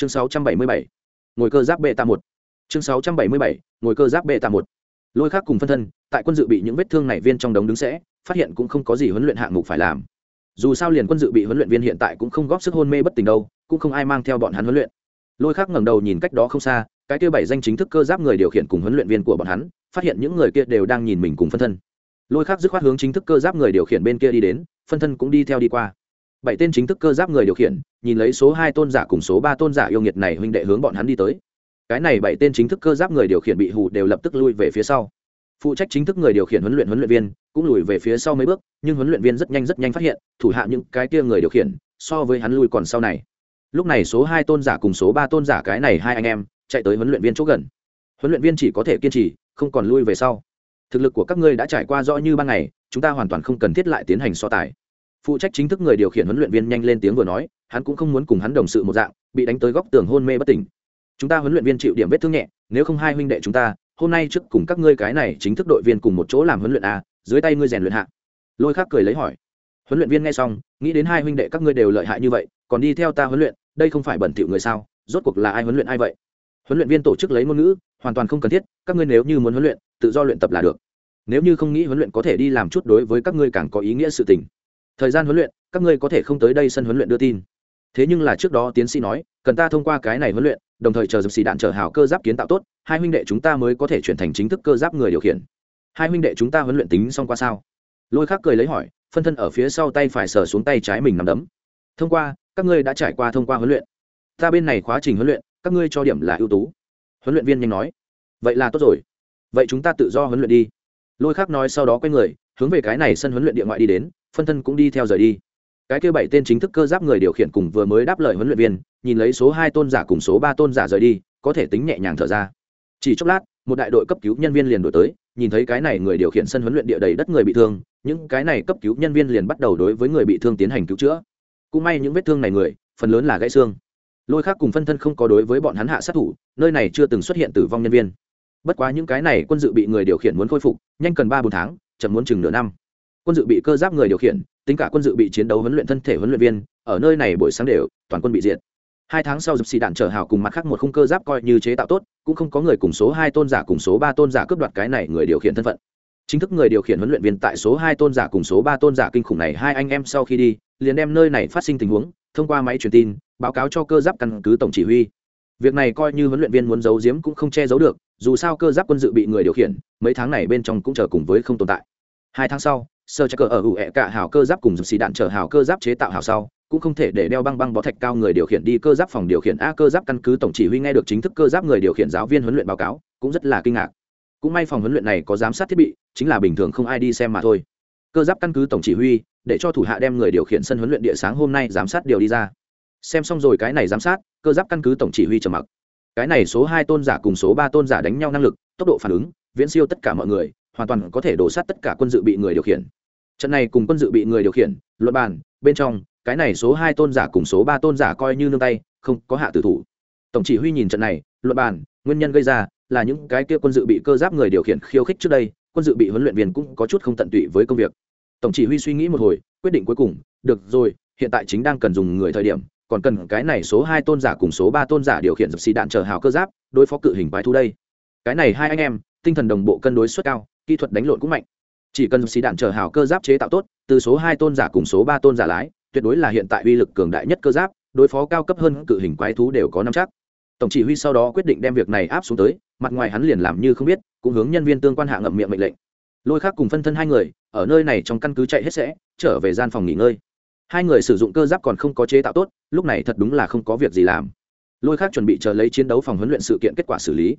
chương 677, ngồi cơ giáp bệ tạ một. Chương 677, ngồi cơ giáp bệ tạ một. Lôi khác cùng phân thân tại quân dự bị những vết thương này viên trong đống đứng sẽ phát hiện cũng không có gì huấn luyện hạng mục phải làm. Dù sao liền quân dự bị huấn luyện viên hiện tại cũng không góp sức hôn mê bất tỉnh đâu cũng không ai mang theo bọn hắn huấn luyện. Lôi khác ngẩng đầu nhìn cách đó không xa cái kia bảy danh chính thức cơ giáp người điều khiển cùng huấn luyện viên của bọn hắn phát hiện những người kia đều đang nhìn mình cùng phân thân. Lôi khác dứt khoát hướng chính thức cơ giáp người điều khiển bên kia đi đến phân thân cũng đi theo đi qua bảy tên chính thức cơ giáp người điều khiển, nhìn lấy số hai tôn giả cùng số ba tôn giả yêu nghiệt này huynh đệ hướng bọn hắn đi tới. Cái này bảy tên chính thức cơ giáp người điều khiển bị hù đều lập tức lui về phía sau. Phụ trách chính thức người điều khiển huấn luyện huấn luyện viên cũng lùi về phía sau mấy bước, nhưng huấn luyện viên rất nhanh rất nhanh phát hiện, thủ hạ những cái kia người điều khiển so với hắn lui còn sau này. Lúc này số hai tôn giả cùng số ba tôn giả cái này hai anh em chạy tới huấn luyện viên chỗ gần. Huấn luyện viên chỉ có thể kiên trì, không còn lui về sau. Thực lực của các ngươi đã trải qua rõ như ban ngày, chúng ta hoàn toàn không cần thiết lại tiến hành so tài phụ trách chính thức người điều khiển huấn luyện viên nhanh lên tiếng vừa nói, hắn cũng không muốn cùng hắn đồng sự một dạng, bị đánh tới góc tường hôn mê bất tỉnh. Chúng ta huấn luyện viên chịu điểm vết thương nhẹ, nếu không hai huynh đệ chúng ta, hôm nay trước cùng các ngươi cái này chính thức đội viên cùng một chỗ làm huấn luyện a, dưới tay ngươi rèn luyện hạ. Lôi khác cười lấy hỏi. Huấn luyện viên nghe xong, nghĩ đến hai huynh đệ các ngươi đều lợi hại như vậy, còn đi theo ta huấn luyện, đây không phải bẩn thỉu người sao, rốt cuộc là ai huấn luyện ai vậy? Huấn luyện viên tổ chức lấy ngôn ngữ, hoàn toàn không cần thiết, các ngươi nếu như muốn huấn luyện, tự do luyện tập là được. Nếu như không nghĩ huấn luyện có thể đi làm chút đối với các ngươi càng có ý nghĩa sự tình thời gian huấn luyện, các ngươi có thể không tới đây sân huấn luyện đưa tin. Thế nhưng là trước đó tiến sĩ nói, cần ta thông qua cái này huấn luyện, đồng thời chờ dập xì đạn trở hảo cơ giáp kiến tạo tốt, hai huynh đệ chúng ta mới có thể chuyển thành chính thức cơ giáp người điều khiển. Hai huynh đệ chúng ta huấn luyện tính xong qua sao? Lôi khác cười lấy hỏi, phân thân ở phía sau tay phải sờ xuống tay trái mình nằm đấm. Thông qua, các ngươi đã trải qua thông qua huấn luyện. Ta bên này quá trình huấn luyện, các ngươi cho điểm là ưu tú. Huấn luyện viên nhanh nói, vậy là tốt rồi. Vậy chúng ta tự do huấn luyện đi. Lôi khác nói sau đó quay người, hướng về cái này sân huấn luyện địa ngoại đi đến phân thân cũng đi theo rời đi. Cái kia bảy tên chính thức cơ giáp người điều khiển cùng vừa mới đáp lời huấn luyện viên, nhìn lấy số hai tôn giả cùng số ba tôn giả rời đi, có thể tính nhẹ nhàng thở ra. Chỉ chốc lát, một đại đội cấp cứu nhân viên liền đổi tới, nhìn thấy cái này người điều khiển sân huấn luyện địa đầy đất người bị thương, những cái này cấp cứu nhân viên liền bắt đầu đối với người bị thương tiến hành cứu chữa. Cũng may những vết thương này người, phần lớn là gãy xương. Lôi khác cùng phân thân không có đối với bọn hắn hạ sát thủ, nơi này chưa từng xuất hiện tử vong nhân viên. Bất quá những cái này quân dự bị người điều khiển muốn khôi phục, nhanh cần ba bốn tháng, chậm muốn chừng nửa năm quân dự bị cơ giáp người điều khiển, tính cả quân dự bị chiến đấu huấn luyện thân thể huấn luyện viên, ở nơi này buổi sáng đều, toàn quân bị diệt. Hai tháng sau dập xì đạn trở hào cùng mặt khác một khung cơ giáp coi như chế tạo tốt, cũng không có người cùng số hai tôn giả cùng số ba tôn giả cướp đoạt cái này người điều khiển thân phận. Chính thức người điều khiển huấn luyện viên tại số hai tôn giả cùng số ba tôn giả kinh khủng này hai anh em sau khi đi, liền đem nơi này phát sinh tình huống, thông qua máy truyền tin, báo cáo cho cơ giáp căn cứ tổng chỉ huy. Việc này coi như huấn luyện viên muốn giấu giếm cũng không che giấu được, dù sao cơ giáp quân dự bị người điều khiển, mấy tháng này bên trong cũng chờ cùng với không tồn tại. Hai tháng sau sơ chắc cờ ở ủ ẹ cả hào cơ giáp cùng xì đạn chở hào cơ giáp chế tạo hào sau, cũng không thể để đeo băng băng bó thạch cao người điều khiển đi cơ giáp phòng điều khiển a cơ giáp căn cứ tổng chỉ huy nghe được chính thức cơ giáp người điều khiển giáo viên huấn luyện báo cáo, cũng rất là kinh ngạc. Cũng may phòng huấn luyện này có giám sát thiết bị, chính là bình thường không ai đi xem mà thôi. Cơ giáp căn cứ tổng chỉ huy, để cho thủ hạ đem người điều khiển sân huấn luyện địa sáng hôm nay giám sát điều đi ra. Xem xong rồi cái này giám sát, cơ giáp căn cứ tổng chỉ huy trầm mặc. Cái này số hai tôn giả cùng số ba tôn giả đánh nhau năng lực, tốc độ phản ứng, viễn siêu tất cả mọi người, hoàn toàn có thể đổ sát tất cả quân dự bị người điều khiển trận này cùng quân dự bị người điều khiển luật bàn, bên trong, cái này số hai tôn giả cùng số ba tôn giả coi như nương tay, không có hạ tử thủ. Tổng chỉ huy nhìn trận này luật bàn, nguyên nhân gây ra là những cái kia quân dự bị cơ giáp người điều khiển khiêu khích trước đây, quân dự bị huấn luyện viên cũng có chút không tận tụy với công việc. Tổng chỉ huy suy nghĩ một hồi, quyết định cuối cùng, được rồi, hiện tại chính đang cần dùng người thời điểm, còn cần cái này số hai tôn giả cùng số ba tôn giả điều khiển dập xì đạn chờ hào cơ giáp, đối phó cự hình bài thu đây. Cái này hai anh em, tinh thần đồng bộ cân đối suất cao, kỹ thuật đánh lộn cũng mạnh chỉ cần xì đạn chờ hào cơ giáp chế tạo tốt, từ số hai tôn giả cùng số ba tôn giả lái, tuyệt đối là hiện tại uy lực cường đại nhất cơ giáp, đối phó cao cấp hơn cự hình quái thú đều có năm chắc. Tổng chỉ huy sau đó quyết định đem việc này áp xuống tới, mặt ngoài hắn liền làm như không biết, cũng hướng nhân viên tương quan hạ ngậm miệng mệnh lệnh. Lôi khác cùng phân thân hai người, ở nơi này trong căn cứ chạy hết sẽ, trở về gian phòng nghỉ ngơi. Hai người sử dụng cơ giáp còn không có chế tạo tốt, lúc này thật đúng là không có việc gì làm. Lôi khác chuẩn bị chờ lấy chiến đấu phòng huấn luyện sự kiện kết quả xử lý.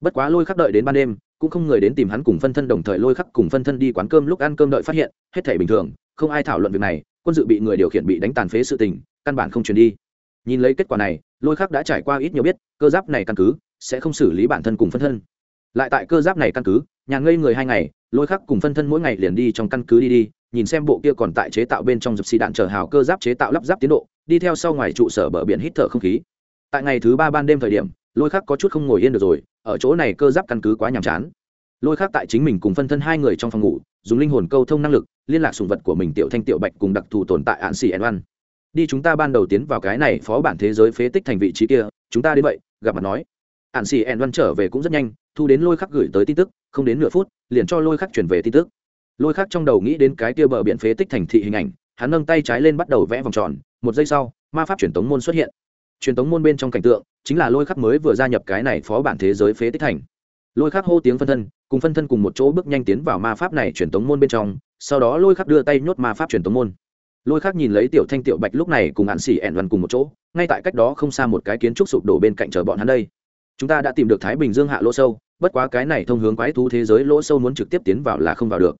Bất quá lôi khác đợi đến ban đêm cũng không người đến tìm hắn cùng phân thân đồng thời lôi khắc cùng phân thân đi quán cơm lúc ăn cơm đợi phát hiện, hết thể bình thường, không ai thảo luận việc này, quân dự bị người điều khiển bị đánh tàn phế sự tình, căn bản không truyền đi. Nhìn lấy kết quả này, lôi khắc đã trải qua ít nhiều biết, cơ giáp này căn cứ sẽ không xử lý bản thân cùng phân thân. Lại tại cơ giáp này căn cứ, nhà ngây người hai ngày, lôi khắc cùng phân thân mỗi ngày liền đi trong căn cứ đi đi, nhìn xem bộ kia còn tại chế tạo bên trong dập xì đạn chở hào cơ giáp chế tạo lắp ráp tiến độ, đi theo sau ngoài trụ sở bờ biển hít thở không khí. Tại ngày thứ ba ban đêm thời điểm lôi khắc có chút không ngồi yên được rồi, ở chỗ này cơ giáp căn cứ quá nhàm chán. Lôi khắc tại chính mình cùng phân thân hai người trong phòng ngủ, dùng linh hồn câu thông năng lực, liên lạc sùng vật của mình tiểu thanh, tiểu bạch cùng đặc thù tồn tại ạn xì ẩn văn đi chúng ta ban đầu tiến vào cái này phó bản thế giới phế tích thành vị trí kia, chúng ta đến vậy, gặp mặt nói. Ạn xì ẹn văn trở về cũng rất nhanh, thu đến lôi khắc gửi tới tin tức, không đến nửa phút, liền cho lôi khắc chuyển về tin tức. Lôi khắc trong đầu nghĩ đến cái kia bờ biển phế tích thành thị hình ảnh, hắn nâng tay trái lên bắt đầu vẽ vòng tròn, một giây sau, ma pháp truyền tống môn xuất hiện. Truyền tống môn bên trong cảnh tượng chính là lôi khắc mới vừa gia nhập cái này phó bản thế giới phế tích thành. Lôi khắc hô tiếng phân thân, cùng phân thân cùng một chỗ bước nhanh tiến vào ma pháp này truyền tống môn bên trong, sau đó lôi khắc đưa tay nhốt ma pháp truyền tống môn. Lôi khắc nhìn lấy tiểu thanh tiểu bạch lúc này cùng hạn xỉ ẹn văn cùng một chỗ, ngay tại cách đó không xa một cái kiến trúc sụp đổ bên cạnh chờ bọn hắn đây. Chúng ta đã tìm được thái bình dương hạ lỗ sâu, bất quá cái này thông hướng quái thú thế giới lỗ sâu muốn trực tiếp tiến vào là không vào được.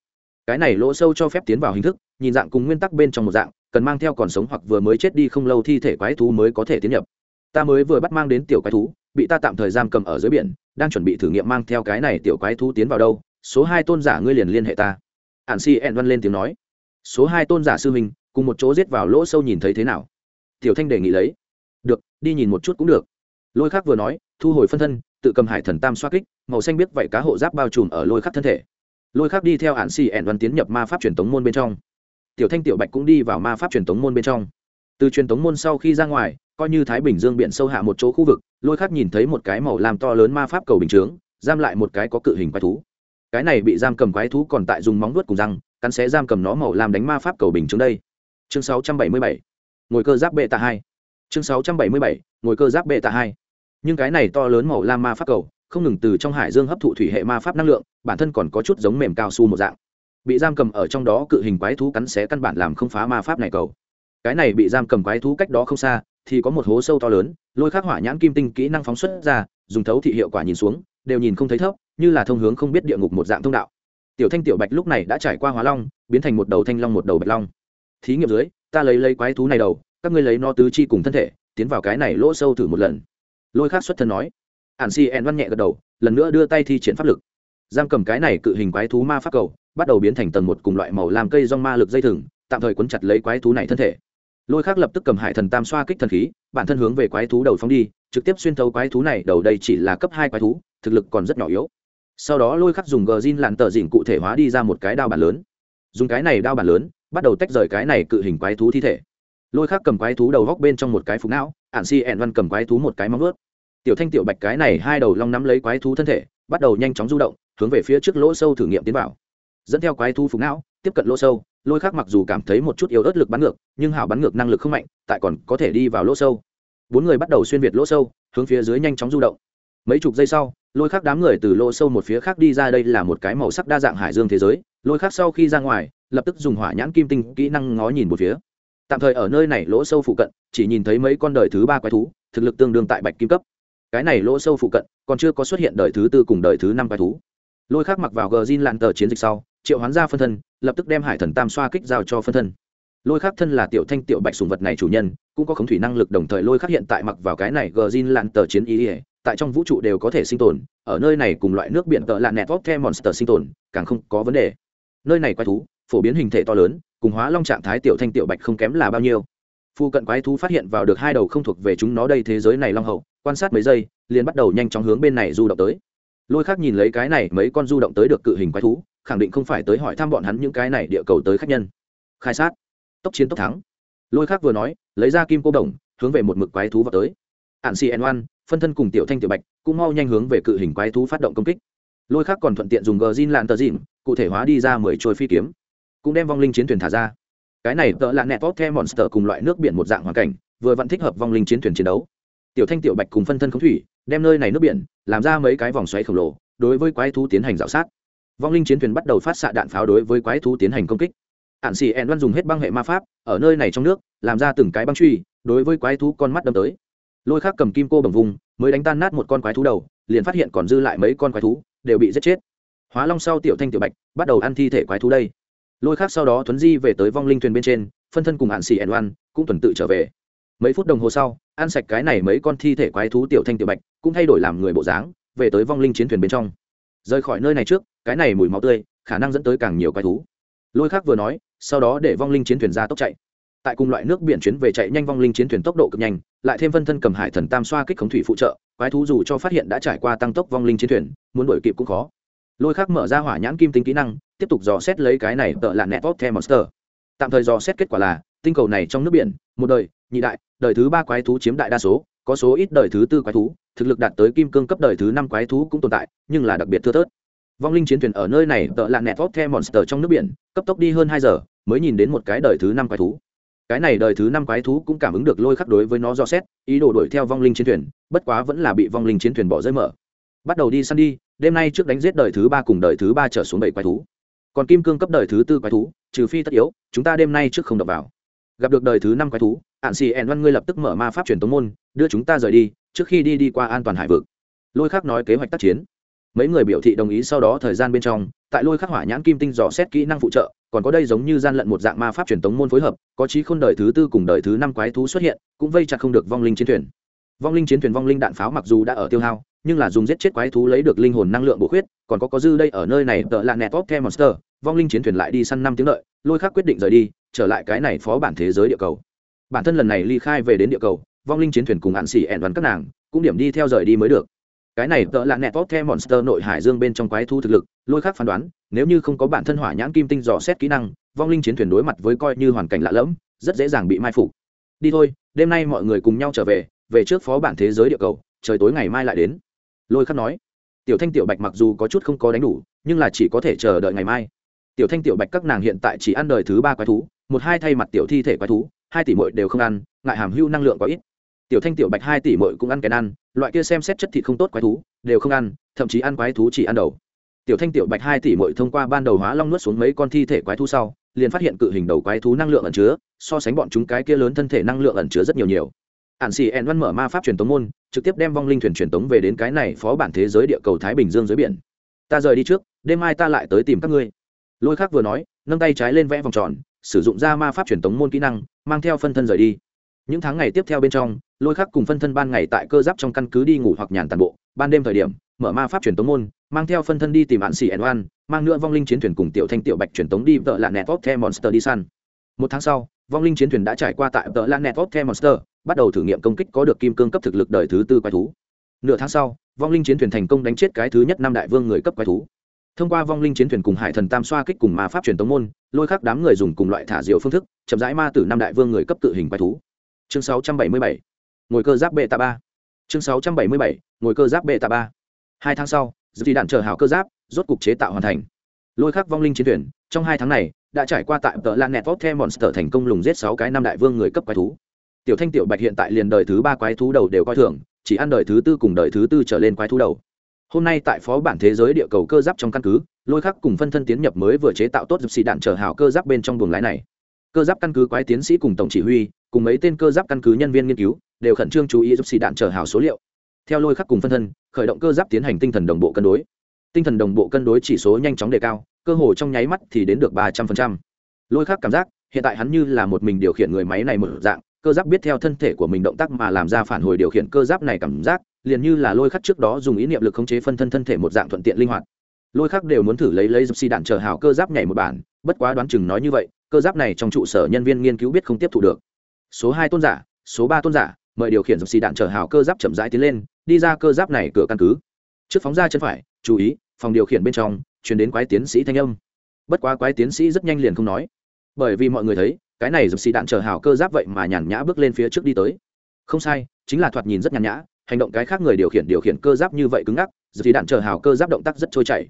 Cái này lỗ sâu cho phép tiến vào hình thức, nhìn dạng cùng nguyên tắc bên trong một dạng, cần mang theo còn sống hoặc vừa mới chết đi không lâu thi thể quái thú mới có thể tiến nhập ta mới vừa bắt mang đến tiểu quái thú, bị ta tạm thời giam cầm ở dưới biển, đang chuẩn bị thử nghiệm mang theo cái này tiểu quái thú tiến vào đâu. Số hai tôn giả ngươi liền liên hệ ta. Ản si ẹn văn lên tiếng nói. Số hai tôn giả sư huynh, cùng một chỗ giết vào lỗ sâu nhìn thấy thế nào? Tiểu thanh đề nghị lấy. Được, đi nhìn một chút cũng được. Lôi khắc vừa nói, thu hồi phân thân, tự cầm hải thần tam xoa kích, màu xanh biết vậy cá hộ giáp bao trùm ở lôi khắc thân thể. Lôi khắc đi theo hạn xì ẻn văn tiến nhập ma pháp truyền tống môn bên trong. Tiểu thanh, tiểu bạch cũng đi vào ma pháp truyền tống môn bên trong. Từ truyền tống môn sau khi ra ngoài coi như thái bình dương biển sâu hạ một chỗ khu vực, lôi khắc nhìn thấy một cái màu làm to lớn ma pháp cầu bình chướng, giam lại một cái có cự hình quái thú. Cái này bị giam cầm quái thú còn tại dùng móng vuốt cùng răng, cắn xé giam cầm nó màu làm đánh ma pháp cầu bình chướng đây. Chương 677 ngồi cơ giáp bệ tạ hai. Chương 677 ngồi cơ giáp bệ tạ hai. Nhưng cái này to lớn màu lam ma pháp cầu, không ngừng từ trong hải dương hấp thụ thủy hệ ma pháp năng lượng, bản thân còn có chút giống mềm cao su một dạng. Bị giam cầm ở trong đó cự hình quái thú cắn xé căn bản làm không phá ma pháp này cầu. Cái này bị giam cầm quái thú cách đó không xa thì có một hố sâu to lớn, lôi khắc hỏa nhãn kim tinh kỹ năng phóng xuất ra, dùng thấu thị hiệu quả nhìn xuống, đều nhìn không thấy thấp, như là thông hướng không biết địa ngục một dạng thông đạo. Tiểu thanh tiểu bạch lúc này đã trải qua hóa long, biến thành một đầu thanh long một đầu bạch long. Thí nghiệm dưới, ta lấy lấy quái thú này đầu, các ngươi lấy nó tứ chi cùng thân thể, tiến vào cái này lỗ sâu thử một lần. Lôi khác xuất thân nói. Ản si en văn nhẹ gật đầu, lần nữa đưa tay thi triển pháp lực. Giam cầm cái này cự hình quái thú ma pháp cầu, bắt đầu biến thành tầng một cùng loại màu làm cây rong ma lực dây thừng, tạm thời quấn chặt lấy quái thú này thân thể lôi khác lập tức cầm hải thần tam xoa kích thần khí, bản thân hướng về quái thú đầu phóng đi, trực tiếp xuyên thấu quái thú này, đầu đây chỉ là cấp hai quái thú, thực lực còn rất nhỏ yếu. Sau đó lôi khắc dùng gờ zin làn tờ dịn cụ thể hóa đi ra một cái đao bản lớn. Dùng cái này đao bản lớn, bắt đầu tách rời cái này cự hình quái thú thi thể. Lôi khắc cầm quái thú đầu góc bên trong một cái phục não ạn si ẹn văn cầm quái thú một cái móng ướt tiểu thanh tiểu bạch cái này hai đầu long nắm lấy quái thú thân thể, bắt đầu nhanh chóng du động, hướng về phía trước lỗ sâu thử nghiệm tiến vào. Dẫn theo quái thú phục não, tiếp cận lỗ sâu lôi khắc mặc dù cảm thấy một chút yếu ớt lực bắn ngược, nhưng hảo bắn ngược năng lực không mạnh, tại còn có thể đi vào lỗ sâu. Bốn người bắt đầu xuyên việt lỗ sâu, hướng phía dưới nhanh chóng du động. Mấy chục giây sau, lôi khắc đám người từ lỗ sâu một phía khác đi ra đây là một cái màu sắc đa dạng hải dương thế giới. Lôi khắc sau khi ra ngoài, lập tức dùng hỏa nhãn kim tinh kỹ năng ngó nhìn một phía. Tạm thời ở nơi này lỗ sâu phụ cận, chỉ nhìn thấy mấy con đời thứ ba quái thú, thực lực tương đương tại bạch kim cấp. Cái này lỗ sâu phụ cận, còn chưa có xuất hiện đời thứ tư cùng đời thứ năm quái thú. Lôi khắc mặc vào gờ zin lặn tờ chiến dịch sau triệu hoán ra phân thân, lập tức đem hải thần tam xoa kích giao cho phân thân. Lôi khắc thân là tiểu thanh tiểu bạch sùng vật này chủ nhân, cũng có khống thủy năng lực đồng thời lôi khắc hiện tại mặc vào cái này gờ zin lặn tờ chiến ý ỉa tại trong vũ trụ đều có thể sinh tồn, ở nơi này cùng loại nước biển tợ lặn nẹt vóc the monster sinh tồn, càng không có vấn đề. Nơi này quái thú, phổ biến hình thể to lớn, cùng hóa long trạng thái tiểu thanh tiểu bạch không kém là bao nhiêu. Phu cận quái thú phát hiện vào được hai đầu không thuộc về chúng nó đây thế giới này long hậu, quan sát mấy giây, liền bắt đầu nhanh chóng hướng bên này du động tới. Lôi khác nhìn lấy cái này mấy con du động tới được cự hình quái thú khẳng định không phải tới hỏi thăm bọn hắn những cái này địa cầu tới khách nhân. Khai sát. Tốc chiến tốc thắng. Lôi khác vừa nói, lấy ra kim cô đồng, hướng về một mực quái thú vào tới. Ạn n oan, phân thân cùng tiểu thanh tiểu bạch cũng mau nhanh hướng về cự hình quái thú phát động công kích. Lôi khác còn thuận tiện dùng gờ zin lạn tờ dịm cụ thể hóa đi ra mười trôi phi kiếm, cũng đem vong linh chiến thuyền thả ra. Cái này tợ là nẹt tốt theo monster cùng loại nước biển một dạng hoàn cảnh, vừa vẫn thích hợp vong linh chiến thuyền chiến đấu. Tiểu thanh tiểu bạch cùng phân thân không thủy, đem nơi này nước biển, làm ra mấy cái vòng xoáy khổng lồ, đối với quái thú tiến hành dạo sát vong linh chiến thuyền bắt đầu phát xạ đạn pháo đối với quái thú tiến hành công kích. Hạn xì ẹn văn dùng hết băng hệ ma pháp, ở nơi này trong nước, làm ra từng cái băng truy, đối với quái thú con mắt đâm tới. Lôi khác cầm kim cô bầm vùng, mới đánh tan nát một con quái thú đầu, liền phát hiện còn dư lại mấy con quái thú, đều bị giết chết. Hóa long sau tiểu thanh tiểu bạch, bắt đầu ăn thi thể quái thú đây. Lôi khác sau đó thuấn di về tới vong linh thuyền bên trên, phân thân cùng hạn xì ẹn oan cũng tuần tự trở về. Mấy phút đồng hồ sau, ăn sạch cái này mấy con thi thể quái thú tiểu thanh tiểu bạch cũng thay đổi làm người bộ dáng, về tới vong linh chiến thuyền bên trong rời khỏi nơi này trước, cái này mùi máu tươi, khả năng dẫn tới càng nhiều quái thú. Lôi khác vừa nói, sau đó để vong linh chiến thuyền ra tốc chạy. Tại cùng loại nước biển chuyến về chạy nhanh vong linh chiến thuyền tốc độ cực nhanh, lại thêm phân thân cầm hải thần tam xoa kích khống thủy phụ trợ, quái thú dù cho phát hiện đã trải qua tăng tốc vong linh chiến thuyền, muốn đuổi kịp cũng khó. Lôi khác mở ra hỏa nhãn kim tính kỹ năng, tiếp tục dò xét lấy cái này tợ là nẹt tốt the monster. Tạm thời dò xét kết quả là, tinh cầu này trong nước biển, một đời, nhị đại, đời thứ ba quái thú chiếm đại đa số, có số ít đời thứ tư quái thú thực lực đạt tới kim cương cấp đời thứ năm quái thú cũng tồn tại, nhưng là đặc biệt thưa thớt. Vong linh chiến thuyền ở nơi này, tợ là nẹt vót the monster trong nước biển, cấp tốc đi hơn hai giờ, mới nhìn đến một cái đời thứ năm quái thú. Cái này đời thứ năm quái thú cũng cảm ứng được lôi khắc đối với nó do xét, ý đồ đuổi theo vong linh chiến thuyền, bất quá vẫn là bị vong linh chiến thuyền bỏ rơi mở. Bắt đầu đi săn đi, đêm nay trước đánh giết đời thứ ba cùng đời thứ ba trở xuống bảy quái thú. Còn kim cương cấp đời thứ tư quái thú, trừ phi tất yếu, chúng ta đêm nay trước không đập vào. Gặp được đời thứ năm quái thú, ạn xì ẹn văn ngươi lập tức mở ma pháp truyền tống môn, đưa chúng ta rời đi trước khi đi đi qua an toàn hải vực. Lôi khắc nói kế hoạch tác chiến. Mấy người biểu thị đồng ý sau đó thời gian bên trong, tại lôi khắc hỏa nhãn kim tinh dò xét kỹ năng phụ trợ, còn có đây giống như gian lận một dạng ma pháp truyền tống môn phối hợp, có trí khôn đời thứ tư cùng đời thứ năm quái thú xuất hiện, cũng vây chặt không được vong linh chiến thuyền. Vong linh chiến thuyền vong linh đạn pháo mặc dù đã ở tiêu hao, nhưng là dùng giết chết quái thú lấy được linh hồn năng lượng bổ khuyết, còn có có dư đây ở nơi này, tợ là nẹt top the monster, vong linh chiến thuyền lại đi săn năm tiếng đợi, lôi khắc quyết định rời đi, trở lại cái này phó bản thế giới địa cầu. Bản thân lần này ly khai về đến địa cầu vong linh chiến thuyền cùng hạn xỉ ẹn đoán các nàng, cũng điểm đi theo rời đi mới được. Cái này tợ là nẹt tốt the monster nội hải dương bên trong quái thu thực lực, lôi khắc phán đoán, nếu như không có bản thân hỏa nhãn kim tinh dò xét kỹ năng, vong linh chiến thuyền đối mặt với coi như hoàn cảnh lạ lẫm, rất dễ dàng bị mai phục. Đi thôi, đêm nay mọi người cùng nhau trở về về trước phó bản thế giới địa cầu, trời tối ngày mai lại đến. Lôi khắc nói, tiểu thanh tiểu bạch mặc dù có chút không có đánh đủ, nhưng là chỉ có thể chờ đợi ngày mai. Tiểu thanh tiểu bạch các nàng hiện tại chỉ ăn đời thứ ba quái thú, một hai thay mặt tiểu thi thể quái thú, hai tỷ mội đều không ăn, ngại hàm hưu năng lượng có ít tiểu thanh, tiểu bạch hai tỷ mội cũng ăn kèn ăn loại kia xem xét chất thịt không tốt quái thú, đều không ăn, thậm chí ăn quái thú chỉ ăn đầu. Tiểu thanh, tiểu bạch hai tỷ mội thông qua ban đầu hóa long nuốt xuống mấy con thi thể quái thú sau, liền phát hiện cự hình đầu quái thú năng lượng ẩn chứa, so sánh bọn chúng cái kia lớn thân thể năng lượng ẩn chứa rất nhiều nhiều. Ản xì ẹn văn mở ma pháp truyền tống môn, trực tiếp đem vong linh thuyền truyền tống về đến cái này phó bản thế giới địa cầu thái bình dương dưới biển. Ta rời đi trước, đêm mai ta lại tới tìm các ngươi. Lôi khác vừa nói, nâng tay trái lên vẽ vòng tròn, sử dụng ra ma pháp truyền tống môn kỹ năng, mang theo phân thân rời đi những tháng ngày tiếp theo bên trong, lôi khắc cùng phân thân ban ngày tại cơ giáp trong căn cứ đi ngủ hoặc nhàn tàn bộ, ban đêm thời điểm, mở ma pháp truyền tống môn, mang theo phân thân đi tìm hạn xỉ ẩn oan mang nữa vong linh chiến thuyền cùng tiểu thanh tiểu bạch truyền tống đi vợ là nẹt the monster đi săn. Một tháng sau, vong linh chiến thuyền đã trải qua tại vợ là nẹt the monster, bắt đầu thử nghiệm công kích có được kim cương cấp thực lực đời thứ tư quái thú. Nửa tháng sau, vong linh chiến thuyền thành công đánh chết cái thứ nhất năm đại vương người cấp quái thú. Thông qua vong linh chiến thuyền cùng hải thần tam xoa kích cùng ma pháp truyền tống môn, lôi khắc đám người dùng cùng loại thả diều phương thức, chậm rãi ma từ năm đại vương người cấp tự hình quái thú chương 677. ngồi cơ giáp bệ tạ ba. Chương 677. ngồi cơ giáp bệ tạ ba. Hai tháng sau dự thì đạn chờ hào cơ giáp, rốt cục chế tạo hoàn thành. Lôi khắc vong linh chiến thuyền, trong hai tháng này, đã trải qua tại tờ lan network the monster thành công lùng giết sáu cái năm đại vương người cấp quái thú. Tiểu thanh, tiểu bạch hiện tại liền đời thứ ba quái thú đầu đều coi thường, chỉ ăn đời thứ tư cùng đời thứ tư trở lên quái thú đầu. Hôm nay tại phó bản thế giới địa cầu cơ giáp trong căn cứ, lôi khắc cùng phân thân tiến nhập mới vừa chế tạo tốt dịp xì đạn chở hào cơ giáp bên trong buồng lái này. Cơ giáp căn cứ quái tiến sĩ cùng tổng chỉ huy cùng mấy tên cơ giáp căn cứ nhân viên nghiên cứu, đều khẩn trương chú ý giúp xì đạn chở hào số liệu. Theo lôi khắc cùng phân thân, khởi động cơ giáp tiến hành tinh thần đồng bộ cân đối. Tinh thần đồng bộ cân đối chỉ số nhanh chóng đề cao, cơ hồ trong nháy mắt thì đến được ba trăm phần trăm. Lôi khắc cảm giác, hiện tại hắn như là một mình điều khiển người máy này một dạng, cơ giáp biết theo thân thể của mình động tác mà làm ra phản hồi điều khiển cơ giáp này cảm giác, liền như là lôi khắc trước đó dùng ý niệm lực khống chế phân thân thân thể một dạng thuận tiện linh hoạt. Lôi khắc đều muốn thử lấy lấy dập xì đạn chờ hào cơ giáp nhảy một bản, bất quá đoán chừng nói như vậy, cơ giáp này trong trụ sở nhân viên nghiên cứu biết không tiếp thu được số hai tôn giả, số ba tôn giả, mời điều khiển dòng xi đạn chở hào cơ giáp chậm rãi tiến lên, đi ra cơ giáp này cửa căn cứ. Trước phóng ra chân phải, chú ý, phòng điều khiển bên trong chuyển đến quái tiến sĩ thanh âm. Bất quá quái tiến sĩ rất nhanh liền không nói. Bởi vì mọi người thấy, cái này dòng xì đạn chở hào cơ giáp vậy mà nhàn nhã bước lên phía trước đi tới. Không sai, chính là thoạt nhìn rất nhàn nhã, hành động cái khác người điều khiển điều khiển cơ giáp như vậy cứng ngắc, dòng xì đạn chở hào cơ giáp động tác rất trôi chảy.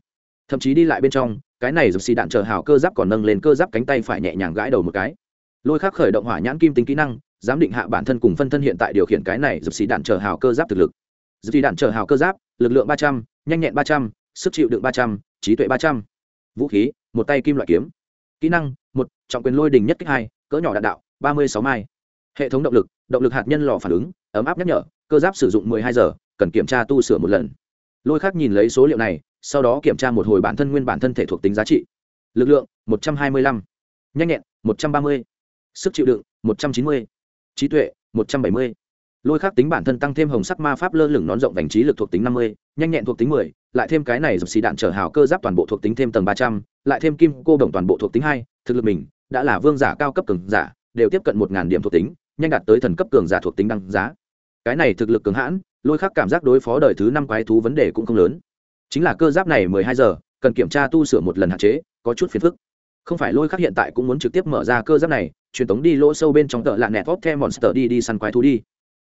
Thậm chí đi lại bên trong, cái này dòng xì đạn chở hào cơ giáp còn nâng lên cơ giáp cánh tay phải nhẹ nhàng gãi đầu một cái lôi khác khởi động hỏa nhãn kim tính kỹ năng, giám định hạ bản thân cùng phân thân hiện tại điều khiển cái này dập xì đạn chờ hào cơ giáp thực lực. Dập xì đạn chờ hào cơ giáp, lực lượng ba trăm, nhanh nhẹn ba trăm, sức chịu đựng ba trăm, trí tuệ ba trăm. Vũ khí, một tay kim loại kiếm. Kỹ năng, một, trọng quyền lôi đình nhất kích hai, cỡ nhỏ đạn đạo, ba mươi sáu mai. Hệ thống động lực động lực hạt nhân lò phản ứng, ấm áp nhắc nhở, cơ giáp sử dụng hai giờ, cần kiểm tra tu sửa một lần. Lôi khác nhìn lấy số liệu này, sau đó kiểm tra một hồi bản thân nguyên bản thân thể thuộc tính giá trị. Lực lượng, một trăm hai mươi lăm. Nhanh nhẹn, một trăm ba mươi sức chịu đựng, một trăm chín mươi, trí tuệ, một trăm bảy mươi. Lôi khắc tính bản thân tăng thêm hồng sắc ma pháp lơ lửng nón rộng vành trí lực thuộc tính năm mươi, nhanh nhẹn thuộc tính mười, lại thêm cái này dập xì đạn trở hào cơ giáp toàn bộ thuộc tính thêm tầng ba trăm, lại thêm kim cô đồng toàn bộ thuộc tính hai, thực lực mình đã là vương giả cao cấp cường giả, đều tiếp cận một ngàn điểm thuộc tính, nhanh đạt tới thần cấp cường giả thuộc tính đăng giá. Cái này thực lực cường hãn, lôi khắc cảm giác đối phó đời thứ năm quái thú vấn đề cũng không lớn. Chính là cơ giáp này mười hai giờ, cần kiểm tra tu sửa một lần hạn chế, có chút phiền phức không phải lôi khắc hiện tại cũng muốn trực tiếp mở ra cơ giáp này, truyền tống đi lỗ sâu bên trong tợ lạ nẹt vót the monster đi đi săn quái thú đi.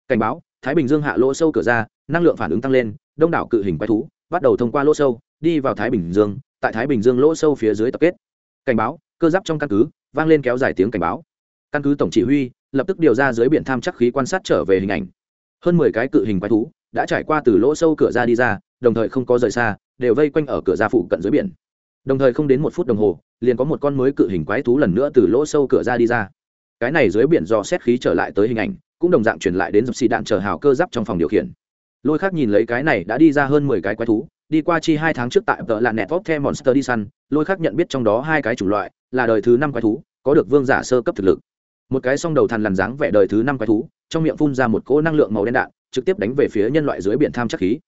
Cảnh báo, thái bình dương hạ lỗ sâu cửa ra, năng lượng phản ứng tăng lên, đông đảo cự hình quái thú bắt đầu thông qua lỗ sâu, đi vào thái bình dương, tại thái bình dương lỗ sâu phía dưới tập kết. Cảnh báo, cơ giáp trong căn cứ, vang lên kéo dài tiếng cảnh báo. Căn cứ tổng chỉ huy, lập tức điều ra dưới biển tham chắc khí quan sát trở về hình ảnh. Hơn mười cái cự hình quái thú đã trải qua từ lỗ sâu cửa ra đi ra, đồng thời không có rời xa, đều vây quanh ở cửa ra phụ cận dưới biển đồng thời không đến một phút đồng hồ, liền có một con mới cự hình quái thú lần nữa từ lỗ sâu cửa ra đi ra. Cái này dưới biển do xét khí trở lại tới hình ảnh, cũng đồng dạng truyền lại đến dập xì đạn chờ hào cơ giáp trong phòng điều khiển. Lôi khác nhìn lấy cái này đã đi ra hơn mười cái quái thú, đi qua chi hai tháng trước tại vợ là nẹt the monster đi săn, lôi khác nhận biết trong đó hai cái chủng loại, là đời thứ năm quái thú, có được vương giả sơ cấp thực lực. Một cái song đầu thằn lằn dáng vẻ đời thứ năm quái thú, trong miệng phun ra một cỗ năng lượng màu đen đạn, trực tiếp đánh về phía nhân loại dưới biển tham chắc khí.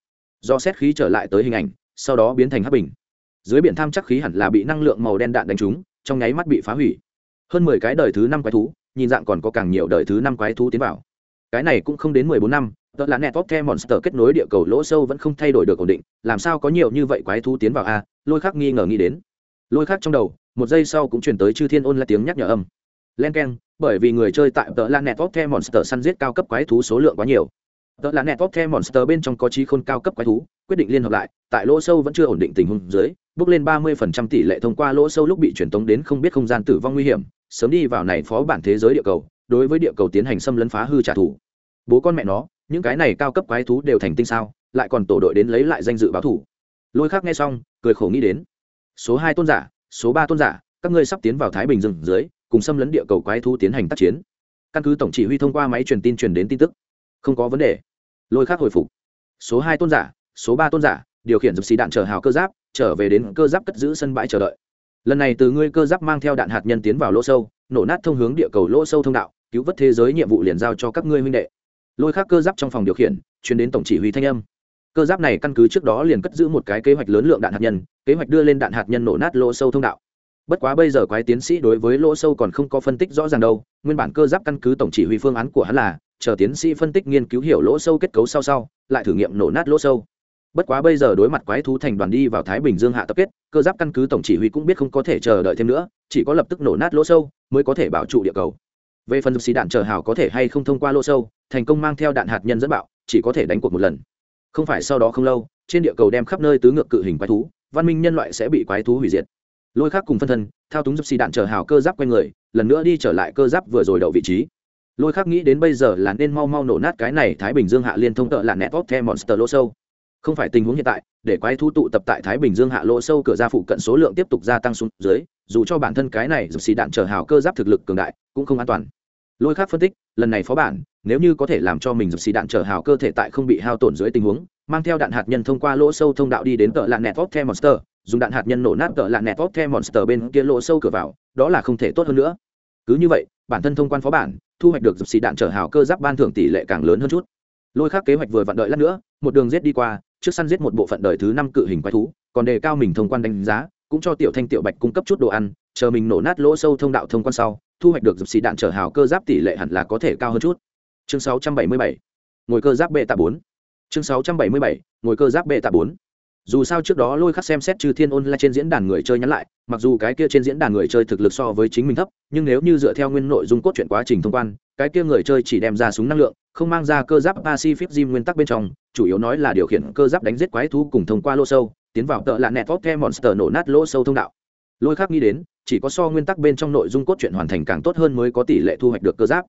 Do xét khí trở lại tới hình ảnh, sau đó biến thành hấp bình dưới biển tham chắc khí hẳn là bị năng lượng màu đen đạn đánh trúng, trong nháy mắt bị phá hủy. Hơn mười cái đời thứ năm quái thú, nhìn dạng còn có càng nhiều đời thứ năm quái thú tiến vào. Cái này cũng không đến mười bốn năm, tớ là net top monster kết nối địa cầu lỗ sâu vẫn không thay đổi được ổn định, làm sao có nhiều như vậy quái thú tiến vào a? Lôi khác nghi ngờ nghĩ đến. Lôi khác trong đầu, một giây sau cũng chuyển tới chư thiên ôn là tiếng nhắc nhở âm. Len k e n bởi vì người chơi tại tờ là net top monster săn giết cao cấp quái thú số lượng quá nhiều đó là nẹt top monster bên trong có trí khôn cao cấp quái thú, quyết định liên hợp lại, tại lỗ sâu vẫn chưa ổn định tình huống dưới, bước lên ba mươi phần trăm tỷ lệ thông qua lỗ sâu lúc bị truyền tống đến không biết không gian tử vong nguy hiểm, sớm đi vào này phó bản thế giới địa cầu, đối với địa cầu tiến hành xâm lấn phá hư trả thù. Bố con mẹ nó, những cái này cao cấp quái thú đều thành tinh sao, lại còn tổ đội đến lấy lại danh dự báo thủ lôi khác nghe xong, cười khổ nghĩ đến. Số hai tôn giả, số ba tôn giả, các ngươi sắp tiến vào thái bình rừng dưới, cùng xâm lấn địa cầu quái thú tiến hành tác chiến. Căn cứ tổng chỉ huy thông qua máy truyền tin truyền đến tin tức. Không có vấn đề lôi khác hồi phục. Số hai tôn giả, số ba tôn giả, điều khiển dập xì đạn chở hào cơ giáp, trở về đến cơ giáp cất giữ sân bãi chờ đợi. Lần này từ ngươi cơ giáp mang theo đạn hạt nhân tiến vào lỗ sâu, nổ nát thông hướng địa cầu lỗ sâu thông đạo, cứu vớt thế giới nhiệm vụ liền giao cho các ngươi huynh đệ. Lôi khác cơ giáp trong phòng điều khiển chuyển đến tổng chỉ huy thanh âm. Cơ giáp này căn cứ trước đó liền cất giữ một cái kế hoạch lớn lượng đạn hạt nhân, kế hoạch đưa lên đạn hạt nhân nổ nát lỗ sâu thông đạo. Bất quá bây giờ quái tiến sĩ đối với lỗ sâu còn không có phân tích rõ ràng đâu, nguyên bản cơ giáp căn cứ tổng chỉ huy phương án của hắn là chờ tiến sĩ phân tích nghiên cứu hiểu lỗ sâu kết cấu sau sau, lại thử nghiệm nổ nát lỗ sâu. Bất quá bây giờ đối mặt quái thú thành đoàn đi vào thái bình dương hạ tập kết, cơ giáp căn cứ tổng chỉ huy cũng biết không có thể chờ đợi thêm nữa, chỉ có lập tức nổ nát lỗ sâu mới có thể bảo trụ địa cầu. Về phần xì đạn chờ hào có thể hay không thông qua lỗ sâu, thành công mang theo đạn hạt nhân dẫn bạo, chỉ có thể đánh cuộc một lần. Không phải sau đó không lâu, trên địa cầu đem khắp nơi tứ ngược cự hình quái thú, văn minh nhân loại sẽ bị quái thú hủy diệt. Lôi khác cùng phân thân, thao túng giúp xì đạn chờ hào cơ giáp q u a n người, lần nữa đi trở lại cơ giáp vừa rồi đậu vị trí lôi khác nghĩ đến bây giờ là nên mau mau nổ nát cái này thái bình dương hạ liên thông tợ là net top the monster lỗ sâu. Không phải tình huống hiện tại, để quái thu tụ tập tại thái bình dương hạ lỗ sâu cửa ra phụ cận số lượng tiếp tục gia tăng xuống dưới, dù cho bản thân cái này dập xì đạn trở hào cơ giáp thực lực cường đại, cũng không an toàn. Lôi khác phân tích, lần này phó bản, nếu như có thể làm cho mình dập xì đạn trở hào cơ thể tại không bị hao tổn dưới tình huống, mang theo đạn hạt nhân thông qua lỗ sâu thông đạo đi đến tợ lạn nẹt the monster, dùng đạn hạt nhân nổ nát tợ lạn nẹt the monster bên kia lỗ sâu cửa vào, đó là không thể tốt hơn nữa. Cứ như vậy, bản thân thông quan phó bản thu hoạch được dập xì đạn trở hào cơ giáp ban thưởng tỷ lệ càng lớn hơn chút. Lôi khác kế hoạch vừa vặn đợi lát nữa, một đường giết đi qua, trước săn giết một bộ phận đời thứ năm cự hình quái thú, còn đề cao mình thông quan đánh giá, cũng cho tiểu thanh, tiểu bạch cung cấp chút đồ ăn, chờ mình nổ nát lỗ sâu thông đạo thông quan sau, thu hoạch được dập xì đạn trở hào cơ giáp tỷ lệ hẳn là có thể cao hơn chút. Chương 677 ngồi cơ giáp bệ tạ bốn. Chương 677 ngồi cơ giáp bệ tạ bốn dù sao trước đó lôi khắc xem xét trừ thiên ôn là trên diễn đàn người chơi nhắn lại, mặc dù cái kia trên diễn đàn người chơi thực lực so với chính mình thấp, nhưng nếu như dựa theo nguyên nội dung cốt truyện quá trình thông quan, cái kia người chơi chỉ đem ra súng năng lượng, không mang ra cơ giáp pacific gym nguyên tắc bên trong, chủ yếu nói là điều khiển cơ giáp đánh giết quái thú cùng thông qua lô sâu, tiến vào tợ lạ nẹt vóc the monster nổ nát lỗ sâu thông đạo. Lôi khắc nghĩ đến, chỉ có so nguyên tắc bên trong nội dung cốt truyện hoàn thành càng tốt hơn mới có tỷ lệ thu hoạch được cơ giáp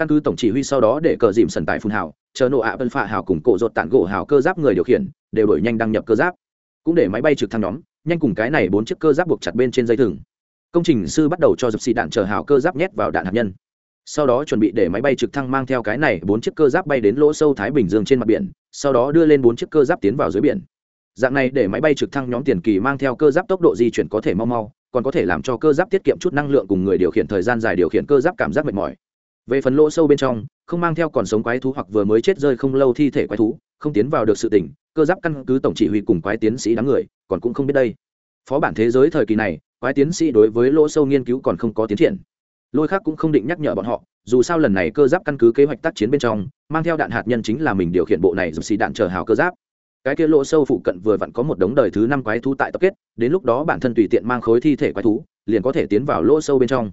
căn cứ tổng chỉ huy sau đó để cờ dìm sần tại phun hào, chờ nộ ạ vân phạ hào cùng cổ rột tản gỗ hào cơ giáp người điều khiển, đều đổi nhanh đăng nhập cơ giáp. Cũng để máy bay trực thăng nhóm, nhanh cùng cái này bốn chiếc cơ giáp buộc chặt bên trên dây thừng. Công trình sư bắt đầu cho dập xị đạn chờ hào cơ giáp nhét vào đạn hạt nhân. Sau đó chuẩn bị để máy bay trực thăng mang theo cái này bốn chiếc cơ giáp bay đến lỗ sâu thái bình dương trên mặt biển, sau đó đưa lên bốn chiếc cơ giáp tiến vào dưới biển. Dạng này để máy bay trực thăng nhóm tiền kỳ mang theo cơ giáp tốc độ di chuyển có thể mau mau, còn có thể làm cho cơ giáp tiết kiệm chút năng lượng cùng người điều khiển thời gian dài điều khiển cơ giáp cảm giác mệt mỏi về phần lỗ sâu bên trong, không mang theo còn sống quái thú hoặc vừa mới chết rơi không lâu thi thể quái thú, không tiến vào được sự tỉnh, cơ giáp căn cứ tổng chỉ huy cùng quái tiến sĩ đám người, còn cũng không biết đây. Phó bản thế giới thời kỳ này, quái tiến sĩ đối với lỗ sâu nghiên cứu còn không có tiến triển. Lôi khác cũng không định nhắc nhở bọn họ, dù sao lần này cơ giáp căn cứ kế hoạch tác chiến bên trong, mang theo đạn hạt nhân chính là mình điều khiển bộ này dùng xì đạn chờ hào cơ giáp. Cái kia lỗ sâu phụ cận vừa vặn có một đống đời thứ năm quái thú tại tập kết, đến lúc đó bản thân tùy tiện mang khối thi thể quái thú, liền có thể tiến vào lỗ sâu bên trong.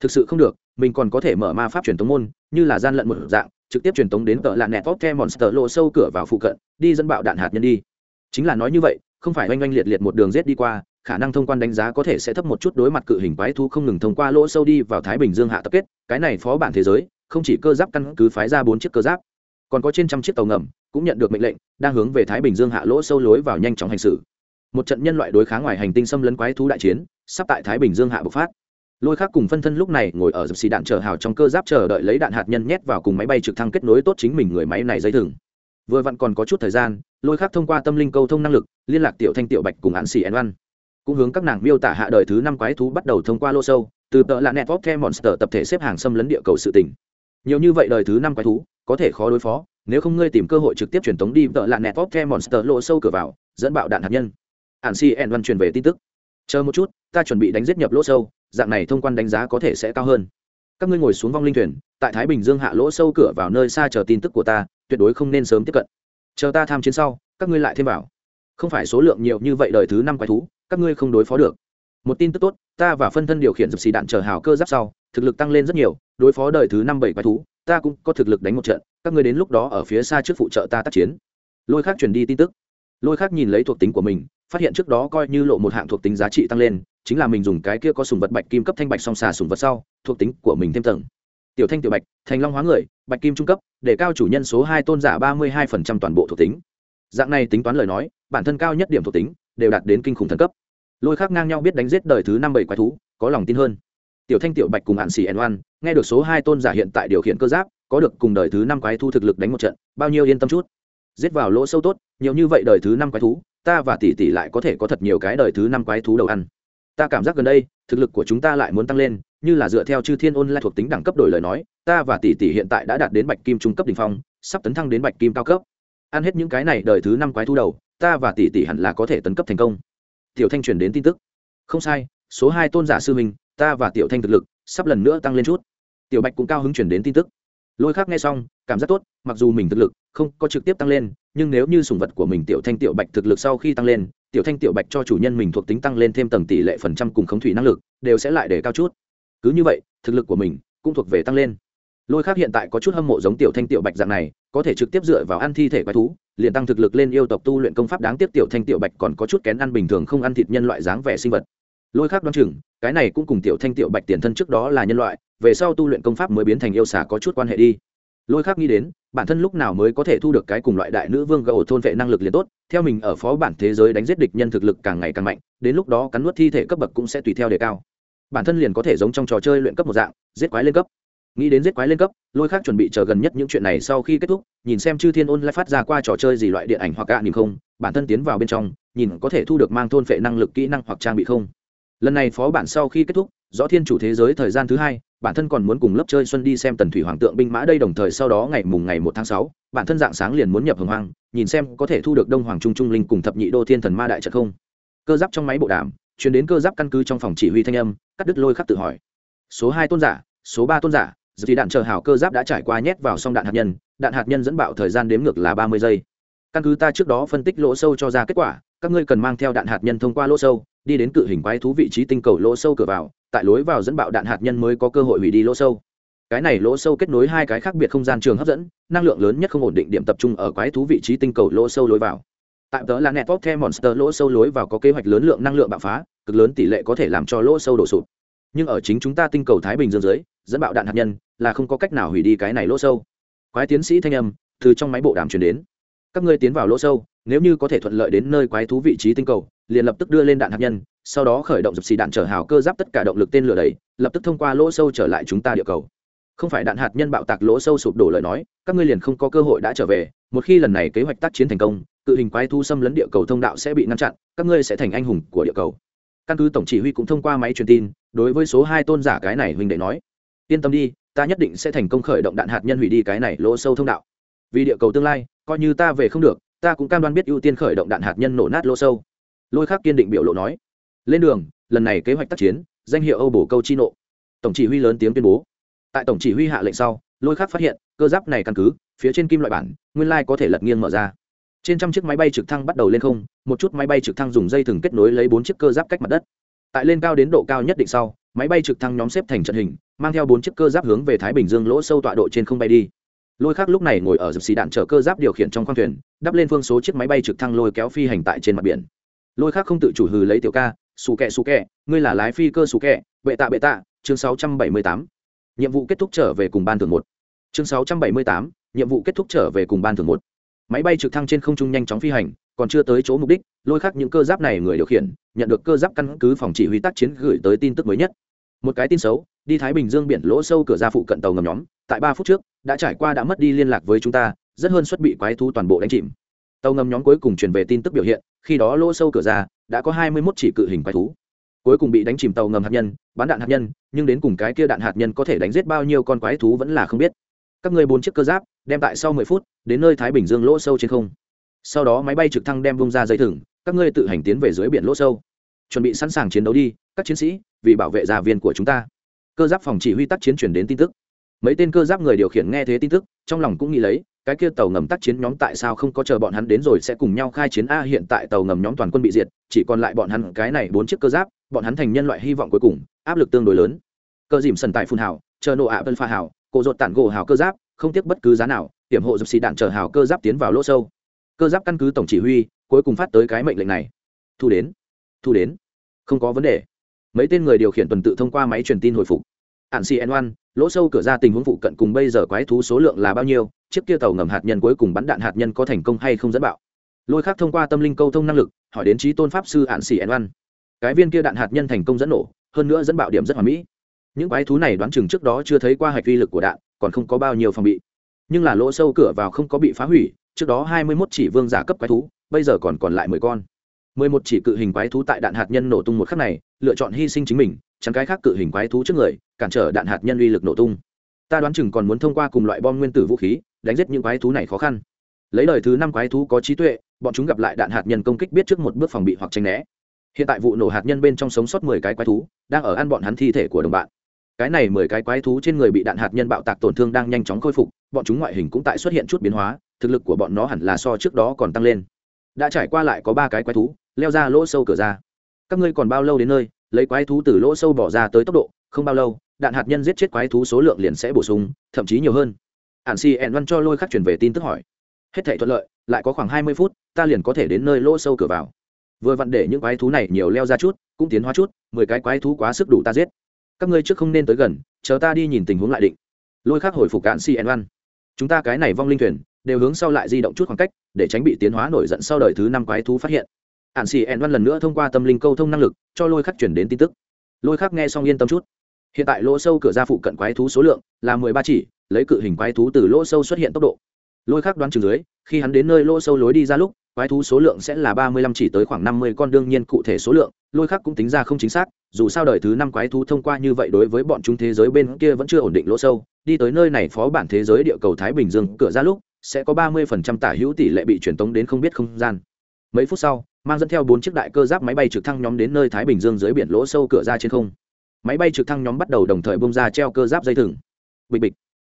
Thực sự không được mình còn có thể mở ma pháp truyền tống môn, như là gian lận một dạng, trực tiếp truyền tống đến tợ lạ nẹt tốt ke monster lộ sâu cửa vào phụ cận, đi dẫn bạo đạn hạt nhân đi. Chính là nói như vậy, không phải oanh oanh liệt liệt một đường rết đi qua, khả năng thông quan đánh giá có thể sẽ thấp một chút đối mặt cự hình quái thú không ngừng thông qua lỗ sâu đi vào thái bình dương hạ tập kết, cái này phó bản thế giới, không chỉ cơ giáp căn cứ phái ra bốn chiếc cơ giáp, còn có trên trăm chiếc tàu ngầm, cũng nhận được mệnh lệnh, đang hướng về thái bình dương hạ lỗ sâu lối vào nhanh chóng hành xử. Một trận nhân loại đối kháng ngoài hành tinh xâm lấn quái thú đại chiến, sắp tại thái bình dương hạ bộc phát lôi khác cùng phân thân lúc này ngồi ở dập xì đạn chờ hào trong cơ giáp chờ đợi lấy đạn hạt nhân nhét vào cùng máy bay trực thăng kết nối tốt chính mình người máy này dây thừng. Vừa vặn còn có chút thời gian, lôi khác thông qua tâm linh câu thông năng lực, liên lạc tiểu thanh tiểu bạch cùng án xì ẩn văn. Cũng hướng các nàng miêu tả hạ đời thứ năm quái thú bắt đầu thông qua lô sâu, từ tợ là network the monster tập thể xếp hàng xâm lấn địa cầu sự tỉnh nhiều như vậy đời thứ năm quái thú, có thể khó đối phó, nếu không ngươi tìm cơ hội trực tiếp truyền tống đi tợ là network the monster lô sâu cửa vào, dẫn bạo đạn hạt nhân. Ạn Xì ẩn văn truyền về tin tức. Chờ một chút, ta chuẩn bị đánh giết nhập lỗ sâu dạng này thông quan đánh giá có thể sẽ cao hơn. Các ngươi ngồi xuống vong linh thuyền, tại thái bình dương hạ lỗ sâu cửa vào nơi xa chờ tin tức của ta, tuyệt đối không nên sớm tiếp cận. Chờ ta tham chiến sau, các ngươi lại thêm vào. Không phải số lượng nhiều như vậy đời thứ năm quái thú, các ngươi không đối phó được. Một tin tức tốt, ta và phân thân điều khiển dập xì đạn chờ hào cơ giáp sau, thực lực tăng lên rất nhiều, đối phó đời thứ năm bảy quái thú, ta cũng có thực lực đánh một trận, các ngươi đến lúc đó ở phía xa trước phụ trợ ta tác chiến. Lôi khác truyền đi tin tức. Lôi khác nhìn lấy thuộc tính của mình, phát hiện trước đó coi như lộ một hạng thuộc tính giá trị tăng lên chính là mình dùng cái kia có sùng vật bạch kim cấp thanh bạch song xà sùng vật sau, thuộc tính của mình thêm tầng. Tiểu thanh tiểu bạch, thành long hóa người, bạch kim trung cấp, để cao chủ nhân số hai tôn giả ba mươi hai toàn bộ thuộc tính. Dạng này tính toán lời nói, bản thân cao nhất điểm thuộc tính, đều đạt đến kinh khủng thần cấp. Lôi khác ngang nhau biết đánh giết đời thứ năm bảy quái thú, có lòng tin hơn. Tiểu thanh tiểu bạch cùng hạn xì ẩn oan, nghe được số hai tôn giả hiện tại điều khiển cơ giáp, có được cùng đời thứ năm quái thú thực lực đánh một trận, bao nhiêu yên tâm chút. Giết vào lỗ sâu tốt, nhiều như vậy đời thứ năm quái thú, ta và tỷ tỷ lại có thể có thật nhiều cái đời thứ năm quái thú đầu ăn ta cảm giác gần đây, thực lực của chúng ta lại muốn tăng lên, như là dựa theo chư thiên ôn lại thuộc tính đẳng cấp đổi lời nói, ta và tỷ tỷ hiện tại đã đạt đến bạch kim trung cấp đ ỉ n h phong, sắp tấn thăng đến bạch kim cao cấp. Ăn hết những cái này, đời thứ năm quái thu đầu, ta và tỷ tỷ hẳn là có thể tấn cấp thành công. Tiểu thanh truyền đến tin tức. Không sai, số hai tôn giả sư minh ta và tiểu thanh thực lực, sắp lần nữa tăng lên chút. Tiểu bạch cũng cao hứng truyền đến tin tức. Lôi khác nghe xong, cảm giác tốt, mặc dù mình thực lực không có trực tiếp tăng lên, nhưng nếu như sùng vật của mình tiểu thanh tiểu bạch thực lực sau khi tăng lên tiểu thanh tiểu bạch cho chủ nhân mình thuộc tính tăng lên thêm tầng tỷ lệ phần trăm cùng khống thủy năng lực, đều sẽ lại để cao chút. Cứ như vậy, thực lực của mình cũng thuộc về tăng lên. Lôi khác hiện tại có chút hâm mộ giống tiểu thanh tiểu bạch dạng này, có thể trực tiếp dựa vào ăn thi thể quái thú, liền tăng thực lực lên yêu tộc tu luyện công pháp đáng tiếc tiểu thanh tiểu bạch còn có chút kén ăn bình thường không ăn thịt nhân loại dáng vẻ sinh vật. Lôi khác đoán chừng, cái này cũng cùng tiểu thanh tiểu bạch tiền thân trước đó là nhân loại, về sau tu luyện công pháp mới biến thành yêu xà có chút quan hệ đi lôi khác nghĩ đến, bản thân lúc nào mới có thể thu được cái cùng loại đại nữ vương gậu thôn vệ năng lực liền tốt, theo mình ở phó bản thế giới đánh giết địch nhân thực lực càng ngày càng mạnh, đến lúc đó cắn nuốt thi thể cấp bậc cũng sẽ tùy theo đề cao. Bản thân liền có thể giống trong trò chơi luyện cấp một dạng, giết quái lên cấp. Nghĩ đến giết quái lên cấp, lôi khác chuẩn bị chờ gần nhất những chuyện này sau khi kết thúc, nhìn xem chư thiên ôn lại phát ra qua trò chơi gì loại điện ảnh hoặc gạ nhìn không, bản thân tiến vào bên trong, nhìn có thể thu được mang thôn phệ năng lực kỹ năng hoặc trang bị không. Lần này phó bản sau khi kết thúc, rõ thiên chủ thế giới thời gian thứ hai bản thân còn muốn cùng lớp chơi xuân đi xem tần thủy hoàng tượng binh mã đây đồng thời sau đó ngày mùng ngày một tháng sáu, bản thân dạng sáng liền muốn nhập hồng hoang, nhìn xem có thể thu được đông hoàng trung trung linh cùng thập nhị đô thiên thần ma đại trận không. Cơ giáp trong máy bộ đàm chuyển đến cơ giáp căn cứ trong phòng chỉ huy thanh âm, cắt đứt lôi khắc tự hỏi. Số hai tôn giả, số ba tôn giả, dự thì đạn chờ hảo cơ giáp đã trải qua nhét vào xong đạn hạt nhân, đạn hạt nhân dẫn bạo thời gian đếm ngược là ba mươi giây. Căn cứ ta trước đó phân tích lỗ sâu cho ra kết quả, các ngươi cần mang theo đạn hạt nhân thông qua lỗ sâu, đi đến cự hình quái thú vị trí tinh cầu lỗ sâu cửa vào tại lối vào dẫn bạo đạn hạt nhân mới có cơ hội hủy đi lỗ sâu. Cái này lỗ sâu kết nối hai cái khác biệt không gian trường hấp dẫn, năng lượng lớn nhất không ổn định điểm tập trung ở quái thú vị trí tinh cầu lỗ sâu lối vào. Tại tớ là network the monster lỗ sâu lối vào có kế hoạch lớn lượng năng lượng bạo phá, cực lớn tỷ lệ có thể làm cho lỗ sâu đổ sụt nhưng ở chính chúng ta tinh cầu thái bình dương dưới, dẫn bạo đạn hạt nhân là không có cách nào hủy đi cái này lỗ sâu. Quái tiến sĩ thanh âm từ trong máy bộ đàm truyền đến. Các ngươi tiến vào lỗ sâu, nếu như có thể thuận lợi đến nơi quái thú vị trí tinh cầu, liền lập tức đưa lên đạn hạt nhân sau đó khởi động dập xì đạn chở hào cơ giáp tất cả động lực tên lửa đầy lập tức thông qua lỗ sâu trở lại chúng ta địa cầu. Không phải đạn hạt nhân bạo tạc lỗ sâu sụp đổ lời nói, các ngươi liền không có cơ hội đã trở về, một khi lần này kế hoạch tác chiến thành công, cự hình quái thu xâm lấn địa cầu thông đạo sẽ bị ngăn chặn, các ngươi sẽ thành anh hùng của địa cầu. Căn cứ tổng chỉ huy cũng thông qua máy truyền tin, đối với số hai tôn giả cái này huynh đệ nói, yên tâm đi, ta nhất định sẽ thành công khởi động đạn hạt nhân hủy đi cái này lỗ sâu thông đạo. Vì địa cầu tương lai, coi như ta về không được, ta cũng cam đoan biết ưu tiên khởi động đạn hạt nhân nổ nát lỗ sâu. Lôi khắc kiên định biểu lộ nói lên đường, lần này kế hoạch tác chiến, danh hiệu âu bổ câu chi nộ. Tổng chỉ huy lớn tiếng tuyên bố. Tại tổng chỉ huy hạ lệnh sau, lôi khác phát hiện, cơ giáp này căn cứ, phía trên kim loại bản, nguyên lai có thể lật nghiêng mở ra. Trên trăm chiếc máy bay trực thăng bắt đầu lên không, một chút máy bay trực thăng dùng dây thừng kết nối lấy bốn chiếc cơ giáp cách mặt đất. Tại lên cao đến độ cao nhất định sau, máy bay trực thăng nhóm xếp thành trận hình, mang theo bốn chiếc cơ giáp hướng về thái bình dương lỗ sâu tọa độ trên không bay đi. Lôi khác lúc này ngồi ở dập xì đạn chở cơ giáp điều khiển trong khoang thuyền, đắp lên phương số chiếc máy bay trực thăng lôi kéo phi hành tại trên mặt biển. Lôi khác không tự chủ hừ lấy tiểu ca xù kẹ xù kẹ ngươi là lái phi cơ xù kẹ bệ tạ bệ tạ chương 678. nhiệm vụ kết thúc trở về cùng ban thường một. Chương 678, nhiệm vụ kết thúc trở về cùng ban thường một. Máy bay trực thăng trên không trung nhanh chóng phi hành còn chưa tới chỗ mục đích lôi khắc những cơ giáp này người điều khiển nhận được cơ giáp căn cứ phòng chỉ huy tác chiến gửi tới tin tức mới nhất. Một cái tin xấu đi thái bình dương biển lỗ sâu cửa ra phụ cận tàu ngầm nhóm tại ba phút trước đã trải qua đã mất đi liên lạc với chúng ta rất hơn suất bị quái thú toàn bộ đánh chìm tàu ngầm nhóm cuối cùng truyền về tin tức biểu hiện, khi đó lỗ sâu cửa ra đã có hai mươi mốt chỉ cự hình quái thú. Cuối cùng bị đánh chìm tàu ngầm hạt nhân, bắn đạn hạt nhân, nhưng đến cùng cái kia đạn hạt nhân có thể đánh giết bao nhiêu con quái thú vẫn là không biết. Các ngươi bốn chiếc cơ giáp, đem tại sau mười phút, đến nơi thái bình dương lỗ sâu trên không. Sau đó máy bay trực thăng đem bung ra dây thừng, các ngươi tự hành tiến về dưới biển lỗ sâu. Chuẩn bị sẵn sàng chiến đấu đi, các chiến sĩ, vì bảo vệ gia viên của chúng ta. Cơ giáp phòng chỉ huy tác chiến chuyển đến tin tức. Mấy tên cơ giáp người điều khiển nghe thế tin tức, trong lòng cũng nghĩ lấy cái kia tàu ngầm tác chiến nhóm tại sao không có chờ bọn hắn đến rồi sẽ cùng nhau khai chiến? A, hiện tại tàu ngầm nhóm toàn quân bị diệt, chỉ còn lại bọn hắn cái này bốn chiếc cơ giáp, bọn hắn thành nhân loại hy vọng cuối cùng, áp lực tương đối lớn. Cơ dìm sần tại phun hào, chờ nộ ạ vân pha hào cổ rột tản gỗ hào cơ giáp, không tiếc bất cứ giá nào, hiểm hộ dập xì đạn chở hào cơ giáp tiến vào lỗ sâu. Cơ giáp căn cứ tổng chỉ huy, cuối cùng phát tới cái mệnh lệnh này. Thu đến thu đến. Không có vấn đề. Mấy tên người điều khiển tuần tự thông qua máy truyền tin hồi phục. Ạn cn oan lỗ sâu cửa ra tình huống phụ cận cùng bây giờ quái thú số lượng là bao nhiêu, chiếc kia tàu ngầm hạt nhân cuối cùng bắn đạn hạt nhân có thành công hay không dẫn bạo. Lôi khác thông qua tâm linh câu thông năng lực, hỏi đến trí tôn pháp sư ạn ẩn văn cái viên kia đạn hạt nhân thành công dẫn nổ, hơn nữa dẫn bạo điểm rất hoàn mỹ. Những quái thú này đoán chừng trước đó chưa thấy qua hạch vi lực của đạn, còn không có bao nhiêu phòng bị. Nhưng là lỗ sâu cửa vào không có bị phá hủy, trước đó hai mươi 21 chỉ vương giả cấp quái thú, bây giờ còn còn lại mười con. mười một chỉ cự hình quái thú tại đạn hạt nhân nổ tung một khắc này, lựa chọn hy sinh chính mình chẳng cái khác cự hình quái thú trước người, cản trở đạn hạt nhân uy lực nổ tung. Ta đoán chừng còn muốn thông qua cùng loại bom nguyên tử vũ khí, đánh giết những quái thú này khó khăn. Lấy lời thứ năm quái thú có trí tuệ, bọn chúng gặp lại đạn hạt nhân công kích biết trước một bước phòng bị hoặc tranh né. Hiện tại vụ nổ hạt nhân bên trong sống sót mười cái quái thú, đang ở ăn bọn hắn thi thể của đồng bạn. Cái này mười cái quái thú trên người bị đạn hạt nhân bạo tạc tổn thương đang nhanh chóng khôi phục, bọn chúng ngoại hình cũng tại xuất hiện chút biến hóa, thực lực của bọn nó hẳn là so trước đó còn tăng lên. Đã trải qua lại có ba cái quái thú, leo ra lỗ sâu cửa ra. Các ngươi còn bao lâu đến nơi? Lấy quái thú từ lỗ sâu bỏ ra tới tốc độ, không bao lâu, đạn hạt nhân giết chết quái thú số lượng liền sẽ bổ sung, thậm chí nhiều hơn. Ạn si ẹn văn cho lôi khắc chuyển về tin tức hỏi. Hết thể thuận lợi, lại có khoảng hai mươi phút, ta liền có thể đến nơi lỗ sâu cửa vào. Vừa vặn để những quái thú này nhiều leo ra chút, cũng tiến hóa chút, mười cái quái thú quá sức đủ ta giết. Các ngươi trước không nên tới gần, chờ ta đi nhìn tình huống lại định. Lôi khắc hồi phục cạn si ẹn văn. Chúng ta cái này vong linh thuyền, đều hướng sau lại di động chút khoảng cách, để tránh bị tiến hóa nổi giận sau đời thứ năm quái thú phát hiện ạn xì ẹn văn lần nữa thông qua tâm linh câu thông năng lực, cho lôi khắc chuyển đến tin tức. Lôi khắc nghe xong yên tâm chút. Hiện tại lỗ sâu cửa ra phụ cận quái thú số lượng là mười ba chỉ, lấy cự hình quái thú từ lỗ sâu xuất hiện tốc độ. Lôi khắc đoán chừng dưới, khi hắn đến nơi lỗ sâu lối đi ra lúc, quái thú số lượng sẽ là ba mươi lăm chỉ tới khoảng năm mươi con đương nhiên cụ thể số lượng, lôi khắc cũng tính ra không chính xác, dù sao đời thứ năm quái thú thông qua như vậy đối với bọn chúng thế giới bên kia vẫn chưa ổn định lỗ sâu, đi tới nơi này phó bản thế giới địa cầu thái bình dương cửa ra lúc, sẽ có ba mươi phần trăm tả hữu tỷ lệ bị truyền tống đến không biết không gian. Mấy phút sau mang dẫn theo bốn chiếc đại cơ giáp máy bay trực thăng nhóm đến nơi thái bình dương dưới biển lỗ sâu cửa ra trên không. Máy bay trực thăng nhóm bắt đầu đồng thời bông ra treo cơ giáp dây thừng. Bịch bịch.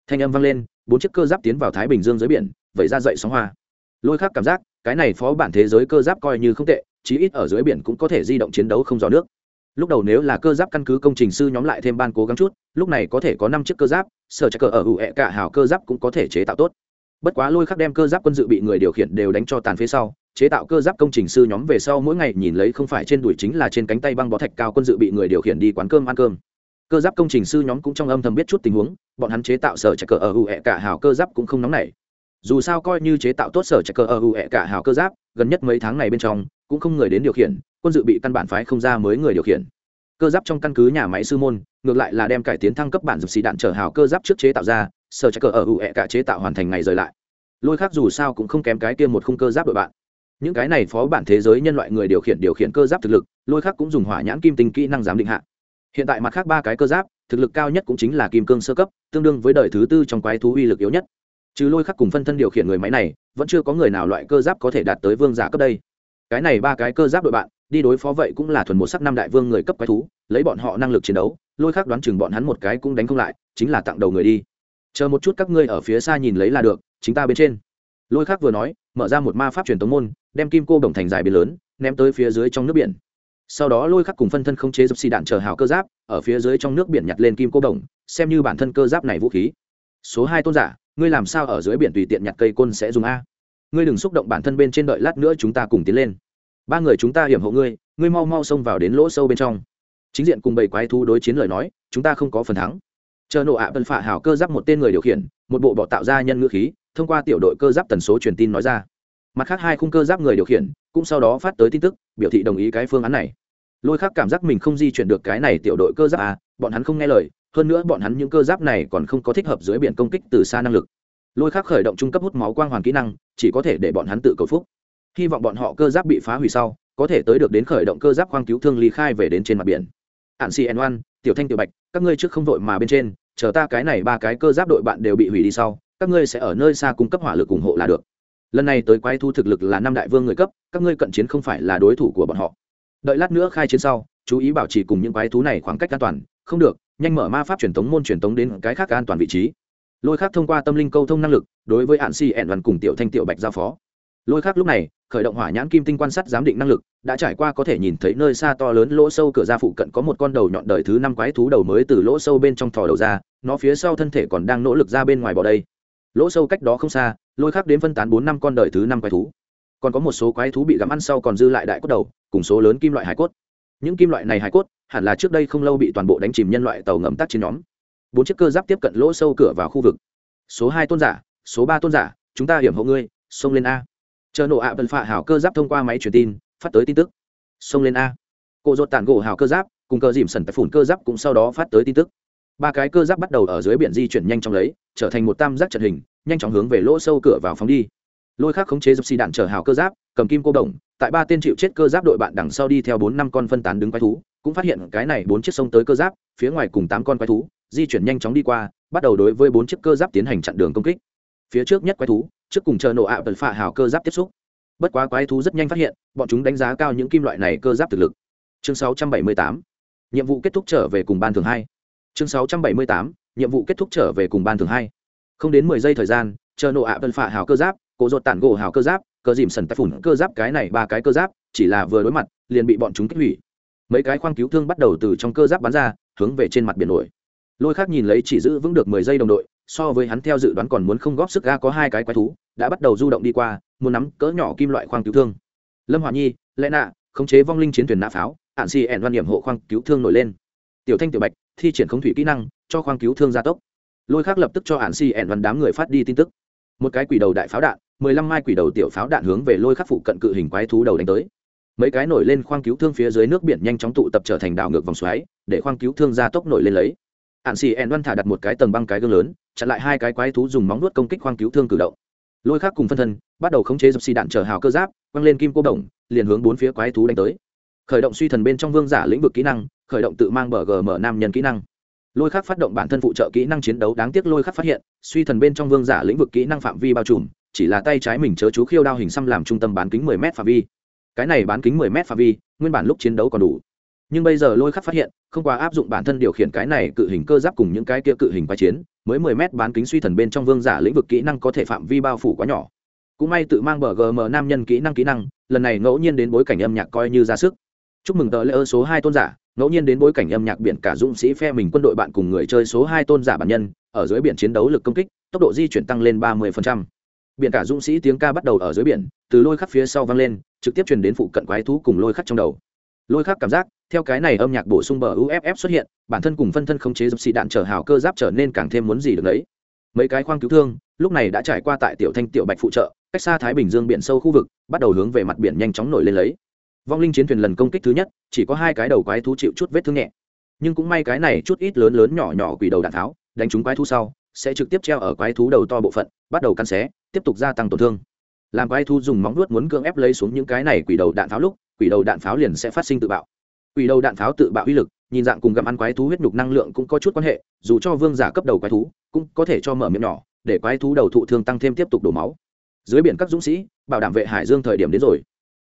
Thanh âm vang lên, bốn chiếc cơ giáp tiến vào thái bình dương dưới biển, vẩy ra dậy sóng hoa. Lôi khác cảm giác, cái này phó bản thế giới cơ giáp coi như không tệ, chí ít ở dưới biển cũng có thể di động chiến đấu không rõ nước. Lúc đầu nếu là cơ giáp căn cứ công trình sư nhóm lại thêm ban cố gắng chút, lúc này có thể có năm chiếc cơ giáp, sở chắc cờ ở ủ hẹ cả hào cơ giáp cũng có thể chế tạo tốt. Bất quá lôi khắc đem cơ giáp quân dự bị người điều khiển đều đánh cho tàn phía sau chế tạo cơ giáp công trình sư nhóm về sau mỗi ngày nhìn lấy không phải trên đùi chính là trên cánh tay băng bó thạch cao quân dự bị người điều khiển đi quán cơm ăn cơm. Cơ giáp công trình sư nhóm cũng trong âm thầm biết chút tình huống, bọn hắn chế tạo sở chạy cờ ở hữu hẹ cả hào cơ giáp cũng không nóng nảy. Dù sao coi như chế tạo tốt sở chạy cờ ở hữu hẹ cả hào cơ giáp, gần nhất mấy tháng này bên trong, cũng không người đến điều khiển, quân dự bị căn bản phái không ra mới người điều khiển. Cơ giáp trong căn cứ nhà máy sư môn, ngược lại là đem cải tiến thăng cấp bản dập xì đạn trở hào cơ giáp trước chế tạo ra, sở chạy cờ ở hữu hẹ cả chế tạo hoàn thành ngày rời lại. Lôi khác dù sao cũng không kém cái kia một khung cơ giáp đội bạn những cái này phó bản thế giới nhân loại người điều khiển điều khiển cơ giáp thực lực, lôi khắc cũng dùng hỏa nhãn kim tinh kỹ năng giám định hạ. Hiện tại mặt khác ba cái cơ giáp, thực lực cao nhất cũng chính là kim cương sơ cấp, tương đương với đời thứ tư trong quái thú uy lực yếu nhất. Trừ lôi khắc cùng phân thân điều khiển người máy này, vẫn chưa có người nào loại cơ giáp có thể đạt tới vương giả cấp đây. Cái này ba cái cơ giáp đội bạn, đi đối phó vậy cũng là thuần một sắc năm đại vương người cấp quái thú, lấy bọn họ năng lực chiến đấu, lôi khắc đoán chừng bọn hắn một cái cũng đánh không lại, chính là tặng đầu người đi. Chờ một chút các ngươi ở phía xa nhìn lấy là được, chính ta bên trên. Lôi khắc vừa nói, mở ra một ma pháp truyền tống môn đem kim cô đồng thành dài biển lớn, ném tới phía dưới trong nước biển. Sau đó lôi khắc cùng phân thân không chế dập xì đạn chờ hào cơ giáp, ở phía dưới trong nước biển nhặt lên kim cô đồng xem như bản thân cơ giáp này vũ khí. Số hai tôn giả, ngươi làm sao ở dưới biển tùy tiện nhặt cây côn sẽ dùng a? Ngươi đừng xúc động bản thân bên trên đợi lát nữa chúng ta cùng tiến lên. Ba người chúng ta hiểm hộ ngươi ngươi mau mau xông vào đến lỗ sâu bên trong. Chính diện cùng bầy quái thú đối chiến lời nói, chúng ta không có phần thắng. Chờ nộ ạ vân phạ hào cơ giáp một tên người điều khiển, một bộ bỏ tạo ra nhân ngữ khí, thông qua tiểu đội cơ giáp tần số truyền tin nói ra mặt khác hai khung cơ giáp người điều khiển cũng sau đó phát tới tin tức biểu thị đồng ý cái phương án này lôi khác cảm giác mình không di chuyển được cái này tiểu đội cơ giáp à bọn hắn không nghe lời hơn nữa bọn hắn những cơ giáp này còn không có thích hợp dưới biển công kích từ xa năng lực lôi khác khởi động trung cấp hút máu quang hoàn kỹ năng chỉ có thể để bọn hắn tự cầu phúc hy vọng bọn họ cơ giáp bị phá hủy sau có thể tới được đến khởi động cơ giáp khoang cứu thương ly khai về đến trên mặt biển ạn xì oan, tiểu thanh tiểu bạch, các ngươi trước không vội mà bên trên, chờ ta cái này ba cái cơ giáp đội bạn đều bị hủy đi sau, các ngươi sẽ ở nơi xa cung cấp hỏa lực ủng hộ là được lần này tới quái thu thực lực là năm đại vương người cấp, các ngươi cận chiến không phải là đối thủ của bọn họ. Đợi lát nữa khai chiến sau, chú ý bảo trì cùng những quái thú này khoảng cách an toàn. Không được, nhanh mở ma pháp truyền thống môn truyền thống đến cái khác an toàn vị trí. Lôi khác thông qua tâm linh câu thông năng lực, đối với hạn si ẹn đoàn cùng tiểu thanh tiểu bạch giao phó. Lôi khác lúc này, khởi động hỏa nhãn kim tinh quan sát giám định năng lực, đã trải qua có thể nhìn thấy nơi xa to lớn lỗ sâu cửa ra phụ cận có một con đầu nhọn đời thứ năm quái thú đầu mới từ lỗ sâu bên trong thò đầu ra, nó phía sau thân thể còn đang nỗ lực ra bên ngoài bỏ đây lỗ sâu cách đó không xa, lôi khác đến phân tán bốn năm con đời thứ năm quái thú. Còn có một số quái thú bị gắm ăn sau còn dư lại đại cốt đầu, cùng số lớn kim loại hải cốt. Những kim loại này hải cốt, hẳn là trước đây không lâu bị toàn bộ đánh chìm nhân loại tàu ngầm tác trên nhóm. Bốn chiếc cơ giáp tiếp cận lỗ sâu cửa vào khu vực. Số hai tôn giả, số ba tôn giả, chúng ta hiểm hộ ngươi, xông lên a. Chờ nổ ạ à phạ hảo cơ giáp thông qua máy truyền tin, phát tới tin tức. Xông lên a. Cộ rột tản gỗ hảo cơ giáp, cùng cơ dìm sần tại phủn cơ giáp cũng sau đó phát tới tin tức ba cái cơ giáp bắt đầu ở dưới biển di chuyển nhanh chóng lấy, trở thành một tam giác trận hình, nhanh chóng hướng về lỗ sâu cửa vào phóng đi. Lôi khác khống chế dập xì đạn chở hào cơ giáp, cầm kim cô đồng, tại ba tên chịu chết cơ giáp đội bạn đằng sau đi theo bốn năm con phân tán đứng quái thú, cũng phát hiện cái này bốn chiếc sông tới cơ giáp, phía ngoài cùng tám con quái thú, di chuyển nhanh chóng đi qua, bắt đầu đối với bốn chiếc cơ giáp tiến hành chặn đường công kích. Phía trước nhất quái thú, trước cùng chờ nổ ạ tần phạ hào cơ giáp tiếp xúc. Bất quá quái thú rất nhanh phát hiện, bọn chúng đánh giá cao những kim loại này cơ giáp thực lực. Chương 678 nhiệm vụ kết thúc trở về cùng ban thường hai chương 678 nhiệm vụ kết thúc trở về cùng ban thường hai. Không đến mười giây thời gian, chờ nổ ạ vân phạ hào cơ giáp cổ ruột tản gỗ hào cơ giáp cơ dìm sần tay phủn cơ giáp cái này ba cái cơ giáp, chỉ là vừa đối mặt, liền bị bọn chúng kích hủy. Mấy cái khoang cứu thương bắt đầu từ trong cơ giáp bắn ra, hướng về trên mặt biển nổi. Lôi khác nhìn lấy chỉ giữ vững được mười giây đồng đội, so với hắn theo dự đoán còn muốn không góp sức ga có hai cái quái thú, đã bắt đầu du động đi qua, muốn nắm cỡ nhỏ kim loại khoang cứu thương. Lâm hòa nhi lẽ nạ, khống chế vong linh chiến thuyền nã pháo ạn xì ẻn văn điểm hộ khoang cứu thương nổi lên. Tiểu thanh tiểu bạch thi triển khống thủy kỹ năng, cho khoang cứu thương gia tốc. Lôi khác lập tức cho hạn xì ẻn văn đám người phát đi tin tức. Một cái quỷ đầu đại pháo đạn, mười lăm mai quỷ đầu tiểu pháo đạn hướng về lôi khắc phụ cận cự hình quái thú đầu đánh tới. Mấy cái nổi lên khoang cứu thương phía dưới nước biển nhanh chóng tụ tập trở thành đảo ngược vòng xoáy, để khoang cứu thương gia tốc nổi lên lấy. Ạn xì ẻn văn thả đặt một cái tầng băng cái gương lớn, chặn lại hai cái quái thú dùng móng nuốt công kích khoang cứu thương cử động. Lôi khắc cùng phân thân, bắt đầu khống chế dập xì đạn chở hào cơ giáp, quăng lên kim cô đồng, liền hướng bốn phía quái thú đánh tới. Khởi động suy thần bên trong vương giả lĩnh vực kỹ năng khởi động tự mang bờ gm nam nhân kỹ năng. Lôi khắc phát động bản thân phụ trợ kỹ năng chiến đấu, đáng tiếc lôi khắc phát hiện, suy thần bên trong vương giả lĩnh vực kỹ năng phạm vi bao trùm, chỉ là tay trái mình chớ chú khiêu đao hình xăm làm trung tâm bán kính 10 m phạm vi. Cái này bán kính 10 m phạm vi, nguyên bản lúc chiến đấu còn đủ. Nhưng bây giờ lôi khắc phát hiện, không qua áp dụng bản thân điều khiển cái này cự hình cơ giáp cùng những cái kia cự hình quái chiến, mới 10 m bán kính suy thần bên trong vương giả lĩnh vực kỹ năng có thể phạm vi bao phủ quá nhỏ. Cũng may tự mang bờ gm nam nhân kỹ năng kỹ năng, lần này ngẫu nhiên đến bối cảnh âm nhạc coi như ra sức. Chúc mừng tờ lễ ơ số hai tôn giả ngẫu nhiên đến bối cảnh âm nhạc biển cả dũng sĩ phe mình quân đội bạn cùng người chơi số hai tôn giả bản nhân, ở dưới biển chiến đấu lực công kích, tốc độ di chuyển tăng lên ba mươi biển cả dũng sĩ tiếng ca bắt đầu ở dưới biển, từ lôi khắc phía sau vang lên, trực tiếp truyền đến phụ cận quái thú cùng lôi khắc trong đầu. Lôi khắc cảm giác, theo cái này âm nhạc bổ sung bờ uff xuất hiện, bản thân cùng phân thân khống chế dập xị đạn trở hào cơ giáp trở nên càng thêm muốn gì được đấy. Mấy cái khoang cứu thương, lúc này đã trải qua tại tiểu thanh tiểu bạch phụ trợ, cách xa thái bình dương biển sâu khu vực, bắt đầu hướng về mặt biển nhanh chóng nổi lên lấy vong linh chiến thuyền lần công kích thứ nhất, chỉ có hai cái đầu quái thú chịu chút vết thương nhẹ. Nhưng cũng may cái này chút ít lớn lớn nhỏ nhỏ quỷ đầu đạn tháo, đánh trúng quái thú sau, sẽ trực tiếp treo ở quái thú đầu to bộ phận, bắt đầu căn xé, tiếp tục gia tăng tổn thương. Làm quái thú dùng móng vuốt muốn cưỡng ép lấy xuống những cái này quỷ đầu đạn pháo lúc, quỷ đầu đạn pháo liền sẽ phát sinh tự bạo. Quỷ đầu đạn pháo tự bạo uy lực, nhìn dạng cùng gặm ăn quái thú huyết nhục năng lượng cũng có chút quan hệ, dù cho vương giả cấp đầu quái thú, cũng có thể cho mở miệng nhỏ, để quái thú đầu thụ thương tăng thêm tiếp tục đổ máu. Dưới biển các dũng sĩ, bảo đảm vệ hải dương thời điểm đến rồi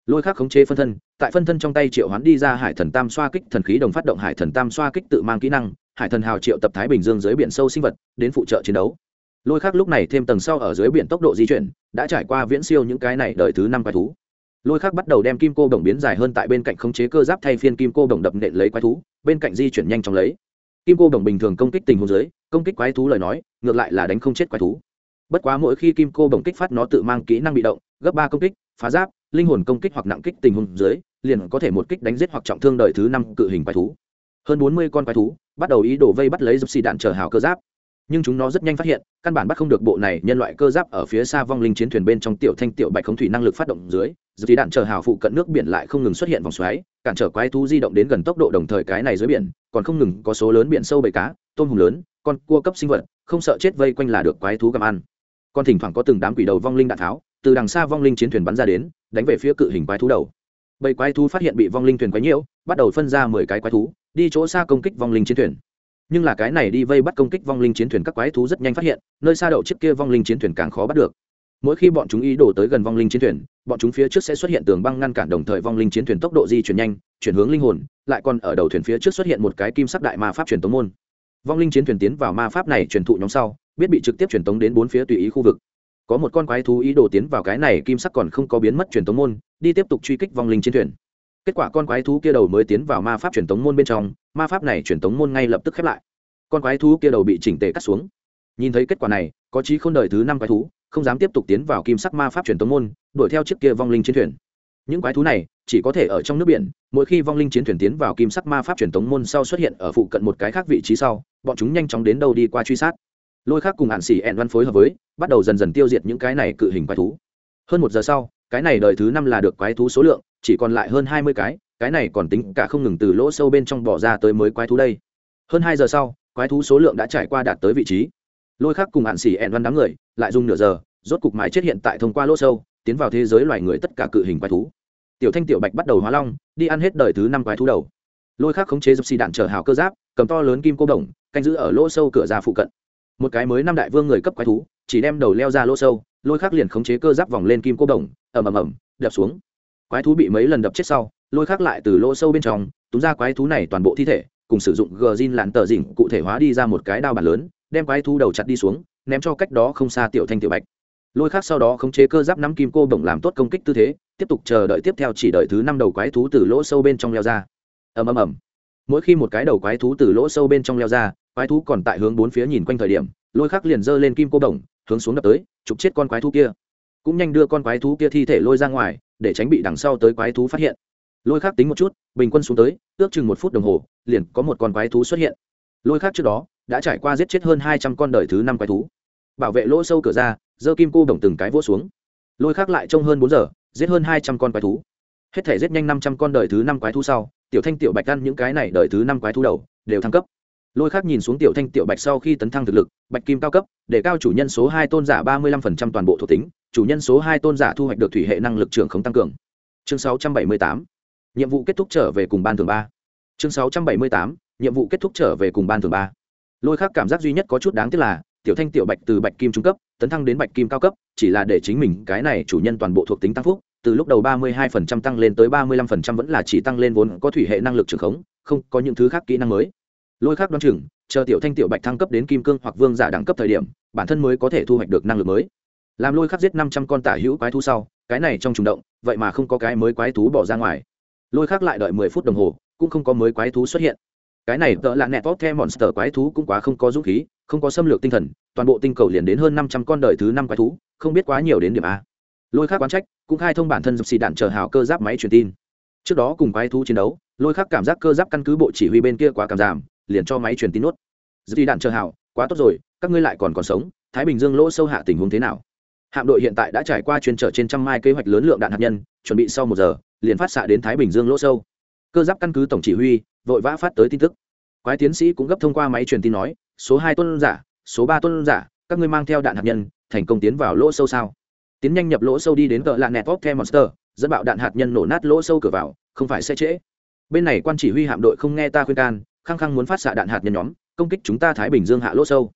lôi khắc khống chế phân thân, tại phân thân trong tay triệu hoán đi ra hải thần tam xoa kích thần khí đồng phát động hải thần tam xoa kích tự mang kỹ năng, hải thần hào triệu tập thái bình dương dưới biển sâu sinh vật, đến phụ trợ chiến đấu. Lôi khắc lúc này thêm tầng sau ở dưới biển tốc độ di chuyển, đã trải qua viễn siêu những cái này đợi thứ năm quái thú. Lôi khắc bắt đầu đem kim cô đồng biến dài hơn tại bên cạnh khống chế cơ giáp thay phiên kim cô đồng đập nện lấy quái thú, bên cạnh di chuyển nhanh chóng lấy. Kim cô đồng bình thường công kích tình huống dưới, công kích quái thú lời nói, ngược lại là đánh không chết quái thú. Bất quá mỗi khi kim cô đồng kích phát nó tự mang kỹ năng bị động, gấp ba công kích, phá giáp linh hồn công kích hoặc nặng kích tình huống dưới, liền có thể một kích đánh giết hoặc trọng thương đời thứ năm cự hình quái thú. Hơn bốn mươi con quái thú bắt đầu ý đồ vây bắt lấy dập xì đạn chờ hào cơ giáp. Nhưng chúng nó rất nhanh phát hiện, căn bản bắt không được bộ này nhân loại cơ giáp ở phía xa vong linh chiến thuyền bên trong tiểu thanh tiểu bạch không thủy năng lực phát động dưới dập xì đạn chờ hào phụ cận nước biển lại không ngừng xuất hiện vòng xoáy, cản trở quái thú di động đến gần tốc độ đồng thời cái này dưới biển, còn không ngừng có số lớn biển sâu bầy cá, tôm hùm lớn, con cua cấp sinh vật, không sợ chết vây quanh là được quái thú gặm ăn. Còn thỉnh thoảng có từng đám quỷ đầu vong linh đạn tháo từ đằng xa vong linh chiến thuyền bắn ra đến, đánh về phía cự hình quái thú đầu. Bầy quái thú phát hiện bị vong linh thuyền quái nhiễu, bắt đầu phân ra mười cái quái thú, đi chỗ xa công kích vong linh chiến thuyền. Nhưng là cái này đi vây bắt công kích vong linh chiến thuyền các quái thú rất nhanh phát hiện, nơi xa đậu chiếc kia vong linh chiến thuyền càng khó bắt được. Mỗi khi bọn chúng ý đổ tới gần vong linh chiến thuyền, bọn chúng phía trước sẽ xuất hiện tường băng ngăn cản đồng thời vong linh chiến thuyền tốc độ di chuyển nhanh, chuyển hướng linh hồn, lại còn ở đầu thuyền phía trước xuất hiện một cái kim sắc đại ma pháp truyền tống môn. Vong linh chiến thuyền tiến vào ma pháp này truyền thụ nhóm sau, biết bị trực tiếp truyền tống đến bốn phía tùy ý khu vực có một con quái thú ý đồ tiến vào cái này kim sắc còn không có biến mất truyền tống môn, đi tiếp tục truy kích vong linh chiến thuyền. Kết quả con quái thú kia đầu mới tiến vào ma pháp truyền tống môn bên trong, ma pháp này truyền tống môn ngay lập tức khép lại. Con quái thú kia đầu bị chỉnh tề cắt xuống. Nhìn thấy kết quả này, có chí không đợi thứ năm quái thú, không dám tiếp tục tiến vào kim sắc ma pháp truyền tống môn, đuổi theo chiếc kia vong linh chiến thuyền. Những quái thú này chỉ có thể ở trong nước biển, mỗi khi vong linh chiến thuyền tiến vào kim sắc ma pháp truyền tống môn sau xuất hiện ở phụ cận một cái khác vị trí sau, bọn chúng nhanh chóng đến đâu đi qua truy sát lôi khác cùng hạn xỉ ẹn văn phối hợp với, bắt đầu dần dần tiêu diệt những cái này cự hình quái thú. Hơn một giờ sau, cái này đời thứ năm là được quái thú số lượng, chỉ còn lại hơn hai mươi cái cái này còn tính cả không ngừng từ lỗ sâu bên trong bỏ ra tới mới quái thú đây. Hơn hai giờ sau, quái thú số lượng đã trải qua đạt tới vị trí. Lôi khác cùng hạn xỉ ẹn văn đám người, lại dùng nửa giờ, rốt cục mái chết hiện tại thông qua lỗ sâu, tiến vào thế giới loài người tất cả cự hình quái thú. Tiểu thanh, tiểu bạch bắt đầu hóa long, đi ăn hết đời thứ năm quái thú đầu. Lôi khác khống chế dập xì đạn chở hào cơ giáp, cầm to lớn kim cô đồng, canh giữ ở lỗ sâu cửa ra phụ cận một cái mới năm đại vương người cấp quái thú, chỉ đem đầu leo ra lỗ sâu, lôi khắc liền khống chế cơ giáp vòng lên kim cô đồng, ầm ầm ầm, đập xuống. Quái thú bị mấy lần đập chết sau, lôi khắc lại từ lỗ sâu bên trong, túm ra quái thú này toàn bộ thi thể, cùng sử dụng gờ zin lặn tờ dỉnh cụ thể hóa đi ra một cái đao bản lớn, đem quái thú đầu chặt đi xuống, ném cho cách đó không xa tiểu thanh tiểu bạch. Lôi khác sau đó khống chế cơ giáp nắm kim cô đồng làm tốt công kích tư thế, tiếp tục chờ đợi tiếp theo chỉ đợi thứ năm đầu quái thú từ lỗ sâu bên trong leo ra. Ầm ầm ầm. Mỗi khi một cái đầu quái thú từ lỗ sâu bên trong leo ra quái thú còn tại hướng bốn phía nhìn quanh thời điểm, lôi khắc liền giơ lên kim cô đồng, hướng xuống đập tới, chụp chết con quái thú kia. Cũng nhanh đưa con quái thú kia thi thể lôi ra ngoài, để tránh bị đằng sau tới quái thú phát hiện. Lôi khắc tính một chút, bình quân xuống tới, ước chừng một phút đồng hồ, liền có một con quái thú xuất hiện. Lôi khắc trước đó, đã trải qua giết chết hơn hai trăm con đời thứ năm quái thú. Bảo vệ lỗ sâu cửa ra, giơ kim cô đồng từng cái vỗ xuống. Lôi khắc lại trong hơn bốn giờ, giết hơn hai trăm con quái thú. Hết thể giết nhanh năm trăm con đời thứ năm quái thú sau, tiểu thanh tiểu bạch ăn những cái này đời thứ năm quái thú đầu, đều thăng cấp lôi khác nhìn xuống tiểu thanh tiểu bạch sau khi tấn thăng thực lực, bạch kim cao cấp, để cao chủ nhân số hai tôn giả ba mươi lăm phần trăm toàn bộ thuộc tính, chủ nhân số hai tôn giả thu hoạch được thủy hệ năng lực trưởng không tăng cường. Chương sáu trăm bảy mươi tám, nhiệm vụ kết thúc trở về cùng ban thường ba. Chương sáu trăm bảy mươi tám, nhiệm vụ kết thúc trở về cùng ban thường ba. Lôi khác cảm giác duy nhất có chút đáng tiếc là, tiểu thanh tiểu bạch từ bạch kim trung cấp, tấn thăng đến bạch kim cao cấp, chỉ là để chính mình cái này chủ nhân toàn bộ thuộc tính tăng phúc, từ lúc đầu ba mươi hai phần trăm tăng lên tới ba mươi lăm phần trăm vẫn là chỉ tăng lên vốn có thủy hệ năng lực trường khống, không có những thứ khác kỹ năng mới lôi khác đoán chừng, chờ tiểu thanh tiểu bạch thăng cấp đến kim cương hoặc vương giả đẳng cấp thời điểm, bản thân mới có thể thu hoạch được năng lực mới. Làm lôi khắc giết năm trăm con tả hữu quái thú sau, cái này trong trùng động, vậy mà không có cái mới quái thú bỏ ra ngoài. Lôi khắc lại đợi mười phút đồng hồ, cũng không có mới quái thú xuất hiện. Cái này tợ là nẹt tốt the monster quái thú cũng quá không có dũng khí, không có xâm lược tinh thần, toàn bộ tinh cầu liền đến hơn năm trăm con đời thứ năm quái thú, không biết quá nhiều đến điểm a. Lôi khắc quán trách, cũng khai thông bản thân dập xì đạn chờ hào cơ giáp máy truyền tin. Trước đó cùng quái thú chiến đấu, lôi khắc cảm giác cơ giáp căn cứ bộ chỉ huy bên kia quá cảm giảm liền cho máy truyền tin nốt. Dập đạn chờ hào quá tốt rồi, các ngươi lại còn còn sống, thái bình dương lỗ sâu hạ tình huống thế nào? Hạm đội hiện tại đã trải qua chuyên trở trên trăm mai kế hoạch lớn lượng đạn hạt nhân, chuẩn bị sau một giờ, liền phát xạ đến thái bình dương lỗ sâu. Cơ giáp căn cứ tổng chỉ huy, vội vã phát tới tin tức. Quái tiến sĩ cũng gấp thông qua máy truyền tin nói, số hai tuân giả, số ba tuân giả, các ngươi mang theo đạn hạt nhân, thành công tiến vào lỗ sâu sao? Tiến nhanh nhập lỗ sâu đi đến cỡ lạ nẹt vóc the monster, dẫn bạo đạn hạt nhân nổ nát lỗ sâu cửa vào, không phải sẽ trễ. Bên này quan chỉ huy hạm đội không nghe ta khuyên can khăng khăng muốn phát xạ đạn hạt nhân nhóm, công kích chúng ta thái bình dương hạ lỗ sâu.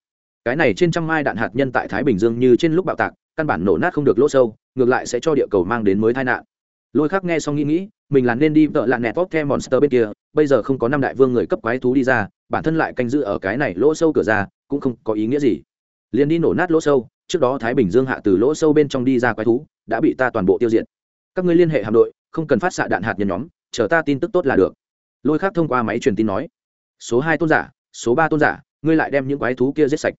Cái này trên trăm mai đạn hạt nhân tại thái bình dương như trên lúc bạo tạc, căn bản nổ nát không được lỗ sâu, ngược lại sẽ cho địa cầu mang đến mới tai nạn. Lôi khắc nghe xong nghĩ nghĩ, mình là nên đi vợ lạ nẹt vóc the monster bên kia, bây giờ không có năm đại vương người cấp quái thú đi ra, bản thân lại canh giữ ở cái này lỗ sâu cửa ra, cũng không có ý nghĩa gì. Liền đi nổ nát lỗ sâu, trước đó thái bình dương hạ từ lỗ sâu bên trong đi ra quái thú, đã bị ta toàn bộ tiêu diệt. Các ngươi liên hệ hạm đội, không cần phát xạ đạn hạt nhân nhóm, chờ ta tin tức tốt là được. Lôi khác thông qua máy truyền tin nói số hai tôn giả, số ba tôn giả, ngươi lại đem những quái thú kia giết sạch.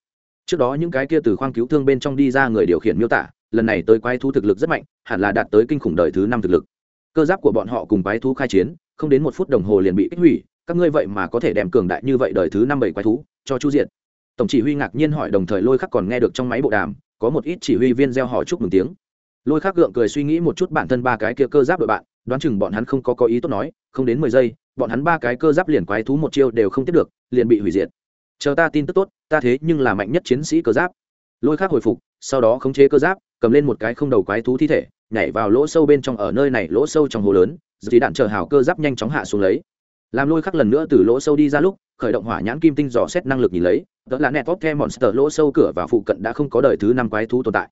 Trước đó những cái kia từ khoang cứu thương bên trong đi ra người điều khiển miêu tả, lần này tới quái thú thực lực rất mạnh, hẳn là đạt tới kinh khủng đời thứ năm thực lực. Cơ giáp của bọn họ cùng quái thú khai chiến, không đến một phút đồng hồ liền bị kích hủy, các ngươi vậy mà có thể đem cường đại như vậy đời thứ năm bảy quái thú cho chu diện tổng chỉ huy ngạc nhiên hỏi đồng thời lôi khắc còn nghe được trong máy bộ đàm, có một ít chỉ huy viên gieo hỏi chúc mừng tiếng lôi khắc gượng cười suy nghĩ một chút bản thân ba cái kia cơ giáp đội bạn, đoán chừng bọn hắn không có có ý tốt nói, không đến mười giây, bọn hắn ba cái cơ giáp liền quái thú một chiêu đều không tiếp được, liền bị hủy diệt. Chờ ta tin tức tốt, ta thế nhưng là mạnh nhất chiến sĩ cơ giáp. Lôi khắc hồi phục, sau đó khống chế cơ giáp, cầm lên một cái không đầu quái thú thi thể, nhảy vào lỗ sâu bên trong ở nơi này, lỗ sâu trong hồ lớn, dì đạn chờ hào cơ giáp nhanh chóng hạ xuống lấy. Làm lôi khắc lần nữa từ lỗ sâu đi ra lúc, khởi động hỏa nhãn kim tinh dò xét năng lực nhìn lấy đó là nẹt tốt the monster lỗ sâu cửa và phụ cận đã không có đời thứ năm quái thú tồn tại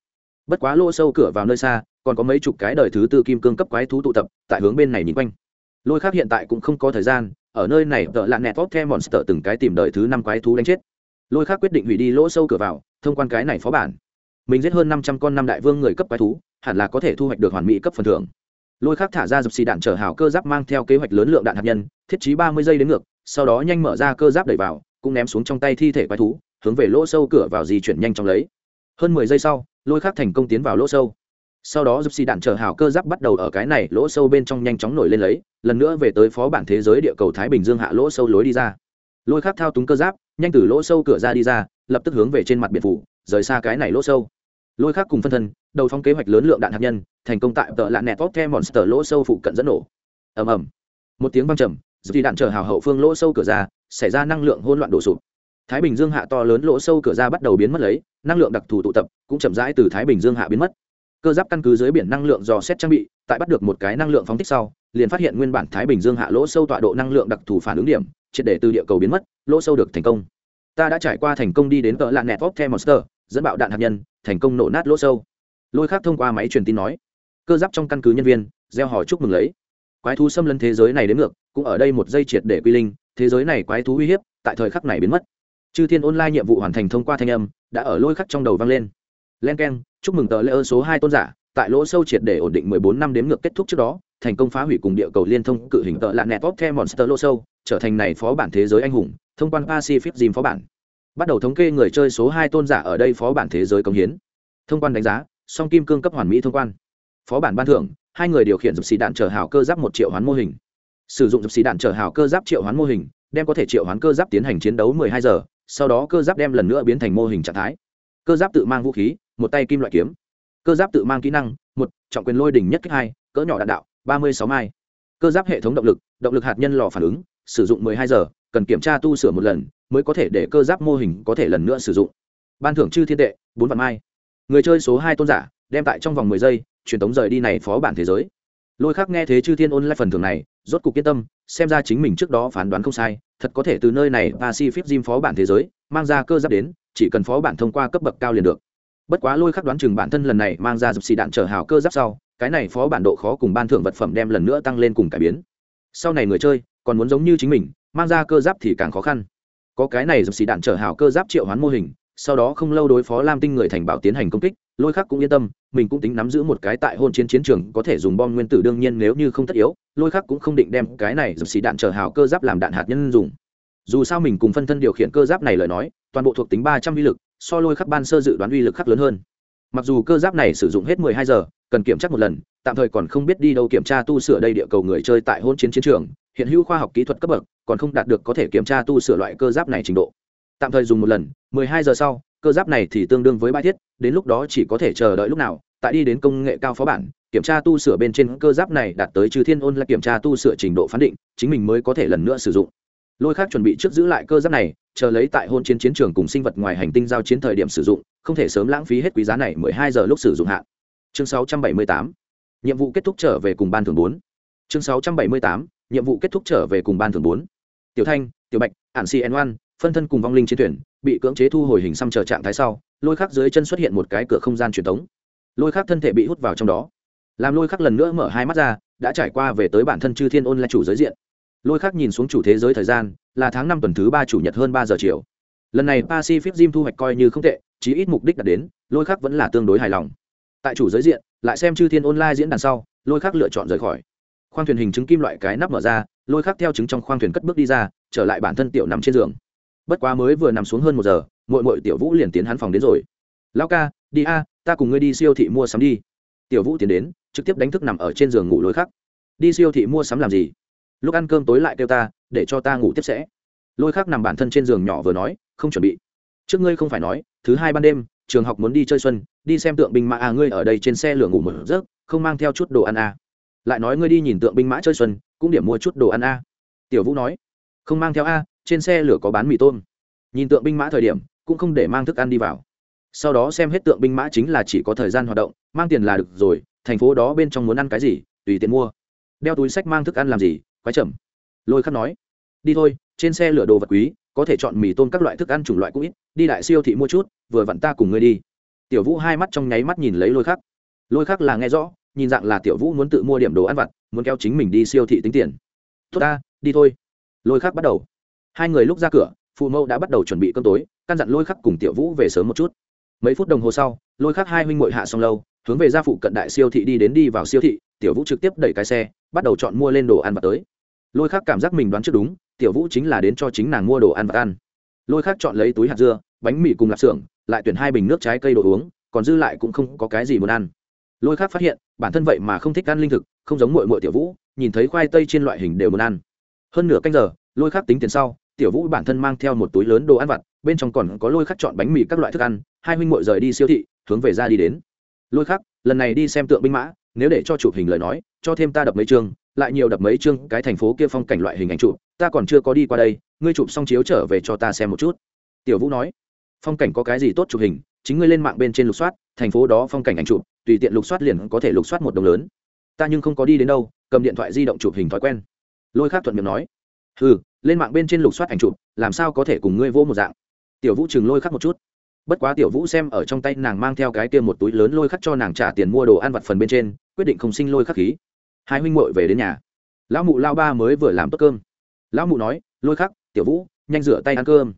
bất quá lỗ sâu cửa vào nơi xa, còn có mấy chục cái đời thứ tư kim cương cấp quái thú tụ tập, tại hướng bên này nhìn quanh. Lôi khác hiện tại cũng không có thời gian, ở nơi này tợ lạ nẹt vót the monster từng cái tìm đời thứ năm quái thú đánh chết. Lôi khác quyết định hủy đi lỗ sâu cửa vào, thông quan cái này phó bản. Mình giết hơn năm trăm con năm đại vương người cấp quái thú, hẳn là có thể thu hoạch được hoàn mỹ cấp phần thưởng. Lôi khác thả ra dập xì đạn chở hào cơ giáp mang theo kế hoạch lớn lượng đạn hạt nhân, thiết trí ba mươi giây đến ngược, sau đó nhanh mở ra cơ giáp đẩy vào, cũng ném xuống trong tay thi thể quái thú, hướng về lỗ sâu cửa vào di chuyển nhanh chóng lấy. Hơn mười giây sau lôi khác thành công tiến vào lỗ sâu. Sau đó giúp xì đạn chở hào cơ giáp bắt đầu ở cái này lỗ sâu bên trong nhanh chóng nổi lên lấy, lần nữa về tới phó bản thế giới địa cầu thái bình dương hạ lỗ sâu lối đi ra. Lôi khác thao túng cơ giáp, nhanh từ lỗ sâu cửa ra đi ra, lập tức hướng về trên mặt biển phủ, rời xa cái này lỗ sâu. Lôi khác cùng phân thân, đầu phong kế hoạch lớn lượng đạn hạt nhân, thành công tại tợ lạ nẹt tốt the monster lỗ sâu phụ cận dẫn nổ. Ầm ầm. Một tiếng vang trầm dì đạn chờ hào hậu phương lỗ sâu cửa ra, xảy ra năng lượng hỗn loạn đổ sụp thái bình dương hạ to lớn lỗ sâu cửa ra bắt đầu biến mất lấy, năng lượng đặc thù tụ tập cũng chậm rãi từ thái bình dương hạ biến mất. Cơ giáp căn cứ dưới biển năng lượng dò xét trang bị, tại bắt được một cái năng lượng phóng thích sau, liền phát hiện nguyên bản thái bình dương hạ lỗ sâu tọa độ năng lượng đặc thù phản ứng điểm, triệt để từ địa cầu biến mất, lỗ sâu được thành công. Ta đã trải qua thành công đi đến cỡ lạ nẹt vóc the monster, dẫn bạo đạn hạt nhân, thành công nổ nát lỗ sâu. Lôi khác thông qua máy truyền tin nói. Cơ giáp trong căn cứ nhân viên, gieo hỏi chúc mừng lấy. Quái thú xâm lấn thế giới này đến ngược, cũng ở đây một dây triệt để quy linh, thế giới này quái thú uy hiếp, tại thời khắc này biến mất chư thiên online nhiệm vụ hoàn thành thông qua thanh âm, đã ở lôi khắc trong đầu vang lên. Len k e n chúc mừng tờ lễ ơn số hai tôn giả, tại lỗ sâu triệt để ổn định mười bốn năm đếm ngược kết thúc trước đó, thành công phá hủy cùng địa cầu liên thông cự hình tợ lạ nẹt vóc the monster lỗ sâu, trở thành này phó bản thế giới anh hùng, thông quan pacific dìm phó bản. Bắt đầu thống kê người chơi số hai tôn giả ở đây phó bản thế giới công hiến. Thông quan đánh giá, song kim cương cấp hoàn mỹ thông quan. Phó bản ban thưởng, hai người điều khiển dập xì đạn chở hào cơ giáp một triệu hoán mô hình. Sử dụng dập xì đạn chở hào cơ giáp triệu hoán mô hình, đem có thể triệu hoán cơ giáp tiến hành chiến đấu 12 giờ sau đó cơ giáp đem lần nữa biến thành mô hình trạng thái. Cơ giáp tự mang vũ khí, một tay kim loại kiếm. Cơ giáp tự mang kỹ năng, một, trọng quyền lôi đỉnh nhất kích hai, cỡ nhỏ đạn đạo, ba mươi sáu mai. Cơ giáp hệ thống động lực động lực hạt nhân lò phản ứng, sử dụng 12 giờ, cần kiểm tra tu sửa một lần, mới có thể để cơ giáp mô hình có thể lần nữa sử dụng. Ban thưởng chư thiên tệ, bốn vạn mai. Người chơi số hai tôn giả, đem tại trong vòng mười giây, truyền tống rời đi này phó bản thế giới. Lôi khác nghe thế chư thiên ôn lại phần thưởng này, rốt cục yên tâm, xem ra chính mình trước đó phán đoán không sai thật có thể từ nơi này pacific gym phó bản thế giới, mang ra cơ giáp đến, chỉ cần phó bản thông qua cấp bậc cao liền được. Bất quá lôi khắc đoán chừng bản thân lần này mang ra dập xì đạn trở hào cơ giáp sau, cái này phó bản độ khó cùng ban thưởng vật phẩm đem lần nữa tăng lên cùng cải biến. Sau này người chơi, còn muốn giống như chính mình, mang ra cơ giáp thì càng khó khăn. Có cái này dập xì đạn trở hào cơ giáp triệu hoán mô hình, sau đó không lâu đối phó lam tinh người thành bảo tiến hành công kích, lôi khắc cũng yên tâm mình cũng tính nắm giữ một cái tại hôn chiến chiến trường có thể dùng bom nguyên tử đương nhiên nếu như không tất yếu, lôi khắc cũng không định đem cái này dập xì đạn trở hào cơ giáp làm đạn hạt nhân dùng. Dù sao mình cùng phân thân điều khiển cơ giáp này lời nói, toàn bộ thuộc tính ba trăm uy lực, so lôi khắc ban sơ dự đoán uy lực khắc lớn hơn. Mặc dù cơ giáp này sử dụng hết mười hai giờ, cần kiểm tra một lần, tạm thời còn không biết đi đâu kiểm tra tu sửa đây địa cầu người chơi tại hôn chiến chiến trường, hiện hữu khoa học kỹ thuật cấp bậc, còn không đạt được có thể kiểm tra tu sửa loại cơ giáp này trình độ. Tạm thời dùng một lần, mười hai giờ sau cơ giáp này thì tương đương với bãi thiết, đến lúc đó chỉ có thể chờ đợi lúc nào, tại đi đến công nghệ cao phó bản, kiểm tra tu sửa bên trên cơ giáp này đạt tới trừ thiên ôn là kiểm tra tu sửa trình độ phán định, chính mình mới có thể lần nữa sử dụng. Lôi khác chuẩn bị trước giữ lại cơ giáp này, chờ lấy tại hôn chiến chiến trường cùng sinh vật ngoài hành tinh giao chiến thời điểm sử dụng, không thể sớm lãng phí hết quý giá này mười hai giờ lúc sử dụng hạn. Chương sáu trăm bảy mươi tám, nhiệm vụ kết thúc trở về cùng ban thường bốn. Chương sáu trăm bảy mươi tám, nhiệm vụ kết thúc trở về cùng ban thường bốn. Tiểu thanh, tiểu bạch, ản cn oan, phân thân cùng vong linh chiến thuyền bị cưỡng chế thu hồi hình xăm chờ trạng thái sau, lôi khắc dưới chân xuất hiện một cái cửa không gian truyền thống lôi khắc thân thể bị hút vào trong đó. Làm lôi khắc lần nữa mở hai mắt ra, đã trải qua về tới bản thân chư thiên ôn là chủ giới diện. Lôi khắc nhìn xuống chủ thế giới thời gian, là tháng năm tuần thứ ba chủ nhật hơn ba giờ chiều. Lần này pacific gym thu hoạch coi như không tệ, chí ít mục đích đạt đến, lôi khắc vẫn là tương đối hài lòng. Tại chủ giới diện, lại xem chư thiên online diễn đàn sau, lôi khắc lựa chọn rời khỏi. Khoang thuyền hình chứng kim loại cái nắp mở ra, lôi khắc theo chứng trong khoang thuyền cất bước đi ra, trở lại bản thân tiểu nằm trên giường bất quá mới vừa nằm xuống hơn một giờ mội mội tiểu vũ liền tiến hắn phòng đến rồi. Lao ca, đi a, ta cùng ngươi đi siêu thị mua sắm đi. Tiểu vũ tiến đến, trực tiếp đánh thức nằm ở trên giường ngủ lối khắc đi siêu thị mua sắm làm gì? Lúc ăn cơm tối lại kêu ta, để cho ta ngủ tiếp sẽ. Lôi khắc nằm bản thân trên giường nhỏ vừa nói, không chuẩn bị. Trước ngươi không phải nói, thứ hai ban đêm, trường học muốn đi chơi xuân, đi xem tượng binh mã à ngươi ở đây trên xe lửa ngủ một giấc, không mang theo chút đồ ăn à. lại nói ngươi đi nhìn tượng binh mã chơi xuân, cũng điểm mua chút đồ ăn à. tiểu vũ nói, không mang theo a trên xe lửa có bán mì tôm. Nhìn tượng binh mã thời điểm, cũng không để mang thức ăn đi vào. Sau đó xem hết tượng binh mã chính là chỉ có thời gian hoạt động, mang tiền là được rồi, thành phố đó bên trong muốn ăn cái gì, tùy tiện mua. Đeo túi sách mang thức ăn làm gì, quái chậm. Lôi khắc nói, đi thôi, trên xe lửa đồ vật quý, có thể chọn mì tôm các loại thức ăn chủng loại cũng ít, đi đại siêu thị mua chút, vừa vặn ta cùng ngươi đi. Tiểu vũ hai mắt trong nháy mắt nhìn lấy lôi khắc. Lôi khắc là nghe rõ, nhìn dạng là tiểu vũ muốn tự mua điểm đồ ăn vặt, muốn kéo chính mình đi siêu thị tính tiền. Tốt ta, đi thôi. Lôi khắc bắt đầu hai người lúc ra cửa, phụ mẫu đã bắt đầu chuẩn bị cơm tối, căn dặn lôi khắc cùng tiểu vũ về sớm một chút. Mấy phút đồng hồ sau, lôi khắc hai huynh ngội hạ xong lâu, hướng về gia phụ cận đại siêu thị đi đến đi vào siêu thị, tiểu vũ trực tiếp đẩy cái xe, bắt đầu chọn mua lên đồ ăn và tới. Lôi khắc cảm giác mình đoán trước đúng, tiểu vũ chính là đến cho chính nàng mua đồ ăn và ăn. Lôi khắc chọn lấy túi hạt dưa, bánh mì cùng lạp xưởng, lại tuyển hai bình nước trái cây đồ uống, còn dư lại cũng không có cái gì muốn ăn. Lôi khắc phát hiện, bản thân vậy mà không thích ăn linh thực, không giống mội mội tiểu vũ, nhìn thấy khoai tây trên loại hình đều muốn ăn. Hơn nửa canh giờ, lôi khắc tính tiền sau tiểu vũ bản thân mang theo một túi lớn đồ ăn vặt, bên trong còn có lôi khắc chọn bánh mì các loại thức ăn, hai huynh muội rời đi siêu thị, hướng về ra đi đến. Lôi khắc, lần này đi xem tượng binh mã, nếu để cho chụp hình lời nói, cho thêm ta đập mấy chương, lại nhiều đập mấy chương, cái thành phố kia phong cảnh loại hình ảnh chụp, ta còn chưa có đi qua đây, ngươi chụp xong chiếu trở về cho ta xem một chút. Tiểu vũ nói. Phong cảnh có cái gì tốt chụp hình, chính ngươi lên mạng bên trên lục soát, thành phố đó phong cảnh ảnh chụp, tùy tiện lục soát liền có thể lục soát một đồng lớn. Ta nhưng không có đi đến đâu, cầm điện thoại di động chụp hình thói quen. Lôi khắc thuận miệng nói. Ừ lên mạng bên trên lục soát ảnh chụp, làm sao có thể cùng ngươi vô một dạng. Tiểu vũ chừng lôi khắc một chút. Bất quá tiểu vũ xem ở trong tay nàng mang theo cái kia một túi lớn lôi khắc cho nàng trả tiền mua đồ ăn vặt phần bên trên, quyết định không sinh lôi khắc khí. Hai huynh muội về đến nhà. Lão mụ lao ba mới vừa làm tốt cơm. Lão mụ nói, lôi khắc, tiểu vũ, nhanh rửa tay ăn cơm.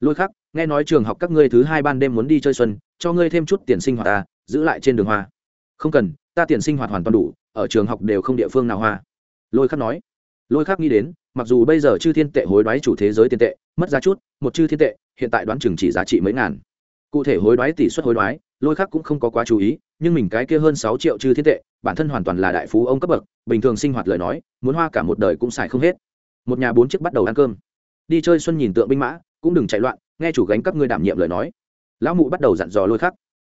Lôi khắc, nghe nói trường học các ngươi thứ hai ban đêm muốn đi chơi xuân, cho ngươi thêm chút tiền sinh hoạt ta, giữ lại trên đường hoa. Không cần, ta tiền sinh hoạt hoàn toàn đủ, ở trường học đều không địa phương nào hoa. Lôi khắc nói lôi khác nghĩ đến, mặc dù bây giờ chư thiên tệ hối đoái chủ thế giới tiền tệ, mất giá chút, một chư thiên tệ, hiện tại đoán chừng chỉ giá trị mấy ngàn. Cụ thể hối đoái tỷ suất hối đoái, lôi khác cũng không có quá chú ý, nhưng mình cái kia hơn sáu triệu chư thiên tệ, bản thân hoàn toàn là đại phú ông cấp bậc, bình thường sinh hoạt lời nói, muốn hoa cả một đời cũng xài không hết. Một nhà bốn chiếc bắt đầu ăn cơm. Đi chơi xuân nhìn tượng binh mã, cũng đừng chạy loạn, nghe chủ gánh các ngươi đảm nhiệm lời nói. Lão mụ bắt đầu dặn dò lôi khắc.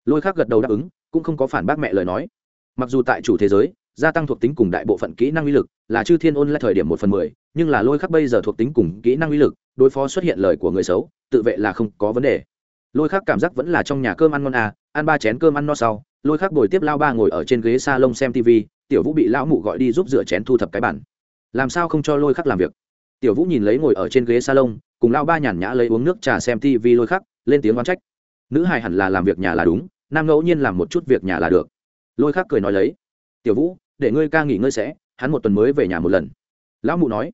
Lôi khắc gật đầu đáp ứng, cũng không có phản bác mẹ lời nói. Mặc dù tại chủ thế giới gia tăng thuộc tính cùng đại bộ phận kỹ năng uy lực, là chư thiên ôn lại thời điểm một phần mười, nhưng là lôi khắc bây giờ thuộc tính cùng kỹ năng uy lực, đối phó xuất hiện lời của người xấu, tự vệ là không có vấn đề. Lôi khắc cảm giác vẫn là trong nhà cơm ăn ngon à ăn ba chén cơm ăn no sau, lôi khắc bồi tiếp lao ba ngồi ở trên ghế s a lông xem tv tiểu vũ bị lão mụ gọi đi giúp rửa chén thu thập cái bản làm sao không cho lôi khắc làm việc? Tiểu vũ nhìn lấy ngồi ở trên ghế salon, cùng lao ba nhàn nhã lấy uống nước trà xem tv lôi khắc, lên tiếng oán trách. Nữ hài hẳn là làm việc nhà là đúng, nam ngẫu nhiên làm một chút việc nhà là được. Lôi khắc cười nói lấy. Tiểu vũ để ngươi ca nghỉ ngơi sẽ, hắn một tuần mới về nhà một lần. Lão mụ nói,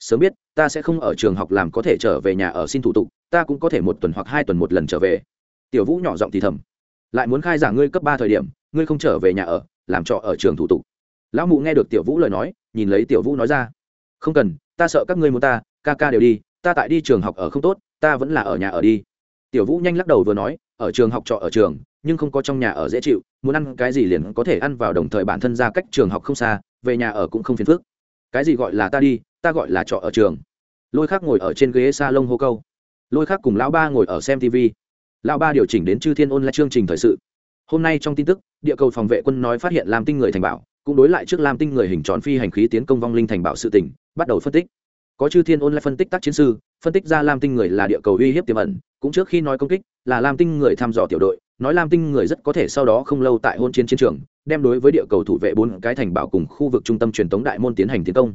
sớm biết, ta sẽ không ở trường học làm có thể trở về nhà ở xin thủ tục, ta cũng có thể một tuần hoặc hai tuần một lần trở về. Tiểu vũ nhỏ giọng thì thầm, lại muốn khai giảng ngươi cấp ba thời điểm, ngươi không trở về nhà ở, làm trọ ở trường thủ tục. Lão mụ nghe được tiểu vũ lời nói, nhìn lấy tiểu vũ nói ra, không cần, ta sợ các ngươi muốn ta, ca ca đều đi, ta tại đi trường học ở không tốt, ta vẫn là ở nhà ở đi. Tiểu vũ nhanh lắc đầu vừa nói, ở trường học trọ ở trường nhưng không có trong nhà ở dễ chịu, muốn ăn cái gì liền có thể ăn vào đồng thời bản thân ra cách trường học không xa, về nhà ở cũng không phiền phức. Cái gì gọi là ta đi, ta gọi là trọ ở trường. Lôi khác ngồi ở trên ghế s a lông hô câu. Lôi khác cùng lão ba ngồi ở xem tv lão ba điều chỉnh đến chư thiên ôn lại chương trình thời sự. Hôm nay trong tin tức, địa cầu phòng vệ quân nói phát hiện làm tinh người thành bảo, cũng đối lại trước làm tinh người hình tròn phi hành khí tiến công vong linh thành bảo sự tỉnh bắt đầu phân tích. Có chư thiên ôn lại phân tích tác chiến sư, phân tích ra lam tinh người là địa cầu uy hiếp tiềm ẩn, cũng trước khi nói công kích, là lam tinh người thăm dò tiểu đội nói lam tinh người rất có thể sau đó không lâu tại hôn chiến chiến trường, đem đối với địa cầu thủ vệ bốn cái thành bảo cùng khu vực trung tâm truyền thống đại môn tiến hành tiến công.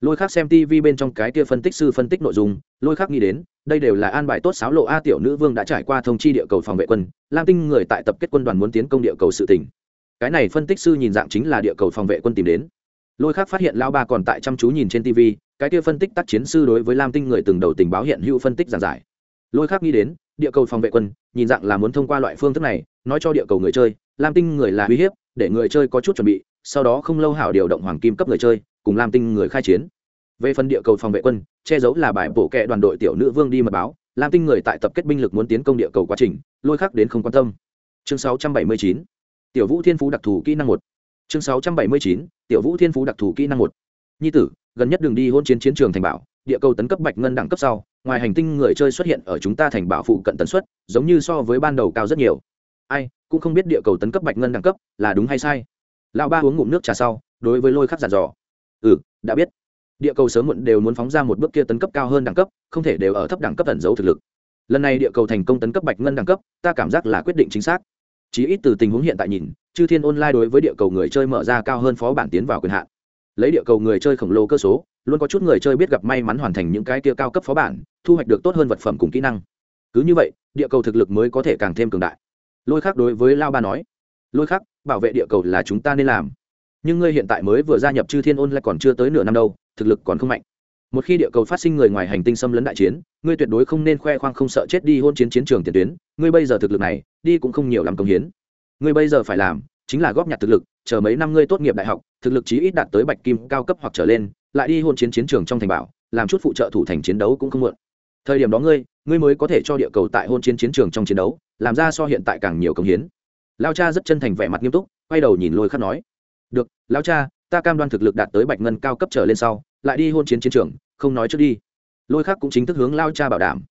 Lôi khác xem tv bên trong cái kia phân tích sư phân tích nội dung, lôi khác nghĩ đến, đây đều là an bài tốt sáo lộ a tiểu nữ vương đã trải qua thông chi địa cầu phòng vệ quân, lam tinh người tại tập kết quân đoàn muốn tiến công địa cầu sự tỉnh cái này phân tích sư nhìn dạng chính là địa cầu phòng vệ quân tìm đến. Lôi khác phát hiện lao ba còn tại chăm chú nhìn trên tv cái kia phân tích tác chiến sư đối với lam tinh người từng đầu tình báo hiện hữu phân tích giản giải lôi khác nghĩ đến, địa cầu phòng vệ quân, nhìn dạng là muốn thông qua loại phương thức này, nói cho địa cầu người chơi, lam tinh người là uy hiếp, để người chơi có chút chuẩn bị, sau đó không lâu hảo điều động hoàng kim cấp người chơi, cùng lam tinh người khai chiến. Về phần địa cầu phòng vệ quân, che giấu là bài bổ kệ đoàn đội tiểu nữ vương đi mật báo, lam tinh người tại tập kết binh lực muốn tiến công địa cầu quá trình, lôi khắc đến không quan tâm. Chương 679 tiểu vũ thiên phú đặc thù kỹ năng một. Chương 679 tiểu vũ thiên phú đặc thù kỹ năng một. Nhi tử, gần nhất đường đi hôn chiến chiến trường thành bảo, địa cầu tấn cấp bạch ngân đẳng cấp sau ngoài hành tinh người chơi xuất hiện ở chúng ta thành bảo phụ cận tần suất, giống như so với ban đầu cao rất nhiều. Ai, cũng không biết địa cầu tấn cấp bạch ngân đẳng cấp là đúng hay sai. Lão ba uống ngụm nước trà sau, đối với lôi khắc giàn dò. Ừ đã biết. Địa cầu sớm muộn đều muốn phóng ra một bước kia tấn cấp cao hơn đẳng cấp, không thể đều ở thấp đẳng cấp ẩn giấu thực lực. Lần này địa cầu thành công tấn cấp bạch ngân đẳng cấp, ta cảm giác là quyết định chính xác. Chí ít từ tình huống hiện tại nhìn, chư thiên online đối với địa cầu người chơi mở ra cao hơn phó bản tiến vào quyền hạn. Lấy địa cầu người chơi khổng lồ cơ số luôn có chút người chơi biết gặp may mắn hoàn thành những cái kia cao cấp phó bản, thu hoạch được tốt hơn vật phẩm cùng kỹ năng. Cứ như vậy, địa cầu thực lực mới có thể càng thêm cường đại. Lôi khác đối với lao ba nói, lôi khác bảo vệ địa cầu là chúng ta nên làm. Nhưng ngươi hiện tại mới vừa gia nhập chư thiên ôn lại còn chưa tới nửa năm đâu, thực lực còn không mạnh. Một khi địa cầu phát sinh người ngoài hành tinh xâm lấn đại chiến, ngươi tuyệt đối không nên khoe khoang không sợ chết đi hôn chiến chiến trường tiền tuyến. Ngươi bây giờ thực lực này, đi cũng không nhiều làm công hiến. Ngươi bây giờ phải làm chính là góp nhặt thực lực, chờ mấy năm ngươi tốt nghiệp đại học, thực lực chí ít đạt tới bạch kim cao cấp hoặc trở lên lại đi hôn chiến chiến trường trong thành bảo, làm chút phụ trợ thủ thành chiến đấu cũng không muộn. Thời điểm đó ngươi ngươi mới có thể cho địa cầu tại hôn chiến chiến trường trong chiến đấu, làm ra so hiện tại càng nhiều công hiến. Lao cha rất chân thành vẻ mặt nghiêm túc, quay đầu nhìn lôi khắc nói, được, lao cha, ta cam đoan thực lực đạt tới bạch ngân cao cấp trở lên sau, lại đi hôn chiến chiến trường, không nói trước đi. Lôi khắc cũng chính thức hướng lao cha bảo đảm.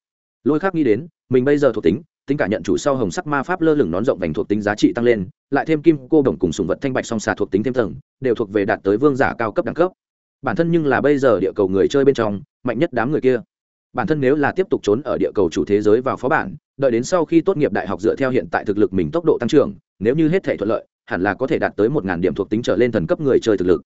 Lôi khắc nghĩ đến, mình bây giờ thuộc tính tính cả nhận chủ sau hồng sắc ma pháp lơ lửng nón rộng vành thuộc tính giá trị tăng lên, lại thêm kim, cô đồng cùng sùng vật thanh bạch song xà thuộc tính thêm tầng, đều thuộc về đạt tới vương giả cao cấp đẳng cấp bản thân nhưng là bây giờ địa cầu người chơi bên trong, mạnh nhất đám người kia. Bản thân nếu là tiếp tục trốn ở địa cầu chủ thế giới vào phó bản, đợi đến sau khi tốt nghiệp đại học dựa theo hiện tại thực lực mình tốc độ tăng trưởng, nếu như hết thể thuận lợi, hẳn là có thể đạt tới một ngàn điểm thuộc tính trở lên thần cấp người chơi thực lực.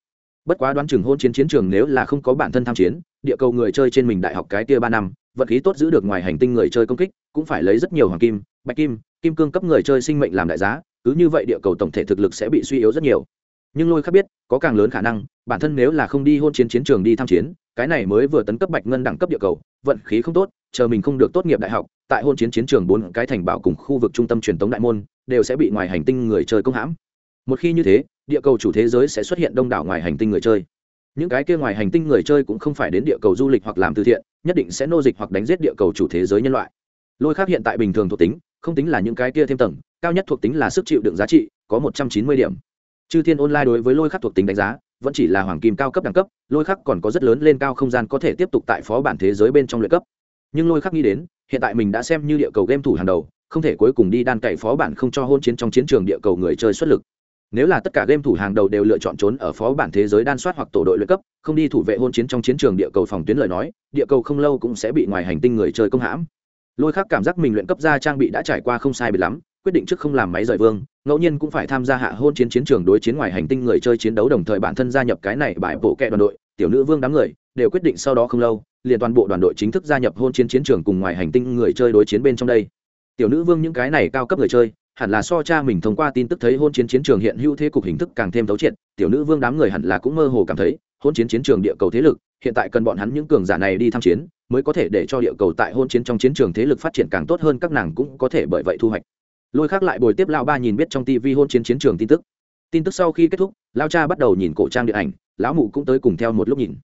Bất quá đoán chừng hôn chiến chiến trường nếu là không có bản thân tham chiến, địa cầu người chơi trên mình đại học cái tia ba năm, vật khí tốt giữ được ngoài hành tinh người chơi công kích, cũng phải lấy rất nhiều hoàng kim, bạch kim kim cương cấp người chơi sinh mệnh làm đại giá, cứ như vậy địa cầu tổng thể thực lực sẽ bị suy yếu rất nhiều nhưng lôi khác biết, có càng lớn khả năng, bản thân nếu là không đi hôn chiến chiến trường đi tham chiến, cái này mới vừa tấn cấp bạch ngân đẳng cấp địa cầu, vận khí không tốt, chờ mình không được tốt nghiệp đại học, tại hôn chiến chiến trường bốn cái thành bảo cùng khu vực trung tâm truyền thống đại môn, đều sẽ bị ngoài hành tinh người chơi công hãm. Một khi như thế, địa cầu chủ thế giới sẽ xuất hiện đông đảo ngoài hành tinh người chơi. Những cái kia ngoài hành tinh người chơi cũng không phải đến địa cầu du lịch hoặc làm từ thiện, nhất định sẽ nô dịch hoặc đánh giết địa cầu chủ thế giới nhân loại. Lôi khác hiện tại bình thường thuộc tính, không tính là những cái kia thêm tầng, cao nhất thuộc tính là sức chịu đựng giá trị, có một trăm chín mươi điểm chư thiên online đối với lôi khắc thuộc tính đánh giá, vẫn chỉ là hoàng kim cao cấp đẳng cấp, lôi khắc còn có rất lớn lên cao không gian có thể tiếp tục tại phó bản thế giới bên trong luyện cấp. Nhưng lôi khắc nghĩ đến, hiện tại mình đã xem như địa cầu game thủ hàng đầu, không thể cuối cùng đi đan cậy phó bản không cho hôn chiến trong chiến trường địa cầu người chơi xuất lực. Nếu là tất cả game thủ hàng đầu đều lựa chọn trốn ở phó bản thế giới đan soát hoặc tổ đội luyện cấp, không đi thủ vệ hôn chiến trong chiến trường địa cầu phòng tuyến lời nói, địa cầu không lâu cũng sẽ bị ngoài hành tinh người chơi công hãm. Lôi khắc cảm giác mình luyện cấp ra trang bị đã trải qua không sai bị lắm quyết định trước không làm máy rời vương, ngẫu nhiên cũng phải tham gia hạ hôn chiến chiến trường đối chiến ngoài hành tinh người chơi chiến đấu đồng thời bản thân gia nhập cái này bãi bộ kẹ đoàn đội, tiểu nữ vương đám người đều quyết định sau đó không lâu, liền toàn bộ đoàn đội chính thức gia nhập hôn chiến chiến trường cùng ngoài hành tinh người chơi đối chiến bên trong đây. Tiểu nữ vương những cái này cao cấp người chơi, hẳn là so cha mình thông qua tin tức thấy hôn chiến chiến trường hiện hữu thế cục hình thức càng thêm thấu triệt, tiểu nữ vương đám người hẳn là cũng mơ hồ cảm thấy, hôn chiến chiến trường địa cầu thế lực, hiện tại cần bọn hắn những cường giả này đi tham chiến, mới có thể để cho địa cầu tại hôn chiến trong chiến trường thế lực phát triển càng tốt hơn, các nàng cũng có thể bởi vậy thu hoạch lôi khác lại bồi tiếp lao ba nhìn biết trong tv hôn chiến chiến trường tin tức. Tin tức sau khi kết thúc lao cha bắt đầu nhìn cổ trang điện ảnh, lão mụ cũng tới cùng theo một lúc nhìn.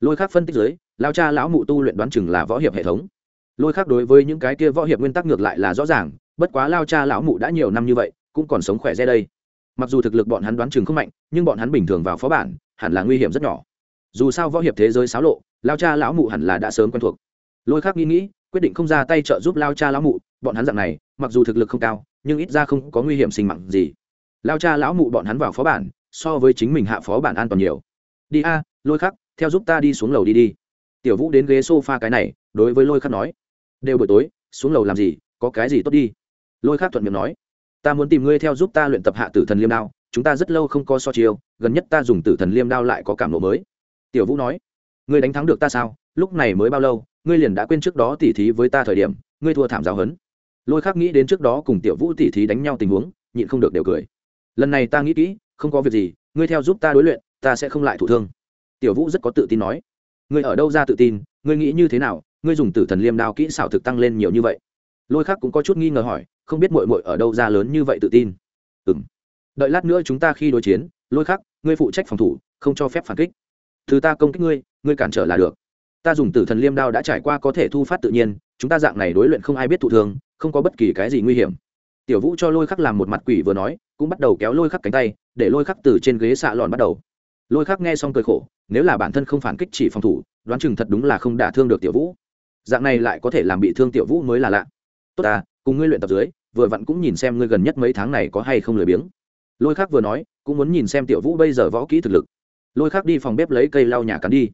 Lôi khác phân tích dưới lao cha lão mụ tu luyện đoán chừng là võ hiệp hệ thống. Lôi khác đối với những cái kia võ hiệp nguyên tắc ngược lại là rõ ràng, bất quá lao cha lão mụ đã nhiều năm như vậy, cũng còn sống khỏe ra đây. Mặc dù thực lực bọn hắn đoán chừng không mạnh, nhưng bọn hắn bình thường vào phó bản, hẳn là nguy hiểm rất nhỏ. Dù sao võ hiệp thế giới xáo lộ lao cha lão mụ hẳn là đã sớm quen thuộc. Lôi khác nghĩ nghĩ, quyết định không ra tay trợ giúp lao cha lão mụ, bọn hắn dạng này, mặc dù thực lực không cao nhưng ít ra không có nguy hiểm sinh mạng gì. Lao cha lão mụ bọn hắn vào phó bản, so với chính mình hạ phó bản an toàn nhiều. Đi a, lôi khắc, theo giúp ta đi xuống lầu đi đi. Tiểu vũ đến ghế s o f a cái này, đối với lôi khắc nói. Đều buổi tối, xuống lầu làm gì, có cái gì tốt đi? Lôi khắc thuận miệng nói. Ta muốn tìm ngươi theo giúp ta luyện tập hạ tử thần liêm đao, chúng ta rất lâu không có so chiêu, gần nhất ta dùng tử thần liêm đao lại có cảm lộ mới. Tiểu vũ nói. Ngươi đánh thắng được ta sao? Lúc này mới bao lâu, ngươi liền đã quên trước đó tỉ thí với ta thời điểm, ngươi thua thảm giáo hấn lôi khắc nghĩ đến trước đó cùng tiểu vũ tỉ thí đánh nhau tình huống nhịn không được đều cười. Lần này ta nghĩ kỹ không có việc gì ngươi theo giúp ta đối luyện ta sẽ không lại thụ thương. Tiểu vũ rất có tự tin nói. Ngươi ở đâu ra tự tin ngươi nghĩ như thế nào ngươi dùng tử thần liêm đao kỹ xảo thực tăng lên nhiều như vậy. Lôi khắc cũng có chút nghi ngờ hỏi không biết mội mội ở đâu ra lớn như vậy tự tin. Ừ m đợi lát nữa chúng ta khi đối chiến lôi khắc, ngươi phụ trách phòng thủ không cho phép phản kích. Thứ ta công kích ngươi ngươi cản trở là được. Ta dùng tử thần liêm đao đã trải qua có thể thu phát tự nhiên chúng ta dạng này đối luyện không ai biết thụ thương, không có bất kỳ cái gì nguy hiểm. Tiểu vũ cho lôi khắc làm một mặt quỷ vừa nói, cũng bắt đầu kéo lôi khắc cánh tay, để lôi khắc từ trên ghế xạ lòn bắt đầu. Lôi khắc nghe xong cười khổ, nếu là bản thân không phản kích chỉ phòng thủ, đoán chừng thật đúng là không đả thương được tiểu vũ. Dạng này lại có thể làm bị thương tiểu vũ mới là lạ. Tốt à cùng ngươi luyện tập dưới, vừa vặn cũng nhìn xem ngươi gần nhất mấy tháng này có hay không lười biếng. Lôi khắc vừa nói, cũng muốn nhìn xem tiểu vũ bây giờ võ kỹ thực lực. Lôi khắc đi phòng bếp lấy cây lau nhà cắn đi.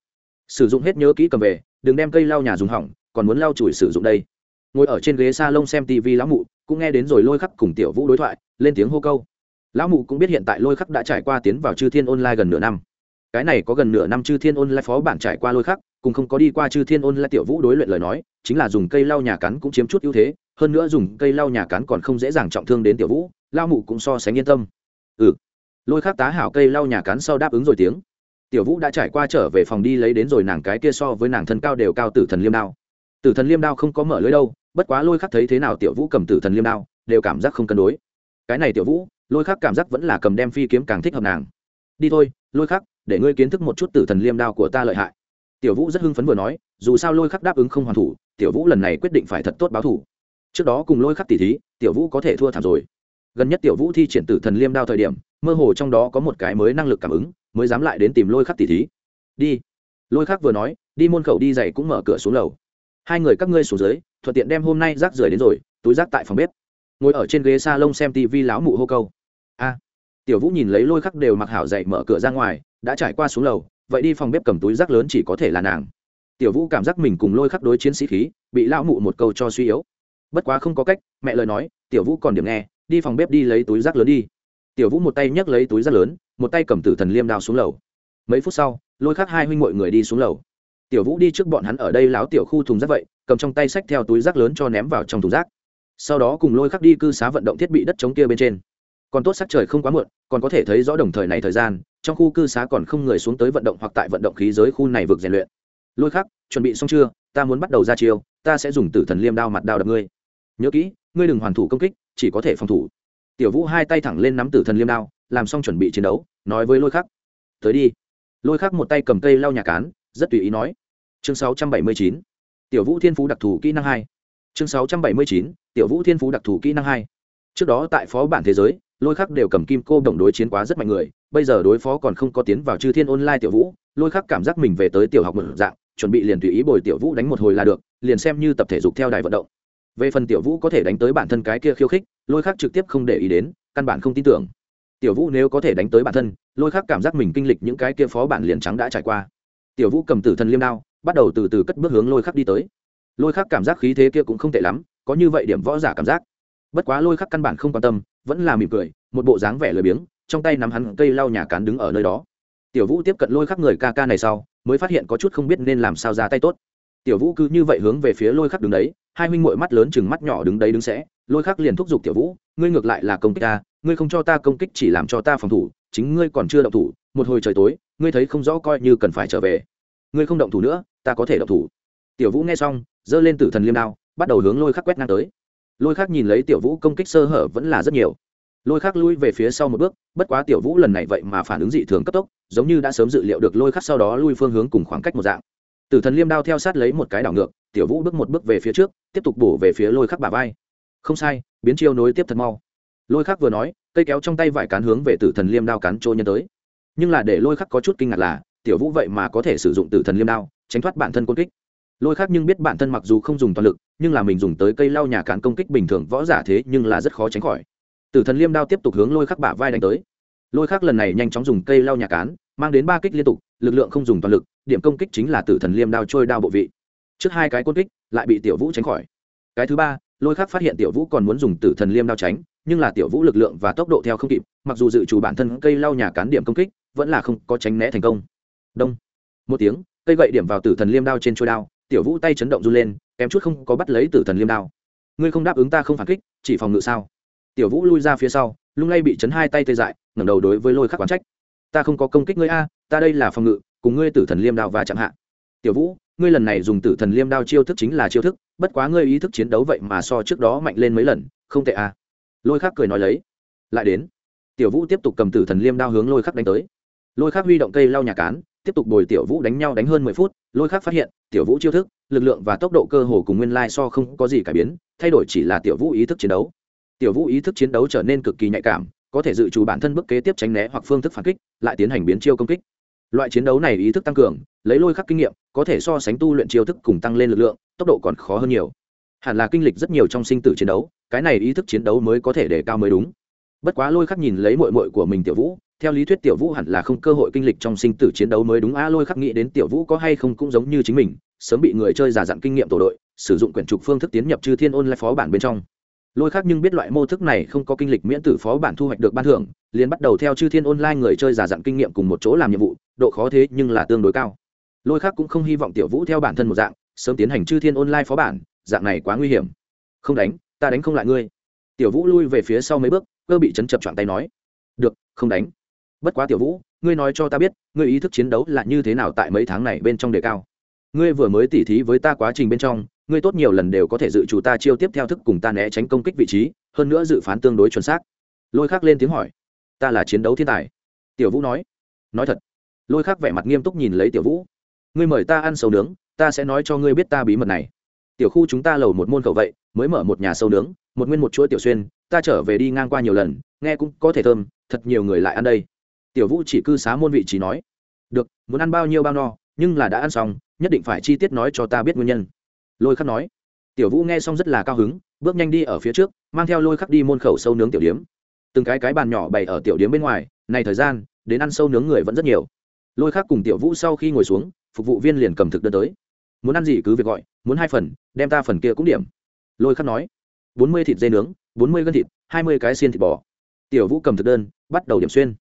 Sử dụng hết nhớ kỹ cầm về, đừng đem cây lau nhà dùng hỏng còn muốn lau chùi sử dụng đây. Ngồi ở trên ghế s a lông xem tv lão mụ, cũng nghe đến rồi lôi khắc cùng tiểu vũ đối thoại, lên tiếng hô câu. Lão mụ cũng biết hiện tại lôi khắc đã trải qua tiến vào chư thiên online gần nửa năm. Cái này có gần nửa năm chư thiên online phó bản trải qua lôi khắc, cùng không có đi qua chư thiên online tiểu vũ đối luyện lời nói, chính là dùng cây lau nhà cắn cũng chiếm chút ưu thế, hơn nữa dùng cây lau nhà cắn còn không dễ dàng trọng thương đến tiểu vũ lao mụ cũng so sánh yên tâm. Ừ. Lôi khắc tá hảo cây lau nhà cắn sau đáp ứng rồi tiếng. Tiểu vũ đã trải qua trở về phòng đi lấy đến rồi nàng cái kia so với nàng thân cao đều cao tử thần liêm đao tử thần liêm đao không có mở lưới đâu, bất quá lôi khắc thấy thế nào tiểu vũ cầm tử thần liêm đao, đều cảm giác không cân đối. Cái này tiểu vũ, lôi khắc cảm giác vẫn là cầm đem phi kiếm càng thích hợp nàng. Đi thôi, lôi khắc, để ngươi kiến thức một chút tử thần liêm đao của ta lợi hại. Tiểu vũ rất hưng phấn vừa nói, dù sao lôi khắc đáp ứng không hoàn thủ, tiểu vũ lần này quyết định phải thật tốt báo thủ. Trước đó cùng lôi khắc tỉ thí, tiểu vũ có thể thua thảm rồi. Gần nhất tiểu vũ thi triển tử thần liêm đao thời điểm, mơ hồ trong đó có một cái mới năng lực cảm ứng, mới dám lại đến tìm lôi khắc tỉ thí. Đi. Lôi khắc vừa nói, đi môn khẩu đi dậy cũng mở cửa xuống lầu hai người các ngươi xuống dưới, thuận tiện đem hôm nay rác rưởi đến rồi, túi rác tại phòng bếp. Ngồi ở trên ghế s a lông xem tv láo mụ hô câu. A. Tiểu vũ nhìn lấy lôi khắc đều mặc hảo dậy mở cửa ra ngoài, đã trải qua xuống lầu, vậy đi phòng bếp cầm túi rác lớn chỉ có thể là nàng. Tiểu vũ cảm giác mình cùng lôi khắc đối chiến sĩ khí, bị lão mụ một câu cho suy yếu. Bất quá không có cách, mẹ lời nói, tiểu vũ còn điểm nghe, đi phòng bếp đi lấy túi rác lớn đi. Tiểu vũ một tay nhấc lấy túi rác lớn, một tay cầm tử thần liêm đao xuống lầu. Mấy phút sau, lôi khắc hai huynh mọi người đi xuống lầu tiểu vũ đi trước bọn hắn ở đây láo tiểu khu thùng rác vậy, cầm trong tay sách theo túi rác lớn cho ném vào trong thùng rác. Sau đó cùng lôi khắc đi cư xá vận động thiết bị đất chống kia bên trên. Còn tốt sắc trời không quá muộn, còn có thể thấy rõ đồng thời này thời gian, trong khu cư xá còn không người xuống tới vận động hoặc tại vận động khí giới khu này vực rèn luyện. Lôi khắc, chuẩn bị xong chưa? Ta muốn bắt đầu ra chiêu, ta sẽ dùng tử thần liêm đao mặt đao đập ngươi. Nhớ kỹ, ngươi đừng hoàn thủ công kích, chỉ có thể phòng thủ. Tiểu vũ hai tay thẳng lên nắm tử thần liêm đao, làm xong chuẩn bị chiến đấu, nói với lôi khắc. Tới đi. Lôi khắc một tay cầm cây lau nhà cán rất tùy ý nói chương 679. tiểu vũ thiên phú đặc thù kỹ năng hai chương 679. tiểu vũ thiên phú đặc thù kỹ năng hai trước đó tại phó bản thế giới, lôi khắc đều cầm kim cô đồng đối chiến quá rất mạnh người, bây giờ đối phó còn không có tiến vào chư thiên online tiểu vũ, lôi khắc cảm giác mình về tới tiểu học một dạng, chuẩn bị liền tùy ý bồi tiểu vũ đánh một hồi là được, liền xem như tập thể dục theo đài vận động về phần tiểu vũ có thể đánh tới bản thân cái kia khiêu khích, lôi khắc trực tiếp không để ý đến, căn bản không tin tưởng tiểu vũ nếu có thể đánh tới bản thân, lôi khắc cảm giác mình kinh lịch những cái kia phó bản liền trắng đã trải qua tiểu vũ cầm tử thần liêm đao, bắt đầu từ từ cất bước hướng lôi khắc đi tới. Lôi khắc cảm giác khí thế kia cũng không tệ lắm, có như vậy điểm võ giả cảm giác. Bất quá lôi khắc căn bản không quan tâm, vẫn là mỉm cười, một bộ dáng vẻ lười biếng, trong tay nắm hắn cây lau nhà cán đứng ở nơi đó. Tiểu vũ tiếp cận lôi khắc người ca ca này sau, mới phát hiện có chút không biết nên làm sao ra tay tốt. Tiểu vũ cứ như vậy hướng về phía lôi khắc đứng đấy, hai huynh mội mắt lớn chừng mắt nhỏ đứng đấy đứng sẽ, lôi khắc liền thúc giục tiểu vũ, ngươi ngược lại là công kích ta, ngươi không cho ta công kích chỉ làm cho ta phòng thủ, chính ngươi còn chưa động thủ, một hồi trời tối ngươi thấy không rõ coi như cần phải trở về. Ngươi không động thủ nữa, ta có thể động thủ. Tiểu vũ nghe xong, giơ lên tử thần liêm đao, bắt đầu hướng lôi khắc quét ngang tới. Lôi khắc nhìn lấy tiểu vũ công kích sơ hở vẫn là rất nhiều. Lôi khắc lui về phía sau một bước, bất quá tiểu vũ lần này vậy mà phản ứng dị thường cấp tốc, giống như đã sớm dự liệu được lôi khắc sau đó lui phương hướng cùng khoảng cách một dạng. Tử thần liêm đao theo sát lấy một cái đảo ngược, tiểu vũ bước một bước về phía trước, tiếp tục bổ về phía lôi khắc bà vai. Không sai, biến chiêu nối tiếp thật mau. Lôi khắc vừa nói, cây kéo trong tay vải cán hướng về tử thần liêm đao cán trôi nhân tới nhưng là để lôi khắc có chút kinh ngạc là, tiểu vũ vậy mà có thể sử dụng tử thần liêm đao, tránh thoát bản thân côn kích. Lôi khắc nhưng biết bản thân mặc dù không dùng toàn lực, nhưng là mình dùng tới cây lau nhà cán công kích bình thường võ giả thế nhưng là rất khó tránh khỏi. Tử thần liêm đao tiếp tục hướng lôi khắc bả vai đánh tới. Lôi khắc lần này nhanh chóng dùng cây lau nhà cán, mang đến ba kích liên tục, lực lượng không dùng toàn lực, điểm công kích chính là tử thần liêm đao trôi đao bộ vị. Trước hai cái côn kích, lại bị tiểu vũ tránh khỏi. Cái thứ ba, lôi khắc phát hiện tiểu vũ còn muốn dùng tử thần liêm đao tránh, nhưng là tiểu vũ lực lượng và tốc độ theo không kịp, mặc dù dự trù bản thân cây lau nhà cán điểm công kích vẫn là không có tránh né thành công. Đông. Một tiếng, cây gậy điểm vào tử thần liêm đao trên trôi đao, tiểu vũ tay chấn động run lên, kém chút không có bắt lấy tử thần liêm đao. Ngươi không đáp ứng ta không phản kích, chỉ phòng ngự sao? Tiểu vũ lui ra phía sau, lung lay bị chấn hai tay tê dại, ngẩng đầu đối với lôi khắc quán trách. Ta không có công kích ngươi a, ta đây là phòng ngự, cùng ngươi tử thần liêm đao và chạm hạ. Tiểu vũ, ngươi lần này dùng tử thần liêm đao chiêu thức chính là chiêu thức, bất quá ngươi ý thức chiến đấu vậy mà so trước đó mạnh lên mấy lần, không tệ a. Lôi khắc cười nói lấy. Lại đến. Tiểu vũ tiếp tục cầm tử thần liêm đao hướng lôi khắc đánh tới lôi khắc huy động cây lau nhà cán, tiếp tục bồi tiểu vũ đánh nhau đánh hơn mười phút, lôi khác phát hiện, tiểu vũ chiêu thức, lực lượng và tốc độ cơ hồ cùng nguyên lai so không có gì cải biến, thay đổi chỉ là tiểu vũ ý thức chiến đấu. Tiểu vũ ý thức chiến đấu trở nên cực kỳ nhạy cảm, có thể dự trù bản thân bước kế tiếp tránh né hoặc phương thức phản kích, lại tiến hành biến chiêu công kích. Loại chiến đấu này ý thức tăng cường, lấy lôi khắc kinh nghiệm, có thể so sánh tu luyện chiêu thức cùng tăng lên lực lượng, tốc độ còn khó hơn nhiều. Hẳn là kinh lịch rất nhiều trong sinh tử chiến đấu, cái này ý thức chiến đấu mới có thể để cao mới đúng. Bất quá lôi khắc nhìn lấy mội mội của mình tiểu vũ theo lý thuyết tiểu vũ hẳn là không cơ hội kinh lịch trong sinh tử chiến đấu mới đúng. A lôi khắc nghĩ đến tiểu vũ có hay không cũng giống như chính mình, sớm bị người chơi giả dặn kinh nghiệm tổ đội, sử dụng quyển trục phương thức tiến nhập chư thiên ôn lại phó bản bên trong. Lôi khác nhưng biết loại mô thức này không có kinh lịch miễn tử phó bản thu hoạch được ban thưởng, liền bắt đầu theo chư thiên online người chơi giả dặn kinh nghiệm cùng một chỗ làm nhiệm vụ, độ khó thế nhưng là tương đối cao. Lôi khác cũng không hy vọng tiểu vũ theo bản thân một dạng, sớm tiến hành chư thiên online phó bản, dạng này quá nguy hiểm. Không đánh, ta đánh không lại ngươi. Tiểu vũ lui về phía sau mấy bước, cơ bị chấn chập choạng tay nói, được, không đánh bất quá tiểu vũ, ngươi nói cho ta biết, ngươi ý thức chiến đấu là như thế nào tại mấy tháng này bên trong đề cao? Ngươi vừa mới tỉ thí với ta quá trình bên trong, ngươi tốt nhiều lần đều có thể dự chủ ta chiêu tiếp theo thức cùng ta né tránh công kích vị trí, hơn nữa dự phán tương đối chuẩn xác. Lôi khắc lên tiếng hỏi. Ta là chiến đấu thiên tài. Tiểu vũ nói. Nói thật. Lôi khắc vẻ mặt nghiêm túc nhìn lấy tiểu vũ. Ngươi mời ta ăn sầu nướng, ta sẽ nói cho ngươi biết ta bí mật này. Tiểu khu chúng ta lầu một môn khẩu vậy, mới mở một nhà sâu nướng, một nguyên một chuỗi tiểu xuyên, ta trở về đi ngang qua nhiều lần, nghe cũng có thể thơm, thật nhiều người lại ăn đây tiểu vũ chỉ cư xá môn vị trí nói, được, muốn ăn bao nhiêu bao no, nhưng là đã ăn xong, nhất định phải chi tiết nói cho ta biết nguyên nhân. Lôi khắc nói, tiểu vũ nghe xong rất là cao hứng, bước nhanh đi ở phía trước, mang theo lôi khắc đi môn khẩu sâu nướng tiểu điếm. Từng cái cái bàn nhỏ bày ở tiểu điếm bên ngoài, này thời gian, đến ăn sâu nướng người vẫn rất nhiều. Lôi khắc cùng tiểu vũ sau khi ngồi xuống, phục vụ viên liền cầm thực đơn tới. Muốn ăn gì cứ việc gọi, muốn hai phần, đem ta phần kia cũng điểm. Lôi khắc nói, bốn mươi thịt dê nướng, bốn mươi gân thịt, hai mươi cái xiên thịt bò. Tiểu vũ cầm thực đơn, bắt đầu điểm xuyên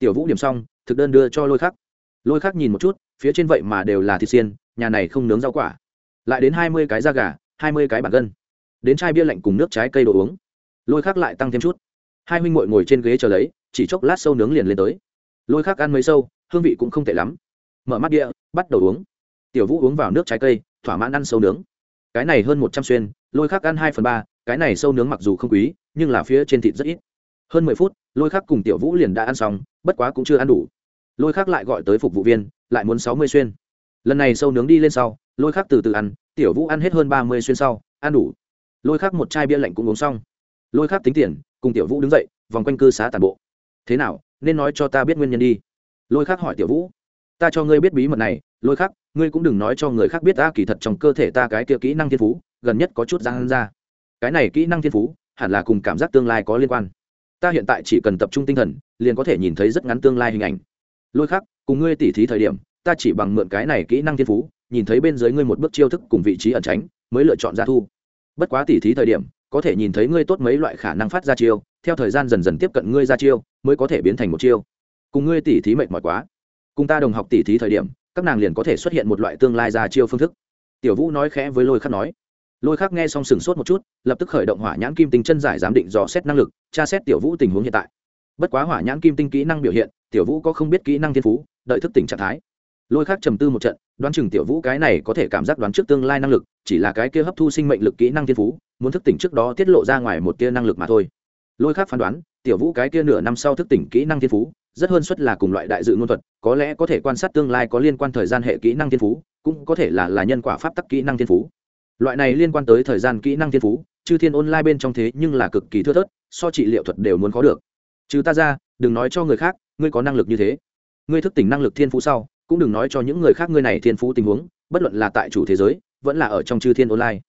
tiểu vũ điểm xong, thực đơn đưa cho lôi khắc. Lôi khắc nhìn một chút, phía trên vậy mà đều là thịt xiên, nhà này không nướng rau quả. Lại đến hai mươi cái da gà, hai mươi cái bản gân. Đến chai bia lạnh cùng nước trái cây đồ uống. Lôi khắc lại tăng thêm chút. Hai huynh m ngồi trên ghế chờ lấy, chỉ chốc lát sâu nướng liền lên tới. Lôi khắc ăn mấy sâu, hương vị cũng không tệ lắm. Mở mắt địa, bắt đầu uống. Tiểu vũ uống vào nước trái cây, thỏa mãn ăn sâu nướng. Cái này hơn một trăm xuyên, lôi khắc ăn hai phần ba, cái này sâu nướng mặc dù không quý, nhưng là phía trên thịt rất ít hơn mười phút, lôi khắc cùng tiểu vũ liền đã ăn xong, bất quá cũng chưa ăn đủ. Lôi khắc lại gọi tới phục vụ viên, lại muốn sáu mươi xuyên. Lần này sâu nướng đi lên sau, lôi khắc từ từ ăn, tiểu vũ ăn hết hơn ba mươi xuyên sau, ăn đủ. Lôi khắc một chai bia lạnh cũng uống xong. Lôi khắc tính tiền, cùng tiểu vũ đứng dậy, vòng quanh cư xá tàn bộ. Thế nào, nên nói cho ta biết nguyên nhân đi. Lôi khắc hỏi tiểu vũ. Ta cho ngươi biết bí mật này, lôi khắc, ngươi cũng đừng nói cho người khác biết ta, kỳ thật trong cơ thể ta cái kia kỹ năng thiên phú, gần nhất có chút giang ra. Cái này kỹ năng thiên phú, hẳn là cùng cảm giác tương lai có liên quan ta hiện tại chỉ cần tập trung tinh thần, liền có thể nhìn thấy rất ngắn tương lai hình ảnh. Lôi khắc, cùng ngươi tỉ thí thời điểm, ta chỉ bằng mượn cái này kỹ năng thiên phú, nhìn thấy bên dưới ngươi một bước chiêu thức cùng vị trí ẩn tránh, mới lựa chọn ra thu. Bất quá tỉ thí thời điểm, có thể nhìn thấy ngươi tốt mấy loại khả năng phát ra chiêu, theo thời gian dần dần tiếp cận ngươi ra chiêu, mới có thể biến thành một chiêu. Cùng ngươi tỉ thí mệt mỏi quá. Cùng ta đồng học tỉ thí thời điểm, các nàng liền có thể xuất hiện một loại tương lai ra chiêu phương thức. Tiểu vũ nói khẽ với lôi khắc nói lôi khác nghe xong sừng sốt một chút, lập tức khởi động hỏa nhãn kim tinh chân giải giám định dò xét năng lực, tra xét tiểu vũ tình huống hiện tại. Bất quá hỏa nhãn kim tinh kỹ năng biểu hiện, tiểu vũ có không biết kỹ năng thiên phú, đợi thức tỉnh trạng thái. Lôi khác trầm tư một trận, đoán chừng tiểu vũ cái này có thể cảm giác đoán trước tương lai năng lực, chỉ là cái kia hấp thu sinh mệnh lực kỹ năng thiên phú, muốn thức tỉnh trước đó tiết lộ ra ngoài một tia năng lực mà thôi. Lôi khác phán đoán, tiểu vũ cái kia nửa năm sau thức tỉnh kỹ năng thiên phú, rất hơn suất là cùng loại đại dự ngôn thuật, có lẽ có thể quan sát tương lai có liên quan thời gian hệ kỹ năng thiên phú, cũng có thể là là nhân quả pháp tắc kỹ năng thiên phú loại này liên quan tới thời gian kỹ năng thiên phú, chư thiên online bên trong thế nhưng là cực kỳ thưa thớt, so trị liệu thuật đều muốn có được. Trừ ta ra, đừng nói cho người khác, ngươi có năng lực như thế. Ngươi thức tỉnh năng lực thiên phú sau, cũng đừng nói cho những người khác ngươi này thiên phú tình huống, bất luận là tại chủ thế giới, vẫn là ở trong chư thiên online.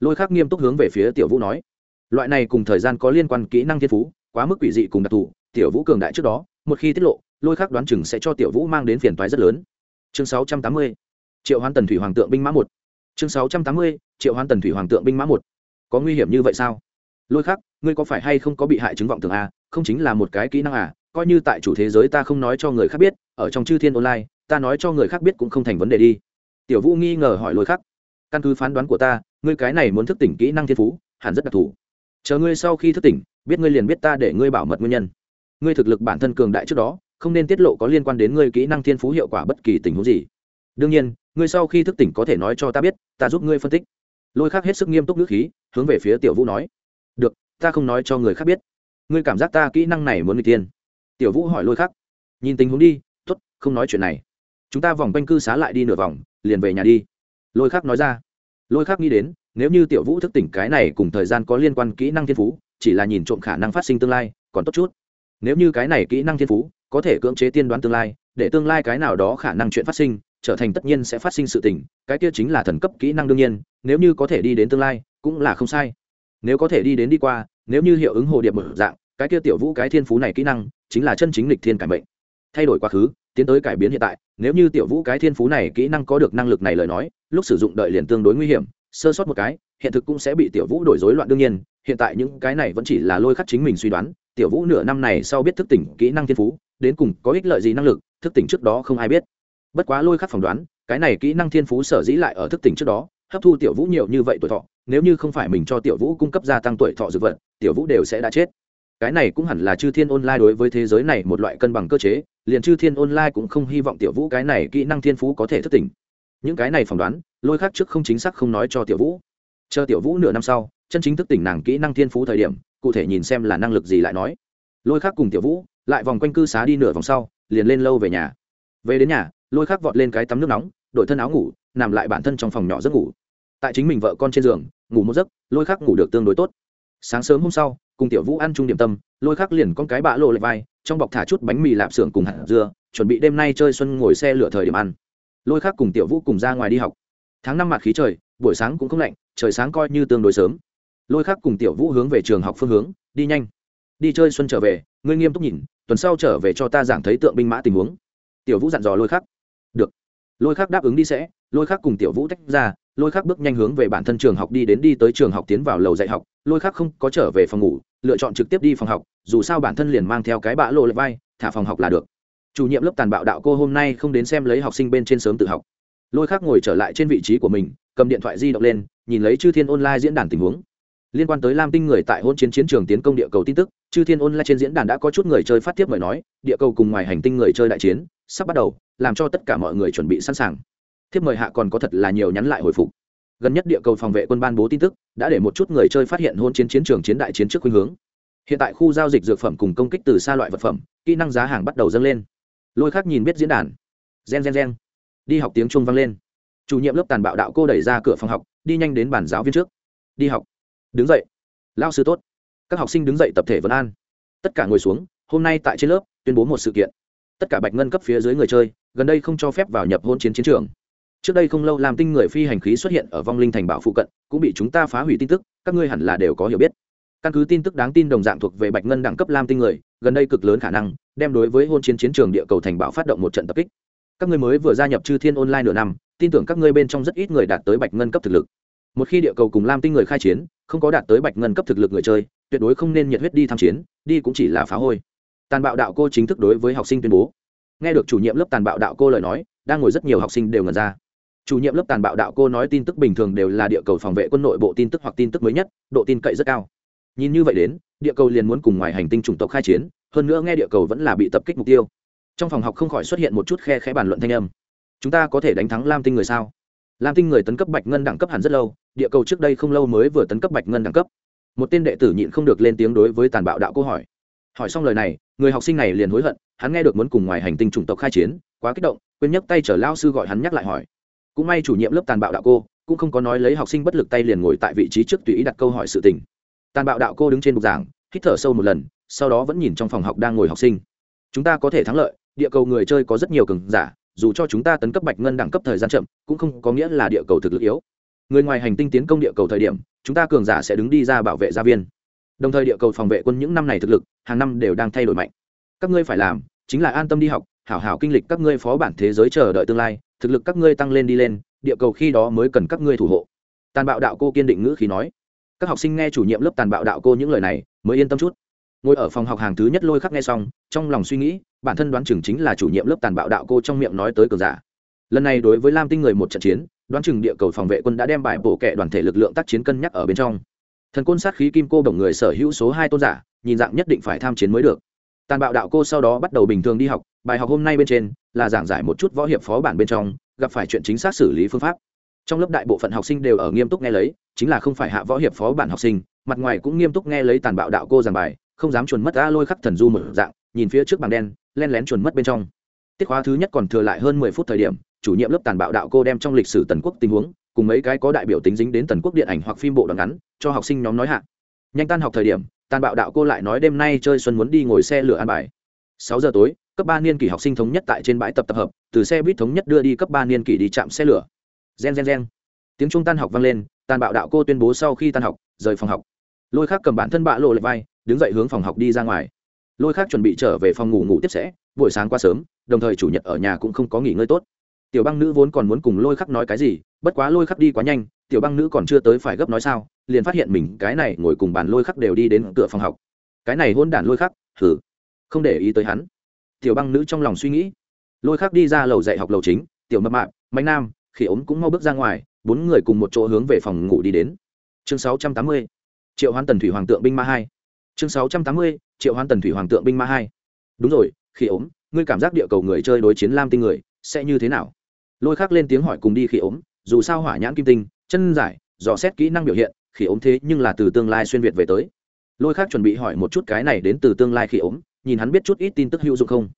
Lôi khác nghiêm túc hướng về phía tiểu vũ nói, loại này cùng thời gian có liên quan kỹ năng thiên phú, quá mức quỷ dị cùng đặc thù, tiểu vũ cường đại trước đó, một khi tiết lộ, lôi khác đoán chừng sẽ cho tiểu vũ mang đến phiền toái rất lớn. Chương sáu trăm tám mươi, triệu hoán tần thủy hoàng tượng binh mã một. Chương sáu trăm tám mươi triệu hoán tần thủy hoàng tượng binh mã một. Có nguy hiểm như vậy sao? Lôi Khắc, ngươi có phải hay không có bị hại chứng vọng tưởng a không chính là một cái kỹ năng à? Coi như tại chủ thế giới ta không nói cho người khác biết ở trong chư thiên online ta nói cho người khác biết cũng không thành vấn đề đi. Tiểu vũ nghi ngờ hỏi lôi khắc. Căn cứ phán đoán của ta ngươi cái này muốn thức tỉnh kỹ năng thiên phú hẳn rất đặc thù. Chờ ngươi sau khi thức tỉnh biết ngươi liền biết ta để ngươi bảo mật nguyên nhân. Ngươi thực lực bản thân cường đại trước đó không nên tiết lộ có liên quan đến ngươi kỹ năng thiên phú hiệu quả bất kỳ tình huống gì. Đương nhiên ngươi sau khi thức tỉnh có thể nói cho ta biết ta giúp ngươi phân tích lôi khác hết sức nghiêm túc nước khí, hướng về phía tiểu vũ nói, được, ta không nói cho người khác biết. Ngươi cảm giác ta kỹ năng này muốn người tiên tiểu vũ hỏi lôi khắc, nhìn tình huống đi t ố t không nói chuyện này. Chúng ta vòng quanh cư xá lại đi nửa vòng, liền về nhà đi. Lôi khác nói ra. Lôi khác nghĩ đến, nếu như tiểu vũ thức tỉnh cái này cùng thời gian có liên quan kỹ năng thiên phú, chỉ là nhìn trộm khả năng phát sinh tương lai, còn tốt chút. Nếu như cái này kỹ năng thiên phú có thể cưỡng chế tiên đoán tương lai, để tương lai cái nào đó khả năng chuyện phát sinh trở thành tất nhiên sẽ phát sinh sự tình, cái kia chính là thần cấp kỹ năng đương nhiên, nếu như có thể đi đến tương lai, cũng là không sai. Nếu có thể đi đến đi qua, nếu như hiệu ứng hồ điệp mở dạng, cái kia tiểu vũ cái thiên phú này kỹ năng, chính là chân chính lịch thiên cải mệnh. Thay đổi quá khứ, tiến tới cải biến hiện tại, nếu như tiểu vũ cái thiên phú này kỹ năng có được năng lực này lời nói, lúc sử dụng đợi liền tương đối nguy hiểm, sơ sót một cái, hiện thực cũng sẽ bị tiểu vũ đổi rối loạn đương nhiên, hiện tại những cái này vẫn chỉ là lôi khắc chính mình suy đoán, tiểu vũ nửa năm này sau biết thức tỉnh kỹ năng thiên phú, đến cùng có ích lợi gì năng lực, thức tỉnh trước đó không ai biết bất quá lôi khắc phỏng đoán, cái này kỹ năng thiên phú sở dĩ lại ở thức tỉnh trước đó, hấp thu tiểu vũ nhiều như vậy tuổi thọ, nếu như không phải mình cho tiểu vũ cung cấp gia tăng tuổi thọ dược vật, tiểu vũ đều sẽ đã chết. Cái này cũng hẳn là chư thiên online đối với thế giới này một loại cân bằng cơ chế, liền chư thiên online cũng không hy vọng tiểu vũ cái này kỹ năng thiên phú có thể thức tỉnh. Những cái này phỏng đoán, lôi khác trước không chính xác không nói cho tiểu vũ. Chờ tiểu vũ nửa năm sau, chân chính thức tỉnh nàng kỹ năng thiên phú thời điểm, cụ thể nhìn xem là năng lực gì lại nói. Lôi khác cùng tiểu vũ, lại vòng quanh cư xá đi nửa vòng sau, liền lên lâu về nhà. Về đến nhà lôi khác vọt lên cái tắm nước nóng, đổi thân áo ngủ, nằm lại bản thân trong phòng nhỏ giấc ngủ. Tại chính mình vợ con trên giường, ngủ một giấc, lôi khác ngủ được tương đối tốt. Sáng sớm hôm sau, cùng tiểu vũ ăn chung điểm tâm, lôi khác liền con cái bạ lộ lệch vai, trong bọc thả chút bánh mì lạp xưởng cùng hạt dưa, chuẩn bị đêm nay chơi xuân ngồi xe lửa thời điểm ăn. Lôi khác cùng tiểu vũ cùng ra ngoài đi học. Tháng năm mặt khí trời, buổi sáng cũng không lạnh, trời sáng coi như tương đối sớm. Lôi khác cùng tiểu vũ hướng về trường học phương hướng, đi nhanh. Đi chơi xuân trở về, ngươi nghiêm túc nhìn, tuần sau trở về cho ta giảng thấy tượng binh mã tình huống. Tiểu vũ dặn dò lôi khắc được. Lôi khắc đáp ứng đi sẽ. Lôi khắc cùng tiểu vũ tách ra. Lôi khắc bước nhanh hướng về bản thân trường học đi đến đi tới trường học tiến vào lầu dạy học. Lôi khắc không có trở về phòng ngủ, lựa chọn trực tiếp đi phòng học. Dù sao bản thân liền mang theo cái bã lộ lệ vai, thả phòng học là được. Chủ nhiệm lớp tàn bạo đạo cô hôm nay không đến xem lấy học sinh bên trên sớm tự học. Lôi khắc ngồi trở lại trên vị trí của mình, cầm điện thoại di động lên, nhìn lấy chư thiên online diễn đàn tình huống liên quan tới lam tinh người tại hôn chiến chiến trường tiến công địa cầu tin tức, chư thiên ôn lại trên diễn đàn đã có chút người chơi phát tiếp mời nói, địa cầu cùng ngoài hành tinh người chơi đại chiến sắp bắt đầu, làm cho tất cả mọi người chuẩn bị sẵn sàng. Thiếp mời hạ còn có thật là nhiều nhắn lại hồi phục. Gần nhất địa cầu phòng vệ quân ban bố tin tức, đã để một chút người chơi phát hiện hôn chiến chiến trường chiến đại chiến trước khuynh hướng. Hiện tại khu giao dịch dược phẩm cùng công kích từ xa loại vật phẩm, kỹ năng giá hàng bắt đầu dâng lên. Lôi khác nhìn biết diễn đàn. Gen gen gen. Đi học tiếng trung vang lên. Chủ nhiệm lớp tàn bạo đạo cô đẩy ra cửa phòng học, đi nhanh đến bản giáo viên trước. Đi học đứng dậy. Lao sư tốt. Các học sinh đứng dậy tập thể vấn an. Tất cả ngồi xuống, hôm nay tại trên lớp, tuyên bố một sự kiện. Tất cả bạch ngân cấp phía dưới người chơi, gần đây không cho phép vào nhập hôn chiến chiến trường. Trước đây không lâu làm tinh người phi hành khí xuất hiện ở vong linh thành bảo phụ cận, cũng bị chúng ta phá hủy tin tức, các ngươi hẳn là đều có hiểu biết. Căn cứ tin tức đáng tin đồng dạng thuộc về bạch ngân đẳng cấp lam tinh người, gần đây cực lớn khả năng, đem đối với hôn chiến chiến trường địa cầu thành bảo phát động một trận tập kích. Các ngươi mới vừa gia nhập chư thiên online nửa năm, tin tưởng các ngươi bên trong rất ít người đạt tới bạch ngân cấp thực lực một khi địa cầu cùng lam tinh người khai chiến, không có đạt tới bạch ngân cấp thực lực người chơi, tuyệt đối không nên nhiệt huyết đi tham chiến, đi cũng chỉ là phá hôi. Tàn bạo đạo cô chính thức đối với học sinh tuyên bố. Nghe được chủ nhiệm lớp tàn bạo đạo cô lời nói, đang ngồi rất nhiều học sinh đều ngần ra. Chủ nhiệm lớp tàn bạo đạo cô nói tin tức bình thường đều là địa cầu phòng vệ quân nội bộ tin tức hoặc tin tức mới nhất, độ tin cậy rất cao. Nhìn như vậy đến, địa cầu liền muốn cùng ngoài hành tinh chủng tộc khai chiến, hơn nữa nghe địa cầu vẫn là bị tập kích mục tiêu. Trong phòng học không khỏi xuất hiện một chút khe khẽ bàn luận thanh âm. Chúng ta có thể đánh thắng lam tinh người sao? Lam tinh người tấn cấp bạch ngân đẳng cấp hẳn rất lâu, địa cầu trước đây không lâu mới vừa tấn cấp bạch ngân đẳng cấp. Một tên đệ tử nhịn không được lên tiếng đối với tàn bạo đạo câu hỏi. Hỏi xong lời này, người học sinh này liền hối hận, hắn nghe được muốn cùng ngoài hành tinh chủng tộc khai chiến, quá kích động, quên nhấc tay chở lao sư gọi hắn nhắc lại hỏi. Cũng may chủ nhiệm lớp tàn bạo đạo cô, cũng không có nói lấy học sinh bất lực tay liền ngồi tại vị trí trước tùy ý đặt câu hỏi sự tình. Tàn bạo đạo cô đứng trên bục giảng, hít thở sâu một lần, sau đó vẫn nhìn trong phòng học đang ngồi học sinh. Chúng ta có thể thắng lợi, địa cầu người chơi có rất nhiều cường giả dù cho chúng ta tấn cấp bạch ngân đẳng cấp thời gian chậm, cũng không có nghĩa là địa cầu thực lực yếu. Người ngoài hành tinh tiến công địa cầu thời điểm, chúng ta cường giả sẽ đứng đi ra bảo vệ gia viên. Đồng thời địa cầu phòng vệ quân những năm này thực lực, hàng năm đều đang thay đổi mạnh. Các ngươi phải làm chính là an tâm đi học, hảo hảo kinh lịch các ngươi phó bản thế giới chờ đợi tương lai, thực lực các ngươi tăng lên đi lên, địa cầu khi đó mới cần các ngươi thủ hộ. Tàn bạo đạo cô kiên định ngữ khí nói. Các học sinh nghe chủ nhiệm lớp tàn bạo đạo cô những lời này, mới yên tâm chút ngồi ở phòng học hàng thứ nhất lôi khắc nghe xong, trong lòng suy nghĩ, bản thân đoán chừng chính là chủ nhiệm lớp tàn bạo đạo cô trong miệng nói tới cờ giả. Lần này đối với lam tinh người một trận chiến, đoán chừng địa cầu phòng vệ quân đã đem bài bổ kệ đoàn thể lực lượng tác chiến cân nhắc ở bên trong. Thần côn sát khí kim cô bổng người sở hữu số hai tôn giả, nhìn dạng nhất định phải tham chiến mới được. Tàn bạo đạo cô sau đó bắt đầu bình thường đi học, bài học hôm nay bên trên, là giảng giải một chút võ hiệp phó bản bên trong, gặp phải chuyện chính xác xử lý phương pháp. Trong lớp đại bộ phận học sinh đều ở nghiêm túc nghe lấy, chính là không phải hạ võ hiệp phó bản học sinh, mặt ngoài cũng nghiêm túc nghe lấy tàn bạo đạo cô giảng bài không dám chuồn mất a lôi khắc thần du một dạng, nhìn phía trước bảng đen, len lén chuồn mất bên trong. Tiết khóa thứ nhất còn thừa lại hơn mười phút thời điểm, chủ nhiệm lớp tàn bạo đạo cô đem trong lịch sử tần quốc tình huống, cùng mấy cái có đại biểu tính dính đến tần quốc điện ảnh hoặc phim bộ đoạn ngắn, cho học sinh nhóm nói hạn nhanh tan học thời điểm, tàn bạo đạo cô lại nói đêm nay chơi xuân muốn đi ngồi xe lửa an bài. Sáu giờ tối, cấp ba niên kỷ học sinh thống nhất tại trên bãi tập tập hợp, từ xe buýt thống nhất đưa đi cấp ba niên kỷ đi chạm xe lửa. Gen gen gen. Tiếng trung tan học vang lên, tàn bạo đạo cô tuyên bố sau khi tan học, rời phòng học. Lôi khác cầm bản thân bạ lộ lệ vai đứng dậy hướng phòng học đi ra ngoài. Lôi khác chuẩn bị trở về phòng ngủ ngủ tiếp sẽ, buổi sáng qua sớm, đồng thời chủ nhật ở nhà cũng không có nghỉ ngơi tốt. Tiểu băng nữ vốn còn muốn cùng lôi khắc nói cái gì, bất quá lôi khắc đi quá nhanh, tiểu băng nữ còn chưa tới phải gấp nói sao, liền phát hiện mình cái này ngồi cùng bàn lôi khắc đều đi đến cửa phòng học. Cái này hôn đản lôi khắc thử không để ý tới hắn. Tiểu băng nữ trong lòng suy nghĩ. Lôi khắc đi ra lầu dạy học lầu chính, tiểu mập mạp mạnh nam khi ốm cũng mau bước ra ngoài, bốn người cùng một chỗ hướng về phòng ngủ đi đến. Chương sáu trăm tám mươi, triệu hoán tần thủy hoàng tượng binh ma hai chương sáu trăm tám mươi, triệu hoán tần thủy hoàng tượng binh ma hai. Đúng rồi khi ốm, ngươi cảm giác địa cầu người chơi đối chiến lam tinh người, sẽ như thế nào? Lôi khắc lên tiếng hỏi cùng đi khi ốm, dù sao hỏa nhãn kim tinh, chân giải, dò xét kỹ năng biểu hiện khi ốm thế nhưng là từ tương lai xuyên việt về tới. Lôi khắc chuẩn bị hỏi một chút cái này đến từ tương lai khi ốm, nhìn hắn biết chút ít tin tức hữu dụng không?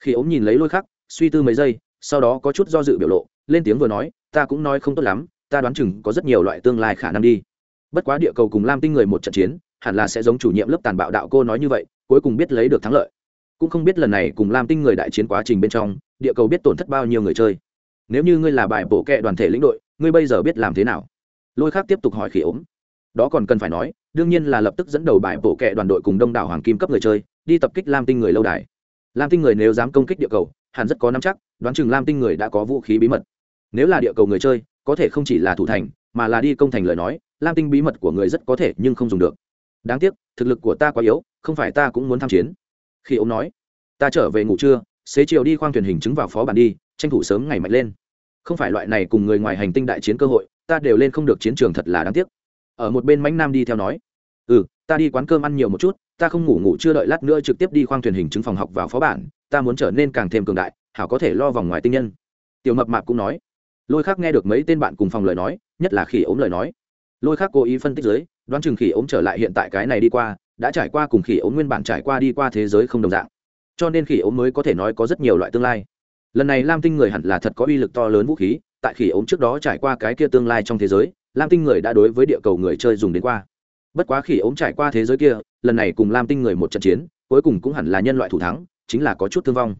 Khi ốm nhìn lấy lôi khắc, suy tư mấy giây, sau đó có chút do dự biểu lộ, lên tiếng vừa nói, ta cũng nói không tốt lắm, ta đoán chừng có rất nhiều loại tương lai khả năng đi. Bất quá địa cầu cùng lam tinh người một trận chiến hẳn là sẽ giống chủ nhiệm lớp tàn bạo đạo cô nói như vậy, cuối cùng biết lấy được thắng lợi. Cũng không biết lần này cùng lam tinh người đại chiến quá trình bên trong, địa cầu biết tổn thất bao nhiêu người chơi. Nếu như ngươi là bài bổ kệ đoàn thể lĩnh đội, ngươi bây giờ biết làm thế nào? Lôi khác tiếp tục hỏi khỉ ốm. Đó còn cần phải nói, đương nhiên là lập tức dẫn đầu bài bổ kệ đoàn đội cùng đông đảo hoàng kim cấp người chơi, đi tập kích lam tinh người lâu đài. Lam tinh người nếu dám công kích địa cầu, hẳn rất có nắm chắc, đoán chừng lam tinh người đã có vũ khí bí mật. Nếu là địa cầu người chơi, có thể không chỉ là thủ thành, mà là đi công thành lời nói, lam tinh bí mật của người rất có thể nhưng không dùng được đáng tiếc, thực lực của ta quá yếu, không phải ta cũng muốn tham chiến. Khi ông nói, ta trở về ngủ trưa, xế chiều đi khoang thuyền hình chứng vào phó bản đi, tranh thủ sớm ngày mạnh lên. Không phải loại này cùng người ngoài hành tinh đại chiến cơ hội, ta đều lên không được chiến trường thật là đáng tiếc. Ở một bên mánh nam đi theo nói ừ ta đi quán cơm ăn nhiều một chút, ta không ngủ ngủ chưa đợi lát nữa trực tiếp đi khoang thuyền hình chứng phòng học vào phó bản, ta muốn trở nên càng thêm cường đại, hảo có thể lo vòng ngoài tinh nhân. Tiểu mập mạp cũng nói. Lôi khác nghe được mấy tên bạn cùng phòng lời nói, nhất là khi ốm lời nói. Lôi khác cố ý phân tích giới đoán chừng khỉ ốm trở lại hiện tại cái này đi qua, đã trải qua cùng khỉ ốm nguyên bản trải qua đi qua thế giới không đồng dạng. Cho nên khỉ ốm mới có thể nói có rất nhiều loại tương lai. Lần này lam tinh người hẳn là thật có uy lực to lớn vũ khí, tại khỉ ốm trước đó trải qua cái kia tương lai trong thế giới, lam tinh người đã đối với địa cầu người chơi dùng đến qua. Bất quá khỉ ốm trải qua thế giới kia, lần này cùng lam tinh người một trận chiến, cuối cùng cũng hẳn là nhân loại thủ thắng, chính là có chút thương vong.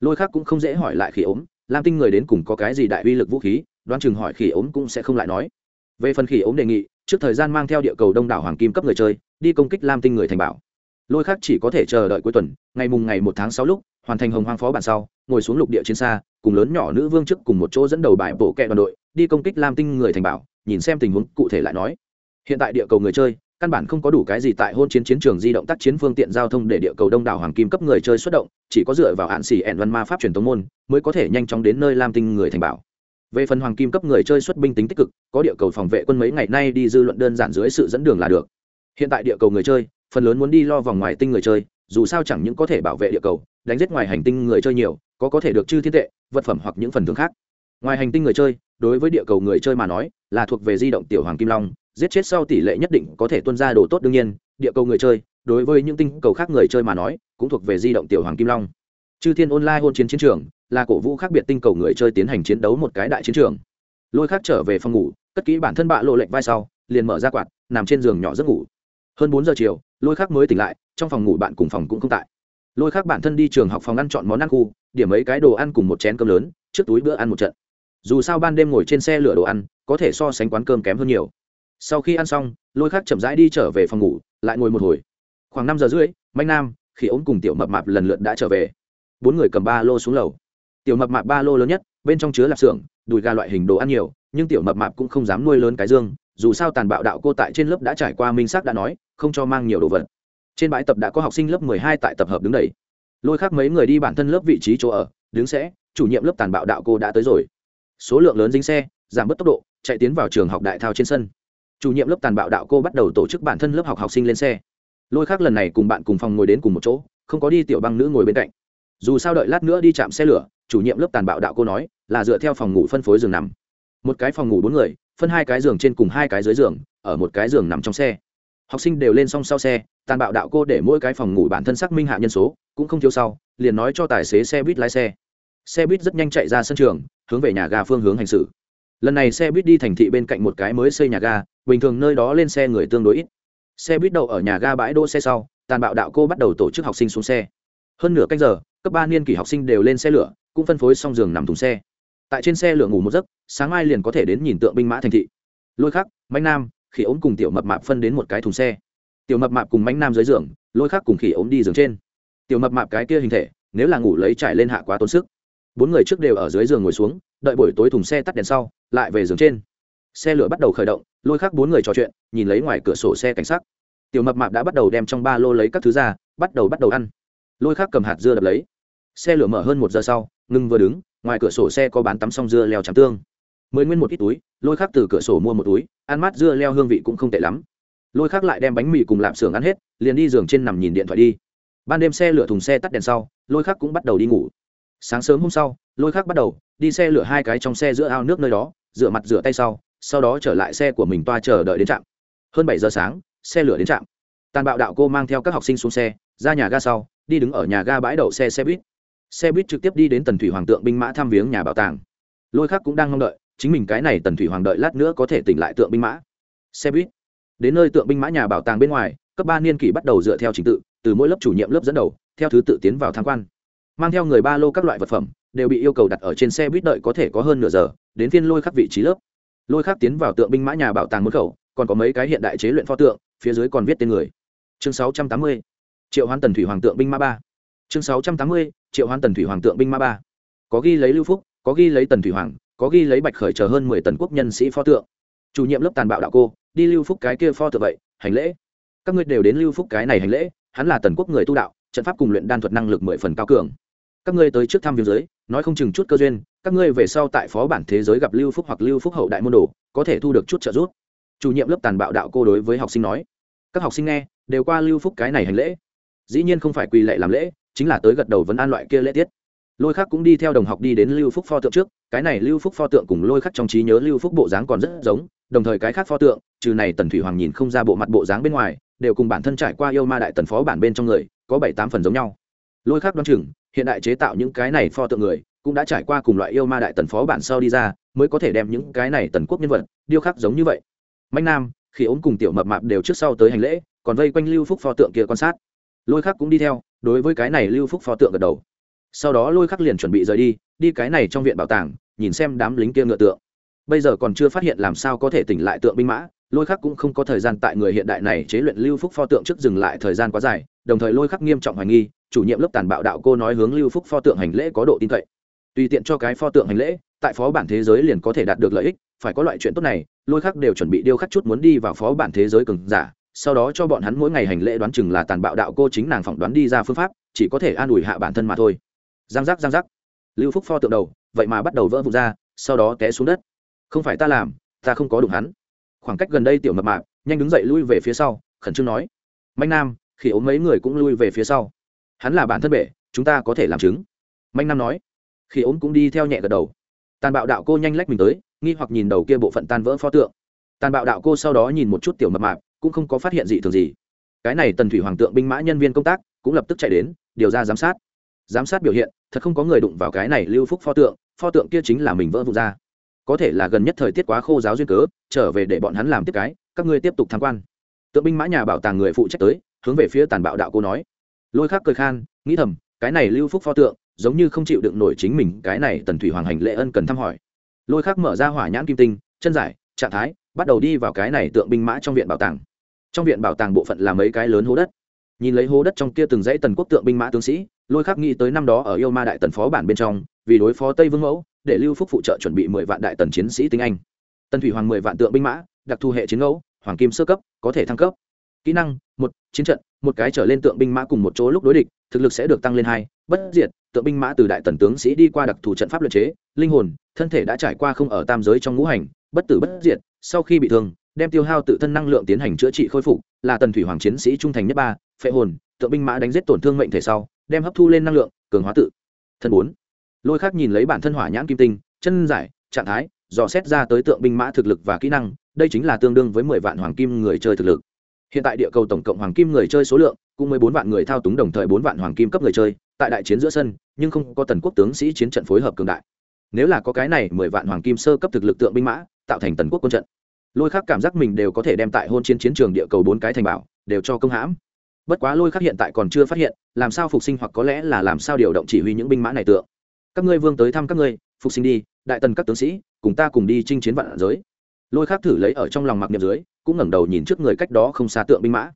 Lôi khác cũng không dễ hỏi lại khỉ ốm, lam tinh người đến cùng có cái gì đại uy lực vũ khí, đoán chừng hỏi khỉ ốm cũng sẽ không lại nói. Về phần khỉ ốm đề nghị trước thời gian mang theo địa cầu đông đảo hoàng kim cấp người chơi, đi công kích lam tinh người thành bảo. Lôi khác chỉ có thể chờ đợi cuối tuần, ngày mùng ngày một tháng sáu lúc, hoàn thành hồng hoang phó bản sau, ngồi xuống lục địa chiến xa, cùng lớn nhỏ nữ vương trước cùng một chỗ dẫn đầu bài bộ kẹ đoàn đội, đi công kích lam tinh người thành bảo, nhìn xem tình huống cụ thể lại nói. Hiện tại địa cầu người chơi, căn bản không có đủ cái gì tại hôn chiến chiến trường di động tác chiến phương tiện giao thông để địa cầu đông đảo hoàng kim cấp người chơi xuất động, chỉ có dựa vào hạn xỉ ẻn văn ma pháp truyền tống môn, mới có thể nhanh chóng đến nơi lam tinh người thành bảo về phần hoàng kim cấp người chơi xuất binh tính tích cực, có địa cầu phòng vệ quân mấy ngày nay đi dư luận đơn giản dưới sự dẫn đường là được. Hiện tại địa cầu người chơi, phần lớn muốn đi lo vòng ngoài tinh người chơi, dù sao chẳng những có thể bảo vệ địa cầu, đánh giết ngoài hành tinh người chơi nhiều, có có thể được chư thiên tệ, vật phẩm hoặc những phần thưởng khác. Ngoài hành tinh người chơi, đối với địa cầu người chơi mà nói, là thuộc về di động tiểu hoàng kim long, giết chết sau tỷ lệ nhất định có thể tuân ra đồ tốt đương nhiên, địa cầu người chơi, đối với những tinh cầu khác người chơi mà nói, cũng thuộc về di động tiểu hoàng kim long. Chư thiên online hôn chiến chiến trường là cổ vũ khác biệt tinh cầu người chơi tiến hành chiến đấu một cái đại chiến trường. Lôi khác trở về phòng ngủ, cất kỹ bản thân bạ lộ lệnh vai sau, liền mở ra quạt, nằm trên giường nhỏ giấc ngủ. Hơn bốn giờ chiều, lôi khác mới tỉnh lại, trong phòng ngủ bạn cùng phòng cũng không tại. Lôi khác bản thân đi trường học phòng ăn chọn món ăn khu, điểm mấy cái đồ ăn cùng một chén cơm lớn, trước túi bữa ăn một trận. Dù sao ban đêm ngồi trên xe lửa đồ ăn, có thể so sánh quán cơm kém hơn nhiều. Sau khi ăn xong, lôi khác chậm rãi đi trở về phòng ngủ, lại ngồi một hồi. Khoảng năm giờ rưỡi manh nam khi ống cùng tiểu mập mạp lần lượt đã trở về. Bốn người cầm ba lô xuống lầu tiểu mập mạp ba lô lớn nhất, bên trong chứa lạp xưởng, đùi gà loại hình đồ ăn nhiều, nhưng tiểu mập mạp cũng không dám nuôi lớn cái dương, dù sao tàn bạo đạo cô tại trên lớp đã trải qua minh sắc đã nói, không cho mang nhiều đồ vật. Trên bãi tập đã có học sinh lớp mười hai tại tập hợp đứng đầy. Lôi khác mấy người đi bản thân lớp vị trí chỗ ở, đứng sẽ, chủ nhiệm lớp tàn bạo đạo cô đã tới rồi. Số lượng lớn dính xe, giảm bớt tốc độ, chạy tiến vào trường học đại thao trên sân. Chủ nhiệm lớp tàn bạo đạo cô bắt đầu tổ chức bản thân lớp học học sinh lên xe. Lôi khác lần này cùng bạn cùng phòng ngồi đến cùng một chỗ, không có đi tiểu băng nữ ngồi bên cạnh. Dù sao đợi lát nữa đi chạm xe lửa chủ nhiệm lớp tàn bạo đạo cô nói, là dựa theo phòng ngủ phân phối giường nằm. Một cái phòng ngủ bốn người, phân hai cái giường trên cùng hai cái dưới giường, ở một cái giường nằm trong xe. Học sinh đều lên xong sau xe, tàn bạo đạo cô để mỗi cái phòng ngủ bản thân xác minh hạ nhân số, cũng không thiếu sau, liền nói cho tài xế xe buýt lái xe. Xe buýt rất nhanh chạy ra sân trường, hướng về nhà ga phương hướng hành xử. Lần này xe buýt đi thành thị bên cạnh một cái mới xây nhà ga, bình thường nơi đó lên xe người tương đối ít. Xe buýt đậu ở nhà ga bãi đỗ xe sau, tàn bạo đạo cô bắt đầu tổ chức học sinh xuống xe. Hơn nửa canh giờ, cấp ba niên kỷ học sinh đều lên xe lửa cũng phân phối xong giường nằm thùng xe. Tại trên xe lửa ngủ một giấc, sáng mai liền có thể đến nhìn tượng binh mã thành thị. Lôi khắc, mạnh nam, khỉ ốm cùng tiểu mập mạp phân đến một cái thùng xe. Tiểu mập mạp cùng mạnh nam dưới giường, lôi khắc cùng khỉ ốm đi giường trên. Tiểu mập mạp cái kia hình thể, nếu là ngủ lấy trải lên hạ quá tốn sức. Bốn người trước đều ở dưới giường ngồi xuống, đợi buổi tối thùng xe tắt đèn sau, lại về giường trên. Xe lửa bắt đầu khởi động, lôi khắc bốn người trò chuyện, nhìn lấy ngoài cửa sổ xe cảnh sát tiểu mập mạp đã bắt đầu đem trong ba lô lấy các thứ ra, bắt đầu bắt đầu ăn. Lôi khắc cầm hạt dưa đập lấy xe lửa mở hơn một giờ sau, ngưng vừa đứng, ngoài cửa sổ xe có bán tắm xong dưa leo trắng tương. Mới nguyên một ít túi, lôi khác từ cửa sổ mua một túi, ăn mát dưa leo hương vị cũng không tệ lắm. Lôi khác lại đem bánh mì cùng lạp xưởng ăn hết, liền đi giường trên nằm nhìn điện thoại đi. Ban đêm xe lửa thùng xe tắt đèn sau, lôi khác cũng bắt đầu đi ngủ. Sáng sớm hôm sau, lôi khác bắt đầu đi xe lửa hai cái trong xe giữa ao nước nơi đó, rửa mặt rửa tay sau sau đó trở lại xe của mình toa chờ đợi đến trạm. Hơn bảy giờ sáng, xe lửa đến trạm. Tàn bạo đạo cô mang theo các học sinh xuống xe, ra nhà ga sau, đi đứng ở nhà ga bãi đậu xe xe buýt xe buýt trực tiếp đi đến tần thủy hoàng tượng binh mã thăm viếng nhà bảo tàng. Lôi khắc cũng đang mong đợi, chính mình cái này tần thủy hoàng đợi lát nữa có thể tỉnh lại tượng binh mã. Xe buýt. Đến nơi tượng binh mã nhà bảo tàng bên ngoài, cấp ba niên kỷ bắt đầu dựa theo trình tự, từ mỗi lớp chủ nhiệm lớp dẫn đầu, theo thứ tự tiến vào tham quan. Mang theo người ba lô các loại vật phẩm, đều bị yêu cầu đặt ở trên xe buýt đợi có thể có hơn nửa giờ, đến phiên lôi khắc vị trí lớp. Lôi khắc tiến vào tượng binh mã nhà bảo tàng môn khẩu, còn có mấy cái hiện đại chế luyện pho tượng, phía dưới còn viết tên người. Chương 680. triệu hoán tần thủy hoàng tượng binh mã ba chương 680. triệu hoán tần thủy hoàng tượng binh ma ba. Có ghi lấy lưu phúc, có ghi lấy tần thủy hoàng, có ghi lấy bạch khởi chờ hơn mười tần quốc nhân sĩ pho tượng. Chủ nhiệm lớp tàn bạo đạo cô, đi lưu phúc cái kia pho tượng vậy, hành lễ. Các ngươi đều đến lưu phúc cái này hành lễ, hắn là tần quốc người tu đạo, trận pháp cùng luyện đan thuật năng lực mười phần cao cường. Các ngươi tới trước thăm viếng giới, nói không chừng chút cơ duyên, các ngươi về sau tại phó bản thế giới gặp lưu phúc hoặc lưu phúc hậu đại môn đồ, có thể thu được chút trợ giúp. Chủ nhiệm lớp tàn bạo đạo cô đối với học sinh nói. Các học sinh nghe, đều qua lưu phúc cái này hành lễ. Dĩ nhiên không phải quỳ lệ làm lễ chính là tới gật đầu vấn an loại kia lễ tiết. Lôi khắc cũng đi theo đồng học đi đến lưu phúc pho tượng trước, cái này lưu phúc pho tượng cùng lôi khắc trong trí nhớ lưu phúc bộ dáng còn rất giống, đồng thời cái khác pho tượng, trừ này tần thủy hoàng nhìn không ra bộ mặt bộ dáng bên ngoài, đều cùng bản thân trải qua yêu ma đại tần phó bản bên trong người, có bảy tám phần giống nhau. Lôi khắc đoán chừng, hiện đại chế tạo những cái này pho tượng người, cũng đã trải qua cùng loại yêu ma đại tần phó bản sau đi ra, mới có thể đem những cái này tần quốc nhân vật, điêu khắc giống như vậy. Mạnh nam khi ốm cùng tiểu mập mạp đều trước sau tới hành lễ, còn vây quanh lưu phúc pho tượng kia quan sát. Lôi khắc cũng đi theo đối với cái này lưu phúc pho tượng gật đầu. Sau đó lôi khắc liền chuẩn bị rời đi đi cái này trong viện bảo tàng, nhìn xem đám lính kia ngựa tượng. Bây giờ còn chưa phát hiện làm sao có thể tỉnh lại tượng binh mã, lôi khắc cũng không có thời gian tại người hiện đại này chế luyện lưu phúc pho tượng trước dừng lại thời gian quá dài, đồng thời lôi khắc nghiêm trọng hoài nghi, chủ nhiệm lớp tàn bạo đạo cô nói hướng lưu phúc pho tượng hành lễ có độ tin cậy. Tùy tiện cho cái pho tượng hành lễ, tại phó bản thế giới liền có thể đạt được lợi ích, phải có loại chuyện tốt này, lôi khắc đều chuẩn bị điêu khắc chút muốn đi vào phó bản thế giới cường giả sau đó cho bọn hắn mỗi ngày hành lễ đoán chừng là tàn bạo đạo cô chính nàng phỏng đoán đi ra phương pháp, chỉ có thể an ủi hạ bản thân mà thôi. Giang giác giang giác. Lưu phúc pho tượng đầu, vậy mà bắt đầu vỡ vụt ra, sau đó té xuống đất. Không phải ta làm, ta không có đụng hắn. Khoảng cách gần đây tiểu mập mạp, nhanh đứng dậy lui về phía sau, khẩn trương nói. Mạnh nam, khi ốm mấy người cũng lui về phía sau. Hắn là bản thân bể, chúng ta có thể làm chứng. Mạnh nam nói. Khi ốm cũng đi theo nhẹ gật đầu. Tàn bạo đạo cô nhanh lách mình tới, nghi hoặc nhìn đầu kia bộ phận tan vỡ pho tượng. Tàn bạo đạo cô sau đó nhìn một chút tiểu mập mạp cũng không có phát hiện gì thường gì. Cái này tần thủy hoàng tượng binh mã nhân viên công tác cũng lập tức chạy đến, điều ra giám sát. Giám sát biểu hiện, thật không có người đụng vào cái này lưu phúc pho tượng pho tượng kia chính là mình vỡ vụn ra. Có thể là gần nhất thời tiết quá khô giáo duyên cớ, trở về để bọn hắn làm tiếp cái, các ngươi tiếp tục tham quan. Tượng binh mã nhà bảo tàng người phụ trách tới, hướng về phía tàn bạo đạo cô nói. Lôi khắc cười khan, nghĩ thầm, cái này lưu phúc pho tượng, giống như không chịu đựng nổi chính mình, cái này tần thủy hoàng hành lễ ân cần thăm hỏi. Lôi khắc mở ra hỏa nhãn kim tinh, chân giải, trạng thái, bắt đầu đi vào cái này tượng binh mã trong viện bảo tàng trong viện bảo tàng bộ phận là mấy cái lớn hố đất. Nhìn lấy hố đất trong kia từng dãy tần quốc tượng binh mã tướng sĩ, lôi khắc nghĩ tới năm đó ở yêu ma đại tần phó bản bên trong, vì đối phó tây vương mẫu, để lưu phúc phụ trợ chuẩn bị mười vạn đại tần chiến sĩ tinh anh. Tần thủy hoàng mười vạn tượng binh mã, đặc thù hệ chiến ngẫu, hoàng kim sơ cấp, có thể thăng cấp. Kỹ năng, một, chiến trận, một cái trở lên tượng binh mã cùng một chỗ lúc đối địch, thực lực sẽ được tăng lên hai, bất diệt, tượng binh mã từ đại tần tướng sĩ đi qua đặc thù trận pháp luật chế, linh hồn, thân thể đã trải qua không ở tam giới trong ngũ hành, bất tử bất diệt, sau khi bị thương đem tiêu hao tự thân năng lượng tiến hành chữa trị khôi phục, là tần thủy hoàng chiến sĩ trung thành nhất ba, phệ hồn, tượng binh mã đánh giết tổn thương mệnh thể sau, đem hấp thu lên năng lượng, cường hóa tự thân bốn. Lôi khác nhìn lấy bản thân hỏa nhãn kim tinh, chân giải, trạng thái, dò xét ra tới tượng binh mã thực lực và kỹ năng, đây chính là tương đương với mười vạn hoàng kim người chơi thực lực. Hiện tại địa cầu tổng cộng hoàng kim người chơi số lượng, cũng mười bốn vạn người thao túng đồng thời bốn vạn hoàng kim cấp người chơi, tại đại chiến giữa sân, nhưng không có tần quốc tướng sĩ chiến trận phối hợp cường đại. Nếu là có cái này mười vạn hoàng kim sơ cấp thực lực tượng binh mã, tạo thành tần quốc quân trận lôi khắc cảm giác mình đều có thể đem tại hôn chiến chiến trường địa cầu bốn cái thành bảo, đều cho công hãm. Bất quá lôi khắc hiện tại còn chưa phát hiện, làm sao phục sinh hoặc có lẽ là làm sao điều động chỉ huy những binh mã này tượng. Các ngươi vương tới thăm các ngươi, phục sinh đi, đại tần các tướng sĩ, cùng ta cùng đi chinh chiến vạn giới. Lôi khắc thử lấy ở trong lòng mặc niệm dưới, cũng ngẩng đầu nhìn trước người cách đó không xa tượng binh mã.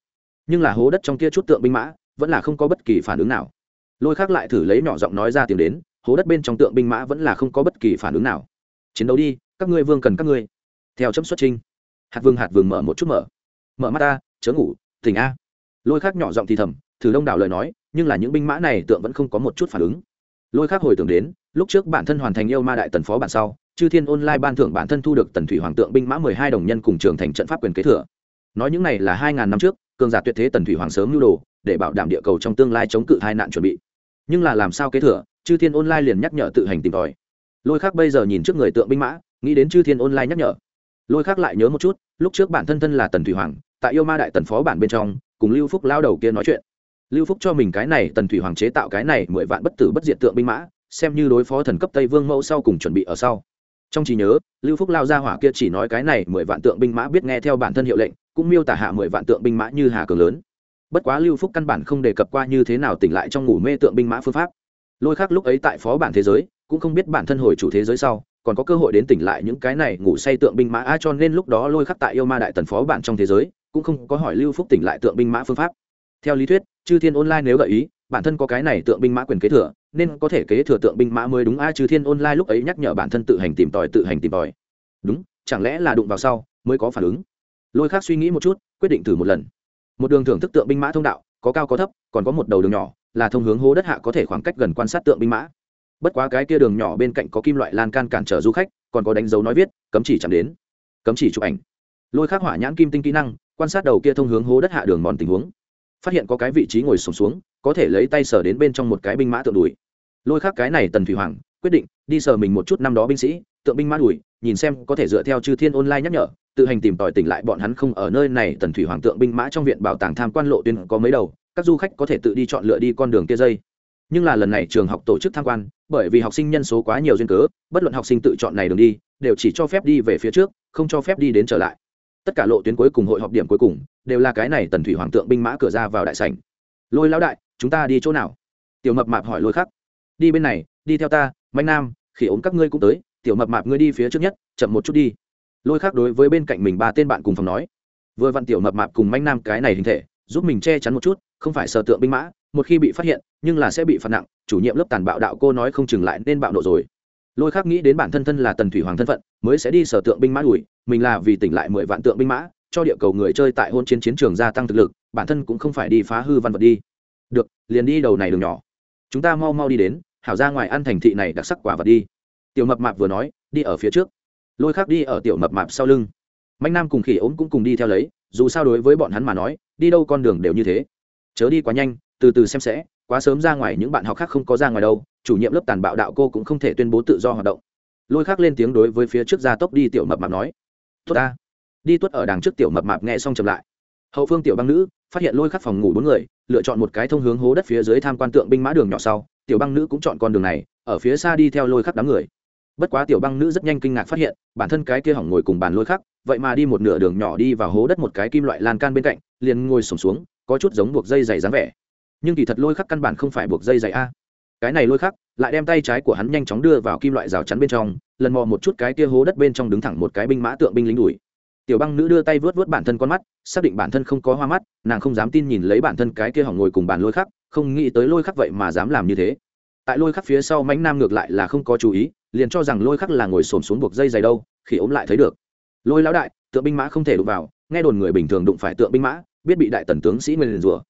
Nhưng là hố đất trong kia chút tượng binh mã, vẫn là không có bất kỳ phản ứng nào. Lôi khắc lại thử lấy nhỏ giọng nói ra tiếng đến, hố đất bên trong tượng binh mã vẫn là không có bất kỳ phản ứng nào. Chiến đấu đi, các ngươi vương cần các ngươi theo chấm xuất trinh hạt vương hạt vương mở một chút mở. Mở mắt ta, chớ ngủ, tỉnh a. Lôi khắc nhỏ giọng thì thầm, thử đông đảo lời nói, nhưng là những binh mã này tượng vẫn không có một chút phản ứng. Lôi khắc hồi tưởng đến, lúc trước bản thân hoàn thành yêu ma đại tần phó bản sau, chư thiên online ban thưởng bản thân thu được tần thủy hoàng tượng binh mã mười hai đồng nhân cùng trường thành trận pháp quyền kế thừa. Nói những này là hai ngàn năm trước, cường giả tuyệt thế tần thủy hoàng sớm nhu đồ, để bảo đảm địa cầu trong tương lai chống cự hai nạn chuẩn bị. Nhưng là làm sao kế thừa, chư thiên online liền nhắc nhở tự hành tìm tòi. Lôi khác bây giờ nhìn trước người tượng binh mã, nghĩ đến chư thiên online nhắc nhở lôi khác lại nhớ một chút, lúc trước bản thân thân là tần thủy hoàng, tại yêu ma đại tần phó bản bên trong, cùng lưu phúc lao đầu kia nói chuyện. Lưu phúc cho mình cái này tần thủy hoàng chế tạo cái này mười vạn bất tử bất diệt tượng binh mã, xem như đối phó thần cấp tây vương mẫu sau cùng chuẩn bị ở sau. Trong trí nhớ, lưu phúc lao ra hỏa kia chỉ nói cái này mười vạn tượng binh mã biết nghe theo bản thân hiệu lệnh, cũng miêu tả hạ mười vạn tượng binh mã như hà cường lớn. Bất quá lưu phúc căn bản không đề cập qua như thế nào tỉnh lại trong ngủ mê tượng binh mã phương pháp. Lôi khác lúc ấy tại phó bản thế giới, cũng không biết bản thân hồi chủ thế giới sau còn có cơ hội đến tỉnh lại những cái này ngủ say tượng binh mã. A cho nên lúc đó lôi khắc tại yêu ma đại tần phó bản trong thế giới, cũng không có hỏi lưu phúc tỉnh lại tượng binh mã phương pháp. Theo lý thuyết, chư thiên online nếu gợi ý, bản thân có cái này tượng binh mã quyền kế thừa, nên có thể kế thừa tượng binh mã mới đúng. A chư thiên online lúc ấy nhắc nhở bản thân tự hành tìm tòi, tự hành tìm tòi. Đúng, chẳng lẽ là đụng vào sau mới có phản ứng? Lôi khác suy nghĩ một chút, quyết định thử một lần. Một đường thưởng thức tượng binh mã thông đạo, có cao có thấp, còn có một đầu đường nhỏ, là thông hướng hố đất hạ có thể khoảng cách gần quan sát tượng binh mã bất quá cái kia đường nhỏ bên cạnh có kim loại lan can cản trở du khách còn có đánh dấu nói viết cấm chỉ chạm đến cấm chỉ chụp ảnh. Lôi khắc hỏa nhãn kim tinh kỹ năng quan sát đầu kia thông hướng hố đất hạ đường mòn tình huống. Phát hiện có cái vị trí ngồi sùng xuống, xuống có thể lấy tay sờ đến bên trong một cái binh mã tượng đùi. Lôi khắc cái này tần thủy hoàng quyết định đi sờ mình một chút năm đó binh sĩ tượng binh mã đùi nhìn xem có thể dựa theo chư thiên online nhắc nhở tự hành tìm tòi tỉnh lại bọn hắn không ở nơi này. Tần thủy hoàng tượng binh mã trong viện bảo tàng tham quan lộ tuyến có mấy đầu các du khách có thể tự đi chọn lựa đi con đường kia dây nhưng là lần này trường học tổ chức tham quan, bởi vì học sinh nhân số quá nhiều duyên cớ, bất luận học sinh tự chọn này đường đi, đều chỉ cho phép đi về phía trước, không cho phép đi đến trở lại. Tất cả lộ tuyến cuối cùng hội họp điểm cuối cùng, đều là cái này tần thủy hoàng tượng binh mã cửa ra vào đại sảnh. Lôi lão đại, chúng ta đi chỗ nào? Tiểu mập mạp hỏi lôi khắc. Đi bên này, đi theo ta manh nam, khi ốm các ngươi cũng tới, tiểu mập mạp ngươi đi phía trước nhất, chậm một chút đi. Lôi khắc đối với bên cạnh mình ba tên bạn cùng phòng nói. Vừa vặn tiểu mập mạp cùng manh nam cái này hình thể, giúp mình che chắn một chút, không phải sờ tượng binh mã một khi bị phát hiện, nhưng là sẽ bị phạt nặng, chủ nhiệm lớp tàn bạo đạo cô nói không chừng lại nên bạo nộ rồi. Lôi khác nghĩ đến bản thân thân là tần thủy hoàng thân phận, mới sẽ đi sở tượng binh mã đuổi, mình là vì tỉnh lại mười vạn tượng binh mã, cho địa cầu người chơi tại hôn chiến chiến trường gia tăng thực lực, bản thân cũng không phải đi phá hư văn vật đi. Được, liền đi đầu này đường nhỏ. Chúng ta mau mau đi đến, hảo ra ngoài ăn thành thị này đặc sắc quả vật đi. Tiểu mập mạp vừa nói, đi ở phía trước. Lôi khác đi ở tiểu mập mạp sau lưng. Mạnh nam cùng khỉ ốm cũng cùng đi theo lấy, dù sao đối với bọn hắn mà nói, đi đâu con đường đều như thế. Chớ đi quá nhanh từ từ xem sẽ, quá sớm ra ngoài những bạn học khác không có ra ngoài đâu, chủ nhiệm lớp tàn bạo đạo cô cũng không thể tuyên bố tự do hoạt động. Lôi khác lên tiếng đối với phía trước gia tốc đi tiểu mập mạp nói, tốt ta. Đi tuất ở đằng trước tiểu mập mạp nghe xong chậm lại. Hậu phương tiểu băng nữ phát hiện lôi khắc phòng ngủ bốn người, lựa chọn một cái thông hướng hố đất phía dưới tham quan tượng binh mã đường nhỏ sau, tiểu băng nữ cũng chọn con đường này, ở phía xa đi theo lôi khắc đám người. Bất quá tiểu băng nữ rất nhanh kinh ngạc phát hiện, bản thân cái kia hỏng ngồi cùng bàn lôi khắc, vậy mà đi một nửa đường nhỏ đi vào hố đất một cái kim loại lan can bên cạnh, liền ngồi sổm xuống, có chút giống buộc dây dày dáng vẻ nhưng kỳ thật lôi khắc căn bản không phải buộc dây dày a. Cái này lôi khắc, lại đem tay trái của hắn nhanh chóng đưa vào kim loại rào chắn bên trong, lần mò một chút cái kia hố đất bên trong đứng thẳng một cái binh mã tượng binh lính đuổi. Tiểu băng nữ đưa tay vớt vớt bản thân con mắt, xác định bản thân không có hoa mắt, nàng không dám tin nhìn lấy bản thân cái kia hỏng ngồi cùng bàn lôi khắc, không nghĩ tới lôi khắc vậy mà dám làm như thế. Tại lôi khắc phía sau mãnh nam ngược lại là không có chú ý, liền cho rằng lôi khắc là ngồi xổm xuống buộc dây dày đâu, khi ốm lại thấy được. Lôi lão đại, tượng binh mã không thể đụng vào, nghe đồn người bình thường đụng phải tượng binh mã, biết bị đại tần tướng sĩ nguyên liền rủa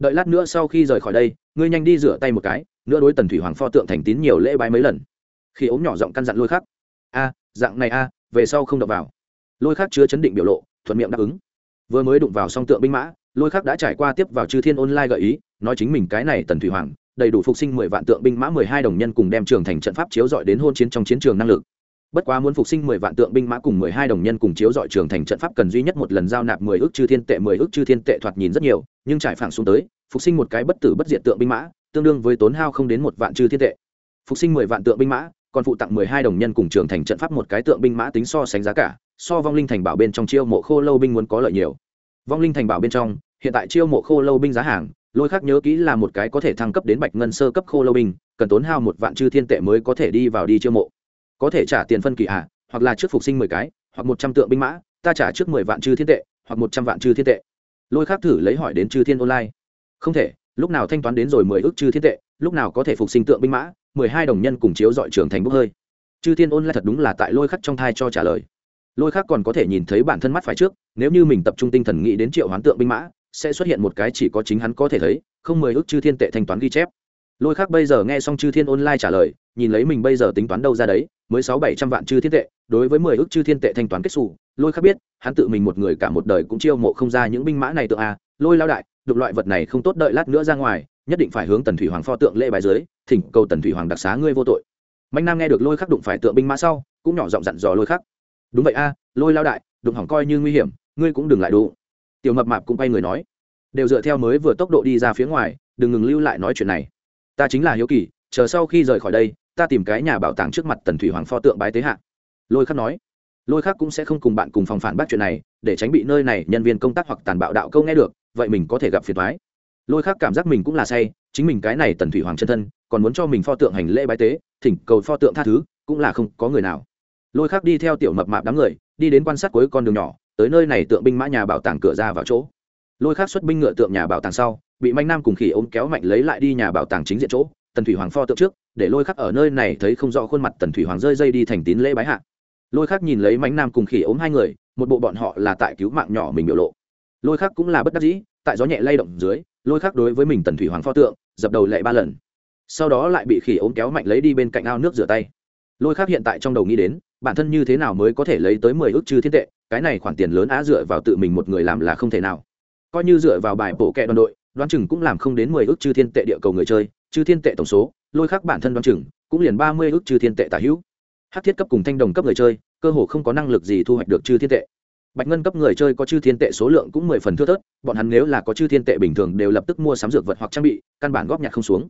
đợi lát nữa sau khi rời khỏi đây, ngươi nhanh đi rửa tay một cái, nữa đối tần thủy hoàng pho tượng thành tín nhiều lễ bái mấy lần. Khi ốm nhỏ giọng căn dặn lôi khắc. A, dạng này a, về sau không đập vào. Lôi khắc chứa chấn định biểu lộ, thuận miệng đáp ứng. Vừa mới đụng vào song tượng binh mã, lôi khắc đã trải qua tiếp vào chư thiên online gợi ý, nói chính mình cái này tần thủy hoàng, đầy đủ phục sinh mười vạn tượng binh mã mười hai đồng nhân cùng đem trường thành trận pháp chiếu dọi đến hôn chiến trong chiến trường năng lực bất quá muốn phục sinh mười vạn tượng binh mã cùng mười hai đồng nhân cùng chiếu dọi trường thành trận pháp cần duy nhất một lần giao nạp mười ước chư thiên tệ, mười ước chư thiên tệ thoạt nhìn rất nhiều, nhưng trải phẳng xuống tới, phục sinh một cái bất tử bất diệt tượng binh mã, tương đương với tốn hao không đến một vạn chư thiên tệ. Phục sinh mười vạn tượng binh mã, còn phụ tặng mười hai đồng nhân cùng trường thành trận pháp một cái tượng binh mã tính so sánh giá cả, so vong linh thành bảo bên trong chiêu mộ khô lâu binh muốn có lợi nhiều. Vong linh thành bảo bên trong, hiện tại chiêu mộ khô lâu binh giá hàng, lôi khác nhớ kỹ là một cái có thể thăng cấp đến bạch ngân sơ cấp khô lâu binh, cần tốn hao một vạn chư thiên tệ mới có thể đi vào đi chiêu mộ có thể trả tiền phân kỳ hạ hoặc là trước phục sinh mười cái, hoặc một trăm tượng binh mã, ta trả trước mười vạn chư thiên tệ, hoặc một trăm vạn chư thiên tệ. Lôi khác thử lấy hỏi đến chư thiên online. Không thể, lúc nào thanh toán đến rồi mười ước chư thiên tệ, lúc nào có thể phục sinh tượng binh mã, mười hai đồng nhân cùng chiếu dọi trưởng thành bốc hơi. Chư thiên online thật đúng là tại lôi khắc trong thai cho trả lời. Lôi khác còn có thể nhìn thấy bản thân mắt phải trước, nếu như mình tập trung tinh thần nghĩ đến triệu hoán tượng binh mã, sẽ xuất hiện một cái chỉ có chính hắn có thể thấy, không mười ước chư thiên tệ thanh toán ghi chép lôi khác bây giờ nghe xong chư thiên online trả lời, nhìn lấy mình bây giờ tính toán đâu ra đấy, mới sáu bảy trăm vạn chư thiên tệ, đối với mười ước chư thiên tệ thanh toán kết xù, lôi khác biết, hắn tự mình một người cả một đời cũng chiêu mộ không ra những binh mã này tượng a, lôi lao đại đục loại vật này không tốt đợi lát nữa ra ngoài, nhất định phải hướng tần thủy hoàng pho tượng lễ bài dưới, thỉnh cầu tần thủy hoàng đặc xá ngươi vô tội. Mạnh nam nghe được lôi khắc đụng phải tượng binh mã sau, cũng nhỏ giọng dặn dò lôi khắc. Đúng vậy a, lôi lao đại, đụng hỏng coi như nguy hiểm, ngươi cũng đừng lại đủ tiểu mập mạp cũng quay người nói. Đều dựa theo mới vừa tốc độ đi ra phía ngoài, đừng ngừng lưu lại nói chuyện này ta chính là hiếu kỳ, chờ sau khi rời khỏi đây, ta tìm cái nhà bảo tàng trước mặt tần thủy hoàng pho tượng bái tế hạ. Lôi khắc nói. Lôi khắc cũng sẽ không cùng bạn cùng phòng phản bác chuyện này, để tránh bị nơi này nhân viên công tác hoặc tàn bạo đạo câu nghe được, vậy mình có thể gặp phiền thoái lôi khắc cảm giác mình cũng là say, chính mình cái này tần thủy hoàng chân thân, còn muốn cho mình pho tượng hành lễ bái tế, thỉnh cầu pho tượng tha thứ, cũng là không có người nào. Lôi khắc đi theo tiểu mập mạp đám người, đi đến quan sát cuối con đường nhỏ, tới nơi này tượng binh mã nhà bảo tàng cửa ra vào chỗ. Lôi khắc xuất binh ngựa tượng nhà bảo tàng sau bị manh nam cùng khỉ ôm kéo mạnh lấy lại đi nhà bảo tàng chính diện chỗ, tần thủy hoàng pho tượng trước, để lôi khắc ở nơi này thấy không rõ khuôn mặt tần thủy hoàng rơi dây đi thành tín lễ bái hạ. Lôi khắc nhìn lấy mánh nam cùng khỉ ốm hai người, một bộ bọn họ là tại cứu mạng nhỏ mình biểu lộ. Lôi khắc cũng là bất đắc dĩ, tại gió nhẹ lay động dưới, lôi khắc đối với mình tần thủy hoàng pho tượng, dập đầu lệ ba lần. Sau đó lại bị khỉ ốm kéo mạnh lấy đi bên cạnh ao nước rửa tay. Lôi khắc hiện tại trong đầu nghĩ đến, bản thân như thế nào mới có thể lấy tới mười ước chư thiên tệ, cái này khoản tiền lớn á dựa vào tự mình một người làm là không thể nào. Coi như dựa vào bài bổ kẹ đoàn đội đoán chừng cũng làm không đến mười ước chư thiên tệ địa cầu người chơi, chư thiên tệ tổng số, lôi khắc bản thân đoán chừng cũng liền ba mươi ước chư thiên tệ tả hữu. Hát thiết cấp cùng thanh đồng cấp người chơi, cơ hồ không có năng lực gì thu hoạch được chư thiên tệ. Bạch ngân cấp người chơi có chư thiên tệ số lượng cũng mười phần thưa thớt, bọn hắn nếu là có chư thiên tệ bình thường đều lập tức mua sắm dược vật hoặc trang bị, căn bản góp nhặt không xuống.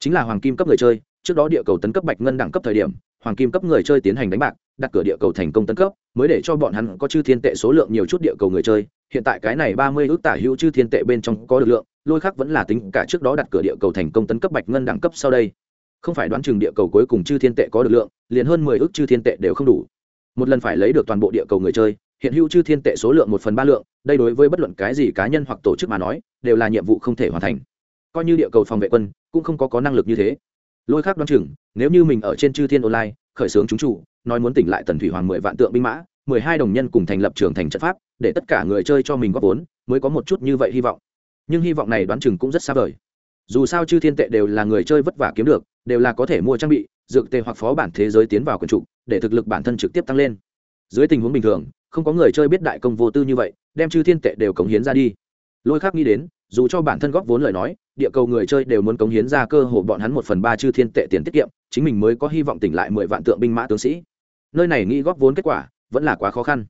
Chính là hoàng kim cấp người chơi, trước đó địa cầu tấn cấp bạch ngân đẳng cấp thời điểm, hoàng kim cấp người chơi tiến hành đánh bạc, đặt cửa địa cầu thành công tấn cấp, mới để cho bọn hắn có chư thiên tệ số lượng nhiều chút địa cầu người chơi. Hiện tại cái này ba mươi ước tả hữu chư thiên tệ bên trong có được lượng lôi khác vẫn là tính cả trước đó đặt cửa địa cầu thành công tấn cấp bạch ngân đẳng cấp sau đây. Không phải đoán chừng địa cầu cuối cùng chư thiên tệ có được lượng, liền hơn mười ước chư thiên tệ đều không đủ. Một lần phải lấy được toàn bộ địa cầu người chơi, hiện hữu chư thiên tệ số lượng một phần ba lượng, đây đối với bất luận cái gì cá nhân hoặc tổ chức mà nói, đều là nhiệm vụ không thể hoàn thành. Coi như địa cầu phòng vệ quân, cũng không có có năng lực như thế. Lôi khác đoán chừng, nếu như mình ở trên chư thiên online, khởi xướng chúng chủ, nói muốn tỉnh lại tần thủy hoàng mười vạn tượng binh mã, mười hai đồng nhân cùng thành lập trường thành trận pháp, để tất cả người chơi cho mình góp vốn, mới có một chút như vậy hy vọng nhưng hy vọng này đoán chừng cũng rất xa vời. Dù sao chư thiên tệ đều là người chơi vất vả kiếm được, đều là có thể mua trang bị, dược tệ hoặc phó bản thế giới tiến vào quần trụ, để thực lực bản thân trực tiếp tăng lên. Dưới tình huống bình thường, không có người chơi biết đại công vô tư như vậy, đem chư thiên tệ đều cống hiến ra đi. Lôi khác nghĩ đến, dù cho bản thân góp vốn lời nói, địa cầu người chơi đều muốn cống hiến ra cơ hội bọn hắn một phần ba chư thiên tệ tiền tiết kiệm, chính mình mới có hy vọng tỉnh lại mười vạn tượng binh mã tướng sĩ. Nơi này nghĩ góp vốn kết quả, vẫn là quá khó khăn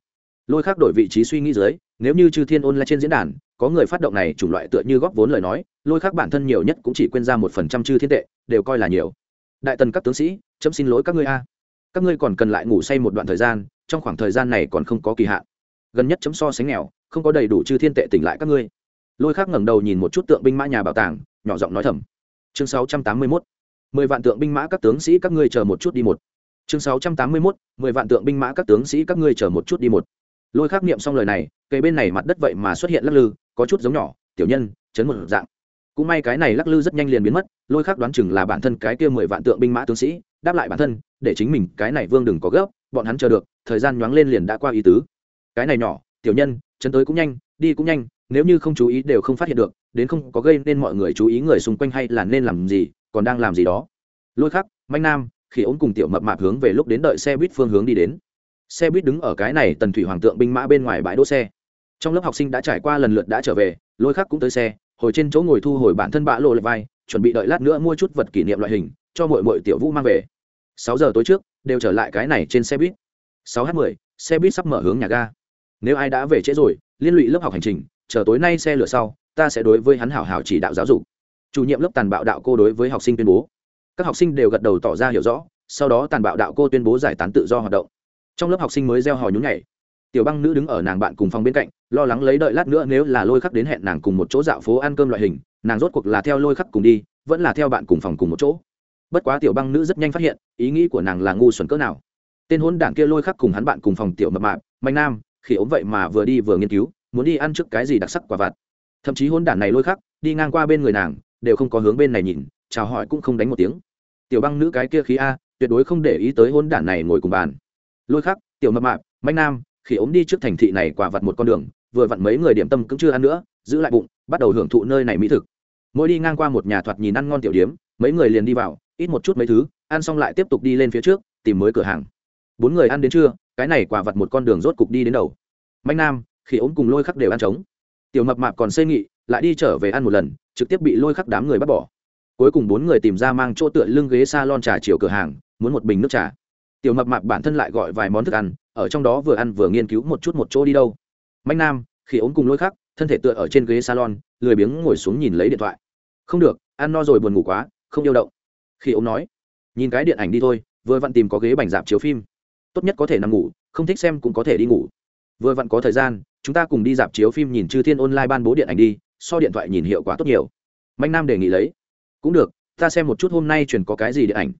lôi khác đổi vị trí suy nghĩ dưới, nếu như chư thiên ôn lại trên diễn đàn, có người phát động này chủng loại tựa như góp vốn lời nói, lôi khác bản thân nhiều nhất cũng chỉ quên ra một phần trăm chư thiên tệ, đều coi là nhiều. Đại tần các tướng sĩ, chấm xin lỗi các ngươi a. Các ngươi còn cần lại ngủ say một đoạn thời gian, trong khoảng thời gian này còn không có kỳ hạn. Gần nhất chấm so sánh nghèo, không có đầy đủ chư thiên tệ tỉnh lại các ngươi. Lôi khác ngẩng đầu nhìn một chút tượng binh mã nhà bảo tàng, nhỏ giọng nói thầm. Chương sáu trăm tám mươi mốt, mười vạn tượng binh mã các tướng sĩ các ngươi chờ một chút đi một. Chương sáu trăm tám mươi mốt, mười vạn tượng binh mã các tướng sĩ các ngươi chờ một chút đi một lôi khắc niệm xong lời này cây bên này mặt đất vậy mà xuất hiện lắc lư, có chút giống nhỏ, tiểu nhân, chấn một dạng. Cũng may cái này lắc lư rất nhanh liền biến mất, lôi khắc đoán chừng là bản thân cái kia mười vạn tượng binh mã tướng sĩ, đáp lại bản thân, để chính mình, cái này vương đừng có gấp, bọn hắn chờ được, thời gian nhoáng lên liền đã qua ý tứ. Cái này nhỏ, tiểu nhân, chấn tới cũng nhanh, đi cũng nhanh, nếu như không chú ý đều không phát hiện được, đến không có gây nên mọi người chú ý người xung quanh hay là nên làm gì, còn đang làm gì đó. Lôi khắc, manh nam khi ống cùng tiểu mập mạp hướng về lúc đến đợi xe buýt phương hướng đi đến xe buýt đứng ở cái này tần thủy hoàng tượng binh mã bên ngoài bãi đỗ xe. Trong lớp học sinh đã trải qua lần lượt đã trở về, lôi khắc cũng tới xe, hồi trên chỗ ngồi thu hồi bản thân bã lộ lệch vai, chuẩn bị đợi lát nữa mua chút vật kỷ niệm loại hình, cho mọi mọi tiểu vũ mang về. Sáu giờ tối trước, đều trở lại cái này trên xe buýt. Sáu h mười, xe buýt sắp mở hướng nhà ga. Nếu ai đã về trễ rồi, liên lụy lớp học hành trình, chờ tối nay xe lửa sau, ta sẽ đối với hắn hảo hảo chỉ đạo giáo dục. Chủ nhiệm lớp tàn bạo đạo cô đối với học sinh tuyên bố. Các học sinh đều gật đầu tỏ ra hiểu rõ, sau đó tàn bạo đạo cô tuyên bố giải tán tự do hoạt động trong lớp học sinh mới gieo hò nhún nhảy. Tiểu băng nữ đứng ở nàng bạn cùng phòng bên cạnh, lo lắng lấy đợi lát nữa nếu là lôi khắc đến hẹn nàng cùng một chỗ dạo phố ăn cơm loại hình, nàng rốt cuộc là theo lôi khắc cùng đi, vẫn là theo bạn cùng phòng cùng một chỗ. Bất quá tiểu băng nữ rất nhanh phát hiện, ý nghĩ của nàng là ngu xuẩn cỡ nào. Tên hôn đảng kia lôi khắc cùng hắn bạn cùng phòng tiểu mập mạp, mạnh nam, khi ốm vậy mà vừa đi vừa nghiên cứu, muốn đi ăn trước cái gì đặc sắc quả vặt. Thậm chí hôn đản này lôi khắc, đi ngang qua bên người nàng, đều không có hướng bên này nhìn, chào hỏi cũng không đánh một tiếng. Tiểu băng nữ cái kia khí a, tuyệt đối không để ý tới hôn đản này ngồi cùng bàn lôi khắc, tiểu mập mạp mạnh nam, khi ốm đi trước thành thị này quả vặt một con đường, vừa vặn mấy người điểm tâm cũng chưa ăn nữa, giữ lại bụng, bắt đầu hưởng thụ nơi này mỹ thực. Mỗi đi ngang qua một nhà thoạt nhìn ăn ngon tiểu điếm, mấy người liền đi vào, ít một chút mấy thứ, ăn xong lại tiếp tục đi lên phía trước, tìm mới cửa hàng. Bốn người ăn đến trưa, cái này quả vặt một con đường rốt cục đi đến đầu. Mạnh nam, khi ốm cùng lôi khắc đều ăn trống. Tiểu mập mạp còn xây nghị, lại đi trở về ăn một lần, trực tiếp bị lôi khắc đám người bắt bỏ. Cuối cùng bốn người tìm ra mang chỗ tựa lưng ghế s a lon trà chiều cửa hàng, muốn một bình nước trà tiểu mập mạp bản thân lại gọi vài món thức ăn, ở trong đó vừa ăn vừa nghiên cứu một chút một chỗ đi đâu. Mạnh nam, khi ốm cùng lôi khắc, thân thể tựa ở trên ghế salon, lười biếng ngồi xuống nhìn lấy điện thoại. Không được, ăn no rồi buồn ngủ quá, không yêu động. Khi ốm nói, nhìn cái điện ảnh đi thôi, vừa vặn tìm có ghế bành dạp chiếu phim. Tốt nhất có thể nằm ngủ, không thích xem cũng có thể đi ngủ. Vừa vặn có thời gian, chúng ta cùng đi dạp chiếu phim nhìn chư thiên online ban bố điện ảnh đi, so điện thoại nhìn hiệu quả tốt nhiều. Mạnh nam đề nghị lấy. Cũng được, ta xem một chút hôm nay truyền có cái gì điện ảnh.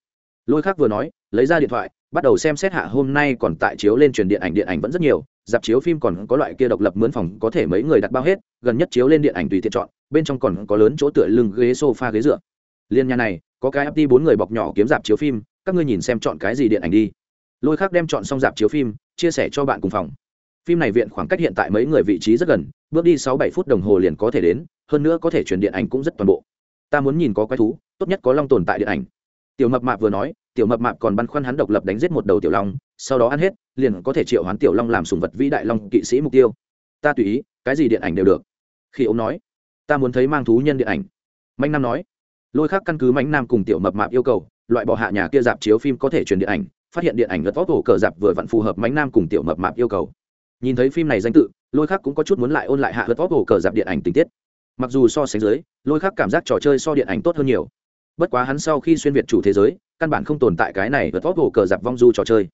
Lôi khác vừa nói, lấy ra điện thoại bắt đầu xem xét hạ hôm nay còn tại chiếu lên truyền điện ảnh điện ảnh vẫn rất nhiều, dạp chiếu phim còn có loại kia độc lập mướn phòng có thể mấy người đặt bao hết, gần nhất chiếu lên điện ảnh tùy tiện chọn, bên trong còn có lớn chỗ tựa lưng ghế sofa ghế dựa. Liên nhà này, có cái ft bốn người bọc nhỏ kiếm dạp chiếu phim, các ngươi nhìn xem chọn cái gì điện ảnh đi. Lôi khác đem chọn xong dạp chiếu phim, chia sẻ cho bạn cùng phòng. Phim này viện khoảng cách hiện tại mấy người vị trí rất gần, bước đi sáu bảy phút đồng hồ liền có thể đến, hơn nữa có thể truyền điện ảnh cũng rất toàn bộ. Ta muốn nhìn có quái thú, tốt nhất có long tồn tại điện ảnh. Tiểu mập mạp vừa nói tiểu mập mạp còn băn khoăn hắn độc lập đánh giết một đầu tiểu long, sau đó ăn hết, liền có thể triệu hoán tiểu long làm sùng vật vĩ đại long kỵ sĩ mục tiêu. Ta tùy ý, cái gì điện ảnh đều được. Khi ông nói, ta muốn thấy mang thú nhân điện ảnh. Mạnh nam nói, lôi khác căn cứ mạnh nam cùng tiểu mập mạp yêu cầu, loại bỏ hạ nhà kia dạp chiếu phim có thể truyền điện ảnh, phát hiện điện ảnh lật vóc cổ cờ dạp vừa vặn phù hợp mạnh nam cùng tiểu mập mạp yêu cầu. Nhìn thấy phim này danh tự, lôi khác cũng có chút muốn lại ôn lại hạ lật vóc cổ cờ dạp điện ảnh tình tiết. Mặc dù so sánh dưới, lôi khác cảm giác trò chơi so điện ảnh tốt hơn nhiều bất quá hắn sau khi xuyên việt chủ thế giới, căn bản không tồn tại cái này vượt vóc hồ cờ giặc vong du trò chơi.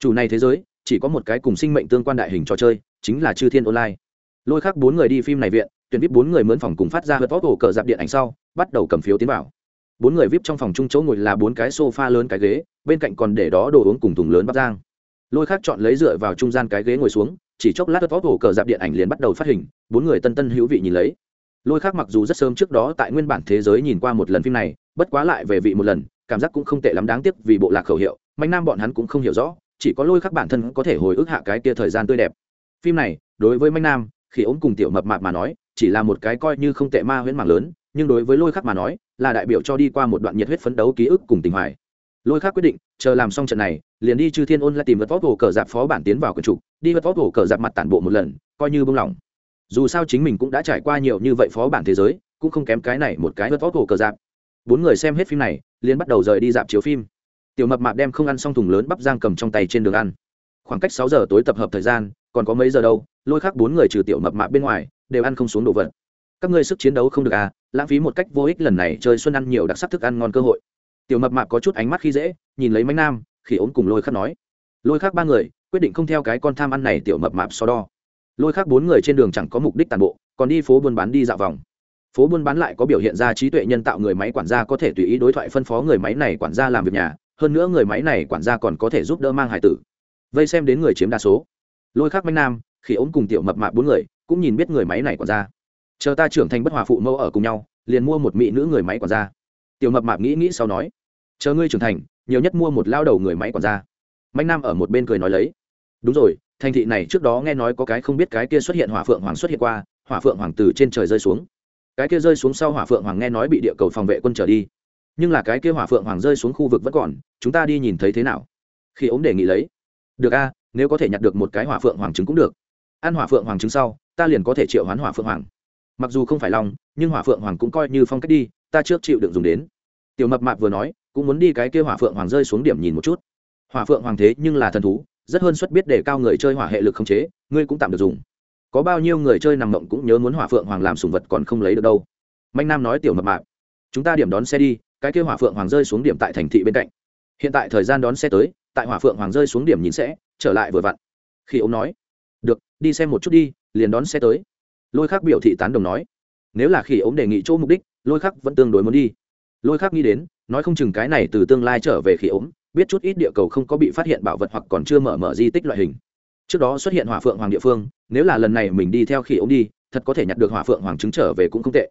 Chủ này thế giới, chỉ có một cái cùng sinh mệnh tương quan đại hình trò chơi, chính là chư thiên online. Lôi khác bốn người đi phim này viện, tuyển vip bốn người mướn phòng cùng phát ra vượt vóc hồ cờ giặc điện ảnh sau, bắt đầu cầm phiếu tiến vào. Bốn người vip trong phòng chung chỗ ngồi là bốn cái sofa lớn cái ghế, bên cạnh còn để đó đồ uống cùng thùng lớn bắp giang lôi khác chọn lấy dựa vào trung gian cái ghế ngồi xuống, chỉ chốc lát vượt vóc hồ cờ giặc điện ảnh liền bắt đầu phát hình, bốn người tân tân hữu vị nhìn lấy. Lôi khác mặc dù rất sớm trước đó tại nguyên bản thế giới nhìn qua một lần phim này bất quá lại về vị một lần, cảm giác cũng không tệ lắm đáng tiếc vì bộ lạc khẩu hiệu, mạnh nam bọn hắn cũng không hiểu rõ, chỉ có lôi khắc bản thân có thể hồi ức hạ cái kia thời gian tươi đẹp. Phim này, đối với mạnh nam, khi ống cùng tiểu mập mạp mà nói, chỉ là một cái coi như không tệ ma huyễn mạng lớn, nhưng đối với lôi khắc mà nói, là đại biểu cho đi qua một đoạn nhiệt huyết phấn đấu ký ức cùng tình hoài. Lôi khắc quyết định, chờ làm xong trận này, liền đi chư thiên ôn lại tìm vật vót hồ cờ dạp phó bản tiến vào quần trục đi vật vót hồ cờ dạp mặt tản bộ một lần, coi như bông lỏng. Dù sao chính mình cũng đã trải qua nhiều như vậy phó bản thế giới, cũng không kém cái này một cái vật vót hồ cờ dạp bốn người xem hết phim này, liền bắt đầu rời đi dạp chiếu phim. Tiểu mập mạp đem không ăn xong thùng lớn bắp giang cầm trong tay trên đường ăn. Khoảng cách sáu giờ tối tập hợp thời gian, còn có mấy giờ đâu, lôi khác bốn người trừ tiểu mập mạp bên ngoài, đều ăn không xuống đồ vật. Các ngươi sức chiến đấu không được à lãng phí một cách vô ích lần này chơi xuân ăn nhiều đặc sắc thức ăn ngon cơ hội. Tiểu mập mạp có chút ánh mắt khi dễ, nhìn lấy mánh nam khi ốm cùng lôi khắc nói. Lôi khác ba người, quyết định không theo cái con tham ăn này tiểu mập mạp so đo. Lôi khác bốn người trên đường chẳng có mục đích tàn bộ, còn đi phố buôn bán đi dạo vòng phố buôn bán lại có biểu hiện ra trí tuệ nhân tạo người máy quản gia có thể tùy ý đối thoại phân phó người máy này quản gia làm việc nhà, hơn nữa người máy này quản gia còn có thể giúp đỡ mang hải tử. Vây xem đến người chiếm đa số. Lôi khắc manh nam khi ốm cùng tiểu mập mạp bốn người cũng nhìn biết người máy này quản gia. Chờ ta trưởng thành bất hòa phụ mẫu ở cùng nhau, liền mua một mỹ nữ người máy quản gia. Tiểu mập mạp nghĩ nghĩ sau nói, chờ ngươi trưởng thành, nhiều nhất mua một lao đầu người máy quản gia. Manh nam ở một bên cười nói lấy, đúng rồi, thành thị này trước đó nghe nói có cái không biết cái kia xuất hiện hỏa phượng hoàng xuất hiện qua, hỏa phượng hoàng từ trên trời rơi xuống cái kia rơi xuống sau hỏa phượng hoàng nghe nói bị địa cầu phòng vệ quân trở đi. Nhưng là cái kia hỏa phượng hoàng rơi xuống khu vực vẫn còn, chúng ta đi nhìn thấy thế nào? Khi ống đề nghị lấy. Được a, nếu có thể nhặt được một cái hỏa phượng hoàng trứng cũng được. Ăn hỏa phượng hoàng trứng sau, ta liền có thể triệu hoán hỏa phượng hoàng. Mặc dù không phải lòng, nhưng hỏa phượng hoàng cũng coi như phong cách đi, ta trước chịu đựng dùng đến. Tiểu mập mạp vừa nói, cũng muốn đi cái kia hỏa phượng hoàng rơi xuống điểm nhìn một chút. Hỏa phượng hoàng thế nhưng là thần thú, rất hơn suất biết để cao người chơi hỏa hệ lực không chế, ngươi cũng tạm được dùng có bao nhiêu người chơi nằm mộng cũng nhớ muốn hỏa phượng hoàng làm sùng vật còn không lấy được đâu. Mạnh nam nói tiểu mập mạp, chúng ta điểm đón xe đi, cái kêu hỏa phượng hoàng rơi xuống điểm tại thành thị bên cạnh. Hiện tại thời gian đón xe tới, tại hỏa phượng hoàng rơi xuống điểm nhìn sẽ, trở lại vừa vặn. Khi ông nói, được, đi xem một chút đi, liền đón xe tới. Lôi khắc biểu thị tán đồng nói, nếu là khi ống đề nghị chỗ mục đích, lôi khắc vẫn tương đối muốn đi. Lôi khắc nghĩ đến, nói không chừng cái này từ tương lai trở về khi ống biết chút ít địa cầu không có bị phát hiện bảo vật hoặc còn chưa mở mở di tích loại hình trước đó xuất hiện hỏa phượng hoàng địa phương, nếu là lần này mình đi theo khi ống đi, thật có thể nhặt được hỏa phượng hoàng trứng trở về cũng không tệ.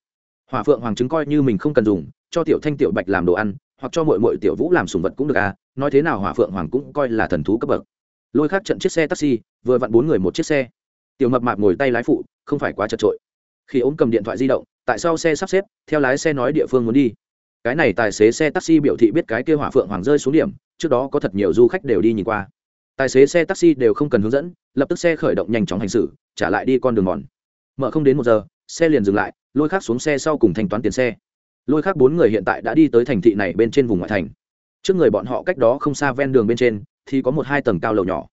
Hỏa phượng hoàng trứng coi như mình không cần dùng, cho tiểu thanh, tiểu bạch làm đồ ăn, hoặc cho mọi mọi tiểu vũ làm sùng vật cũng được à nói thế nào hỏa phượng hoàng cũng coi là thần thú cấp bậc. Lôi khắc trận chiếc xe taxi, vừa vặn bốn người một chiếc xe. Tiểu mập mạp ngồi tay lái phụ, không phải quá chật trội khi ống cầm điện thoại di động, tại sao xe sắp xếp, theo lái xe nói địa phương muốn đi. Cái này tài xế xe taxi biểu thị biết cái kêu hỏa phượng hoàng rơi xuống điểm, trước đó có thật nhiều du khách đều đi nhìn qua tài xế xe taxi đều không cần hướng dẫn, lập tức xe khởi động nhanh chóng hành xử, trả lại đi con đường mòn. Mở không đến một giờ, xe liền dừng lại, lôi khác xuống xe sau cùng thanh toán tiền xe. Lôi khác bốn người hiện tại đã đi tới thành thị này bên trên vùng ngoại thành. Trước người bọn họ cách đó không xa ven đường bên trên, thì có một hai tầng cao lầu nhỏ.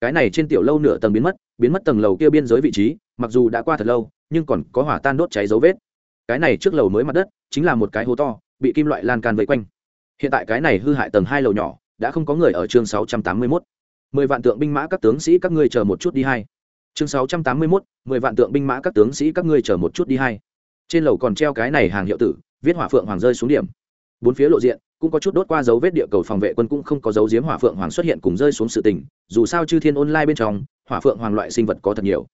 Cái này trên tiểu lâu nửa tầng biến mất biến mất tầng lầu kia biên giới vị trí, mặc dù đã qua thật lâu, nhưng còn có hỏa tan đốt cháy dấu vết. Cái này trước lầu mới mặt đất, chính là một cái hố to, bị kim loại lan can vây quanh. Hiện tại cái này hư hại tầng hai lầu nhỏ, đã không có người ở chương sáu trăm tám mươi mốt mười vạn tượng binh mã các tướng sĩ các ngươi chờ một chút đi hai. Chương sáu trăm tám mươi mốt, mười vạn tượng binh mã các tướng sĩ các ngươi chờ một chút đi hai. Trên lầu còn treo cái này hàng hiệu tử, viết hỏa phượng hoàng rơi xuống điểm. Bốn phía lộ diện, cũng có chút đốt qua dấu vết địa cầu phòng vệ quân cũng không có dấu diếm hỏa phượng hoàng xuất hiện cùng rơi xuống sự tình, dù sao chư thiên ôn lai bên trong, hỏa phượng hoàng loại sinh vật có thật nhiều.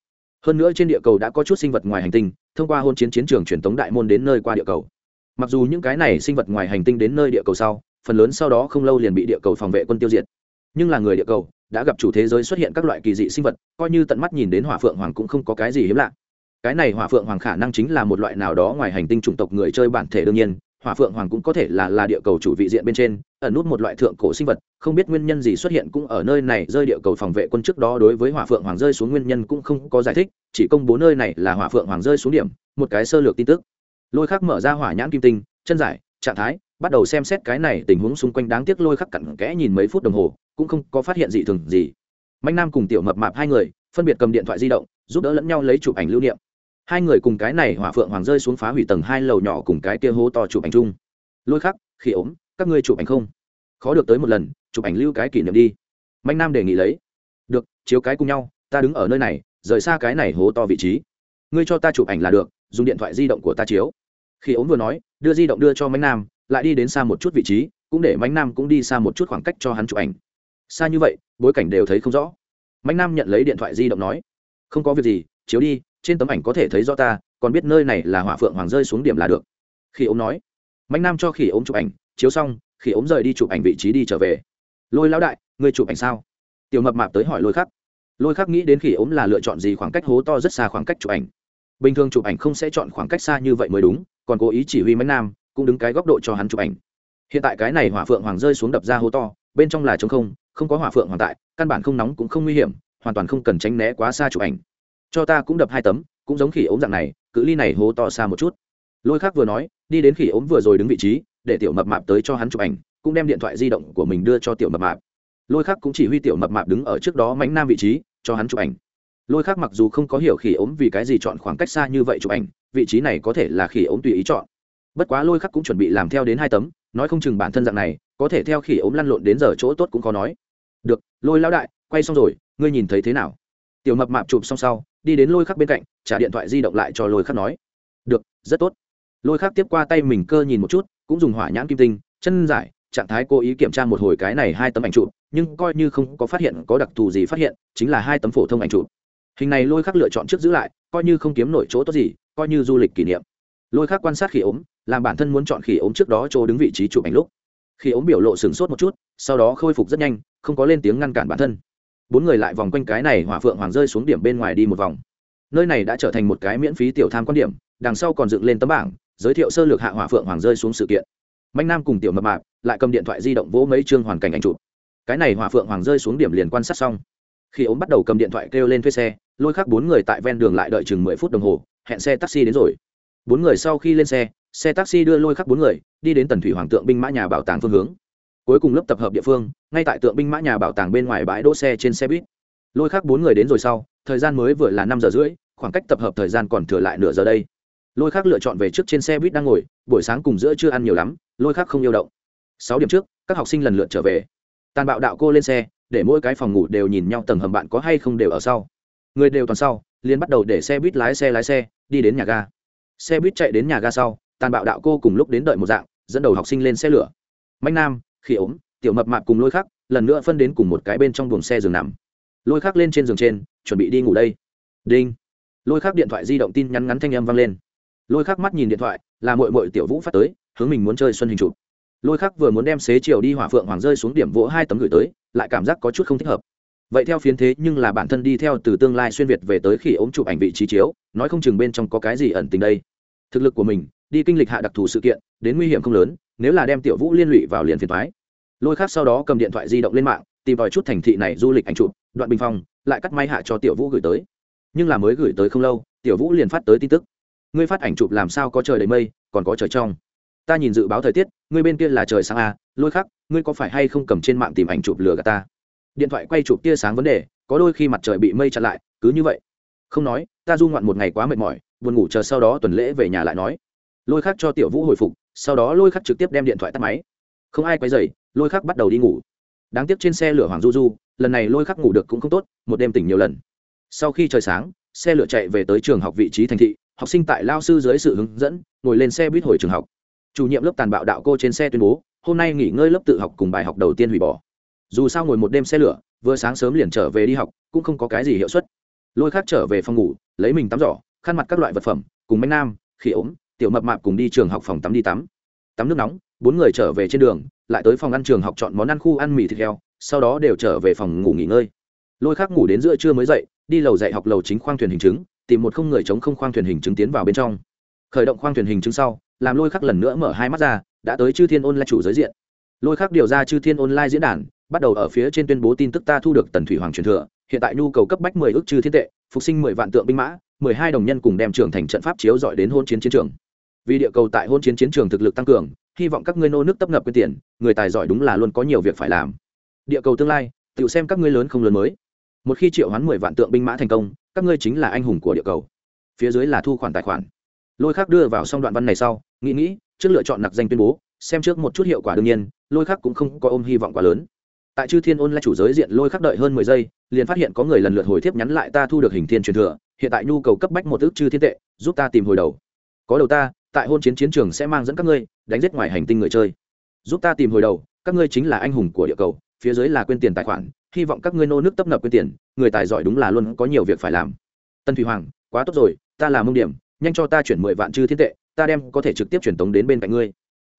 Hơn nữa trên địa cầu đã có chút sinh vật ngoài hành tinh, thông qua hôn chiến chiến trường truyền tống đại môn đến nơi qua địa cầu. Mặc dù những cái này sinh vật ngoài hành tinh đến nơi địa cầu sau, phần lớn sau đó không lâu liền bị địa cầu phòng vệ quân tiêu diệt. Nhưng là người địa cầu đã gặp chủ thế giới xuất hiện các loại kỳ dị sinh vật, coi như tận mắt nhìn đến hỏa phượng hoàng cũng không có cái gì hiếm lạ. Cái này hỏa phượng hoàng khả năng chính là một loại nào đó ngoài hành tinh chủng tộc người chơi bản thể đương nhiên, hỏa phượng hoàng cũng có thể là là địa cầu chủ vị diện bên trên, ẩn nút một loại thượng cổ sinh vật, không biết nguyên nhân gì xuất hiện cũng ở nơi này, rơi địa cầu phòng vệ quân trước đó đối với hỏa phượng hoàng rơi xuống nguyên nhân cũng không có giải thích, chỉ công bố nơi này là hỏa phượng hoàng rơi xuống điểm, một cái sơ lược tin tức. Lôi khắc mở ra hỏa nhãn kim tinh, chân giải, trạng thái, bắt đầu xem xét cái này tình huống xung quanh đáng tiếc lôi khắc cặn kẽ nhìn mấy phút đồng hồ cũng không có phát hiện gì thường gì. Mạnh nam cùng tiểu mập mạp hai người, phân biệt cầm điện thoại di động, giúp đỡ lẫn nhau lấy chụp ảnh lưu niệm. Hai người cùng cái này hỏa phượng hoàng rơi xuống phá hủy tầng hai lầu nhỏ cùng cái kia hố to chụp ảnh chung. Lôi khắc khi ốm, các ngươi chụp ảnh không? Khó được tới một lần, chụp ảnh lưu cái kỷ niệm đi. Mạnh nam đề nghị lấy. Được, chiếu cái cùng nhau, ta đứng ở nơi này, rời xa cái này hố to vị trí. Ngươi cho ta chụp ảnh là được, dùng điện thoại di động của ta chiếu. Khi ốm vừa nói, đưa di động đưa cho mạnh nam, lại đi đến xa một chút vị trí, cũng để mạnh nam cũng đi xa một chút khoảng cách cho hắn chụp ảnh xa như vậy, bối cảnh đều thấy không rõ. Mạnh nam nhận lấy điện thoại di động nói, không có việc gì, chiếu đi, trên tấm ảnh có thể thấy rõ ta, còn biết nơi này là hỏa phượng hoàng rơi xuống điểm là được. Khi ốm nói. Mạnh nam cho khỉ ốm chụp ảnh, chiếu xong, khỉ ốm rời đi chụp ảnh vị trí đi trở về. Lôi lão đại người chụp ảnh sao? Tiểu mập mạp tới hỏi lôi khắc. Lôi khắc nghĩ đến khỉ ốm là lựa chọn gì khoảng cách hố to rất xa khoảng cách chụp ảnh. Bình thường chụp ảnh không sẽ chọn khoảng cách xa như vậy mới đúng, còn cố ý chỉ huy mạnh nam, cũng đứng cái góc độ cho hắn chụp ảnh. Hiện tại cái này hỏa phượng hoàng rơi xuống đập ra hố to, bên trong là trống không không có hỏa phượng hoàng tại, căn bản không nóng cũng không nguy hiểm, hoàn toàn không cần tránh né quá xa chụp ảnh. Cho ta cũng đập hai tấm, cũng giống khỉ ốm dạng này, cự ly này hố to xa một chút. Lôi khác vừa nói, đi đến khỉ ốm vừa rồi đứng vị trí, để tiểu mập mạp tới cho hắn chụp ảnh, cũng đem điện thoại di động của mình đưa cho tiểu mập mạp. Lôi khác cũng chỉ huy tiểu mập mạp đứng ở trước đó mánh nam vị trí, cho hắn chụp ảnh. Lôi khác mặc dù không có hiểu khỉ ốm vì cái gì chọn khoảng cách xa như vậy chụp ảnh, vị trí này có thể là khỉ ốm tùy ý chọn. Bất quá lôi khắc cũng chuẩn bị làm theo đến hai tấm nói không chừng bản thân dạng này, có thể theo khỉ ốm lăn lộn đến giờ chỗ tốt cũng khó nói. Được, lôi lão đại, quay xong rồi, ngươi nhìn thấy thế nào? Tiểu mập mạp chụp xong sau, đi đến lôi khắc bên cạnh, trả điện thoại di động lại cho lôi khắc nói. Được, rất tốt. Lôi khắc tiếp qua tay mình cơ nhìn một chút, cũng dùng hỏa nhãn kim tinh, chân giải, trạng thái cố ý kiểm tra một hồi cái này hai tấm ảnh chụp, nhưng coi như không có phát hiện, có đặc thù gì phát hiện, chính là hai tấm phổ thông ảnh chụp. Hình này lôi khắc lựa chọn trước giữ lại, coi như không kiếm nổi chỗ tốt gì, coi như du lịch kỷ niệm. Lôi khắc quan sát khỉ ốm làm bản thân muốn chọn khỉ ốm trước đó chỗ đứng vị trí chụp ảnh lúc. Khi ốm biểu lộ sửng sốt một chút, sau đó khôi phục rất nhanh, không có lên tiếng ngăn cản bản thân. Bốn người lại vòng quanh cái này hỏa phượng hoàng rơi xuống điểm bên ngoài đi một vòng. Nơi này đã trở thành một cái miễn phí tiểu tham quan điểm, đằng sau còn dựng lên tấm bảng, giới thiệu sơ lược hạ hỏa phượng hoàng rơi xuống sự kiện. Mạnh nam cùng tiểu mập mạp lại cầm điện thoại di động vỗ mấy chương hoàn cảnh ảnh chụp. Cái này hỏa phượng hoàng rơi xuống điểm liền quan sát xong. Khi ốm bắt đầu cầm điện thoại kêu lên thuê xe, lôi khắc bốn người tại ven đường lại đợi chừng mười phút đồng hồ, hẹn xe taxi đến rồi. Bốn người sau khi lên xe xe taxi đưa lôi khắc bốn người, đi đến tần thủy hoàng tượng binh mã nhà bảo tàng phương hướng. Cuối cùng lớp tập hợp địa phương, ngay tại tượng binh mã nhà bảo tàng bên ngoài bãi đỗ xe trên xe buýt. Lôi khắc bốn người đến rồi sau, thời gian mới vừa là năm giờ rưỡi, khoảng cách tập hợp thời gian còn thừa lại nửa giờ đây. Lôi khắc lựa chọn về trước trên xe buýt đang ngồi, buổi sáng cùng giữa chưa ăn nhiều lắm, lôi khắc không yêu động. Sáu điểm trước, các học sinh lần lượt trở về. Tàn bạo đạo cô lên xe, để mỗi cái phòng ngủ đều nhìn nhau tầng hầm bạn có hay không đều ở sau. Người đều toàn sau, liền bắt đầu để xe buýt lái xe lái xe, đi đến nhà ga. Xe buýt chạy đến nhà ga sau tàn bạo đạo cô cùng lúc đến đợi một dạng, dẫn đầu học sinh lên xe lửa. Mạnh nam khi ốm, tiểu mập mạp cùng lôi khắc, lần nữa phân đến cùng một cái bên trong buồng xe giường nằm. Lôi khắc lên trên giường trên, chuẩn bị đi ngủ đây. Đinh. Lôi khắc điện thoại di động tin nhắn ngắn thanh âm vang lên. Lôi khắc mắt nhìn điện thoại, là mội mội tiểu vũ phát tới, hướng mình muốn chơi xuân hình chụp. Lôi khắc vừa muốn đem xế chiều đi hỏa phượng hoàng rơi xuống điểm vỗ hai tấm gửi tới, lại cảm giác có chút không thích hợp. Vậy theo phiến thế nhưng là bản thân đi theo từ tương lai xuyên việt về tới khi ống chụp ảnh vị trí chiếu, nói không chừng bên trong có cái gì ẩn tình đây. Thực lực của mình đi kinh lịch hạ đặc thù sự kiện đến nguy hiểm không lớn nếu là đem tiểu vũ liên lụy vào liền phiền thoái lôi khác sau đó cầm điện thoại di động lên mạng tìm tòi chút thành thị này du lịch ảnh chụp đoạn bình phong lại cắt may hạ cho tiểu vũ gửi tới. Nhưng là mới gửi tới không lâu tiểu vũ liền phát tới tin tức. Ngươi phát ảnh chụp làm sao có trời đầy mây còn có trời trong. Ta nhìn dự báo thời tiết ngươi bên kia là trời sáng à, lôi khắc ngươi có phải hay không cầm trên mạng tìm ảnh chụp lừa gạt ta? Điện thoại quay chụp tia sáng vấn đề có đôi khi mặt trời bị mây chặn lại cứ như vậy. Không nói ta du ngoạn một ngày quá mệt mỏi buồn ngủ chờ sau đó tuần lễ về nhà lại nói lôi khắc cho tiểu vũ hồi phục, sau đó lôi khắc trực tiếp đem điện thoại tắt máy. Không ai quay dày lôi khắc bắt đầu đi ngủ. Đáng tiếc trên xe lửa hoàng du du, lần này lôi khắc ngủ được cũng không tốt, một đêm tỉnh nhiều lần. Sau khi trời sáng, xe lửa chạy về tới trường học vị trí thành thị, học sinh tại lao sư dưới sự hướng dẫn, ngồi lên xe buýt hồi trường học. Chủ nhiệm lớp tàn bạo đạo cô trên xe tuyên bố, hôm nay nghỉ ngơi lớp tự học cùng bài học đầu tiên hủy bỏ. Dù sao ngồi một đêm xe lửa, vừa sáng sớm liền trở về đi học, cũng không có cái gì hiệu suất. Lôi khác trở về phòng ngủ, lấy mình tắm giỏ, khăn mặt các loại vật phẩm, cùng bánh nam, khỉ ốm tiểu mập mạp cùng đi trường học phòng tắm đi tắm. Tắm nước nóng, bốn người trở về trên đường, lại tới phòng ăn trường học chọn món ăn khu ăn mì thịt heo, sau đó đều trở về phòng ngủ nghỉ ngơi. Lôi khác ngủ đến giữa trưa mới dậy, đi lầu dạy học lầu chính khoang thuyền hình chứng, tìm một không người chống không khoang thuyền hình chứng tiến vào bên trong. Khởi động khoang thuyền hình chứng sau, làm lôi khắc lần nữa mở hai mắt ra, đã tới chư thiên online chủ giới diện. Lôi khắc điều ra chư thiên online diễn đàn, bắt đầu ở phía trên tuyên bố tin tức ta thu được tần thủy hoàng truyền thừa. Hiện tại nhu cầu cấp bách mười ước chư thiên tệ, phục sinh mười vạn tượng binh mã, mười hai đồng nhân cùng đem trưởng thành trận pháp chiếu dọi đến hôn chiến chiến trường vì địa cầu tại hôn chiến chiến trường thực lực tăng cường, hy vọng các ngươi nô nước tấp nập quyên tiền, người tài giỏi đúng là luôn có nhiều việc phải làm. Địa cầu tương lai, tự xem các ngươi lớn không lớn mới. Một khi triệu hoán mười vạn tượng binh mã thành công, các ngươi chính là anh hùng của địa cầu. Phía dưới là thu khoản tài khoản. Lôi khác đưa vào xong đoạn văn này sau, nghĩ nghĩ, trước lựa chọn nặc danh tuyên bố, xem trước một chút hiệu quả đương nhiên, lôi khác cũng không có ôm hy vọng quá lớn. Tại chư thiên ôn là chủ giới diện, lôi khắc đợi hơn mười giây, liền phát hiện có người lần lượt hồi thiếp nhắn lại ta thu được hình thiên truyền thừa, hiện tại nhu cầu cấp bách một ước chư thiên tệ, giúp ta tìm hồi đầu. Có đầu ta tại hôn chiến chiến trường sẽ mang dẫn các ngươi, đánh giết ngoài hành tinh người chơi. Giúp ta tìm hồi đầu, các ngươi chính là anh hùng của địa cầu, phía dưới là quên tiền tài khoản, hy vọng các ngươi nô nước tấp nập quên tiền, người tài giỏi đúng là luôn có nhiều việc phải làm. Tân thủy hoàng, quá tốt rồi, ta là mông điểm, nhanh cho ta chuyển mười vạn chư thiên tệ, ta đem có thể trực tiếp chuyển tống đến bên cạnh ngươi.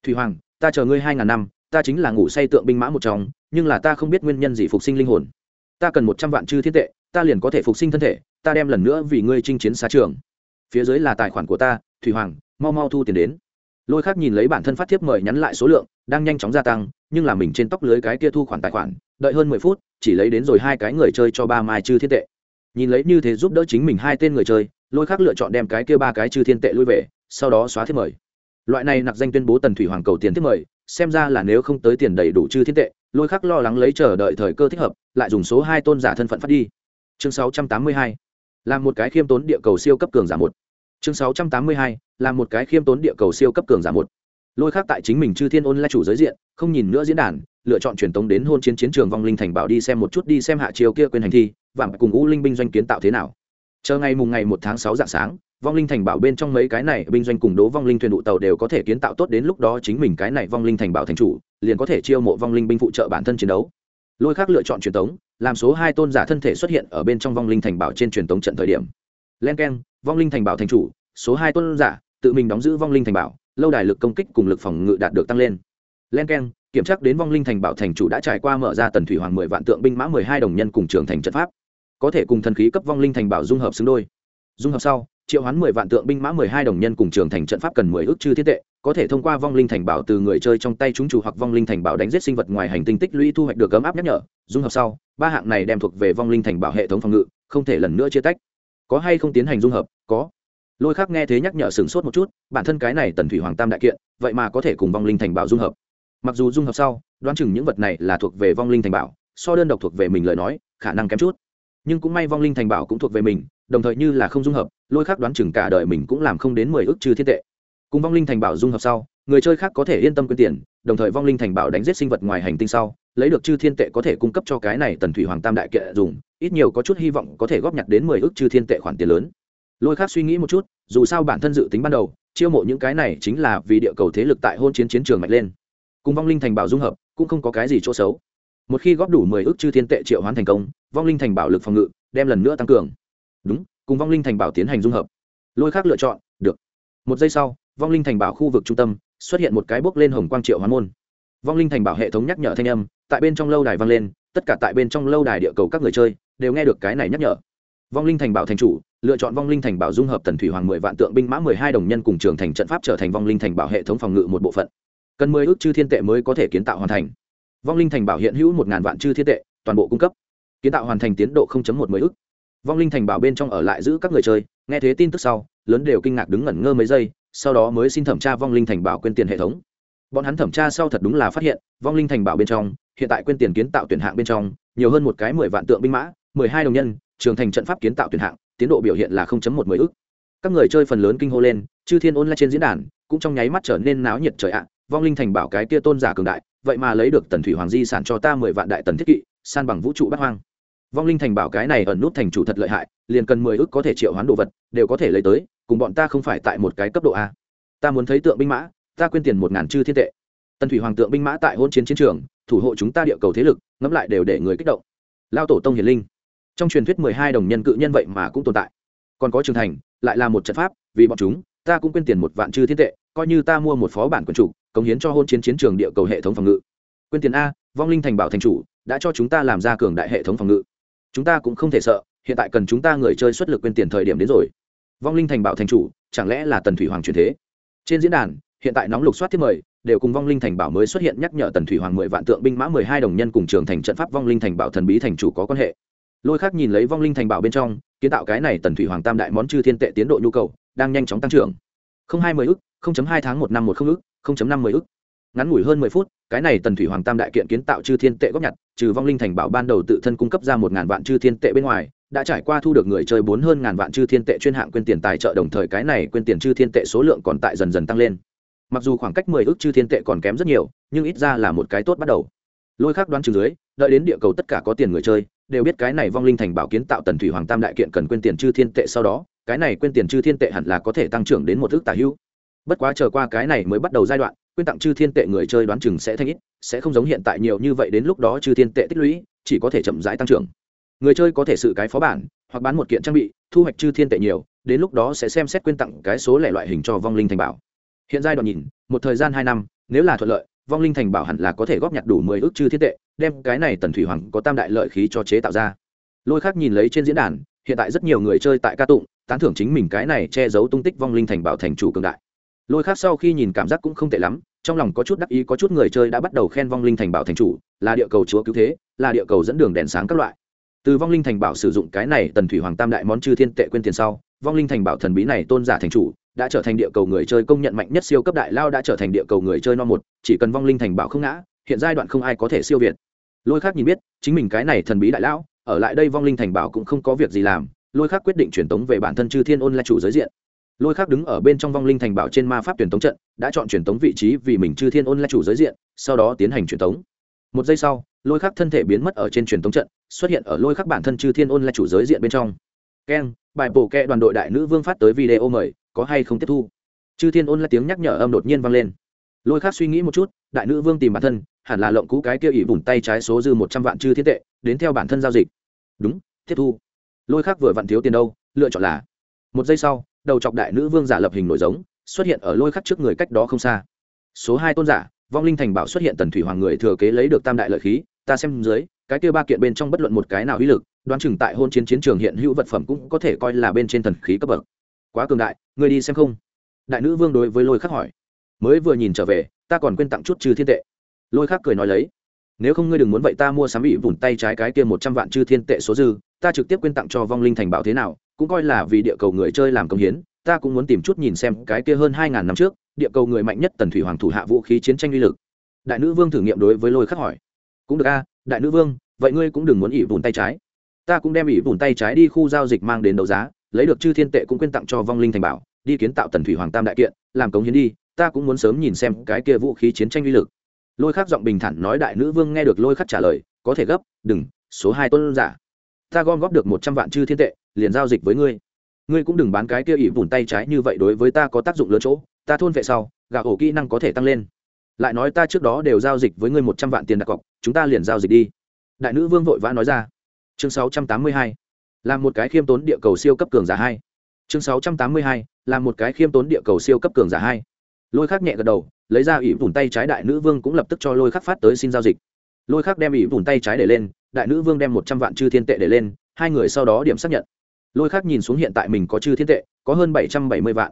Thủy hoàng, ta chờ ngươi hai ngàn năm, ta chính là ngủ say tượng binh mã một trong, nhưng là ta không biết nguyên nhân gì phục sinh linh hồn. Ta cần một trăm vạn chư thiên tệ, ta liền có thể phục sinh thân thể, ta đem lần nữa vì ngươi chinh chiến xa trường. Phía dưới là tài khoản của ta, thủy hoàng mau mau thu tiền đến. Lôi khác nhìn lấy bản thân phát thiếp mời nhắn lại số lượng, đang nhanh chóng gia tăng, nhưng là mình trên tóc lưới cái kia thu khoản tài khoản, đợi hơn mười phút, chỉ lấy đến rồi hai cái người chơi cho ba mai chư thiên tệ. Nhìn lấy như thế giúp đỡ chính mình hai tên người chơi, lôi khác lựa chọn đem cái kia ba cái chư thiên tệ lui về, sau đó xóa thiếp mời. Loại này nặc danh tuyên bố tần thủy hoàng cầu tiền thiếp mời, xem ra là nếu không tới tiền đầy đủ chư thiên tệ, lôi khắc lo lắng lấy chờ đợi thời cơ thích hợp, lại dùng số hai tôn giả thân phận phát đi. Chương sáu trăm tám mươi hai, làm một cái khiêm tốn địa cầu siêu cấp cường giả một chương sáu trăm tám mươi hai làm một cái khiêm tốn địa cầu siêu cấp cường giả một. Lôi khác tại chính mình chư thiên ôn là chủ giới diện, không nhìn nữa diễn đàn, lựa chọn truyền tống đến hôn chiến chiến trường vong linh thành bảo đi xem một chút đi xem hạ chiều kia quên hành thi, và cùng u linh binh doanh kiến tạo thế nào. Chờ ngày mùng ngày một tháng sáu dạng sáng, vong linh thành bảo bên trong mấy cái này binh doanh cùng đố vong linh thuyền đụ tàu đều có thể kiến tạo tốt đến lúc đó chính mình cái này vong linh thành bảo thành chủ, liền có thể chiêu mộ vong linh binh phụ trợ bản thân chiến đấu. Lôi khác lựa chọn truyền tống, làm số hai tôn giả thân thể xuất hiện ở bên trong vong linh thành bảo trên truyền tống trận thời điểm len k e n vong linh thành bảo thành chủ, số hai tôn giả, tự mình đóng giữ vong linh thành bảo, lâu đài lực công kích cùng lực phòng ngự đạt được tăng lên. Len k e n kiểm tra đến vong linh thành bảo thành chủ đã trải qua mở ra tần thủy hoàng mười vạn tượng binh mã mười hai đồng nhân cùng trường thành trận pháp. Có thể cùng thần khí cấp vong linh thành bảo dung hợp xứng đôi. Dung hợp sau, triệu hoán mười vạn tượng binh mã mười hai đồng nhân cùng trường thành trận pháp cần mười ước chư thiết tệ, có thể thông qua vong linh thành bảo từ người chơi trong tay chúng chủ hoặc vong linh thành bảo đánh giết sinh vật ngoài hành tinh tích lũy thu hoạch được ấm áp nhắc nhở. Dung hợp sau, ba hạng này đem thuộc về vong linh thành bảo hệ thống phòng ngự, không thể lần nữa chia tách có hay không tiến hành dung hợp? Có. Lôi khác nghe thế nhắc nhở sửng sốt một chút, bản thân cái này tần thủy hoàng tam đại kiện, vậy mà có thể cùng vong linh thành bảo dung hợp. Mặc dù dung hợp sau, đoán chừng những vật này là thuộc về vong linh thành bảo, so đơn độc thuộc về mình lời nói, khả năng kém chút. Nhưng cũng may vong linh thành bảo cũng thuộc về mình, đồng thời như là không dung hợp, lôi khác đoán chừng cả đời mình cũng làm không đến mười ước trừ thiên tệ. Cùng vong linh thành bảo dung hợp sau người chơi khác có thể yên tâm quyên tiền, đồng thời vong linh thành bảo đánh giết sinh vật ngoài hành tinh sau, lấy được chư thiên tệ có thể cung cấp cho cái này tần thủy hoàng tam đại kệ dùng, ít nhiều có chút hy vọng có thể góp nhặt đến mười ước chư thiên tệ khoản tiền lớn. Lôi khác suy nghĩ một chút, dù sao bản thân dự tính ban đầu, chiêu mộ những cái này chính là vì địa cầu thế lực tại hôn chiến chiến trường mạnh lên. Cùng vong linh thành bảo dung hợp, cũng không có cái gì chỗ xấu. Một khi góp đủ mười ước chư thiên tệ triệu hoán thành công, vong linh thành bảo lực phòng ngự đem lần nữa tăng cường. Đúng, cùng vong linh thành bảo tiến hành dung hợp. Lôi khác lựa chọn, được. Một giây sau, vong linh thành bảo khu vực trung tâm xuất hiện một cái bốc lên hồng quang triệu hoán môn. Vong linh thành bảo hệ thống nhắc nhở thanh âm, tại bên trong lâu đài vang lên, tất cả tại bên trong lâu đài địa cầu các người chơi đều nghe được cái này nhắc nhở. Vong linh thành bảo thành chủ, lựa chọn vong linh thành bảo dung hợp tần thủy hoàng mười vạn tượng binh mã mười hai đồng nhân cùng trường thành trận pháp trở thành vong linh thành bảo hệ thống phòng ngự một bộ phận. Cần mười ước chư thiên tệ mới có thể kiến tạo hoàn thành. Vong linh thành bảo hiện hữu một ngàn vạn chư thiên tệ, toàn bộ cung cấp. Kiến tạo hoàn thành tiến độ một mươi ước. Vong linh thành bảo bên trong ở lại giữ các người chơi, nghe thế tin tức sau, lớn đều kinh ngạc đứng ngẩn ngơ mấy giây sau đó mới xin thẩm tra vong linh thành bảo quên tiền hệ thống. Bọn hắn thẩm tra sau thật đúng là phát hiện, vong linh thành bảo bên trong, hiện tại quên tiền kiến tạo tuyển hạng bên trong, nhiều hơn một cái mười vạn tượng binh mã, mười hai đồng nhân, trường thành trận pháp kiến tạo tuyển hạng, tiến độ biểu hiện là một mười ước các người chơi phần lớn kinh hô lên, chư thiên ôn lại trên diễn đàn, cũng trong nháy mắt trở nên náo nhiệt trời ạ, vong linh thành bảo cái kia tôn giả cường đại, vậy mà lấy được tần thủy hoàng di sản cho ta mười vạn đại tần thiết kỵ, san bằng vũ trụ bát hoang vong linh thành bảo cái này ẩn nút thành chủ thật lợi hại, liền cần mười ước có thể triệu hoán đồ vật, đều có thể lấy tới, cùng bọn ta không phải tại một cái cấp độ a. Ta muốn thấy tượng binh mã, ta quyên tiền một ngàn chư thiên tệ. Tần thủy hoàng tượng binh mã tại hôn chiến chiến trường, thủ hộ chúng ta địa cầu thế lực, ngẫm lại đều để người kích động. Lao tổ tông hiền linh. Trong truyền thuyết mười hai đồng nhân cự nhân vậy mà cũng tồn tại. Còn có trường thành, lại là một trận pháp, vì bọn chúng, ta cũng quyên tiền một vạn chư thiên tệ, coi như ta mua một phó bản quần chủ, cống hiến cho hôn chiến chiến trường địa cầu hệ thống phòng ngự. Quyên tiền a, vong linh thành bảo thành chủ, đã cho chúng ta làm ra cường đại hệ thống phòng ngự chúng ta cũng không thể sợ, hiện tại cần chúng ta người chơi xuất lực quên tiền thời điểm đến rồi. Vong linh thành bảo thành chủ, chẳng lẽ là tần thủy hoàng truyền thế? Trên diễn đàn, hiện tại nóng lục soát thiết mời, đều cùng vong linh thành bảo mới xuất hiện nhắc nhở tần thủy hoàng mười vạn tượng binh mã mười hai đồng nhân cùng trường thành trận pháp vong linh thành bảo thần bí thành chủ có quan hệ. Lôi khác nhìn lấy vong linh thành bảo bên trong, kiến tạo cái này tần thủy hoàng tam đại món chư thiên tệ tiến độ nhu cầu, đang nhanh chóng tăng trưởng. Không hai mươi ức, không chấm hai tháng một năm một không ức, không chấm năm mươi ức ngắn ngủi hơn mười phút, cái này tần thủy hoàng tam đại kiện kiến tạo chư thiên tệ góp nhặt, trừ vong linh thành bảo ban đầu tự thân cung cấp ra một ngàn vạn chư thiên tệ bên ngoài, đã trải qua thu được người chơi bốn hơn ngàn vạn chư thiên tệ chuyên hạng quyên tiền tài trợ đồng thời cái này quyên tiền chư thiên tệ số lượng còn tại dần dần tăng lên. Mặc dù khoảng cách mười ước chư thiên tệ còn kém rất nhiều, nhưng ít ra là một cái tốt bắt đầu. Lôi khác đoán chừng dưới, đợi đến địa cầu tất cả có tiền người chơi, đều biết cái này vong linh thành bảo kiến tạo tần thủy hoàng tam đại kiện cần quyên tiền chư thiên tệ sau đó, cái này quyên tiền chư thiên tệ hẳn là có thể tăng trưởng đến một ước tả hữu. Bất quá chờ qua cái này mới bắt đầu giai đoạn quyên tặng chư thiên tệ người chơi đoán chừng sẽ thanh ít, sẽ không giống hiện tại nhiều như vậy đến lúc đó chư thiên tệ tích lũy, chỉ có thể chậm rãi tăng trưởng. Người chơi có thể sự cái phó bản, hoặc bán một kiện trang bị, thu hoạch chư thiên tệ nhiều, đến lúc đó sẽ xem xét quyên tặng cái số lẻ loại hình cho vong linh thành bảo. Hiện giai đoạn nhìn, một thời gian hai năm, nếu là thuận lợi, vong linh thành bảo hẳn là có thể góp nhặt đủ mười ước chư thiên tệ, đem cái này tần thủy hoàng có tam đại lợi khí cho chế tạo ra. Lôi khác nhìn lấy trên diễn đàn, hiện tại rất nhiều người chơi tại ca tụng, tán thưởng chính mình cái này che giấu tung tích vong linh thành bảo thành chủ cường đại lôi khác sau khi nhìn cảm giác cũng không tệ lắm, trong lòng có chút đắc ý, có chút người chơi đã bắt đầu khen vong linh thành bảo thành chủ, là địa cầu chúa cứu thế, là địa cầu dẫn đường đèn sáng các loại. Từ vong linh thành bảo sử dụng cái này tần thủy hoàng tam đại món chư thiên tệ quên tiền sau, vong linh thành bảo thần bí này tôn giả thành chủ, đã trở thành địa cầu người chơi công nhận mạnh nhất siêu cấp đại lao đã trở thành địa cầu người chơi no một, chỉ cần vong linh thành bảo không ngã, hiện giai đoạn không ai có thể siêu việt. Lôi khác nhìn biết, chính mình cái này thần bí đại lão ở lại đây vong linh thành bảo cũng không có việc gì làm, lôi khác quyết định truyền tống về bản thân chư thiên ôn là chủ giới diện lôi khác đứng ở bên trong vong linh thành bảo trên ma pháp truyền tống trận, đã chọn truyền tống vị trí vì mình chư thiên ôn là chủ giới diện, sau đó tiến hành truyền tống. Một giây sau, lôi khác thân thể biến mất ở trên truyền tống trận, xuất hiện ở lôi khác bản thân chư thiên ôn là chủ giới diện bên trong. Keng, bài bổ kẹ đoàn đội đại nữ vương phát tới video mời, có hay không tiếp thu? Chư thiên ôn là tiếng nhắc nhở âm đột nhiên vang lên. Lôi khác suy nghĩ một chút, đại nữ vương tìm bản thân, hẳn là lộng cũ cái kia ỉ vùng tay trái số dư một trăm vạn chư thiên tệ, đến theo bản thân giao dịch. Đúng, tiếp thu. Lôi khác vừa vặn thiếu tiền đâu, lựa chọn là. Một giây sau đầu chọc đại nữ vương giả lập hình nổi giống, xuất hiện ở lôi khắc trước người cách đó không xa. Số hai tôn giả, vong linh thành bảo xuất hiện tần thủy hoàng người thừa kế lấy được tam đại lợi khí, ta xem dưới, cái kia ba kiện bên trong bất luận một cái nào uy lực, đoán chừng tại hôn chiến chiến trường hiện hữu vật phẩm cũng có thể coi là bên trên thần khí cấp bậc. Quá cường đại người đi xem không? Đại nữ vương đối với lôi khắc hỏi. Mới vừa nhìn trở về, ta còn quên tặng chút trừ thiên tệ. Lôi khắc cười nói lấy. Nếu không ngươi đừng muốn vậy ta mua sắm bị vùn tay trái cái kia một trăm vạn chư thiên tệ số dư, ta trực tiếp quyên tặng cho vong linh thành bảo thế nào cũng coi là vì địa cầu người chơi làm công hiến, ta cũng muốn tìm chút nhìn xem cái kia hơn hai ngàn năm trước, địa cầu người mạnh nhất tần thủy hoàng thủ hạ vũ khí chiến tranh uy lực. Đại nữ vương thử nghiệm đối với lôi khắc hỏi. Cũng được a, đại nữ vương, vậy ngươi cũng đừng muốn ỉ vùn tay trái. Ta cũng đem ỉ vùn tay trái đi khu giao dịch mang đến đấu giá, lấy được chư thiên tệ cũng quyên tặng cho vong linh thành bảo, đi kiến tạo tần thủy hoàng tam đại kiện, làm cống hiến đi, ta cũng muốn sớm nhìn xem cái kia vũ khí chiến tranh uy lực. Lôi khắc giọng bình thản nói đại nữ vương nghe được lôi khắc trả lời, có thể gấp, đừng, số hai tôn giả. Ta gom góp được một trăm vạn chư thiên tệ liền giao dịch với ngươi. Ngươi cũng đừng bán cái kia ỉ vùn tay trái như vậy đối với ta có tác dụng lớn chỗ, ta thôn vệ sau gạo ổ kỹ năng có thể tăng lên. Lại nói ta trước đó đều giao dịch với ngươi một trăm vạn tiền đặt cọc, chúng ta liền giao dịch đi. Đại nữ vương vội vã nói ra. Chương sáu trăm tám mươi hai làm một cái khiêm tốn địa cầu siêu cấp cường giả hai. Chương sáu trăm tám mươi hai làm một cái khiêm tốn địa cầu siêu cấp cường giả hai. Lôi khắc nhẹ gật đầu, lấy ra ỉ vùn tay trái đại nữ vương cũng lập tức cho lôi khắc phát tới xin giao dịch. Lôi khắc đem ỉ vùn tay trái để lên, đại nữ vương đem một trăm vạn chư thiên tệ để lên, hai người sau đó điểm xác nhận lôi khắc nhìn xuống hiện tại mình có chư thiên tệ, có hơn bảy trăm bảy mươi vạn.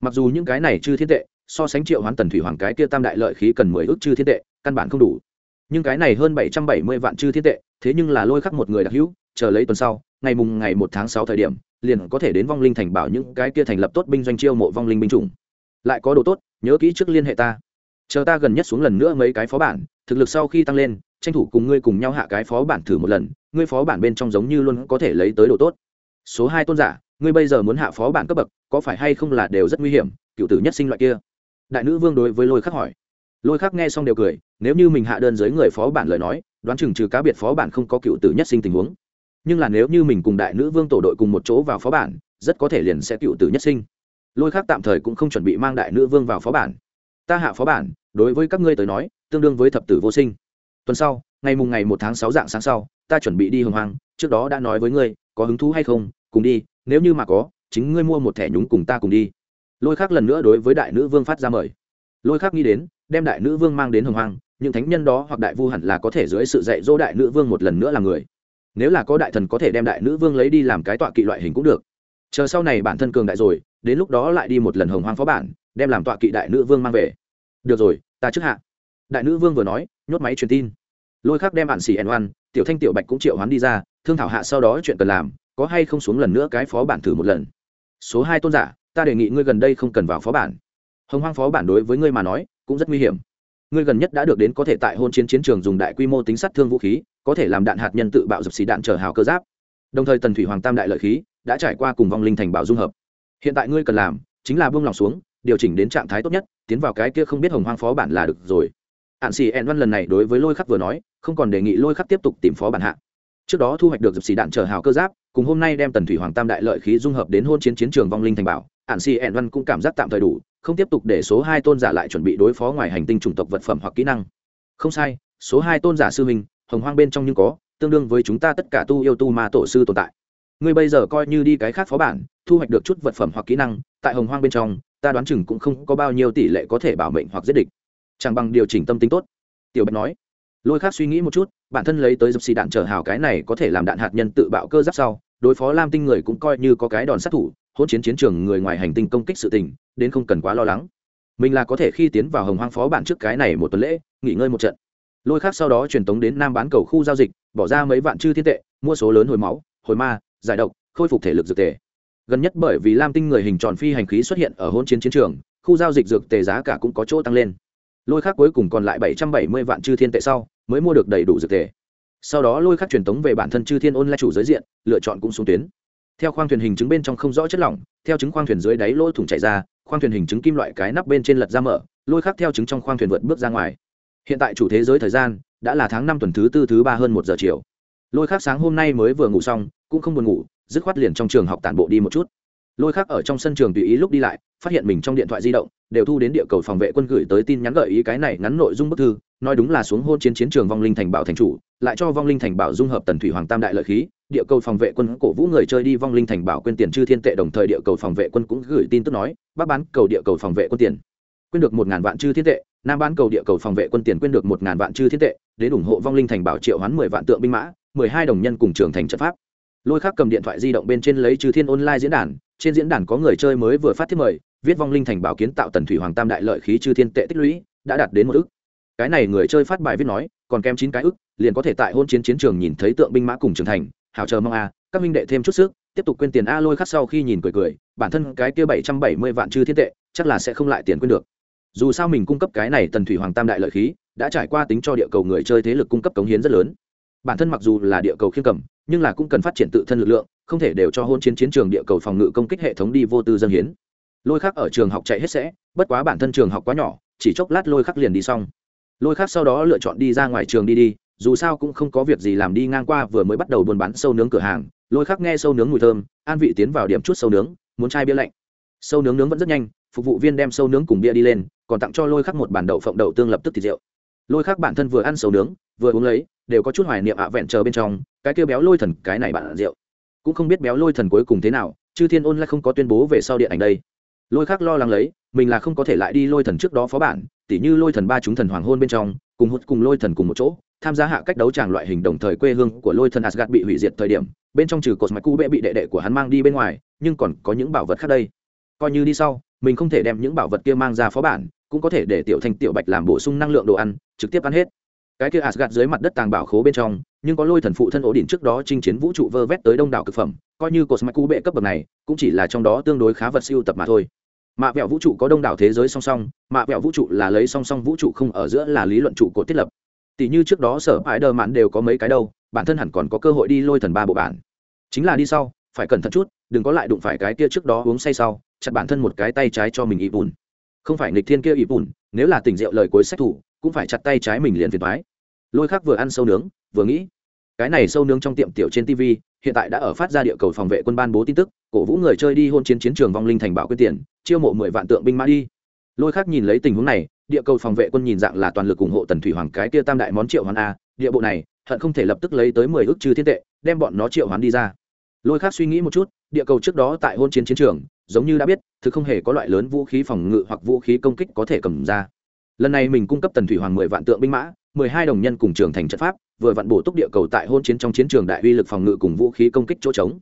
Mặc dù những cái này chư thiên tệ, so sánh triệu hoán tần thủy hoàng cái kia tam đại lợi khí cần mười ước chư thiên tệ, căn bản không đủ. Nhưng cái này hơn bảy trăm bảy mươi vạn chư thiên tệ, thế nhưng là lôi khắc một người đặc hữu, chờ lấy tuần sau, ngày mùng ngày một tháng sáu thời điểm, liền có thể đến vong linh thành bảo những cái kia thành lập tốt binh doanh chiêu mộ vong linh binh chủng. Lại có đồ tốt, nhớ kỹ trước liên hệ ta. Chờ ta gần nhất xuống lần nữa mấy cái phó bản, thực lực sau khi tăng lên, tranh thủ cùng ngươi cùng nhau hạ cái phó bản thử một lần, ngươi phó bản bên trong giống như luôn có thể lấy tới đồ tốt số hai tôn giả, ngươi bây giờ muốn hạ phó bản cấp bậc, có phải hay không là đều rất nguy hiểm, cựu tử nhất sinh loại kia? Đại nữ vương đối với lôi khắc hỏi. Lôi khắc nghe xong đều cười, nếu như mình hạ đơn giới người phó bản lời nói, đoán chừng trừ cá biệt phó bản không có cựu tử nhất sinh tình huống. Nhưng là nếu như mình cùng đại nữ vương tổ đội cùng một chỗ vào phó bản, rất có thể liền sẽ cựu tử nhất sinh. Lôi khắc tạm thời cũng không chuẩn bị mang đại nữ vương vào phó bản. Ta hạ phó bản, đối với các ngươi tới nói, tương đương với thập tử vô sinh. Tuần sau, ngày mùng ngày một tháng sáu dạng sáng sau, ta chuẩn bị đi hồng hoàng trước đó đã nói với ngươi, có hứng thú hay không cùng đi, nếu như mà có, chính ngươi mua một thẻ nhúng cùng ta cùng đi. Lôi khác lần nữa đối với đại nữ vương phát ra mời. Lôi khác nghĩ đến, đem đại nữ vương mang đến hồng hoang. những thánh nhân đó hoặc đại vu hẳn là có thể dưới sự dạy dỗ đại nữ vương một lần nữa là người. Nếu là có đại thần có thể đem đại nữ vương lấy đi làm cái tọa kỵ loại hình cũng được. Chờ sau này bản thân cường đại rồi, đến lúc đó lại đi một lần hồng hoang phó bản, đem làm tọa kỵ đại nữ vương mang về. Được rồi, ta trước hạ. Đại nữ vương vừa nói, nhốt máy truyền tin. Lôi khác đem bạn xì ăn oan tiểu thanh, tiểu bạch cũng triệu hoán đi ra, thương thảo hạ sau đó chuyện cần làm có hay không xuống lần nữa cái phó bản thử một lần? Số hai tôn giả, ta đề nghị ngươi gần đây không cần vào phó bản. Hồng hoang phó bản đối với ngươi mà nói, cũng rất nguy hiểm. Ngươi gần nhất đã được đến có thể tại hôn chiến chiến trường dùng đại quy mô tính sát thương vũ khí, có thể làm đạn hạt nhân tự bạo dập xì đạn trở hào cơ giáp. Đồng thời tần thủy hoàng tam đại lợi khí đã trải qua cùng vong linh thành bảo dung hợp. Hiện tại ngươi cần làm chính là buông lòng xuống, điều chỉnh đến trạng thái tốt nhất, tiến vào cái kia không biết hồng hoang phó bản là được rồi. Hạn xì ẹn văn lần này đối với lôi khắc vừa nói, không còn đề nghị lôi khắc tiếp tục tìm phó bản hạ. Trước đó thu hoạch được dập xì đạn trở hào cơ giáp cùng hôm nay đem tần thủy hoàng tam đại lợi khí dung hợp đến hôn chiến chiến trường vong linh thành bảo, ản si ẹn văn cũng cảm giác tạm thời đủ, không tiếp tục để số hai tôn giả lại chuẩn bị đối phó ngoài hành tinh chủng tộc vật phẩm hoặc kỹ năng. Không sai, số hai tôn giả sư minh hồng hoang bên trong nhưng có, tương đương với chúng ta tất cả tu yêu tu ma tổ sư tồn tại. Ngươi bây giờ coi như đi cái khác phó bản, thu hoạch được chút vật phẩm hoặc kỹ năng, tại hồng hoang bên trong, ta đoán chừng cũng không có bao nhiêu tỷ lệ có thể bảo mệnh hoặc giết địch. Chẳng bằng điều chỉnh tâm tính tốt. Tiểu bạch nói lôi khác suy nghĩ một chút, bản thân lấy tới dập xì đạn trở hào cái này có thể làm đạn hạt nhân tự bạo cơ giáp sau, đối phó lam tinh người cũng coi như có cái đòn sát thủ, hỗn chiến chiến trường người ngoài hành tinh công kích sự tình, đến không cần quá lo lắng. Mình là có thể khi tiến vào hồng hoang phó bản trước cái này một tuần lễ, nghỉ ngơi một trận. Lôi khác sau đó truyền tống đến nam bán cầu khu giao dịch, bỏ ra mấy vạn chư thiên tệ, mua số lớn hồi máu, hồi ma, giải độc, khôi phục thể lực dược tề. Gần nhất bởi vì lam tinh người hình tròn phi hành khí xuất hiện ở hôn chiến chiến trường, khu giao dịch dược tề giá cả cũng có chỗ tăng lên lôi khác cuối cùng còn lại bảy trăm bảy mươi vạn chư thiên tệ sau, mới mua được đầy đủ dược tề. Sau đó lôi khắc truyền tống về bản thân chư thiên ôn lại chủ giới diện, lựa chọn cũng xuống tuyến. Theo khoang thuyền hình chứng bên trong không rõ chất lỏng, theo chứng khoang thuyền dưới đáy lỗ thủng chạy ra, khoang thuyền hình chứng kim loại cái nắp bên trên lật ra mở, lôi khắc theo chứng trong khoang thuyền vượt bước ra ngoài. Hiện tại chủ thế giới thời gian đã là tháng năm tuần thứ tư thứ ba hơn một giờ chiều. Lôi khắc sáng hôm nay mới vừa ngủ xong, cũng không buồn ngủ, dứt khoát liền trong trường học tản bộ đi một chút. Lôi khắc ở trong sân trường tùy ý lúc đi lại phát hiện mình trong điện thoại di động, đều thu đến địa cầu phòng vệ quân gửi tới tin nhắn gợi ý cái này ngắn nội dung bức thư, nói đúng là xuống hôn chiến chiến trường vong linh thành bảo thành chủ, lại cho vong linh thành bảo dung hợp tần thủy hoàng tam đại lợi khí, địa cầu phòng vệ quân cổ vũ người chơi đi vong linh thành bảo quên tiền chư thiên tệ đồng thời địa cầu phòng vệ quân cũng gửi tin tức nói, bác bán cầu địa cầu phòng vệ quân tiền. Quên được một ngàn vạn chư thiên tệ, nam bán cầu địa cầu phòng vệ quân tiền quên được một ngàn vạn chư thiên tệ, đến ủng hộ vong linh thành bảo triệu hoán mười vạn tượng binh mã, mười hai đồng nhân cùng trường thành trận pháp. Lôi khác cầm điện thoại di động bên trên lấy chư thiên online diễn đàn trên diễn đàn có người chơi mới vừa phát thiết mời, viết vong linh thành bảo kiến tạo tần thủy hoàng tam đại lợi khí chư thiên tệ tích lũy, đã đạt đến một ức. Cái này người chơi phát bài viết nói, còn kém chín cái ức, liền có thể tại hôn chiến chiến trường nhìn thấy tượng binh mã cùng trưởng thành. Hào chờ mong a, các minh đệ thêm chút sức, tiếp tục quên tiền a lôi khắc sau khi nhìn cười cười, bản thân cái kia bảy trăm bảy mươi vạn chư thiên tệ, chắc là sẽ không lại tiền quên được. Dù sao mình cung cấp cái này tần thủy hoàng tam đại lợi khí, đã trải qua tính cho địa cầu người chơi thế lực cung cấp cống hiến rất lớn. Bản thân mặc dù là địa cầu khiêm cầm nhưng là cũng cần phát triển tự thân lực lượng, không thể đều cho hôn chiến chiến trường địa cầu phòng ngự công kích hệ thống đi vô tư dân hiến. Lôi khắc ở trường học chạy hết sẽ, bất quá bản thân trường học quá nhỏ, chỉ chốc lát lôi khắc liền đi xong. Lôi khắc sau đó lựa chọn đi ra ngoài trường đi đi, dù sao cũng không có việc gì làm đi ngang qua vừa mới bắt đầu buôn bán sâu nướng cửa hàng. Lôi khắc nghe sâu nướng mùi thơm, an vị tiến vào điểm chút sâu nướng, muốn chai bia lạnh. Sâu nướng nướng vẫn rất nhanh, phục vụ viên đem sâu nướng cùng bia đi lên, còn tặng cho lôi khắc một bản đậu phộng đậu tương lập tức thịt rượu. Lôi khắc bản thân vừa ăn sâu nướng, vừa uống lấy đều có chút hoài niệm ạ vẹn chờ bên trong, cái kêu béo lôi thần, cái này bạn rượu. Cũng không biết béo lôi thần cuối cùng thế nào, chư thiên ôn lại không có tuyên bố về sau điện ảnh đây. Lôi khác lo lắng lấy, mình là không có thể lại đi lôi thần trước đó phó bản, tỉ như lôi thần ba chúng thần hoàng hôn bên trong, cùng hút cùng lôi thần cùng một chỗ, tham gia hạ cách đấu tràng loại hình đồng thời quê hương của lôi thần asgad bị hủy diệt thời điểm, bên trong trừ cột mạch cu bệ bị đệ đệ của hắn mang đi bên ngoài, nhưng còn có những bảo vật khác đây. Coi như đi sau, mình không thể đem những bảo vật kia mang ra phó bản, cũng có thể để tiểu thanh tiểu bạch làm bổ sung năng lượng đồ ăn, trực tiếp ăn hết cái kia Asgard dưới mặt đất tàng bảo khố bên trong, nhưng có lôi thần phụ thân ổ đỉnh trước đó chinh chiến vũ trụ vơ vét tới đông đảo cực phẩm, coi như cột mạch cú bệ cấp bậc này, cũng chỉ là trong đó tương đối khá vật siêu tập mà thôi. Mạ vẹo vũ trụ có đông đảo thế giới song song, mạ vẹo vũ trụ là lấy song song vũ trụ không ở giữa là lý luận trụ cột thiết lập. Tỷ như trước đó sở ái đờ mạn đều có mấy cái đâu, bản thân hẳn còn có cơ hội đi lôi thần ba bộ bản. Chính là đi sau, phải cẩn thận chút, đừng có lại đụng phải cái kia trước đó uống say sau, chặt bản thân một cái tay trái cho mình ị bùn không phải nghịch thiên kia ị bùn nếu là tỉnh rượu lời cuối sách thủ, cũng phải chặt tay trái mình liền phiền toái lôi khác vừa ăn sâu nướng, vừa nghĩ, cái này sâu nướng trong tiệm tiểu trên tv hiện tại đã ở phát ra địa cầu phòng vệ quân ban bố tin tức, cổ vũ người chơi đi hôn chiến chiến trường vong linh thành bảo quyết tiền, chiêu mộ mười vạn tượng binh mã đi. Lôi khác nhìn lấy tình huống này, địa cầu phòng vệ quân nhìn dạng là toàn lực ủng hộ tần thủy hoàng cái kia tam đại món triệu hoàn a, địa bộ này, hận không thể lập tức lấy tới mười ước trừ thiên tệ, đem bọn nó triệu hoán đi ra. Lôi khác suy nghĩ một chút, địa cầu trước đó tại hôn chiến chiến trường, giống như đã biết, thực không hề có loại lớn vũ khí phòng ngự hoặc vũ khí công kích có thể cầm ra lần này mình cung cấp tần thủy hoàng mười vạn tượng binh mã, mười hai đồng nhân cùng trường thành trận pháp, vừa vặn bổ túc địa cầu tại hôn chiến trong chiến trường đại uy lực phòng ngự cùng vũ khí công kích chỗ trống.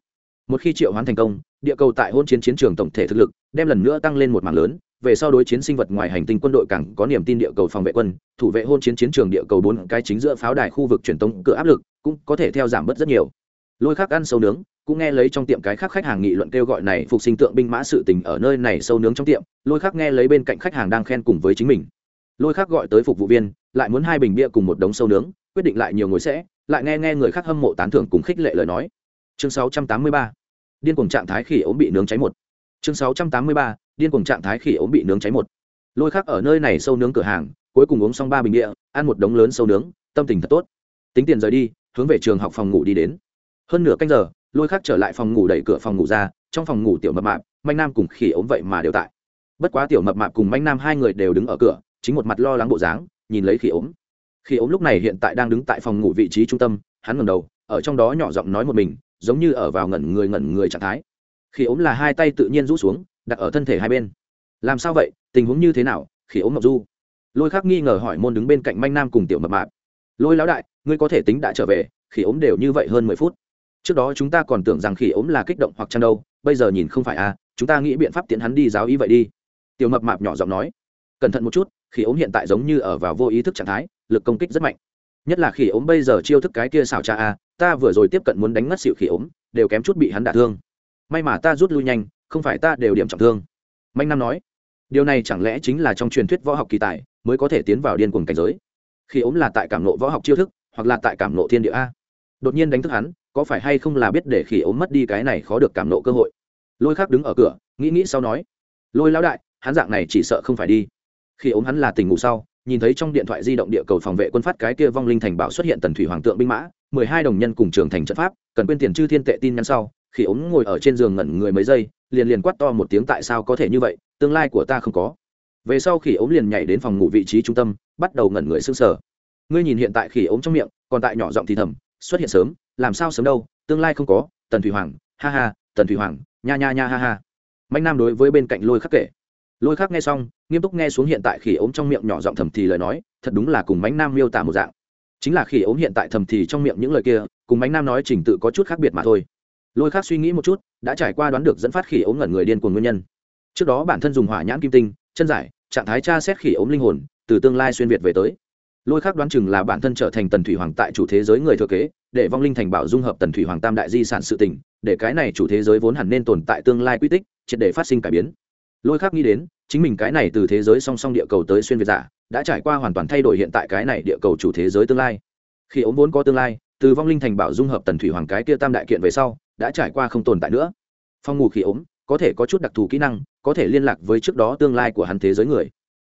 Một khi triệu hoán thành công, địa cầu tại hôn chiến chiến trường tổng thể thực lực đem lần nữa tăng lên một mảng lớn, về sau đối chiến sinh vật ngoài hành tinh quân đội càng có niềm tin địa cầu phòng vệ quân, thủ vệ hôn chiến chiến trường địa cầu bốn cái chính giữa pháo đài khu vực truyền tống cửa áp lực cũng có thể theo giảm bớt rất nhiều. Lôi khác ăn sâu nướng, cũng nghe lấy trong tiệm cái khác khách hàng nghị luận kêu gọi này phục sinh tượng binh mã sự tình ở nơi này sâu nướng trong tiệm, lôi khác nghe lấy bên cạnh khách hàng đang khen cùng với chính mình lôi khác gọi tới phục vụ viên, lại muốn hai bình bia cùng một đống sâu nướng, quyết định lại nhiều ngồi sẽ, lại nghe nghe người khác hâm mộ tán thưởng cùng khích lệ lời nói. Chương 683 điên cuồng trạng thái khỉ ốm bị nướng cháy một. Chương 683 điên cuồng trạng thái khỉ ốm bị nướng cháy một. Lôi khác ở nơi này sâu nướng cửa hàng, cuối cùng uống xong ba bình địa ăn một đống lớn sâu nướng, tâm tình thật tốt. Tính tiền rời đi, hướng về trường học phòng ngủ đi đến. Hơn nửa canh giờ, lôi khác trở lại phòng ngủ đẩy cửa phòng ngủ ra, trong phòng ngủ tiểu mập mạp, manh nam cùng khỉ ốm vậy mà đều tại. Bất quá tiểu mập mạp cùng manh nam hai người đều đứng ở cửa chính một mặt lo lắng bộ dáng, nhìn lấy khỉ ốm. Khi ốm lúc này hiện tại đang đứng tại phòng ngủ vị trí trung tâm, hắn ngẩng đầu, ở trong đó nhỏ giọng nói một mình, giống như ở vào ngẩn người ngẩn người trạng thái. Khi ốm là hai tay tự nhiên rũ xuống, đặt ở thân thể hai bên. Làm sao vậy? Tình huống như thế nào? Khi ốm ngọc du. Lôi khắc nghi ngờ hỏi môn đứng bên cạnh manh nam cùng tiểu mập mạp. Lôi lão đại, ngươi có thể tính đã trở về khi ốm đều như vậy hơn mười phút. Trước đó chúng ta còn tưởng rằng khi ốm là kích động hoặc chăn đâu, bây giờ nhìn không phải à chúng ta nghĩ biện pháp tiện hắn đi giáo ý vậy đi. Tiểu mập mạp nhỏ giọng nói. Cẩn thận một chút khi ốm hiện tại giống như ở vào vô ý thức trạng thái, lực công kích rất mạnh. Nhất là khi ốm bây giờ chiêu thức cái kia xảo cha a, ta vừa rồi tiếp cận muốn đánh ngất xịu khi ốm, đều kém chút bị hắn đả thương. May mà ta rút lui nhanh, không phải ta đều điểm trọng thương. Manh nam nói, điều này chẳng lẽ chính là trong truyền thuyết võ học kỳ tài mới có thể tiến vào điên cuồng cảnh giới? Khi ốm là tại cảm nộ võ học chiêu thức, hoặc là tại cảm nộ thiên địa a? Đột nhiên đánh thức hắn, có phải hay không là biết để khi ốm mất đi cái này khó được cảm nộ cơ hội? Lôi khác đứng ở cửa, nghĩ nghĩ sau nói, lôi lão đại, hắn dạng này chỉ sợ không phải đi khi ốm hắn là tình ngủ sau, nhìn thấy trong điện thoại di động địa cầu phòng vệ quân phát cái kia vong linh thành bảo xuất hiện tần thủy hoàng tượng binh mã, mười hai đồng nhân cùng trường thành trận pháp, cần quên tiền chư thiên tệ tin nhắn sau, khi ốm ngồi ở trên giường ngẩn người mấy giây, liền liền quát to một tiếng tại sao có thể như vậy, tương lai của ta không có. Về sau khi ốm liền nhảy đến phòng ngủ vị trí trung tâm, bắt đầu ngẩn người sưng sờ. Ngươi nhìn hiện tại khi ốm trong miệng, còn tại nhỏ giọng thì thầm, xuất hiện sớm, làm sao sớm đâu, tương lai không có, tần thủy hoàng, ha ha, tần thủy hoàng, nha nha nha ha ha. Mạnh nam đối với bên cạnh lôi khắc kể lôi khác nghe xong, nghiêm túc nghe xuống hiện tại khỉ ốm trong miệng nhỏ giọng thầm thì lời nói, thật đúng là cùng bánh nam miêu tả một dạng. Chính là khỉ ốm hiện tại thầm thì trong miệng những lời kia, cùng bánh nam nói trình tự có chút khác biệt mà thôi. Lôi khác suy nghĩ một chút, đã trải qua đoán được dẫn phát khỉ ốm ngẩn người điên của nguyên nhân. Trước đó bản thân dùng hỏa nhãn kim tinh, chân giải, trạng thái tra xét khỉ ốm linh hồn, từ tương lai xuyên việt về tới. Lôi khác đoán chừng là bản thân trở thành tần thủy hoàng tại chủ thế giới người thừa kế, để vong linh thành bảo dung hợp tần thủy hoàng tam đại di sản sự tình, để cái này chủ thế giới vốn hẳn nên tồn tại tương lai quy tích, triệt để phát sinh cải biến lôi khác nghĩ đến, chính mình cái này từ thế giới song song địa cầu tới xuyên việt giả, đã trải qua hoàn toàn thay đổi hiện tại cái này địa cầu chủ thế giới tương lai. Khi ống vốn có tương lai, từ vong linh thành bảo dung hợp tần thủy hoàng cái kia tam đại kiện về sau, đã trải qua không tồn tại nữa. Phong ngủ khỉ Ống, có thể có chút đặc thù kỹ năng, có thể liên lạc với trước đó tương lai của hắn thế giới người.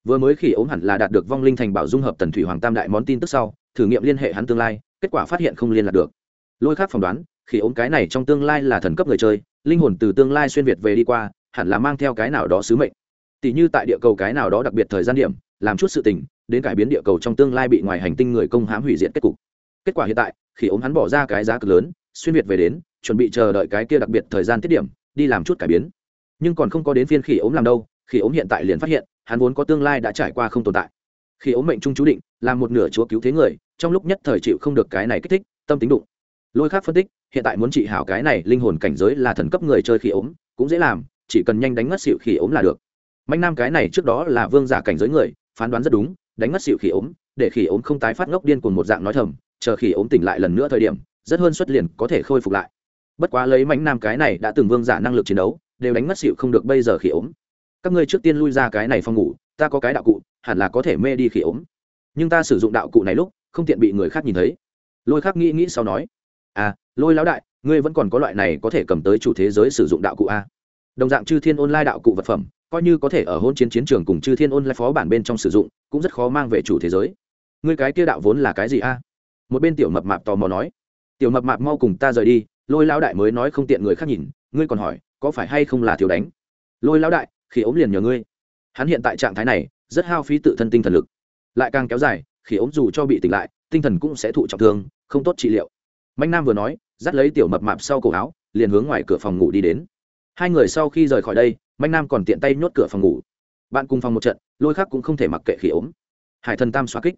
Vừa mới khỉ Ống hẳn là đạt được vong linh thành bảo dung hợp tần thủy hoàng tam đại món tin tức sau, thử nghiệm liên hệ hắn tương lai, kết quả phát hiện không liên lạc được. Lôi khác phỏng đoán khỉ Ống cái này trong tương lai là thần cấp người chơi, linh hồn từ tương lai xuyên việt về đi qua hẳn là mang theo cái nào đó sứ mệnh. Tỷ như tại địa cầu cái nào đó đặc biệt thời gian điểm, làm chút sự tình, đến cải biến địa cầu trong tương lai bị ngoài hành tinh người công hãm hủy diệt kết cục. Kết quả hiện tại, khi Ống hắn bỏ ra cái giá cực lớn, xuyên việt về đến, chuẩn bị chờ đợi cái kia đặc biệt thời gian tiết điểm, đi làm chút cải biến. Nhưng còn không có đến phiên khỉ Ống làm đâu, khi Ống hiện tại liền phát hiện, hắn vốn có tương lai đã trải qua không tồn tại. Khi Ống mệnh trung chú định, làm một nửa chúa cứu thế người, trong lúc nhất thời chịu không được cái này kích thích, tâm tính đụng. Lôi khác phân tích, hiện tại muốn trị hảo cái này linh hồn cảnh giới là thần cấp người chơi khi ốm, cũng dễ làm chỉ cần nhanh đánh ngất xịu khỉ ốm là được. Mạnh nam cái này trước đó là vương giả cảnh giới người, phán đoán rất đúng, đánh ngất xịu khỉ ốm, để khỉ ốm không tái phát ngốc điên cùng một dạng nói thầm, chờ khỉ ốm tỉnh lại lần nữa thời điểm, rất hơn xuất liền có thể khôi phục lại. Bất quá lấy mạnh nam cái này đã từng vương giả năng lực chiến đấu, đều đánh mất xịu không được bây giờ khỉ ốm. Các ngươi trước tiên lui ra cái này phòng ngủ, ta có cái đạo cụ, hẳn là có thể mê đi khỉ ốm. Nhưng ta sử dụng đạo cụ này lúc, không tiện bị người khác nhìn thấy. Lôi khác nghĩ nghĩ sau nói à lôi lão đại, ngươi vẫn còn có loại này có thể cầm tới chủ thế giới sử dụng đạo cụ a? Đồng dạng chư thiên online đạo cụ vật phẩm, coi như có thể ở hôn chiến chiến trường cùng chư thiên online phó bản bên trong sử dụng, cũng rất khó mang về chủ thế giới. Ngươi cái kia đạo vốn là cái gì a? Một bên tiểu mập mạp tò mò nói. Tiểu mập mạp mau cùng ta rời đi, lôi lão đại mới nói không tiện người khác nhìn, ngươi còn hỏi, có phải hay không là thiếu đánh? Lôi lão đại, khi ốm liền nhờ ngươi. Hắn hiện tại trạng thái này, rất hao phí tự thân tinh thần lực. Lại càng kéo dài, khi ốm dù cho bị tỉnh lại, tinh thần cũng sẽ thụ trọng thương, không tốt trị liệu. Mạnh nam vừa nói, dắt lấy tiểu mập mạp sau cổ áo, liền hướng ngoài cửa phòng ngủ đi đến hai người sau khi rời khỏi đây mạnh nam còn tiện tay nhốt cửa phòng ngủ. Bạn cùng phòng một trận, lôi khác cũng không thể mặc kệ khí ốm. Hải thần tam xoa kích.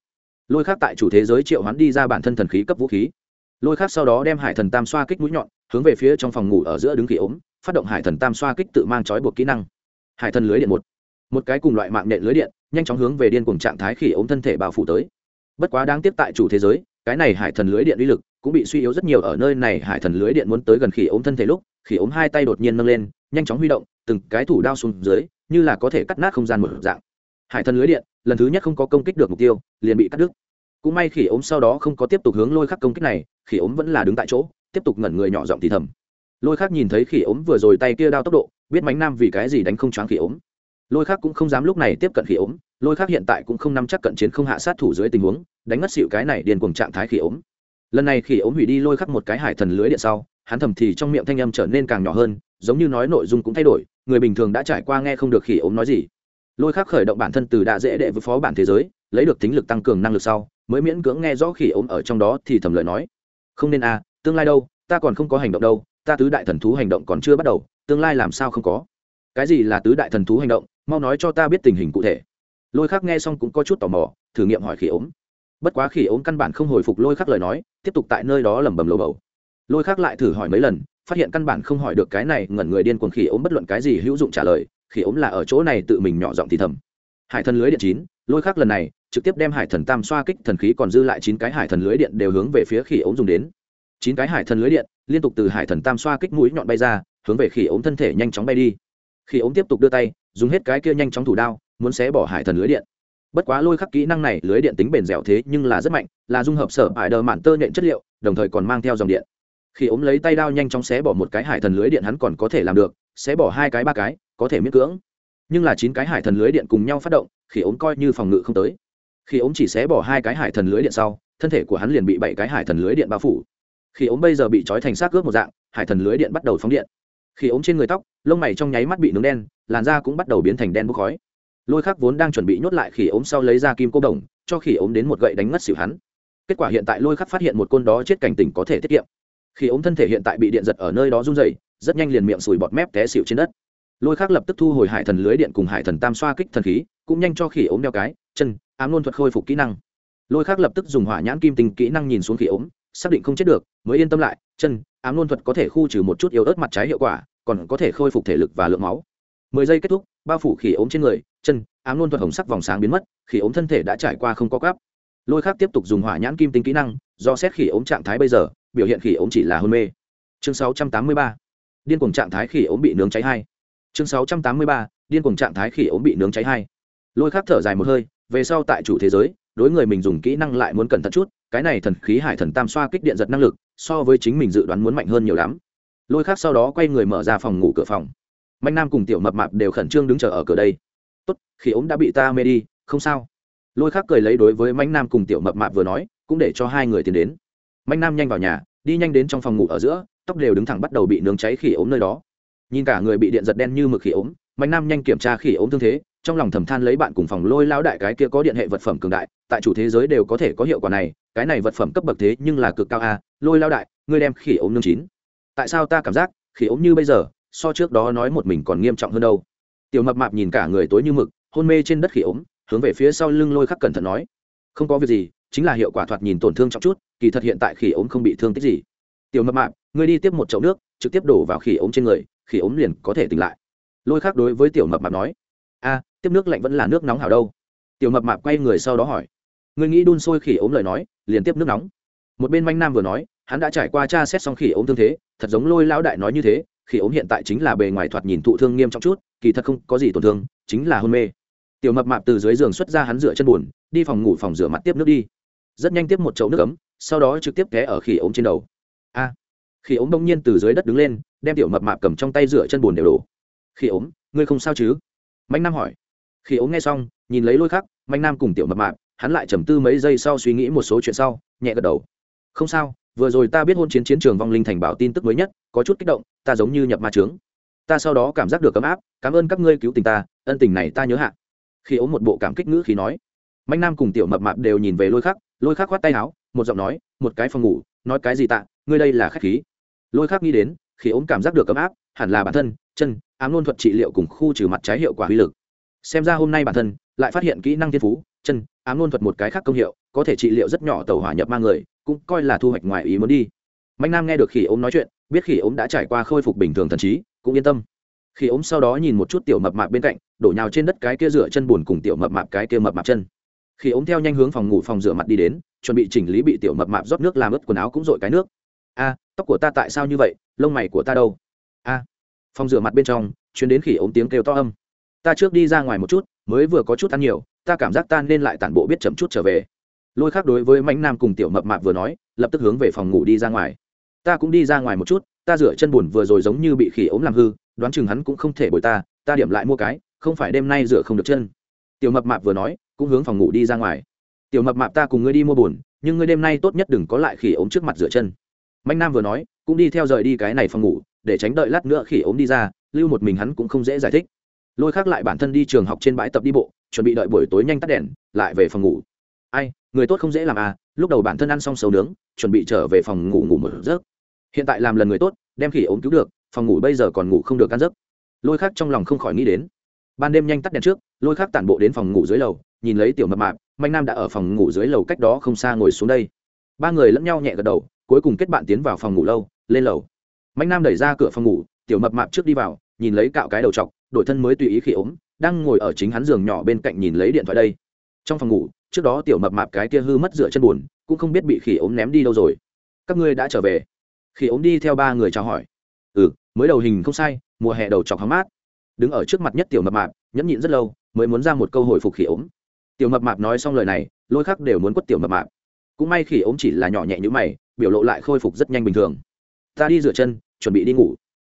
Lôi khác tại chủ thế giới triệu hoán đi ra bản thân thần khí cấp vũ khí. Lôi khác sau đó đem hải thần tam xoa kích mũi nhọn, hướng về phía trong phòng ngủ ở giữa đứng khí ốm, phát động hải thần tam xoa kích tự mang trói buộc kỹ năng. Hải thần lưới điện một. Một cái cùng loại mạng nhện lưới điện, nhanh chóng hướng về điên cùng trạng thái khỉ ốm thân thể bao phủ tới. Bất quá đáng tiếc tại chủ thế giới, cái này hải thần lưới điện uy lực cũng bị suy yếu rất nhiều ở nơi này. Hải thần lưới điện muốn tới gần khỉ ốm thân thể lúc khỉ ốm hai tay đột nhiên nâng lên, nhanh chóng huy động, từng cái thủ đao xuống dưới, như là có thể cắt nát không gian một dạng. Hải thần lưới điện, lần thứ nhất không có công kích được mục tiêu, liền bị cắt đứt. Cũng may khỉ ốm sau đó không có tiếp tục hướng lôi khắc công kích này, khỉ ốm vẫn là đứng tại chỗ, tiếp tục ngẩn người nhỏ giọng thì thầm. Lôi khắc nhìn thấy khỉ ốm vừa rồi tay kia đao tốc độ, biết mánh nam vì cái gì đánh không choáng khỉ ốm. Lôi khắc cũng không dám lúc này tiếp cận khỉ ốm, lôi khắc hiện tại cũng không nắm chắc cận chiến không hạ sát thủ dưới tình huống, đánh ngất xịu cái này điền cùng trạng thái khỉ ốm lần này khi ốm hủy đi lôi khắc một cái hải thần lưới điện sau, hắn thầm thì trong miệng thanh âm trở nên càng nhỏ hơn, giống như nói nội dung cũng thay đổi, người bình thường đã trải qua nghe không được khỉ ốm nói gì. Lôi khắc khởi động bản thân từ đã dễ đệ với phó bản thế giới, lấy được tính lực tăng cường năng lực sau, mới miễn cưỡng nghe rõ khỉ ốm ở trong đó thì thầm lời nói. Không nên à tương lai đâu, ta còn không có hành động đâu, ta tứ đại thần thú hành động còn chưa bắt đầu, tương lai làm sao không có? Cái gì là tứ đại thần thú hành động? Mau nói cho ta biết tình hình cụ thể. Lôi khắc nghe xong cũng có chút tò mò, thử nghiệm hỏi khỉ ốm bất quá khỉ ốm căn bản không hồi phục lôi khắc lời nói, tiếp tục tại nơi đó lẩm bẩm lầu bầu. Lôi khắc lại thử hỏi mấy lần, phát hiện căn bản không hỏi được cái này ngẩn người điên cuồng khỉ ốm bất luận cái gì hữu dụng trả lời, khỉ ốm là ở chỗ này tự mình nhỏ giọng thì thầm. Hải thần lưới điện chín, lôi khắc lần này trực tiếp đem hải thần tam xoa kích thần khí còn dư lại chín cái hải thần lưới điện đều hướng về phía khỉ ốm dùng đến. Chín cái hải thần lưới điện liên tục từ hải thần tam xoa kích mũi nhọn bay ra, hướng về khỉ ốm thân thể nhanh chóng bay đi. Khỉ ốm tiếp tục đưa tay, dùng hết cái kia nhanh chóng thủ đao, muốn xé bỏ hải thần lưới điện bất quá lôi khắc kỹ năng này lưới điện tính bền dẻo thế nhưng là rất mạnh, là dung hợp sở ải đờ mạn tơ nhện chất liệu, đồng thời còn mang theo dòng điện. Khi ốm lấy tay đao nhanh chóng xé bỏ một cái hải thần lưới điện hắn còn có thể làm được, xé bỏ hai cái ba cái, có thể miễn cưỡng. Nhưng là chín cái hải thần lưới điện cùng nhau phát động, khi ốm coi như phòng ngự không tới. Khi ốm chỉ xé bỏ hai cái hải thần lưới điện sau, thân thể của hắn liền bị bảy cái hải thần lưới điện bao phủ. Khi ốm bây giờ bị trói thành xác cướp một dạng, hải thần lưới điện bắt đầu phóng điện. Khi ốm trên người tóc, lông mày trong nháy mắt bị nướng đen, làn da cũng bắt đầu biến thành đen bốc khói lôi khắc vốn đang chuẩn bị nhốt lại khỉ ốm sau lấy ra kim cô đồng, cho khỉ ốm đến một gậy đánh ngất xỉu hắn. Kết quả hiện tại lôi khắc phát hiện một côn đó chết cảnh tỉnh có thể tiết kiệm. Khỉ ốm thân thể hiện tại bị điện giật ở nơi đó run dày rất nhanh liền miệng sùi bọt mép té xịu trên đất. Lôi khắc lập tức thu hồi hải thần lưới điện cùng hải thần tam xoa kích thần khí, cũng nhanh cho khỉ ốm đeo cái, chân, ám luôn thuật khôi phục kỹ năng. Lôi khắc lập tức dùng hỏa nhãn kim tình kỹ năng nhìn xuống khỉ ốm, xác định không chết được, mới yên tâm lại, chân, ám luôn thuật có thể khu trừ một chút yếu ớt mặt trái hiệu quả, còn có thể khôi phục thể lực và lượng máu. Mười giây kết thúc bao phủ khỉ ốm trên người, chân, ám luôn thuật hồng sắc vòng sáng biến mất, khỉ ốm thân thể đã trải qua không có cắp lôi khác tiếp tục dùng hỏa nhãn kim tính kỹ năng, do xét khỉ ốm trạng thái bây giờ, biểu hiện khỉ ốm chỉ là hôn mê. Chương 683. điên cuồng trạng thái khỉ ốm bị nướng cháy hai. Chương 683. điên cuồng trạng thái khỉ ốm bị nướng cháy hai. Lôi khác thở dài một hơi, về sau tại chủ thế giới, đối người mình dùng kỹ năng lại muốn cẩn thận chút, cái này thần khí hải thần tam xoa kích điện giật năng lực, so với chính mình dự đoán muốn mạnh hơn nhiều lắm. Lôi khác sau đó quay người mở ra phòng ngủ cửa phòng mạnh nam cùng tiểu mập mạp đều khẩn trương đứng chờ ở cửa đây. Tốt, khi ống đã bị ta mê đi, không sao. Lôi khác cười lấy đối với mạnh nam cùng tiểu mập mạp vừa nói, cũng để cho hai người tiến đến. Mạnh nam nhanh vào nhà, đi nhanh đến trong phòng ngủ ở giữa, tóc đều đứng thẳng bắt đầu bị nướng cháy khỉ ống nơi đó. Nhìn cả người bị điện giật đen như mực khỉ ống mạnh nam nhanh kiểm tra khỉ ống thương thế, trong lòng thầm than lấy bạn cùng phòng lôi lao đại cái kia có điện hệ vật phẩm cường đại, tại chủ thế giới đều có thể có hiệu quả này, cái này vật phẩm cấp bậc thế nhưng là cực cao a, lôi lao đại, ngươi đem khỉ ống nương chín. Tại sao ta cảm giác khỉ ống như bây giờ? So trước đó nói một mình còn nghiêm trọng hơn đâu. Tiểu mập mạp nhìn cả người tối như mực hôn mê trên đất khỉ ốm, hướng về phía sau lưng lôi khắc cẩn thận nói không có việc gì chính là hiệu quả thoạt nhìn tổn thương trọng chút kỳ thật hiện tại khỉ ốm không bị thương tích gì. Tiểu mập mạp ngươi đi tiếp một chậu nước trực tiếp đổ vào khỉ ốm trên người khỉ ốm liền có thể tỉnh lại. Lôi khắc đối với tiểu mập mạp nói a tiếp nước lạnh vẫn là nước nóng hảo đâu. Tiểu mập mạp quay người sau đó hỏi ngươi nghĩ đun sôi khỉ ốm lời nói liền tiếp nước nóng? Một bên manh nam vừa nói hắn đã trải qua tra xét xong khỉ ốm thương thế thật giống lôi lão đại nói như thế khỉ ốm hiện tại chính là bề ngoài thoạt nhìn thụ thương nghiêm trọng chút kỳ thật không có gì tổn thương chính là hôn mê. Tiểu mập mạp từ dưới giường xuất ra hắn rửa chân buồn đi phòng ngủ phòng rửa mặt tiếp nước đi. Rất nhanh tiếp một chậu nước ấm sau đó trực tiếp té ở khỉ ốm trên đầu. A! À, khỉ ốm đông nhiên từ dưới đất đứng lên đem tiểu mập mạp cầm trong tay rửa chân buồn đều đổ. Khỉ ốm, ngươi không sao chứ? Mạnh nam hỏi. Khỉ ốm nghe xong nhìn lấy lôi khắc mạnh nam cùng tiểu mập mạp hắn lại trầm tư mấy giây sau suy nghĩ một số chuyện sau nhẹ gật đầu. Không sao vừa rồi ta biết hôn chiến chiến trường vong linh thành bảo tin tức mới nhất, có chút kích động, ta giống như nhập ma trướng ta sau đó cảm giác được ấm áp, cảm ơn các ngươi cứu tình ta, ân tình này ta nhớ hạ. Khi ốm một bộ cảm kích ngữ khi nói, mạnh nam cùng tiểu mập mạp đều nhìn về lôi khắc lôi khắc khoát tay áo, một giọng nói, một cái phòng ngủ, nói cái gì tạ, ngươi đây là khách khí. Lôi khắc nghĩ đến, khi ốm cảm giác được ấm áp, hẳn là bản thân, chân, ám luôn thuật trị liệu cùng khu trừ mặt trái hiệu quả uy lực. Xem ra hôm nay bản thân, lại phát hiện kỹ năng thiên phú, chân, ám luôn thuật một cái khác công hiệu, có thể trị liệu rất nhỏ tàu hỏa nhập ma người cũng coi là thu hoạch ngoài ý muốn đi. Mạnh nam nghe được khỉ ốm nói chuyện, biết khỉ ốm đã trải qua khôi phục bình thường thần trí, cũng yên tâm. Khỉ ốm sau đó nhìn một chút tiểu mập mạp bên cạnh, đổ nhào trên đất cái kia rửa chân buồn cùng tiểu mập mạp cái kia mập mạp chân. Khỉ ốm theo nhanh hướng phòng ngủ phòng rửa mặt đi đến, chuẩn bị chỉnh lý bị tiểu mập mạp rót nước làm ướt quần áo cũng dội cái nước. A, tóc của ta tại sao như vậy? Lông mày của ta đâu? A. Phòng rửa mặt bên trong chuyến đến khỉ ốm tiếng kêu to âm. Ta trước đi ra ngoài một chút, mới vừa có chút ăn nhiều, ta cảm giác ta nên lại tản bộ biết chậm chút trở về lôi khác đối với mãnh nam cùng tiểu mập mạp vừa nói, lập tức hướng về phòng ngủ đi ra ngoài. Ta cũng đi ra ngoài một chút, ta rửa chân buồn vừa rồi giống như bị khỉ ốm làm hư, đoán chừng hắn cũng không thể bồi ta ta điểm lại mua cái, không phải đêm nay rửa không được chân. Tiểu mập mạp vừa nói, cũng hướng phòng ngủ đi ra ngoài. Tiểu mập mạp ta cùng ngươi đi mua buồn, nhưng ngươi đêm nay tốt nhất đừng có lại khỉ ốm trước mặt rửa chân. Mạnh nam vừa nói, cũng đi theo rời đi cái này phòng ngủ, để tránh đợi lát nữa khỉ ốm đi ra, lưu một mình hắn cũng không dễ giải thích. Lôi khác lại bản thân đi trường học trên bãi tập đi bộ, chuẩn bị đợi buổi tối nhanh tắt đèn, lại về phòng ngủ ai, người tốt không dễ làm à lúc đầu bản thân ăn xong sầu nướng, chuẩn bị trở về phòng ngủ ngủ một giấc. Hiện tại làm lần người tốt, đem khỉ ốm cứu được, phòng ngủ bây giờ còn ngủ không được ăn giấc. Lôi khác trong lòng không khỏi nghĩ đến. Ban đêm nhanh tắt đèn trước, lôi khác tản bộ đến phòng ngủ dưới lầu, nhìn lấy tiểu mập mạp, mạnh nam đã ở phòng ngủ dưới lầu cách đó không xa ngồi xuống đây. Ba người lẫn nhau nhẹ gật đầu, cuối cùng kết bạn tiến vào phòng ngủ lâu, lên lầu. Mạnh nam đẩy ra cửa phòng ngủ, tiểu mập mạp trước đi vào, nhìn lấy cạo cái đầu t đổi thân mới tùy ý khỉ ốm, đang ngồi ở chính hắn giường nhỏ bên cạnh nhìn lấy điện thoại đây. Trong phòng ngủ trước đó tiểu mập mạp cái kia hư mất dựa chân buồn, cũng không biết bị khỉ ốm ném đi đâu rồi. Các ngươi đã trở về. Khỉ ốm đi theo ba người chào hỏi. Ừ mới đầu hình không sai, mùa hè đầu chọc hóng mát. Đứng ở trước mặt nhất tiểu mập mạp, nhẫn nhịn rất lâu, mới muốn ra một câu hồi phục khỉ ốm. Tiểu mập mạp nói xong lời này, lôi khắc đều muốn quất tiểu mập mạp. Cũng may khỉ ốm chỉ là nhỏ nhẹ như mày, biểu lộ lại khôi phục rất nhanh bình thường. Ta đi rửa chân, chuẩn bị đi ngủ.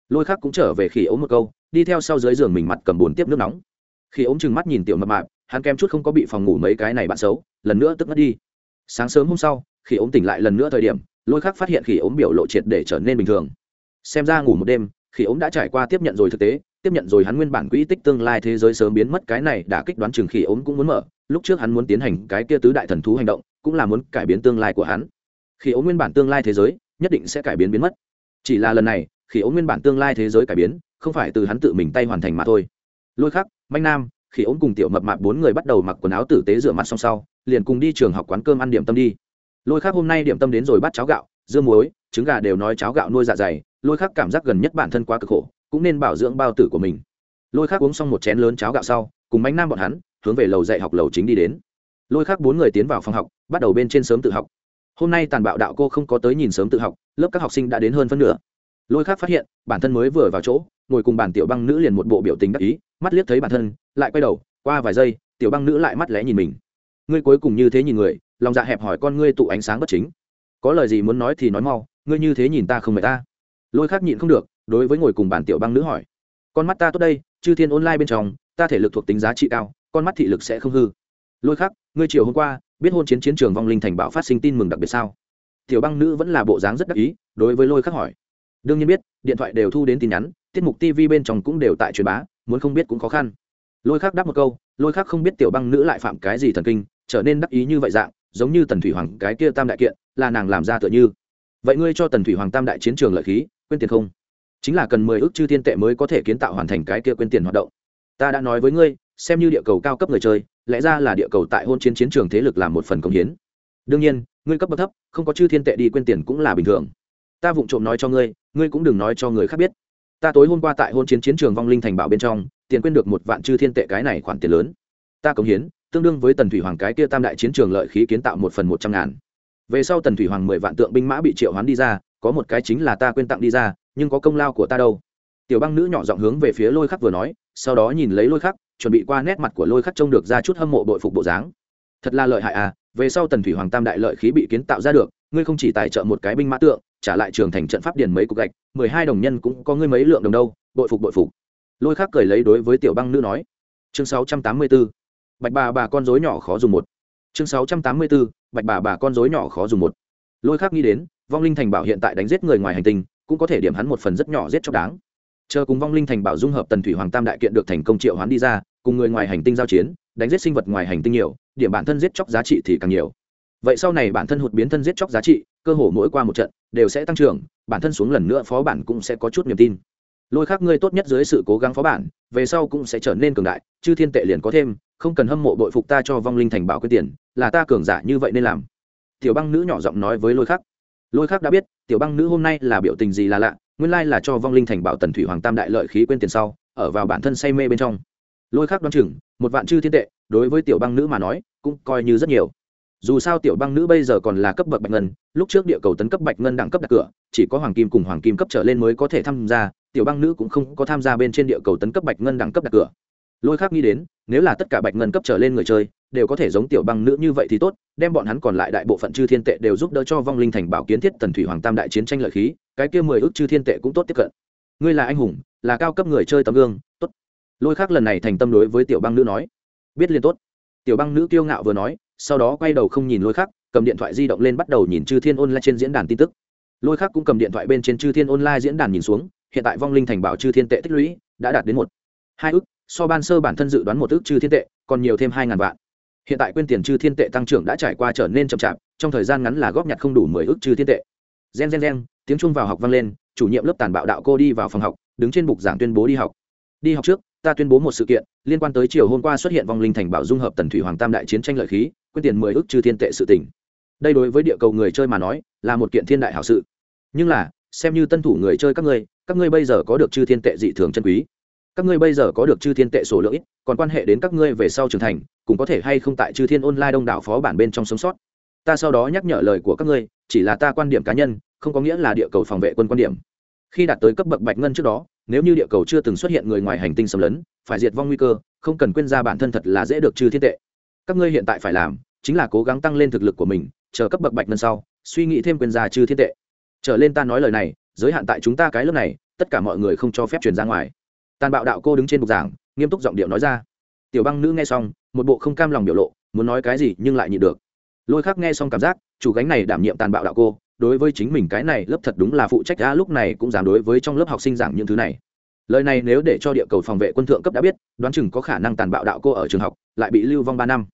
Lôi khắc cũng trở về khỉ ốm một câu, đi theo sau dưới giường mình mặt cầm bồn tiếp nước nóng. Khỉ ốm chừng mắt nhìn tiểu mập mạp hắn kém chút không có bị phòng ngủ mấy cái này bạn xấu, lần nữa tức ngất đi. Sáng sớm hôm sau, khi ốm tỉnh lại lần nữa thời điểm, lôi khắc phát hiện khi ốm biểu lộ triệt để trở nên bình thường. Xem ra ngủ một đêm, khi ốm đã trải qua tiếp nhận rồi thực tế, tiếp nhận rồi hắn nguyên bản quỹ tích tương lai thế giới sớm biến mất cái này đã kích đoán chừng khi ốm cũng muốn mở, lúc trước hắn muốn tiến hành cái kia tứ đại thần thú hành động, cũng là muốn cải biến tương lai của hắn. Khi ốm nguyên bản tương lai thế giới, nhất định sẽ cải biến biến mất. Chỉ là lần này, khi ốm nguyên bản tương lai thế giới cải biến, không phải từ hắn tự mình tay hoàn thành mà thôi. Lôi khắc manh nam khi ốm cùng tiểu mập mạp bốn người bắt đầu mặc quần áo tử tế rửa mặt xong sau, liền cùng đi trường học quán cơm ăn điểm tâm đi. Lôi khắc hôm nay điểm tâm đến rồi bắt cháo gạo, dưa muối, trứng gà đều nói cháo gạo nuôi dạ dày, lôi khắc cảm giác gần nhất bản thân quá cực khổ, cũng nên bảo dưỡng bao tử của mình. Lôi khắc uống xong một chén lớn cháo gạo sau, cùng bánh nam bọn hắn, hướng về lầu dạy học lầu chính đi đến. Lôi khắc bốn người tiến vào phòng học, bắt đầu bên trên sớm tự học. Hôm nay tàn bạo đạo cô không có tới nhìn sớm tự học, lớp các học sinh đã đến hơn phân nửa. Lôi khắc phát hiện, bản thân mới vừa vào chỗ, ngồi cùng bàn tiểu băng nữ liền một bộ biểu tình đắc ý mắt liếc thấy bản thân, lại quay đầu, qua vài giây, tiểu băng nữ lại mắt lẽ nhìn mình. Ngươi cuối cùng như thế nhìn người, lòng dạ hẹp hỏi con ngươi tụ ánh sáng bất chính. Có lời gì muốn nói thì nói mau, ngươi như thế nhìn ta không mời ta. Lôi khác nhịn không được, đối với ngồi cùng bản tiểu băng nữ hỏi. Con mắt ta tốt đây, chư thiên online bên trong, ta thể lực thuộc tính giá trị cao, con mắt thị lực sẽ không hư. Lôi khắc ngươi chiều hôm qua, biết hôn chiến chiến trường vong linh thành bảo phát sinh tin mừng đặc biệt sao? Tiểu băng nữ vẫn là bộ dáng rất đắc ý, đối với lôi khắc hỏi. Đương nhiên biết, điện thoại đều thu đến tin nhắn, tiết mục tv bên trong cũng đều tại truyền bá muốn không biết cũng khó khăn. Lôi khắc đáp một câu, lôi khắc không biết tiểu băng nữ lại phạm cái gì thần kinh, trở nên đắc ý như vậy dạng, giống như tần thủy hoàng cái kia tam đại kiện, là nàng làm ra tựa như. Vậy ngươi cho tần thủy hoàng tam đại chiến trường lợi khí, quên tiền không? Chính là cần mười ước chư thiên tệ mới có thể kiến tạo hoàn thành cái kia quên tiền hoạt động. Ta đã nói với ngươi, xem như địa cầu cao cấp người chơi, lẽ ra là địa cầu tại hôn chiến chiến trường thế lực làm một phần công hiến. Đương nhiên, ngươi cấp bậc thấp, không có chư thiên tệ đi quên tiền cũng là bình thường. Ta vụng trộm nói cho ngươi ngươi cũng đừng nói cho người khác biết ta tối hôm qua tại hôn chiến chiến trường vong linh thành bảo bên trong, tiền quên được một vạn chư thiên tệ cái này khoản tiền lớn. Ta cống hiến, tương đương với tần thủy hoàng cái kia tam đại chiến trường lợi khí kiến tạo một phần một trăm ngàn. Về sau tần thủy hoàng mười vạn tượng binh mã bị triệu hoán đi ra, có một cái chính là ta quên tặng đi ra, nhưng có công lao của ta đâu. Tiểu băng nữ nhỏ giọng hướng về phía lôi khắc vừa nói, sau đó nhìn lấy lôi khắc, chuẩn bị qua nét mặt của lôi khắc trông được ra chút hâm mộ bội phục bộ dáng. Thật là lợi hại à về sau tần thủy hoàng tam đại lợi khí bị kiến tạo ra được ngươi không chỉ tài trợ một cái binh mã tượng, trả lại trường thành trận pháp điền mấy cục gạch, mười hai đồng nhân cũng có ngươi mấy lượng đồng đâu, bội phục bội phục. Lôi khắc cười lấy đối với tiểu băng nữ nói. Chương sáu trăm tám mươi b ố bạch bà bà con dối nhỏ khó dùng một. Chương sáu trăm tám mươi b ố bạch bà bà con dối nhỏ khó dùng một. Lôi khắc nghĩ đến, vong linh thành bảo hiện tại đánh giết người ngoài hành tinh, cũng có thể điểm hắn một phần rất nhỏ giết chóc đáng. Chờ cùng vong linh thành bảo dung hợp tần thủy hoàng tam đại kiện được thành công triệu hoán đi ra, cùng người ngoài hành tinh giao chiến, đánh giết sinh vật ngoài hành tinh nhiều, điểm bản thân giết chóc giá trị thì càng nhiều vậy sau này bản thân hụt biến thân giết chóc giá trị, cơ hồ mỗi qua một trận, đều sẽ tăng trưởng, bản thân xuống lần nữa phó bản cũng sẽ có chút niềm tin. Lôi khác ngươi tốt nhất dưới sự cố gắng phó bản, về sau cũng sẽ trở nên cường đại, chư thiên tệ liền có thêm, không cần hâm mộ bội phục ta cho vong linh thành bảo quyết tiền, là ta cường giả như vậy nên làm. Tiểu băng nữ nhỏ giọng nói với lôi khác. Lôi khác đã biết, tiểu băng nữ hôm nay là biểu tình gì là lạ, nguyên lai là cho vong linh thành bảo tần thủy hoàng tam đại lợi khí quên tiền sau, ở vào bản thân say mê bên trong. Lôi khác đoán chừng, một vạn chư thiên tệ, đối với tiểu băng nữ mà nói, cũng coi như rất nhiều dù sao tiểu băng nữ bây giờ còn là cấp bậc bạch ngân, lúc trước địa cầu tấn cấp bạch ngân đẳng cấp đặt cửa, chỉ có hoàng kim cùng hoàng kim cấp trở lên mới có thể tham gia, tiểu băng nữ cũng không có tham gia bên trên địa cầu tấn cấp bạch ngân đẳng cấp đặt cửa. Lôi khác nghĩ đến, nếu là tất cả bạch ngân cấp trở lên người chơi, đều có thể giống tiểu băng nữ như vậy thì tốt, đem bọn hắn còn lại đại bộ phận chư thiên tệ đều giúp đỡ cho vong linh thành bảo kiến thiết tần thủy hoàng tam đại chiến tranh lợi khí, cái kia mười ước chư thiên tệ cũng tốt tiếp cận. Ngươi là anh hùng, là cao cấp người chơi tấm gương, tốt. Lôi khác lần này thành tâm đối với tiểu băng nữ nói, biết liên tốt. Tiểu băng nữ kiêu ngạo vừa nói sau đó quay đầu không nhìn lôi khắc, cầm điện thoại di động lên bắt đầu nhìn chư thiên online trên diễn đàn tin tức. Lôi khắc cũng cầm điện thoại bên trên chư thiên online diễn đàn nhìn xuống, hiện tại vong linh thành bảo chư thiên tệ tích lũy đã đạt đến một, hai ước, so ban sơ bản thân dự đoán một ước chư thiên tệ, còn nhiều thêm hai ngàn vạn. Hiện tại quyên tiền chư thiên tệ tăng trưởng đã trải qua trở nên chậm chạp, trong thời gian ngắn là góp nhặt không đủ mười ước chư thiên tệ. Gen gen gen, tiếng trung vào học vang lên, chủ nhiệm lớp tàn bạo đạo cô đi vào phòng học, đứng trên bục giảng tuyên bố đi học. Đi học trước, ta tuyên bố một sự kiện, liên quan tới chiều hôm qua xuất hiện vong linh thành bảo dung hợp tần thủy hoàng tam đại chiến tranh lợi khí quyên tiền mười ước chư thiên tệ sự tình, đây đối với địa cầu người chơi mà nói là một kiện thiên đại hảo sự. Nhưng là xem như tân thủ người chơi các ngươi các ngươi bây giờ có được chư thiên tệ dị thường chân quý. Các ngươi bây giờ có được chư thiên tệ sổ lượng còn quan hệ đến các ngươi về sau trưởng thành cũng có thể hay không tại chư thiên online đông đảo phó bản bên trong sống sót. Ta sau đó nhắc nhở lời của các ngươi chỉ là ta quan điểm cá nhân không có nghĩa là địa cầu phòng vệ quân quan điểm. Khi đạt tới cấp bậc bạch ngân trước đó nếu như địa cầu chưa từng xuất hiện người ngoài hành tinh xâm lấn phải diệt vong nguy cơ không cần quên ra bản thân thật là dễ được chư thiên tệ. Các ngươi hiện tại phải làm chính là cố gắng tăng lên thực lực của mình, chờ cấp bậc bạch ngân sau, suy nghĩ thêm quyền già chư thiên tệ. Trở lên ta nói lời này, giới hạn tại chúng ta cái lớp này, tất cả mọi người không cho phép truyền ra ngoài. Tàn bạo đạo cô đứng trên bục giảng, nghiêm túc giọng điệu nói ra. Tiểu băng nữ nghe xong, một bộ không cam lòng biểu lộ, muốn nói cái gì nhưng lại nhịn được. Lôi khắc nghe xong cảm giác, chủ gánh này đảm nhiệm tàn bạo đạo cô, đối với chính mình cái này lớp thật đúng là phụ trách đã lúc này cũng giảm đối với trong lớp học sinh giảng những thứ này. Lời này nếu để cho địa cầu phòng vệ quân thượng cấp đã biết, đoán chừng có khả năng tàn bạo đạo cô ở trường học, lại bị lưu vong ba năm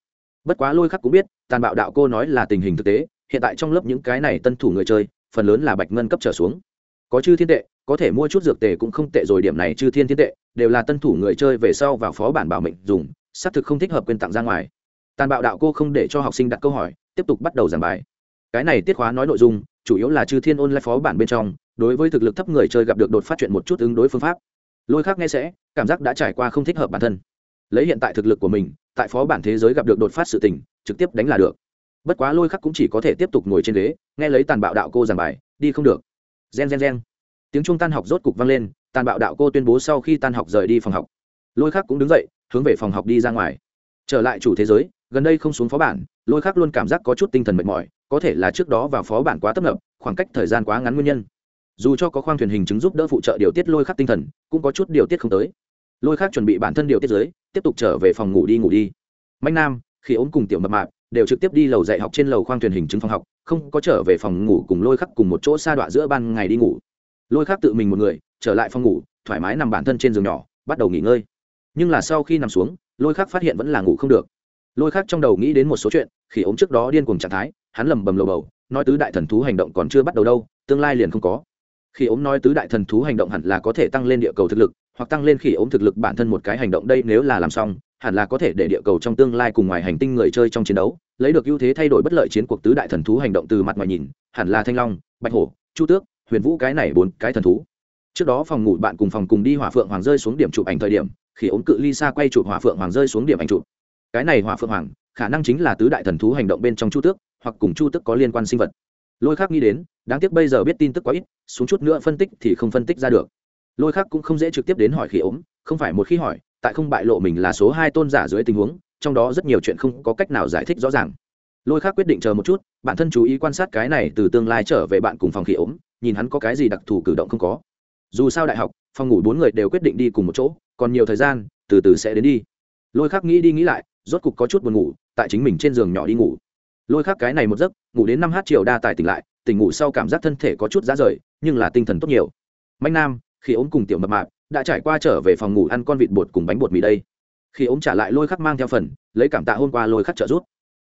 bất quá lôi khắc cũng biết, tàn bạo đạo cô nói là tình hình thực tế, hiện tại trong lớp những cái này tân thủ người chơi, phần lớn là bạch ngân cấp trở xuống. Có chư thiên tệ, có thể mua chút dược tệ cũng không tệ rồi, điểm này chư thiên thiên tệ, đều là tân thủ người chơi về sau vào phó bản bảo mệnh dùng, xác thực không thích hợp quyền tặng ra ngoài. Tàn bạo đạo cô không để cho học sinh đặt câu hỏi, tiếp tục bắt đầu giảng bài. Cái này tiết khóa nói nội dung, chủ yếu là chư thiên ôn lại phó bản bên trong, đối với thực lực thấp người chơi gặp được đột phát chuyện một chút ứng đối phương pháp. Lôi khác nghe sẽ, cảm giác đã trải qua không thích hợp bản thân lấy hiện tại thực lực của mình, tại phó bản thế giới gặp được đột phát sự tình, trực tiếp đánh là được. Bất quá lôi khắc cũng chỉ có thể tiếp tục ngồi trên ghế, nghe lấy tàn bạo đạo cô giảng bài, đi không được. Gen gen gen. Tiếng trung tan học rốt cục vang lên, tàn bạo đạo cô tuyên bố sau khi tan học rời đi phòng học. Lôi khắc cũng đứng dậy, hướng về phòng học đi ra ngoài. Trở lại chủ thế giới, gần đây không xuống phó bản, lôi khắc luôn cảm giác có chút tinh thần mệt mỏi, có thể là trước đó vào phó bản quá tấp nập, khoảng cách thời gian quá ngắn nguyên nhân. Dù cho có khoang thuyền hình chứng giúp đỡ phụ trợ điều tiết lôi khắc tinh thần, cũng có chút điều tiết không tới lôi khắc chuẩn bị bản thân điều tiết giới, tiếp tục trở về phòng ngủ đi ngủ đi. Mạnh nam, khi ốm cùng tiểu mập mạp, đều trực tiếp đi lầu dạy học trên lầu khoang thuyền hình chứng phòng học, không có trở về phòng ngủ cùng lôi khắc cùng một chỗ xa đoạn giữa ban ngày đi ngủ. Lôi khắc tự mình một người, trở lại phòng ngủ, thoải mái nằm bản thân trên giường nhỏ, bắt đầu nghỉ ngơi. Nhưng là sau khi nằm xuống, lôi khắc phát hiện vẫn là ngủ không được. Lôi khắc trong đầu nghĩ đến một số chuyện, khi ốm trước đó điên cùng trạng thái, hắn lầm bầm lầu bầu, nói tứ đại thần thú hành động còn chưa bắt đầu đâu, tương lai liền không có. Khi ốm nói tứ đại thần thú hành động hẳn là có thể tăng lên địa cầu thực lực hoặc tăng lên khi ốm thực lực bản thân một cái hành động đây nếu là làm xong, hẳn là có thể để địa cầu trong tương lai cùng ngoài hành tinh người chơi trong chiến đấu, lấy được ưu thế thay đổi bất lợi chiến cuộc tứ đại thần thú hành động từ mặt ngoài nhìn, hẳn là thanh long, bạch hổ, chu tước, huyền vũ cái này bốn cái thần thú. Trước đó phòng ngủ bạn cùng phòng cùng đi hỏa phượng hoàng rơi xuống điểm chụp ảnh thời điểm khi ốm cự ly xa quay chụp hỏa phượng hoàng rơi xuống điểm ảnh chụp. Cái này hỏa phượng hoàng, khả năng chính là tứ đại thần thú hành động bên trong chu tước, hoặc cùng chu tước có liên quan sinh vật. Lôi khác nghĩ đến, đáng tiếc bây giờ biết tin tức quá ít, xuống chút nữa phân tích thì không phân tích ra được lôi khác cũng không dễ trực tiếp đến hỏi khi ốm, không phải một khi hỏi, tại không bại lộ mình là số hai tôn giả dưới tình huống, trong đó rất nhiều chuyện không có cách nào giải thích rõ ràng. Lôi khác quyết định chờ một chút, bản thân chú ý quan sát cái này từ tương lai trở về bạn cùng phòng khi ốm, nhìn hắn có cái gì đặc thù cử động không có. Dù sao đại học, phòng ngủ bốn người đều quyết định đi cùng một chỗ, còn nhiều thời gian, từ từ sẽ đến đi. Lôi khác nghĩ đi nghĩ lại, rốt cục có chút buồn ngủ, tại chính mình trên giường nhỏ đi ngủ. Lôi khác cái này một giấc, ngủ đến năm h chiều đa tài tỉnh lại, tỉnh ngủ sau cảm giác thân thể có chút giá rời, nhưng là tinh thần tốt nhiều. Mạnh nam khi ốm cùng tiểu mập mạp đã trải qua trở về phòng ngủ ăn con vịt bột cùng bánh bột mì đây. Khi ốm trả lại lôi khắc mang theo phần, lấy cảm tạ hôm qua lôi khắc trợ rút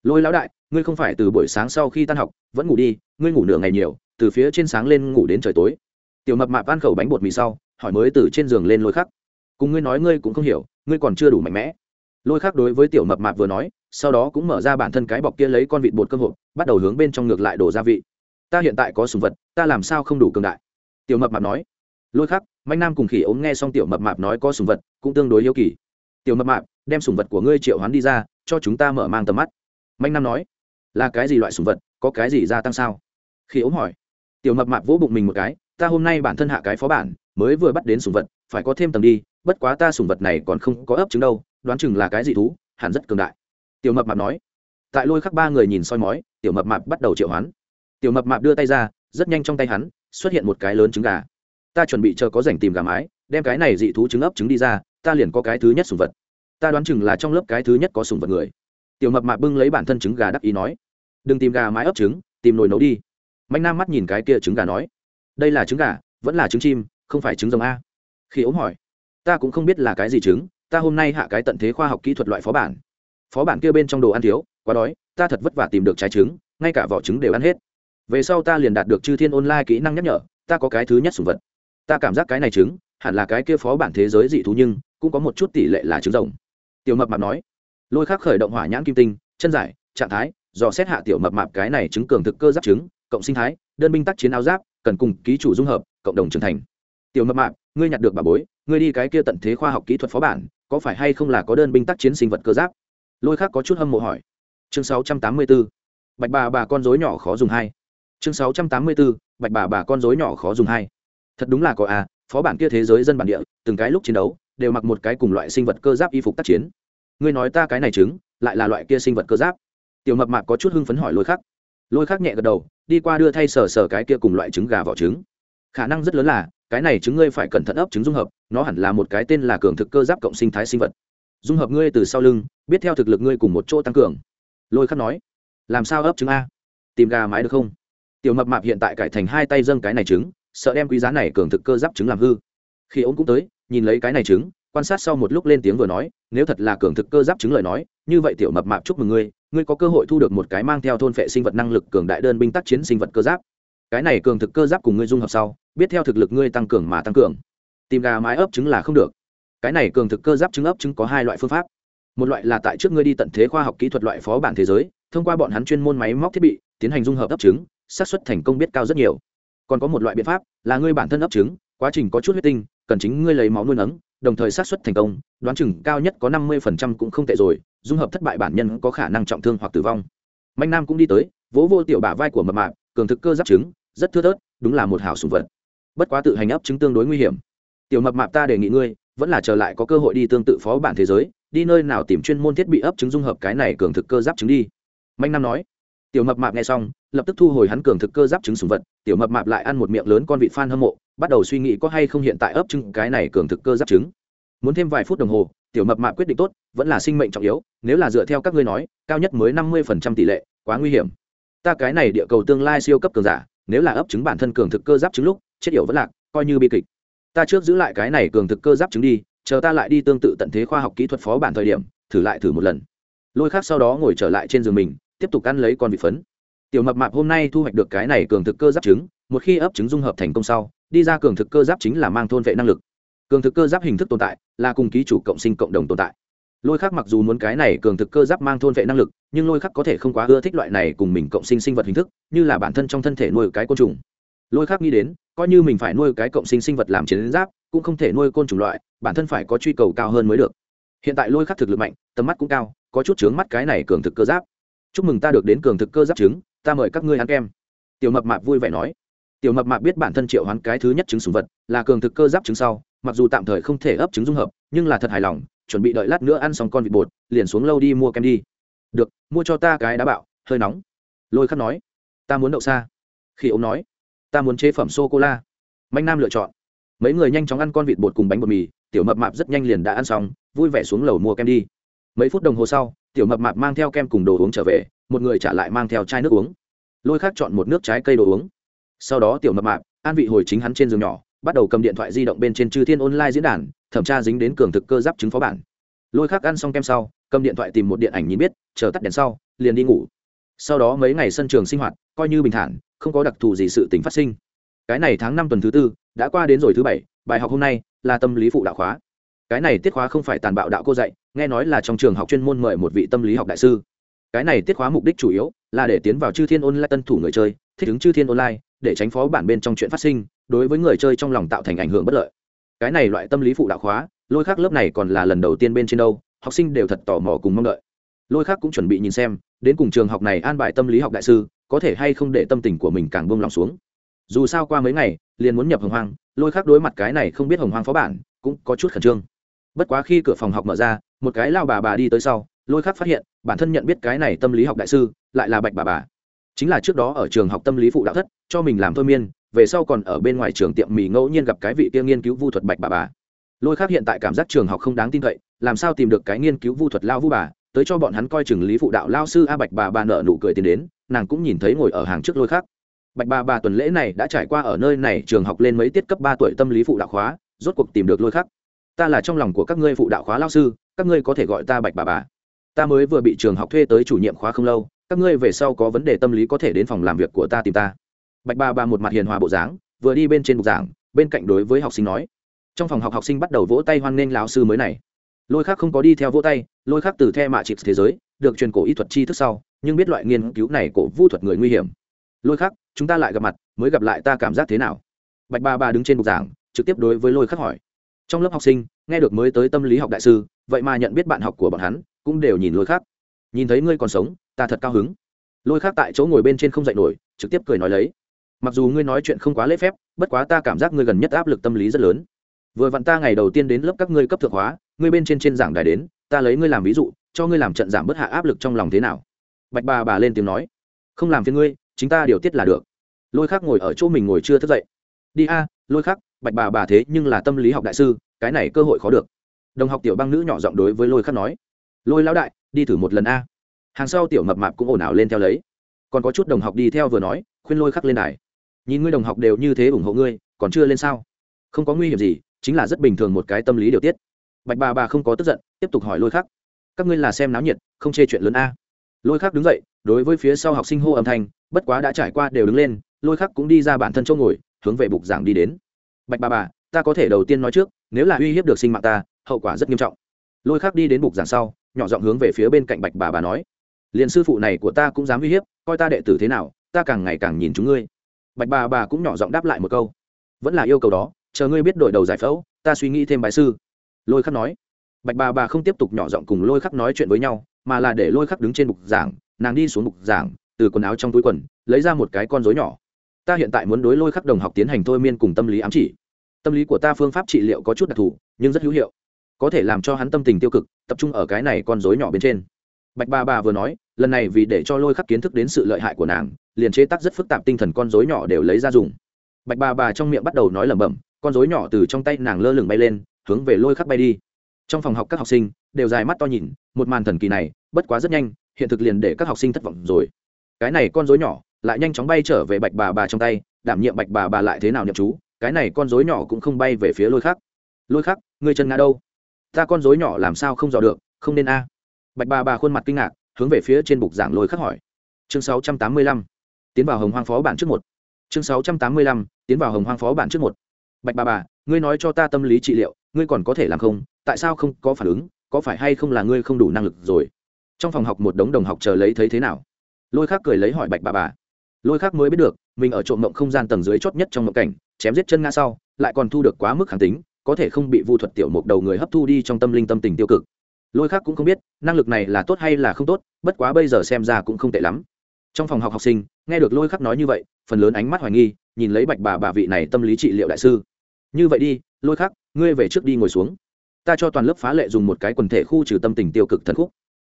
lôi lão đại, ngươi không phải từ buổi sáng sau khi tan học, vẫn ngủ đi, ngươi ngủ nửa ngày nhiều, từ phía trên sáng lên ngủ đến trời tối. Tiểu mập mạp ăn khẩu bánh bột mì sau, hỏi mới từ trên giường lên lôi khắc. Cùng ngươi nói ngươi cũng không hiểu, ngươi còn chưa đủ mạnh mẽ. Lôi khắc đối với tiểu mập mạp vừa nói, sau đó cũng mở ra bản thân cái bọc kia lấy con vịt bột cơm hộp, bắt đầu hướng bên trong ngược lại đổ gia vị. Ta hiện tại có sùng vật, ta làm sao không đủ cường đại? Tiểu mập mạp nói lôi khắc mạnh nam cùng khỉ ống nghe xong tiểu mập mạp nói có sùng vật, cũng tương đối yêu kỳ. Tiểu mập mạp, đem sùng vật của ngươi triệu hoán đi ra, cho chúng ta mở mang tầm mắt. Mạnh nam nói, là cái gì loại sùng vật, có cái gì gia tăng sao? Khỉ ống hỏi. Tiểu mập mạp vỗ bụng mình một cái, ta hôm nay bản thân hạ cái phó bản, mới vừa bắt đến sùng vật, phải có thêm tầng đi, bất quá ta sùng vật này còn không có ấp trứng đâu, đoán chừng là cái gì thú, hẳn rất cường đại. Tiểu mập mạp nói. Tại lôi khắc ba người nhìn soi mói, tiểu mập mạp bắt đầu triệu hoán. Tiểu mập mạp đưa tay ra, rất nhanh trong tay hắn, xuất hiện một cái lớn trứng gà ta chuẩn bị chờ có rảnh tìm gà mái, đem cái này dị thú trứng ấp trứng đi ra, ta liền có cái thứ nhất sùng vật. Ta đoán chừng là trong lớp cái thứ nhất có sùng vật người. Tiểu mập mạp bưng lấy bản thân trứng gà đắc ý nói, đừng tìm gà mái ấp trứng, tìm nồi nấu đi. Mạnh nam mắt nhìn cái kia trứng gà nói, đây là trứng gà, vẫn là trứng chim, không phải trứng rồng a. Khi ống hỏi, ta cũng không biết là cái gì trứng, ta hôm nay hạ cái tận thế khoa học kỹ thuật loại phó bản. Phó bản kia bên trong đồ ăn thiếu, quá đói, ta thật vất vả tìm được trái trứng, ngay cả vỏ trứng đều ăn hết. Về sau ta liền đạt được chư thiên online kỹ năng nhắc nhở, ta có cái thứ nhất sùng vật ta cảm giác cái này trứng, hẳn là cái kia phó bản thế giới dị thú nhưng cũng có một chút tỷ lệ là trứng rồng. Tiểu mập mạp nói. Lôi khắc khởi động hỏa nhãn kim tinh, chân giải trạng thái do xét hạ tiểu mập mạp cái này trứng cường thực cơ giáp trứng, cộng sinh thái, đơn binh tác chiến áo giáp, cần cùng ký chủ dung hợp, cộng đồng trưởng thành. Tiểu mập mạp, ngươi nhặt được bà bối, ngươi đi cái kia tận thế khoa học kỹ thuật phó bản, có phải hay không là có đơn binh tác chiến sinh vật cơ giáp? Lôi khác có chút hâm mộ hỏi. Chương 684. bạch bà bà con dối nhỏ khó dùng hai. Chương 684. bạch bà bà con dối nhỏ khó dùng hai thật đúng là có à phó bản kia thế giới dân bản địa, từng cái lúc chiến đấu, đều mặc một cái cùng loại sinh vật cơ giáp y phục tác chiến. Ngươi nói ta cái này chứng lại là loại kia sinh vật cơ giáp. Tiểu mập mạp có chút hưng phấn hỏi lôi khắc. Lôi khắc nhẹ gật đầu, đi qua đưa thay sờ sờ cái kia cùng loại trứng gà vỏ trứng. Khả năng rất lớn là, cái này trứng ngươi phải cẩn thận ấp trứng dung hợp, nó hẳn là một cái tên là cường thực cơ giáp cộng sinh thái sinh vật. Dung hợp ngươi từ sau lưng, biết theo thực lực ngươi cùng một chỗ tăng cường. Lôi khắc nói, làm sao ấp trứng a? Tìm gà mái được không? Tiểu mập mạp hiện tại cải thành hai tay dâng cái này trứng sợ đem quý giá này cường thực cơ giáp trứng làm hư. Khi ông cũng tới, nhìn lấy cái này trứng, quan sát sau một lúc lên tiếng vừa nói, nếu thật là cường thực cơ giáp trứng lời nói, như vậy tiểu mập mạp chúc mừng ngươi ngươi có cơ hội thu được một cái mang theo thôn phệ sinh vật năng lực cường đại đơn binh tác chiến sinh vật cơ giáp. Cái này cường thực cơ giáp cùng ngươi dung hợp sau, biết theo thực lực ngươi tăng cường mà tăng cường. Tìm gà mái ấp trứng là không được. Cái này cường thực cơ giáp trứng ấp trứng có hai loại phương pháp. Một loại là tại trước ngươi đi tận thế khoa học kỹ thuật loại phó bản thế giới, thông qua bọn hắn chuyên môn máy móc thiết bị, tiến hành dung hợp ấp trứng, xác suất thành công biết cao rất nhiều còn có một loại biện pháp, là ngươi bản thân ấp trứng, quá trình có chút huyết tinh, cần chính ngươi lấy máu nuôi nấng, đồng thời sát xuất thành công, đoán chừng cao nhất có năm mươi phần trăm cũng không tệ rồi, dung hợp thất bại bản nhân có khả năng trọng thương hoặc tử vong. Mạnh nam cũng đi tới, vỗ vô tiểu bả vai của mập mạp, cường thực cơ giáp trứng, rất thưa thớt, đúng là một hảo sùng vật. Bất quá tự hành ấp trứng tương đối nguy hiểm. Tiểu mập mạp ta đề nghị ngươi, vẫn là trở lại có cơ hội đi tương tự phó bản thế giới, đi nơi nào tìm chuyên môn thiết bị ấp trứng dung hợp cái này cường thực cơ giáp trứng đi. Mạnh nam nói tiểu mập mạp nghe xong, lập tức thu hồi hắn cường thực cơ giáp trứng sùng vật, tiểu mập mạp lại ăn một miệng lớn con vị phan hâm mộ, bắt đầu suy nghĩ có hay không hiện tại ấp trứng cái này cường thực cơ giáp trứng. Muốn thêm vài phút đồng hồ, tiểu mập mạp quyết định tốt, vẫn là sinh mệnh trọng yếu, nếu là dựa theo các ngươi nói, cao nhất mới năm mươi phần trăm tỷ lệ, quá nguy hiểm. Ta cái này địa cầu tương lai siêu cấp cường giả, nếu là ấp trứng bản thân cường thực cơ giáp trứng lúc, chết yểu vẫn lạc, coi như bi kịch. Ta trước giữ lại cái này cường thực cơ giáp trứng đi, chờ ta lại đi tương tự tận thế khoa học kỹ thuật phó bản thời điểm, thử lại thử một lần. Lôi khác sau đó ngồi trở lại trên giường mình tiếp tục ăn lấy con vị phấn. Tiểu mập mạp hôm nay thu hoạch được cái này cường thực cơ giáp trứng, một khi ấp trứng dung hợp thành công sau, đi ra cường thực cơ giáp chính là mang thôn vệ năng lực. Cường thực cơ giáp hình thức tồn tại, là cùng ký chủ cộng sinh cộng đồng tồn tại. Lôi khác mặc dù muốn cái này cường thực cơ giáp mang thôn vệ năng lực, nhưng lôi khắc có thể không quá ưa thích loại này cùng mình cộng sinh sinh vật hình thức, như là bản thân trong thân thể nuôi cái côn trùng. Lôi khắc nghĩ đến, coi như mình phải nuôi cái cộng sinh sinh vật làm chiến giáp, cũng không thể nuôi côn trùng loại, bản thân phải có truy cầu cao hơn mới được. Hiện tại lôi khắc thực lực mạnh, tầm mắt cũng cao, có chút chướng mắt cái này cường thực cơ giáp chúc mừng ta được đến cường thực cơ giáp trứng, ta mời các ngươi ăn kem. Tiểu mập mạp vui vẻ nói. Tiểu mập mạp biết bản thân triệu hoán cái thứ nhất trứng sùng vật là cường thực cơ giáp trứng sau, mặc dù tạm thời không thể ấp trứng dung hợp, nhưng là thật hài lòng, chuẩn bị đợi lát nữa ăn xong con vịt bột, liền xuống lâu đi mua kem đi. Được, mua cho ta cái đá bạo, hơi nóng. Lôi khắc nói. Ta muốn đậu xa khi ông nói. Ta muốn chế phẩm sô cô la mạnh nam lựa chọn. Mấy người nhanh chóng ăn con vịt bột cùng bánh bột mì, tiểu mập mạp rất nhanh liền đã ăn xong, vui vẻ xuống lầu mua kem đi. Mấy phút đồng hồ sau tiểu mập mạp mang theo kem cùng đồ uống trở về, một người trả lại mang theo chai nước uống. Lôi khác chọn một nước trái cây đồ uống. Sau đó tiểu mập mạp, an vị hồi chính hắn trên giường nhỏ, bắt đầu cầm điện thoại di động bên trên chư thiên online diễn đàn, thẩm tra dính đến cường thực cơ giáp chứng phó bản. Lôi khác ăn xong kem sau, cầm điện thoại tìm một điện ảnh nhìn biết, chờ tắt đèn sau, liền đi ngủ. Sau đó mấy ngày sân trường sinh hoạt, coi như bình thản, không có đặc thù gì sự t phát sinh. Cái này tháng năm tuần thứ tư, đã qua đến rồi thứ bảy, bài học hôm nay là tâm lý phụ đạo khóa cái này tiết khóa không phải tàn bạo đạo cô dạy, nghe nói là trong trường học chuyên môn mời một vị tâm lý học đại sư. Cái này tiết khóa mục đích chủ yếu là để tiến vào chư thiên online tân thủ người chơi, thích ứng chư thiên online, để tránh phó bản bên trong chuyện phát sinh, đối với người chơi trong lòng tạo thành ảnh hưởng bất lợi. Cái này loại tâm lý phụ đạo khóa, lôi khác lớp này còn là lần đầu tiên bên trên đâu, học sinh đều thật tò mò cùng mong đợi. Lôi khác cũng chuẩn bị nhìn xem, đến cùng trường học này an bài tâm lý học đại sư, có thể hay không để tâm tình của mình càng bông lòng xuống. Dù sao qua mấy ngày, liền muốn nhập hồng hoang, lôi khác đối mặt cái này không biết hồng hoang phó bản, cũng có chút khẩn trương bất quá khi cửa phòng học mở ra, một cái lao bà bà đi tới sau, lôi khác phát hiện, bản thân nhận biết cái này tâm lý học đại sư, lại là bạch bà bà. Chính là trước đó ở trường học tâm lý phụ đạo thất, cho mình làm thôi miên, về sau còn ở bên ngoài trường tiệm mì ngẫu nhiên gặp cái vị kia nghiên cứu vu thuật bạch bà bà. Lôi khác hiện tại cảm giác trường học không đáng tin cậy, làm sao tìm được cái nghiên cứu vu thuật lao vu bà, tới cho bọn hắn coi chừng lý phụ đạo lao sư a bạch bà bà nợ nụ cười tiến đến, nàng cũng nhìn thấy ngồi ở hàng trước lôi khác bạch bà bà tuần lễ này đã trải qua ở nơi này trường học lên mấy tiết cấp ba tuổi tâm lý phụ đạo khóa, rốt cuộc tìm được lôi khác ta là trong lòng của các ngươi phụ đạo khóa lao sư, các ngươi có thể gọi ta bạch bà bà. Ta mới vừa bị trường học thuê tới chủ nhiệm khóa không lâu, các ngươi về sau có vấn đề tâm lý có thể đến phòng làm việc của ta tìm ta. Bạch bà bà một mặt hiền hòa bộ dáng, vừa đi bên trên bục giảng, bên cạnh đối với học sinh nói. Trong phòng học học sinh bắt đầu vỗ tay hoan nghênh lão sư mới này. Lôi khác không có đi theo vỗ tay, lôi khác từ the mạ trịt thế giới, được truyền cổ y thuật chi thức sau, nhưng biết loại nghiên cứu này cổ vu thuật người nguy hiểm. Lôi khác chúng ta lại gặp mặt, mới gặp lại ta cảm giác thế nào? Bạch bà bà đứng trên bục giảng, trực tiếp đối với lôi khắc hỏi trong lớp học sinh, nghe được mới tới tâm lý học đại sư, vậy mà nhận biết bạn học của bọn hắn, cũng đều nhìn lôi khắc nhìn thấy ngươi còn sống, ta thật cao hứng. Lôi khắc tại chỗ ngồi bên trên không dậy nổi, trực tiếp cười nói lấy. Mặc dù ngươi nói chuyện không quá lễ phép, bất quá ta cảm giác ngươi gần nhất áp lực tâm lý rất lớn. Vừa vặn ta ngày đầu tiên đến lớp các ngươi cấp thượng hóa, ngươi bên trên trên giảng đài đến, ta lấy ngươi làm ví dụ, cho ngươi làm trận giảm bớt hạ áp lực trong lòng thế nào. Bạch bà bà lên tiếng nói. Không làm phiền ngươi, chính ta điều tiết là được. Lôi khắc ngồi ở chỗ mình ngồi chưa thức dậy. Đi a, lôi khắc bạch bà bà thế nhưng là tâm lý học đại sư, cái này cơ hội khó được. Đồng học tiểu băng nữ nhỏ giọng đối với lôi khắc nói, lôi lão đại, đi thử một lần a. Hàng sau tiểu mập mạp cũng ồn ào lên theo lấy. Còn có chút đồng học đi theo vừa nói, khuyên lôi khắc lên đài, nhìn ngươi đồng học đều như thế ủng hộ ngươi, còn chưa lên sao? Không có nguy hiểm gì, chính là rất bình thường một cái tâm lý điều tiết. Bạch bà bà không có tức giận, tiếp tục hỏi lôi khắc, các ngươi là xem náo nhiệt, không chê chuyện lớn a? Lôi khắc đứng dậy, đối với phía sau học sinh hô âm thanh, bất quá đã trải qua đều đứng lên, lôi khắc cũng đi ra bản thân chỗ ngồi, hướng về bục giảng đi đến bạch bà bà, ta có thể đầu tiên nói trước, nếu là uy hiếp được sinh mạng ta, hậu quả rất nghiêm trọng. Lôi khắc đi đến bục giảng sau, nhỏ giọng hướng về phía bên cạnh bạch bà bà nói, liền sư phụ này của ta cũng dám uy hiếp, coi ta đệ tử thế nào, ta càng ngày càng nhìn chúng ngươi. Bạch bà bà cũng nhỏ giọng đáp lại một câu, vẫn là yêu cầu đó, chờ ngươi biết đổi đầu giải phẫu, ta suy nghĩ thêm bài sư. Lôi khắc nói. Bạch bà bà không tiếp tục nhỏ giọng cùng lôi khắc nói chuyện với nhau, mà là để lôi khắc đứng trên bục giảng, nàng đi xuống bục giảng, từ quần áo trong túi quần, lấy ra một cái con dối nhỏ ta hiện tại muốn đối lôi khắc đồng học tiến hành thôi miên cùng tâm lý ám chỉ. Tâm lý của ta phương pháp trị liệu có chút đặc thù, nhưng rất hữu hiệu. Có thể làm cho hắn tâm tình tiêu cực, tập trung ở cái này con rối nhỏ bên trên. Bạch bà bà vừa nói, lần này vì để cho lôi khắc kiến thức đến sự lợi hại của nàng, liền chế tác rất phức tạp tinh thần con rối nhỏ đều lấy ra dùng. Bạch bà bà trong miệng bắt đầu nói lẩm bẩm, con rối nhỏ từ trong tay nàng lơ lửng bay lên, hướng về lôi khắc bay đi. Trong phòng học các học sinh đều dài mắt to nhìn, một màn thần kỳ này, bất quá rất nhanh, hiện thực liền để các học sinh thất vọng rồi. Cái này con rối nhỏ lại nhanh chóng bay trở về bạch bà bà trong tay, đảm nhiệm bạch bà bà lại thế nào nhậm chú, cái này con rối nhỏ cũng không bay về phía lôi khắc. Lôi khắc người chân ngã đâu? Ta con rối nhỏ làm sao không dò được, không nên a. Bạch bà bà khuôn mặt kinh ngạc, hướng về phía trên bục giảng lôi khắc hỏi. Chương 685. tiến vào hồng hoang phó bản trước một. Chương 685. tiến vào hồng hoang phó bản trước một. Bạch bà bà, ngươi nói cho ta tâm lý trị liệu, ngươi còn có thể làm không? Tại sao không có phản ứng? Có phải hay không là ngươi không đủ năng lực rồi? Trong phòng học một đống đồng học chờ lấy thấy thế nào? Lôi khắc cười lấy hỏi bạch bà bà lôi khác mới biết được, mình ở trộm mộng không gian tầng dưới chót nhất trong mộng cảnh, chém giết chân ngã sau, lại còn thu được quá mức kháng tính, có thể không bị vu thuật tiểu mục đầu người hấp thu đi trong tâm linh tâm tình tiêu cực. Lôi khác cũng không biết, năng lực này là tốt hay là không tốt, bất quá bây giờ xem ra cũng không tệ lắm. Trong phòng học học sinh, nghe được lôi khắc nói như vậy, phần lớn ánh mắt hoài nghi, nhìn lấy bạch bà bà vị này tâm lý trị liệu đại sư. Như vậy đi, lôi khắc, ngươi về trước đi ngồi xuống. Ta cho toàn lớp phá lệ dùng một cái quần thể khu trừ tâm tình tiêu cực thần khúc.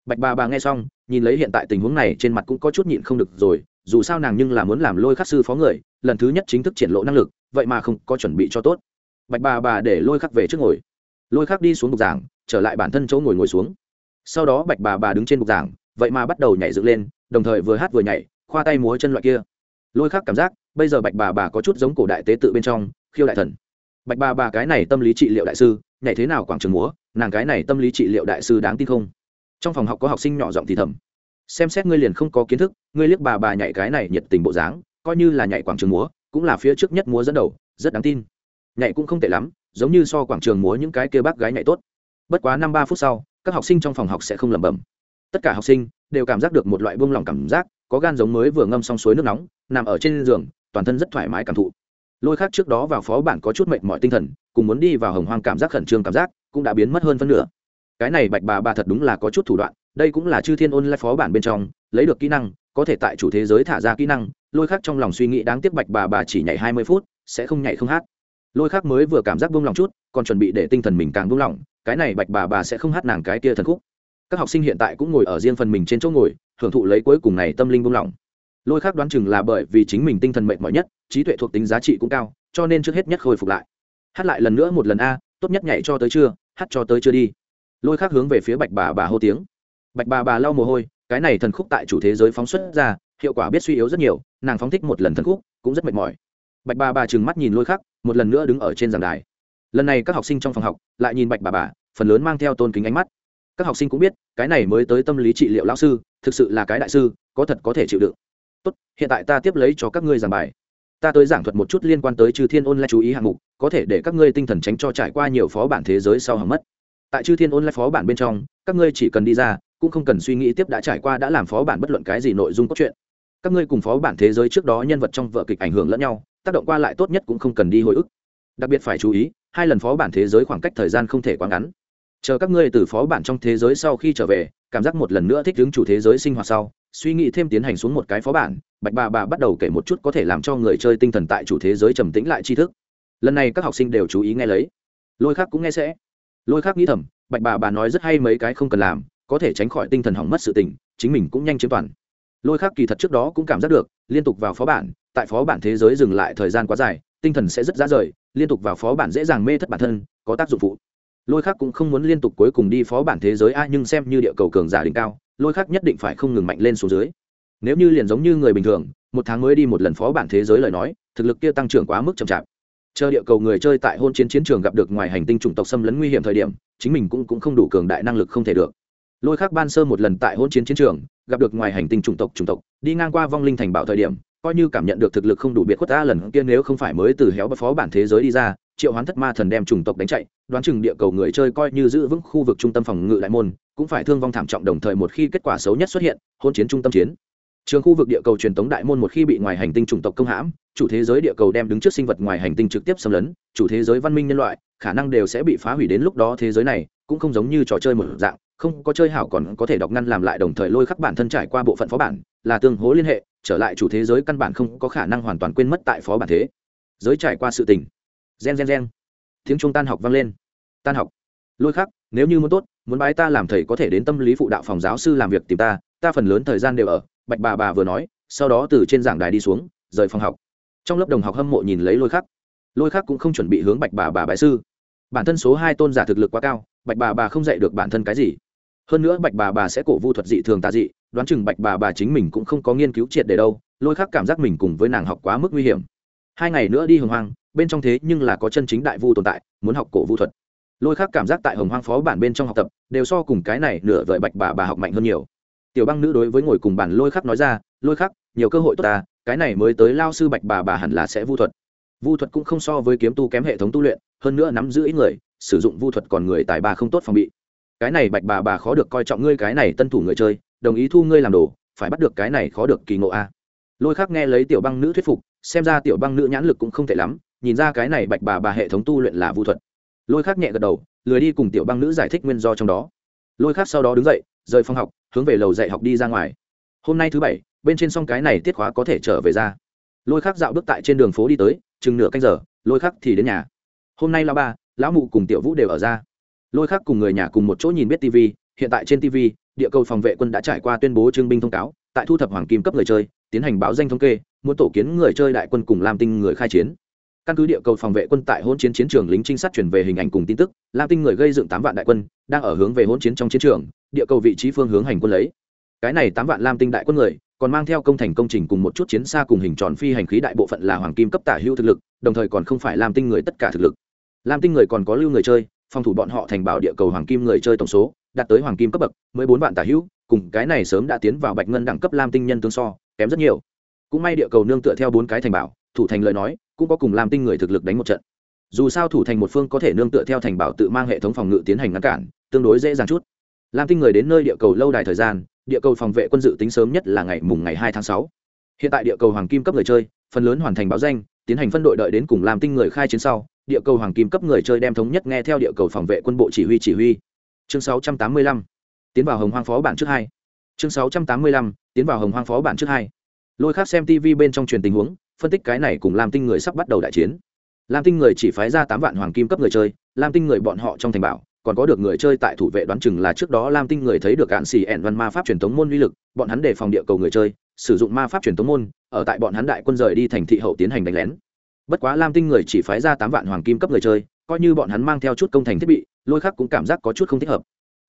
Bạch bà bà nghe xong, nhìn lấy hiện tại tình huống này trên mặt cũng có chút nhịn không được rồi dù sao nàng nhưng là muốn làm lôi khắc sư phó người, lần thứ nhất chính thức triển lộ năng lực, vậy mà không có chuẩn bị cho tốt. Bạch bà bà để lôi khắc về trước ngồi. Lôi khắc đi xuống bục giảng, trở lại bản thân chỗ ngồi ngồi xuống. Sau đó bạch bà bà đứng trên bục giảng, vậy mà bắt đầu nhảy dựng lên, đồng thời vừa hát vừa nhảy, khoa tay múa chân loại kia. Lôi khắc cảm giác, bây giờ bạch bà bà có chút giống cổ đại tế tự bên trong, khiêu đại thần. Bạch bà bà cái này tâm lý trị liệu đại sư, nhảy thế nào quảng trường múa, nàng cái này tâm lý trị liệu đại sư đáng tin không? Trong phòng học có học sinh nhỏ giọng thì thầm xem xét ngươi liền không có kiến thức, ngươi liếc bà bà nhảy cái này nhiệt tình bộ dáng, coi như là nhảy quảng trường múa, cũng là phía trước nhất múa dẫn đầu, rất đáng tin. Nhảy cũng không tệ lắm, giống như so quảng trường múa những cái kia bác gái nhảy tốt. Bất quá năm ba phút sau, các học sinh trong phòng học sẽ không lẩm bẩm. Tất cả học sinh đều cảm giác được một loại buông lỏng cảm giác, có gan giống mới vừa ngâm xong suối nước nóng, nằm ở trên giường, toàn thân rất thoải mái cảm thụ. Lôi khác trước đó vào phó bản có chút mệnh mọi tinh thần, cùng muốn đi vào hồng hoang cảm giác khẩn trương cảm giác, cũng đã biến mất hơn phân nửa. Cái này bạch bà bà thật đúng là có chút thủ đoạn đây cũng là chư thiên ôn lại phó bản bên trong lấy được kỹ năng có thể tại chủ thế giới thả ra kỹ năng lôi khác trong lòng suy nghĩ đáng tiếc bạch bà bà chỉ nhảy hai mươi phút sẽ không nhảy không hát. Lôi khác mới vừa cảm giác buông lòng chút còn chuẩn bị để tinh thần mình càng buông lỏng cái này bạch bà bà sẽ không hát nàng cái kia thần khúc. Các học sinh hiện tại cũng ngồi ở riêng phần mình trên chỗ ngồi hưởng thụ lấy cuối cùng này tâm linh buông lỏng. Lôi khác đoán chừng là bởi vì chính mình tinh thần mệt mỏi nhất trí tuệ thuộc tính giá trị cũng cao cho nên trước hết nhất khôi phục lại. Hát lại lần nữa một lần a tốt nhất nhảy cho tới trưa, hát cho tới chưa đi. Lôi khác hướng về phía bạch bà bà hô tiếng bạch bà bà lau mồ hôi, cái này thần khúc tại chủ thế giới phóng xuất ra, hiệu quả biết suy yếu rất nhiều, nàng phóng thích một lần thần khúc, cũng rất mệt mỏi. Bạch bà bà trừng mắt nhìn lôi khắc, một lần nữa đứng ở trên giảng đài. Lần này các học sinh trong phòng học lại nhìn bạch bà bà, phần lớn mang theo tôn kính ánh mắt. Các học sinh cũng biết, cái này mới tới tâm lý trị liệu lão sư, thực sự là cái đại sư, có thật có thể chịu đựng. Tốt, hiện tại ta tiếp lấy cho các ngươi giảng bài. Ta tới giảng thuật một chút liên quan tới chư thiên ôn lại chú ý hạng mục, có thể để các ngươi tinh thần tránh cho trải qua nhiều phó bản thế giới sau hỏng mất. Tại chư thiên ôn lại phó bản bên trong các ngươi chỉ cần đi ra, cũng không cần suy nghĩ tiếp đã trải qua đã làm phó bản bất luận cái gì nội dung cốt truyện. Các ngươi cùng phó bản thế giới trước đó nhân vật trong vở kịch ảnh hưởng lẫn nhau, tác động qua lại tốt nhất cũng không cần đi hồi ức. Đặc biệt phải chú ý, hai lần phó bản thế giới khoảng cách thời gian không thể quá ngắn. Chờ các ngươi từ phó bản trong thế giới sau khi trở về, cảm giác một lần nữa thích ứng chủ thế giới sinh hoạt sau, suy nghĩ thêm tiến hành xuống một cái phó bản, bạch bà bà bắt đầu kể một chút có thể làm cho người chơi tinh thần tại chủ thế giới trầm tĩnh lại tri thức. Lần này các học sinh đều chú ý nghe lấy. Lôi khác cũng nghe sẽ lôi khác nghĩ thầm, bạch bà bà nói rất hay mấy cái không cần làm, có thể tránh khỏi tinh thần hỏng mất sự tình, chính mình cũng nhanh chiếm toàn. Lôi khác kỳ thật trước đó cũng cảm giác được, liên tục vào phó bản, tại phó bản thế giới dừng lại thời gian quá dài, tinh thần sẽ rất ra rời, liên tục vào phó bản dễ dàng mê thất bản thân, có tác dụng phụ. Lôi khác cũng không muốn liên tục cuối cùng đi phó bản thế giới a, nhưng xem như địa cầu cường giả đỉnh cao, lôi khác nhất định phải không ngừng mạnh lên xuống dưới. Nếu như liền giống như người bình thường, một tháng mới đi một lần phó bản thế giới lời nói, thực lực kia tăng trưởng quá mức chậm chạp chờ địa cầu người chơi tại hôn chiến chiến trường gặp được ngoài hành tinh chủng tộc xâm lấn nguy hiểm thời điểm chính mình cũng, cũng không đủ cường đại năng lực không thể được. Lôi khác ban sơ một lần tại hôn chiến chiến trường gặp được ngoài hành tinh chủng tộc chủng tộc đi ngang qua vong linh thành bảo thời điểm coi như cảm nhận được thực lực không đủ biệt khuất ta lần kia nếu không phải mới từ héo phó bản thế giới đi ra triệu hoán thất ma thần đem chủng tộc đánh chạy đoán chừng địa cầu người chơi coi như giữ vững khu vực trung tâm phòng ngự đại môn cũng phải thương vong thảm trọng đồng thời một khi kết quả xấu nhất xuất hiện hôn chiến trung tâm chiến trường khu vực địa cầu truyền thống đại môn một khi bị ngoài hành tinh chủng tộc công hãm, chủ thế giới địa cầu đem đứng trước sinh vật ngoài hành tinh trực tiếp xâm lấn, chủ thế giới văn minh nhân loại, khả năng đều sẽ bị phá hủy đến lúc đó thế giới này, cũng không giống như trò chơi một dạng, không có chơi hảo còn có thể đọc ngăn làm lại đồng thời lôi khắc bản thân trải qua bộ phận phó bản, là tương hố liên hệ, trở lại chủ thế giới căn bản không có khả năng hoàn toàn quên mất tại phó bản thế. Giới trải qua sự tình. Gen gen gen. Tiếng trung tan học vang lên. Tan học. Lôi khắc, nếu như muốn tốt, muốn bái ta làm thầy có thể đến tâm lý phụ đạo phòng giáo sư làm việc tìm ta ta phần lớn thời gian đều ở bạch bà bà vừa nói, sau đó từ trên giảng đài đi xuống, rời phòng học. Trong lớp đồng học hâm mộ nhìn lấy lôi khắc. Lôi khắc cũng không chuẩn bị hướng bạch bà bà bái sư. Bản thân số hai tôn giả thực lực quá cao, bạch bà bà không dạy được bản thân cái gì. Hơn nữa bạch bà bà sẽ cổ vu thuật dị thường tà dị, đoán chừng bạch bà bà chính mình cũng không có nghiên cứu triệt để đâu, lôi khắc cảm giác mình cùng với nàng học quá mức nguy hiểm. Hai ngày nữa đi hồng hoang, bên trong thế nhưng là có chân chính đại vu tồn tại, muốn học cổ vu thuật. Lôi khắc cảm giác tại hồng hoang phó bản bên trong học tập, đều so cùng cái này nửa vời bạch bà bà học mạnh hơn nhiều tiểu băng nữ đối với ngồi cùng bản lôi khắc nói ra, lôi khắc, nhiều cơ hội tốt ta, cái này mới tới lao sư bạch bà bà hẳn là sẽ vu thuật. Vu thuật cũng không so với kiếm tu kém hệ thống tu luyện, hơn nữa nắm giữ ít người, sử dụng vu thuật còn người tài bà không tốt phòng bị. Cái này bạch bà bà khó được coi trọng ngươi, cái này tân thủ người chơi, đồng ý thu ngươi làm đồ, phải bắt được cái này khó được kỳ ngộ a. Lôi khắc nghe lấy tiểu băng nữ thuyết phục, xem ra tiểu băng nữ nhãn lực cũng không tệ lắm, nhìn ra cái này bạch bà bà hệ thống tu luyện là vu thuật. Lôi khắc nhẹ gật đầu, lười đi cùng tiểu băng nữ giải thích nguyên do trong đó. Lôi khắc sau đó đứng dậy rời phòng học, hướng về lầu dạy học đi ra ngoài. Hôm nay thứ bảy, bên trên xong cái này tiết khóa có thể trở về ra. Lôi khắc dạo bước tại trên đường phố đi tới, chừng nửa canh giờ, lôi khắc thì đến nhà. Hôm nay là ba, lão mụ cùng tiểu vũ đều ở ra. Lôi khắc cùng người nhà cùng một chỗ nhìn biết tv hiện tại trên tv địa cầu phòng vệ quân đã trải qua tuyên bố trưng binh thông cáo, tại thu thập hoàng kim cấp người chơi, tiến hành báo danh thống kê, muốn tổ kiến người chơi đại quân cùng làm tinh người khai chiến căn cứ địa cầu phòng vệ quân tại hỗn chiến chiến trường lính trinh sát chuyển về hình ảnh cùng tin tức, lam tinh người gây dựng tám vạn đại quân, đang ở hướng về hỗn chiến trong chiến trường, địa cầu vị trí phương hướng hành quân lấy. Cái này tám vạn lam tinh đại quân người, còn mang theo công thành công trình cùng một chút chiến xa cùng hình tròn phi hành khí đại bộ phận là hoàng kim cấp tả hữu thực lực, đồng thời còn không phải lam tinh người tất cả thực lực. Lam tinh người còn có lưu người chơi, phòng thủ bọn họ thành bảo địa cầu hoàng kim người chơi tổng số, đạt tới hoàng kim cấp bậc mới bốn vạn tả hữu, cùng cái này sớm đã tiến vào bạch ngân đẳng cấp lam tinh nhân tương so, kém rất nhiều. Cũng may địa cầu nương tựa theo bốn cái thành bảo, thủ thành lời nói cũng có cùng làm tinh người thực lực đánh một trận dù sao thủ thành một phương có thể nương tựa theo thành bảo tự mang hệ thống phòng ngự tiến hành ngăn cản, tương đối dễ dàng chút làm tinh người đến nơi địa cầu lâu đài thời gian, địa cầu phòng vệ quân dự tính sớm nhất là ngày mùng ngày hai tháng sáu hiện tại địa cầu hoàng kim cấp người chơi, phần lớn hoàn thành báo danh, tiến hành phân đội đợi đến cùng làm tinh người khai chiến sau, địa cầu hoàng kim cấp người chơi đem thống nhất nghe theo địa cầu phòng vệ quân bộ chỉ huy chỉ huy chương 685. tiến vào hồng hoang phó bản trước hai chương 685. tiến vào hồng hoang phó bản trước hai lôi khác xem tv bên trong truyền tình huống phân tích cái này cùng lam tinh người sắp bắt đầu đại chiến. Lam tinh người chỉ phái ra tám vạn hoàng kim cấp người chơi, lam tinh người bọn họ trong thành bảo, còn có được người chơi tại thủ vệ đoán chừng là trước đó lam tinh người thấy được cạn xì ẻn văn ma pháp truyền thống môn uy lực, bọn hắn đề phòng địa cầu người chơi, sử dụng ma pháp truyền thống môn, ở tại bọn hắn đại quân rời đi thành thị hậu tiến hành đánh lén. Bất quá lam tinh người chỉ phái ra tám vạn hoàng kim cấp người chơi, coi như bọn hắn mang theo chút công thành thiết bị, lôi khắc cũng cảm giác có chút không thích hợp.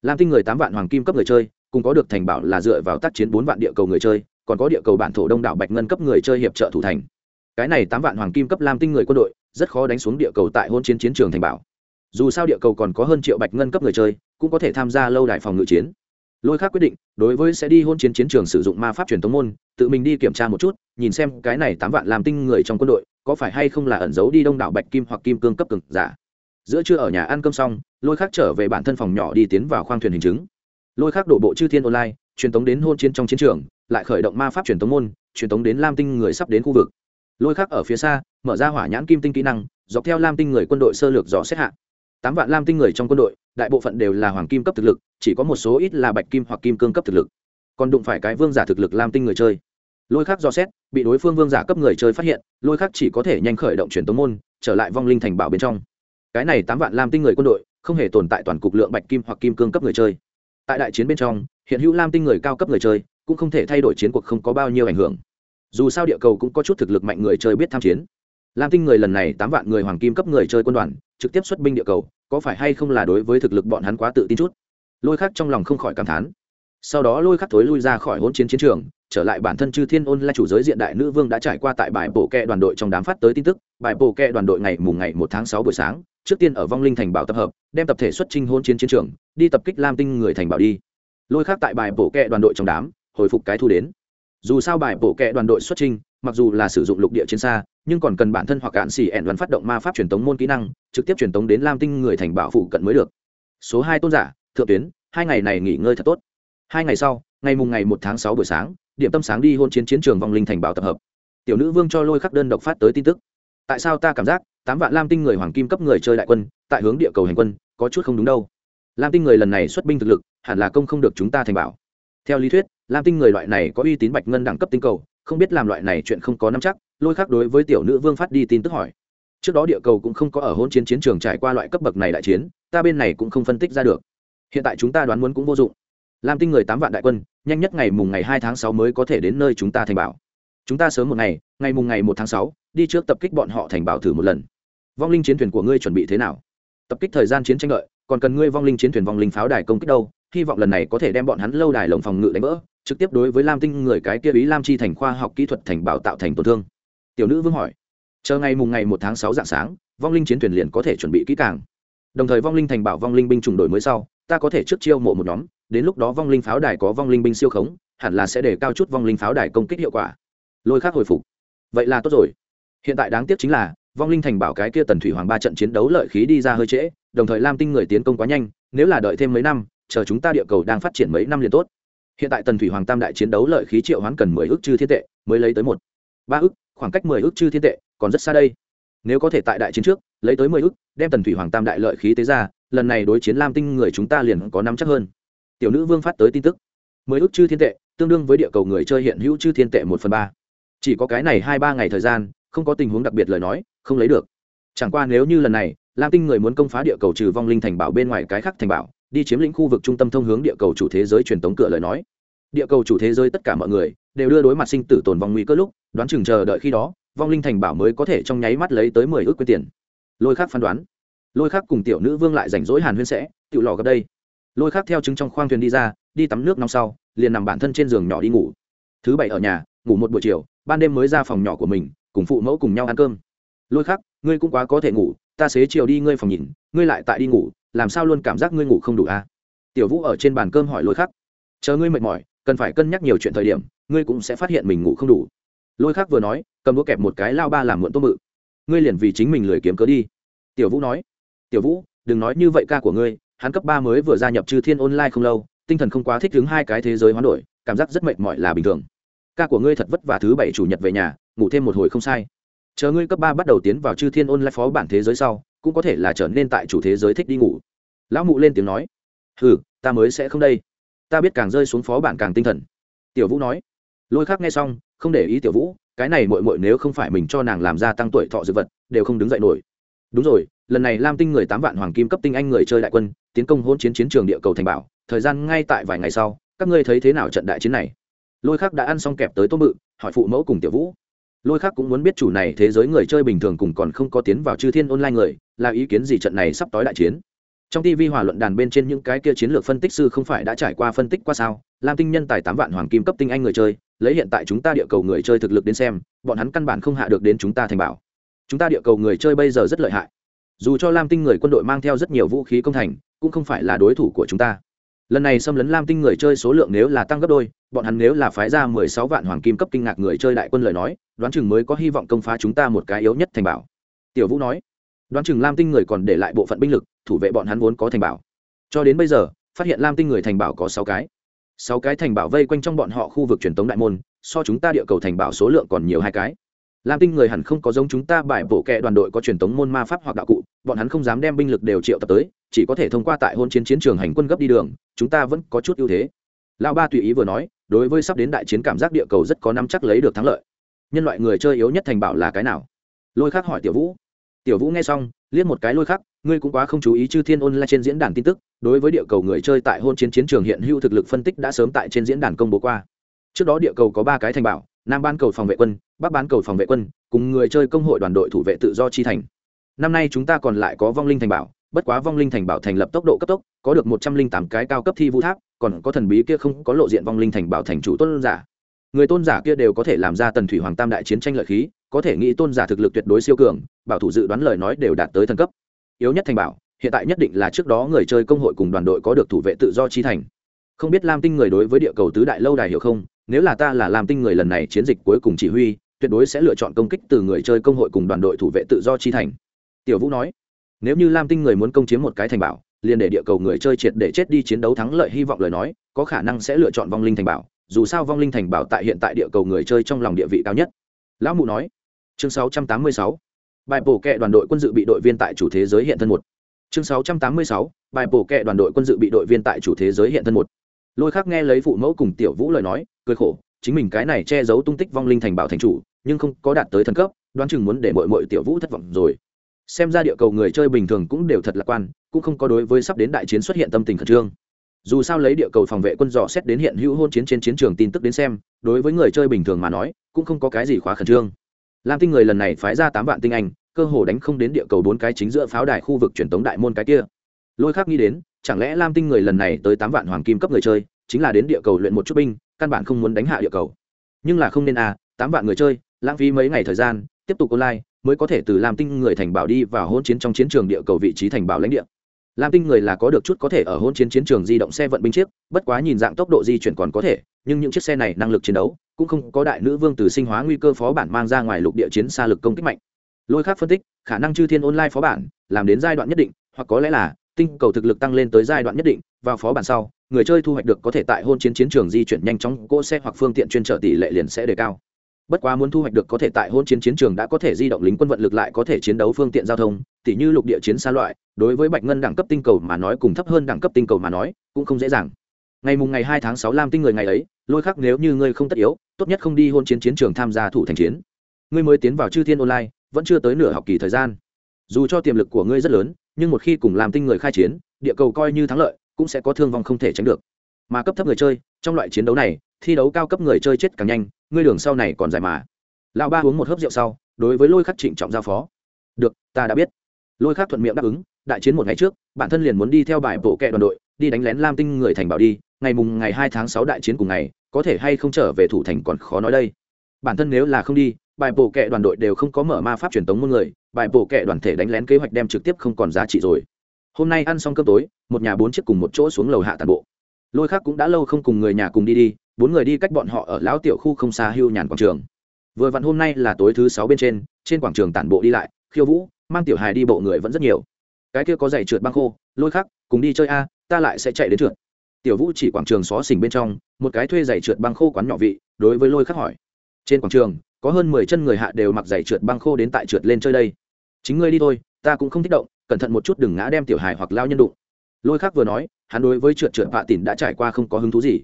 Lam tinh người tám vạn hoàng kim cấp người chơi, cùng có được thành bảo là dựa vào tác chiến bốn vạn địa cầu người chơi, còn có địa cầu bản thổ đông đảo bạch ngân cấp người chơi hiệp trợ thủ thành cái này tám vạn hoàng kim cấp lam tinh người quân đội, rất khó đánh xuống địa cầu tại hôn chiến chiến trường thành bảo. Dù sao địa cầu còn có hơn triệu bạch ngân cấp người chơi, cũng có thể tham gia lâu đài phòng ngự chiến. Lôi khác quyết định, đối với sẽ đi hôn chiến chiến trường sử dụng ma pháp truyền thống môn, tự mình đi kiểm tra một chút, nhìn xem cái này tám vạn làm tinh người trong quân đội, có phải hay không là ẩn giấu đi đông đảo bạch kim hoặc kim cương cấp cực giả. Giữa trưa ở nhà ăn cơm xong, lôi khác trở về bản thân phòng nhỏ đi tiến vào khoang thuyền hình chứng. Lôi khác đổ bộ chư thiên online, truyền tống đến hôn chiến trong chiến trường, lại khởi động ma pháp truyền thống môn, truyền tống đến lam tinh người sắp đến khu vực lôi khác ở phía xa, mở ra hỏa nhãn kim tinh kỹ năng, dọc theo lam tinh người quân đội sơ lược dò xét hạ. Tám vạn lam tinh người trong quân đội, đại bộ phận đều là hoàng kim cấp thực lực, chỉ có một số ít là bạch kim hoặc kim cương cấp thực lực. Còn đụng phải cái vương giả thực lực lam tinh người chơi. Lôi khác dò xét, bị đối phương vương giả cấp người chơi phát hiện, lôi khác chỉ có thể nhanh khởi động truyền tống môn, trở lại vong linh thành bảo bên trong. Cái này tám vạn lam tinh người quân đội, không hề tồn tại toàn cục lượng bạch kim hoặc kim cương cấp người chơi. Tại đại chiến bên trong, hiện hữu lam tinh người cao cấp người chơi, cũng không thể thay đổi chiến cuộc không có bao nhiêu ảnh hưởng dù sao địa cầu cũng có chút thực lực mạnh người chơi biết tham chiến. Lam tinh người lần này tám vạn người hoàng kim cấp người chơi quân đoàn, trực tiếp xuất binh địa cầu, có phải hay không là đối với thực lực bọn hắn quá tự tin chút? Lôi khắc trong lòng không khỏi cảm thán. Sau đó lôi khắc thối lui ra khỏi hỗn chiến chiến trường, trở lại bản thân chư thiên ôn là chủ giới diện đại nữ vương đã trải qua tại bài bộ kẹ đoàn đội trong đám phát tới tin tức. Bài bộ kẹ đoàn đội ngày mùng ngày một tháng sáu buổi sáng, trước tiên ở vong linh thành bảo tập hợp, đem tập thể xuất trinh hôn chiến chiến trường, đi tập kích lam tinh người thành bảo đi. Lôi khắc tại bài bộ kẹ đoàn đội trong đám, hồi phục cái thu đến dù sao bài bộ kẹ đoàn đội xuất trình mặc dù là sử dụng lục địa chiến xa, nhưng còn cần bản thân hoặc cạn xỉ ẹn đoàn phát động ma pháp truyền tống môn kỹ năng, trực tiếp truyền tống đến lam tinh người thành bảo phụ cận mới được. Số hai tôn giả, thượng tuyến, hai ngày này nghỉ ngơi thật tốt. Hai ngày sau, ngày mùng ngày một tháng sáu buổi sáng, điểm tâm sáng đi hôn chiến chiến trường vong linh thành bảo tập hợp. Tiểu nữ vương cho lôi khắc đơn độc phát tới tin tức. Tại sao ta cảm giác, tám vạn lam tinh người hoàng kim cấp người chơi đại quân, tại hướng địa cầu hành quân, có chút không đúng đâu? Lam tinh người lần này xuất binh thực lực, hẳn là công không được chúng ta thành bảo. Theo lý thuyết lam tinh người loại này có uy tín bạch ngân đẳng cấp tinh cầu, không biết làm loại này chuyện không có nắm chắc, lôi khác đối với tiểu nữ vương phát đi tin tức hỏi. Trước đó địa cầu cũng không có ở hôn chiến chiến trường trải qua loại cấp bậc này đại chiến, ta bên này cũng không phân tích ra được. Hiện tại chúng ta đoán muốn cũng vô dụng. Lam tinh người tám vạn đại quân, nhanh nhất ngày mùng ngày hai tháng sáu mới có thể đến nơi chúng ta thành bảo. Chúng ta sớm một ngày ngày mùng ngày một tháng sáu, đi trước tập kích bọn họ thành bảo thử một lần. Vong linh chiến thuyền của ngươi chuẩn bị thế nào? Tập kích thời gian chiến tranh lợi còn cần ngươi vong linh chiến thuyền vong linh pháo đài công kích đâu? Hy vọng lần này có thể đem bọn hắn lâu đài lồng phòng ngự đánh vỡ trực tiếp đối với lam tinh người cái kia ý lam chi thành khoa học kỹ thuật thành bảo tạo thành tổn thương. Tiểu nữ vương hỏi, chờ ngày mùng ngày một tháng sáu dạng sáng, vong linh chiến thuyền liền có thể chuẩn bị kỹ càng. Đồng thời vong linh thành bảo vong linh binh trùng đổi mới sau, ta có thể trước chiêu mộ một nhóm, đến lúc đó vong linh pháo đài có vong linh binh siêu khống, hẳn là sẽ để cao chút vong linh pháo đài công kích hiệu quả. Lôi khác hồi phục, vậy là tốt rồi. Hiện tại đáng tiếc chính là, vong linh thành bảo cái kia tần thủy hoàng ba trận chiến đấu lợi khí đi ra hơi trễ, đồng thời lam tinh người tiến công quá nhanh, nếu là đợi thêm mấy năm, chờ chúng ta địa cầu đang phát triển mấy năm liền tốt hiện tại tần thủy hoàng tam đại chiến đấu lợi khí triệu hoán cần mười ước chư thiên tệ, mới lấy tới một, ba ước, khoảng cách mười ước chư thiên tệ, còn rất xa đây. Nếu có thể tại đại chiến trước, lấy tới mười ước, đem tần thủy hoàng tam đại lợi khí tế ra, lần này đối chiến lam tinh người chúng ta liền có năm chắc hơn. Tiểu nữ vương phát tới tin tức. Mười ước chư thiên tệ, tương đương với địa cầu người chơi hiện hữu chư thiên tệ một phần ba. Chỉ có cái này hai ba ngày thời gian, không có tình huống đặc biệt lời nói, không lấy được. Chẳng qua nếu như lần này, lam tinh người muốn công phá địa cầu trừ vong linh thành bảo bên ngoài cái khác thành bảo đi chiếm lĩnh khu vực trung tâm thông hướng địa cầu chủ thế giới truyền tống cửa lời nói. Địa cầu chủ thế giới tất cả mọi người đều đưa đối mặt sinh tử tồn vong nguy cơ lúc, đoán chừng chờ đợi khi đó, vong linh thành bảo mới có thể trong nháy mắt lấy tới mười ước quyết tiền. Lôi khác phán đoán. Lôi khác cùng tiểu nữ vương lại rảnh rỗi hàn huyên sẽ tự lò gặp đây. Lôi khác theo chứng trong khoang thuyền đi ra, đi tắm nước nóng sau, liền nằm bản thân trên giường nhỏ đi ngủ. Thứ bảy ở nhà, ngủ một buổi chiều, ban đêm mới ra phòng nhỏ của mình, cùng phụ mẫu cùng nhau ăn cơm. Lôi khác ngươi cũng quá có thể ngủ, ta xế chiều đi ngươi phòng nhìn, ngươi lại tại đi ngủ làm sao luôn cảm giác ngươi ngủ không đủ à? tiểu vũ ở trên bàn cơm hỏi lôi khắc. Chờ ngươi mệt mỏi, cần phải cân nhắc nhiều chuyện thời điểm, ngươi cũng sẽ phát hiện mình ngủ không đủ. Lôi khắc vừa nói, cầm đũa kẹp một cái lao ba làm muộn tôm mự ngươi liền vì chính mình lười kiếm cớ đi. Tiểu vũ nói. Tiểu vũ, đừng nói như vậy ca của ngươi, hắn cấp ba mới vừa gia nhập chư thiên online không lâu, tinh thần không quá thích đứng hai cái thế giới hoán đổi, cảm giác rất mệt mỏi là bình thường. Ca của ngươi thật vất vả thứ bảy chủ nhật về nhà, ngủ thêm một hồi không sai. Chờ ngươi cấp ba bắt đầu tiến vào chư thiên Online phó bản thế giới sau cũng có thể là trở nên tại chủ thế giới thích đi ngủ. Lão mụ lên tiếng nói ừ ta mới sẽ không đây. Ta biết càng rơi xuống phó bản càng tinh thần. Tiểu vũ nói. Lôi khác nghe xong, không để ý tiểu vũ, cái này mội mội nếu không phải mình cho nàng làm ra tăng tuổi thọ dược vật, đều không đứng dậy nổi. Đúng rồi, lần này lam tinh người tám vạn hoàng kim cấp tinh anh người chơi đại quân, tiến công hôn chiến chiến trường địa cầu thành bảo, thời gian ngay tại vài ngày sau, các ngươi thấy thế nào trận đại chiến này? Lôi khác đã ăn xong kẹp tới tôm bự, hỏi phụ mẫu cùng tiểu vũ lôi khác cũng muốn biết chủ này thế giới người chơi bình thường cùng còn không có tiến vào chư thiên online người, là ý kiến gì trận này sắp tối đại chiến? Trong tv hòa luận đàn bên trên những cái kia chiến lược phân tích sư không phải đã trải qua phân tích qua sao? Lam tinh nhân tài tám vạn hoàng kim cấp tinh anh người chơi, lấy hiện tại chúng ta địa cầu người chơi thực lực đến xem, bọn hắn căn bản không hạ được đến chúng ta thành bảo. Chúng ta địa cầu người chơi bây giờ rất lợi hại. Dù cho lam tinh người quân đội mang theo rất nhiều vũ khí công thành, cũng không phải là đối thủ của chúng ta lần này xâm lấn lam tinh người chơi số lượng nếu là tăng gấp đôi, bọn hắn nếu là phái ra mười sáu vạn hoàng kim cấp kinh ngạc người chơi đại quân lời nói, đoán chừng mới có hy vọng công phá chúng ta một cái yếu nhất thành bảo. Tiểu vũ nói, đoán chừng lam tinh người còn để lại bộ phận binh lực, thủ vệ bọn hắn vốn có thành bảo. Cho đến bây giờ, phát hiện lam tinh người thành bảo có sáu cái. Sáu cái thành bảo vây quanh trong bọn họ khu vực truyền tống đại môn, so chúng ta địa cầu thành bảo số lượng còn nhiều hai cái. Lam tinh người hẳn không có giống chúng ta bài bổ kẹ đoàn đội có truyền tống môn ma pháp hoặc đạo cụ bọn hắn không dám đem binh lực đều triệu tập tới, chỉ có thể thông qua tại hôn chiến chiến trường hành quân gấp đi đường, chúng ta vẫn có chút ưu thế. Lão ba tùy ý vừa nói, đối với sắp đến đại chiến cảm giác địa cầu rất có năm chắc lấy được thắng lợi. Nhân loại người chơi yếu nhất thành bảo là cái nào? Lôi khắc hỏi tiểu vũ. Tiểu vũ nghe xong, liếc một cái lôi khắc, ngươi cũng quá không chú ý chư thiên ôn lại trên diễn đàn tin tức, đối với địa cầu người chơi tại hôn chiến chiến trường hiện hữu thực lực phân tích đã sớm tại trên diễn đàn công bố qua. Trước đó địa cầu có ba cái thành bảo, nam ban cầu phòng vệ quân, bắc Ban cầu phòng vệ quân, cùng người chơi công hội đoàn đội thủ vệ tự do chi thành năm nay chúng ta còn lại có vong linh thành bảo, bất quá vong linh thành bảo thành lập tốc độ cấp tốc, có được một trăm linh tám cái cao cấp thi vũ tháp, còn có thần bí kia không có lộ diện vong linh thành bảo thành chủ tôn giả. Người tôn giả kia đều có thể làm ra tần thủy hoàng tam đại chiến tranh lợi khí, có thể nghĩ tôn giả thực lực tuyệt đối siêu cường, bảo thủ dự đoán lời nói đều đạt tới thần cấp. Yếu nhất thành bảo, hiện tại nhất định là trước đó người chơi công hội cùng đoàn đội có được thủ vệ tự do chi thành. Không biết lam tinh người đối với địa cầu tứ đại lâu đài hiểu không? Nếu là ta là lam tinh người lần này chiến dịch cuối cùng chỉ huy, tuyệt đối sẽ lựa chọn công kích từ người chơi công hội cùng đoàn đội thủ vệ tự do chi thành tiểu vũ nói, nếu như lam tinh người muốn công chiếm một cái thành bảo, liền để địa cầu người chơi triệt để chết đi chiến đấu thắng lợi hy vọng lời nói, có khả năng sẽ lựa chọn vong linh thành bảo, dù sao vong linh thành bảo tại hiện tại địa cầu người chơi trong lòng địa vị cao nhất lão mụ nói, chương 686. bài bổ kệ đoàn đội quân dự bị đội viên tại chủ thế giới hiện thân một chương 686. bài bổ kệ đoàn đội quân dự bị đội viên tại chủ thế giới hiện thân một lôi khác nghe lấy phụ mẫu cùng tiểu vũ lời nói, cười khổ, chính mình cái này che giấu tung tích vong linh thành bảo thành chủ, nhưng không có đạt tới thần cấp, đoán chừng muốn để mọi mọi tiểu vũ thất vọng rồi xem ra địa cầu người chơi bình thường cũng đều thật lạc quan, cũng không có đối với sắp đến đại chiến xuất hiện tâm tình khẩn trương. Dù sao lấy địa cầu phòng vệ quân dò xét đến hiện hữu hôn chiến trên chiến trường tin tức đến xem, đối với người chơi bình thường mà nói, cũng không có cái gì khóa khẩn trương. Lam tinh người lần này phái ra tám vạn tinh anh, cơ hồ đánh không đến địa cầu bốn cái chính giữa pháo đài khu vực truyền tống đại môn cái kia. Lôi khác nghĩ đến, chẳng lẽ lam tinh người lần này tới tám vạn hoàng kim cấp người chơi, chính là đến địa cầu luyện một chút binh, căn bản không muốn đánh hạ địa cầu. Nhưng là không nên à tám vạn người chơi, lãng phí mấy ngày thời gian, tiếp tục online mới có thể từ lam tinh người thành bảo đi vào hôn chiến trong chiến trường địa cầu vị trí thành bảo lãnh địa. Lam tinh người là có được chút có thể ở hôn chiến chiến trường di động xe vận binh chiếc, bất quá nhìn dạng tốc độ di chuyển còn có thể, nhưng những chiếc xe này năng lực chiến đấu cũng không có đại nữ vương từ sinh hóa nguy cơ phó bản mang ra ngoài lục địa chiến xa lực công kích mạnh. Lôi khác phân tích, khả năng chư thiên online phó bản, làm đến giai đoạn nhất định, hoặc có lẽ là, tinh cầu thực lực tăng lên tới giai đoạn nhất định, vào phó bản sau, người chơi thu hoạch được có thể tại hôn chiến chiến trường di chuyển nhanh chóng, cỗ xe hoặc phương tiện chuyên trở tỷ lệ liền sẽ đề cao bất quá muốn thu hoạch được có thể tại hôn chiến chiến trường đã có thể di động lính quân vận lực lại có thể chiến đấu phương tiện giao thông tỷ như lục địa chiến xa loại, đối với bạch ngân đẳng cấp tinh cầu mà nói cùng thấp hơn đẳng cấp tinh cầu mà nói, cũng không dễ dàng. Ngày mùng ngày hai tháng sáu lam tinh người ngày ấy, lôi khắc nếu như ngươi không tất yếu, tốt nhất không đi hôn chiến chiến trường tham gia thủ thành chiến. Ngươi mới tiến vào chư thiên online, vẫn chưa tới nửa học kỳ thời gian. Dù cho tiềm lực của ngươi rất lớn, nhưng một khi cùng làm tinh người khai chiến, địa cầu coi như thắng lợi, cũng sẽ có thương vong không thể tránh được. Mà cấp thấp người chơi, trong loại chiến đấu này thi đấu cao cấp người chơi chết càng nhanh, ngươi đường sau này còn dài mà. Lão ba uống một hớp rượu sau, đối với lôi khắc trịnh trọng giao phó. Được, ta đã biết. Lôi khắc thuận miệng đáp ứng, đại chiến một ngày trước, bản thân liền muốn đi theo bài bộ kệ đoàn đội, đi đánh lén lam tinh người thành bảo đi, ngày mùng ngày hai tháng sáu đại chiến cùng ngày, có thể hay không trở về thủ thành còn khó nói đây. Bản thân nếu là không đi, bài bộ kệ đoàn đội đều không có mở ma pháp truyền tống môn người, bài bộ kệ đoàn thể đánh lén kế hoạch đem trực tiếp không còn giá trị rồi. Hôm nay ăn xong cơm tối, một nhà bốn chiếc cùng một chỗ xuống lầu hạ tàn bộ. Lôi khác cũng đã lâu không cùng người nhà cùng đi đi bốn người đi cách bọn họ ở lão tiểu khu không xa hưu nhàn quảng trường. Vừa vặn hôm nay là tối thứ sáu bên trên trên quảng trường tản bộ đi lại, khiêu vũ, mang tiểu hài đi bộ người vẫn rất nhiều. Cái kia có giày trượt băng khô, lôi khắc, cùng đi chơi a, ta lại sẽ chạy đến trượt. Tiểu vũ chỉ quảng trường xó xỉnh bên trong, một cái thuê giày trượt băng khô quán nhỏ vị, đối với lôi khắc hỏi. Trên quảng trường, có hơn mười chân người hạ đều mặc giày trượt băng khô đến tại trượt lên chơi đây. Chính ngươi đi thôi, ta cũng không thích động, cẩn thận một chút đừng ngã đem tiểu hài hoặc lao nhân đụng. Lôi khắc vừa nói, hắn đối với trượt trượt vạ tỉn đã trải qua không có hứng thú gì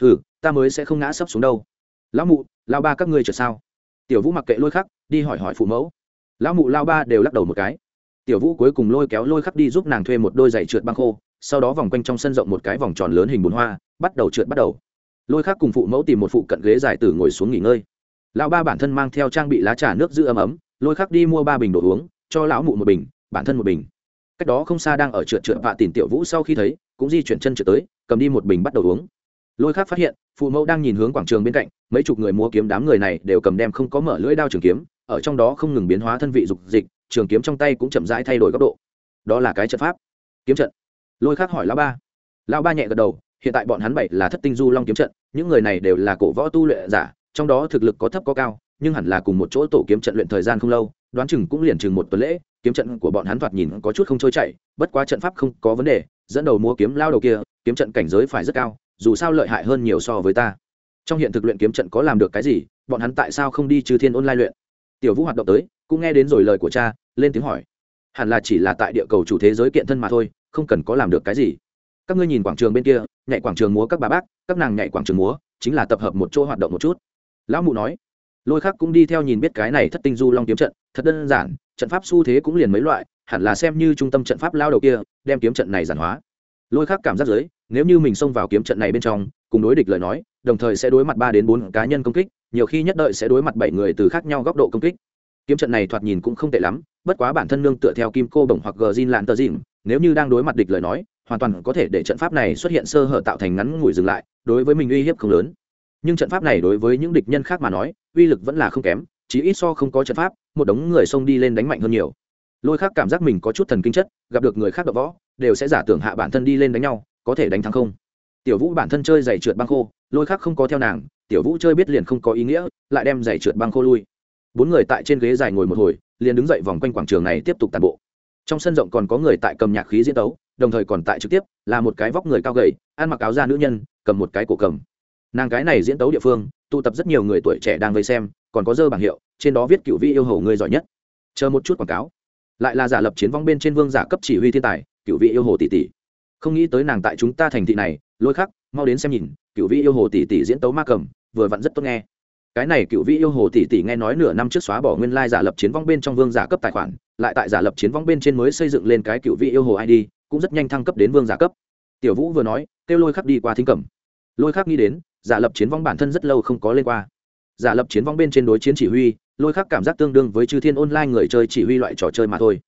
ừ ta mới sẽ không ngã sấp xuống đâu. Lão mụ, lao ba các ngươi trượt sao? Tiểu vũ mặc kệ lôi khắc, đi hỏi hỏi phụ mẫu. Lão mụ, lao ba đều lắc đầu một cái. Tiểu vũ cuối cùng lôi kéo lôi khắc đi giúp nàng thuê một đôi giày trượt băng khô, sau đó vòng quanh trong sân rộng một cái vòng tròn lớn hình bùn hoa, bắt đầu trượt bắt đầu. Lôi khắc cùng phụ mẫu tìm một phụ cận ghế dài tử ngồi xuống nghỉ ngơi. Lão ba bản thân mang theo trang bị lá trà nước giữ ấm ấm, lôi khắc đi mua ba bình đồ uống, cho lão mụ một bình, bản thân một bình. Cách đó không xa đang ở trượt trượt vạ tìm tiểu vũ sau khi thấy, cũng di chuyển chân trượt tới, cầm đi một bình bắt đầu uống lôi Khác phát hiện, phụ mẫu đang nhìn hướng quảng trường bên cạnh, mấy chục người múa kiếm đám người này đều cầm đem không có mở lưỡi đao trường kiếm, ở trong đó không ngừng biến hóa thân vị dục dịch, trường kiếm trong tay cũng chậm rãi thay đổi góc độ. Đó là cái trận pháp. Kiếm trận. Lôi Khác hỏi lão ba. Lão ba nhẹ gật đầu, hiện tại bọn hắn bảy là thất tinh du long kiếm trận, những người này đều là cổ võ tu luyện giả, trong đó thực lực có thấp có cao, nhưng hẳn là cùng một chỗ tổ kiếm trận luyện thời gian không lâu, đoán chừng cũng liền chừng một tuần lễ, kiếm trận của bọn hắn thoạt nhìn có chút không trôi chảy, bất quá trận pháp không có vấn đề, dẫn đầu mua kiếm lao đầu kia, kiếm trận cảnh giới phải rất cao dù sao lợi hại hơn nhiều so với ta. Trong hiện thực luyện kiếm trận có làm được cái gì, bọn hắn tại sao không đi trừ thiên ôn lai luyện? Tiểu vũ hoạt động tới, cũng nghe đến rồi lời của cha, lên tiếng hỏi. Hẳn là chỉ là tại địa cầu chủ thế giới kiện thân mà thôi, không cần có làm được cái gì. Các ngươi nhìn quảng trường bên kia, nhảy quảng trường múa các bà bác, các nàng nhảy quảng trường múa, chính là tập hợp một chỗ hoạt động một chút. Lão mụ nói. Lôi khác cũng đi theo nhìn biết cái này thất tinh du long kiếm trận, thật đơn giản, trận pháp xu thế cũng liền mấy loại, hẳn là xem như trung tâm trận pháp lao đầu kia, đem kiếm trận này giản hóa. Lôi khác cảm giác giới nếu như mình xông vào kiếm trận này bên trong, cùng đối địch lời nói, đồng thời sẽ đối mặt ba đến bốn cá nhân công kích, nhiều khi nhất đợi sẽ đối mặt bảy người từ khác nhau góc độ công kích. Kiếm trận này thoạt nhìn cũng không tệ lắm, bất quá bản thân nương tựa theo kim cô bổng hoặc gờ zin lạn tờ dịm nếu như đang đối mặt địch lời nói, hoàn toàn có thể để trận pháp này xuất hiện sơ hở tạo thành ngắn ngủi dừng lại, đối với mình uy hiếp không lớn. Nhưng trận pháp này đối với những địch nhân khác mà nói, uy lực vẫn là không kém chỉ ít so không có trận pháp, một đống người xông đi lên đánh mạnh hơn nhiều. Lôi khác cảm giác mình có chút thần kinh chất, gặp được người khác đập võ, đều sẽ giả tưởng hạ bản thân đi lên đánh nhau có thể đánh thắng không? Tiểu vũ bản thân chơi giày trượt băng khô, lôi khác không có theo nàng, tiểu vũ chơi biết liền không có ý nghĩa, lại đem giày trượt băng khô lui. Bốn người tại trên ghế dài ngồi một hồi, liền đứng dậy vòng quanh quảng trường này tiếp tục tàn bộ. Trong sân rộng còn có người tại cầm nhạc khí diễn tấu, đồng thời còn tại trực tiếp, là một cái vóc người cao gầy, ăn mặc áo da nữ nhân, cầm một cái cổ cầm. Nàng cái này diễn tấu địa phương, tụ tập rất nhiều người tuổi trẻ đang vây xem, còn có dơ bảng hiệu, trên đó viết cựu vị yêu hầu người giỏi nhất. Chờ một chút quảng cáo. Lại là giả lập chiến vong bên trên vương giả cấp chỉ huy thiên tài, cựu vị yêu hồ tỷ tỷ không nghĩ tới nàng tại chúng ta thành thị này, lôi khắc, mau đến xem nhìn, cựu vị yêu hồ tỷ tỷ diễn tấu ma cầm, vừa vặn rất tốt nghe. Cái này cựu vị yêu hồ tỷ tỷ nghe nói nửa năm trước xóa bỏ nguyên lai giả lập chiến vong bên trong vương giả cấp tài khoản, lại tại giả lập chiến vong bên trên mới xây dựng lên cái cựu vị yêu hồ id cũng rất nhanh thăng cấp đến vương giả cấp. Tiểu vũ vừa nói, kêu lôi khắc đi qua thính cẩm. Lôi khắc nghĩ đến, giả lập chiến vong bản thân rất lâu không có lên qua. Giả lập chiến vong bên trên đối chiến chỉ huy, lôi khắc cảm giác tương đương với chư thiên online người chơi chỉ huy loại trò chơi mà thôi.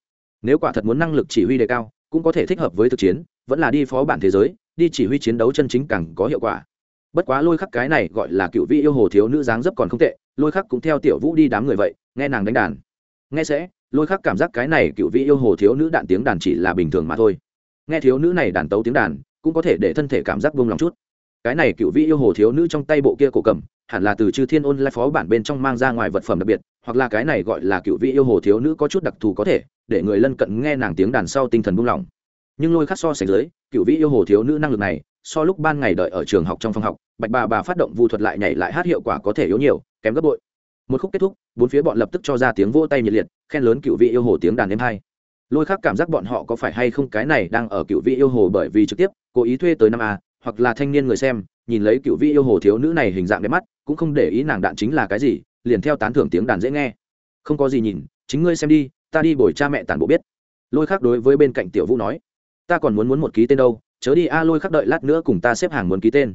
Nếu quả thật muốn năng lực chỉ huy đề cao, cũng có thể thích hợp với thực chiến vẫn là đi phó bản thế giới, đi chỉ huy chiến đấu chân chính càng có hiệu quả. Bất quá lôi khắc cái này gọi là cựu vị yêu hồ thiếu nữ dáng dấp còn không tệ, lôi khắc cũng theo tiểu vũ đi đám người vậy, nghe nàng đánh đàn. Nghe sẽ, lôi khắc cảm giác cái này cựu vị yêu hồ thiếu nữ đạn tiếng đàn chỉ là bình thường mà thôi. Nghe thiếu nữ này đàn tấu tiếng đàn, cũng có thể để thân thể cảm giác vung lòng chút. Cái này cựu vị yêu hồ thiếu nữ trong tay bộ kia cổ cầm, hẳn là từ chư thiên ôn lai phó bản bên trong mang ra ngoài vật phẩm đặc biệt, hoặc là cái này gọi là cựu vị yêu hồ thiếu nữ có chút đặc thù có thể, để người lân cận nghe nàng tiếng đàn sau tinh thần buông lỏng nhưng lôi khắc so sánh dưới, cựu vị yêu hồ thiếu nữ năng lực này, so lúc ban ngày đợi ở trường học trong phòng học, bạch bà bà phát động vu thuật lại nhảy lại hát hiệu quả có thể yếu nhiều, kém gấp bội. Một khúc kết thúc, bốn phía bọn lập tức cho ra tiếng vỗ tay nhiệt liệt, khen lớn cựu vị yêu hồ tiếng đàn êm hai lôi khắc cảm giác bọn họ có phải hay không cái này đang ở cựu vị yêu hồ bởi vì trực tiếp, cố ý thuê tới năm a, hoặc là thanh niên người xem, nhìn lấy cựu vị yêu hồ thiếu nữ này hình dạng đẹp mắt, cũng không để ý nàng đạn chính là cái gì, liền theo tán thưởng tiếng đàn dễ nghe. Không có gì nhìn, chính ngươi xem đi, ta đi bồi cha mẹ tản bộ biết. Lôi khắc đối với bên cạnh tiểu vũ nói ta còn muốn muốn một ký tên đâu, chớ đi a lôi khắc đợi lát nữa cùng ta xếp hàng muốn ký tên.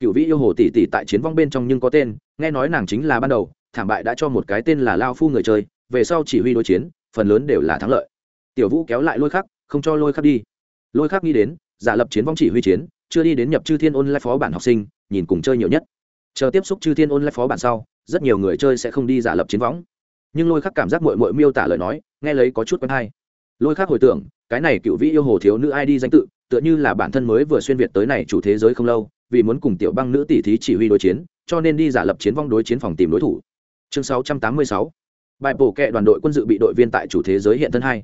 Cựu vĩ yêu hồ tỷ tỷ tại chiến vong bên trong nhưng có tên, nghe nói nàng chính là ban đầu, thảm bại đã cho một cái tên là lao phu người chơi, về sau chỉ huy đối chiến, phần lớn đều là thắng lợi. Tiểu vũ kéo lại lôi khắc, không cho lôi khắc đi. Lôi khắc nghĩ đến, giả lập chiến vong chỉ huy chiến, chưa đi đến nhập chư thiên ôn lại phó bản học sinh, nhìn cùng chơi nhiều nhất. Chờ tiếp xúc chư thiên ôn lại phó bản sau, rất nhiều người chơi sẽ không đi giả lập chiến võng nhưng lôi khắc cảm giác mội mội miêu tả lời nói, nghe lấy có chút quen hay lôi khác hồi tưởng, cái này cựu vĩ yêu hồ thiếu nữ id danh tự, tựa như là bản thân mới vừa xuyên việt tới này chủ thế giới không lâu, vì muốn cùng tiểu băng nữ tỷ thí chỉ huy đối chiến, cho nên đi giả lập chiến vong đối chiến phòng tìm đối thủ. Chương 686 bài bổ kệ đoàn đội quân dự bị đội viên tại chủ thế giới hiện thân hai.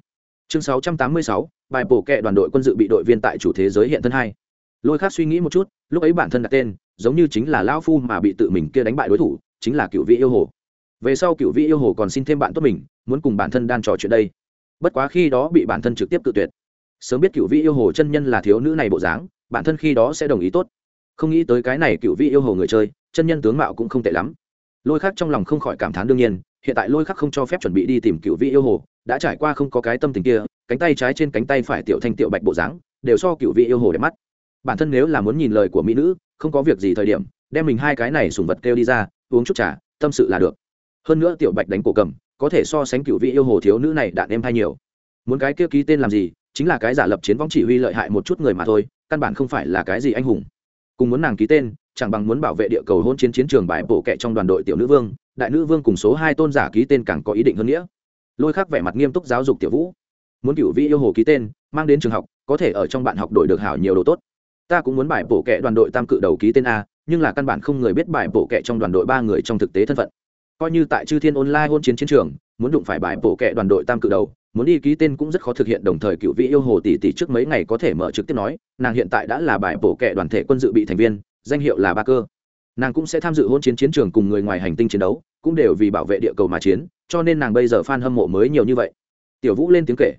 Chương 686 bài bổ kệ đoàn đội quân dự bị đội viên tại chủ thế giới hiện thân hai. Lôi khác suy nghĩ một chút, lúc ấy bản thân đặt tên, giống như chính là lão phu mà bị tự mình kia đánh bại đối thủ, chính là cựu vị yêu hồ. Về sau cựu vị yêu hồ còn xin thêm bạn tốt mình, muốn cùng bản thân đan trò chuyện đây bất quá khi đó bị bản thân trực tiếp tự tuyệt. Sớm biết cựu vị yêu hồ chân nhân là thiếu nữ này bộ dáng, bản thân khi đó sẽ đồng ý tốt. Không nghĩ tới cái này cựu vị yêu hồ người chơi, chân nhân tướng mạo cũng không tệ lắm. Lôi khắc trong lòng không khỏi cảm thán đương nhiên, hiện tại lôi khắc không cho phép chuẩn bị đi tìm cựu vị yêu hồ, đã trải qua không có cái tâm tình kia, cánh tay trái trên cánh tay phải tiểu thanh tiểu bạch bộ dáng, đều so cựu vị yêu hồ đẹp mắt. Bản thân nếu là muốn nhìn lời của mỹ nữ, không có việc gì thời điểm, đem mình hai cái này sùng vật kêu đi ra, uống chút trà, tâm sự là được. Hơn nữa tiểu bạch đánh cổ cầm có thể so sánh cựu vị yêu hồ thiếu nữ này đạn em hay nhiều. Muốn cái kia ký tên làm gì, chính là cái giả lập chiến vong chỉ huy lợi hại một chút người mà thôi, căn bản không phải là cái gì anh hùng. Cùng muốn nàng ký tên, chẳng bằng muốn bảo vệ địa cầu hôn chiến chiến trường bài bổ kệ trong đoàn đội tiểu nữ vương, đại nữ vương cùng số hai tôn giả ký tên càng có ý định hơn nghĩa. Lôi khắc vẻ mặt nghiêm túc giáo dục tiểu vũ. Muốn cựu vị yêu hồ ký tên, mang đến trường học, có thể ở trong bạn học đổi được hảo nhiều đồ tốt. Ta cũng muốn bài bổ kệ đoàn đội tam cự đầu ký tên a, nhưng là căn bản không người biết bài bổ kệ trong đoàn đội ba người trong thực tế thân phận coi như tại chư thiên online hôn chiến chiến trường, muốn đụng phải bài bổ kệ đoàn đội tam cự đầu, muốn đi ký tên cũng rất khó thực hiện, đồng thời cựu vị yêu hồ tỷ tỷ trước mấy ngày có thể mở trực tiếp nói, nàng hiện tại đã là bài bổ kệ đoàn thể quân dự bị thành viên, danh hiệu là ba cơ. Nàng cũng sẽ tham dự hôn chiến chiến trường cùng người ngoài hành tinh chiến đấu, cũng đều vì bảo vệ địa cầu mà chiến, cho nên nàng bây giờ f a n hâm mộ mới nhiều như vậy. Tiểu vũ lên tiếng kể.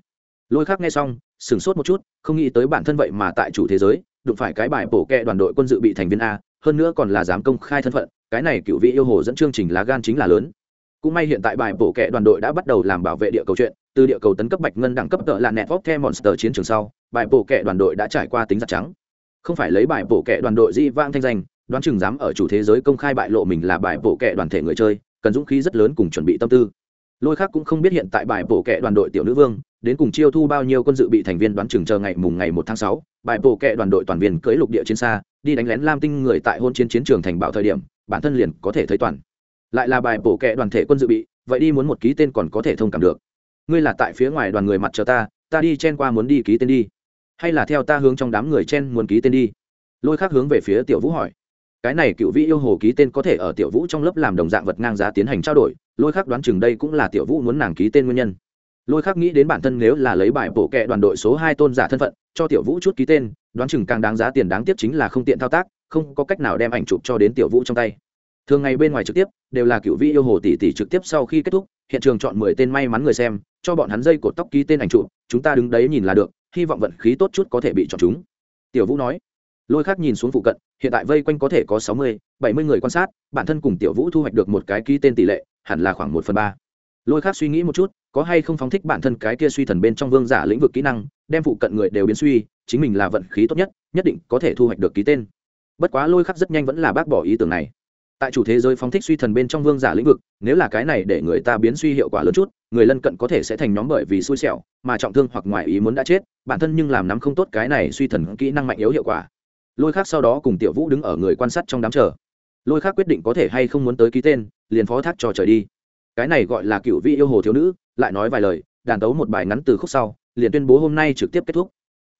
Lôi khác nghe xong, sửng sốt một chút, không nghĩ tới bản thân vậy mà tại chủ thế giới, đụng phải cái bài bổ kẹ đoàn đội quân dự bị thành viên a, hơn nữa còn là dám công khai thân phận cái này cựu vị yêu hồ dẫn chương trình lá gan chính là lớn. Cũng may hiện tại bài bổ kẹ đoàn đội đã bắt đầu làm bảo vệ địa cầu chuyện, từ địa cầu tấn cấp bạch ngân đẳng cấp tợ là nẹt vóc the monster chiến trường sau, bài bổ kẹ đoàn đội đã trải qua tính giặt trắng. Không phải lấy bài bổ kẹ đoàn đội di vang thanh danh, đoán chừng dám ở chủ thế giới công khai bại lộ mình là bài bổ kẹ đoàn thể người chơi, cần dũng khí rất lớn cùng chuẩn bị tâm tư. Lôi khác cũng không biết hiện tại bài bổ kẹ đoàn đội tiểu nữ vương, đến cùng chiêu thu bao nhiêu quân dự bị thành viên đoán chừng chờ ngày mùng ngày một tháng sáu, bài bổ kẹ đoàn đội toàn viên cưới lục địa chiến xa, đi đánh lén lam tinh người tại hôn chiến chiến trường thành bảo thời điểm bản thân liền có thể thấy toàn. Lại là bài bổ kẹ đoàn thể quân dự bị, vậy đi muốn một ký tên còn có thể thông cảm được. Ngươi là tại phía ngoài đoàn người mặt chờ ta ta đi chen qua muốn đi ký tên đi. Hay là theo ta hướng trong đám người chen muốn ký tên đi? Lôi khác hướng về phía tiểu vũ hỏi. Cái này cựu vị yêu hồ ký tên có thể ở tiểu vũ trong lớp làm đồng dạng vật ngang giá tiến hành trao đổi, lôi khác đoán chừng đây cũng là tiểu vũ muốn nàng ký tên nguyên nhân. Lôi khác nghĩ đến bản thân nếu là lấy bài bổ kẹ đoàn đội số hai tôn giả thân phận, cho tiểu vũ chút ký tên, đoán chừng càng đáng giá tiền đáng tiếc chính là không tiện thao tác không có cách nào đem ảnh chụp cho đến tiểu vũ trong tay. Thường ngày bên ngoài trực tiếp, đều là cựu vị yêu hồ tỷ tỷ trực tiếp sau khi kết thúc, hiện trường chọn mười tên may mắn người xem, cho bọn hắn dây cột tóc ký tên ảnh chụp, chúng ta đứng đấy nhìn là được, hy vọng vận khí tốt chút có thể bị chọn chúng. Tiểu vũ nói. Lôi khác nhìn xuống phụ cận, hiện tại vây quanh có thể có sáu mươi, bảy mươi người quan sát, bản thân cùng tiểu vũ thu hoạch được một cái ký tên tỷ lệ, hẳn là khoảng một phần ba. Lôi khác suy nghĩ một chút, có hay không phóng thích bản thân cái kia suy thần bên trong vương giả lĩnh vực kỹ năng, đem phụ cận người đều biến suy, chính mình là vận khí tốt nhất nhất định có thể thu hoạch được ký tên bất quá lôi khắc rất nhanh vẫn là bác bỏ ý tưởng này. Tại chủ thế giới phóng thích suy thần bên trong vương giả lĩnh vực, nếu là cái này để người ta biến suy hiệu quả lớn chút, người lân cận có thể sẽ thành nhóm bởi vì xui xẻo, mà trọng thương hoặc ngoài ý muốn đã chết, bản thân nhưng làm nắm không tốt cái này suy thần kỹ năng mạnh yếu hiệu quả. Lôi khác sau đó cùng tiểu vũ đứng ở người quan sát trong đám chờ. Lôi khác quyết định có thể hay không muốn tới ký tên, liền phó thác cho trời đi. Cái này gọi là cựu vị yêu hồ thiếu nữ, lại nói vài lời, đàn tấu một bài ngắn từ khúc sau, liền tuyên bố hôm nay trực tiếp kết thúc.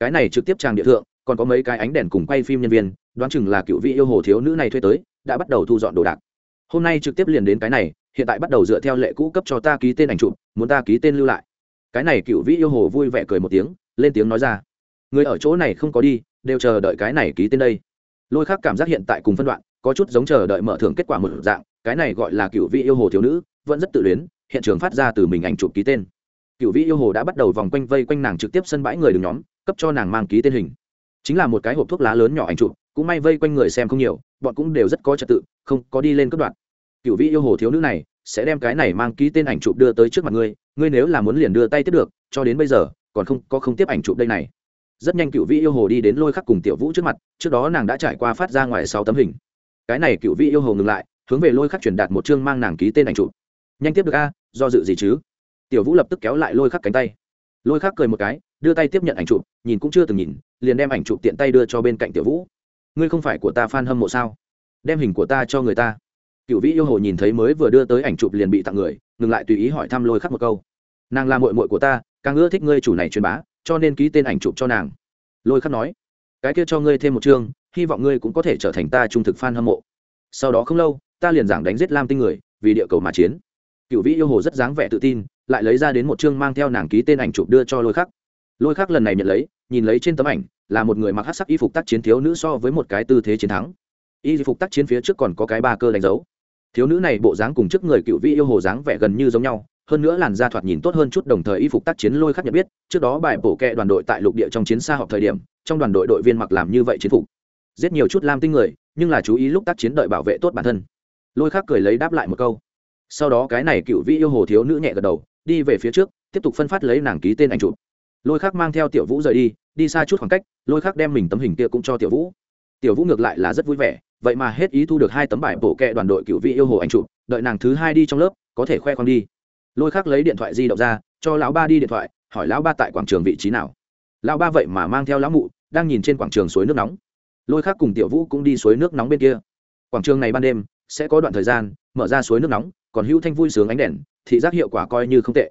Cái này trực tiếp trang địa thượng, còn có mấy cái ánh đèn cùng quay phim nhân viên đoán chừng là cựu vị yêu hồ thiếu nữ này thuê tới, đã bắt đầu thu dọn đồ đạc. Hôm nay trực tiếp liền đến cái này, hiện tại bắt đầu dựa theo lệ cũ cấp cho ta ký tên ảnh chụp, muốn ta ký tên lưu lại. Cái này cựu vị yêu hồ vui vẻ cười một tiếng, lên tiếng nói ra. Người ở chỗ này không có đi, đều chờ đợi cái này ký tên đây. Lôi khác cảm giác hiện tại cùng phân đoạn, có chút giống chờ đợi mở thưởng kết quả một dạng, cái này gọi là cựu vị yêu hồ thiếu nữ, vẫn rất tự luyến, hiện trường phát ra từ mình ảnh chụp ký tên. Cựu vị yêu hồ đã bắt đầu vòng quanh vây quanh nàng trực tiếp sân bãi người đường nhóm, cấp cho nàng mang ký tên hình. Chính là một cái hộp thuốc lá lớn nhỏ ảnh chụp cũng may vây quanh người xem không nhiều, bọn cũng đều rất có trật tự, không có đi lên cấp đoạn cựu vị yêu hồ thiếu nữ này, sẽ đem cái này mang ký tên ảnh chụp đưa tới trước mặt ngươi ngươi nếu là muốn liền đưa tay tiếp được, cho đến bây giờ, còn không có không tiếp ảnh chụp đây này. Rất nhanh cựu vị yêu hồ đi đến lôi khắc cùng tiểu vũ trước mặt, trước đó nàng đã trải qua phát ra ngoài sáu tấm hình. Cái này cựu vị yêu hồ ngừng lại, hướng về lôi khắc truyền đạt một chương mang nàng ký tên ảnh chụp. Nhanh tiếp được a, do dự gì chứ? Tiểu vũ lập tức kéo lại lôi khắc cánh tay. Lôi khắc cười một cái, đưa tay tiếp nhận ảnh chụp, nhìn cũng chưa từng nhìn, liền đem ảnh chụp tiện tay đưa cho bên cạnh tiểu vũ ngươi không phải của ta fan hâm mộ sao? Đem hình của ta cho người ta. Cựu vĩ yêu hồ nhìn thấy mới vừa đưa tới ảnh chụp liền bị tặng người, ngừng lại tùy ý hỏi thăm lôi khắc một câu. Nàng là mội mội của ta, càng ưa thích ngươi chủ này truyền bá, cho nên ký tên ảnh chụp cho nàng. Lôi khắc nói, cái kia cho ngươi thêm một chương, hy vọng ngươi cũng có thể trở thành ta trung thực fan hâm mộ. Sau đó không lâu, ta liền giảng đánh giết lam tinh người, vì địa cầu mà chiến. Cựu vĩ yêu hồ rất dáng vẻ tự tin, lại lấy ra đến một chương mang theo nàng ký tên ảnh chụp đưa cho lôi khắc. Lôi khắc lần này nhận lấy, nhìn lấy trên tấm ảnh là một người mặc hát sắc y phục tác chiến thiếu nữ so với một cái tư thế chiến thắng. Y phục tác chiến phía trước còn có cái ba cơ đánh dấu. Thiếu nữ này bộ dáng cùng trước người cựu vị yêu hồ dáng vẻ gần như giống nhau, hơn nữa làn da thoạt nhìn tốt hơn chút đồng thời y phục tác chiến lôi khắc nhận biết, trước đó bài bổ kẹ đoàn đội tại lục địa trong chiến xa họp thời điểm, trong đoàn đội đội viên mặc làm như vậy chiến phục. Giết nhiều chút lam tinh người, nhưng là chú ý lúc tác chiến đợi bảo vệ tốt bản thân. Lôi khắc cười lấy đáp lại một câu. Sau đó cái này cựu vị yêu hồ thiếu nữ nhẹ gật đầu, đi về phía trước, tiếp tục phân phát lấy nàng ký tên ảnh chụp lôi khắc mang theo tiểu vũ rời đi đi xa chút khoảng cách, lôi khắc đem mình tấm hình kia cũng cho tiểu vũ. Tiểu vũ ngược lại là rất vui vẻ, vậy mà hết ý thu được hai tấm bài bổ kẹ đoàn đội cựu vị yêu hồ anh chụp, đợi nàng thứ hai đi trong lớp, có thể khoe khoang đi. Lôi khắc lấy điện thoại di động ra, cho lão ba đi điện thoại, hỏi lão ba tại quảng trường vị trí nào. Lão ba vậy mà mang theo lão mụ, đang nhìn trên quảng trường suối nước nóng. Lôi khắc cùng tiểu vũ cũng đi suối nước nóng bên kia. Quảng trường này ban đêm, sẽ có đoạn thời gian, mở ra suối nước nóng, còn hữu thanh vui sướng ánh đèn, thị giác hiệu quả coi như không tệ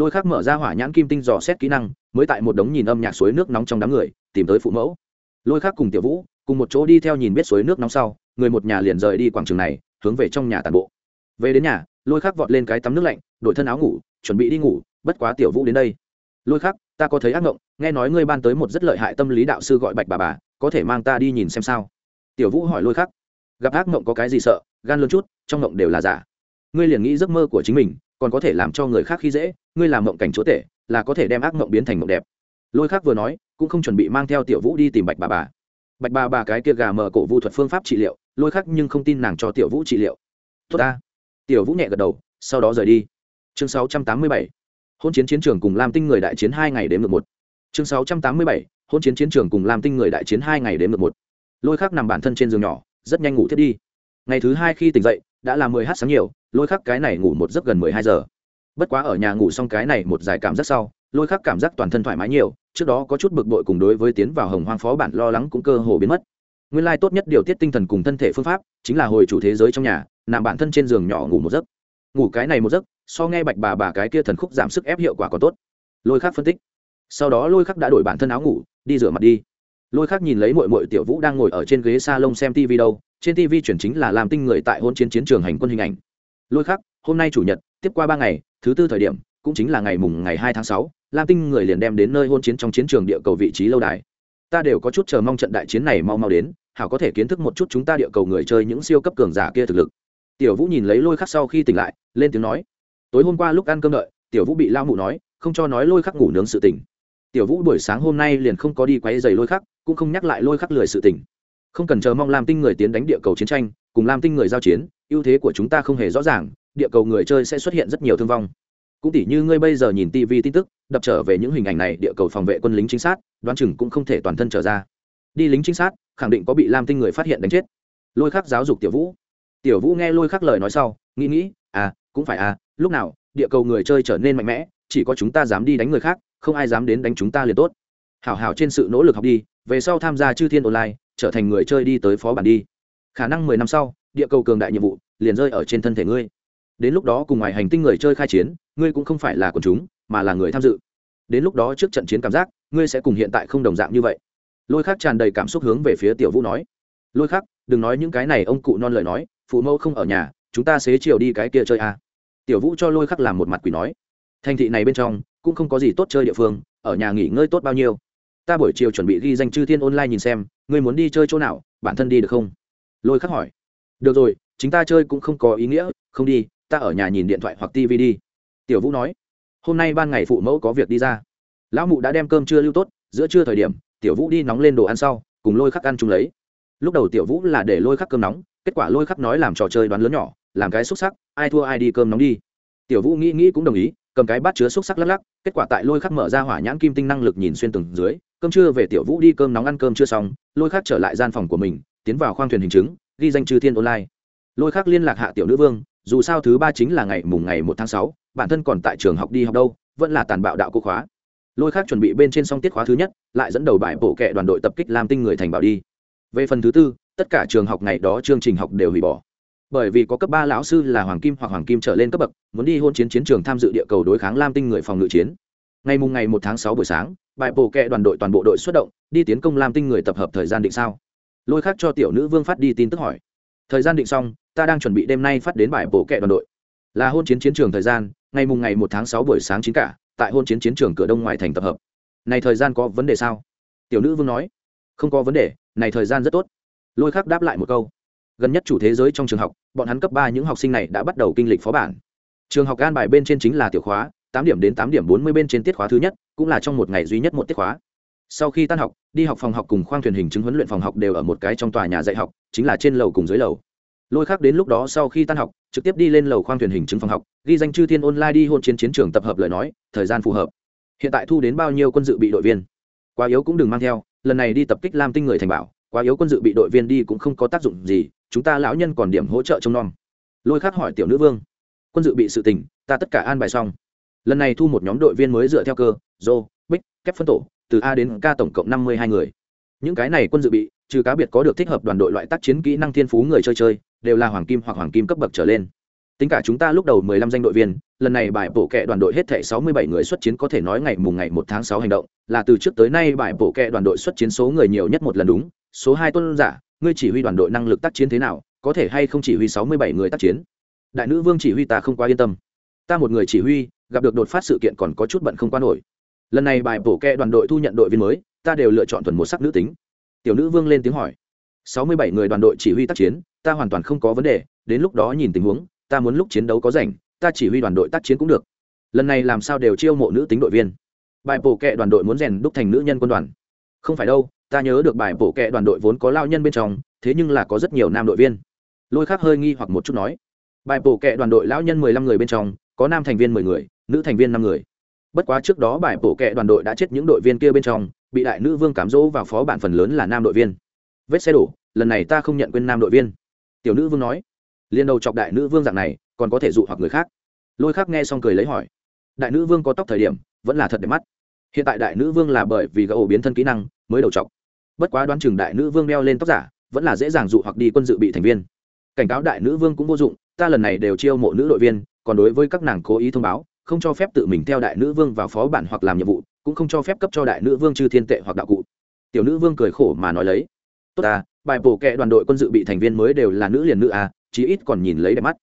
lôi khắc mở ra hỏa nhãn kim tinh dò xét kỹ năng, mới tại một đống nhìn âm nhạc suối nước nóng trong đám người, tìm tới phụ mẫu. Lôi khắc cùng tiểu vũ, cùng một chỗ đi theo nhìn biết suối nước nóng sau, người một nhà liền rời đi quảng trường này, hướng về trong nhà tàn bộ. Về đến nhà, lôi khắc vọt lên cái tắm nước lạnh đổi thân áo ngủ, chuẩn bị đi ngủ, bất quá tiểu vũ đến đây. Lôi khắc ta có thấy ác mộng nghe nói ngươi ban tới một rất lợi hại tâm lý đạo sư gọi bạch bà bà, có thể mang ta đi nhìn xem sao? Tiểu vũ hỏi lôi khắc gặp ác mộng có cái gì sợ, gan lớn chút, trong mộng đều là giả. Ngươi liền nghĩ giấc mơ của chính mình còn có thể làm cho người khác khi dễ, ngươi làm mộng cảnh chúa tể, là có thể đem ác mộng biến thành mộng đẹp. Lôi khác vừa nói, cũng không chuẩn bị mang theo tiểu vũ đi tìm bạch bà bà. Bạch bà bà cái kia gà mờ cổ vu thuật phương pháp trị liệu, lôi khác nhưng không tin nàng cho tiểu vũ trị liệu. Tốt ta. Tiểu vũ nhẹ gật đầu, sau đó rời đi. Chương 687. hôn chiến chiến trường cùng lam tinh người đại chiến hai ngày đến ngược một. Chương 687. hôn chiến chiến trường cùng lam tinh người đại chiến hai ngày đến ngược một. Lôi khác nằm bản thân trên giường nhỏ, rất nhanh ngủ thiết đi. Ngày thứ hai khi tỉnh dậy, đã là mười h sáng nhiều lôi khắc cái này ngủ một giấc gần mười hai giờ. Bất quá ở nhà ngủ xong cái này một dài cảm giác sau, lôi khắc cảm giác toàn thân thoải mái nhiều, trước đó có chút bực bội cùng đối với tiến vào hồng hoang phó bản lo lắng cũng cơ hồ biến mất. Nguyên lai tốt nhất điều tiết tinh thần cùng thân thể phương pháp chính là hồi chủ thế giới trong nhà, nằm bản thân trên giường nhỏ ngủ một giấc. Ngủ cái này một giấc, so nghe bạch bà bà cái kia thần khúc giảm sức ép hiệu quả còn tốt. Lôi khắc phân tích. Sau đó lôi khắc đã đổi bản thân áo ngủ, đi rửa mặt đi. Lôi khắc nhìn lấy mội mội tiểu vũ đang ngồi ở trên ghế s a lông xem tv đâu, trên tv chuyển chính là làm tinh người tại hôn chiến chiến trường hành quân hình ảnh lôi khắc, hôm nay chủ nhật, tiếp qua ba ngày, thứ tư thời điểm, cũng chính là ngày mùng ngày hai tháng sáu, lam tinh người liền đem đến nơi hôn chiến trong chiến trường địa cầu vị trí lâu đài. Ta đều có chút chờ mong trận đại chiến này mau mau đến, hảo có thể kiến thức một chút chúng ta địa cầu người chơi những siêu cấp cường giả kia thực lực. Tiểu vũ nhìn lấy lôi khắc sau khi tỉnh lại, lên tiếng nói. Tối hôm qua lúc ăn cơm đợi, tiểu vũ bị lao mụ nói, không cho nói lôi khắc ngủ nướng sự tỉnh tiểu vũ buổi sáng hôm nay liền không có đi quay giày lôi khắc, cũng không nhắc lại lôi khắc lười sự tỉnh không cần chờ mong lam tinh người tiến đánh địa cầu chiến tranh cùng lam tinh người giao chiến, ưu thế của chúng ta không hề rõ ràng, địa cầu người chơi sẽ xuất hiện rất nhiều thương vong. Cũng tỉ như ngươi bây giờ nhìn tv tin tức, đập trở về những hình ảnh này, địa cầu phòng vệ quân lính chính sát, đoán chừng cũng không thể toàn thân trở ra. Đi lính chính sát, khẳng định có bị lam tinh người phát hiện đánh chết. Lôi khắc giáo dục tiểu vũ. Tiểu vũ nghe lôi khắc lời nói sau, nghĩ nghĩ à cũng phải à lúc nào, địa cầu người chơi trở nên mạnh mẽ, chỉ có chúng ta dám đi đánh người khác, không ai dám đến đánh chúng ta liền tốt. Hảo hảo trên sự nỗ lực học đi, về sau tham gia chư thiên online, trở thành người chơi đi tới phó bản đi khả năng mười năm sau, địa cầu cường đại nhiệm vụ liền rơi ở trên thân thể ngươi. Đến lúc đó cùng ngoài hành tinh người chơi khai chiến, ngươi cũng không phải là quần chúng, mà là người tham dự. Đến lúc đó trước trận chiến cảm giác, ngươi sẽ cùng hiện tại không đồng dạng như vậy. Lôi khắc tràn đầy cảm xúc hướng về phía tiểu vũ nói. Lôi khắc, đừng nói những cái này, ông cụ non lời nói, phụ mẫu không ở nhà, chúng ta xế chiều đi cái kia chơi à. tiểu vũ cho lôi khắc làm một mặt quỷ nói. Thành thị này bên trong, cũng không có gì tốt chơi địa phương, ở nhà nghỉ ngơi tốt bao nhiêu. Ta buổi chiều chuẩn bị ghi danh chư thiên online nhìn xem, ngươi muốn đi chơi chỗ nào, bản thân đi được không? Lôi khắc hỏi. Được rồi chính ta chơi cũng không có ý nghĩa, không đi, ta ở nhà nhìn điện thoại hoặc tv đi. Tiểu vũ nói. Hôm nay ban ngày phụ mẫu có việc đi ra. Lão mụ đã đem cơm chưa lưu tốt, giữa trưa thời điểm, tiểu vũ đi nóng lên đồ ăn sau, cùng lôi khắc ăn chung lấy. Lúc đầu tiểu vũ là để lôi khắc cơm nóng, kết quả lôi khắc nói làm trò chơi đoán lớn nhỏ, làm cái xúc sắc, ai thua ai đi cơm nóng đi. Tiểu vũ nghĩ nghĩ cũng đồng ý, cầm cái bát chứa xúc sắc lắc lắc, kết quả tại lôi khắc mở ra hỏa nhãn kim tinh năng lực nhìn xuyên từng dưới, cơm trưa về tiểu vũ đi cơm nóng ăn cơm chưa xong, lôi khắc trở lại gian phòng của mình tiến vào khoang thuyền hình chứng, ghi danh trừ thiên online. Lôi khắc liên lạc hạ tiểu nữ vương, dù sao thứ ba chính là ngày mùng ngày một tháng sáu, bản thân còn tại trường học đi học đâu, vẫn là tàn bạo đạo cô khóa. Lôi khác chuẩn bị bên trên song tiết khóa thứ nhất, lại dẫn đầu bài bộ kệ đoàn đội tập kích làm tinh người thành bảo đi. Về phần thứ tư, tất cả trường học ngày đó chương trình học đều hủy bỏ. Bởi vì có cấp ba lão sư là hoàng kim hoặc hoàng kim trở lên cấp bậc, muốn đi hôn chiến chiến trường tham dự địa cầu đối kháng lam tinh người phòng ngự chiến. Ngày mùng ngày một tháng sáu buổi sáng, bài bộ kệ đoàn đội toàn bộ đội xuất động, đi tiến công lam tinh người tập hợp thời gian định sao lôi khác cho tiểu nữ vương phát đi tin tức hỏi. Thời gian định xong, ta đang chuẩn bị đêm nay phát đến bài bộ kệ đoàn đội. Là hôn chiến chiến trường thời gian, ngày mùng ngày một tháng sáu buổi sáng chín cả, tại hôn chiến chiến trường cửa đông ngoài thành tập hợp. Này thời gian có vấn đề sao? Tiểu nữ vương nói. Không có vấn đề, này thời gian rất tốt. Lôi khắc đáp lại một câu. Gần nhất chủ thế giới trong trường học, bọn hắn cấp ba những học sinh này đã bắt đầu kinh lịch phó bản. Trường học an bài bên trên chính là tiểu khóa, tám điểm đến tám điểm bốn mươi bên trên tiết khóa thứ nhất, cũng là trong một ngày duy nhất một tiết khóa sau khi tan học, đi học phòng học cùng khoang thuyền hình chứng huấn luyện phòng học đều ở một cái trong tòa nhà dạy học, chính là trên lầu cùng dưới lầu. Lôi khác đến lúc đó sau khi tan học, trực tiếp đi lên lầu khoang thuyền hình chứng phòng học, ghi danh chư thiên online đi hôn chiến chiến trường tập hợp lời nói, thời gian phù hợp. Hiện tại thu đến bao nhiêu quân dự bị đội viên? Quá yếu cũng đừng mang theo, lần này đi tập kích lam tinh người thành bảo, quá yếu quân dự bị đội viên đi cũng không có tác dụng gì, chúng ta lão nhân còn điểm hỗ trợ trông nom. Lôi khác hỏi tiểu nữ vương, quân dự bị sự tình, ta tất cả an bài xong. Lần này thu một nhóm đội viên mới dựa theo cơ dô bích, kép phân tổ từ a đến k tổng cộng năm mươi hai người. Những cái này quân dự bị, trừ cá biệt có được thích hợp đoàn đội loại tác chiến kỹ năng thiên phú người chơi chơi, đều là hoàng kim hoặc hoàng kim cấp bậc trở lên. Tính cả chúng ta lúc đầu mười lăm danh đội viên, lần này bài bổ kệ đoàn đội hết thảy sáu mươi bảy người xuất chiến có thể nói ngày mùng ngày một tháng sáu hành động, là từ trước tới nay bài bổ kệ đoàn đội xuất chiến số người nhiều nhất một lần đúng. Số hai tuân giả, ngươi chỉ huy đoàn đội năng lực tác chiến thế nào, có thể hay không chỉ huy sáu mươi bảy người tác chiến? Đại nữ vương chỉ huy ta không quá yên tâm. Ta một người chỉ huy, gặp được đột phát sự kiện còn có chút bận không qua nổi lần này bài bổ kẹ đoàn đội thu nhận đội viên mới, ta đều lựa chọn thuần một sắc nữ tính. Tiểu nữ vương lên tiếng hỏi. Sáu mươi bảy người đoàn đội chỉ huy tác chiến, ta hoàn toàn không có vấn đề, đến lúc đó nhìn tình huống, ta muốn lúc chiến đấu có rảnh, ta chỉ huy đoàn đội tác chiến cũng được. Lần này làm sao đều chiêu mộ nữ tính đội viên. Bài bổ kệ đoàn đội muốn rèn đúc thành nữ nhân quân đoàn. Không phải đâu, ta nhớ được bài bổ kệ đoàn đội vốn có lao nhân bên trong, thế nhưng là có rất nhiều nam đội viên. Lôi khác hơi nghi hoặc một chút nói. Bài bổ kệ đoàn đội lão nhân mười lăm người bên trong, có nam thành viên mười người, nữ thành viên năm người bất quá trước đó bài bổ kệ đoàn đội đã chết những đội viên kia bên trong, bị đại nữ vương cám dỗ và phó bản phần lớn là nam đội viên. Vết xe đổ, lần này ta không nhận quên nam đội viên. Tiểu nữ vương nói. Liên đầu chọc đại nữ vương dạng này, còn có thể dụ hoặc người khác. Lôi khác nghe xong cười lấy hỏi. Đại nữ vương có tóc thời điểm, vẫn là thật đẹp mắt. Hiện tại đại nữ vương là bởi vì gã ổ biến thân kỹ năng mới đầu chọc. Bất quá đoán chừng đại nữ vương đeo lên tóc giả, vẫn là dễ dàng dụ hoặc đi quân dự bị thành viên. Cảnh cáo đại nữ vương cũng vô dụng, ta lần này đều chiêu mộ nữ đội viên, còn đối với các nàng cố ý thông báo không cho phép tự mình theo đại nữ vương vào phó bản hoặc làm nhiệm vụ, cũng không cho phép cấp cho đại nữ vương chư thiên tệ hoặc đạo cụ. Tiểu nữ vương cười khổ mà nói lấy. Tốt ta, bài bổ kệ đoàn đội quân dự bị thành viên mới đều là nữ liền nữ à chí ít còn nhìn lấy đẹp mắt.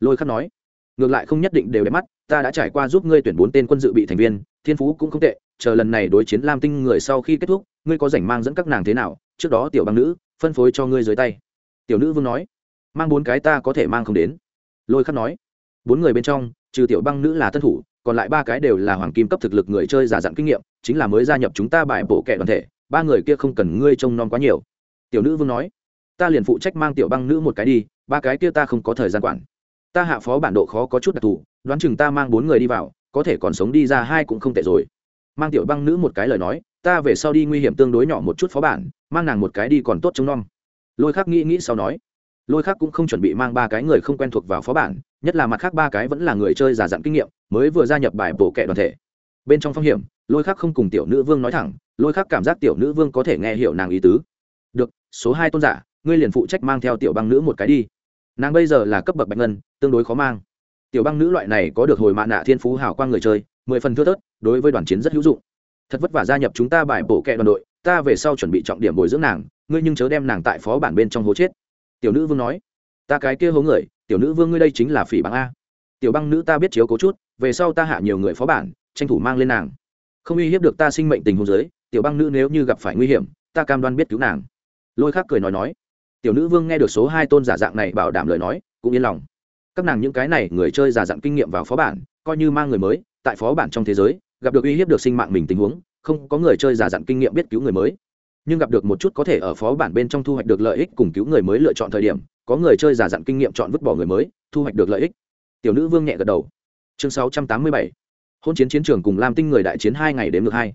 Lôi khắc nói. Ngược lại không nhất định đều đẹp mắt, ta đã trải qua giúp ngươi tuyển bốn tên quân dự bị thành viên, thiên phú cũng không tệ, chờ lần này đối chiến lam tinh người sau khi kết thúc, ngươi có rảnh mang dẫn các nàng thế nào, trước đó tiểu băng nữ, phân phối cho ngươi dưới tay. Tiểu nữ vương nói. Mang bốn cái ta có thể mang không đến. Lôi khắc nói. Bốn người bên trong trừ tiểu băng nữ là tân thủ, còn lại ba cái đều là hoàng kim cấp thực lực người chơi giả dặn kinh nghiệm, chính là mới gia nhập chúng ta bài bộ kệ đoàn thể, ba người kia không cần ngươi trông nom quá nhiều. Tiểu nữ vương nói. Ta liền phụ trách mang tiểu băng nữ một cái đi, ba cái kia ta không có thời gian quản. Ta hạ phó bản độ khó có chút đặc thù, đoán chừng ta mang bốn người đi vào, có thể còn sống đi ra hai cũng không tệ rồi. Mang tiểu băng nữ một cái lời nói, ta về sau đi nguy hiểm tương đối nhỏ một chút phó bản, mang nàng một cái đi còn tốt trông non lôi khắc nghĩ nghĩ sau nói lôi khác cũng không chuẩn bị mang ba cái người không quen thuộc vào phó bản, nhất là mặt khác ba cái vẫn là người chơi giả dặn kinh nghiệm, mới vừa gia nhập bài bổ kệ đoàn thể. Bên trong phong hiểm, lôi khác không cùng tiểu nữ vương nói thẳng, lôi khác cảm giác tiểu nữ vương có thể nghe hiểu nàng ý tứ. Được, số hai tôn giả, ngươi liền phụ trách mang theo tiểu băng nữ một cái đi. Nàng bây giờ là cấp bậc bạch ngân, tương đối khó mang. Tiểu băng nữ loại này có được hồi mạ nạ thiên phú hào quang người chơi, mười phần thưa thớt, đối với đoàn chiến rất hữu dụng. Thật vất vả gia nhập chúng ta bài bổ kẹ đoàn đội, ta về sau chuẩn bị trọng điểm bồi dưỡng nàng, ngươi nhưng chớ đem nàng tại phó bản bên trong hố chết tiểu nữ vương nói, ta cái kia hố người, tiểu nữ vương ngươi đây chính là phỉ bằng a. Tiểu băng nữ ta biết chiếu cố chút, về sau ta hạ nhiều người phó bản, tranh thủ mang lên nàng. Không uy hiếp được ta sinh mệnh tình hôn giới, tiểu băng nữ nếu như gặp phải nguy hiểm, ta cam đoan biết cứu nàng. Lôi khác cười nói nói. Tiểu nữ vương nghe được số hai tôn giả dạng này bảo đảm lời nói, cũng yên lòng. Các nàng những cái này người chơi giả dạng kinh nghiệm vào phó bản, coi như mang người mới, tại phó bản trong thế giới, gặp được uy hiếp được sinh mạng mình tình huống, không có người chơi giả dặn kinh nghiệm biết cứu người mới nhưng gặp được một chút có thể ở phó bản bên trong thu hoạch được lợi ích cùng cứu người mới lựa chọn thời điểm, có người chơi giả dặn kinh nghiệm chọn vứt bỏ người mới, thu hoạch được lợi ích. Tiểu nữ vương nhẹ gật đầu. Chương 687. hôn chiến chiến trường cùng làm tinh người đại chiến hai ngày đến ngược hai.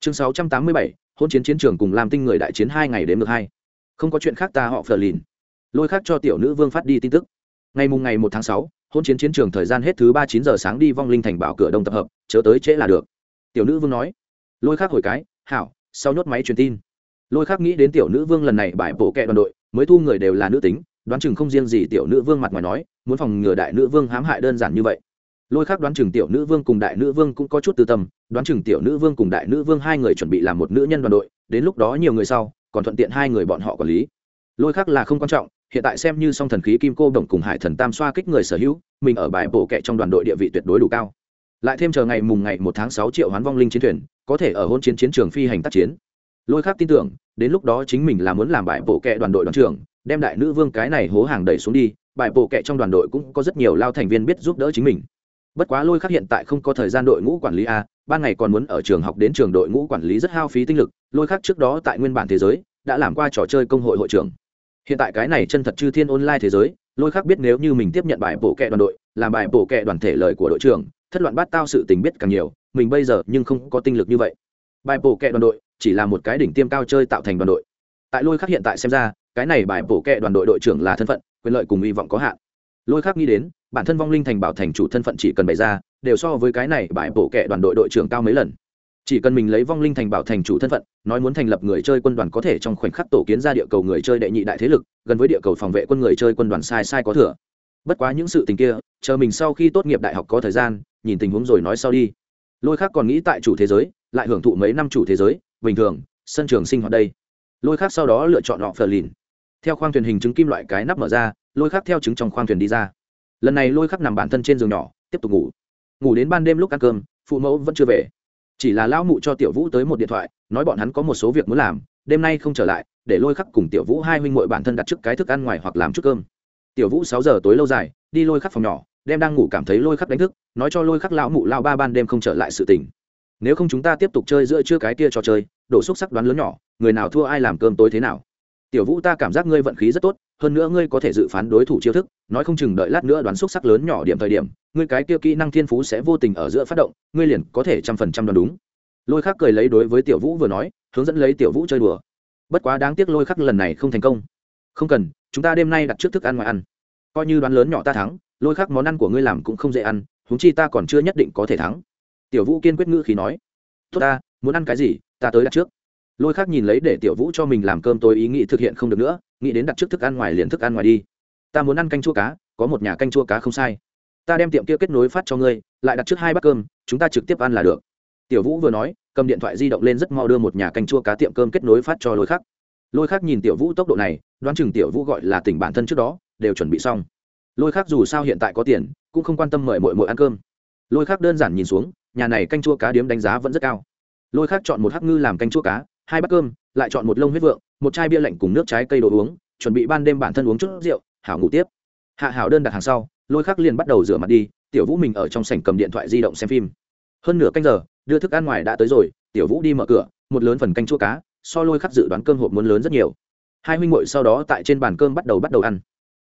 Chương 687. hôn chiến chiến trường cùng làm tinh người đại chiến hai ngày đến ngược hai. Không có chuyện khác ta họ phờ lìn. Lôi khác cho tiểu nữ vương phát đi tin tức. Ngày mùng ngày một tháng sáu hôn chiến chiến trường thời gian hết thứ ba chín giờ sáng đi vong linh thành bảo cửa đông tập hợp, chớ tới trễ là được. Tiểu nữ vương nói. Lôi khác hồi cái, hảo, sau nhốt máy truyền tin lôi khác nghĩ đến tiểu nữ vương lần này bài bộ kệ đoàn đội, mới thu người đều là nữ tính, đoán chừng không riêng gì tiểu nữ vương mặt ngoài nói, muốn phòng ngừa đại nữ vương hãm hại đơn giản như vậy. Lôi khác đoán chừng tiểu nữ vương cùng đại nữ vương cũng có chút tư tâm, đoán chừng tiểu nữ vương cùng đại nữ vương hai người chuẩn bị làm một nữ nhân đoàn đội, đến lúc đó nhiều người sau, còn thuận tiện hai người bọn họ quản lý. Lôi khác là không quan trọng, hiện tại xem như song thần khí kim cô đồng cùng hải thần tam xoa kích người sở hữu, mình ở bài bộ kệ trong đoàn đội địa vị tuyệt đối đủ cao. Lại thêm chờ ngày mùng ngày một tháng sáu triệu hoán vong linh chiến thuyền, có thể ở hôn chiến chiến trường phi hành tác chiến. Lôi khác tin tưởng đến lúc đó chính mình là muốn làm bài bộ kệ đoàn đội đoàn trưởng, đem đại nữ vương cái này hố hàng đẩy xuống đi, bài bộ kệ trong đoàn đội cũng có rất nhiều lao thành viên biết giúp đỡ chính mình. Bất quá lôi khắc hiện tại không có thời gian đội ngũ quản lý a, ban ngày còn muốn ở trường học đến trường đội ngũ quản lý rất hao phí tinh lực, lôi khắc trước đó tại nguyên bản thế giới, đã làm qua trò chơi công hội hội trưởng. Hiện tại cái này chân thật chư thiên online thế giới, lôi khắc biết nếu như mình tiếp nhận bài bộ kệ đoàn đội, làm bài bộ kệ đoàn thể lời của đội trưởng, thất loạn bát tao sự tình biết càng nhiều, mình bây giờ nhưng không có tinh lực như vậy. Bài bộ kệ đoàn đội chỉ là một cái đỉnh tiêm cao chơi tạo thành đoàn đội. Tại lôi khắc hiện tại xem ra, cái này bài bổ kệ đoàn đội đội trưởng là thân phận, quyền lợi cùng hy vọng có hạn. Lôi khắc nghĩ đến, bản thân vong linh thành bảo thành chủ thân phận chỉ cần bày ra, đều so với cái này bài bổ kệ đoàn đội đội trưởng cao mấy lần. Chỉ cần mình lấy vong linh thành bảo thành chủ thân phận, nói muốn thành lập người chơi quân đoàn có thể trong khoảnh khắc tổ kiến ra địa cầu người chơi đệ nhị đại thế lực, gần với địa cầu phòng vệ quân người chơi quân đoàn sai sai có thừa. Bất quá những sự tình kia, chờ mình sau khi tốt nghiệp đại học có thời gian, nhìn tình huống rồi nói sau đi. Lôi khác còn nghĩ tại chủ thế giới, lại hưởng thụ mấy năm chủ thế giới bình thường, sân trường sinh hoạt đây. Lôi khác sau đó lựa chọn họ phờ lìn. Theo khoang thuyền hình chứng kim loại cái nắp mở ra, lôi khác theo chứng trong khoang thuyền đi ra. Lần này lôi khắc nằm bản thân trên giường nhỏ, tiếp tục ngủ. Ngủ đến ban đêm lúc ăn cơm, phụ mẫu vẫn chưa về. Chỉ là lão mụ cho tiểu vũ tới một điện thoại, nói bọn hắn có một số việc muốn làm, đêm nay không trở lại, để lôi khắc cùng tiểu vũ hai huynh muội bản thân đặt trước cái thức ăn ngoài hoặc làm chút cơm. Tiểu vũ sáu giờ tối lâu dài, đi lôi khắc phòng nhỏ đem đang ngủ cảm thấy lôi khắc đánh thức, nói cho lôi khắc lão mụ lao ba ban đêm không trở lại sự tình nếu không chúng ta tiếp tục chơi giữa chưa cái kia trò chơi, đổ xúc sắc đoán lớn nhỏ, người nào thua ai làm cơm tối thế nào? Tiểu vũ, ta cảm giác ngươi vận khí rất tốt, hơn nữa ngươi có thể dự phán đối thủ chiêu thức, nói không chừng đợi lát nữa đoán xúc sắc lớn nhỏ điểm thời điểm, ngươi cái kia kỹ năng thiên phú sẽ vô tình ở giữa phát động, ngươi liền có thể trăm phần trăm đoán đúng. Lôi khắc cười lấy đối với tiểu vũ vừa nói, hướng dẫn lấy tiểu vũ chơi đùa. Bất quá đáng tiếc lôi khắc lần này không thành công. Không cần, chúng ta đêm nay đặt trước thức ăn ngoài ăn. Coi như đoán lớn nhỏ ta thắng, lôi khắc món ăn của ngươi làm cũng không dễ ăn húng chi ta còn chưa nhất định có thể thắng tiểu vũ kiên quyết ngữ khí nói, tốt ta, muốn ăn cái gì, ta tới đặt trước. Lôi khắc nhìn lấy để tiểu vũ cho mình làm cơm tôi ý nghĩ thực hiện không được nữa, nghĩ đến đặt trước thức ăn ngoài liền thức ăn ngoài đi. Ta muốn ăn canh chua cá, có một nhà canh chua cá không sai. Ta đem tiệm kia kết nối phát cho ngươi, lại đặt trước hai bát cơm, chúng ta trực tiếp ăn là được. Tiểu vũ vừa nói, cầm điện thoại di động lên rất mau đưa một nhà canh chua cá tiệm cơm kết nối phát cho lôi khắc. Lôi khắc nhìn tiểu vũ tốc độ này, đoán chừng tiểu vũ gọi là tỉnh bản thân trước đó, đều chuẩn bị xong. Lôi khắc dù sao hiện tại có tiền, cũng không quan tâm mời mội mội ăn cơm. Lôi khắc đơn giản nhìn xuống nhà này canh chua cá điếm đánh giá vẫn rất cao. Lôi khác chọn một hắc ngư làm canh chua cá, hai bát cơm, lại chọn một lông huyết vượng, một chai bia lạnh cùng nước trái cây đồ uống, chuẩn bị ban đêm bản thân uống chút rượu, hảo ngủ tiếp. Hạ hảo đơn đặt hàng sau, lôi khắc liền bắt đầu rửa mặt đi, tiểu vũ mình ở trong sảnh cầm điện thoại di động xem phim. Hơn nửa canh giờ, đưa thức ăn ngoài đã tới rồi, tiểu vũ đi mở cửa, một lớn phần canh chua cá, so lôi khắc dự đoán cơm hộp muốn lớn rất nhiều. Hai huynh ngội sau đó tại trên bàn cơm bắt đầu bắt đầu ăn.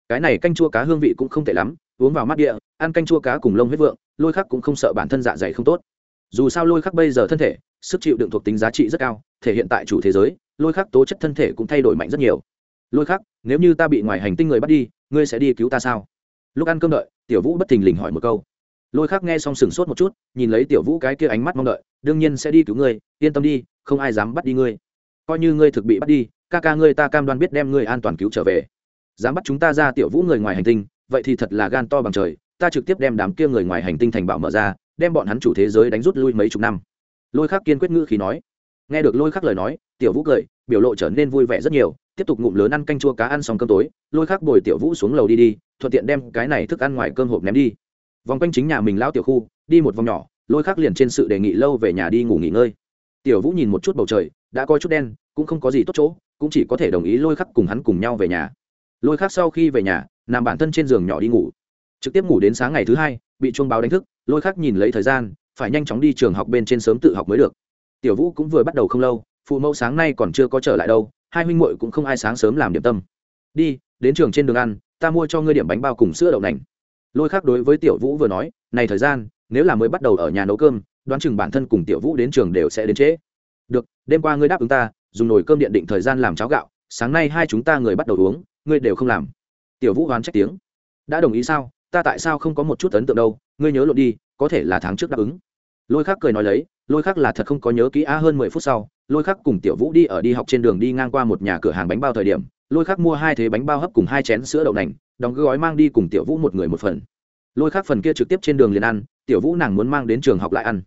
Cái này canh chua cá hương vị cũng không tệ lắm, uống vào mắt địa, ăn canh chua cá cùng lông huyết vượng lôi khắc cũng không sợ bản thân dạ dày không tốt. Dù sao lôi khắc bây giờ thân thể, sức chịu đựng thuộc tính giá trị rất cao, thể hiện tại chủ thế giới, lôi khắc tố chất thân thể cũng thay đổi mạnh rất nhiều. Lôi khắc, nếu như ta bị ngoài hành tinh người bắt đi, ngươi sẽ đi cứu ta sao? Lúc ăn cơm đợi, tiểu vũ bất thình lình hỏi một câu. Lôi khắc nghe xong sừng sốt một chút, nhìn lấy tiểu vũ cái kia ánh mắt mong đợi, đương nhiên sẽ đi cứu ngươi, yên tâm đi, không ai dám bắt đi ngươi. Coi như ngươi thực bị bắt đi, ca ca ngươi ta cam đoan biết đem ngươi an toàn cứu trở về. Dám bắt chúng ta ra tiểu vũ người ngoài hành tinh, vậy thì thật là gan to bằng trời ta trực tiếp đem đám kia người ngoài hành tinh thành bảo mở ra, đem bọn hắn chủ thế giới đánh rút lui mấy chục năm. Lôi khắc kiên quyết ngữ khí nói. Nghe được lôi khắc lời nói, tiểu vũ cười, biểu lộ trở nên vui vẻ rất nhiều, tiếp tục ngụm lớn ăn canh chua cá ăn xong cơm tối, lôi khắc bồi tiểu vũ xuống lầu đi đi, thuận tiện đem cái này thức ăn ngoài cơm hộp ném đi. Vòng quanh chính nhà mình lao tiểu khu, đi một vòng nhỏ, lôi khắc liền trên sự đề nghị lâu về nhà đi ngủ nghỉ ngơi. Tiểu vũ nhìn một chút bầu trời, đã coi chút đen, cũng không có gì tốt chỗ, cũng chỉ có thể đồng ý lôi khắc cùng hắn cùng nhau về nhà. Lôi khắc sau khi về nhà, nằm bản thân trên giường nhỏ đi ngủ trực tiếp ngủ đến sáng ngày thứ hai, bị chuông báo đánh thức, lôi khắc nhìn lấy thời gian, phải nhanh chóng đi trường học bên trên sớm tự học mới được. Tiểu vũ cũng vừa bắt đầu không lâu, phụ mẫu sáng nay còn chưa có trở lại đâu, hai huynh muội cũng không ai sáng sớm làm điểm tâm. Đi, đến trường trên đường ăn, ta mua cho ngươi điểm bánh bao cùng sữa đậu nành. Lôi khác đối với tiểu vũ vừa nói, này thời gian, nếu là mới bắt đầu ở nhà nấu cơm, đoán chừng bản thân cùng tiểu vũ đến trường đều sẽ đến trễ. Được, đêm qua ngươi đáp ứng ta, dùng nồi cơm điện định thời gian làm cháo gạo, sáng nay hai chúng ta người bắt đầu uống, ngươi đều không làm. Tiểu vũ hoán trách tiếng. Đã đồng ý sao? Ta tại sao không có một chút ấn tượng đâu, ngươi nhớ lộn đi, có thể là tháng trước đáp ứng. Lôi khắc cười nói lấy, lôi khắc là thật không có nhớ kỹ A hơn mười phút sau, lôi khắc cùng tiểu vũ đi ở đi học trên đường đi ngang qua một nhà cửa hàng bánh bao thời điểm, lôi khắc mua hai thế bánh bao hấp cùng hai chén sữa đậu nành, đóng gói mang đi cùng tiểu vũ một người một phần. Lôi khắc phần kia trực tiếp trên đường liền ăn, tiểu vũ nàng muốn mang đến trường học lại ăn.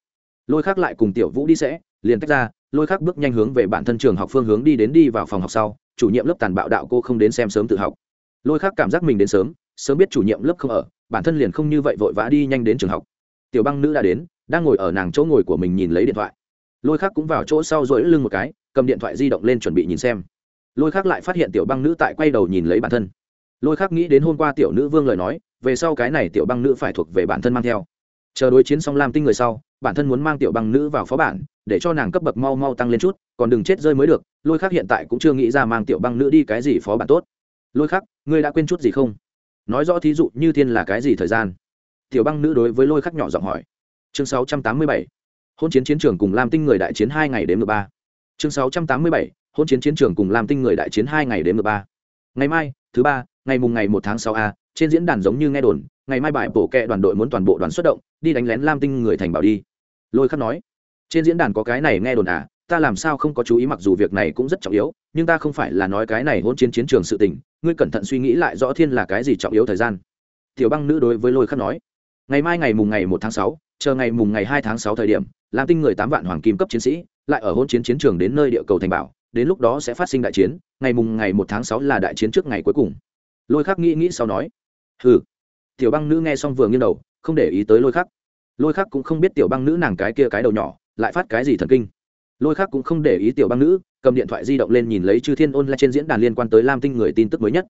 Lôi khắc lại cùng tiểu vũ đi sẽ, liền tách ra, lôi khắc bước nhanh hướng về bản thân trường học phương hướng đi đến đi vào phòng học sau, chủ nhiệm lớp tàn bạo đạo cô không đến xem sớm tự học. Lôi khắc cảm giác mình đến sớm sớm biết chủ nhiệm lớp không ở, bản thân liền không như vậy vội vã đi nhanh đến trường học. Tiểu băng nữ đã đến, đang ngồi ở nàng chỗ ngồi của mình nhìn lấy điện thoại. Lôi khác cũng vào chỗ sau rồi lưng một cái, cầm điện thoại di động lên chuẩn bị nhìn xem. Lôi khác lại phát hiện tiểu băng nữ tại quay đầu nhìn lấy bản thân. Lôi khác nghĩ đến hôm qua tiểu nữ vương lời nói, về sau cái này tiểu băng nữ phải thuộc về bản thân mang theo. Chờ đối chiến xong lam tinh người sau, bản thân muốn mang tiểu băng nữ vào phó bản, để cho nàng cấp bậc mau mau tăng lên chút, còn đừng chết rơi mới được, lôi khác hiện tại cũng chưa nghĩ ra mang tiểu băng nữ đi cái gì phó bản tốt. Lôi khác ngươi đã quên chút gì không? Nói rõ thí dụ như thiên là cái gì thời gian tiểu băng nữ đối với lôi khắc nhỏ giọng hỏi chương 687. hôn chiến chiến trường cùng lam tinh người đại chiến hai ngày đến mười ba chương 687. hôn chiến chiến trường cùng lam tinh người đại chiến hai ngày đến mười ba ngày mai, thứ ba, ngày mùng ngày một tháng sáu a, trên diễn đàn giống như nghe đồn, ngày mai bài bổ kẹ đoàn đội muốn toàn bộ đoàn xuất động, đi đánh lén lam tinh người thành bảo đi lôi khắc nói trên diễn đàn có cái này nghe đồn à ta làm sao không có chú ý mặc dù việc này cũng rất trọng yếu, nhưng ta không phải là nói cái này hôn chiến chiến trường sự tình, ngươi cẩn thận suy nghĩ lại rõ thiên là cái gì trọng yếu thời gian. Tiểu băng nữ đối với lôi khắc nói. Ngày mai ngày mùng ngày một tháng sáu, chờ ngày mùng ngày hai tháng sáu thời điểm, lam tinh người tám vạn hoàng kim cấp chiến sĩ, lại ở hôn chiến chiến trường đến nơi địa cầu thành bảo, đến lúc đó sẽ phát sinh đại chiến, ngày mùng ngày một tháng sáu là đại chiến trước ngày cuối cùng. Lôi khắc nghĩ nghĩ sau nói. Hừ. Tiểu băng nữ nghe xong vừa nghiêng đầu, không để ý tới lôi khắc. Lôi khắc cũng không biết tiểu băng nữ nàng cái kia cái đầu nhỏ, lại phát cái gì thần kinh lôi khắc cũng không để ý tiểu băng nữ, cầm điện thoại di động lên nhìn lấy chư thiên ôn lại trên diễn đàn liên quan tới lam tinh người tin tức mới nhất.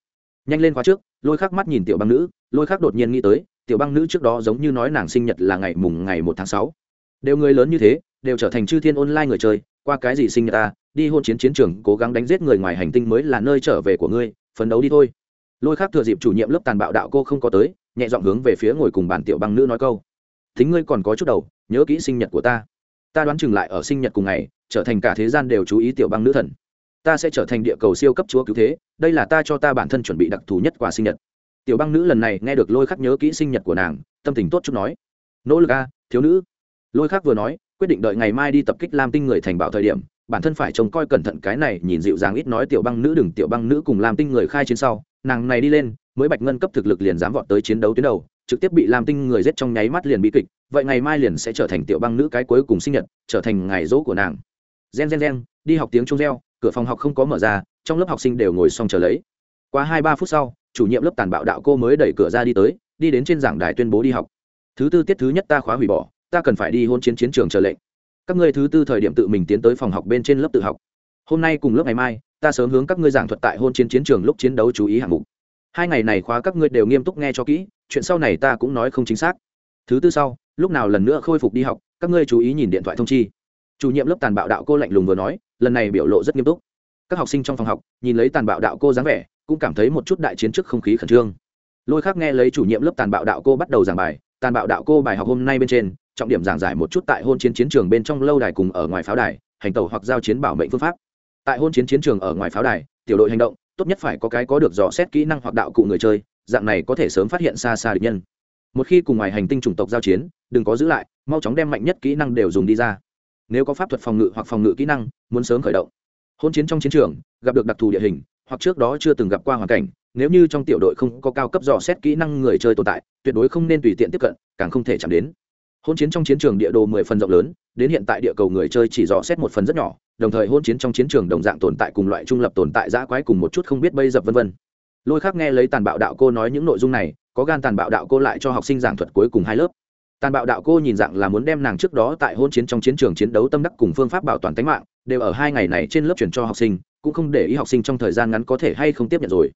Nhanh lên khóa trước, lôi khắc mắt nhìn tiểu băng nữ, lôi khắc đột nhiên nghĩ tới, tiểu băng nữ trước đó giống như nói nàng sinh nhật là ngày mùng ngày một tháng sáu. Đều người lớn như thế, đều trở thành chư thiên online người chơi, qua cái gì sinh nhật ta, đi hôn chiến chiến trường, cố gắng đánh giết người ngoài hành tinh mới là nơi trở về của ngươi, phấn đấu đi thôi. Lôi khắc thừa dịp chủ nhiệm lớp tàn bạo đạo cô không có tới, nhẹ dọn hướng về phía ngồi cùng bàn tiểu băng nữ nói câu. Thính ngươi còn có chút đầu, nhớ kỹ sinh nhật của ta ta đoán chừng lại ở sinh nhật cùng ngày, trở thành cả thế gian đều chú ý tiểu băng nữ thần. Ta sẽ trở thành địa cầu siêu cấp chúa cứu thế, đây là ta cho ta bản thân chuẩn bị đặc thù nhất quà sinh nhật. Tiểu băng nữ lần này nghe được lôi khắc nhớ kỹ sinh nhật của nàng, tâm tình tốt chút nói. Nỗ lực a, thiếu nữ. Lôi khắc vừa nói, quyết định đợi ngày mai đi tập kích lam tinh người thành bảo thời điểm, bản thân phải trông coi cẩn thận cái này, nhìn dịu dàng ít nói tiểu băng nữ đừng, tiểu băng nữ cùng lam tinh người khai chiến sau, nàng này đi lên mới bạch ngân cấp thực lực liền dám vọt tới chiến đấu tuyến đầu, trực tiếp bị lam tinh người giết trong nháy mắt liền bị kịch, vậy ngày mai liền sẽ trở thành tiểu băng nữ cái cuối cùng sinh nhật, trở thành ngày dỗ của nàng. Gen gen gen, đi học tiếng trung reo, cửa phòng học không có mở ra, trong lớp học sinh đều ngồi xong chờ lấy. Qua hai ba phút sau, chủ nhiệm lớp tàn bạo đạo cô mới đẩy cửa ra đi tới, đi đến trên giảng đài tuyên bố đi học. Thứ tư tiết thứ nhất ta khóa hủy bỏ, ta cần phải đi hôn chiến chiến trường chờ lệnh. Các ngươi thứ tư thời điểm tự mình tiến tới phòng học bên trên lớp tự học. Hôm nay cùng lớp ngày mai, ta sớm hướng các ngươi giảng thuật tại hôn chiến chiến trường lúc chiến đấu chú ý hạng mục hai ngày này khóa các ngươi đều nghiêm túc nghe cho kỹ, chuyện sau này ta cũng nói không chính xác. Thứ tư sau, lúc nào lần nữa khôi phục đi học, các ngươi chú ý nhìn điện thoại thông chi. Chủ nhiệm lớp tàn bạo đạo cô lạnh lùng vừa nói, lần này biểu lộ rất nghiêm túc. Các học sinh trong phòng học, nhìn lấy tàn bạo đạo cô dáng vẻ, cũng cảm thấy một chút đại chiến trước không khí khẩn trương. Lôi khác nghe lấy chủ nhiệm lớp tàn bạo đạo cô bắt đầu giảng bài, tàn bạo đạo cô bài học hôm nay bên trên, trọng điểm giảng giải một chút tại hôn chiến chiến trường bên trong lâu đài cùng ở ngoài pháo đài, hành tẩu hoặc giao chiến bảo mệnh phương pháp. Tại hôn chiến chiến trường ở ngoài pháo đài, tiểu đội hành động tốt nhất phải có cái có được dò xét kỹ năng hoặc đạo cụ người chơi, dạng này có thể sớm phát hiện xa xa địch nhân. Một khi cùng ngoài hành tinh chủng tộc giao chiến, đừng có giữ lại, mau chóng đem mạnh nhất kỹ năng đều dùng đi ra. Nếu có pháp thuật phòng ngự hoặc phòng ngự kỹ năng, muốn sớm khởi động. Hôn chiến trong chiến trường, gặp được đặc thù địa hình, hoặc trước đó chưa từng gặp qua hoàn cảnh, nếu như trong tiểu đội không có cao cấp dò xét kỹ năng người chơi tồn tại, tuyệt đối không nên tùy tiện tiếp cận, càng không thể chạm đến hôn chiến trong chiến trường địa đồ mười phần rộng lớn, đến hiện tại địa cầu người chơi chỉ dò xét một phần rất nhỏ, đồng thời hôn chiến trong chiến trường đồng dạng tồn tại cùng loại trung lập tồn tại giã quái cùng một chút không biết bây dập vân vân. Lôi khác nghe lấy tàn bạo đạo cô nói những nội dung này, có gan tàn bạo đạo cô lại cho học sinh giảng thuật cuối cùng hai lớp. Tàn bạo đạo cô nhìn dạng là muốn đem nàng trước đó tại hôn chiến trong chiến trường chiến đấu tâm đắc cùng phương pháp bảo toàn tính mạng, đều ở hai ngày này trên lớp chuyển cho học sinh, cũng không để ý học sinh trong thời gian ngắn có thể hay không tiếp nhận rồi.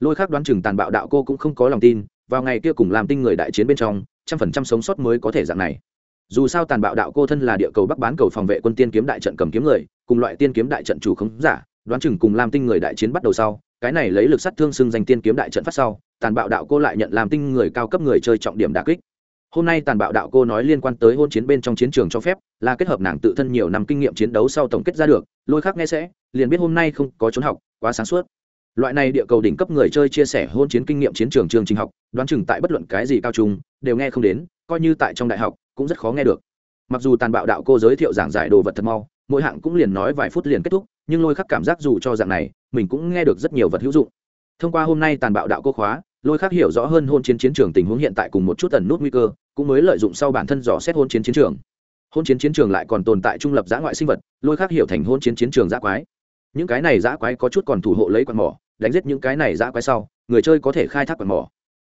Lôi khác đoán chừng tàn bạo đạo cô cũng không có lòng tin, vào ngày kia cùng làm tinh người đại chiến bên trong trăm phần trăm sống sót mới có thể dạng này. Dù sao tàn bạo đạo cô thân là địa cầu bắc bán cầu phòng vệ quân tiên kiếm đại trận cầm kiếm người, cùng loại tiên kiếm đại trận chủ khống giả, đoán chừng cùng làm tinh người đại chiến bắt đầu sau, cái này lấy lực sát thương xưng danh tiên kiếm đại trận phát sau, tàn bạo đạo cô lại nhận làm tinh người cao cấp người chơi trọng điểm đà kích. Hôm nay tàn bạo đạo cô nói liên quan tới hôn chiến bên trong chiến trường cho phép, là kết hợp nàng tự thân nhiều năm kinh nghiệm chiến đấu sau tổng kết ra được, lôi khác nghe sẽ, liền biết hôm nay không có trốn học, quá sáng suốt loại này địa cầu đỉnh cấp người chơi chia sẻ hôn chiến kinh nghiệm chiến trường trường trình học, đoán chừng tại bất luận cái gì cao trung, đều nghe không đến, coi như tại trong đại học, cũng rất khó nghe được. Mặc dù tàn bạo đạo cô giới thiệu giảng giải đồ vật thật mau, mỗi hạng cũng liền nói vài phút liền kết thúc, nhưng lôi khắc cảm giác dù cho dạng này, mình cũng nghe được rất nhiều vật hữu dụng. Thông qua hôm nay tàn bạo đạo cô khóa, lôi khắc hiểu rõ hơn hôn chiến chiến trường tình huống hiện tại cùng một chút ẩn nút nguy cơ, cũng mới lợi dụng sau bản thân dò xét hôn chiến chiến trường. Hôn chiến chiến trường lại còn tồn tại trung lập giã ngoại sinh vật, lôi khắc hiểu thành hôn chiến chiến trường giã quái những cái này giã quái có chút còn thủ hộ lấy quạt mỏ, đánh giết những cái này giã quái sau, người chơi có thể khai thác quạt mỏ.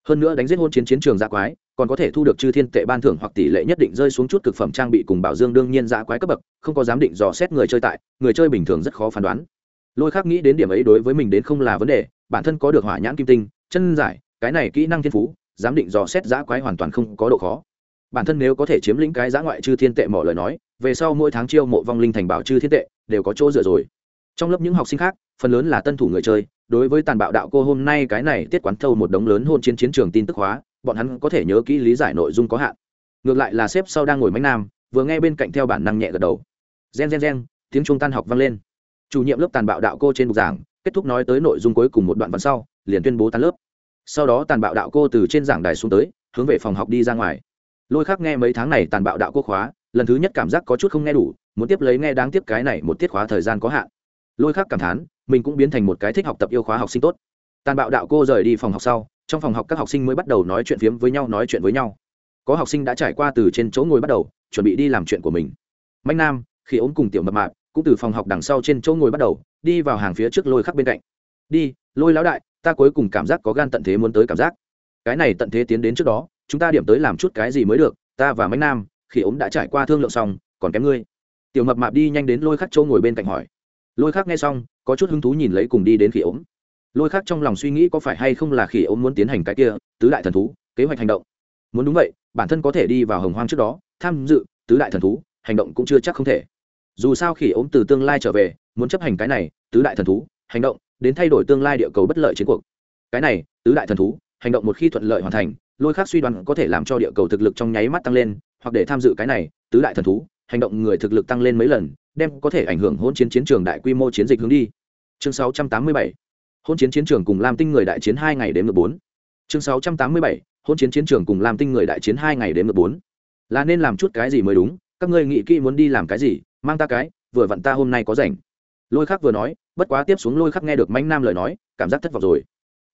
Hơn nữa đánh giết hôn chiến chiến trường giã quái, còn có thể thu được chư thiên tệ ban thưởng hoặc tỷ lệ nhất định rơi xuống chút cực phẩm trang bị cùng bảo dương đương nhiên giã quái cấp bậc, không có giám định dò xét người chơi tại, người chơi bình thường rất khó phán đoán. Lôi khác nghĩ đến điểm ấy đối với mình đến không là vấn đề, bản thân có được hỏa nhãn kim tinh, chân giải, cái này kỹ năng thiên phú, giám định dò xét giã quái hoàn toàn không có độ khó. Bản thân nếu có thể chiếm lĩnh cái giã ngoại chư thiên tệ mỏ lời nói, về sau mỗi tháng chiêu mộ vong linh thành bảo chư thiên tệ, đều có chỗ dựa rồi trong lớp những học sinh khác, phần lớn là tân thủ người chơi, đối với tàn bạo đạo cô hôm nay cái này tiết quán thâu một đống lớn hôn chiến chiến trường tin tức hóa, bọn hắn có thể nhớ kỹ lý giải nội dung có hạn. Ngược lại là sếp sau đang ngồi mánh nam, vừa nghe bên cạnh theo bản năng nhẹ gật đầu. Gen gen gen, tiếng trung tan học vang lên. Chủ nhiệm lớp tàn bạo đạo cô trên bục giảng, kết thúc nói tới nội dung cuối cùng một đoạn văn sau, liền tuyên bố tan lớp. Sau đó tàn bạo đạo cô từ trên giảng đài xuống tới, hướng về phòng học đi ra ngoài. Lôi khác nghe mấy tháng này tàn bạo đạo cô khóa, lần thứ nhất cảm giác có chút không nghe đủ, muốn tiếp lấy nghe đáng tiếp cái này một tiết khóa thời gian có hạn lôi khác cảm thán, mình cũng biến thành một cái thích học tập yêu khóa học sinh tốt. Tàn bạo đạo cô rời đi phòng học sau, trong phòng học các học sinh mới bắt đầu nói chuyện phiếm với nhau, nói chuyện với nhau. Có học sinh đã trải qua từ trên chỗ ngồi bắt đầu, chuẩn bị đi làm chuyện của mình. Mạnh nam, khi ốm cùng tiểu mập mạp, cũng từ phòng học đằng sau trên chỗ ngồi bắt đầu, đi vào hàng phía trước lôi khắc bên cạnh. Đi, lôi lão đại, ta cuối cùng cảm giác có gan tận thế muốn tới cảm giác. Cái này tận thế tiến đến trước đó, chúng ta điểm tới làm chút cái gì mới được, ta và mạnh nam, khi ốm đã trải qua thương lượng xong, còn kém ngươi. Tiểu mập mạp đi nhanh đến lôi khắc chỗ ngồi bên cạnh hỏi lôi khác nghe xong, có chút hứng thú nhìn lấy cùng đi đến Khỉ ốm. Lôi khác trong lòng suy nghĩ có phải hay không là khỉ ốm muốn tiến hành cái kia, tứ đại thần thú, kế hoạch hành động. Muốn đúng vậy, bản thân có thể đi vào hồng hoang trước đó, tham dự tứ đại thần thú, hành động cũng chưa chắc không thể. Dù sao khỉ ốm từ tương lai trở về, muốn chấp hành cái này, tứ đại thần thú, hành động, đến thay đổi tương lai địa cầu bất lợi chiến cuộc. Cái này, tứ đại thần thú, hành động một khi thuận lợi hoàn thành, lôi khác suy đoán có thể làm cho địa cầu thực lực trong nháy mắt tăng lên, hoặc để tham dự cái này, tứ đại thần thú hành động người thực lực tăng lên mấy lần, đem có thể ảnh hưởng hỗn chiến chiến trường đại quy mô chiến dịch hướng đi. Chương 687 hôn chiến chiến trường cùng lam tinh người đại chiến hai ngày đến mười bốn. Chương sáu trăm tám mươi bảy hôn chiến chiến trường cùng lam tinh người đại chiến hai ngày đến mười bốn. Là nên làm chút cái gì mới đúng? Các ngươi nghĩ kỹ muốn đi làm cái gì? Mang ta cái, vừa vặn ta hôm nay có rảnh. Lôi khắc vừa nói, bất quá tiếp xuống lôi khắc nghe được mãnh nam lời nói, cảm giác thất vọng rồi.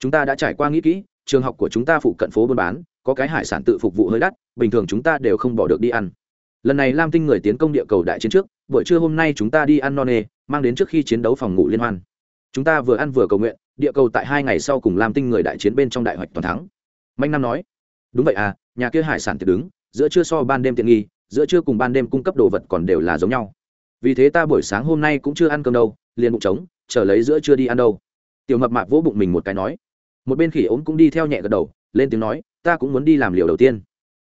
Chúng ta đã trải qua nghĩ kỹ, trường học của chúng ta phụ cận phố buôn bán, có cái hải sản tự phục vụ hơi đắt, bình thường chúng ta đều không bỏ được đi ăn lần này lam tinh người tiến công địa cầu đại chiến trước, buổi trưa hôm nay chúng ta đi ăn non nê, mang đến trước khi chiến đấu phòng ngủ liên hoan. Chúng ta vừa ăn vừa cầu nguyện, địa cầu tại hai ngày sau cùng lam tinh người đại chiến bên trong đại hoạch toàn thắng. Mạnh nam nói, đúng vậy à nhà kia hải sản tiệc đứng, giữa trưa so ban đêm tiện nghi, giữa trưa cùng ban đêm cung cấp đồ vật còn đều là giống nhau. Vì thế ta buổi sáng hôm nay cũng chưa ăn cơm đâu, liền bụng trống, chờ lấy giữa trưa đi ăn đâu. Tiểu mập mạp vỗ bụng mình một cái nói. Một bên khỉ ốm cũng đi theo nhẹ gật đầu, lên tiếng nói, ta cũng muốn đi làm liều đầu tiên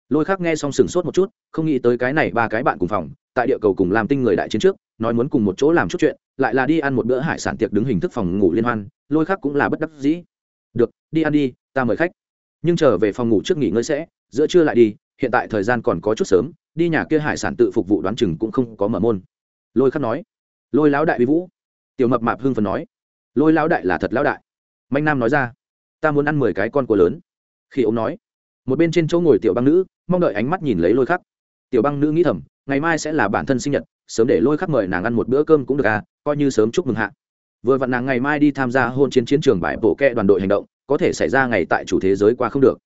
lôi khác nghe xong sừng sốt một chút, không nghĩ tới cái này ba cái bạn cùng phòng, tại địa cầu cùng làm tinh người đại chiến trước, nói muốn cùng một chỗ làm chút chuyện, lại là đi ăn một bữa hải sản tiệc đứng hình thức phòng ngủ liên hoan, lôi khác cũng là bất đắc dĩ. Được, đi ăn đi, ta mời khách. Nhưng trở về phòng ngủ trước nghỉ ngơi sẽ, giữa trưa lại đi, hiện tại thời gian còn có chút sớm, đi nhà kia hải sản tự phục vụ đoán chừng cũng không có mở môn. Lôi khắc nói. Lôi lão đại uy vũ. Tiểu mập mạp hưng phần nói. Lôi lão đại là thật lão đại. Manh nam nói ra. Ta muốn ăn mười cái con cua lớn. Khi ông nói một bên trên chỗ ngồi tiểu băng nữ, mong đợi ánh mắt nhìn lấy lôi khắc. Tiểu băng nữ nghĩ thầm, ngày mai sẽ là bản thân sinh nhật, sớm để lôi khắc mời nàng ăn một bữa cơm cũng được à coi như sớm chúc mừng hạ. Vừa vặn nàng ngày mai đi tham gia hôn chiến chiến trường bãi bộ kẹ đoàn đội hành động, có thể xảy ra ngày tại chủ thế giới qua không được.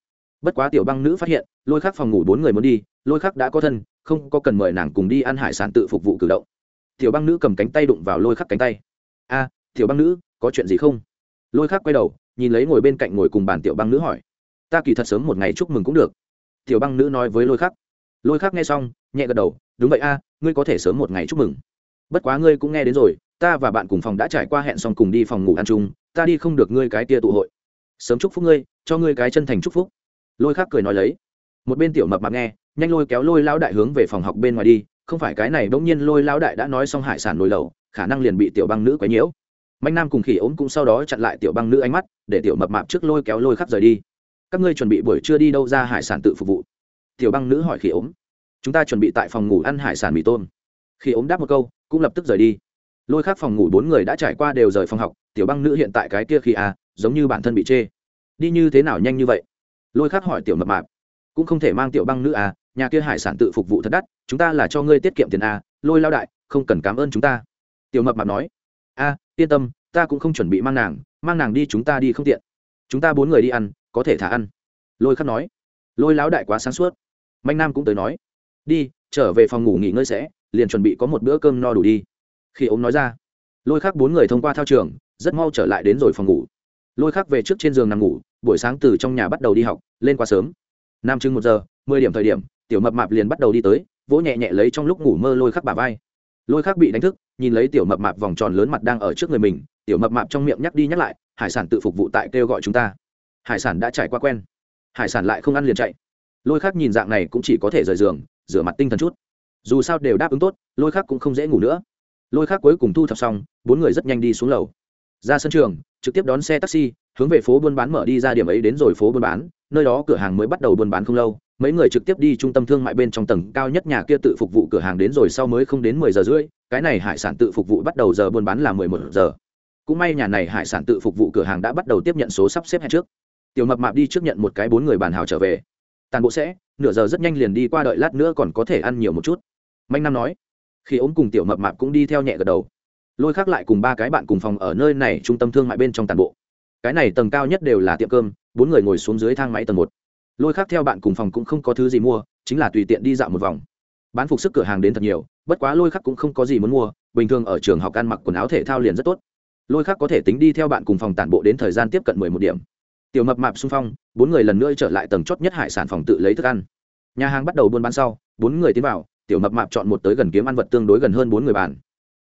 Bất quá tiểu băng nữ phát hiện, lôi khắc phòng ngủ bốn người muốn đi, lôi khắc đã có thân, không có cần mời nàng cùng đi ăn hải sản tự phục vụ cử động. Tiểu băng nữ cầm cánh tay đụng vào lôi khắc cánh tay. A, tiểu băng nữ, có chuyện gì không? Lôi khắc quay đầu, nhìn lấy ngồi bên cạnh ngồi cùng bàn tiểu băng nữ hỏi ta kỳ thật sớm một ngày chúc mừng cũng được. Tiểu băng nữ nói với lôi khắc. Lôi khắc nghe xong, nhẹ gật đầu, đúng vậy a, ngươi có thể sớm một ngày chúc mừng. Bất quá ngươi cũng nghe đến rồi, ta và bạn cùng phòng đã trải qua hẹn xong cùng đi phòng ngủ ăn chung, ta đi không được ngươi cái tia tụ hội. Sớm chúc phúc ngươi, cho ngươi cái chân thành chúc phúc. Lôi khắc cười nói lấy. Một bên tiểu mập mạp nghe, nhanh lôi kéo lôi lão đại hướng về phòng học bên ngoài đi, không phải cái này bỗng nhiên lôi lão đại đã nói xong hải sản nồi lẩu, khả năng liền bị tiểu băng nữ quấy nhiễu. Mạnh nam cùng khỉ ốm cũng sau đó chặn lại tiểu băng nữ ánh mắt, để tiểu mập mạp trước lôi kéo lôi khắc rời đi các ngươi chuẩn bị buổi trưa đi đâu ra hải sản tự phục vụ? Tiểu băng nữ hỏi khỉ ốm. Chúng ta chuẩn bị tại phòng ngủ ăn hải sản mì tôm. Khi ốm đáp một câu, cũng lập tức rời đi. Lôi khác phòng ngủ bốn người đã trải qua đều rời phòng học, tiểu băng nữ hiện tại cái kia khi à giống như bản thân bị chê. Đi như thế nào nhanh như vậy? Lôi khác hỏi tiểu mập mạp. Cũng không thể mang tiểu băng nữ à nhà kia hải sản tự phục vụ thật đắt, chúng ta là cho ngươi tiết kiệm tiền à lôi lao đại, không cần cảm ơn chúng ta. Tiểu mập mạp nói. A yên tâm, ta cũng không chuẩn bị mang nàng mang nàng đi chúng ta đi không tiện. Chúng ta bốn người đi ăn có thể thả ăn. Lôi khắc nói. Lôi lão đại quá sáng suốt. Manh nam cũng tới nói. Đi, trở về phòng ngủ nghỉ ngơi sẽ, liền chuẩn bị có một bữa cơm no đủ đi. Khi ông nói ra, lôi khắc bốn người thông qua thao trường, rất mau trở lại đến rồi phòng ngủ. Lôi khắc về trước trên giường nằm ngủ, buổi sáng từ trong nhà bắt đầu đi học, lên quá sớm. Nam chừng một giờ, mười điểm thời điểm, tiểu mập mạp liền bắt đầu đi tới, vỗ nhẹ nhẹ lấy trong lúc ngủ mơ lôi khắc bà vai. Lôi khắc bị đánh thức, nhìn lấy tiểu mập mạp vòng tròn lớn mặt đang ở trước người mình, tiểu mập mạp trong miệng nhắc đi nhắc lại, hải sản tự phục vụ tại kêu gọi chúng ta hải sản đã trải qua quen. Hải sản lại không ăn liền chạy. Lôi khắc nhìn dạng này cũng chỉ có thể rời giường, rửa mặt tinh thần chút. Dù sao đều đáp ứng tốt, lôi khắc cũng không dễ ngủ nữa. Lôi khắc cuối cùng thu thập xong, bốn người rất nhanh đi xuống lầu. Ra sân trường, trực tiếp đón xe taxi, hướng về phố buôn bán mở đi ra điểm ấy đến rồi phố buôn bán, nơi đó cửa hàng mới bắt đầu buôn bán không lâu. Mấy người trực tiếp đi trung tâm thương mại bên trong tầng cao nhất nhà kia tự phục vụ cửa hàng đến rồi sau mới không đến mười giờ rưỡi, cái này hải sản tự phục vụ bắt đầu giờ buôn bán là mười một giờ. Cũng may nhà này hải sản tự phục vụ cửa hàng đã bắt đầu tiếp nhận số sắp xếp hẹn trước tiểu mập mạp đi trước nhận một cái bốn người bàn hào trở về. Tàn bộ sẽ, nửa giờ rất nhanh liền đi qua đợi lát nữa còn có thể ăn nhiều một chút. Manh nam nói. Khi ốm cùng tiểu mập mạp cũng đi theo nhẹ gật đầu. Lôi khác lại cùng ba cái bạn cùng phòng ở nơi này trung tâm thương mại bên trong tàn bộ. Cái này tầng cao nhất đều là tiệm cơm, bốn người ngồi xuống dưới thang máy tầng một. Lôi khác theo bạn cùng phòng cũng không có thứ gì mua, chính là tùy tiện đi dạo một vòng. Bán phục sức cửa hàng đến thật nhiều, bất quá lôi khắc cũng không có gì muốn mua, bình thường ở trường học ăn mặc quần áo thể thao liền rất tốt. Lôi khắc có thể tính đi theo bạn cùng phòng tản bộ đến thời gian tiếp cận mười một điểm tiểu mập mạp xung phong, bốn người lần nữa trở lại tầng chót nhất hải sản phòng tự lấy thức ăn. Nhà hàng bắt đầu buôn bán sau, bốn người tiến vào, tiểu mập mạp chọn một tới gần kiếm ăn vật tương đối gần hơn bốn người bàn.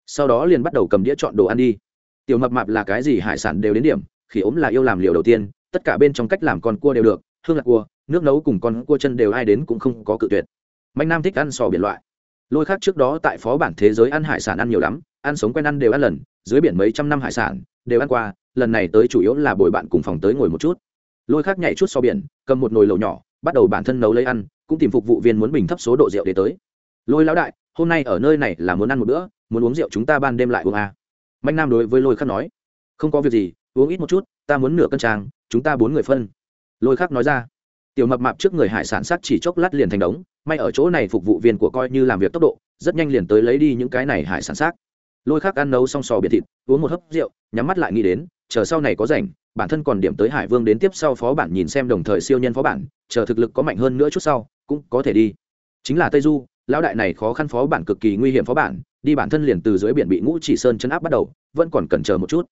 Sau đó liền bắt đầu cầm đĩa chọn đồ ăn đi. Tiểu mập mạp là cái gì hải sản đều đến điểm khi ốm là yêu làm liều đầu tiên, tất cả bên trong cách làm con cua đều được, hương lạc cua, nước nấu cùng con cua chân đều ai đến cũng không có cự tuyệt. Mạnh nam thích ăn sò biển loại. Lôi khác trước đó tại phó bản thế giới ăn hải sản ăn nhiều lắm, ăn sống quen ăn đều ăn lần, dưới biển mấy trăm năm hải sản, đều ăn qua lần này tới chủ yếu là bồi bạn cùng phòng tới ngồi một chút. Lôi khác nhảy chút so biển, cầm một nồi lẩu nhỏ, bắt đầu bản thân nấu lấy ăn, cũng tìm phục vụ viên muốn bình thấp số độ rượu để tới. Lôi lão đại, hôm nay ở nơi này là muốn ăn một bữa, muốn uống rượu chúng ta ban đêm lại uống à. mạnh nam đối với lôi khắc nói. Không có việc gì, uống ít một chút, ta muốn nửa cân trang chúng ta bốn người phân. Lôi khắc nói ra. Tiểu mập mạp trước người hải sản sát chỉ chốc lát liền thành đống, may ở chỗ này phục vụ viên của coi như làm việc tốc độ, rất nhanh liền tới lấy đi những cái này hải sản sát lôi khắc ăn nấu xong sò biệt thịt, uống một hớp rượu, nhắm mắt lại nghĩ đến chờ sau này có rảnh, bản thân còn điểm tới hải vương đến tiếp sau phó bản nhìn xem đồng thời siêu nhân phó bản, chờ thực lực có mạnh hơn nữa chút sau, cũng có thể đi. Chính là tây du, lão đại này khó khăn phó bản cực kỳ nguy hiểm phó bản, đi bản thân liền từ dưới biển bị ngũ chỉ sơn chấn áp bắt đầu, vẫn còn cần chờ một chút.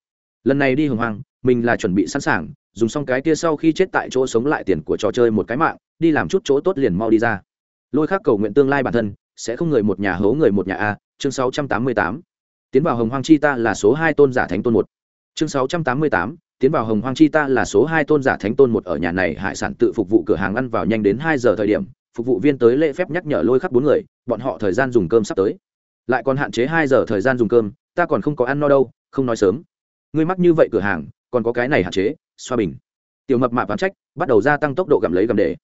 Lần này đi hồng hoang, mình là chuẩn bị sẵn sàng, dùng xong cái kia sau khi chết tại chỗ sống lại tiền của trò chơi một cái mạng, đi làm chút chỗ tốt liền mau đi ra. Lôi khác cầu nguyện tương lai bản thân, sẽ không người một nhà hố người một nhà a, chương sáu trăm tám mươi tám. Tiến vào hồng hoang chi ta là số hai tôn giả thánh tôn một chương sáu trăm tám mươi tám, tiến vào hồng hoang chi ta là số hai tôn giả thánh tôn một ở nhà này, hải sản tự phục vụ cửa hàng ăn vào nhanh đến hai giờ thời điểm, phục vụ viên tới lễ phép nhắc nhở lôi khắc bốn người, bọn họ thời gian dùng cơm sắp tới. Lại còn hạn chế hai giờ thời gian dùng cơm, ta còn không có ăn no đâu, không nói sớm. Ngươi mắc như vậy cửa hàng, còn có cái này hạn chế, xoa bình. Tiểu mập mạp ván trách, bắt đầu gia tăng tốc độ gặm lấy gặm để.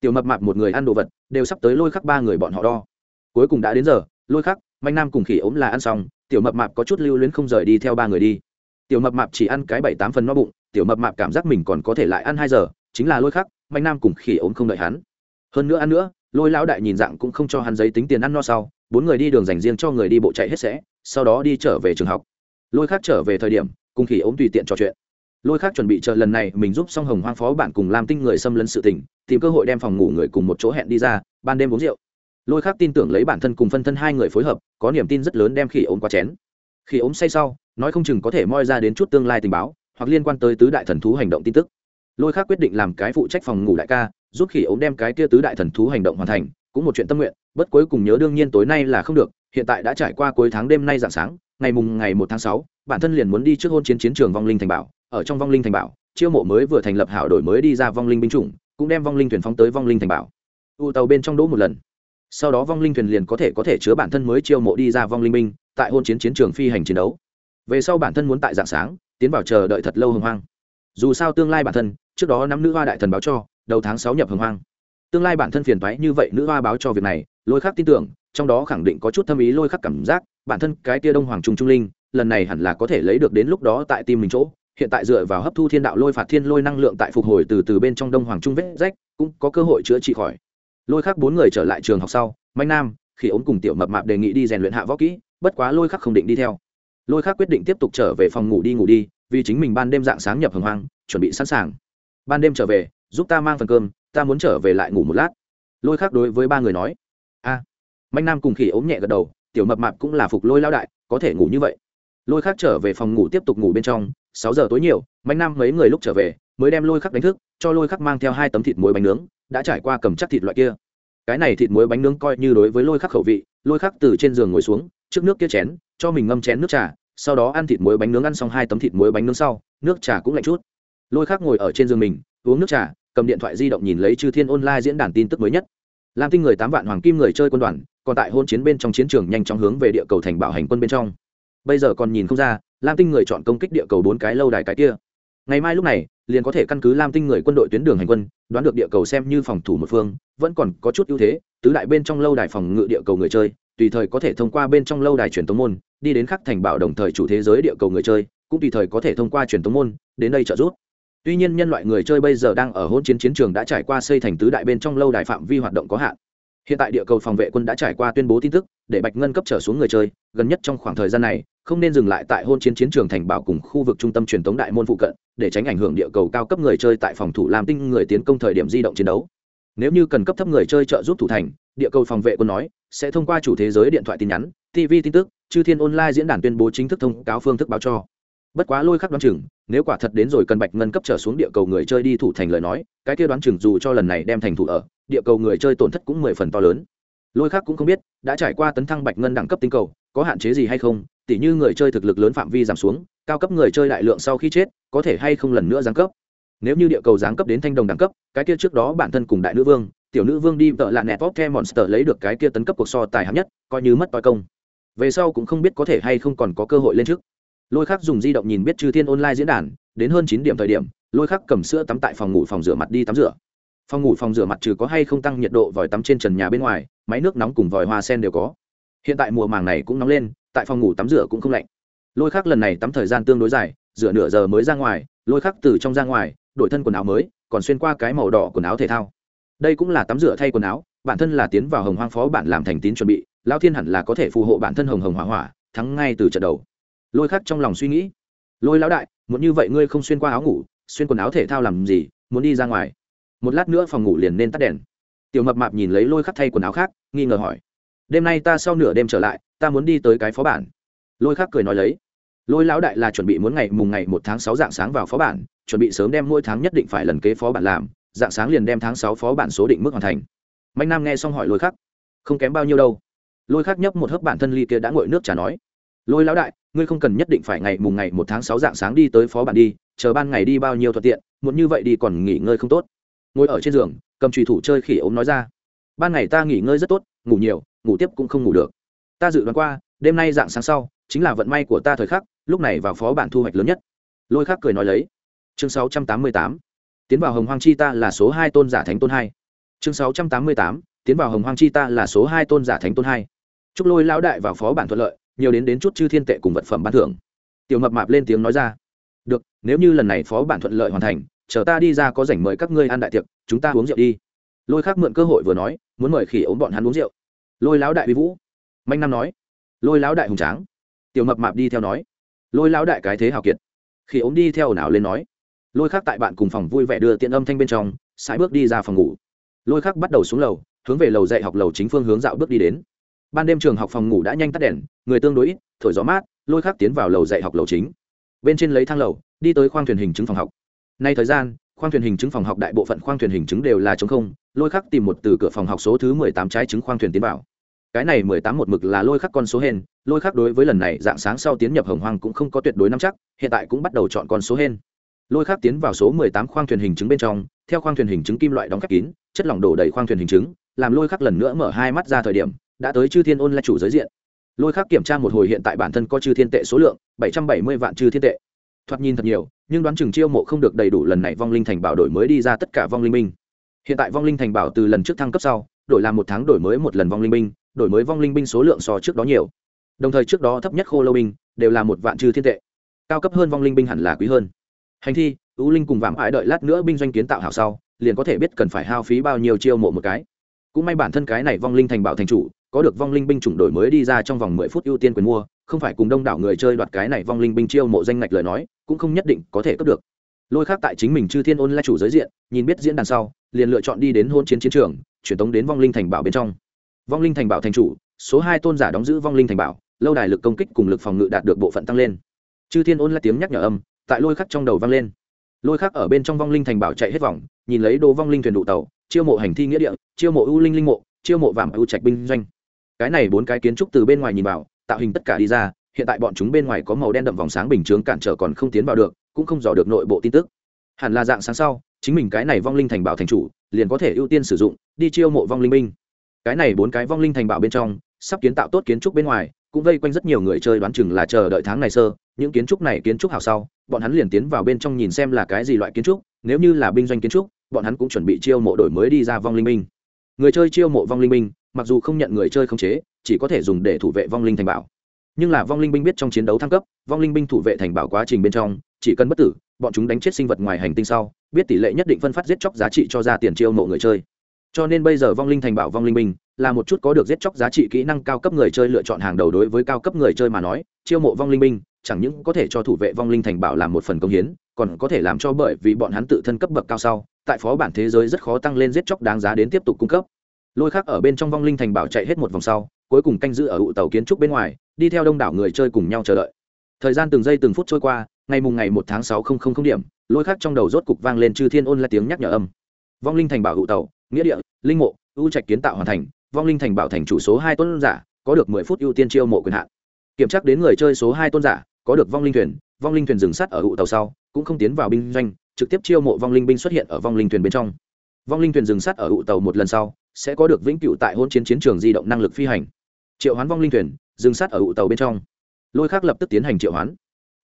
Tiểu mập mạp một người ăn đồ vật, đều sắp tới lôi khắc ba người bọn họ đo. Cuối cùng đã đến giờ, lôi khắc manh nam cùng khỉ ốm là ăn xong, tiểu mập mạp có chút lưu luyến không rời đi theo ba người đi tiểu mập mạp chỉ ăn cái bảy tám phần no bụng, tiểu mập mạp cảm giác mình còn có thể lại ăn hai giờ, chính là lôi khắc, Mạnh nam cùng khỉ ốm không đợi hắn. Hơn nữa ăn nữa, lôi lão đại nhìn dạng cũng không cho hắn giấy tính tiền ăn no sau, bốn người đi đường dành riêng cho người đi bộ chạy hết sẽ, sau đó đi trở về trường học. Lôi khắc trở về thời điểm, cùng khỉ ốm tùy tiện trò chuyện. Lôi khắc chuẩn bị chờ lần này mình giúp song hồng hoang phó bạn cùng làm tinh người xâm lấn sự tình, tìm cơ hội đem phòng ngủ người cùng một chỗ hẹn đi ra, ban đêm uống rượu. Lôi khắc tin tưởng lấy bản thân cùng phân thân hai người phối hợp, có niềm tin rất lớn đem khỉ ốm qua chén. Khi ốm say sau nói không chừng có thể moi ra đến chút tương lai tình báo, hoặc liên quan tới tứ đại thần thú hành động tin tức. Lôi khác quyết định làm cái phụ trách phòng ngủ đại ca, giúp khỉ ốm đem cái kia tứ đại thần thú hành động hoàn thành, cũng một chuyện tâm nguyện, bất cuối cùng nhớ đương nhiên tối nay là không được, hiện tại đã trải qua cuối tháng đêm nay dạng sáng, ngày mùng ngày một tháng sáu, bản thân liền muốn đi trước hôn chiến chiến trường vong linh thành bảo, ở trong vong linh thành bảo, chiêu mộ mới vừa thành lập hảo đổi mới đi ra vong linh binh chủng, cũng đem vong linh thuyền phóng tới vong linh thành bảo. U tàu bên trong đỗ một lần. Sau đó vong linh thuyền liền có thể có thể chứa bản thân mới chiêu mộ đi ra vong linh binh, tại hôn chiến chiến trường phi hành chiến đấu về sau bản thân muốn tại dạng sáng, tiến vào chờ đợi thật lâu hồng hoang. Dù sao tương lai bản thân, trước đó nắm nữ hoa đại thần báo cho, đầu tháng sáu nhập hồng hoang. Tương lai bản thân phiền thoái như vậy nữ hoa báo cho việc này, lôi khắc tin tưởng, trong đó khẳng định có chút thâm ý lôi khắc cảm giác, bản thân cái tia đông hoàng trung trung linh, lần này hẳn là có thể lấy được đến lúc đó tại tim mình chỗ, hiện tại dựa vào hấp thu thiên đạo lôi phạt thiên lôi năng lượng tại phục hồi từ từ bên trong đông hoàng trung vết rách, cũng có cơ hội chữa trị khỏi. Lôi khắc bốn người trở lại trường học sau manh nam khi ống cùng tiểu mập mạp đề nghị đi rèn luyện hạ võ kỹ, bất quá lôi khắc không định đi theo lôi khác quyết định tiếp tục trở về phòng ngủ đi ngủ đi vì chính mình ban đêm dạng sáng nhập hồng hoang chuẩn bị sẵn sàng. Ban đêm trở về giúp ta mang phần cơm ta muốn trở về lại ngủ một lát. Lôi khác đối với ba người nói. A. À, nam cùng khỉ ốm nhẹ gật đầu tiểu mập mạp cũng là phục lôi lao đại có thể ngủ như vậy. Lôi khác trở về phòng ngủ tiếp tục ngủ bên trong sáu giờ tối nhiều mạnh nam mấy người lúc trở về mới đem lôi khắc đánh thức cho lôi khắc mang theo hai tấm thịt muối bánh nướng đã trải qua cầm chắc thịt loại kia. Cái này thịt muối bánh nướng coi như đối với lôi khắc khẩu vị lôi khắc từ trên giường ngồi xuống trước nước kia chén cho mình ngâm chén nước trà, sau đó ăn thịt muối bánh nướng ăn xong hai tấm thịt muối bánh nướng sau, nước trà cũng lạnh chút. Lôi khác ngồi ở trên giường mình, uống nước trà, cầm điện thoại di động nhìn lấy chư thiên online diễn đàn tin tức mới nhất. Lam tinh người tám vạn, hoàng kim người chơi quân đoàn, còn tại hôn chiến bên trong chiến trường nhanh chóng hướng về địa cầu thành bảo hành quân bên trong. Bây giờ còn nhìn không ra, lam tinh người chọn công kích địa cầu bốn cái lâu đài cái kia. Ngày mai lúc này, liền có thể căn cứ lam tinh người quân đội tuyến đường hành quân, đoán được địa cầu xem như phòng thủ một phương, vẫn còn có chút ưu thế, tứ đại bên trong lâu đài phòng ngự địa cầu người chơi, tùy thời có thể thông qua bên trong lâu đài truyền tống môn đi đến khắc thành bảo đồng thời chủ thế giới địa cầu người chơi, cũng tùy thời có thể thông qua truyền thống môn, đến đây trợ giúp. Tuy nhiên nhân loại người chơi bây giờ đang ở hôn chiến chiến trường đã trải qua xây thành tứ đại bên trong lâu đài phạm vi hoạt động có hạn. Hiện tại địa cầu phòng vệ quân đã trải qua tuyên bố tin tức, để bạch ngân cấp trở xuống người chơi, gần nhất trong khoảng thời gian này, không nên dừng lại tại hôn chiến chiến trường thành bảo cùng khu vực trung tâm truyền thống đại môn phụ cận, để tránh ảnh hưởng địa cầu cao cấp người chơi tại phòng thủ làm tinh người tiến công thời điểm di động chiến đấu. Nếu như cần cấp thấp người chơi trợ giúp thủ thành, địa cầu phòng vệ quân nói, sẽ thông qua chủ thế giới điện thoại tin nhắn tv tin tức chư thiên online diễn đàn tuyên bố chính thức thông cáo phương thức báo cho. Bất quá lôi khắc đoán chừng, nếu quả thật đến rồi cần bạch ngân cấp trở xuống địa cầu người chơi đi thủ thành lời nói, cái kia đoán chừng dù cho lần này đem thành thủ ở, địa cầu người chơi tổn thất cũng mười phần to lớn. Lôi khắc cũng không biết, đã trải qua tấn thăng bạch ngân đẳng cấp tinh cầu, có hạn chế gì hay không, tỉ như người chơi thực lực lớn phạm vi giảm xuống, cao cấp người chơi đại lượng sau khi chết, có thể hay không lần nữa giáng cấp. Nếu như địa cầu giáng cấp đến thanh đồng đẳng cấp, cái kia trước đó bản thân cùng đại nữ vương, tiểu nữ vương đi vợ lạ nẹt vóc the monster lấy được cái kia tấn cấp cuộc so tài hạng nhất, coi như mất toi công về sau cũng không biết có thể hay không còn có cơ hội lên trước. Lôi khắc dùng di động nhìn biết chư thiên online diễn đàn, đến hơn chín điểm thời điểm, lôi khắc cầm sữa tắm tại phòng ngủ phòng rửa mặt đi tắm rửa. Phòng ngủ phòng rửa mặt trừ có hay không tăng nhiệt độ vòi tắm trên trần nhà bên ngoài, máy nước nóng cùng vòi hoa sen đều có. Hiện tại mùa màng này cũng nóng lên, tại phòng ngủ tắm rửa cũng không lạnh. Lôi khắc lần này tắm thời gian tương đối dài, rửa nửa giờ mới ra ngoài, lôi khắc từ trong ra ngoài, đổi thân quần áo mới, còn xuyên qua cái màu đỏ quần áo thể thao. Đây cũng là tắm rửa thay quần áo, bản thân là tiến vào hồng hoang phó bản làm thành tín chuẩn bị lao thiên hẳn là có thể phù hộ bản thân hồng hồng hỏa hỏa, thắng ngay từ trận đầu. Lôi khắc trong lòng suy nghĩ, lôi lão đại, muốn như vậy ngươi không xuyên qua áo ngủ, xuyên quần áo thể thao làm gì, muốn đi ra ngoài. Một lát nữa phòng ngủ liền nên tắt đèn. Tiểu mập mạp nhìn lấy lôi khắc thay quần áo khác, nghi ngờ hỏi, đêm nay ta sau nửa đêm trở lại, ta muốn đi tới cái phó bản. Lôi khắc cười nói lấy, lôi lão đại là chuẩn bị muốn ngày mùng ngày một tháng sáu dạng sáng vào phó bản, chuẩn bị sớm đem mỗi tháng nhất định phải lần kế phó bản làm, dạng sáng liền đem tháng sáu phó bản số định mức hoàn thành. Mạnh nam nghe xong hỏi lôi khắc, không kém bao nhiêu đâu lôi khắc nhấp một hớp bản thân ly kia đã ngội nước trả nói, lôi lão đại, ngươi không cần nhất định phải ngày mùng ngày một tháng sáu dạng sáng đi tới phó bản đi, chờ ban ngày đi bao nhiêu thuận tiện muốn như vậy đi còn nghỉ ngơi không tốt. Ngồi ở trên giường, cầm trùy thủ chơi khỉ ốm nói ra, ban ngày ta nghỉ ngơi rất tốt, ngủ nhiều, ngủ tiếp cũng không ngủ được. Ta dự đoán qua, đêm nay dạng sáng sau, chính là vận may của ta thời khắc, lúc này vào phó bản thu hoạch lớn nhất. Lôi khắc cười nói lấy. Chương sáu trăm tám mươi tám, tiến vào hồng hoang chi ta là số hai tôn giả thánh tôn hai. Chương sáu trăm tám mươi tám, tiến vào hồng hoang chi ta là số hai tôn giả thánh tôn hai chúc lôi lão đại vào phó bản thuận lợi, nhiều đến đến chút chư thiên tệ cùng vật phẩm ban thưởng. Tiểu mập mạp lên tiếng nói ra. Được, nếu như lần này phó bản thuận lợi hoàn thành, chờ ta đi ra có rảnh mời các ngươi ăn đại tiệc, chúng ta uống rượu đi. Lôi khác mượn cơ hội vừa nói, muốn mời khỉ ốm bọn hắn uống rượu. Lôi lão đại vi vũ. Manh nam nói. Lôi lão đại hùng tráng. Tiểu mập mạp đi theo nói. Lôi lão đại cái thế hào kiệt. Khỉ ốm đi theo nào lên nói. Lôi khác tại bạn cùng phòng vui vẻ đưa tiện âm thanh bên trong, sải bước đi ra phòng ngủ. Lôi khác bắt đầu xuống lầu, hướng về lầu dạy học lầu chính phương hướng dạo bước đi đến ban đêm trường học phòng ngủ đã nhanh tắt đèn, người tương đối ít, thổi gió mát, lôi khác tiến vào lầu dạy học lầu chính. Bên trên lấy thang lầu, đi tới khoang thuyền hình chứng phòng học. Nay thời gian, khoang thuyền hình chứng phòng học đại bộ phận khoang thuyền hình chứng đều là chống không, lôi khắc tìm một từ cửa phòng học số thứ mười tám trái chứng khoang thuyền tiến vào. Cái này mười tám một mực là lôi khắc con số hên, lôi khắc đối với lần này dạng sáng sau tiến nhập hồng hoang cũng không có tuyệt đối nắm chắc, hiện tại cũng bắt đầu chọn con số hên. Lôi khắc tiến vào số mười tám khoang thuyền hình chứng bên trong, theo khoang thuyền hình chứng kim loại đóng khép kín, chất lỏng đổ đầy khoang thuyền hình chứng, làm lôi khắc lần nữa mở hai mắt ra thời điểm đã tới chư thiên ôn là chủ giới diện. Lôi khác kiểm tra một hồi hiện tại bản thân có chư thiên tệ số lượng, bảy trăm bảy mươi vạn chư thiên tệ. Thoạt nhìn thật nhiều, nhưng đoán chừng chiêu mộ không được đầy đủ lần này vong linh thành bảo đổi mới đi ra tất cả vong linh minh hiện tại vong linh thành bảo từ lần trước thăng cấp sau, đổi làm một tháng đổi mới một lần vong linh binh, đổi mới vong linh binh số lượng so trước đó nhiều. Đồng thời trước đó thấp nhất khô lâu binh, đều là một vạn chư thiên tệ. Cao cấp hơn vong linh binh hẳn là quý hơn. Hành thi, ưu linh cùng vạm ải đợi lát nữa binh doanh kiến tạo hảo sau, liền có thể biết cần phải hao phí bao nhiêu chiêu mộ một cái. Cũng may bản thân cái này vong linh thành bảo thành chủ có được vong linh binh chủng đổi mới đi ra trong vòng mười phút ưu tiên quyền mua, không phải cùng đông đảo người chơi đoạt cái này vong linh binh chiêu mộ danh ngạch lời nói, cũng không nhất định có thể cấp được. Lôi khác tại chính mình chư thiên ôn là chủ giới diện, nhìn biết diễn đàn sau, liền lựa chọn đi đến hôn chiến chiến trường truyền tống đến vong linh thành bảo bên trong. Vong linh thành bảo thành chủ, số hai tôn giả đóng giữ vong linh thành bảo, lâu đài lực công kích cùng lực phòng ngự đạt được bộ phận tăng lên. Chư thiên ôn là tiếng nhắc nhở âm, tại lôi khắc trong đầu vang lên. Lôi khắc ở bên trong vong linh thành bảo chạy hết vòng, nhìn lấy đồ vong linh thuyền đụ tàu, chiêu mộ hành thi nghĩa địa, chiêu mộ ưu linh linh mộ, chiêu mộ vảm ưu trạch binh doanh cái này bốn cái kiến trúc từ bên ngoài nhìn vào, tạo hình tất cả đi ra, hiện tại bọn chúng bên ngoài có màu đen đậm vòng sáng bình chướng cản trở còn không tiến vào được, cũng không dò được nội bộ tin tức. Hẳn là dạng sáng sau, chính mình cái này vong linh thành bảo thành chủ, liền có thể ưu tiên sử dụng, đi chiêu mộ vong linh binh cái này bốn cái vong linh thành bảo bên trong, sắp kiến tạo tốt kiến trúc bên ngoài, cũng vây quanh rất nhiều người chơi đoán chừng là chờ đợi tháng này sơ, những kiến trúc này kiến trúc hào sau, bọn hắn liền tiến vào bên trong nhìn xem là cái gì loại kiến trúc, nếu như là binh doanh kiến trúc, bọn hắn cũng chuẩn bị chiêu mộ đổi mới đi ra vong linh binh người chơi chiêu mộ vong linh binh, mặc dù không nhận người chơi khống chế, chỉ có thể dùng để thủ vệ vong linh thành bảo. Nhưng là vong linh binh biết trong chiến đấu thăng cấp, vong linh binh thủ vệ thành bảo quá trình bên trong, chỉ cần bất tử, bọn chúng đánh chết sinh vật ngoài hành tinh sau, biết tỷ lệ nhất định phân phát giết chóc giá trị cho ra tiền chiêu mộ người chơi. Cho nên bây giờ vong linh thành bảo, vong linh binh là một chút có được giết chóc giá trị kỹ năng cao cấp người chơi lựa chọn hàng đầu đối với cao cấp người chơi mà nói, chiêu mộ vong linh binh chẳng những có thể cho thủ vệ vong linh thành bảo làm một phần công hiến, còn có thể làm cho bởi vì bọn hắn tự thân cấp bậc cao sau tại phó bản thế giới rất khó tăng lên giết chóc đáng giá đến tiếp tục cung cấp. Lôi khác ở bên trong vong linh thành bảo chạy hết một vòng sau, cuối cùng canh giữ ở ụ tàu kiến trúc bên ngoài, đi theo đông đảo người chơi cùng nhau chờ đợi. Thời gian từng giây từng phút trôi qua, ngày mùng ngày một tháng sáu không không không điểm, lôi khác trong đầu rốt cục vang lên chư thiên ôn là tiếng nhắc nhở âm. Vong linh thành bảo ụ tàu, nghĩa địa, linh mộ, ưu trạch kiến tạo hoàn thành, vong linh thành bảo thành chủ số hai tôn giả, có được mười phút ưu tiên chiêu mộ quyền hạn. Kiểm tra đến người chơi số hai tôn giả, có được vong linh thuyền, vong linh thuyền dừng sắt ở ụ tàu sau, cũng không tiến vào binh doanh trực tiếp chiêu mộ vong linh binh xuất hiện ở vong linh thuyền bên trong. Vong linh thuyền dừng sát ở ụ tàu một lần sau, sẽ có được vĩnh cửu tại hôn chiến chiến trường di động năng lực phi hành. Triệu hoán vong linh thuyền, dừng sát ở ụ tàu bên trong. Lôi khác lập tức tiến hành triệu hoán.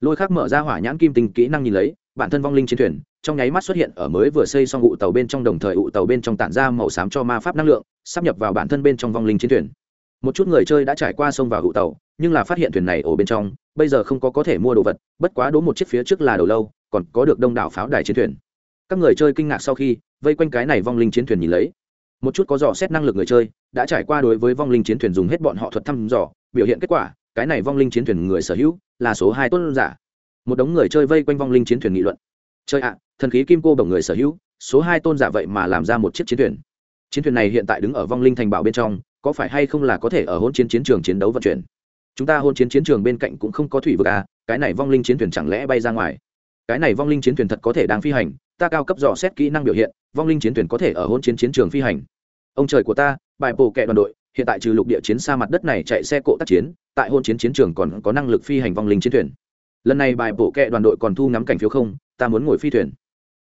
Lôi khác mở ra hỏa nhãn kim tinh kỹ năng nhìn lấy, bản thân vong linh chiến thuyền, trong nháy mắt xuất hiện ở mới vừa xây xong ụ tàu bên trong đồng thời ụ tàu bên trong tản ra màu xám cho ma pháp năng lượng sắp nhập vào bản thân bên trong vong linh chiến thuyền. Một chút người chơi đã trải qua sông vào ụ tàu, nhưng là phát hiện thuyền này ở bên trong bây giờ không có có thể mua đồ vật, bất quá đố một chiếc phía trước là đầu lâu, còn có được đông đảo pháo đài chiến thuyền. Các người chơi kinh ngạc sau khi, vây quanh cái này vong linh chiến thuyền nhìn lấy. Một chút có dò xét năng lực người chơi, đã trải qua đối với vong linh chiến thuyền dùng hết bọn họ thuật thăm dò, biểu hiện kết quả, cái này vong linh chiến thuyền người sở hữu là số hai tuân giả. Một đống người chơi vây quanh vong linh chiến thuyền nghị luận. Chơi ạ, thần khí kim cô bổng người sở hữu, số hai tôn giả vậy mà làm ra một chiếc chiến thuyền. Chiến thuyền này hiện tại đứng ở vong linh thành bảo bên trong, có phải hay không là có thể ở hôn chiến chiến trường chiến đấu vận chuyển? Chúng ta hôn chiến chiến trường bên cạnh cũng không có thủy vực à cái này vong linh chiến thuyền chẳng lẽ bay ra ngoài? Cái này vong linh chiến thuyền thật có thể đang phi hành, ta cao cấp dò xét kỹ năng biểu hiện, vong linh chiến thuyền có thể ở hôn chiến chiến trường phi hành. Ông trời của ta, bài bổ kệ đoàn đội, hiện tại trừ lục địa chiến xa mặt đất này chạy xe cộ tác chiến, tại hôn chiến chiến trường còn có năng lực phi hành vong linh chiến thuyền. Lần này bài bổ kệ đoàn đội còn thu ngắm cảnh phiếu không, ta muốn ngồi phi thuyền.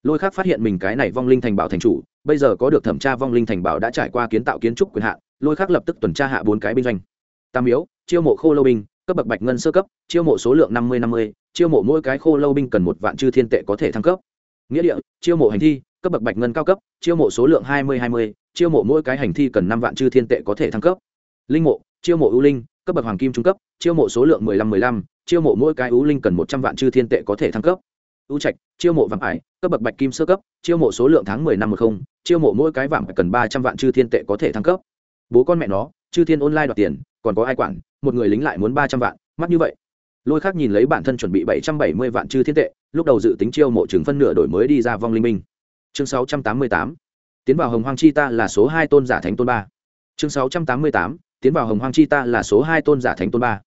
Lôi khác phát hiện mình cái này vong linh thành bảo thành chủ, bây giờ có được thẩm tra vong linh thành bảo đã trải qua kiến tạo kiến trúc quyền hạn, lôi khác lập tức tuần tra hạ bốn cái binh doanh. Tam yếu chiêu mộ khô lâu binh cấp bậc bạch ngân sơ cấp chiêu mộ số lượng năm mươi năm mươi chiêu mộ mỗi cái khô lâu binh cần một vạn chư thiên tệ có thể thăng cấp nghĩa địa chiêu mộ hành thi cấp bậc bạch ngân cao cấp chiêu mộ số lượng hai mươi hai mươi chiêu mộ mỗi cái hành thi cần năm vạn chư thiên tệ có thể thăng cấp linh mộ chiêu mộ ưu linh cấp bậc hoàng kim trung cấp chiêu mộ số lượng mười lăm mười lăm chiêu mộ mỗi cái ưu linh cần một trăm vạn chư thiên tệ có thể thăng cấp ưu trạch chiêu mộ vàng ải cấp bậc bạch kim sơ cấp chiêu mộ số lượng tháng mười năm một không chiêu mộ mỗi cái vàng cần ba trăm vạn chư thiên tệ có thể thăng cấp bố con mẹ nó chư thiên online đoạt tiền còn có ai quản một người lính lại muốn ba trăm vạn mắt như vậy. Lôi khác nhìn lấy bản thân chuẩn bị bảy trăm bảy mươi vạn chư thiên tệ, lúc đầu dự tính chiêu mộ trưởng phân nửa đổi mới đi ra vong linh minh. Chương sáu trăm tám mươi tám, tiến vào hồng hoang chi ta là số hai tôn giả thánh tôn ba. Chương sáu trăm tám mươi tám, tiến vào hồng hoang chi ta là số hai tôn giả thánh tôn ba.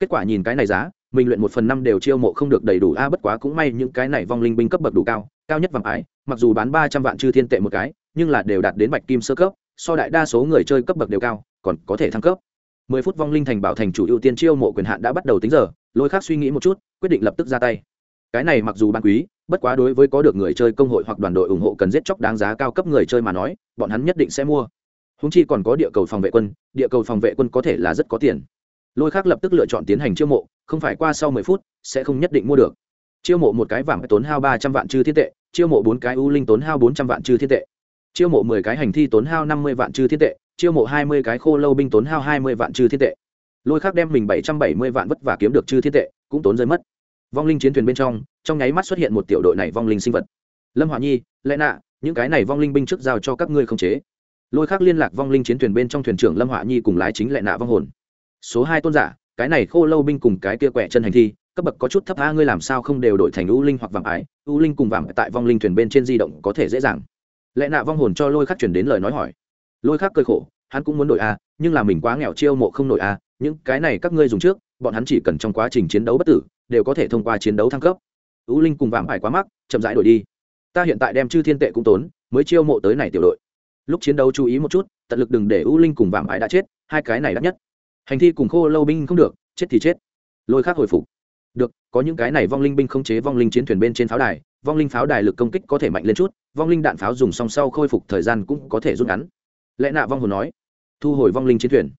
Kết quả nhìn cái này giá, mình luyện một phần năm đều chiêu mộ không được đầy đủ, a, bất quá cũng may những cái này vong linh binh cấp bậc đủ cao cao nhất vàng ái, mặc dù bán ba trăm vạn chư thiên tệ một cái, nhưng là đều đạt đến bạch kim sơ cấp, so đại đa số người chơi cấp bậc đều cao, còn có thể thăng cấp mười phút vong linh thành bảo thành chủ ưu tiên chiêu mộ quyền hạn đã bắt đầu tính giờ, lôi khác suy nghĩ một chút, quyết định lập tức ra tay. Cái này mặc dù bán quý, bất quá đối với có được người chơi công hội hoặc đoàn đội ủng hộ cần giết chóc đáng giá cao cấp người chơi mà nói, bọn hắn nhất định sẽ mua. Húng chi còn có địa cầu phòng vệ quân, địa cầu phòng vệ quân có thể là rất có tiền. Lôi khác lập tức lựa chọn tiến hành chiêu mộ, không phải qua sau mười phút, sẽ không nhất định mua được. Chiêu mộ một cái vàng tốn hao ba trăm vạn chư thiên tệ, chiêu mộ bốn cái u linh tốn hao bốn trăm vạn chư thiên tệ. Chiêu mộ mười cái hành thi tốn hao năm mươi vạn chư thiên tệ chiêu mộ hai mươi cái khô lâu binh tốn hao hai mươi vạn chư thiên tệ. Lôi khác đem mình bảy trăm bảy mươi vạn vất vả kiếm được chư thiên tệ, cũng tốn rơi mất. Vong linh chiến thuyền bên trong trong nháy mắt xuất hiện một tiểu đội này vong linh sinh vật. Lâm hỏa nhi lẽ nạ, những cái này vong linh binh trước giao cho các ngươi không chế. Lôi khác liên lạc vong linh chiến thuyền bên trong thuyền trưởng lâm hỏa nhi cùng lái chính lệ nạ vong hồn. Số hai tôn giả, cái này khô lâu binh cùng cái kia quẹ chân hành thi, cấp bậc có chút thấp a ngươi làm sao không đều đổi thành u linh hoặc vàng ái? U linh cùng vàng tại vong linh thuyền bên trên di động có thể dễ dàng. Lệ nạ vong hồn cho lôi khắc chuyển đến lời nói hỏi lôi khác cơi khổ, hắn cũng muốn đổi a, nhưng là mình quá nghèo chiêu mộ không nổi a, những cái này các ngươi dùng trước, bọn hắn chỉ cần trong quá trình chiến đấu bất tử, đều có thể thông qua chiến đấu thăng cấp. U linh cùng vàng phải quá mắc, chậm rãi đổi đi. Ta hiện tại đem chư thiên tệ cũng tốn, mới chiêu mộ tới này tiểu đội. Lúc chiến đấu chú ý một chút, tận lực đừng để u linh cùng vàng ải đã chết, hai cái này đắt nhất. Hành thi cùng khô lâu binh không được, chết thì chết. Lôi khác hồi phục. Được, có những cái này vong linh binh không chế vong linh chiến thuyền bên trên pháo đài, vong linh pháo đài lực công kích có thể mạnh lên chút, vong linh đạn pháo dùng song sau khôi phục thời gian cũng có thể rút ngắn lẽ nạ vong hồn nói, thu hồi vong linh chiến thuyền.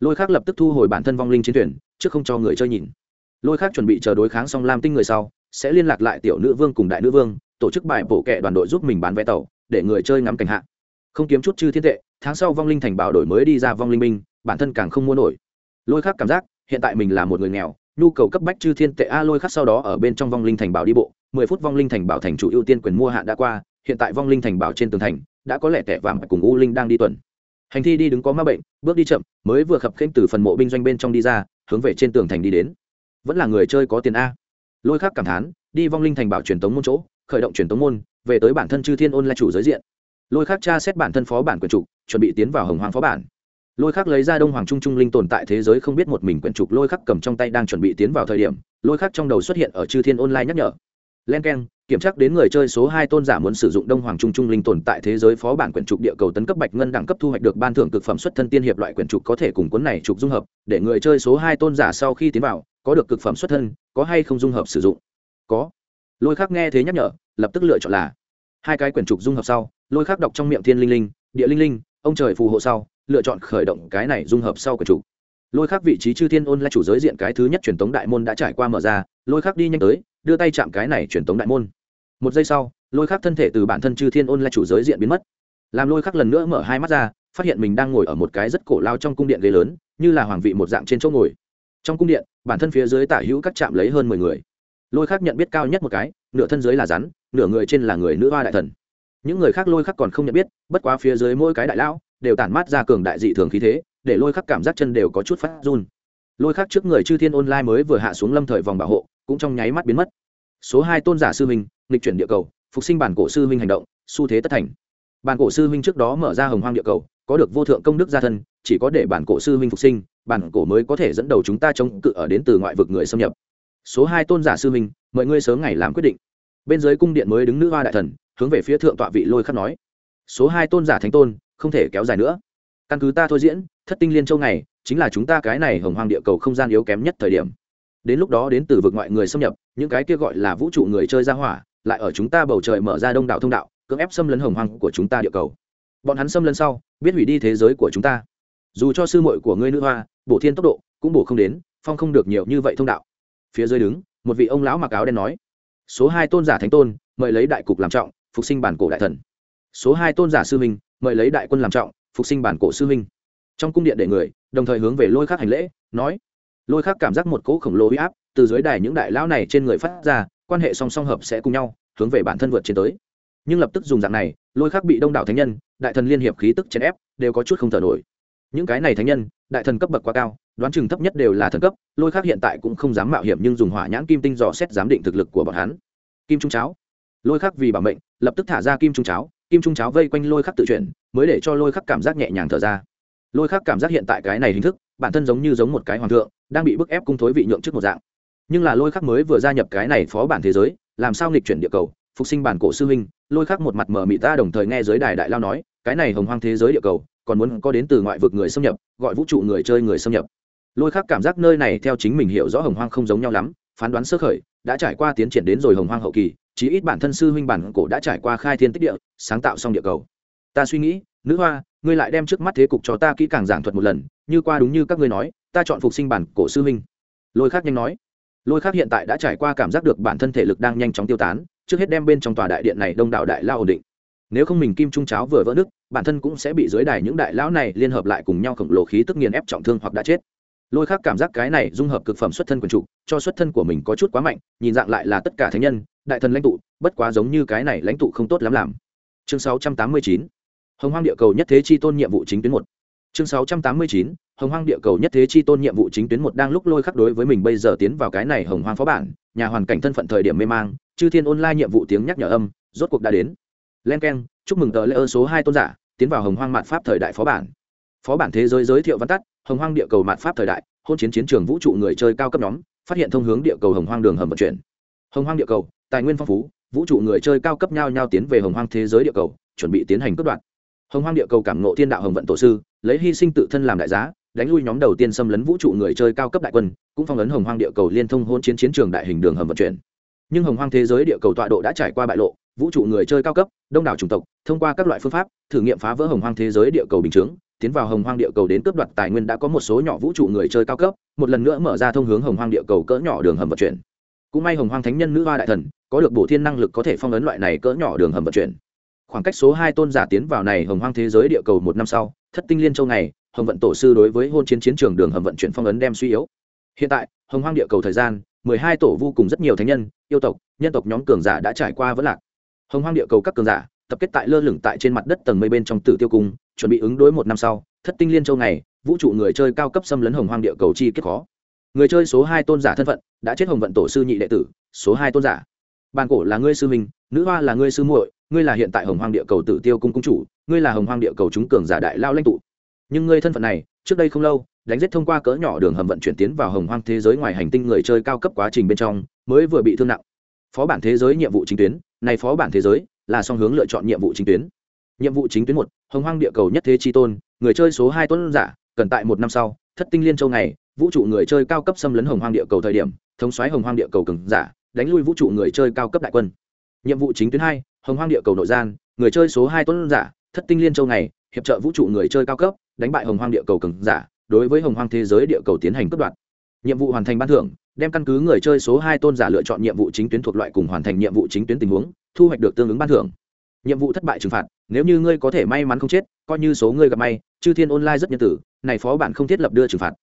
Lôi khác lập tức thu hồi bản thân vong linh chiến thuyền, trước không cho người chơi nhìn. Lôi khác chuẩn bị chờ đối kháng xong lam tinh người sau, sẽ liên lạc lại tiểu nữ vương cùng đại nữ vương, tổ chức bài bổ kệ đoàn đội giúp mình bán vé tàu, để người chơi ngắm cảnh hạ. Không kiếm chút chư thiên tệ, tháng sau vong linh thành bảo đổi mới đi ra vong linh minh bản thân càng không mua nổi. Lôi khác cảm giác, hiện tại mình là một người nghèo, nhu cầu cấp bách chư thiên tệ a lôi khác sau đó ở bên trong vong linh thành bảo đi bộ, mười phút vong linh thành bảo thành chủ ưu tiên quyền mua hạn đã qua hiện tại vong linh thành bảo trên tường thành, đã có lẽ tẻ vàng cùng u linh đang đi tuần. Hành thi đi đứng có ma bệnh, bước đi chậm, mới vừa khập khênh từ phần mộ binh doanh bên trong đi ra, hướng về trên tường thành đi đến. Vẫn là người chơi có tiền a. Lôi khắc cảm thán, đi vong linh thành bảo truyền tống môn chỗ, khởi động truyền tống môn, về tới bản thân chư thiên ôn là chủ giới diện. Lôi khắc tra xét bản thân phó bản quyền trục, chuẩn bị tiến vào hồng hoàng phó bản. Lôi khắc lấy ra đông hoàng trung trung linh tồn tại thế giới không biết một mình quyển trục, lôi khắc cầm trong tay đang chuẩn bị tiến vào thời điểm, lôi khắc trong đầu xuất hiện ở chư thiên online nhắc nhở. Len k e n kiểm tra đến người chơi số hai tôn giả muốn sử dụng đông hoàng trung trung linh tồn tại thế giới phó bản quyển trục địa cầu tấn cấp bạch ngân đẳng cấp thu hoạch được ban thưởng cực phẩm xuất thân tiên hiệp loại quyển trục có thể cùng cuốn này trục dung hợp, để người chơi số hai tôn giả sau khi tiến vào, có được cực phẩm xuất thân, có hay không dung hợp sử dụng? Có. Lôi khắc nghe thế nhắc nhở, lập tức lựa chọn là hai cái quyển trục dung hợp sau, lôi khắc đọc trong miệng thiên linh linh, địa linh linh, ông trời phù hộ sau, lựa chọn khởi động cái này dung hợp sau của chủ lôi khắc vị trí chư thiên ôn là chủ giới diện cái thứ nhất truyền tống đại môn đã trải qua mở ra, lôi khắc đi nhanh tới, đưa tay chạm cái này truyền tống đại môn một giây sau, lôi khắc thân thể từ bản thân chư thiên ôn lại chủ giới diện biến mất. Làm lôi khắc lần nữa mở hai mắt ra, phát hiện mình đang ngồi ở một cái rất cổ lao trong cung điện ghế lớn, như là hoàng vị một dạng trên chỗ ngồi. Trong cung điện, bản thân phía dưới tả hữu các chạm lấy hơn mười người. Lôi khắc nhận biết cao nhất một cái, nửa thân dưới là rắn, nửa người trên là người nữ hoa đại thần. Những người khác lôi khắc còn không nhận biết, bất quá phía dưới mỗi cái đại lão đều tản mát ra cường đại dị thường khí thế, để lôi khắc cảm giác chân đều có chút phát run. Lôi khắc trước người chư thiên online mới vừa hạ xuống lâm thời vòng bảo hộ, cũng trong nháy mắt biến mất. Số hai tôn giả sư mình nghịch chuyển địa cầu, phục sinh bản cổ sư huynh hành động, xu thế tất thành. Bản cổ sư huynh trước đó mở ra hồng hoang địa cầu, có được vô thượng công đức gia thân, chỉ có để bản cổ sư huynh phục sinh, bản cổ mới có thể dẫn đầu chúng ta chống cự ở đến từ ngoại vực người xâm nhập. Số hai tôn giả sư huynh, mời ngươi sớm ngày làm quyết định. Bên dưới cung điện mới đứng nữ hoa đại thần, hướng về phía thượng tọa vị lôi khắc nói. Số hai tôn giả thánh tôn, không thể kéo dài nữa. Căn cứ ta thôi diễn, thất tinh liên châu này, chính là chúng ta cái này hồng hoang địa cầu không gian yếu kém nhất thời điểm. Đến lúc đó đến từ vực ngoại người xâm nhập, những cái kia gọi là vũ trụ người chơi ra hỏa lại ở chúng ta bầu trời mở ra đông đạo thông đạo, cưỡng ép xâm lấn hồng hoang của chúng ta địa cầu. Bọn hắn xâm lấn sau, biết hủy đi thế giới của chúng ta. Dù cho sư muội của ngươi nữ hoa, bổ thiên tốc độ, cũng bổ không đến, phong không được nhiều như vậy thông đạo. Phía dưới đứng, một vị ông lão mặc áo đen nói, số hai tôn giả thánh tôn, mời lấy đại cục làm trọng, phục sinh bản cổ đại thần. Số hai tôn giả sư minh mời lấy đại quân làm trọng, phục sinh bản cổ sư minh trong cung điện để người, đồng thời hướng về lôi khắc hành lễ, nói, lôi khắc cảm giác một cỗ khổng lồ huy áp từ dưới đài những đại lão này trên người phát ra quan hệ song song hợp sẽ cùng nhau, hướng về bản thân vượt trên tới. Nhưng lập tức dùng dạng này, lôi khắc bị đông đảo thánh nhân, đại thần liên hiệp khí tức chèn ép, đều có chút không thở nổi. Những cái này thánh nhân, đại thần cấp bậc quá cao, đoán chừng thấp nhất đều là thần cấp, lôi khắc hiện tại cũng không dám mạo hiểm nhưng dùng hỏa nhãn kim tinh dò xét giám định thực lực của bọn hắn. Kim trung cháo. Lôi khắc vì bảo mệnh, lập tức thả ra kim trung cháo, kim trung cháo vây quanh lôi khắc tự chuyển, mới để cho lôi khắc cảm giác nhẹ nhàng thở ra. Lôi khắc cảm giác hiện tại cái này hình thức, bản thân giống như giống một cái hoàng thượng, đang bị bức ép cung thối vị nhượng trước một dạng nhưng là lôi khắc mới vừa gia nhập cái này phó bản thế giới, làm sao nghịch chuyển địa cầu? Phục sinh bản cổ sư huynh, lôi khắc một mặt mở mị ta đồng thời nghe giới đài đại lao nói, cái này hồng hoang thế giới địa cầu, còn muốn có đến từ ngoại vực người xâm nhập, gọi vũ trụ người chơi người xâm nhập. Lôi khắc cảm giác nơi này theo chính mình hiểu rõ hồng hoang không giống nhau lắm, phán đoán sơ khởi, đã trải qua tiến triển đến rồi hồng hoang hậu kỳ, chí ít bản thân sư huynh bản cổ đã trải qua khai thiên tích địa, sáng tạo xong địa cầu. Ta suy nghĩ, nữ hoa, ngươi lại đem trước mắt thế cục cho ta kỹ càng giảng thuật một lần, như qua đúng như các ngươi nói, ta chọn phục sinh bản cổ sư huynh. Lôi khắc nhanh nói lôi khắc hiện tại đã trải qua cảm giác được bản thân thể lực đang nhanh chóng tiêu tán, trước hết đem bên trong tòa đại điện này đông đảo đại lao ổn định. Nếu không mình kim trung cháo vừa vỡ nước bản thân cũng sẽ bị dưới đài những đại lão này liên hợp lại cùng nhau khổng lồ khí tức nghiền ép trọng thương hoặc đã chết. Lôi khác cảm giác cái này dung hợp cực phẩm xuất thân quần trục cho xuất thân của mình có chút quá mạnh, nhìn dạng lại là tất cả thánh nhân, đại thần lãnh tụ, bất quá giống như cái này lãnh tụ không tốt lắm làm. Chương 689 hồng hoang địa cầu nhất thế chi tôn nhiệm vụ chính tuyến một. Chương 689 hồng hoang địa cầu nhất thế chi tôn nhiệm vụ chính tuyến một đang lúc lôi khắc đối với mình bây giờ tiến vào cái này hồng hoang phó bản, nhà hoàn cảnh thân phận thời điểm mê mang, chư thiên online nhiệm vụ tiếng nhắc nhở âm, rốt cuộc đã đến. Len k e n chúc mừng tờ lễ ơ số hai tôn giả, tiến vào hồng hoang mạn pháp thời đại phó bản. Phó bản thế giới giới thiệu văn tắt, hồng hoang địa cầu mạn pháp thời đại, hôn chiến chiến trường vũ trụ người chơi cao cấp nhóm, phát hiện thông hướng địa cầu hồng hoang đường hầm vận chuyển. Hồng hoang địa cầu, tài nguyên phong phú, vũ trụ người chơi cao cấp nhau nhau tiến về hồng hoang thế giới địa cầu, chuẩn bị tiến hành cướp đoạt. Hồng hoang địa cầu cảm ngộ thiên đạo hồng vận tổ sư, lấy hy sinh tự thân làm đại giá đánh lui nhóm đầu tiên xâm lấn vũ trụ người chơi cao cấp đại quân, cũng phong ấn hồng hoang địa cầu liên thông hôn chiến chiến trường đại hình đường hầm vận chuyển. Nhưng hồng hoang thế giới địa cầu tọa độ đã trải qua bại lộ, vũ trụ người chơi cao cấp, đông đảo chủng tộc, thông qua các loại phương pháp, thử nghiệm phá vỡ hồng hoang thế giới địa cầu bình chướng, tiến vào hồng hoang địa cầu đến cướp đoạt tài nguyên đã có một số nhỏ vũ trụ người chơi cao cấp, một lần nữa mở ra thông hướng hồng hoang địa cầu cỡ nhỏ đường hầm vận chuyển. Cũng may hồng hoang thánh nhân nữ hoa đại thần, có được bổ thiên năng lực có thể phong ấn loại này cỡ nhỏ đường hầm vận chuyển. Khoảng cách số hai tôn giả tiến vào này hồng hoang thế giới địa cầu một năm sau, thất tinh liên châu này hồng vận tổ sư đối với hôn chiến chiến trường đường hầm vận chuyển phong ấn đem suy yếu. Hiện tại, hồng hoang địa cầu thời gian, mười hai tổ vô cùng rất nhiều thánh nhân, yêu tộc, nhân tộc nhóm cường giả đã trải qua vẫn lạc. Hồng hoang địa cầu các cường giả, tập kết tại lơ lửng tại trên mặt đất tầng mây bên trong tử tiêu cung, chuẩn bị ứng đối một năm sau, thất tinh liên châu này vũ trụ người chơi cao cấp xâm lấn hồng hoang địa cầu chi kết khó. Người chơi số hai tôn giả thân phận, đã chết hồng vận tổ sư nhị đệ tử, số hai tôn giả. Bàn cổ là ngươi sư minh nữ hoa là ngươi sư muội, ngươi là hiện tại hồng hoang địa cầu tử tiêu cung cung chủ, ngươi là hồng hoang địa cầu chúng cường giả đại lao lãnh tụ nhưng ngươi thân phận này, trước đây không lâu, đánh giết thông qua cỡ nhỏ đường hầm vận chuyển tiến vào hồng hoang thế giới ngoài hành tinh người chơi cao cấp quá trình bên trong, mới vừa bị thương nặng. Phó bản thế giới nhiệm vụ chính tuyến, này phó bản thế giới là song hướng lựa chọn nhiệm vụ chính tuyến. Nhiệm vụ chính tuyến một, hồng hoang địa cầu nhất thế chi tôn, người chơi số hai tuấn giả, cần tại một năm sau, thất tinh liên châu này vũ trụ người chơi cao cấp xâm lấn hồng hoang địa cầu thời điểm, thống xoáy hồng hoang địa cầu cường giả, đánh lui vũ trụ người chơi cao cấp đại quân. Nhiệm vụ chính tuyến hai, hồng hoang địa cầu nội gian, người chơi số hai tuấn giả, thất tinh liên châu này hiệp trợ vũ trụ người chơi cao cấp, đánh bại hồng hoang địa cầu cường giả, đối với hồng hoang thế giới địa cầu tiến hành cướp đoạt. Nhiệm vụ hoàn thành ban thưởng, đem căn cứ người chơi số hai tôn giả lựa chọn nhiệm vụ chính tuyến thuộc loại cùng hoàn thành nhiệm vụ chính tuyến tình huống, thu hoạch được tương ứng ban thưởng. Nhiệm vụ thất bại trừng phạt, nếu như ngươi có thể may mắn không chết, coi như số ngươi gặp may, chư thiên online rất nhân tử, này phó bản không thiết lập đưa trừng phạt.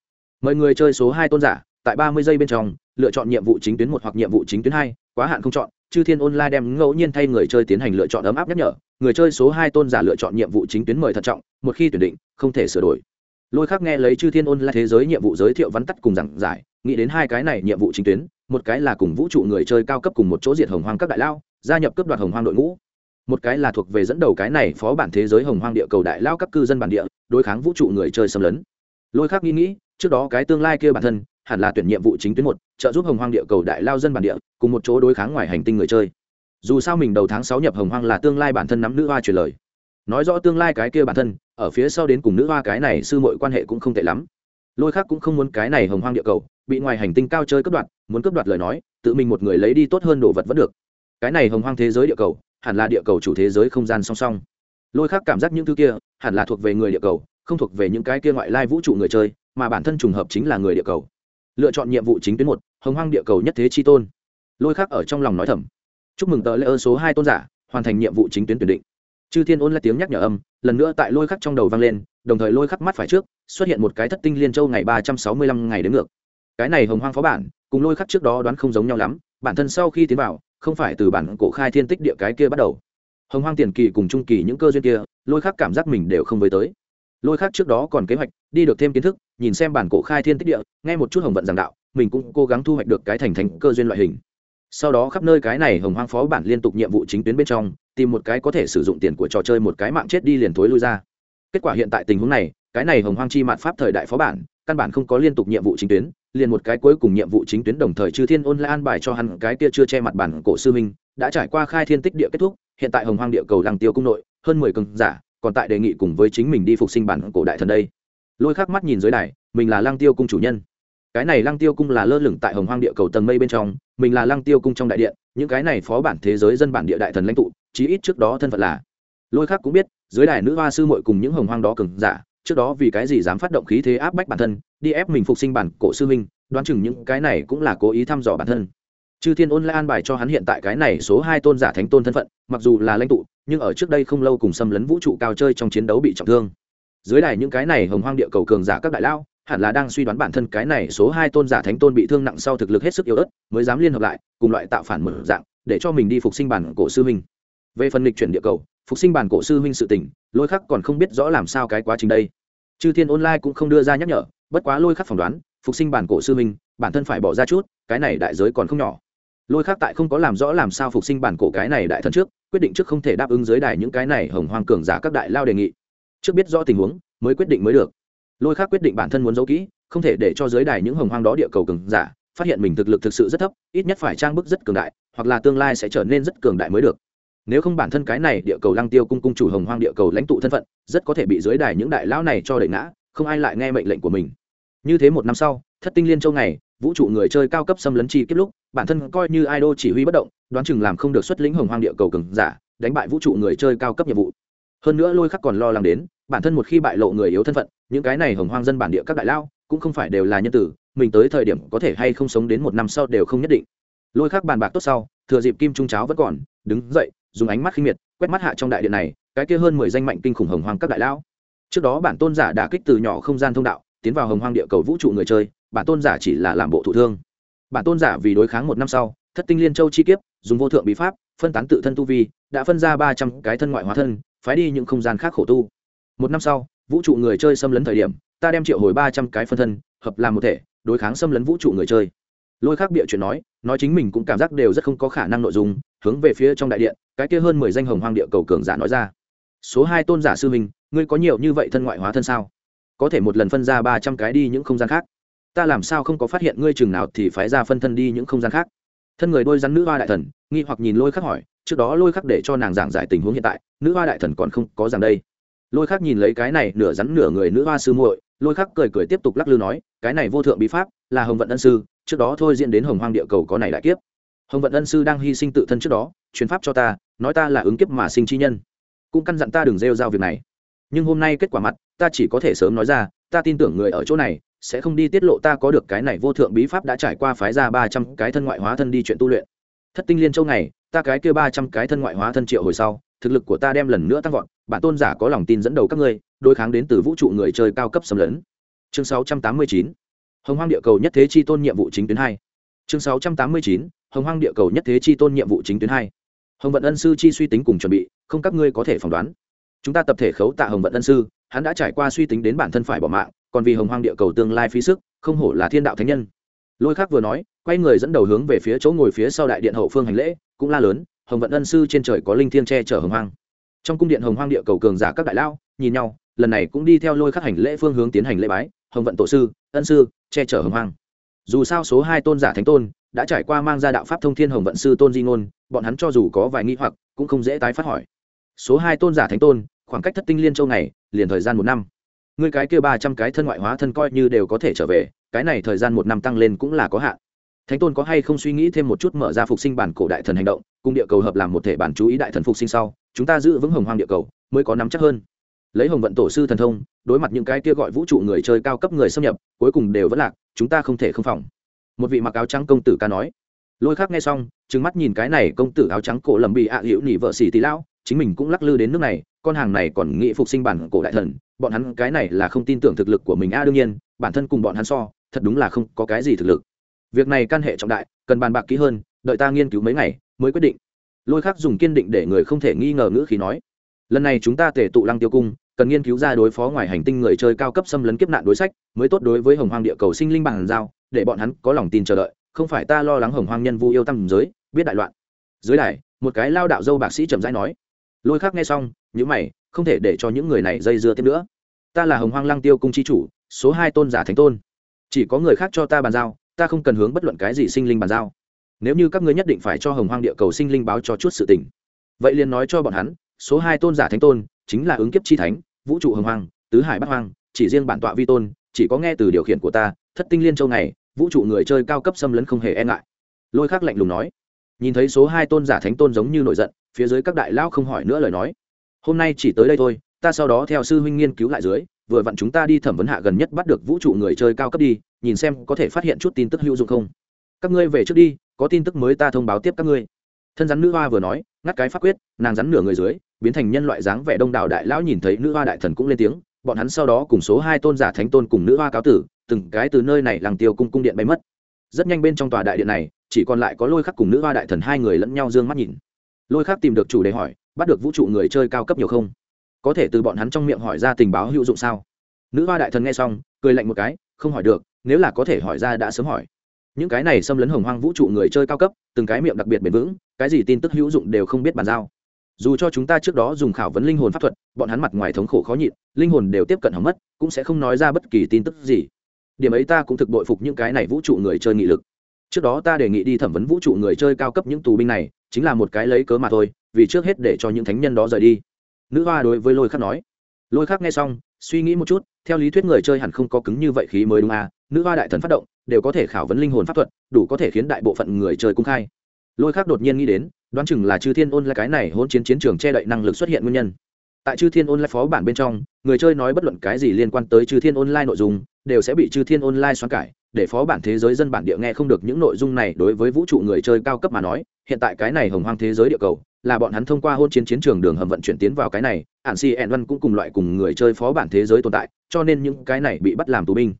Mời người chơi số hai tôn giả, tại ba mươi giây bên trong, lựa chọn nhiệm vụ chính tuyến một hoặc nhiệm vụ chính tuyến hai, quá hạn không chọn, chư thiên online đem ngẫu nhiên thay người chơi tiến hành lựa chọn ấm áp nhắc nhở người chơi số hai tôn giả lựa chọn nhiệm vụ chính tuyến mời thận trọng, một khi tuyển định, không thể sửa đổi. Lôi khác nghe lấy chư thiên ôn là thế giới nhiệm vụ giới thiệu vắn tắt cùng giảng giải, nghĩ đến hai cái này nhiệm vụ chính tuyến, một cái là cùng vũ trụ người chơi cao cấp cùng một chỗ diệt hồng hoang các đại lao, gia nhập cướp đoạt hồng hoang đội ngũ. Một cái là thuộc về dẫn đầu cái này phó bản thế giới hồng hoang địa cầu đại lao các cư dân bản địa, đối kháng vũ trụ người chơi xâm lấn. Lôi khác nghĩ nghĩ, trước đó cái tương lai kia bản thân, hẳn là tuyển nhiệm vụ chính tuyến một, trợ giúp hồng hoang địa cầu đại lao dân bản địa, cùng một chỗ đối kháng ngoài hành tinh người chơi dù sao mình đầu tháng sáu nhập hồng hoang là tương lai bản thân nắm nữ hoa truyền lời. Nói rõ tương lai cái kia bản thân, ở phía sau đến cùng nữ hoa cái này sư mội quan hệ cũng không tệ lắm. Lôi khác cũng không muốn cái này hồng hoang địa cầu, bị ngoài hành tinh cao chơi cướp đoạt, muốn cướp đoạt lời nói, tự mình một người lấy đi tốt hơn đồ vật vẫn được. Cái này hồng hoang thế giới địa cầu, hẳn là địa cầu chủ thế giới không gian song song. Lôi khác cảm giác những thứ kia, hẳn là thuộc về người địa cầu, không thuộc về những cái kia ngoại lai vũ trụ người chơi, mà bản thân trùng hợp chính là người địa cầu. Lựa chọn nhiệm vụ chính tuyến một, hồng hoang địa cầu nhất thế chi tôn. Lôi khác ở trong lòng nói thầm chúc mừng tờ lễ ơn số hai tôn giả, hoàn thành nhiệm vụ chính tuyến tuyển định. Chư thiên ôn lại tiếng nhắc nhở âm, lần nữa tại lôi khắc trong đầu vang lên, đồng thời lôi khắc mắt phải trước, xuất hiện một cái thất tinh liên châu ngày ba trăm sáu mươi lăm ngày đến ngược. Cái này hồng hoang phó bản, cùng lôi khắc trước đó đoán không giống nhau lắm, bản thân sau khi tiến vào, không phải từ bản cổ khai thiên tích địa cái kia bắt đầu. Hồng hoang tiền kỳ cùng trung kỳ những cơ duyên kia, lôi khắc cảm giác mình đều không với tới. Lôi khắc trước đó còn kế hoạch, đi được thêm kiến thức, nhìn xem bản cổ khai thiên tích địa, nghe một chút hồng vận giảng đạo, mình cũng cố gắng thu hoạch được cái thành thành cơ duyên loại hình sau đó khắp nơi cái này hồng hoang phó bản liên tục nhiệm vụ chính tuyến bên trong, tìm một cái có thể sử dụng tiền của trò chơi một cái mạng chết đi liền thối lui ra. Kết quả hiện tại tình huống này, cái này hồng hoang chi mạn pháp thời đại phó bản, căn bản không có liên tục nhiệm vụ chính tuyến, liền một cái cuối cùng nhiệm vụ chính tuyến đồng thời chư thiên ôn lại an bài cho hắn cái kia chưa che mặt bản cổ sư minh đã trải qua khai thiên tích địa kết thúc, hiện tại hồng hoang địa cầu lăng tiêu cung nội, hơn mười cường giả, còn tại đề nghị cùng với chính mình đi phục sinh bản cổ đại thần đây. Lôi khắc mắt nhìn dưới đài, mình là Lang tiêu cung chủ nhân cái này lăng tiêu cung là lơ lửng tại hồng hoang địa cầu tầng mây bên trong, mình là lăng tiêu cung trong đại điện, những cái này phó bản thế giới dân bản địa đại thần lãnh tụ, chí ít trước đó thân phận là. Lôi khác cũng biết, dưới đài nữ hoa sư mội cùng những hồng hoang đó cường giả, trước đó vì cái gì dám phát động khí thế áp bách bản thân, đi ép mình phục sinh bản cổ sư minh đoán chừng những cái này cũng là cố ý thăm dò bản thân. Chư thiên ôn lại an bài cho hắn hiện tại cái này số hai tôn giả thánh tôn thân phận, mặc dù là lãnh tụ, nhưng ở trước đây không lâu cùng xâm lấn vũ trụ cao chơi trong chiến đấu bị trọng thương. Dưới đài những cái này hồng hoang địa cầu cường giả các đại lao hẳn là đang suy đoán bản thân cái này số hai tôn giả thánh tôn bị thương nặng sau thực lực hết sức yếu ớt, mới dám liên hợp lại, cùng loại tạo phản mở dạng, để cho mình đi phục sinh bản cổ sư huynh. Về phần lịch chuyển địa cầu, phục sinh bản cổ sư huynh sự tình, lôi khắc còn không biết rõ làm sao cái quá trình đây. Chư thiên online cũng không đưa ra nhắc nhở, bất quá lôi khắc phỏng đoán, phục sinh bản cổ sư huynh, bản thân phải bỏ ra chút, cái này đại giới còn không nhỏ. Lôi khắc tại không có làm rõ làm sao phục sinh bản cổ cái này đại thần trước, quyết định trước không thể đáp ứng dưới đài những cái này hồng hoang cường giả các đại lao đề nghị. Trước biết rõ tình huống, mới quyết định mới được lôi khác quyết định bản thân muốn giấu kỹ, không thể để cho giới đài những hồng hoang đó địa cầu cường giả phát hiện mình thực lực thực sự rất thấp, ít nhất phải trang bức rất cường đại, hoặc là tương lai sẽ trở nên rất cường đại mới được. Nếu không bản thân cái này địa cầu lăng tiêu cung cung chủ hồng hoang địa cầu lãnh tụ thân phận, rất có thể bị giới đài những đại lão này cho đẩy ngã, không ai lại nghe mệnh lệnh của mình. Như thế một năm sau, thất tinh liên châu này vũ trụ người chơi cao cấp xâm lấn chi kết lúc, bản thân coi như idol chỉ huy bất động, đoán chừng làm không được xuất lĩnh hồng hoang địa cầu cường giả, đánh bại vũ trụ người chơi cao cấp nhiệm vụ. Hơn nữa lôi khắc còn lo lắng đến bản thân một khi bại lộ người yếu thân phận, những cái này hồng hoang dân bản địa các đại lao cũng không phải đều là nhân tử, mình tới thời điểm có thể hay không sống đến một năm sau đều không nhất định. Lôi khắc bàn bạc tốt sau, thừa dịp kim trung cháo vẫn còn, đứng dậy, dùng ánh mắt khinh miệt, quét mắt hạ trong đại điện này, cái kia hơn mười danh mạnh kinh khủng hồng hoang các đại lao. Trước đó bản tôn giả đã kích từ nhỏ không gian thông đạo, tiến vào hồng hoang địa cầu vũ trụ người chơi, bản tôn giả chỉ là làm bộ thụ thương. Bản tôn giả vì đối kháng một năm sau, thất tinh liên châu chi kiếp, dùng vô thượng bí pháp, phân tán tự thân tu vi, đã phân ra ba trăm cái thân ngoại hóa thân, phái đi những không gian khác khổ tu một năm sau, vũ trụ người chơi xâm lấn thời điểm, ta đem triệu hồi ba trăm cái phân thân, hợp làm một thể, đối kháng xâm lấn vũ trụ người chơi. Lôi khác bịa chuyện nói nói chính mình cũng cảm giác đều rất không có khả năng nội dung, hướng về phía trong đại điện, cái kia hơn mười danh hồng hoang địa cầu cường giả nói ra. Số hai tôn giả sư minh ngươi có nhiều như vậy thân ngoại hóa thân sao? Có thể một lần phân ra ba trăm cái đi những không gian khác. Ta làm sao không có phát hiện ngươi chừng nào thì phái ra phân thân đi những không gian khác? Thân người đôi rắn nữ hoa đại thần, nghi hoặc nhìn lôi khắc hỏi, trước đó lôi khắc để cho nàng giảng giải tình huống hiện tại, nữ hoa đại thần còn không có rằng đây lôi khắc nhìn lấy cái này nửa rắn nửa người nữ hoa sư muội, lôi khắc cười cười tiếp tục lắc lư nói, cái này vô thượng bí pháp là hồng vận ân sư, trước đó thôi diễn đến hồng hoang địa cầu có này đại kiếp. Hồng vận ân sư đang hy sinh tự thân trước đó, truyền pháp cho ta, nói ta là ứng kiếp mà sinh chi nhân. Cũng căn dặn ta đừng rêu giao việc này. Nhưng hôm nay kết quả mặt, ta chỉ có thể sớm nói ra, ta tin tưởng người ở chỗ này sẽ không đi tiết lộ ta có được cái này vô thượng bí pháp đã trải qua phái ra ba trăm cái thân ngoại hóa thân đi chuyện tu luyện. Thất tinh liên châu này ta cái kia ba trăm cái thân ngoại hóa thân triệu hồi sau, thực lực của ta đem lần nữa tăng vọt, bản tôn giả có lòng tin dẫn đầu các ngươi, đối kháng đến từ vũ trụ người chơi cao cấp xâm lấn. Chương 689 hồng hoang địa cầu nhất thế chi tôn nhiệm vụ chính tuyến hai. Chương 689 hồng hoang địa cầu nhất thế chi tôn nhiệm vụ chính tuyến hai. Hồng vận ân sư chi suy tính cùng chuẩn bị, không các ngươi có thể phỏng đoán. Chúng ta tập thể khấu tạ hồng vận ân sư, hắn đã trải qua suy tính đến bản thân phải bỏ mạng, còn vì hồng hoang địa cầu tương lai phí sức, không hổ là thiên đạo thánh nhân lôi khác vừa nói, quay người dẫn đầu hướng về phía chỗ ngồi phía sau đại điện hậu phương hành lễ, cũng la lớn, hồng vận ân sư trên trời có linh thiên che chở hồng hoang. Trong cung điện hồng hoang địa cầu cường giả các đại lao, nhìn nhau, lần này cũng đi theo lôi khắc hành lễ phương hướng tiến hành lễ bái, hồng vận tổ sư, ân sư, che chở hồng hoang. Dù sao số hai tôn giả thánh tôn đã trải qua mang ra đạo pháp thông thiên hồng vận sư tôn di ngôn, bọn hắn cho dù có vài nghi hoặc, cũng không dễ tái phát hỏi. Số hai tôn giả thánh tôn, khoảng cách thất tinh liên châu này liền thời gian một năm. Người cái kia ba trăm cái thân ngoại hóa thân coi như đều có thể trở về cái này thời gian một năm tăng lên cũng là có hạn. Thánh tôn có hay không suy nghĩ thêm một chút mở ra phục sinh bản cổ đại thần hành động, cùng địa cầu hợp làm một thể bản chú ý đại thần phục sinh sau, chúng ta giữ vững hồng hoang địa cầu, mới có nắm chắc hơn. Lấy hồng vận tổ sư thần thông, đối mặt những cái kia gọi vũ trụ người chơi cao cấp người xâm nhập, cuối cùng đều vẫn lạc, chúng ta không thể không phòng. Một vị mặc áo trắng công tử ca nói. Lôi khác nghe xong, trừng mắt nhìn cái này công tử áo trắng cổ lầm bị ạ à hữu nỉ vợ xỉ tí lão, chính mình cũng lắc lư đến nước này, con hàng này còn nghĩ phục sinh bản cổ đại thần, bọn hắn cái này là không tin tưởng thực lực của mình, a, đương nhiên, bản thân cùng bọn hắn so thật đúng là không có cái gì thực lực. Việc này căn hệ trọng đại, cần bàn bạc kỹ hơn, đợi ta nghiên cứu mấy ngày, mới quyết định. Lôi khắc dùng kiên định để người không thể nghi ngờ ngữ khí nói. Lần này chúng ta tề tụ lăng tiêu cung, cần nghiên cứu ra đối phó ngoài hành tinh người chơi cao cấp xâm lấn kiếp nạn đối sách, mới tốt đối với hồng hoang địa cầu sinh linh bằng giao, để bọn hắn có lòng tin chờ đợi, không phải ta lo lắng hồng hoang nhân vu yêu tâm giới, biết đại loạn. Dưới đài, một cái lao đạo dâu bạc sĩ trầm rãi nói. Lôi khắc nghe xong những mày, không thể để cho những người này dây dưa tiếp nữa. Ta là hồng hoang lăng tiêu cung chi chủ, số hai tôn giả thánh tôn chỉ có người khác cho ta bàn giao, ta không cần hướng bất luận cái gì sinh linh bàn giao. Nếu như các ngươi nhất định phải cho hồng hoang địa cầu sinh linh báo cho chút sự tình. Vậy liền nói cho bọn hắn, số hai tôn giả thánh tôn, chính là ứng kiếp chi thánh, vũ trụ hồng hoang, tứ hải bắc hoang, chỉ riêng bản tọa vi tôn, chỉ có nghe từ điều khiển của ta, thất tinh liên châu này, vũ trụ người chơi cao cấp xâm lấn không hề e ngại. Lôi khắc lạnh lùng nói. Nhìn thấy số hai tôn giả thánh tôn giống như nổi giận, phía dưới các đại lao không hỏi nữa lời nói. Hôm nay chỉ tới đây thôi, ta sau đó theo sư huynh nghiên cứu lại dưới vừa vặn chúng ta đi thẩm vấn hạ gần nhất bắt được vũ trụ người chơi cao cấp đi, nhìn xem có thể phát hiện chút tin tức hữu dụng không. Các ngươi về trước đi, có tin tức mới ta thông báo tiếp các ngươi. Thân rắn nữ hoa vừa nói, ngắt cái pháp quyết, nàng rắn nửa người dưới, biến thành nhân loại dáng vẻ đông đảo đại lão nhìn thấy nữ hoa đại thần cũng lên tiếng, bọn hắn sau đó cùng số hai tôn giả thánh tôn cùng nữ hoa cáo tử, từng cái từ nơi này làng tiêu cung cung điện bay mất. Rất nhanh bên trong tòa đại điện này, chỉ còn lại có lôi khắc cùng nữ hoa đại thần hai người lẫn nhau d ư ơ n g mắt nhìn. Lôi khắc tìm được chủ đề hỏi, bắt được vũ trụ người chơi cao cấp nhiều không? Có thể từ bọn hắn trong miệng hỏi ra tình báo hữu dụng sao? Nữ hoa đại thần nghe xong, cười lạnh một cái, không hỏi được, nếu là có thể hỏi ra đã sớm hỏi. Những cái này xâm lấn hồng hoang vũ trụ người chơi cao cấp, từng cái miệng đặc biệt bền vững, cái gì tin tức hữu dụng đều không biết bàn giao. Dù cho chúng ta trước đó dùng khảo vấn linh hồn pháp thuật, bọn hắn mặt ngoài thống khổ khó nhịn, linh hồn đều tiếp cận hỏng mất, cũng sẽ không nói ra bất kỳ tin tức gì. Điểm ấy ta cũng thực bội phục những cái này vũ trụ người chơi nghị lực. Trước đó ta đề nghị đi thẩm vấn vũ trụ người chơi cao cấp những tù binh này, chính là một cái lấy cớ mà thôi, vì trước hết để cho những thánh nhân đó rời đi nữ hoa đối với lôi khắc nói. Lôi khắc nghe xong, suy nghĩ một chút, theo lý thuyết người chơi hẳn không có cứng như vậy khí mới đúng à nữ hoa đại thần phát động, đều có thể khảo vấn linh hồn pháp thuật, đủ có thể khiến đại bộ phận người chơi cung khai. Lôi khắc đột nhiên nghĩ đến, đoán chừng là chư thiên ôn là cái này hôn chiến chiến trường che đậy năng lực xuất hiện nguyên nhân. Tại chư thiên online phó bản bên trong, người chơi nói bất luận cái gì liên quan tới chư thiên online nội dung, đều sẽ bị chư thiên online xoắn cải để phó bản thế giới dân bản địa nghe không được những nội dung này, đối với vũ trụ người chơi cao cấp mà nói, hiện tại cái này hồng hoang thế giới địa cầu, là bọn hắn thông qua hôn chiến chiến trường đường hầm vận chuyển tiến vào cái này ản si ẹn văn cũng cùng loại cùng người chơi phó bản thế giới tồn tại, cho nên những cái này bị bắt làm tù binh.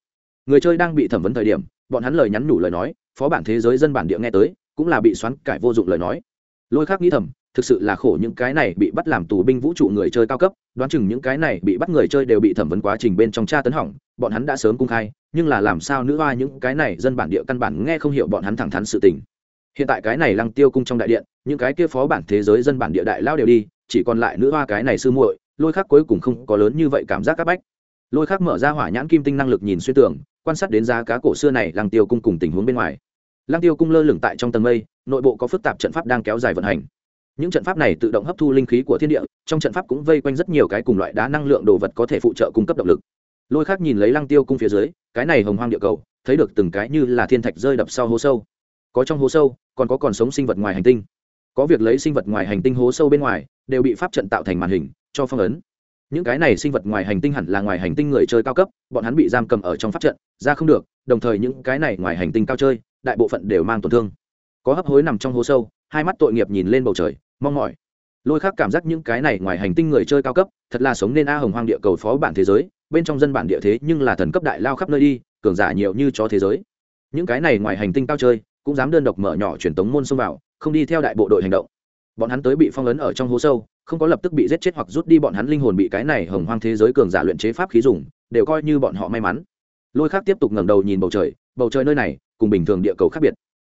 Người chơi đang bị thẩm vấn thời điểm, bọn hắn lời nhắn nhủ lời nói, phó bản thế giới dân bản địa nghe tới, cũng là bị xoắn cải vô dụng lời nói. Lôi khác nghĩ thầm thực sự là khổ những cái này bị bắt làm tù binh vũ trụ người chơi cao cấp, đoán chừng những cái này bị bắt người chơi đều bị thẩm vấn quá trình bên trong tra tấn hỏng, bọn hắn đã sớm cung khai, nhưng là làm sao nữ hoa những cái này dân bản địa căn bản nghe không hiểu bọn hắn thẳng thắn sự tình. Hiện tại cái này lăng tiêu cung trong đại điện, những cái kia phó bản thế giới dân bản địa đại lao đều đi, chỉ còn lại nữ hoa cái này sư muội, lôi khắc cuối cùng không có lớn như vậy cảm giác các bách. Lôi khắc mở ra hỏa nhãn kim tinh năng lực nhìn xuyên tường quan sát đến giá cá cổ xưa này lăng tiêu cung cùng tình huống bên ngoài. Lăng tiêu cung lơ lửng tại trong tầng mây, nội bộ có phức tạp trận pháp đang kéo dài vận hành những trận pháp này tự động hấp thu linh khí của thiên địa, trong trận pháp cũng vây quanh rất nhiều cái cùng loại đá năng lượng đồ vật có thể phụ trợ cung cấp động lực. Lôi khác nhìn lấy lăng tiêu cung phía dưới, cái này hồng hoang địa cầu, thấy được từng cái như là thiên thạch rơi đập sau hố sâu. Có trong hố sâu, còn có còn sống sinh vật ngoài hành tinh. Có việc lấy sinh vật ngoài hành tinh hố sâu bên ngoài, đều bị pháp trận tạo thành màn hình, cho phong ấn. Những cái này sinh vật ngoài hành tinh hẳn là ngoài hành tinh người chơi cao cấp, bọn hắn bị giam cầm ở trong pháp trận, ra không được, đồng thời những cái này ngoài hành tinh cao chơi, đại bộ phận đều mang tổn thương. Có hấp hối nằm trong hố sâu, hai mắt tội nghiệp nhìn lên bầu trời mong mỏi. Lôi khác cảm giác những cái này ngoài hành tinh người chơi cao cấp, thật là sống nên a hồng hoang địa cầu phó bản thế giới, bên trong dân bản địa thế nhưng là thần cấp đại lao khắp nơi đi, cường giả nhiều như cho thế giới. Những cái này ngoài hành tinh cao chơi, cũng dám đơn độc mở nhỏ truyền tống môn xông vào, không đi theo đại bộ đội hành động. Bọn hắn tới bị phong ấn ở trong hố sâu, không có lập tức bị giết chết hoặc rút đi bọn hắn linh hồn bị cái này hồng hoang thế giới cường giả luyện chế pháp khí dùng, đều coi như bọn họ may mắn. Lôi khác tiếp tục ngẩng đầu nhìn bầu trời bầu trời nơi này, cùng bình thường địa cầu khác biệt.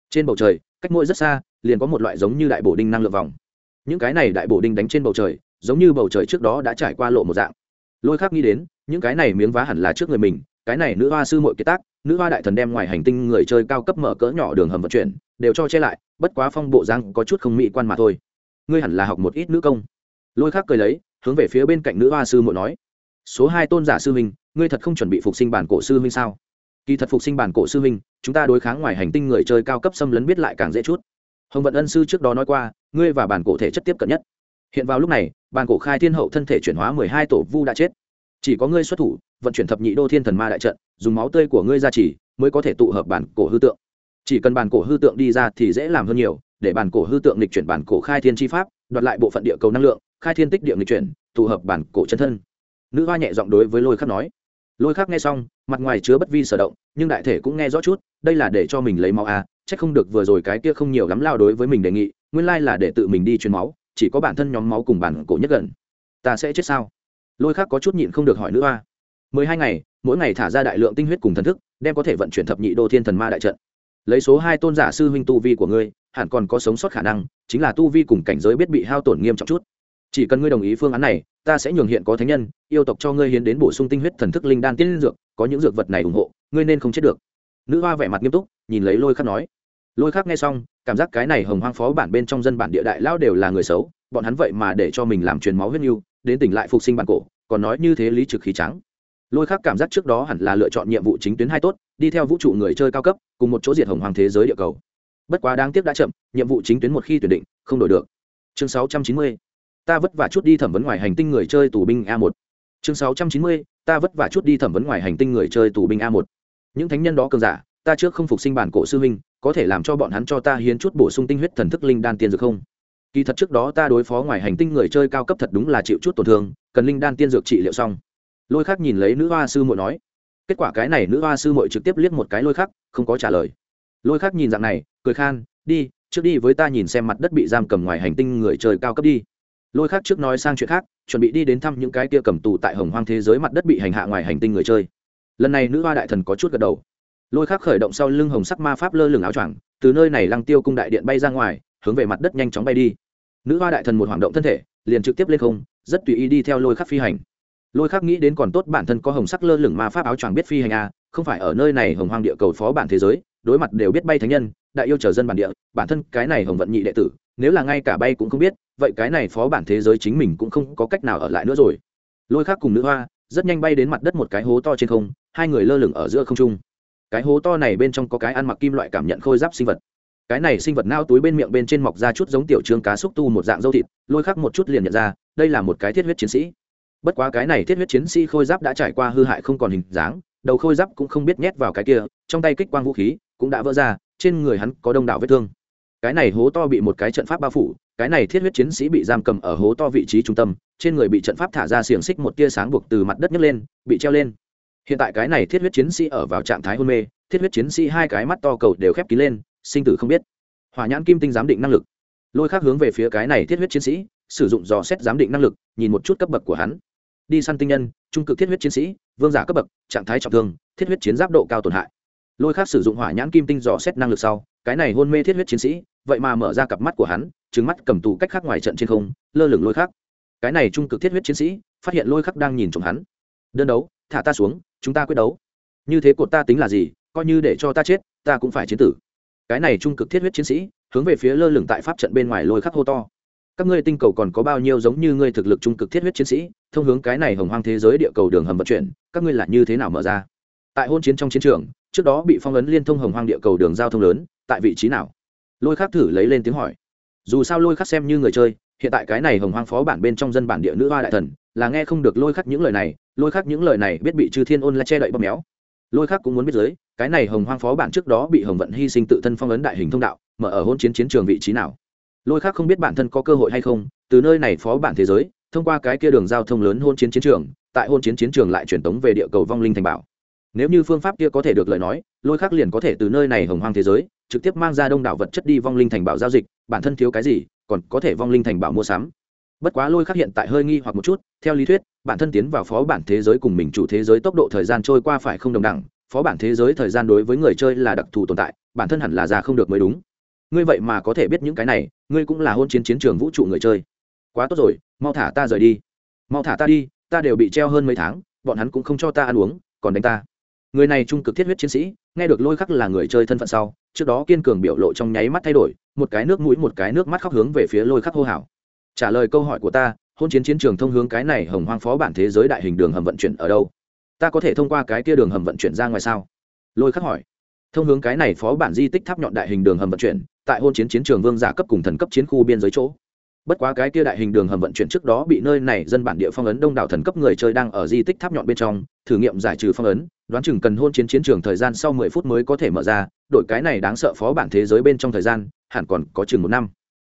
Trên bầu trời, cách mỗi rất xa, liền có một loại giống như đại bổ đinh năng lượng vòng những cái này đại bổ đinh đánh trên bầu trời, giống như bầu trời trước đó đã trải qua lộ một dạng. Lôi khác nghĩ đến, những cái này miếng vá hẳn là trước người mình, cái này nữ hoa sư mội kế tác, nữ hoa đại thần đem ngoài hành tinh người chơi cao cấp mở cỡ nhỏ đường hầm vận chuyển, đều cho che lại, bất quá phong bộ giang có chút không mỹ quan mà thôi. Ngươi hẳn là học một ít nữ công. Lôi khác cười lấy, hướng về phía bên cạnh nữ hoa sư mội nói, số hai tôn giả sư huynh, ngươi thật không chuẩn bị phục sinh bản cổ sư huynh sao? Kỳ thật phục sinh bản cổ sư huynh, chúng ta đối kháng ngoài hành tinh người chơi cao cấp xâm lấn biết lại càng dễ chút hồng vận ân sư trước đó nói qua, ngươi và bản cổ thể chất tiếp cận nhất. Hiện vào lúc này, bản cổ khai thiên hậu thân thể chuyển hóa mười hai tổ vu đã chết. Chỉ có ngươi xuất thủ, vận chuyển thập nhị đô thiên thần ma đại trận, dùng máu tươi của ngươi ra chỉ mới có thể tụ hợp bản cổ hư tượng. Chỉ cần bản cổ hư tượng đi ra thì dễ làm hơn nhiều, để bản cổ hư tượng lịch chuyển bản cổ khai thiên chi pháp, đoạt lại bộ phận địa cầu năng lượng, khai thiên tích địa lịch chuyển, tụ hợp bản cổ chân thân. Nữ hoa nhẹ giọng đối với lôi khắc nói. Lôi khắc nghe xong, mặt ngoài chứa bất vi sở động, nhưng đại thể cũng nghe rõ chút, đây là để cho mình lấy máu à chắc không được vừa rồi cái kia không nhiều lắm lao đối với mình đề nghị, nguyên lai là để tự mình đi truyền máu, chỉ có bản thân nhóm máu cùng bản cổ nhất gần. Ta sẽ chết sao? Lôi khắc có chút nhịn không được hỏi nữ hoa. Mười hai ngày, mỗi ngày thả ra đại lượng tinh huyết cùng thần thức, đem có thể vận chuyển thập nhị đô thiên thần ma đại trận. Lấy số hai tôn giả sư huynh tu vi của ngươi, hẳn còn có sống sót khả năng, chính là tu vi cùng cảnh giới biết bị hao tổn nghiêm trọng chút. Chỉ cần ngươi đồng ý phương án này, ta sẽ nhường hiện có thánh nhân, yêu tộc cho ngươi hiến đến bổ sung tinh huyết thần thức linh đan tiên dược, có những dược vật này ủng hộ, ngươi nên không chết được nữ hoa vẻ mặt nghiêm túc, nhìn lấy lôi khắc nói lôi khắc nghe xong, cảm giác cái này hồng hoang phó bản bên trong dân bản địa đại lao đều là người xấu, bọn hắn vậy mà để cho mình làm truyền máu huyết nhu đến tỉnh lại phục sinh bản cổ, còn nói như thế lý trực khí trắng lôi khắc cảm giác trước đó hẳn là lựa chọn nhiệm vụ chính tuyến hai tốt, đi theo vũ trụ người chơi cao cấp, cùng một chỗ diệt hồng hoàng thế giới địa cầu bất quá đáng tiếc đã chậm, nhiệm vụ chính tuyến một khi tuyển định, không đổi được chương 690. ta vất vả chút đi thẩm vấn ngoài hành tinh người chơi tù binh a một chương 690. ta vất vả chút đi thẩm vấn ngoài hành tinh người chơi tù binh a một những thánh nhân đó cường giả, ta trước không phục sinh bản cổ sư huynh, có thể làm cho bọn hắn cho ta hiến chút bổ sung tinh huyết thần thức linh đan tiên dược không? Kỳ thật trước đó ta đối phó ngoài hành tinh người chơi cao cấp thật đúng là chịu chút tổn thương, cần linh đan tiên dược trị liệu xong. Lôi khắc nhìn lấy nữ hoa sư muội nói, kết quả cái này nữ hoa sư muội trực tiếp liếc một cái lôi khắc, không có trả lời. Lôi khắc nhìn dạng này, cười khan, đi, trước đi với ta nhìn xem mặt đất bị giam cầm ngoài hành tinh người chơi cao cấp đi. Lôi khắc trước nói sang chuyện khác, chuẩn bị đi đến thăm những cái kia cầm tù tại hồng hoang thế giới mặt đất bị hành hạ ngoài hành tinh người chơi lần này nữ hoa đại thần có chút gật đầu. Lôi khắc khởi động sau lưng hồng sắc ma pháp lơ lửng áo choàng từ nơi này lăng tiêu cung đại điện bay ra ngoài hướng về mặt đất nhanh chóng bay đi. Nữ hoa đại thần một hoạt động thân thể liền trực tiếp lên không rất tùy ý đi theo lôi khắc phi hành. Lôi khắc nghĩ đến còn tốt bản thân có hồng sắc lơ lửng ma pháp áo choàng biết phi hành a à, không phải ở nơi này hồng hoang địa cầu phó bản thế giới đối mặt đều biết bay thánh nhân đại yêu chờ dân bản địa bản thân cái này hồng vận nhị đệ tử nếu là ngay cả bay cũng không biết vậy cái này phó bản thế giới chính mình cũng không có cách nào ở lại nữa rồi. Lôi khắc cùng nữ hoa rất nhanh bay đến mặt đất một cái hố to trên không, hai người lơ lửng ở giữa không trung. Cái hố to này bên trong có cái ăn mặc kim loại cảm nhận khôi giáp sinh vật. Cái này sinh vật nao túi bên miệng bên trên mọc ra chút giống tiểu trương cá xúc tu một dạng dâu thịt, lôi khắc một chút liền nhận ra, đây là một cái thiết huyết chiến sĩ. Bất quá cái này thiết huyết chiến sĩ khôi giáp đã trải qua hư hại không còn hình dáng, đầu khôi giáp cũng không biết nhét vào cái kia, trong tay kích quang vũ khí cũng đã vỡ ra, trên người hắn có đông đảo vết thương. Cái này hố to bị một cái trận pháp bao phủ cái này thiết huyết chiến sĩ bị giam cầm ở hố to vị trí trung tâm, trên người bị trận pháp thả ra xiềng xích một tia sáng buộc từ mặt đất nhấc lên, bị treo lên. Hiện tại cái này thiết huyết chiến sĩ ở vào trạng thái hôn mê, thiết huyết chiến sĩ hai cái mắt to cầu đều khép kín lên, sinh tử không biết. Hỏa nhãn kim tinh giám định năng lực. Lôi khác hướng về phía cái này thiết huyết chiến sĩ, sử dụng dò xét giám định năng lực, nhìn một chút cấp bậc của hắn. Đi săn tinh nhân, trung cực thiết huyết chiến sĩ, vương giả cấp bậc, trạng thái trọng thương, thiết huyết chiến giáp độ cao tổn hại. Lôi khác sử dụng hỏa nhãn kim tinh dò xét năng lực sau, cái này hôn mê thiết huyết chiến sĩ vậy mà mở ra cặp mắt của hắn trứng mắt cầm tù cách khác ngoài trận trên không, lơ lửng lôi khắc. cái này trung cực thiết huyết chiến sĩ, phát hiện lôi khắc đang nhìn trộm hắn. Đơn đấu, thả ta xuống, chúng ta quyết đấu. Như thế cột ta tính là gì, coi như để cho ta chết, ta cũng phải chiến tử. Cái này trung cực thiết huyết chiến sĩ, hướng về phía lơ lửng tại pháp trận bên ngoài lôi khắc hô to. Các ngươi tinh cầu còn có bao nhiêu giống như ngươi thực lực trung cực thiết huyết chiến sĩ, thông hướng cái này hồng hoang thế giới địa cầu đường hầm vận chuyển, các ngươi là như thế nào mở ra? Tại hôn chiến trong chiến trường, trước đó bị phong ấn liên thông hồng hoang địa cầu đường giao thông lớn, tại vị trí nào? Lôi khắc thử lấy lên tiếng hỏi. Dù sao lôi khắc xem như người chơi, hiện tại cái này hồng hoang phó bản bên trong dân bản địa nữ hoa đại thần, là nghe không được lôi khắc những lời này, lôi khắc những lời này biết bị chư thiên ôn là che đậy bóp méo. Lôi khắc cũng muốn biết giới, cái này hồng hoang phó bản trước đó bị hồng vận hy sinh tự thân phong ấn đại hình thông đạo, mở ở hôn chiến chiến trường vị trí nào? Lôi khắc không biết bản thân có cơ hội hay không, từ nơi này phó bản thế giới, thông qua cái kia đường giao thông lớn hôn chiến chiến trường, tại hôn chiến chiến trường lại truyền tống về địa cầu vong linh thành bảo. Nếu như phương pháp kia có thể được lời nói, lôi khắc liền có thể từ nơi này hồng hoang thế giới trực tiếp mang ra đông đảo vật chất đi vong linh thành bảo giao dịch, bản thân thiếu cái gì, còn có thể vong linh thành bảo mua sắm. Bất quá lôi khắc hiện tại hơi nghi hoặc một chút, theo lý thuyết, bản thân tiến vào phó bản thế giới cùng mình chủ thế giới tốc độ thời gian trôi qua phải không đồng đẳng, phó bản thế giới thời gian đối với người chơi là đặc thù tồn tại, bản thân hẳn là già không được mới đúng. Ngươi vậy mà có thể biết những cái này, ngươi cũng là hôn chiến chiến trường vũ trụ người chơi. Quá tốt rồi, mau thả ta rời đi. Mau thả ta đi, ta đều bị treo hơn mấy tháng, bọn hắn cũng không cho ta ăn uống, còn đánh ta. Người này trung cực thiết huyết chiến sĩ, nghe được lôi khắc là người chơi thân phận sau trước đó kiên cường biểu lộ trong nháy mắt thay đổi, một cái nước mũi, một cái nước mắt khóc hướng về phía lôi khắc hô hào. Trả lời câu hỏi của ta, hôn chiến chiến trường thông hướng cái này hồng hoang phó bản thế giới đại hình đường hầm vận chuyển ở đâu? Ta có thể thông qua cái kia đường hầm vận chuyển ra ngoài sao? Lôi khắc hỏi. Thông hướng cái này phó bản di tích tháp nhọn đại hình đường hầm vận chuyển, tại hôn chiến chiến trường vương giả cấp cùng thần cấp chiến khu biên giới chỗ. Bất quá cái kia đại hình đường hầm vận chuyển trước đó bị nơi này dân bản địa phong ấn đông đảo thần cấp người chơi đang ở di tích tháp nhọn bên trong, thử nghiệm giải trừ phong ấn đoán chừng cần hôn chiến chiến trường thời gian sau mười phút mới có thể mở ra đội cái này đáng sợ phó bản thế giới bên trong thời gian, hẳn còn có chừng một năm.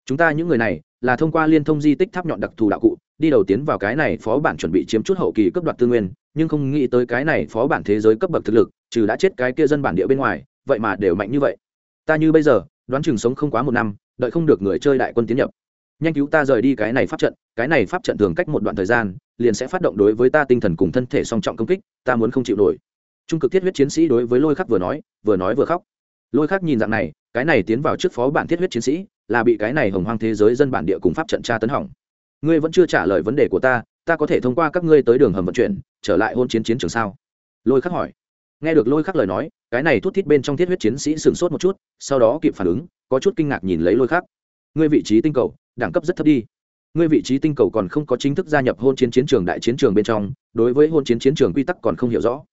Chúng ta những người này, là thông qua liên thông di tích tháp nhọn đặc thù đạo cụ, đi đầu tiến vào cái này phó bản chuẩn bị chiếm chút hậu kỳ cấp đoạt tư nguyên, nhưng không nghĩ tới cái này phó bản thế giới cấp bậc thực lực, trừ đã chết cái kia dân bản địa bên ngoài, vậy mà đều mạnh như vậy. Ta như bây giờ, đoán chừng sống không quá một năm, đợi không được người chơi đại quân tiến nhập. Nhanh cứu ta rời đi cái này pháp trận, cái này pháp trận thường cách một đoạn thời gian, liền sẽ phát động đối với ta tinh thần cùng thân thể song trọng công kích, ta muốn không chịu nổi trung cực thiết huyết chiến sĩ đối với lôi khắc vừa nói vừa nói vừa khóc. Lôi khắc nhìn dạng này, cái này tiến vào trước phó bản thiết huyết chiến sĩ, là bị cái này hồng hoang thế giới dân bản địa cùng pháp trận tra tấn hỏng. Ngươi vẫn chưa trả lời vấn đề của ta ta có thể thông qua các ngươi tới đường hầm vận chuyển, trở lại hôn chiến chiến trường sao? Lôi khắc hỏi. Nghe được lôi khắc lời nói, cái này thút thít bên trong thiết huyết chiến sĩ sửng sốt một chút, sau đó kịp phản ứng, có chút kinh ngạc nhìn lấy lôi khắc. Ngươi vị trí tinh cầu, đẳng cấp rất thấp đi. Ngươi vị trí tinh cầu còn không có chính thức gia nhập hôn chiến chiến trường đại chiến trường bên trong, đối với hôn chiến chiến trường quy tắc còn không hiểu rõ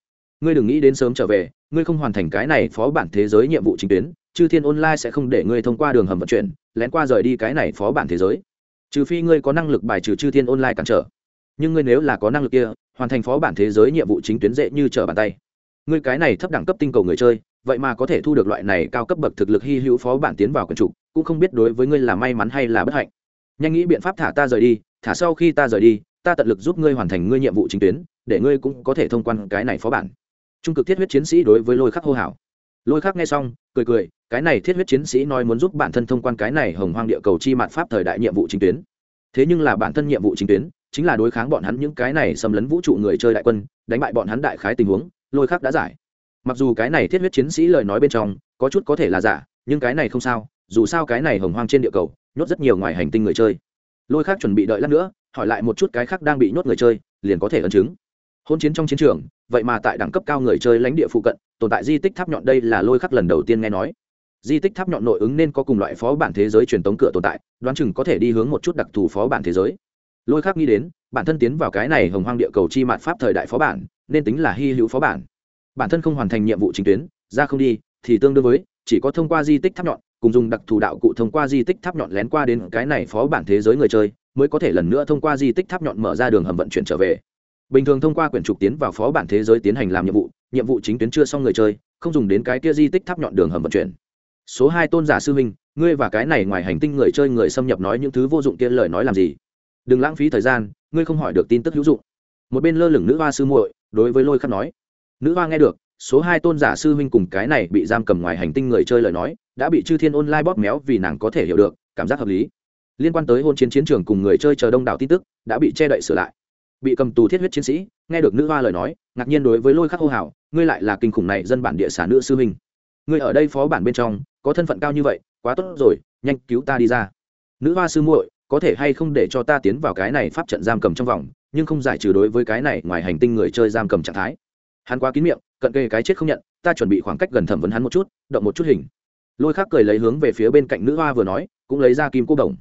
ngươi đừng nghĩ đến sớm trở về, ngươi không hoàn thành cái này phó bản thế giới nhiệm vụ chính tuyến, chư thiên online sẽ không để ngươi thông qua đường hầm vận chuyển, lén qua rời đi cái này phó bản thế giới. Trừ phi ngươi có năng lực bài trừ chư thiên online cản trở. Nhưng ngươi nếu là có năng lực kia, hoàn thành phó bản thế giới nhiệm vụ chính tuyến dễ như trở bàn tay. Ngươi cái này thấp đẳng cấp tinh cầu người chơi, vậy mà có thể thu được loại này cao cấp bậc thực lực hy hữu phó bản tiến vào quần trục cũng không biết đối với ngươi là may mắn hay là bất hạnh. Nhanh nghĩ biện pháp thả ta rời đi, thả sau khi ta rời đi, ta tận lực giúp ngươi hoàn thành ngươi nhiệm vụ chính tuyến, để ngươi cũng có thể thông quan cái này phó bản trung cực thiết huyết chiến sĩ đối với lôi khắc hô hào. Lôi khắc nghe xong, cười cười, cái này thiết huyết chiến sĩ nói muốn giúp bản thân thông quan cái này hồng hoang địa cầu chi mạn pháp thời đại nhiệm vụ chính tuyến. Thế nhưng là bản thân nhiệm vụ chính tuyến, chính là đối kháng bọn hắn những cái này xâm lấn vũ trụ người chơi đại quân, đánh bại bọn hắn đại khái tình huống, lôi khắc đã giải. Mặc dù cái này thiết huyết chiến sĩ lời nói bên trong, có chút có thể là giả, nhưng cái này không sao, dù sao cái này hồng hoang trên địa cầu, nhốt rất nhiều ngoài hành tinh người chơi. Lôi khác chuẩn bị đợi lát nữa, hỏi lại một chút cái khác đang bị nhốt người chơi, liền có thể ấn chứng hôn chiến trong chiến trường, vậy mà tại đẳng cấp cao người chơi lãnh địa phụ cận, tồn tại di tích tháp nhọn đây là lôi khắc lần đầu tiên nghe nói. Di tích tháp nhọn nội ứng nên có cùng loại phó bản thế giới truyền tống cửa tồn tại, đoán chừng có thể đi hướng một chút đặc thù phó bản thế giới. Lôi khắc nghĩ đến, bản thân tiến vào cái này hồng hoang địa cầu chi mạt pháp thời đại phó bản, nên tính là hy hữu phó bản. Bản thân không hoàn thành nhiệm vụ chính tuyến, ra không đi, thì tương đương với, chỉ có thông qua di tích tháp nhọn, cùng dùng đặc thù đạo cụ thông qua di tích tháp nhọn lén qua đến cái này phó bản thế giới người chơi, mới có thể lần nữa thông qua di tích tháp nhọn mở ra đường hầm vận chuyển trở về bình thường thông qua quyển trục tiến vào phó bản thế giới tiến hành làm nhiệm vụ nhiệm vụ chính tuyến chưa xong người chơi, không dùng đến cái kia di tích tháp nhọn đường hầm vận chuyển. Số hai tôn giả sư huynh, ngươi và cái này ngoài hành tinh người chơi người xâm nhập nói những thứ vô dụng kia lời nói làm gì? Đừng lãng phí thời gian, ngươi không hỏi được tin tức hữu dụng. Một bên lơ lửng nữ hoa sư muội, đối với lôi khắc nói, nữ hoa nghe được, số hai tôn giả sư huynh cùng cái này bị giam cầm ngoài hành tinh người chơi lời nói, đã bị chư thiên online bóp méo vì nàng có thể hiểu được, cảm giác hợp lý. Liên quan tới hôn chiến chiến trường cùng người chơi chờ đông đảo tin tức, đã bị che đậy sửa lại bị cầm tù thiết huyết chiến sĩ, nghe được nữ hoa lời nói, ngạc nhiên đối với lôi khắc hô hào, ngươi lại là kinh khủng này dân bản địa xả nữ sư huynh. Ngươi ở đây phó bản bên trong, có thân phận cao như vậy, quá tốt rồi, nhanh cứu ta đi ra. Nữ hoa sư muội, có thể hay không để cho ta tiến vào cái này pháp trận giam cầm trong vòng, nhưng không giải trừ đối với cái này ngoài hành tinh người chơi giam cầm trạng thái. Hắn quá kín miệng, cận kề cái chết không nhận, ta chuẩn bị khoảng cách gần thẩm vấn hắn một chút, động một chút hình. Lôi khác cười lấy hướng về phía bên cạnh nữ hoa vừa nói, cũng lấy ra kim cô đồng.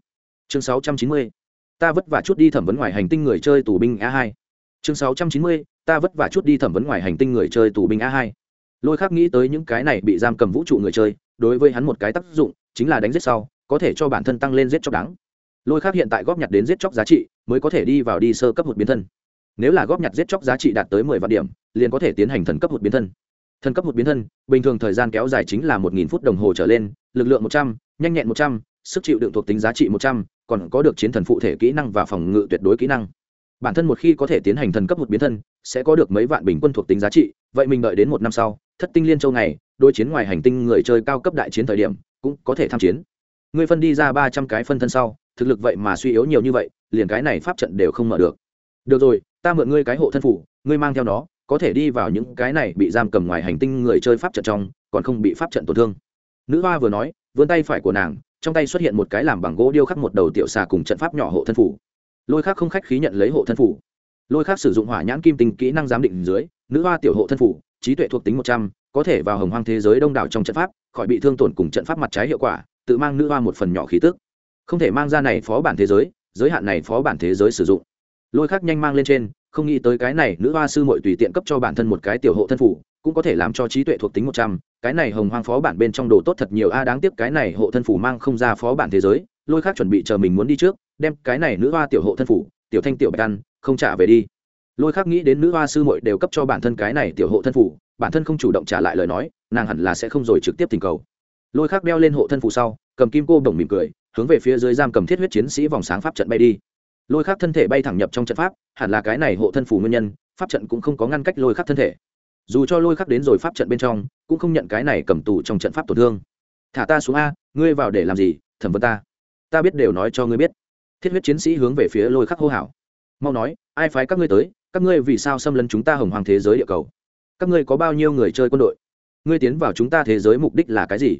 Chương sáu trăm chín mươi ta vất vả chút đi thẩm vấn ngoài hành tinh người chơi tù binh a hai. Chương sáu trăm chín mươi, ta vất vả chút đi thẩm vấn ngoài hành tinh người chơi tù binh a hai. Lôi khác nghĩ tới những cái này bị giam cầm vũ trụ người chơi, đối với hắn một cái tác dụng, chính là đánh giết sau, có thể cho bản thân tăng lên giết chóc đáng. Lôi khác hiện tại góp nhặt đến giết chóc giá trị, mới có thể đi vào đi sơ cấp một biến thân. Nếu là góp nhặt giết chóc giá trị đạt tới mười vạn điểm, liền có thể tiến hành thần cấp một biến thân. Thần cấp một biến thân, bình thường thời gian kéo dài chính là một nghìn phút đồng hồ trở lên, lực lượng một trăm n nhẹn một trăm sức chịu đựng thuộc tính giá trị một trăm, còn có được chiến thần phụ thể kỹ năng và phòng ngự tuyệt đối kỹ năng. Bản thân một khi có thể tiến hành thần cấp một biến thân, sẽ có được mấy vạn bình quân thuộc tính giá trị, vậy mình đợi đến một năm sau, thất tinh liên châu này đối chiến ngoài hành tinh người chơi cao cấp đại chiến thời điểm, cũng có thể tham chiến. Người phân đi ra ba trăm cái phân thân sau, thực lực vậy mà suy yếu nhiều như vậy, liền cái này pháp trận đều không mở được. Được rồi, ta mượn ngươi cái hộ thân phủ, ngươi mang theo nó, có thể đi vào những cái này bị giam cầm ngoài hành tinh người chơi pháp trận trong, còn không bị pháp trận tổn thương. Nữ hoa vừa nói, vươn tay phải của nàng trong tay xuất hiện một cái làm bằng gỗ điêu khắc một đầu tiểu xà cùng trận pháp nhỏ hộ thân phủ. Lôi khác không khách khí nhận lấy hộ thân phủ. Lôi khác sử dụng hỏa nhãn kim tình kỹ năng giám định dưới, nữ hoa tiểu hộ thân phủ, trí tuệ thuộc tính một trăm, có thể vào hồng hoang thế giới đông đảo trong trận pháp, khỏi bị thương tổn cùng trận pháp mặt trái hiệu quả, tự mang nữ hoa một phần nhỏ khí tức. Không thể mang ra này phó bản thế giới giới hạn này phó bản thế giới sử dụng. Lôi khác nhanh mang lên trên, không nghĩ tới cái này nữ hoa sư mội tùy tiện cấp cho bản thân một cái tiểu hộ thân phủ cũng có thể làm cho trí tuệ thuộc tính một trăm. Cái này hồng hoang phó bản bên trong đồ tốt thật nhiều. A, đáng tiếc cái này hộ thân phủ mang không ra phó bản thế giới. Lôi khác chuẩn bị chờ mình muốn đi trước, đem cái này nữ hoa tiểu hộ thân phủ, tiểu thanh tiểu bạch ăn, không trả về đi. Lôi khác nghĩ đến nữ hoa sư muội đều cấp cho bản thân cái này tiểu hộ thân phủ, bản thân không chủ động trả lại lời nói, nàng hẳn là sẽ không rồi trực tiếp tình cầu. Lôi khác đeo lên hộ thân phủ sau, cầm kim cô bổng mỉm cười, hướng về phía dưới giam cầm thiết huyết chiến sĩ vòng sáng pháp trận bay đi. Lôi khác thân thể bay thẳng nhập trong trận pháp, hẳn là cái này hộ thân phủ nguyên nhân, pháp trận cũng không có ngăn cách lôi khác thân thể dù cho lôi khắc đến rồi pháp trận bên trong, cũng không nhận cái này cầm tù trong trận pháp tổn thương. Thả ta xuống a, ngươi vào để làm gì, thẩm vấn ta. Ta biết đều nói cho ngươi biết. Thiết huyết chiến sĩ hướng về phía lôi khắc hô hào. Mau nói, ai phái các ngươi tới, các ngươi vì sao xâm lấn chúng ta hồng hoàng thế giới địa cầu? Các ngươi có bao nhiêu người chơi quân đội? Ngươi tiến vào chúng ta thế giới mục đích là cái gì?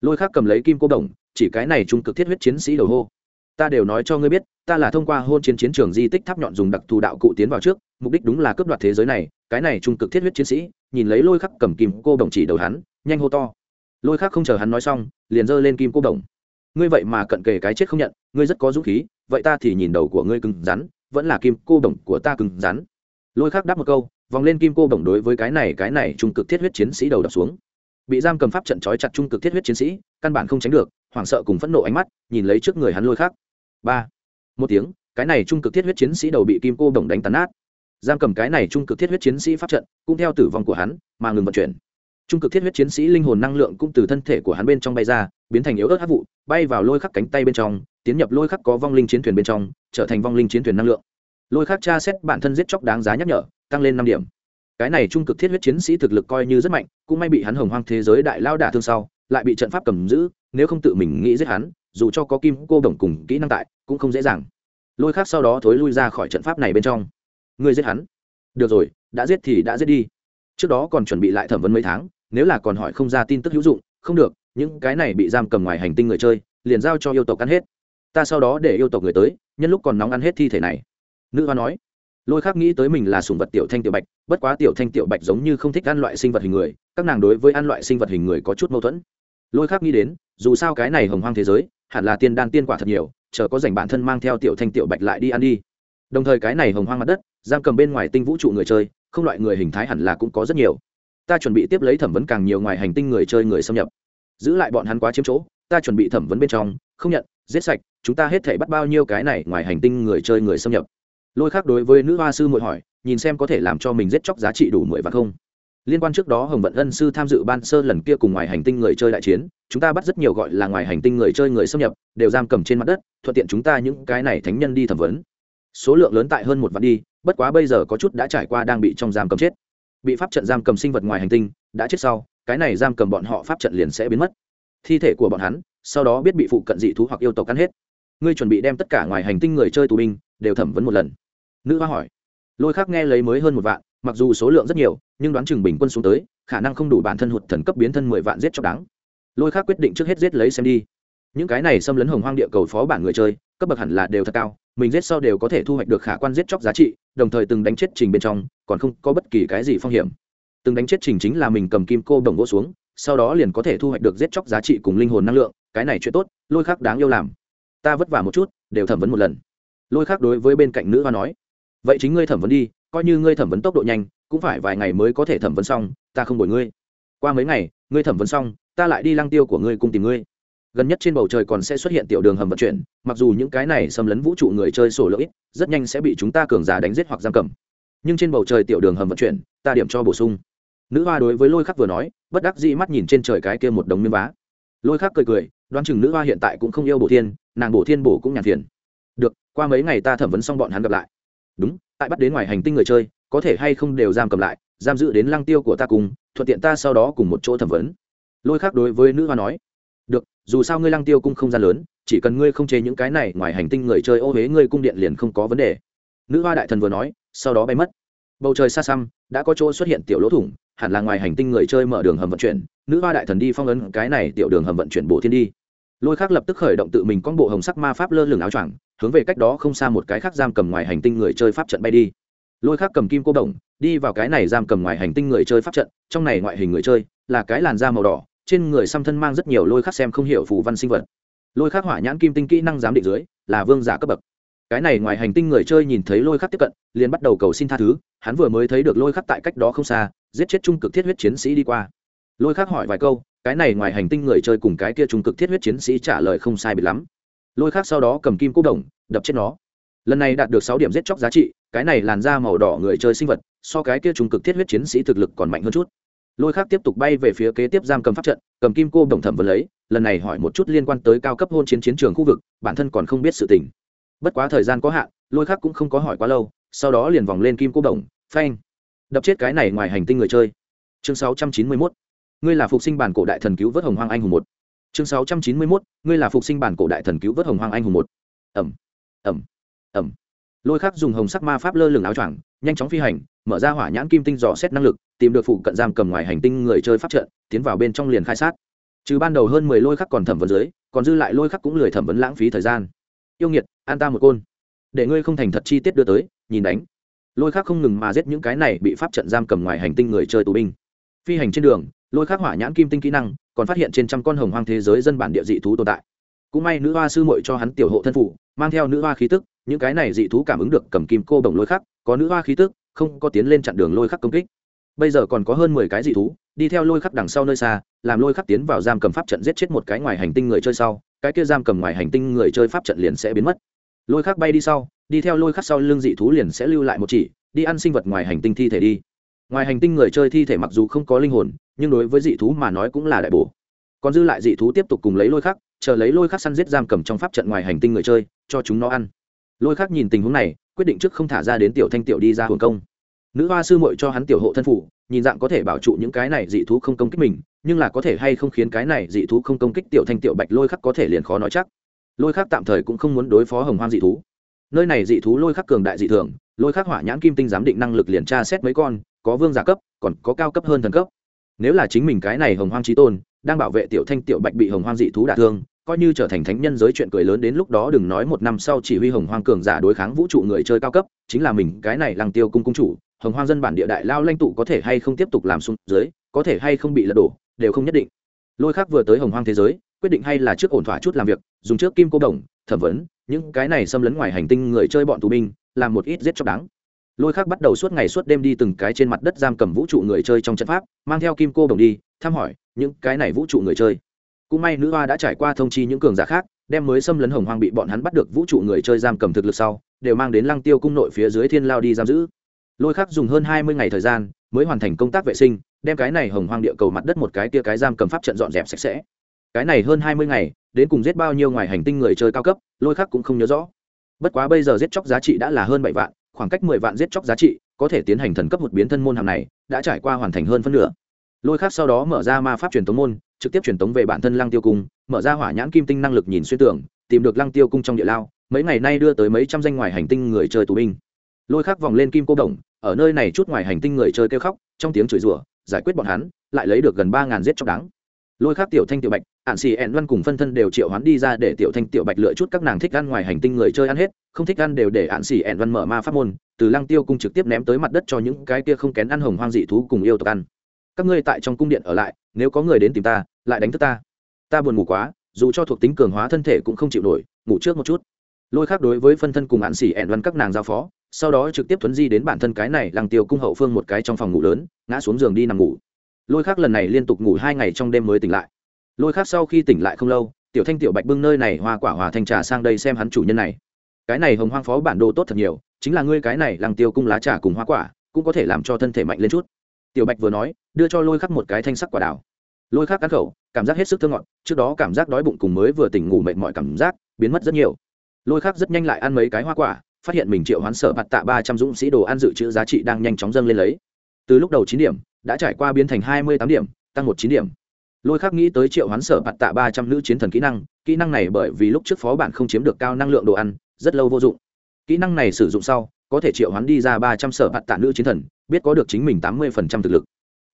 Lôi khắc cầm lấy kim cô đồng, chỉ cái này trung cực thiết huyết chiến sĩ đầu hô. Ta đều nói cho ngươi biết, ta là thông qua hôn chiến chiến trường di tích tháp nhọn dùng đặc thù đạo cụ tiến vào trước, mục đích đúng là cướp đoạt thế giới này cái này trung cực thiết huyết chiến sĩ, nhìn lấy lôi khắc cầm kim cô đồng chỉ đầu hắn, nhanh hô to. Lôi khắc không chờ hắn nói xong, liền giơ lên kim cô đồng. Ngươi vậy mà cận kề cái chết không nhận, ngươi rất có dũng khí, vậy ta thì nhìn đầu của ngươi cứng rắn, vẫn là kim cô đồng của ta cứng rắn. Lôi khắc đáp một câu, vòng lên kim cô đồng đối với cái này cái này trung cực thiết huyết chiến sĩ đầu đập xuống. Bị giam cầm pháp trận trói chặt trung cực thiết huyết chiến sĩ, căn bản không tránh được, hoảng sợ cùng phẫn nộ ánh mắt, nhìn lấy trước người hắn lôi khắc. Ba. Một tiếng, cái này trung cực thiết huyết chiến sĩ đầu bị kim cô đồng đánh tàn nát giam cầm cái này trung cực thiết huyết chiến sĩ pháp trận, cũng theo tử vong của hắn mà ngừng vận chuyển. Trung cực thiết huyết chiến sĩ linh hồn năng lượng cũng từ thân thể của hắn bên trong bay ra, biến thành yếu ớt hát vụ, bay vào lôi khắc cánh tay bên trong, tiến nhập lôi khắc có vong linh chiến thuyền bên trong, trở thành vong linh chiến thuyền năng lượng. Lôi khắc tra xét bản thân giết chóc đáng giá nhắc nhở, tăng lên năm điểm. Cái này trung cực thiết huyết chiến sĩ thực lực coi như rất mạnh, cũng may bị hắn hồng hoang thế giới đại lao đả thương sau, lại bị trận pháp cầm giữ, nếu không tự mình nghĩ giết hắn, dù cho có kim cô đồng cùng kỹ năng tại, cũng không dễ dàng. Lôi khác sau đó thối lui ra khỏi trận pháp này bên trong ngươi giết hắn. Được rồi, đã giết thì đã giết đi. Trước đó còn chuẩn bị lại thẩm vấn mấy tháng, nếu là còn hỏi không ra tin tức hữu dụng, không được, những cái này bị giam cầm ngoài hành tinh người chơi, liền giao cho yêu tộc ăn hết. Ta sau đó để yêu tộc người tới, nhân lúc còn nóng ăn hết thi thể này. Nữ hoa nói. Lôi khác nghĩ tới mình là sùng vật tiểu thanh tiểu bạch, bất quá tiểu thanh tiểu bạch giống như không thích ăn loại sinh vật hình người, các nàng đối với ăn loại sinh vật hình người có chút mâu thuẫn. Lôi khác nghĩ đến, dù sao cái này hồng hoang thế giới, hẳn là tiên đan tiên quả thật nhiều, chờ có dành bản thân mang theo tiểu thanh tiểu bạch lại đi ăn đi. Đồng thời cái này hồng hoang mặt đất giam cầm bên ngoài tinh vũ trụ người chơi, không loại người hình thái hẳn là cũng có rất nhiều. Ta chuẩn bị tiếp lấy thẩm vấn càng nhiều ngoài hành tinh người chơi người xâm nhập. Giữ lại bọn hắn quá chiếm chỗ, ta chuẩn bị thẩm vấn bên trong, không nhận, giết sạch, chúng ta hết thể bắt bao nhiêu cái này ngoài hành tinh người chơi người xâm nhập. Lôi khác đối với nữ hoa sư mội hỏi, nhìn xem có thể làm cho mình giết chóc giá trị đủ mười và không? Liên quan trước đó hồng vận ân sư tham dự ban sơ lần kia cùng ngoài hành tinh người chơi đại chiến, chúng ta bắt rất nhiều gọi là ngoài hành tinh người chơi người xâm nhập, đều giam cầm trên mặt đất, thuận tiện chúng ta những cái này thánh nhân đi thẩm vấn số lượng lớn tại hơn một vạn đi, bất quá bây giờ có chút đã trải qua đang bị trong giam cầm chết. Bị pháp trận giam cầm sinh vật ngoài hành tinh, đã chết sau, cái này giam cầm bọn họ pháp trận liền sẽ biến mất. Thi thể của bọn hắn, sau đó biết bị phụ cận dị thú hoặc yêu tộc cắn hết. Ngươi chuẩn bị đem tất cả ngoài hành tinh người chơi tù binh, đều thẩm vấn một lần. Nữ hoa hỏi. Lôi khác nghe lấy mới hơn một vạn, mặc dù số lượng rất nhiều, nhưng đoán chừng bình quân xuống tới, khả năng không đủ bản thân hụt thần cấp biến thân mười vạn giết cho đáng. Lôi khác quyết định trước hết giết lấy xem đi. Những cái này xâm lấn hồng hoang địa cầu phó bản người chơi cấp bậc hẳn là đều thật cao, mình giết sau đều có thể thu hoạch được khả quan giết chóc giá trị, đồng thời từng đánh chết trình bên trong, còn không có bất kỳ cái gì phong hiểm. Từng đánh chết trình chính là mình cầm kim cô đồng gỗ xuống, sau đó liền có thể thu hoạch được giết chóc giá trị cùng linh hồn năng lượng, cái này chuyện tốt, lôi khác đáng yêu làm. Ta vất vả một chút, đều thẩm vấn một lần. Lôi khác đối với bên cạnh nữ hoa nói, vậy chính ngươi thẩm vấn đi, coi như ngươi thẩm vấn tốc độ nhanh, cũng phải vài ngày mới có thể thẩm vấn xong, ta không đổi ngươi. Qua mấy ngày, ngươi thẩm vấn xong, ta lại đi lăng tiêu của ngươi cùng tìm ngươi gần nhất trên bầu trời còn sẽ xuất hiện tiểu đường hầm vận chuyển, mặc dù những cái này xâm lấn vũ trụ người chơi sổ lỗi rất nhanh sẽ bị chúng ta cường giả đánh giết hoặc giam cầm. Nhưng trên bầu trời tiểu đường hầm vận chuyển, ta điểm cho bổ sung. Nữ hoa đối với lôi khắc vừa nói, bất đắc dĩ mắt nhìn trên trời cái kia một đống miếng vá. Lôi khắc cười cười, đoán chừng nữ hoa hiện tại cũng không yêu bổ thiên, nàng bổ thiên bổ cũng nhàn phiền. Được, qua mấy ngày ta thẩm vấn xong bọn hắn gặp lại. Đúng, tại bắt đến ngoài hành tinh người chơi, có thể hay không đều giam cầm lại, giam giữ đến lăng tiêu của ta cùng, thuận tiện ta sau đó cùng một chỗ thẩm vấn. Lôi khắc đối với nữ hoa nói được, dù sao ngươi lăng tiêu cung không gian lớn, chỉ cần ngươi không chế những cái này, ngoài hành tinh người chơi ô huế ngươi cung điện liền không có vấn đề. Nữ hoa đại thần vừa nói, sau đó bay mất. Bầu trời xa xăm, đã có chỗ xuất hiện tiểu lỗ thủng, hẳn là ngoài hành tinh người chơi mở đường hầm vận chuyển. Nữ hoa đại thần đi phong ấn cái này tiểu đường hầm vận chuyển bộ thiên đi. Lôi khác lập tức khởi động tự mình con bộ hồng sắc ma pháp lơ lửng áo choàng, hướng về cách đó không xa một cái khác giam cầm ngoài hành tinh người chơi pháp trận bay đi. Lôi khác cầm kim cô đồng, đi vào cái này giam cầm ngoài hành tinh người chơi pháp trận, trong này ngoại hình người chơi là cái làn da màu đỏ trên người xăm thân mang rất nhiều lôi khắc xem không hiểu phù văn sinh vật. Lôi khắc hỏa nhãn kim tinh kỹ năng giám định dưới, là vương giả cấp bậc. Cái này ngoài hành tinh người chơi nhìn thấy lôi khắc tiếp cận, liền bắt đầu cầu xin tha thứ, hắn vừa mới thấy được lôi khắc tại cách đó không xa, giết chết trung cực thiết huyết chiến sĩ đi qua. Lôi khắc hỏi vài câu, cái này ngoài hành tinh người chơi cùng cái kia trung cực thiết huyết chiến sĩ trả lời không sai biệt lắm. Lôi khắc sau đó cầm kim cố đồng, đập chết nó. Lần này đạt được sáu điểm giết chóc giá trị, cái này làn da màu đỏ người chơi sinh vật, so cái kia trung cực thiết huyết chiến sĩ thực lực còn mạnh hơn chút lôi khác tiếp tục bay về phía kế tiếp giam cầm pháp trận, cầm kim cô đồng thẩm vấn lấy, lần này hỏi một chút liên quan tới cao cấp hôn chiến chiến trường khu vực, bản thân còn không biết sự tình. Bất quá thời gian có hạn, lôi khác cũng không có hỏi quá lâu, sau đó liền vòng lên kim cô đồng, phanh. Đập chết cái này ngoài hành tinh người chơi. Chương 691. ngươi là phục sinh bản cổ đại thần cứu vớt hồng hoang anh hùng một. Chương 691. ngươi là phục sinh bản cổ đại thần cứu vớt hồng hoang anh hùng một. Ẩm ẩm ẩm lôi khắc dùng hồng sắc ma pháp lơ lửng áo choàng, nhanh chóng phi hành, mở ra hỏa nhãn kim tinh dò xét năng lực tìm được phụ cận giam cầm ngoài hành tinh người chơi pháp trận, tiến vào bên trong liền khai sát. Trừ ban đầu hơn mười lôi khắc còn thẩm vấn dưới, còn dư lại lôi khắc cũng lười thẩm vấn lãng phí thời gian. Yêu nghiệt, an ta một côn. Để ngươi không thành thật chi tiết đưa tới, nhìn đánh. Lôi khắc không ngừng mà giết những cái này bị pháp trận giam cầm ngoài hành tinh người chơi tù binh. Phi hành trên đường, lôi khắc hỏa nhãn kim tinh kỹ năng, còn phát hiện trên trăm con hồng hoang thế giới dân bản địa dị thú tồn tại. Cũng may nữ hoa sư muội cho hắn tiểu hộ thân phủ mang theo nữ hoa khí tức, những cái này dị thú cảm ứng được cầm kim cô đồng lôi khắc, có nữ hoa khí tức, không có tiến lên chặn đường lôi khắc công kích bây giờ còn có hơn mười cái dị thú, đi theo lôi khắc đằng sau nơi xa, làm lôi khắc tiến vào giam cầm pháp trận giết chết một cái ngoài hành tinh người chơi sau, cái kia giam cầm ngoài hành tinh người chơi pháp trận liền sẽ biến mất. Lôi khắc bay đi sau, đi theo lôi khắc sau lưng dị thú liền sẽ lưu lại một chỉ, đi ăn sinh vật ngoài hành tinh thi thể đi. Ngoài hành tinh người chơi thi thể mặc dù không có linh hồn, nhưng đối với dị thú mà nói cũng là đại bổ. Còn dư lại dị thú tiếp tục cùng lấy lôi khắc, chờ lấy lôi khắc săn giết giam cầm trong pháp trận ngoài hành tinh người chơi, cho chúng nó ăn. Lôi khắc nhìn tình huống này, quyết định trước không thả ra đến tiểu thanh tiểu đi ra hưởng công nữ hoa sư muội cho hắn tiểu hộ thân phủ, nhìn dạng có thể bảo trụ những cái này dị thú không công kích mình, nhưng là có thể hay không khiến cái này dị thú không công kích tiểu thanh tiểu bạch lôi khắc có thể liền khó nói chắc. Lôi khắc tạm thời cũng không muốn đối phó hồng hoang dị thú. Nơi này dị thú lôi khắc cường đại dị thường, lôi khắc hỏa nhãn kim tinh giám định năng lực liền tra xét mấy con, có vương giả cấp, còn có cao cấp hơn thần cấp. Nếu là chính mình cái này hồng hoang trí tôn, đang bảo vệ tiểu thanh tiểu bạch bị hồng hoang dị thú đả thương, coi như trở thành thánh nhân giới chuyện cười lớn đến lúc đó đừng nói một năm sau chỉ huy hồng hoang cường giả đối kháng vũ trụ người chơi cao cấp, chính là mình, cái này lăng tiêu cung cung chủ hồng hoang dân bản địa đại lao lãnh tụ có thể hay không tiếp tục làm xuống dưới, có thể hay không bị lật đổ, đều không nhất định. Lôi khác vừa tới hồng hoang thế giới, quyết định hay là trước ổn thỏa chút làm việc, dùng trước kim cô đồng, thẩm vấn, những cái này xâm lấn ngoài hành tinh người chơi bọn tù binh, làm một ít giết chóc đáng. Lôi khác bắt đầu suốt ngày suốt đêm đi từng cái trên mặt đất giam cầm vũ trụ người chơi trong trận pháp, mang theo kim cô đồng đi, thăm hỏi những cái này vũ trụ người chơi. Cũng may nữ hoa đã trải qua thông chi những cường giả khác, đem mới xâm lấn hồng hoang bị bọn hắn bắt được vũ trụ người chơi giam cầm thực lực sau, đều mang đến lăng tiêu cung nội phía dưới thiên lao đi giam giữ lôi khắc dùng hơn hai mươi ngày thời gian mới hoàn thành công tác vệ sinh, đem cái này hồng hoang địa cầu mặt đất một cái tia cái giam cầm pháp trận dọn dẹp sạch sẽ. Cái này hơn hai mươi ngày, đến cùng giết bao nhiêu ngoài hành tinh người chơi cao cấp, lôi khắc cũng không nhớ rõ. Bất quá bây giờ giết chóc giá trị đã là hơn bảy vạn, khoảng cách mười vạn giết chóc giá trị, có thể tiến hành thần cấp một biến thân môn hàm này, đã trải qua hoàn thành hơn phân nửa. Lôi khắc sau đó mở ra ma pháp truyền tống môn, trực tiếp truyền tống về bản thân lăng tiêu cung, mở ra hỏa nhãn kim tinh năng lực nhìn xuyên tưởng tìm được lăng tiêu cung trong địa lao, mấy ngày nay đưa tới mấy trăm danh ngoài hành tinh người chơi tù binh lôi khắc vòng lên kim cô đồng, ở nơi này chút ngoài hành tinh người chơi kêu khóc, trong tiếng chửi rủa, giải quyết bọn hắn, lại lấy được gần ba ngàn giết chóc đáng. Lôi khắc tiểu thanh tiểu bạch ạn xì ẹn văn cùng phân thân đều triệu hoán đi ra để tiểu thanh tiểu bạch lựa chút các nàng thích ăn ngoài hành tinh người chơi ăn hết, không thích ăn đều để ạn xì ẹn văn mở ma pháp môn, từ lăng tiêu cung trực tiếp ném tới mặt đất cho những cái kia không kén ăn hồng hoang dị thú cùng yêu tộc ăn. Các ngươi tại trong cung điện ở lại, nếu có người đến tìm ta, lại đánh thức ta. Ta buồn ngủ quá, dù cho thuộc tính cường hóa thân thể cũng không chịu nổi, ngủ trước một chút. Lôi khác đối với phân thân cùng hạn xỉ ẹn văn các nàng giao phó sau đó trực tiếp thuấn di đến bản thân cái này làng tiêu cung hậu phương một cái trong phòng ngủ lớn, ngã xuống giường đi nằm ngủ. Lôi khác lần này liên tục ngủ hai ngày trong đêm mới tỉnh lại. Lôi khác sau khi tỉnh lại không lâu, tiểu thanh tiểu bạch bưng nơi này hoa quả hòa thanh trà sang đây xem hắn chủ nhân này. Cái này hồng hoang phó bản đồ tốt thật nhiều, chính là ngươi cái này làng tiêu cung lá trà cùng hoa quả, cũng có thể làm cho thân thể mạnh lên chút. Tiểu bạch vừa nói, đưa cho lôi khắc một cái thanh sắc quả đào. Lôi khắc cắn khẩu, cảm giác hết sức thơ ngọt, trước đó cảm giác đói bụng cùng mới vừa tỉnh ngủ mệt mỏi cảm giác, biến mất rất nhiều. Lôi khắc rất nhanh lại ăn mấy cái hoa quả phát hiện mình triệu hoán sở bạt tạ ba trăm dũng sĩ đồ ăn dự trữ giá trị đang nhanh chóng dâng lên lấy. Từ lúc đầu chín điểm, đã trải qua biến thành hai mươi tám điểm, tăng một chín điểm. Lôi khắc nghĩ tới triệu hoán sở bạt tạ ba trăm nữ chiến thần kỹ năng kỹ năng này bởi vì lúc trước phó bạn không chiếm được cao năng lượng đồ ăn, rất lâu vô dụng. Kỹ năng này sử dụng sau, có thể triệu hoán đi ra ba trăm sở bạt tạ nữ chiến thần, biết có được chính mình tám mươi phần trăm thực lực.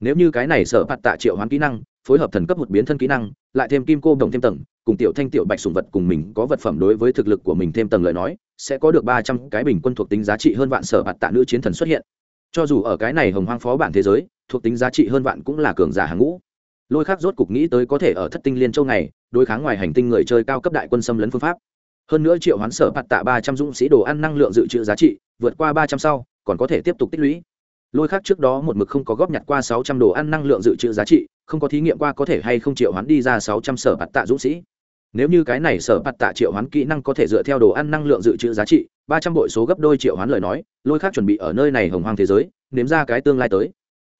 Nếu như cái này sở bạt tạ triệu hoán kỹ năng, phối hợp thần cấp một biến thân kỹ năng, lại thêm kim cô đồng thêm tầng cùng tiểu thanh tiểu bạch sùng vật cùng mình có vật phẩm đối với thực lực của mình thêm tầng lời nói, sẽ có được ba trăm cái bình quân thuộc tính giá trị hơn vạn sở bạt tạ nữ chiến thần xuất hiện. Cho dù ở cái này hồng hoang phó bản thế giới, thuộc tính giá trị hơn vạn cũng là cường giả hàng ngũ. Lôi khác rốt cục nghĩ tới có thể ở thất tinh liên châu này, đối kháng ngoài hành tinh người chơi cao cấp đại quân xâm lấn phương pháp. Hơn nữa triệu hoán sở bạt tạ ba trăm dũng sĩ đồ ăn năng lượng dự trữ giá trị, vượt qua ba trăm sau, còn có thể tiếp tục tích lũy. Lôi khác trước đó một mực không có góp nhặt qua sáu trăm đồ ăn năng lượng dự trữ giá trị không có thí nghiệm qua có thể hay không triệu hoán đi ra sáu trăm sở bạt tạ dũng sĩ. Nếu như cái này sở bạt tạ triệu hoán kỹ năng có thể dựa theo đồ ăn năng lượng dự trữ giá trị, ba trăm bội số gấp đôi triệu hoán lời nói, lôi khác chuẩn bị ở nơi này hồng hoang thế giới, nếm ra cái tương lai tới.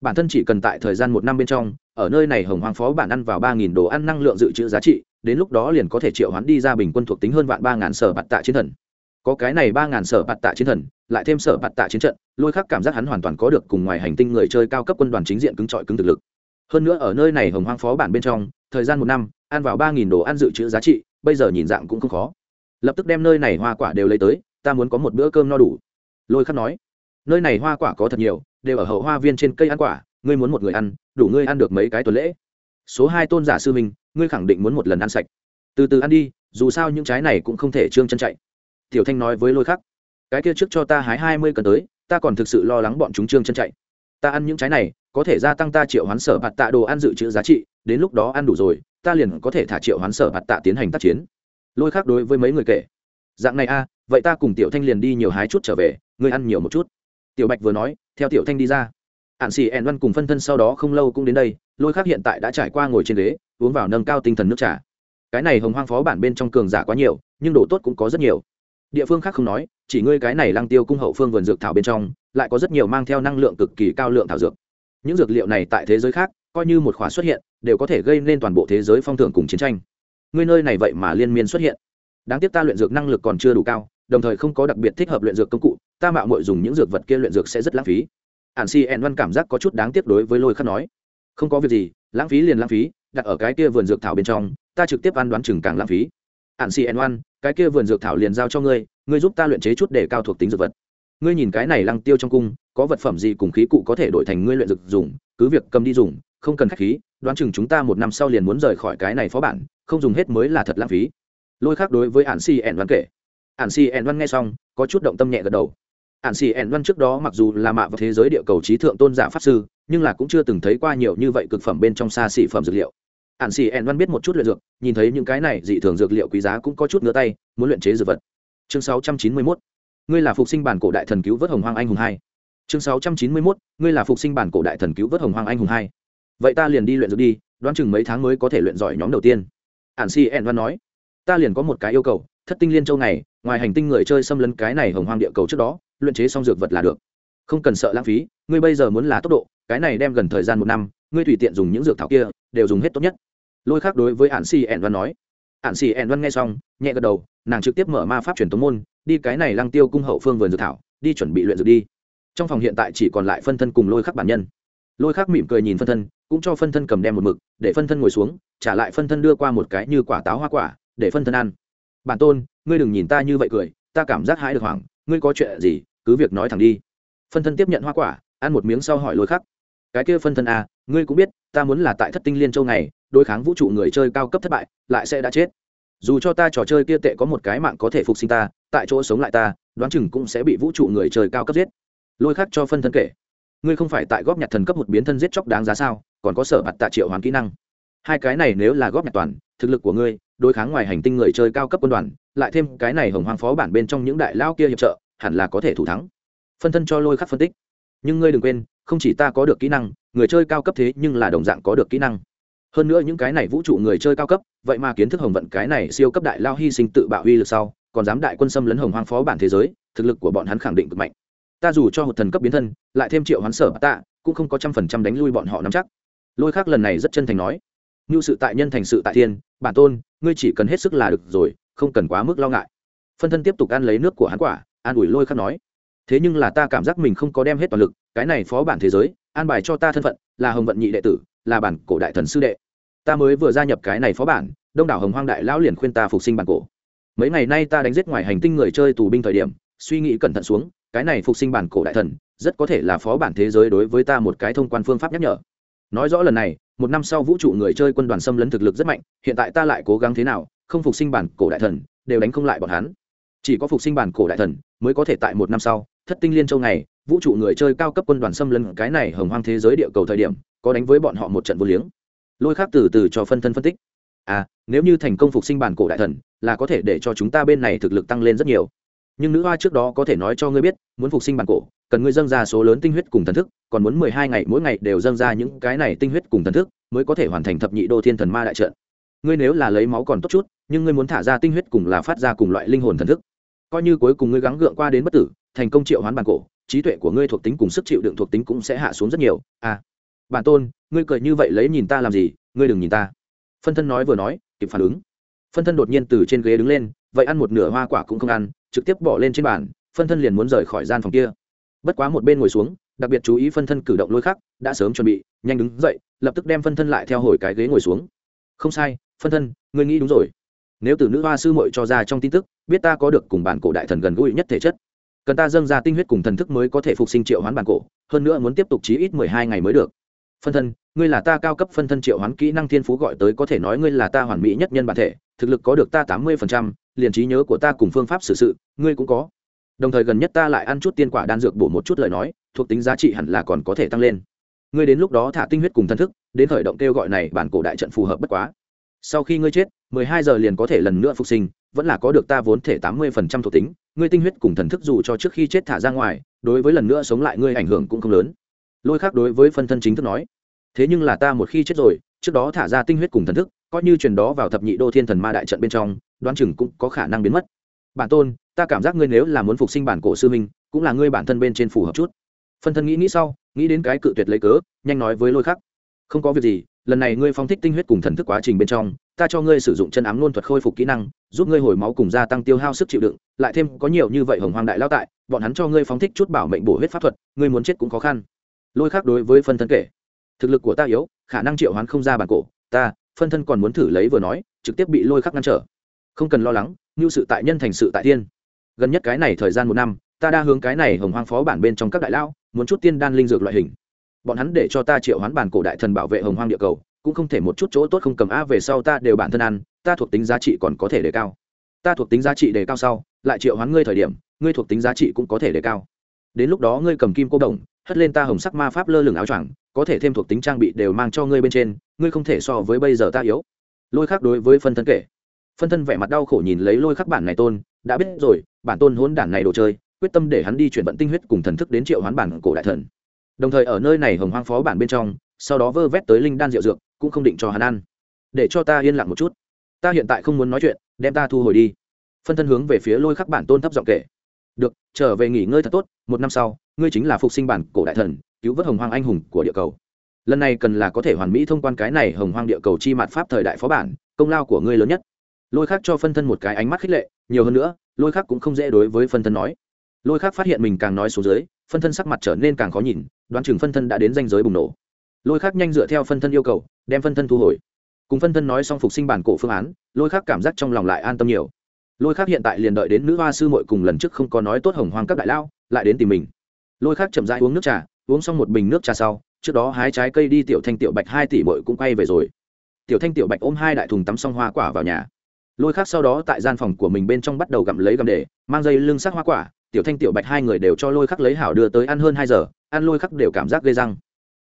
Bản thân chỉ cần tại thời gian một năm bên trong, ở nơi này hồng hoang phó bản ăn vào ba nghìn đồ ăn năng lượng dự trữ giá trị, đến lúc đó liền có thể triệu hoán đi ra bình quân thuộc tính hơn vạn ba ngàn sở bạt tạ chiến thần. Có cái này ba ngàn sở bạt tạ chiến thần, lại thêm sở bạt tạ chiến trận, lôi khắc cảm giác hắn hoàn toàn có được cùng ngoài hành tinh người chơi cao cấp quân đoàn chính diện cứng trọi cứng thực lực hơn nữa ở nơi này hồng hoang phó bản bên trong, thời gian một năm, ăn vào ba nghìn đồ ăn dự trữ giá trị, bây giờ nhìn dạng cũng không khó. Lập tức đem nơi này hoa quả đều lấy tới, ta muốn có một bữa cơm no đủ. Lôi khắc nói, nơi này hoa quả có thật nhiều, đều ở hậu hoa viên trên cây ăn quả, ngươi muốn một người ăn, đủ ngươi ăn được mấy cái tuần lễ. Số hai tôn giả sư minh ngươi khẳng định muốn một lần ăn sạch. Từ từ ăn đi, dù sao những trái này cũng không thể trương chân chạy. Tiểu thanh nói với lôi khắc, cái kia trước cho ta hái hai mươi cần tới, ta còn thực sự lo lắng bọn chúng trương chân chạy. Ta ăn những trái này có thể gia tăng ta triệu hoán sở bạt tạ đồ ăn dự trữ giá trị, đến lúc đó ăn đủ rồi, ta liền có thể thả triệu hoán sở bạt tạ tiến hành tác chiến. Lôi khác đối với mấy người kể. Dạng này a vậy ta cùng tiểu thanh liền đi nhiều hái chút trở về, ngươi ăn nhiều một chút. Tiểu bạch vừa nói, theo tiểu thanh đi ra. Ạn xì ẹn văn cùng phân thân sau đó không lâu cũng đến đây, lôi khác hiện tại đã trải qua ngồi trên ghế, uống vào nâng cao tinh thần nước trà. Cái này hồng hoang phó bản bên trong cường giả quá nhiều, nhưng đồ tốt cũng có rất nhiều. Địa phương khác không nói, chỉ ngươi cái này lăng tiêu cung hậu phương vườn dược thảo bên trong, lại có rất nhiều mang theo năng lượng cực kỳ cao lượng thảo dược những dược liệu này tại thế giới khác, coi như một khóa xuất hiện, đều có thể gây nên toàn bộ thế giới phong thưởng cùng chiến tranh. Ngươi nơi này vậy mà liên miên xuất hiện. Đáng tiếc ta luyện dược năng lực còn chưa đủ cao, đồng thời không có đặc biệt thích hợp luyện dược công cụ, ta mạo mội dùng những dược vật kia luyện dược sẽ rất lãng phí. Ạn si ẹn văn cảm giác có chút đáng tiếc đối với lôi khắc nói. Không có việc gì, lãng phí liền lãng phí, đặt ở cái kia vườn dược thảo bên trong, ta trực tiếp ăn đoán chừng càng lãng phí. Ạn si ẹn văn, cái kia vườn dược thảo liền giao cho ngươi ngươi giúp ta luyện chế chút để cao thuộc tính dược vật ngươi nhìn cái này lăng tiêu trong cung, có vật phẩm gì cùng khí cụ có thể đổi thành ngươi luyện dược dùng, cứ việc cầm đi dùng, không cần khách khí, đoán chừng chúng ta một năm sau liền muốn rời khỏi cái này phó bản, không dùng hết mới là thật lãng phí. Lôi khác đối với ản si ẻn văn kể. Ản si ẻn văn nghe xong, có chút động tâm nhẹ gật đầu. Ản si ẻn văn trước đó mặc dù là mạ vào thế giới địa cầu trí thượng tôn giả pháp sư, nhưng là cũng chưa từng thấy qua nhiều như vậy cực phẩm bên trong xa xỉ phẩm dược liệu. Ản si ẻn văn biết một chút luyện dược, nhìn thấy những cái này dị thường dược liệu quý giá cũng có chút ngứa tay, muốn luyện chế dược vật. Chương 691 ngươi là phục sinh bản cổ đại thần cứu vớt hồng hoang anh hùng hai. Chương 691. ngươi là phục sinh bản cổ đại thần cứu vớt hồng hoang anh hùng hai. Vậy ta liền đi luyện dược đi, đoán chừng mấy tháng mới có thể luyện giỏi nhóm đầu tiên. Ạn si ẹn văn nói, ta liền có một cái yêu cầu, thất tinh liên châu này, ngoài hành tinh người chơi xâm lấn cái này hồng hoang địa cầu trước đó, luyện chế xong dược vật là được. Không cần sợ lãng phí, ngươi bây giờ muốn là tốc độ, cái này đem gần thời gian một năm, ngươi tùy tiện dùng những dược thảo kia, đều dùng hết tốt nhất. Lôi khác đối với ạn si ẹn văn nói. Ạn si ẹn văn nghe xong, nhẹ gật đầu, nàng trực tiếp mở ma pháp truyền tống môn đi cái này lăng tiêu cung hậu phương vườn dược thảo đi chuẩn bị luyện dược đi. Trong phòng hiện tại chỉ còn lại phân thân cùng lôi khắc bản nhân. Lôi khắc mỉm cười nhìn phân thân cũng cho phân thân cầm đem một mực để phân thân ngồi xuống trả lại phân thân đưa qua một cái như quả táo hoa quả để phân thân ăn. Bản tôn ngươi đừng nhìn ta như vậy cười ta cảm giác hãi được hoảng ngươi có chuyện gì cứ việc nói thẳng đi. Phân thân tiếp nhận hoa quả ăn một miếng sau hỏi lôi khắc. Cái kia phân thân a à, ngươi cũng biết ta muốn là tại thất tinh liên châu này đối kháng vũ trụ người chơi cao cấp thất bại lại sẽ đã chết. Dù cho ta trò chơi kia tệ có một cái mạng có thể phục sinh ta tại chỗ sống lại ta, đoán chừng cũng sẽ bị vũ trụ người chơi cao cấp giết. Lôi khắc cho phân thân kể. Ngươi không phải tại góp nhặt thần cấp một biến thân giết chóc đáng giá sao, còn có sở mặt tạ triệu hoàn kỹ năng. Hai cái này nếu là góp nhặt toàn, thực lực của ngươi, đối kháng ngoài hành tinh người chơi cao cấp quân đoàn, lại thêm cái này hồng hoang phó bản bên trong những đại lao kia hiệp trợ, hẳn là có thể thủ thắng. Phân thân cho lôi khắc phân tích. Nhưng ngươi đừng quên, không chỉ ta có được kỹ năng, người chơi cao cấp thế nhưng là đồng dạng có được kỹ năng. Hơn nữa những cái này vũ trụ người chơi cao cấp, vậy mà kiến thức hồng vận cái này siêu cấp đại lao hy sinh tự bạo huy lực sau còn dám đại quân xâm lấn hồng hoang phó bản thế giới, thực lực của bọn hắn khẳng định cực mạnh. Ta dù cho hột thần cấp biến thân, lại thêm triệu hoán sở tạ, cũng không có trăm phần trăm đánh lui bọn họ nắm chắc. Lôi khác lần này rất chân thành nói như sự tại nhân thành sự tại thiên, bản tôn, ngươi chỉ cần hết sức là được rồi, không cần quá mức lo ngại. Phân thân tiếp tục ăn lấy nước của hắn quả, an ủi lôi khắc nói, thế nhưng là ta cảm giác mình không có đem hết toàn lực, cái này phó bản thế giới, an bài cho ta thân phận, là hồng vận nhị đệ tử, là bản cổ đại thần sư đệ. Ta mới vừa gia nhập cái này phó bản, đông đảo hồng hoang đại lão liền khuyên ta phục sinh bản cổ mấy ngày nay ta đánh giết ngoài hành tinh người chơi tù binh thời điểm, suy nghĩ cẩn thận xuống, cái này phục sinh bản cổ đại thần, rất có thể là phó bản thế giới đối với ta một cái thông quan phương pháp nhắc nhở. Nói rõ lần này, một năm sau vũ trụ người chơi quân đoàn xâm lấn thực lực rất mạnh, hiện tại ta lại cố gắng thế nào, không phục sinh bản cổ đại thần, đều đánh không lại bọn hắn. Chỉ có phục sinh bản cổ đại thần mới có thể tại một năm sau, thất tinh liên châu này vũ trụ người chơi cao cấp quân đoàn xâm lấn cái này hồng hoang thế giới địa cầu thời điểm, có đánh với bọn họ một trận vô liếng. Lôi khác từ từ cho phân thân phân tích à nếu như thành công phục sinh bản cổ đại thần, là có thể để cho chúng ta bên này thực lực tăng lên rất nhiều. Nhưng nữ hoa trước đó có thể nói cho ngươi biết, muốn phục sinh bản cổ, cần ngươi dâng ra số lớn tinh huyết cùng thần thức, còn muốn mười hai ngày, mỗi ngày đều dâng ra những cái này tinh huyết cùng thần thức, mới có thể hoàn thành thập nhị đô thiên thần ma đại trận. Ngươi nếu là lấy máu còn tốt chút, nhưng ngươi muốn thả ra tinh huyết cùng là phát ra cùng loại linh hồn thần thức. Coi như cuối cùng ngươi gắng gượng qua đến bất tử, thành công triệu hoán bản cổ, trí tuệ của ngươi thuộc tính cùng sức chịu đựng thuộc tính cũng sẽ hạ xuống rất nhiều. À bản tôn, ngươi cười như vậy lấy nhìn ta làm gì? Ngươi đừng nhìn ta phân thân nói vừa nói, kịp phản ứng. Phân thân đột nhiên từ trên ghế đứng lên, vậy ăn một nửa hoa quả cũng không ăn, trực tiếp bỏ lên trên bàn, phân thân liền muốn rời khỏi gian phòng kia. Bất quá một bên ngồi xuống, đặc biệt chú ý phân thân cử động lôi khắc, đã sớm chuẩn bị, nhanh đứng dậy, lập tức đem phân thân lại theo hồi cái ghế ngồi xuống. Không sai, phân thân, ngươi nghĩ đúng rồi. Nếu từ nữ hoa sư muội cho ra trong tin tức, biết ta có được cùng bản cổ đại thần gần gũi nhất thể chất. Cần ta dâng ra tinh huyết cùng thần thức mới có thể phục sinh triệu hoán bản cổ, hơn nữa muốn tiếp tục chí ít mười hai ngày mới được phân thân, ngươi là ta cao cấp phân thân triệu hoán kỹ năng thiên phú gọi tới có thể nói ngươi là ta hoàn mỹ nhất nhân bản thể, thực lực có được ta tám mươi phần trăm, liền trí nhớ của ta cùng phương pháp xử sự, ngươi cũng có. Đồng thời gần nhất ta lại ăn chút tiên quả đan dược bổ một chút lời nói, thuộc tính giá trị hẳn là còn có thể tăng lên. Ngươi đến lúc đó thả tinh huyết cùng thân thức, đến khởi động kêu gọi này bản cổ đại trận phù hợp bất quá. Sau khi ngươi chết, mười hai giờ liền có thể lần nữa phục sinh, vẫn là có được ta vốn thể tám mươi phần trăm thuộc tính, ngươi tinh huyết cùng thần thức dù cho trước khi chết thả ra ngoài, đối với lần nữa sống lại ngươi ảnh hưởng cũng không lớn lôi khác đối với phân thân chính thức nói, thế nhưng là ta một khi chết rồi, trước đó thả ra tinh huyết cùng thần thức, coi như truyền đó vào thập nhị đô thiên thần ma đại trận bên trong, đoán chừng cũng có khả năng biến mất. Bản tôn, ta cảm giác ngươi nếu là muốn phục sinh bản cổ sư minh cũng là ngươi bản thân bên trên phù hợp chút. Phân thân nghĩ nghĩ sau, nghĩ đến cái cự tuyệt lấy cớ, nhanh nói với lôi khắc không có việc gì, lần này ngươi phong thích tinh huyết cùng thần thức quá trình bên trong, ta cho ngươi sử dụng chân ám luôn thuật khôi phục kỹ năng, giúp ngươi hồi máu cùng gia tăng tiêu hao sức chịu đựng, lại thêm có nhiều như vậy hồng hoàng đại lao tại, bọn hắn cho ngươi phóng thích chút bảo mệnh bổ huyết pháp thuật, ngươi muốn chết cũng khó khăn lôi khác đối với phân thân kể. Thực lực của ta yếu, khả năng triệu hoán không ra bản cổ. Ta, phân thân còn muốn thử lấy vừa nói, trực tiếp bị lôi khắc ngăn trở. Không cần lo lắng, như sự tại nhân thành sự tại thiên. Gần nhất cái này thời gian một năm, ta đa hướng cái này hồng hoang phó bản bên trong các đại lao muốn chút tiên đan linh dược loại hình. Bọn hắn để cho ta triệu hoán bản cổ đại thần bảo vệ hồng hoang địa cầu, cũng không thể một chút chỗ tốt không cầm a về sau ta đều bản thân ăn, ta thuộc tính giá trị còn có thể đề cao. Ta thuộc tính giá trị đề cao sau, lại triệu hoán ngươi thời điểm, ngươi thuộc tính giá trị cũng có thể đề cao. Đến lúc đó ngươi cầm kim cô đồng hất lên ta hồng sắc ma pháp lơ lửng áo choàng, có thể thêm thuộc tính trang bị đều mang cho ngươi bên trên, ngươi không thể so với bây giờ ta yếu. Lôi khắc đối với phân thân kể. Phân thân vẻ mặt đau khổ nhìn lấy lôi khắc bản này tôn, đã biết rồi, bản tôn hôn đản này đồ chơi, quyết tâm để hắn đi chuyển vận tinh huyết cùng thần thức đến triệu hoán bản cổ đại thần. Đồng thời ở nơi này hồng hoang phó bản bên trong, sau đó vơ vét tới linh đan rượu dược, cũng không định cho hắn ăn. Để cho ta yên lặng một chút. Ta hiện tại không muốn nói chuyện, đem ta thu hồi đi. Phân thân hướng về phía lôi khắc bản tôn thấp giọng kể. Được, trở về nghỉ ngơi thật tốt, một năm sau ngươi chính là phục sinh bản cổ đại thần, cứu vớt hồng hoang anh hùng của địa cầu. Lần này cần là có thể hoàn mỹ thông quan cái này hồng hoang địa cầu chi mạt pháp thời đại phó bản, công lao của ngươi lớn nhất. Lôi khác cho phân thân một cái ánh mắt khích lệ, nhiều hơn nữa, lôi khác cũng không dễ đối với phân thân nói. Lôi khác phát hiện mình càng nói xuống dưới, phân thân sắc mặt trở nên càng khó nhìn, đoán chừng phân thân đã đến danh giới bùng nổ. Lôi khác nhanh dựa theo phân thân yêu cầu, đem phân thân thu hồi. Cùng phân thân nói xong phục sinh bản cổ phương án, lôi khác cảm giác trong lòng lại an tâm nhiều. Lôi khác hiện tại liền đợi đến nữ hoa sư mội cùng lần trước không có nói tốt hồng hoang các đại lao, lại đến tìm mình lôi khác chậm rãi uống nước trà, uống xong một bình nước trà sau, trước đó hái trái cây đi tiểu thanh tiểu bạch hai tỷ bội cũng quay về rồi. Tiểu thanh tiểu bạch ôm hai đại thùng tắm xong hoa quả vào nhà. Lôi khác sau đó tại gian phòng của mình bên trong bắt đầu gặm lấy gặm để, mang dây lưng sắc hoa quả, tiểu thanh tiểu bạch hai người đều cho lôi khắc lấy hảo đưa tới ăn hơn hai giờ, ăn lôi khắc đều cảm giác gây răng.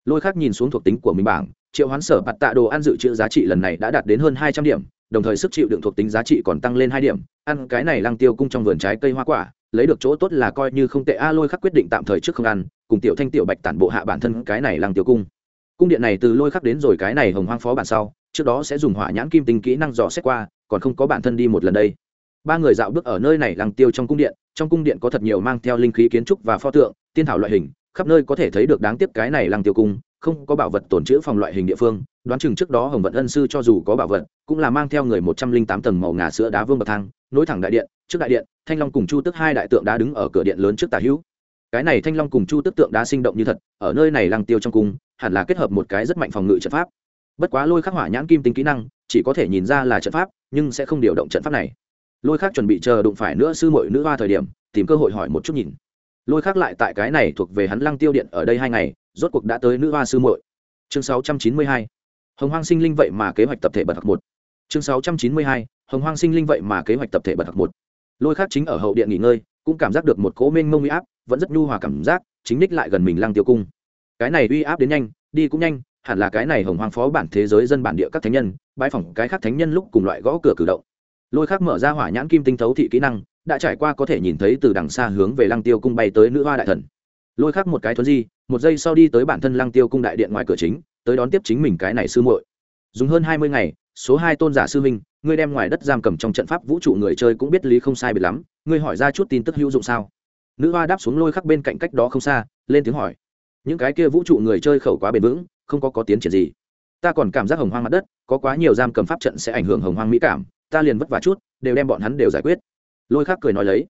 Lôi khắc nhìn xuống thuộc tính của mình bảng, triệu hoán sở bạt tạ đồ ăn dự trữ giá trị lần này đã đạt đến hơn hai trăm điểm, đồng thời sức chịu đựng thuộc tính giá trị còn tăng lên hai điểm, ăn cái này lăng tiêu cung trong vườn trái cây hoa quả lấy được chỗ tốt là coi như không tệ. A lôi khắc quyết định tạm thời trước không ăn, cùng tiểu thanh tiểu bạch tản bộ hạ bản thân cái này lăng tiểu cung. Cung điện này từ lôi khắc đến rồi cái này hồng hoang phó bản sau, trước đó sẽ dùng hỏa nhãn kim tinh kỹ năng dò xét qua, còn không có bản thân đi một lần đây. Ba người dạo bước ở nơi này lăng tiêu trong cung điện, trong cung điện có thật nhiều mang theo linh khí kiến trúc và pho tượng, tiên thảo loại hình, khắp nơi có thể thấy được đáng tiếc cái này lăng tiêu cung không có bảo vật tồn trữ phòng loại hình địa phương, đoán chừng trước đó hồng vận ân sư cho dù có bảo vật, cũng là mang theo người một trăm linh tám tầng màu ngà sữa đá vương bậc thang, nối thẳng đại điện, trước đại điện, thanh long cùng chu tức hai đại tượng đá đứng ở cửa điện lớn trước tả hữu. Cái này thanh long cùng chu tức tượng đá sinh động như thật, ở nơi này lăng tiêu trong cung, hẳn là kết hợp một cái rất mạnh phòng ngự trận pháp. Bất quá lôi khắc hỏa nhãn kim tính kỹ năng, chỉ có thể nhìn ra là trận pháp, nhưng sẽ không điều động trận pháp này. Lôi khắc chuẩn bị chờ đụng phải nữa sư mội nữ hoa thời điểm, tìm cơ hội hỏi một chút nhìn. Lôi khắc lại tại cái này thuộc về hắn lăng tiêu điện ở đây hai ngày rốt cuộc đã tới nữ hoa sư muội. Chương 692 hồng hoang sinh linh vậy mà kế hoạch tập thể bật học một. Chương 692 hồng hoang sinh linh vậy mà kế hoạch tập thể bật học một. Lôi khác chính ở hậu điện nghỉ ngơi, cũng cảm giác được một cỗ mênh mông uy áp, vẫn rất nhu hòa cảm giác, chính ních lại gần mình lăng tiêu cung. Cái này uy áp đến nhanh, đi cũng nhanh, hẳn là cái này hồng hoang phó bản thế giới dân bản địa các thánh nhân bãi phỏng cái khác thánh nhân lúc cùng loại gõ cửa cử động. Lôi khác mở ra hỏa nhãn kim tinh thấu thị kỹ năng, đã trải qua có thể nhìn thấy từ đằng xa hướng về lăng tiêu cung bay tới nữ hoa đại thần lôi khắc một cái thuấn di, một giây sau đi tới bản thân lăng tiêu cung đại điện ngoài cửa chính, tới đón tiếp chính mình cái này sư muội. Dùng hơn hai mươi ngày, số hai tôn giả sư minh ngươi đem ngoài đất giam cầm trong trận pháp vũ trụ người chơi cũng biết lý không sai biệt lắm, ngươi hỏi ra chút tin tức hữu dụng sao? Nữ hoa đáp xuống lôi khắc bên cạnh cách đó không xa, lên tiếng hỏi. Những cái kia vũ trụ người chơi khẩu quá bền vững, không có có tiến triển gì. Ta còn cảm giác hồng hoang mặt đất, có quá nhiều giam cầm pháp trận sẽ ảnh hưởng hồng hoang mỹ cảm, ta liền vất vả chút, đều đem bọn hắn đều giải quyết. Lôi khắc cười nói lấy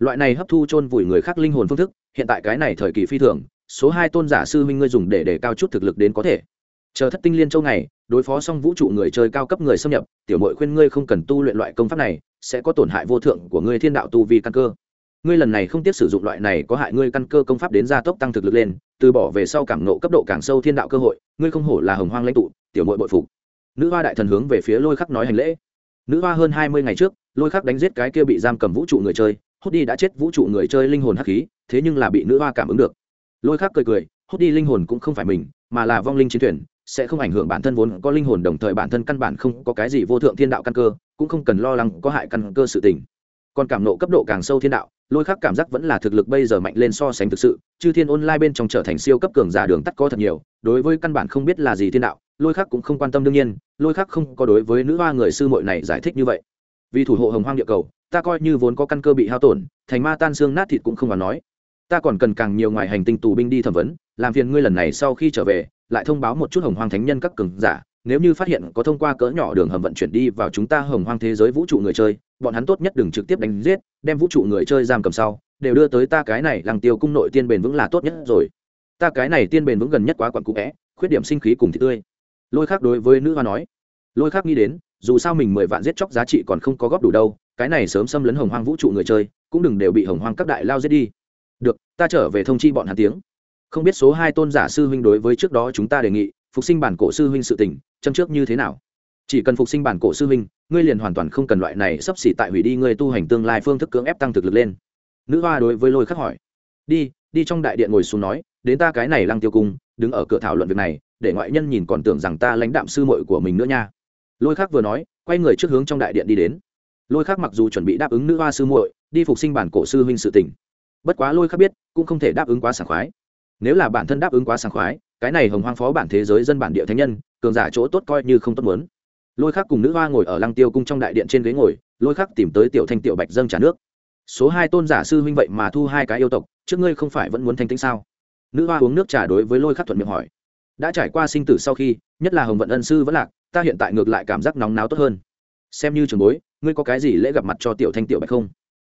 loại này hấp thu chôn vùi người khác linh hồn phương thức, hiện tại cái này thời kỳ phi thường, số hai tôn giả sư huynh ngươi dùng để đề cao chút thực lực đến có thể. Chờ thất tinh liên châu này đối phó xong vũ trụ người chơi cao cấp người xâm nhập, tiểu mội khuyên ngươi không cần tu luyện loại công pháp này, sẽ có tổn hại vô thượng của ngươi thiên đạo tu vi căn cơ. Ngươi lần này không tiếp sử dụng loại này có hại ngươi căn cơ công pháp đến gia tốc tăng thực lực lên, từ bỏ về sau cảm nộ cấp độ càng sâu thiên đạo cơ hội, ngươi không hổ là hồng hoang lãnh tụ, tiểu mội bội phục. Nữ hoa đại thần hướng về phía lôi khắc nói hành lễ. Nữ hoa hơn hai mươi ngày trước, lôi khắc đánh giết cái kia bị giam cầm vũ trụ người chơi hút đi đã chết vũ trụ người chơi linh hồn hắc khí, thế nhưng là bị nữ hoa cảm ứng được. Lôi khắc cười cười, hút đi linh hồn cũng không phải mình, mà là vong linh chiến thuyền, sẽ không ảnh hưởng bản thân vốn có linh hồn, đồng thời bản thân căn bản không có cái gì vô thượng thiên đạo căn cơ, cũng không cần lo lắng có hại căn cơ sự tình. Còn cảm nộ cấp độ càng sâu thiên đạo, lôi khắc cảm giác vẫn là thực lực bây giờ mạnh lên so sánh thực sự, chư thiên online bên trong trở thành siêu cấp cường giả đường tắt có thật nhiều, đối với căn bản không biết là gì thiên đạo, lôi khắc cũng không quan tâm đương nhiên, lôi khắc không có đối với nữ hoa người sư muội này giải thích như vậy. Vì thủ hộ hồng hoang địa cầu ta coi như vốn có căn cơ bị hao tổn, thành ma tan xương nát thịt cũng không còn nói. Ta còn cần càng nhiều ngoài hành tinh tù binh đi thẩm vấn, làm phiền ngươi lần này sau khi trở về, lại thông báo một chút hồng hoang thánh nhân các cường giả, nếu như phát hiện có thông qua cỡ nhỏ đường hầm vận chuyển đi vào chúng ta hồng hoang thế giới vũ trụ người chơi, bọn hắn tốt nhất đừng trực tiếp đánh giết, đem vũ trụ người chơi giam cầm sau, đều đưa tới ta cái này làng tiêu cung nội tiên bền vững là tốt nhất rồi. Ta cái này tiên bền vững gần nhất quá quặn cụ vẽ khuyết điểm sinh khí cùng thị tươi. Lôi khác đối với nữ hoa nói. Lôi khác nghĩ đến, dù sao mình mười vạn giết chóc giá trị còn không có góp đủ đâu cái này sớm xâm lấn hồng hoang vũ trụ người chơi, cũng đừng đều bị hồng hoang các đại lao giết đi. Được, ta trở về thông chi bọn hàn tiếng. Không biết số hai tôn giả sư huynh đối với trước đó chúng ta đề nghị, phục sinh bản cổ sư huynh sự tình, châm trước như thế nào? Chỉ cần phục sinh bản cổ sư huynh, ngươi liền hoàn toàn không cần loại này sắp xỉ tại hủy đi ngươi tu hành tương lai phương thức cưỡng ép tăng thực lực lên. Nữ hoa đối với lôi khắc hỏi. Đi đi trong đại điện ngồi xuống nói, đến ta cái này lăng tiêu cung, đứng ở cửa thảo luận việc này, để ngoại nhân nhìn còn tưởng rằng ta lãnh đạm sư muội của mình nữa nha. Lôi khắc vừa nói, quay người trước hướng trong đại điện đi đến lôi khác mặc dù chuẩn bị đáp ứng nữ hoa sư muội, đi phục sinh bản cổ sư huynh sự tình. Bất quá lôi khác biết, cũng không thể đáp ứng quá sảng khoái. Nếu là bản thân đáp ứng quá sảng khoái, cái này hồng hoang phó bản thế giới dân bản địa thánh nhân, cường giả chỗ tốt coi như không tốt muốn. Lôi khác cùng nữ hoa ngồi ở lăng tiêu cung trong đại điện trên ghế ngồi, lôi khác tìm tới tiểu thanh tiểu bạch dâng trả nước. Số hai tôn giả sư huynh vậy mà thu hai cái yêu tộc, trước ngươi không phải vẫn muốn thanh tĩnh sao? Nữ hoa uống nước trà đối với lôi khắc thuận miệng hỏi. Đã trải qua sinh tử sau khi, nhất là hồng vận ân sư vẫn lạc, ta hiện tại ngược lại cảm giác nóng náo tốt hơn. Xem như trường bối ngươi có cái gì lễ gặp mặt cho tiểu thanh tiểu bạch không?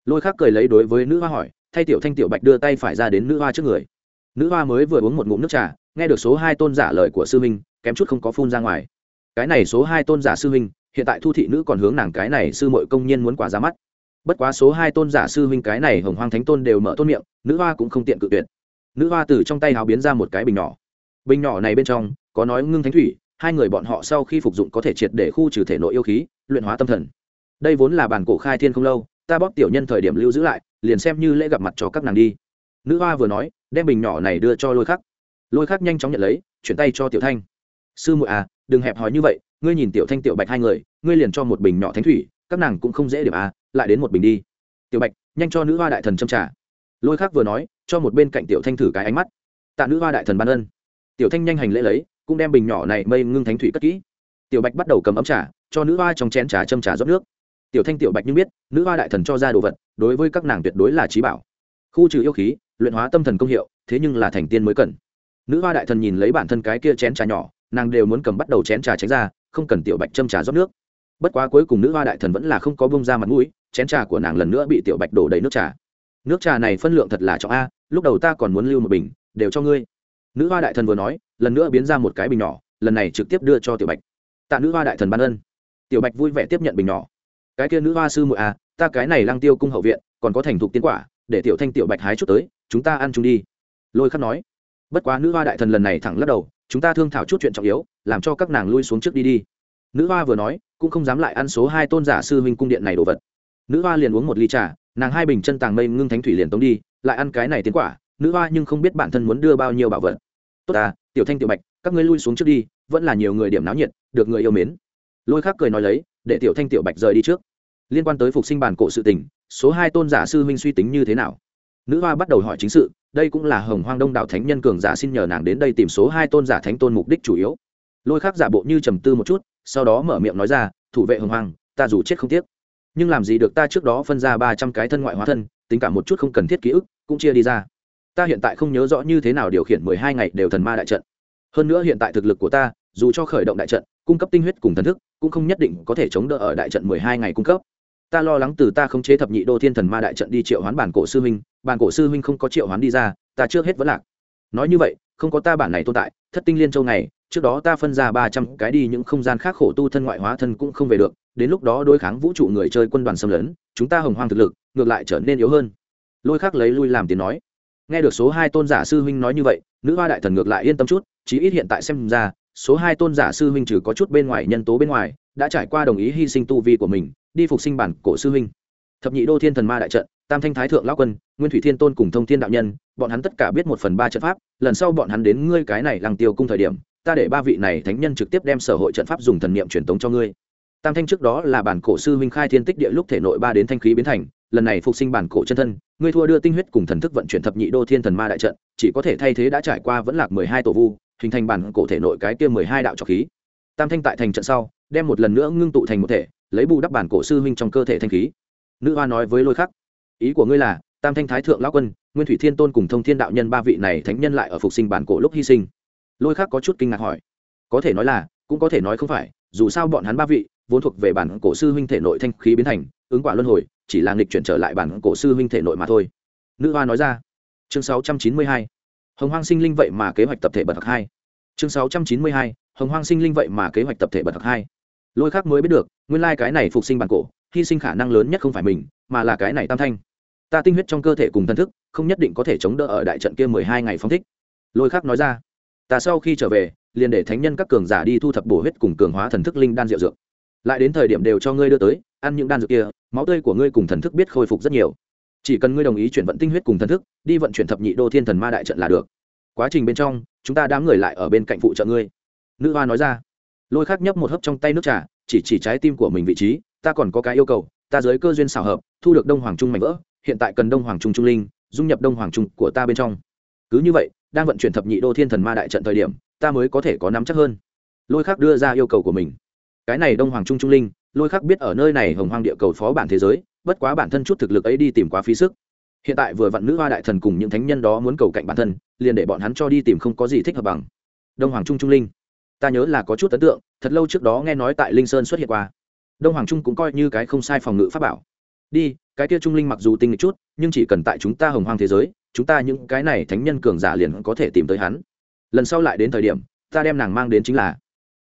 Lôi khắc cười lấy đối với nữ hoa hỏi thay tiểu thanh tiểu bạch đưa tay phải ra đến nữ hoa trước người. Nữ hoa mới vừa uống một ngụm nước trà nghe được số hai tôn giả lời của sư minh, kém chút không có phun ra ngoài. Cái này số hai tôn giả sư minh, hiện tại thu thị nữ còn hướng nàng cái này sư mội công nhiên muốn quả ra mắt. Bất quá số hai tôn giả sư minh cái này hồng hoang thánh tôn đều mở tôn miệng nữ hoa cũng không tiện cự tuyệt. Nữ hoa từ trong tay hào biến ra một cái bình nhỏ. Bình nhỏ này bên trong có nói ngưng thánh thủy hai người bọn họ sau khi phục dụng có thể triệt để khu trừ thể nội yêu khí luyện hóa tâm thần đây vốn là bản cổ khai thiên không lâu, ta bóp tiểu nhân thời điểm lưu giữ lại, liền xem như lễ gặp mặt cho các nàng đi. Nữ hoa vừa nói, đem bình nhỏ này đưa cho lôi khắc. Lôi khắc nhanh chóng nhận lấy, chuyển tay cho tiểu thanh. Sư muội à đừng hẹp hòi như vậy, ngươi nhìn tiểu thanh, tiểu bạch hai người, ngươi liền cho một bình nhỏ thánh thủy, các nàng cũng không dễ điểm à lại đến một bình đi. Tiểu bạch nhanh cho nữ hoa đại thần châm trả. Lôi khắc vừa nói, cho một bên cạnh tiểu thanh thử cái ánh mắt. Tạ nữ hoa đại thần ban ân. Tiểu thanh nhanh hành lễ lấy, cũng đem bình nhỏ này mây ngưng thánh thủy cất kỹ. Tiểu bạch bắt đầu cầm ấm trà, cho nữ hoa trong chén trà châm trà rót nước tiểu thanh, tiểu bạch nhưng biết, nữ hoa đại thần cho ra đồ vật, đối với các nàng tuyệt đối là trí bảo. Khu trừ yêu khí, luyện hóa tâm thần công hiệu, thế nhưng là thành tiên mới cần. Nữ hoa đại thần nhìn lấy bản thân cái kia chén trà nhỏ, nàng đều muốn cầm bắt đầu chén trà tránh ra, không cần tiểu bạch châm trà rót nước. Bất quá cuối cùng nữ hoa đại thần vẫn là không có bông ra mặt mũi, chén trà của nàng lần nữa bị tiểu bạch đổ đầy nước trà. Nước trà này phân lượng thật là trọng a, lúc đầu ta còn muốn lưu một bình, đều cho ngươi. Nữ hoa đại thần vừa nói, lần nữa biến ra một cái bình nhỏ, lần này trực tiếp đưa cho tiểu bạch. Tạ nữ hoa đại thần ban ân. Tiểu bạch vui vẻ tiếp nhận bình nhỏ cái kia nữ hoa sư muội à, ta cái này lăng tiêu cung hậu viện còn có thành thục tiến quả để tiểu thanh tiểu bạch hái chút tới chúng ta ăn chung đi. Lôi khắc nói. Bất quá nữ hoa đại thần lần này thẳng lắc đầu chúng ta thương thảo chút chuyện trọng yếu làm cho các nàng lui xuống trước đi đi. Nữ hoa vừa nói cũng không dám lại ăn số hai tôn giả sư huynh cung điện này đồ vật. Nữ hoa liền uống một ly trà nàng hai bình chân tàng mây ngưng thánh thủy liền tống đi lại ăn cái này tiến quả nữ hoa nhưng không biết bản thân muốn đưa bao nhiêu bảo vật. Tốt à tiểu thanh tiểu bạch các ngươi lui xuống trước đi vẫn là nhiều người điểm náo nhiệt được người yêu mến. Lôi khác cười nói lấy để tiểu thanh tiểu bạch rời đi trước. Liên quan tới phục sinh bản cổ sự tình, số hai tôn giả sư huynh suy tính như thế nào? Nữ hoa bắt đầu hỏi chính sự, đây cũng là hồng hoang đông đạo thánh nhân cường giả xin nhờ nàng đến đây tìm số hai tôn giả thánh tôn mục đích chủ yếu. Lôi khác giả bộ như trầm tư một chút, sau đó mở miệng nói ra, thủ vệ hồng hoang, ta dù chết không tiếc, nhưng làm gì được ta trước đó phân ra ba trăm cái thân ngoại hóa thân, tính cả một chút không cần thiết ký ức, cũng chia đi ra. Ta hiện tại không nhớ rõ như thế nào điều khiển mười hai ngày đều thần ma đại trận. Hơn nữa hiện tại thực lực của ta, dù cho khởi động đại trận, cung cấp tinh huyết cùng thần thức cũng không nhất định có thể chống đỡ ở đại trận mười hai ngày cung cấp. Ta lo lắng từ ta không chế thập nhị đô thiên thần ma đại trận đi triệu hoán bản cổ sư huynh, bản cổ sư huynh không có triệu hoán đi ra, ta trước hết vẫn lạc. Nói như vậy, không có ta bản này tồn tại, thất tinh liên châu này trước đó ta phân ra ba trăm cái đi, những không gian khác khổ tu thân ngoại hóa thân cũng không về được, đến lúc đó đối kháng vũ trụ người chơi quân đoàn xâm lấn, chúng ta hồng hoang thực lực, ngược lại trở nên yếu hơn. Lôi khác lấy lui làm tiếng nói. Nghe được số hai tôn giả sư huynh nói như vậy, nữ hoa đại thần ngược lại yên tâm chút, chí ít hiện tại xem ra số hai tôn giả sư huynh trừ có chút bên ngoài nhân tố bên ngoài, đã trải qua đồng ý hy sinh tu vi của mình, đi phục sinh bản cổ sư huynh. Thập nhị đô thiên thần ma đại trận, tam thanh thái thượng lão quân, nguyên thủy thiên tôn cùng thông thiên đạo nhân, bọn hắn tất cả biết một phần ba trận pháp, lần sau bọn hắn đến ngươi cái này lăng tiêu cung thời điểm, ta để ba vị này thánh nhân trực tiếp đem sở hội trận pháp dùng thần niệm truyền tống cho ngươi. Tam thanh trước đó là bản cổ sư huynh khai thiên tích địa lúc thể nội ba đến thanh khí biến thành, lần này phục sinh bản cổ chân thân, ngươi thua đưa tinh huyết cùng thần thức vận chuyển thập nhị đô thiên thần ma đại trận, chỉ có thể thay thế đã trải qua vẫn lạc mười hai tổ vu hình thành bản cổ thể nội cái kia mười hai đạo trọc khí. Tam thanh tại thành trận sau, đem một lần nữa ngưng tụ thành một thể, lấy bù đắp bản cổ sư huynh trong cơ thể thanh khí. Nữ hoa nói với lôi khắc, ý của ngươi là, tam thanh thái thượng lão quân, nguyên thủy thiên tôn cùng thông thiên đạo nhân ba vị này thánh nhân lại ở phục sinh bản cổ lúc hy sinh. Lôi khắc có chút kinh ngạc hỏi, có thể nói là, cũng có thể nói không phải, dù sao bọn hắn ba vị, vốn thuộc về bản cổ sư huynh thể nội thanh khí biến thành, ứng quả luân hồi, chỉ là nghịch chuyển trở lại bản cổ sư huynh thể nội mà thôi. Nữ hoa nói ra, chương 692 hồng hoang sinh linh vậy mà kế hoạch tập thể bậc hai. Chương 692. hồng hoang sinh linh vậy mà kế hoạch tập thể bậc hai. Lôi khác mới biết được, nguyên lai cái này phục sinh bản cổ, hy sinh khả năng lớn nhất không phải mình, mà là cái này tam thanh. Ta tinh huyết trong cơ thể cùng thân thức, không nhất định có thể chống đỡ ở đại trận kia mười hai ngày phong thích. Lôi khác nói ra, ta sau khi trở về, liền để thánh nhân các cường giả đi thu thập bổ huyết cùng cường hóa thần thức linh đan rượu dược. Lại đến thời điểm đều cho ngươi đưa tới, ăn những đan dược kia, máu tươi của ngươi cùng thần thức biết khôi phục rất nhiều chỉ cần ngươi đồng ý chuyển vận tinh huyết cùng thần thức, đi vận chuyển thập nhị đô thiên thần ma đại trận là được. Quá trình bên trong, chúng ta đám người lại ở bên cạnh phụ trợ ngươi. Nữ hoa nói ra. Lôi khắc nhấp một hớp trong tay nước trà, chỉ chỉ trái tim của mình vị trí, ta còn có cái yêu cầu, ta giới cơ duyên xảo hợp, thu được đông hoàng trung mạnh vỡ, hiện tại cần đông hoàng trung trung linh, dung nhập đông hoàng trung của ta bên trong. Cứ như vậy, đang vận chuyển thập nhị đô thiên thần ma đại trận thời điểm, ta mới có thể có nắm chắc hơn. Lôi khắc đưa ra yêu cầu của mình. Cái này đông hoàng trung trung linh, lôi khắc biết ở nơi này hồng hoàng địa cầu phó bản thế giới bất quá bản thân chút thực lực ấy đi tìm quá phí sức. Hiện tại vừa vặn nữ hoa đại thần cùng những thánh nhân đó muốn cầu cạnh bản thân, liền để bọn hắn cho đi tìm không có gì thích hợp bằng. Đông hoàng trung trung linh, ta nhớ là có chút ấn tượng, thật lâu trước đó nghe nói tại linh sơn xuất hiện qua. Đông hoàng trung cũng coi như cái không sai phòng ngự pháp bảo. Đi, cái kia trung linh mặc dù tinh nghịch chút, nhưng chỉ cần tại chúng ta hồng hoang thế giới, chúng ta những cái này thánh nhân cường giả liền có thể tìm tới hắn. Lần sau lại đến thời điểm, ta đem nàng mang đến chính là.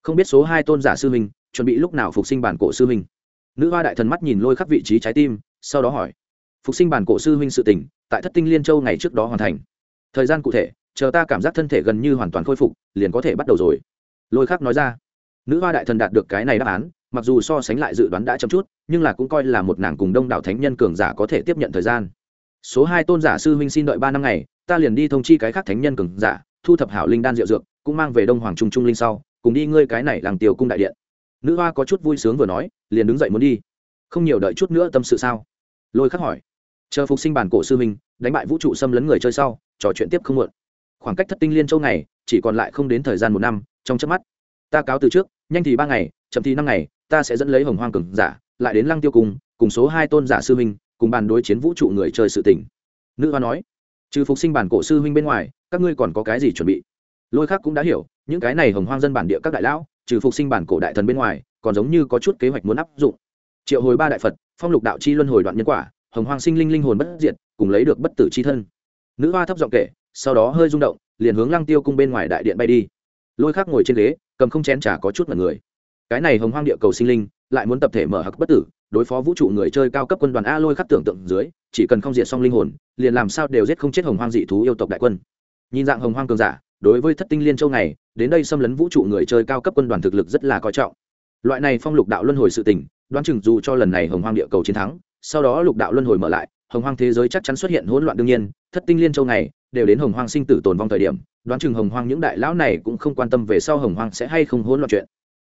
Không biết số hai tôn giả sư huynh, chuẩn bị lúc nào phục sinh bản cổ sư huynh nữ hoa đại thần mắt nhìn lôi khắc vị trí trái tim, sau đó hỏi, phục sinh bản cổ sư huynh sự tỉnh tại thất tinh liên châu ngày trước đó hoàn thành. Thời gian cụ thể, chờ ta cảm giác thân thể gần như hoàn toàn khôi phục, liền có thể bắt đầu rồi. Lôi khắc nói ra. Nữ hoa đại thần đạt được cái này đáp án, mặc dù so sánh lại dự đoán đã chậm chút, nhưng là cũng coi là một nàng cùng đông đảo thánh nhân cường giả có thể tiếp nhận thời gian. Số hai tôn giả sư huynh xin đợi ba năm ngày, ta liền đi thông chi cái khác thánh nhân cường giả, thu thập hảo linh đan diệu dược, cũng mang về đông hoàng trung trung linh sau, cùng đi ngươi cái này làm tiểu cung đại điện nữ hoa có chút vui sướng vừa nói, liền đứng dậy muốn đi. Không nhiều đợi chút nữa tâm sự sao? Lôi khắc hỏi. Chờ phục sinh bản cổ sư huynh, đánh bại vũ trụ xâm lấn người chơi sau, trò chuyện tiếp không muộn. Khoảng cách thất tinh liên châu này chỉ còn lại không đến thời gian một năm, trong chớp mắt, ta cáo từ trước, nhanh thì ba ngày, chậm thì năm ngày, ta sẽ dẫn lấy hồng hoang cường giả, lại đến lăng tiêu cung cùng số hai tôn giả sư huynh, cùng bàn đối chiến vũ trụ người chơi sự tỉnh nữ hoa nói. Trừ phục sinh bản cổ sư huynh bên ngoài, các ngươi còn có cái gì chuẩn bị? Lôi khác cũng đã hiểu, những cái này hồng hoang dân bản địa các đại lão trừ phục sinh bản cổ đại thần bên ngoài, còn giống như có chút kế hoạch muốn áp dụng. Triệu hồi ba đại phật, phong lục đạo chi luân hồi đoạn nhân quả, hồng hoang sinh linh linh hồn bất diệt, cùng lấy được bất tử chi thân. Nữ hoa thấp giọng kể, sau đó hơi rung động, liền hướng lăng tiêu cung bên ngoài đại điện bay đi. Lôi khác ngồi trên ghế, cầm không chén trà có chút mật người. Cái này hồng hoang địa cầu sinh linh, lại muốn tập thể mở hặc bất tử, đối phó vũ trụ người chơi cao cấp quân đoàn a lôi khắc tưởng tượng dưới, chỉ cần không diệt xong linh hồn, liền làm sao đều giết không chết hồng hoang dị thú yêu tộc đại quân. Nhìn dạng hồng hoang cường giả đối với thất tinh liên châu này, đến đây xâm lấn vũ trụ người chơi cao cấp quân đoàn thực lực rất là coi trọng. Loại này phong lục đạo luân hồi sự tình, đoán chừng dù cho lần này hồng hoang địa cầu chiến thắng, sau đó lục đạo luân hồi mở lại, hồng hoang thế giới chắc chắn xuất hiện hỗn loạn đương nhiên, thất tinh liên châu này, đều đến hồng hoang sinh tử tồn vong thời điểm, đoán chừng hồng hoang những đại lão này cũng không quan tâm về sau hồng hoang sẽ hay không hỗn loạn chuyện.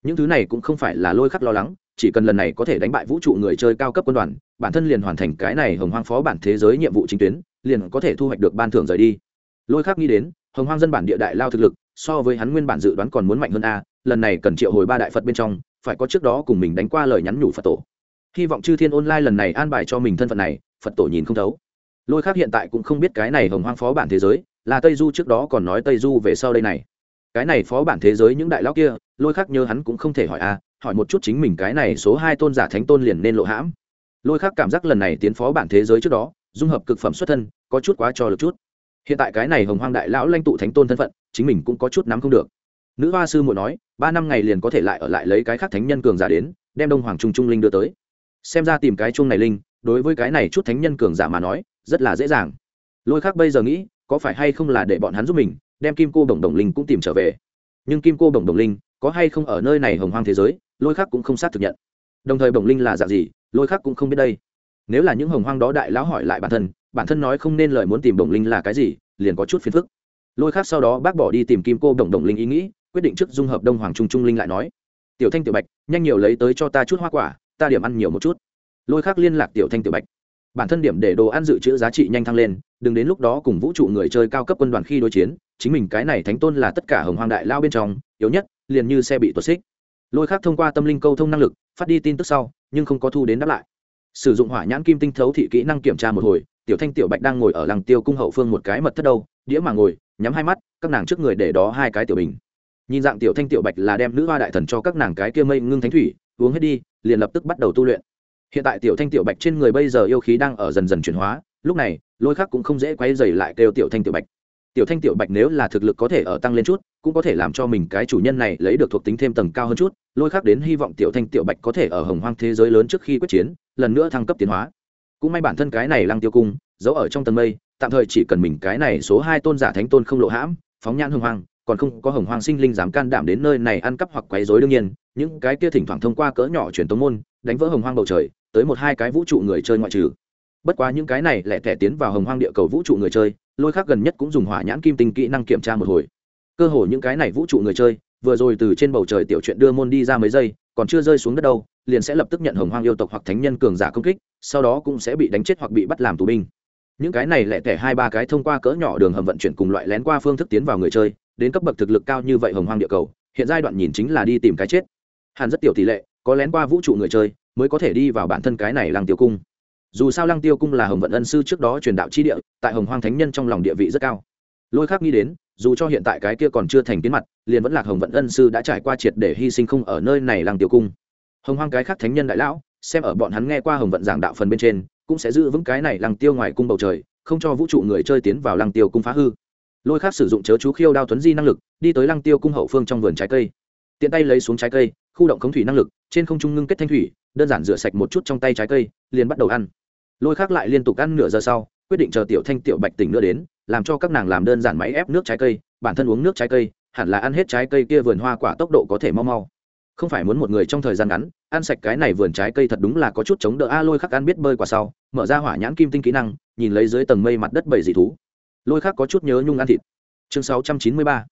Những thứ này cũng không phải là lôi khắc lo lắng, chỉ cần lần này có thể đánh bại vũ trụ người chơi cao cấp quân đoàn, bản thân liền hoàn thành cái này hồng hoang phó bản thế giới nhiệm vụ chính tuyến, liền có thể thu hoạch được ban thưởng rời đi. Lôi khắc nghĩ đến hồng hoang dân bản địa đại lao thực lực, so với hắn nguyên bản dự đoán còn muốn mạnh hơn a, lần này cần triệu hồi ba đại phật bên trong, phải có trước đó cùng mình đánh qua lời nhắn nhủ phật tổ. Hy vọng chư thiên online lần này an bài cho mình thân phận này, phật tổ nhìn không thấu. Lôi khác hiện tại cũng không biết cái này hồng hoang phó bản thế giới, là tây du trước đó còn nói tây du về sau đây này. Cái này phó bản thế giới những đại lão kia, lôi khác nhớ hắn cũng không thể hỏi a, hỏi một chút chính mình cái này số hai tôn giả thánh tôn liền nên lộ hãm. Lôi khác cảm giác lần này tiến phó bản thế giới trước đó, dung hợp cực phẩm xuất thân, có chút quá cho lực chút hiện tại cái này hồng hoang đại lão lãnh tụ thánh tôn thân phận, chính mình cũng có chút nắm không được. Nữ hoa sư muội nói, ba năm ngày liền có thể lại ở lại lấy cái khác thánh nhân cường giả đến, đem đông hoàng trung trung linh đưa tới. Xem ra tìm cái chuông này linh, đối với cái này chút thánh nhân cường giả mà nói, rất là dễ dàng. Lôi khác bây giờ nghĩ, có phải hay không là để bọn hắn giúp mình, đem kim cô đồng đồng linh cũng tìm trở về. Nhưng kim cô đồng đồng linh, có hay không ở nơi này hồng hoang thế giới, lôi khác cũng không xác thực nhận. Đồng thời bồng linh là dạng gì, lôi khác cũng không biết đây. Nếu là những hồng hoang đó đại lão hỏi lại bản thân bản thân nói không nên lời muốn tìm đồng linh là cái gì, liền có chút phiền phức. Lôi khác sau đó bác bỏ đi tìm kim cô đồng đồng linh ý nghĩ, quyết định trước dung hợp đông hoàng trung trung linh lại nói, tiểu thanh tiểu bạch, nhanh nhiều lấy tới cho ta chút hoa quả, ta điểm ăn nhiều một chút. Lôi khác liên lạc tiểu thanh tiểu bạch. Bản thân điểm để đồ ăn dự trữ giá trị nhanh thăng lên, đừng đến lúc đó cùng vũ trụ người chơi cao cấp quân đoàn khi đối chiến, chính mình cái này thánh tôn là tất cả hồng hoang đại lao bên trong, yếu nhất, liền như xe bị tuột xích. Lôi khác thông qua tâm linh câu thông năng lực, phát đi tin tức sau, nhưng không có thu đến đáp lại. Sử dụng hỏa nhãn kim tinh thấu thị kỹ năng kiểm tra một hồi tiểu thanh, tiểu bạch đang ngồi ở làng tiêu cung hậu phương một cái mật thất đâu, đĩa mà ngồi, nhắm hai mắt, các nàng trước người để đó hai cái tiểu bình. Nhìn dạng tiểu thanh, tiểu bạch là đem nữ hoa đại thần cho các nàng cái kia mây ngưng thánh thủy, uống hết đi, liền lập tức bắt đầu tu luyện. Hiện tại tiểu thanh, tiểu bạch trên người bây giờ yêu khí đang ở dần dần chuyển hóa, lúc này, lôi khác cũng không dễ quay dày lại kêu tiểu thanh, tiểu bạch. Tiểu thanh, tiểu bạch nếu là thực lực có thể ở tăng lên chút, cũng có thể làm cho mình cái chủ nhân này lấy được thuộc tính thêm tầng cao hơn chút, lôi khác đến hy vọng tiểu thanh, tiểu bạch có thể ở hồng hoang thế giới lớn trước khi quyết chiến, lần nữa thăng cấp tiến hóa cũng may bản thân cái này lăng tiêu cung, giấu ở trong tầng mây, tạm thời chỉ cần mình cái này số hai tôn giả thánh tôn không lộ hãm, phóng nhãn hồng hoang, còn không có hồng hoang sinh linh dám can đảm đến nơi này ăn cắp hoặc quấy rối đương nhiên, những cái kia thỉnh thoảng thông qua cỡ nhỏ truyền tống môn, đánh vỡ hồng hoang bầu trời, tới một hai cái vũ trụ người chơi ngoại trừ. Bất quá những cái này lẻ tẻ tiến vào hồng hoang địa cầu vũ trụ người chơi, lôi khác gần nhất cũng dùng hỏa nhãn kim tinh kỹ năng kiểm tra một hồi. Cơ hồ những cái này vũ trụ người chơi, vừa rồi từ trên bầu trời tiểu chuyện đưa môn đi ra mấy giây, còn chưa rơi xuống đất đâu liền sẽ lập tức nhận hồng hoang yêu tộc hoặc thánh nhân cường giả công kích, sau đó cũng sẽ bị đánh chết hoặc bị bắt làm tù binh. Những cái này lẻ tẻ hai ba cái thông qua cỡ nhỏ đường hầm vận chuyển cùng loại lén qua phương thức tiến vào người chơi, đến cấp bậc thực lực cao như vậy hồng hoang địa cầu, hiện giai đoạn nhìn chính là đi tìm cái chết. Hẳn rất tiểu tỷ lệ, có lén qua vũ trụ người chơi, mới có thể đi vào bản thân cái này lăng tiêu cung. Dù sao lăng tiêu cung là hồng vận ân sư trước đó truyền đạo chi địa, tại hồng hoang thánh nhân trong lòng địa vị rất cao. Lôi khác nghĩ đến, dù cho hiện tại cái kia còn chưa thành tiến mặt, liền vẫn lạc hồng vận ân sư đã trải qua triệt để hy sinh không ở nơi này lăng tiêu cung hồng hoang cái khác thánh nhân đại lão, xem ở bọn hắn nghe qua hồng vận giảng đạo phần bên trên, cũng sẽ giữ vững cái này lăng tiêu ngoài cung bầu trời, không cho vũ trụ người chơi tiến vào lăng tiêu cung phá hư. Lôi khác sử dụng chớ chú khiêu đao tuấn di năng lực, đi tới lăng tiêu cung hậu phương trong vườn trái cây. Tiện tay lấy xuống trái cây, khu động khống thủy năng lực, trên không trung ngưng kết thanh thủy, đơn giản rửa sạch một chút trong tay trái cây, liền bắt đầu ăn. Lôi khác lại liên tục ăn nửa giờ sau, quyết định chờ tiểu thanh tiểu bạch tỉnh nữa đến, làm cho các nàng làm đơn giản máy ép nước trái cây, bản thân uống nước trái cây, hẳn là ăn hết trái cây kia vườn hoa quả tốc độ có thể mau mau không phải muốn một người trong thời gian ngắn, ăn sạch cái này vườn trái cây thật đúng là có chút chống đỡ. A, lôi khắc ăn biết bơi quả sau, mở ra hỏa nhãn kim tinh kỹ năng, nhìn lấy dưới tầng mây mặt đất bảy dị thú. Lôi khắc có chút nhớ nhung ăn thịt. Chương 693.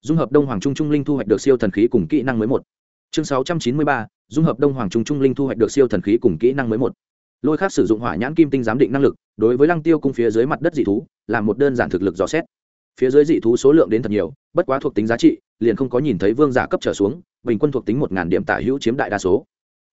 dung hợp đông hoàng trung trung linh thu hoạch được siêu thần khí cùng kỹ năng mới một. Chương 693. dung hợp đông hoàng trung trung linh thu hoạch được siêu thần khí cùng kỹ năng mới một. Lôi khắc sử dụng hỏa nhãn kim tinh giám định năng lực, đối với lăng tiêu cung phía dưới mặt đất dị thú làm một đơn giản thực lực dò xét. Phía dưới dị thú số lượng đến thật nhiều, bất quá thuộc tính giá trị liền không có nhìn thấy vương giả cấp trở xuống, bình quân thuộc tính một ngàn điểm tả hữu chiếm đại đa số.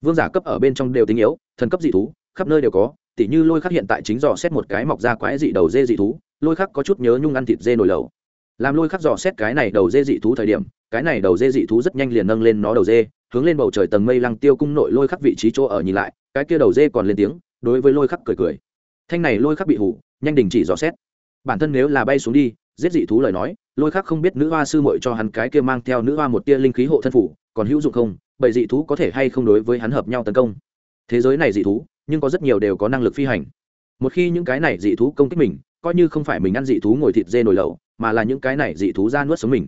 Vương giả cấp ở bên trong đều tính yếu, thần cấp dị thú, khắp nơi đều có, tỉ như lôi khắc hiện tại chính dò xét một cái mọc ra quái dị đầu dê dị thú, lôi khắc có chút nhớ nhung ăn thịt dê nồi lẩu. Làm lôi khắc dò xét cái này đầu dê dị thú thời điểm, cái này đầu dê dị thú rất nhanh liền nâng lên nó đầu dê, hướng lên bầu trời tầng mây lăng tiêu cung nội lôi khắc vị trí chỗ ở nhìn lại, cái kia đầu dê còn lên tiếng, đối với lôi khắc cười cười. Thanh này lôi khắc bị hủ, nhanh đình chỉ dò xét. Bản thân nếu là bay xuống đi, giết dị thú lời nói lôi khác không biết nữ hoa sư mội cho hắn cái kia mang theo nữ hoa một tia linh khí hộ thân phủ, còn hữu dụng không? Bởi dị thú có thể hay không đối với hắn hợp nhau tấn công? Thế giới này dị thú, nhưng có rất nhiều đều có năng lực phi hành. Một khi những cái này dị thú công kích mình, coi như không phải mình ăn dị thú ngồi thịt dê nổi lẩu, mà là những cái này dị thú ra nuốt sống mình.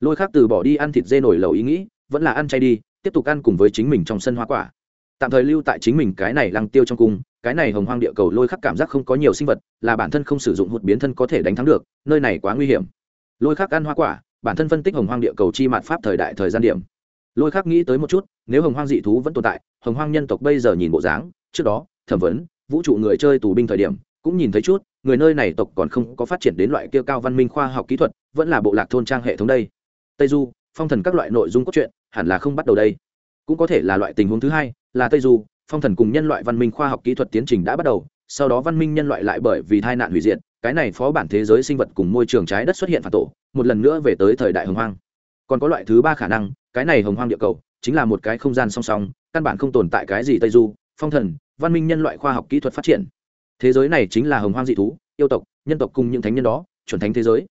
Lôi khác từ bỏ đi ăn thịt dê nổi lẩu ý nghĩ, vẫn là ăn chay đi, tiếp tục ăn cùng với chính mình trong sân hoa quả. Tạm thời lưu tại chính mình cái này lăng tiêu trong cung, cái này hồng hoang địa cầu lôi khắc cảm giác không có nhiều sinh vật, là bản thân không sử dụng hụt biến thân có thể đánh thắng được, nơi này quá nguy hiểm lôi khắc ăn hoa quả, bản thân phân tích hồng hoang địa cầu chi mạt pháp thời đại thời gian điểm. Lôi khắc nghĩ tới một chút, nếu hồng hoang dị thú vẫn tồn tại, hồng hoang nhân tộc bây giờ nhìn bộ dáng, trước đó, thẩm vấn, vũ trụ người chơi tù binh thời điểm, cũng nhìn thấy chút, người nơi này tộc còn không có phát triển đến loại kia cao văn minh khoa học kỹ thuật, vẫn là bộ lạc thôn trang hệ thống đây. Tây du, phong thần các loại nội dung cốt truyện, hẳn là không bắt đầu đây. Cũng có thể là loại tình huống thứ hai, là tây du, phong thần cùng nhân loại văn minh khoa học kỹ thuật tiến trình đã bắt đầu, sau đó văn minh nhân loại lại bởi vì tai nạn hủy diệt cái này phó bản thế giới sinh vật cùng môi trường trái đất xuất hiện phản tổ, một lần nữa về tới thời đại hồng hoang. Còn có loại thứ ba khả năng, cái này hồng hoang địa cầu, chính là một cái không gian song song, căn bản không tồn tại cái gì tây du, phong thần, văn minh nhân loại khoa học kỹ thuật phát triển. Thế giới này chính là hồng hoang dị thú, yêu tộc, nhân tộc cùng những thánh nhân đó, chuẩn thánh thế giới.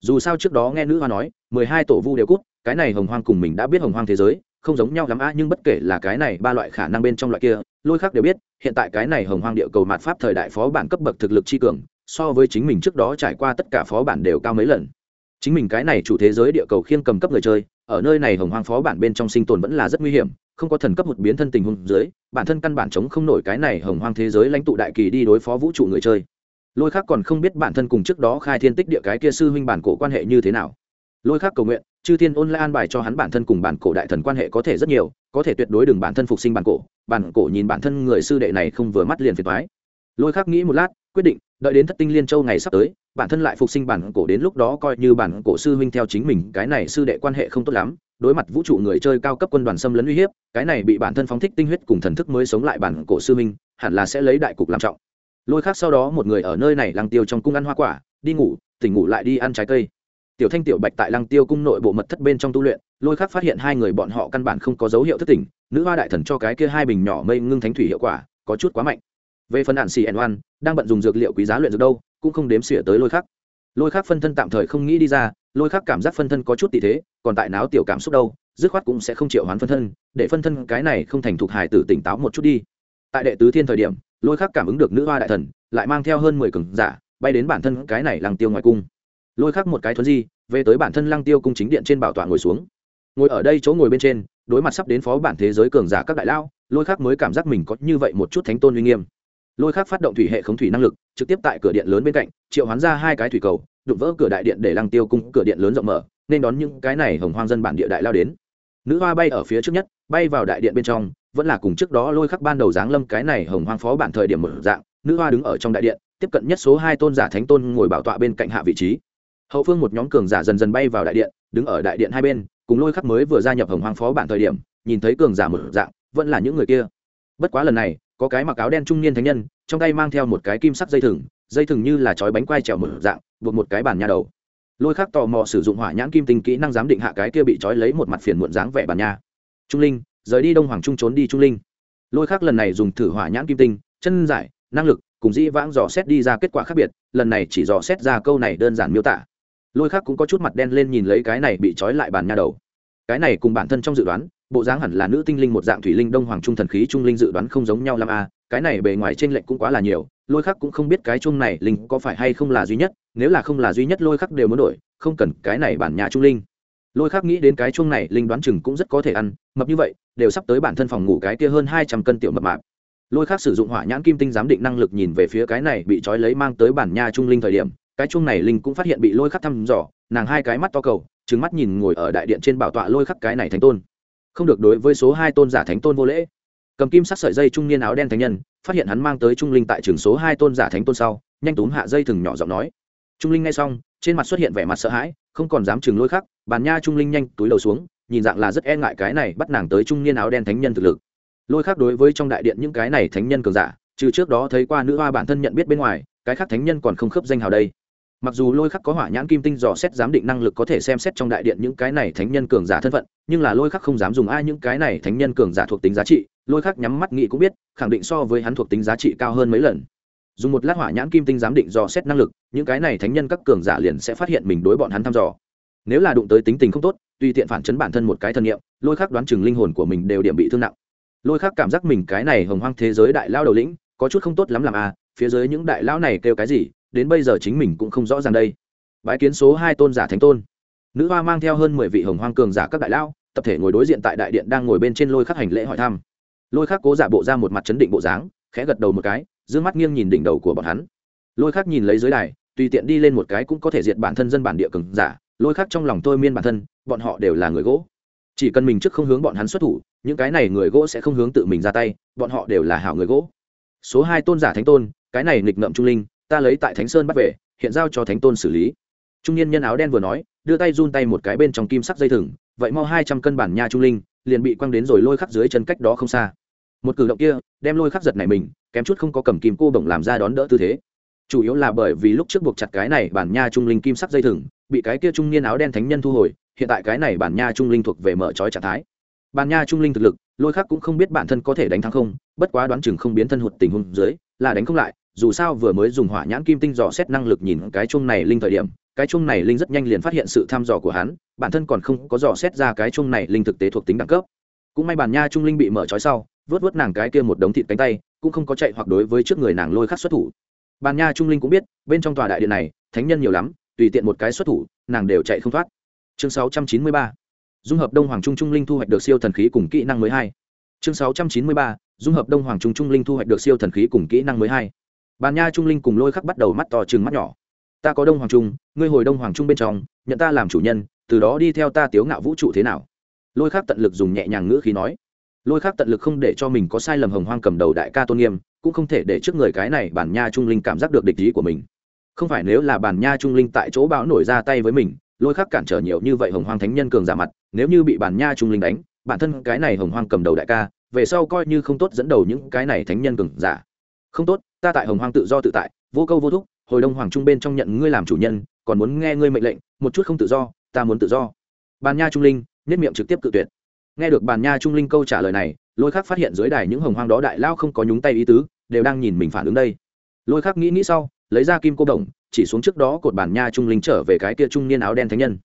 Dù sao trước đó nghe nữ hoa nói, mười hai tổ vu đều cút, cái này hồng hoang cùng mình đã biết hồng hoang thế giới, không giống nhau lắm a nhưng bất kể là cái này ba loại khả năng bên trong loại kia, lôi khác đều biết, hiện tại cái này hồng hoang địa cầu mạt pháp thời đại phó bản cấp bậc thực lực chi cường so với chính mình trước đó trải qua tất cả phó bản đều cao mấy lần. Chính mình cái này chủ thế giới địa cầu khiên cầm cấp người chơi, ở nơi này hồng hoang phó bản bên trong sinh tồn vẫn là rất nguy hiểm, không có thần cấp một biến thân tình huống dưới, bản thân căn bản chống không nổi cái này hồng hoang thế giới lãnh tụ đại kỳ đi đối phó vũ trụ người chơi. Lôi khác còn không biết bản thân cùng trước đó khai thiên tích địa cái kia sư huynh bản cổ quan hệ như thế nào. Lôi khác cầu nguyện, chư thiên ôn lại an bài cho hắn bản thân cùng bản cổ đại thần quan hệ có thể rất nhiều, có thể tuyệt đối đừng bản thân phục sinh bản cổ. Bản cổ nhìn bản thân người sư đệ này không vừa mắt liền phiền thoái lôi khác nghĩ một lát, quyết định đợi đến thất tinh liên châu ngày sắp tới, bản thân lại phục sinh bản cổ đến lúc đó coi như bản cổ sư huynh theo chính mình, cái này sư đệ quan hệ không tốt lắm, đối mặt vũ trụ người chơi cao cấp quân đoàn xâm lấn uy hiếp, cái này bị bản thân phóng thích tinh huyết cùng thần thức mới sống lại bản cổ sư huynh, hẳn là sẽ lấy đại cục làm trọng. Lôi khác sau đó một người ở nơi này lăng tiêu trong cung ăn hoa quả, đi ngủ, tỉnh ngủ lại đi ăn trái cây. Tiểu thanh tiểu bạch tại lăng tiêu cung nội bộ mật thất bên trong tu luyện, lôi khác phát hiện hai người bọn họ căn bản không có dấu hiệu thất tỉnh, nữ hoa đại thần cho cái kia hai bình nhỏ mây ngưng thánh thủy hiệu quả, có chút quá mạnh về phần đạn xì ẩn oan, đang bận dùng dược liệu quý giá luyện dược đâu, cũng không đếm xỉa tới lôi khắc. lôi khắc phân thân tạm thời không nghĩ đi ra, lôi khắc cảm giác phân thân có chút tị thế, còn tại náo tiểu cảm xúc đâu, dứt khoát cũng sẽ không chịu hoán phân thân, để phân thân cái này không thành thục hài tử tỉnh táo một chút đi. Tại đệ tứ thiên thời điểm, lôi khắc cảm ứng được nữ hoa đại thần, lại mang theo hơn mười cường giả, bay đến bản thân cái này lăng tiêu ngoài cung. Lôi khắc một cái thuấn di, về tới bản thân lăng tiêu cung chính điện trên bảo tọa ngồi xuống. Ngồi ở đây chỗ ngồi bên trên, đối mặt sắp đến phó bản thế giới cường giả các đại lao lôi khắc mới cảm giác mình có như vậy một chút thánh tôn uy nghiêm lôi khác phát động thủy hệ khống thủy năng lực, trực tiếp tại cửa điện lớn bên cạnh, triệu hoán ra hai cái thủy cầu, đụng vỡ cửa đại điện để lăng tiêu cung cửa điện lớn rộng mở, nên đón những cái này hồng hoang dân bản địa đại lao đến. Nữ hoa bay ở phía trước nhất, bay vào đại điện bên trong, vẫn là cùng trước đó lôi khắc ban đầu giáng lâm cái này hồng hoang phó bản thời điểm một dạng, nữ hoa đứng ở trong đại điện, tiếp cận nhất số hai tôn giả thánh tôn ngồi bảo tọa bên cạnh hạ vị trí. Hậu phương một nhóm cường giả dần dần bay vào đại điện, đứng ở đại điện hai bên, cùng lôi khắc mới vừa gia nhập hồng hoang phó bản thời điểm, nhìn thấy cường giả một dạng, vẫn là những người kia. Bất quá lần này có cái mặc áo đen trung niên thánh nhân, trong tay mang theo một cái kim sắc dây thừng dây thừng như là chói bánh quai trèo một dạng, buộc một cái bàn nha đầu. Lôi khắc tò mò sử dụng hỏa nhãn kim tinh kỹ năng giám định hạ cái kia bị trói lấy một mặt phiền muộn dáng vẻ bàn nha. Trung linh, rời đi đông hoàng trung trốn đi trung linh. Lôi khắc lần này dùng thử hỏa nhãn kim tinh, chân giải, năng lực, cùng dĩ vãng dò xét đi ra kết quả khác biệt, lần này chỉ dò xét ra câu này đơn giản miêu tả. Lôi khắc cũng có chút mặt đen lên nhìn lấy cái này bị trói lại bàn nha đầu. Cái này cùng bản thân trong dự đoán bộ dáng hẳn là nữ tinh linh một dạng thủy linh đông hoàng trung thần khí trung linh dự đoán không giống nhau l a à, cái này bề ngoài trên lệnh cũng quá là nhiều, lôi khắc cũng không biết cái chung này linh có phải hay không là duy nhất, nếu là không là duy nhất lôi khắc đều muốn đổi, không cần cái này bản nhà trung linh. Lôi khắc nghĩ đến cái chung này linh đoán chừng cũng rất có thể ăn, mập như vậy, đều sắp tới bản thân phòng ngủ cái kia hơn hai trăm cân tiểu mập mạp. Lôi khắc sử dụng hỏa nhãn kim tinh giám định năng lực nhìn về phía cái này bị trói lấy mang tới bản nha trung linh thời điểm, cái chung này linh cũng phát hiện bị lôi khắc thăm dò, nàng hai cái mắt to cầu trứng mắt nhìn ngồi ở đại điện trên bảo tọa lôi khắc cái này thành tôn không được đối với số hai tôn giả thánh tôn vô lễ. Cầm kim sắc sợi dây trung niên áo đen thánh nhân, phát hiện hắn mang tới trung linh tại trường số hai tôn giả thánh tôn sau, nhanh túm hạ dây thừng nhỏ giọng nói. Trung linh ngay xong, trên mặt xuất hiện vẻ mặt sợ hãi, không còn dám chừng lôi khắc, bàn nha trung linh nhanh túi đầu xuống, nhìn dạng là rất e ngại cái này bắt nàng tới trung niên áo đen thánh nhân thực lực. Lôi khắc đối với trong đại điện những cái này thánh nhân cường giả, trừ trước đó thấy qua nữ hoa bản thân nhận biết bên ngoài, cái khác thánh nhân còn không khớp danh hào đây mặc dù lôi khắc có hỏa nhãn kim tinh dò xét giám định năng lực có thể xem xét trong đại điện những cái này thánh nhân cường giả thân phận, nhưng là lôi khắc không dám dùng ai những cái này thánh nhân cường giả thuộc tính giá trị, lôi khắc nhắm mắt nghĩ cũng biết, khẳng định so với hắn thuộc tính giá trị cao hơn mấy lần. Dùng một lát hỏa nhãn kim tinh giám định dò xét năng lực, những cái này thánh nhân các cường giả liền sẽ phát hiện mình đối bọn hắn thăm dò. Nếu là đụng tới tính tình không tốt, tùy tiện phản chấn bản thân một cái thân nhiệm lôi khắc đoán chừng linh hồn của mình đều điểm bị thương nặng. Lôi khắc cảm giác mình cái này hồng hoang thế giới đại lao đầu lĩnh, có chút không tốt lắm làm à phía dưới những đại lão này kêu cái gì đến bây giờ chính mình cũng không rõ ràng đây. Bái kiến số hai tôn giả thánh tôn. Nữ hoa mang theo hơn mười vị hồng hoang cường giả các đại lao tập thể ngồi đối diện tại đại điện đang ngồi bên trên lôi khắc hành lễ hỏi thăm. Lôi khắc cố giả bộ ra một mặt chấn định bộ dáng, khẽ gật đầu một cái, dương mắt nghiêng nhìn đỉnh đầu của bọn hắn. Lôi khắc nhìn lấy dưới đài, tùy tiện đi lên một cái cũng có thể diệt bản thân dân bản địa cường giả, lôi khắc trong lòng tôi miên bản thân, bọn họ đều là người gỗ. Chỉ cần mình trước không hướng bọn hắn xuất thủ, những cái này người gỗ sẽ không hướng tự mình ra tay, bọn họ đều là hảo người gỗ. Số hai tôn giả thánh tôn, cái này nghịch ngợm trung linh ta lấy tại thánh sơn bắt về, hiện giao cho thánh tôn xử lý. Trung niên nhân áo đen vừa nói, đưa tay run tay một cái bên trong kim sắc dây thừng, vậy mau hai trăm cân bản nha trung linh, liền bị quăng đến rồi lôi khắc dưới chân cách đó không xa. Một cử động kia, đem lôi khắc giật này mình, kém chút không có cầm kim cô bổng làm ra đón đỡ tư thế. Chủ yếu là bởi vì lúc trước buộc chặt cái này bản nha trung linh kim sắc dây thừng, bị cái kia trung niên áo đen thánh nhân thu hồi, hiện tại cái này bản nha trung linh thuộc về mở trói trạng thái. Bản nha trung linh thực lực, lôi khắc cũng không biết bản thân có thể đánh thắng không, bất quá đoán chừng không biến thân hụt tình huống dưới, là đánh không lại dù sao vừa mới dùng hỏa nhãn kim tinh dò xét năng lực nhìn cái chung này linh thời điểm, cái chung này linh rất nhanh liền phát hiện sự thăm dò của hắn, bản thân còn không có dò xét ra cái chung này linh thực tế thuộc tính đẳng cấp. Cũng may bản nha trung linh bị mở trói sau, vớt vớt nàng cái kia một đống thịt cánh tay, cũng không có chạy hoặc đối với trước người nàng lôi khắc xuất thủ. Bàn nha trung linh cũng biết, bên trong tòa đại điện này, thánh nhân nhiều lắm, tùy tiện một cái xuất thủ, nàng đều chạy không thoát. Chương 693 dung hợp đông hoàng trung trung linh thu hoạch được siêu thần khí cùng kỹ năng mới hai. Chương 693 dung hợp đông hoàng trung trung linh thu hoạch được siêu thần khí cùng kỹ năng mới hai bàn nha trung linh cùng lôi khắc bắt đầu mắt to chừng mắt nhỏ. Ta có đông hoàng trung, ngươi hồi đông hoàng trung bên trong, nhận ta làm chủ nhân, từ đó đi theo ta tiếu ngạo vũ trụ thế nào? Lôi khắc tận lực dùng nhẹ nhàng ngữ khí nói. Lôi khắc tận lực không để cho mình có sai lầm hồng hoang cầm đầu đại ca tôn nghiêm, cũng không thể để trước người cái này bản nha trung linh cảm giác được địch ý của mình. Không phải nếu là bản nha trung linh tại chỗ bão nổi ra tay với mình, lôi khắc cản trở nhiều như vậy hồng hoang thánh nhân cường giả mặt, nếu như bị bản nha trung linh đánh, bản thân cái này hồng hoang cầm đầu đại ca, về sau coi như không tốt dẫn đầu những cái này thánh nhân cường giả. Không tốt ta tại hồng hoang tự do tự tại, vô câu vô thúc, hồi đông hoàng trung bên trong nhận ngươi làm chủ nhân, còn muốn nghe ngươi mệnh lệnh, một chút không tự do, ta muốn tự do. Bàn nha trung linh, nhất miệng trực tiếp cự tuyệt. Nghe được bàn nha trung linh câu trả lời này, lôi khắc phát hiện dưới đài những hồng hoang đó đại lao không có nhúng tay ý tứ, đều đang nhìn mình phản ứng đây. Lôi khắc nghĩ nghĩ sau, lấy ra kim cô đồng, chỉ xuống trước đó cột bàn nha trung linh trở về cái kia trung niên áo đen thánh nhân.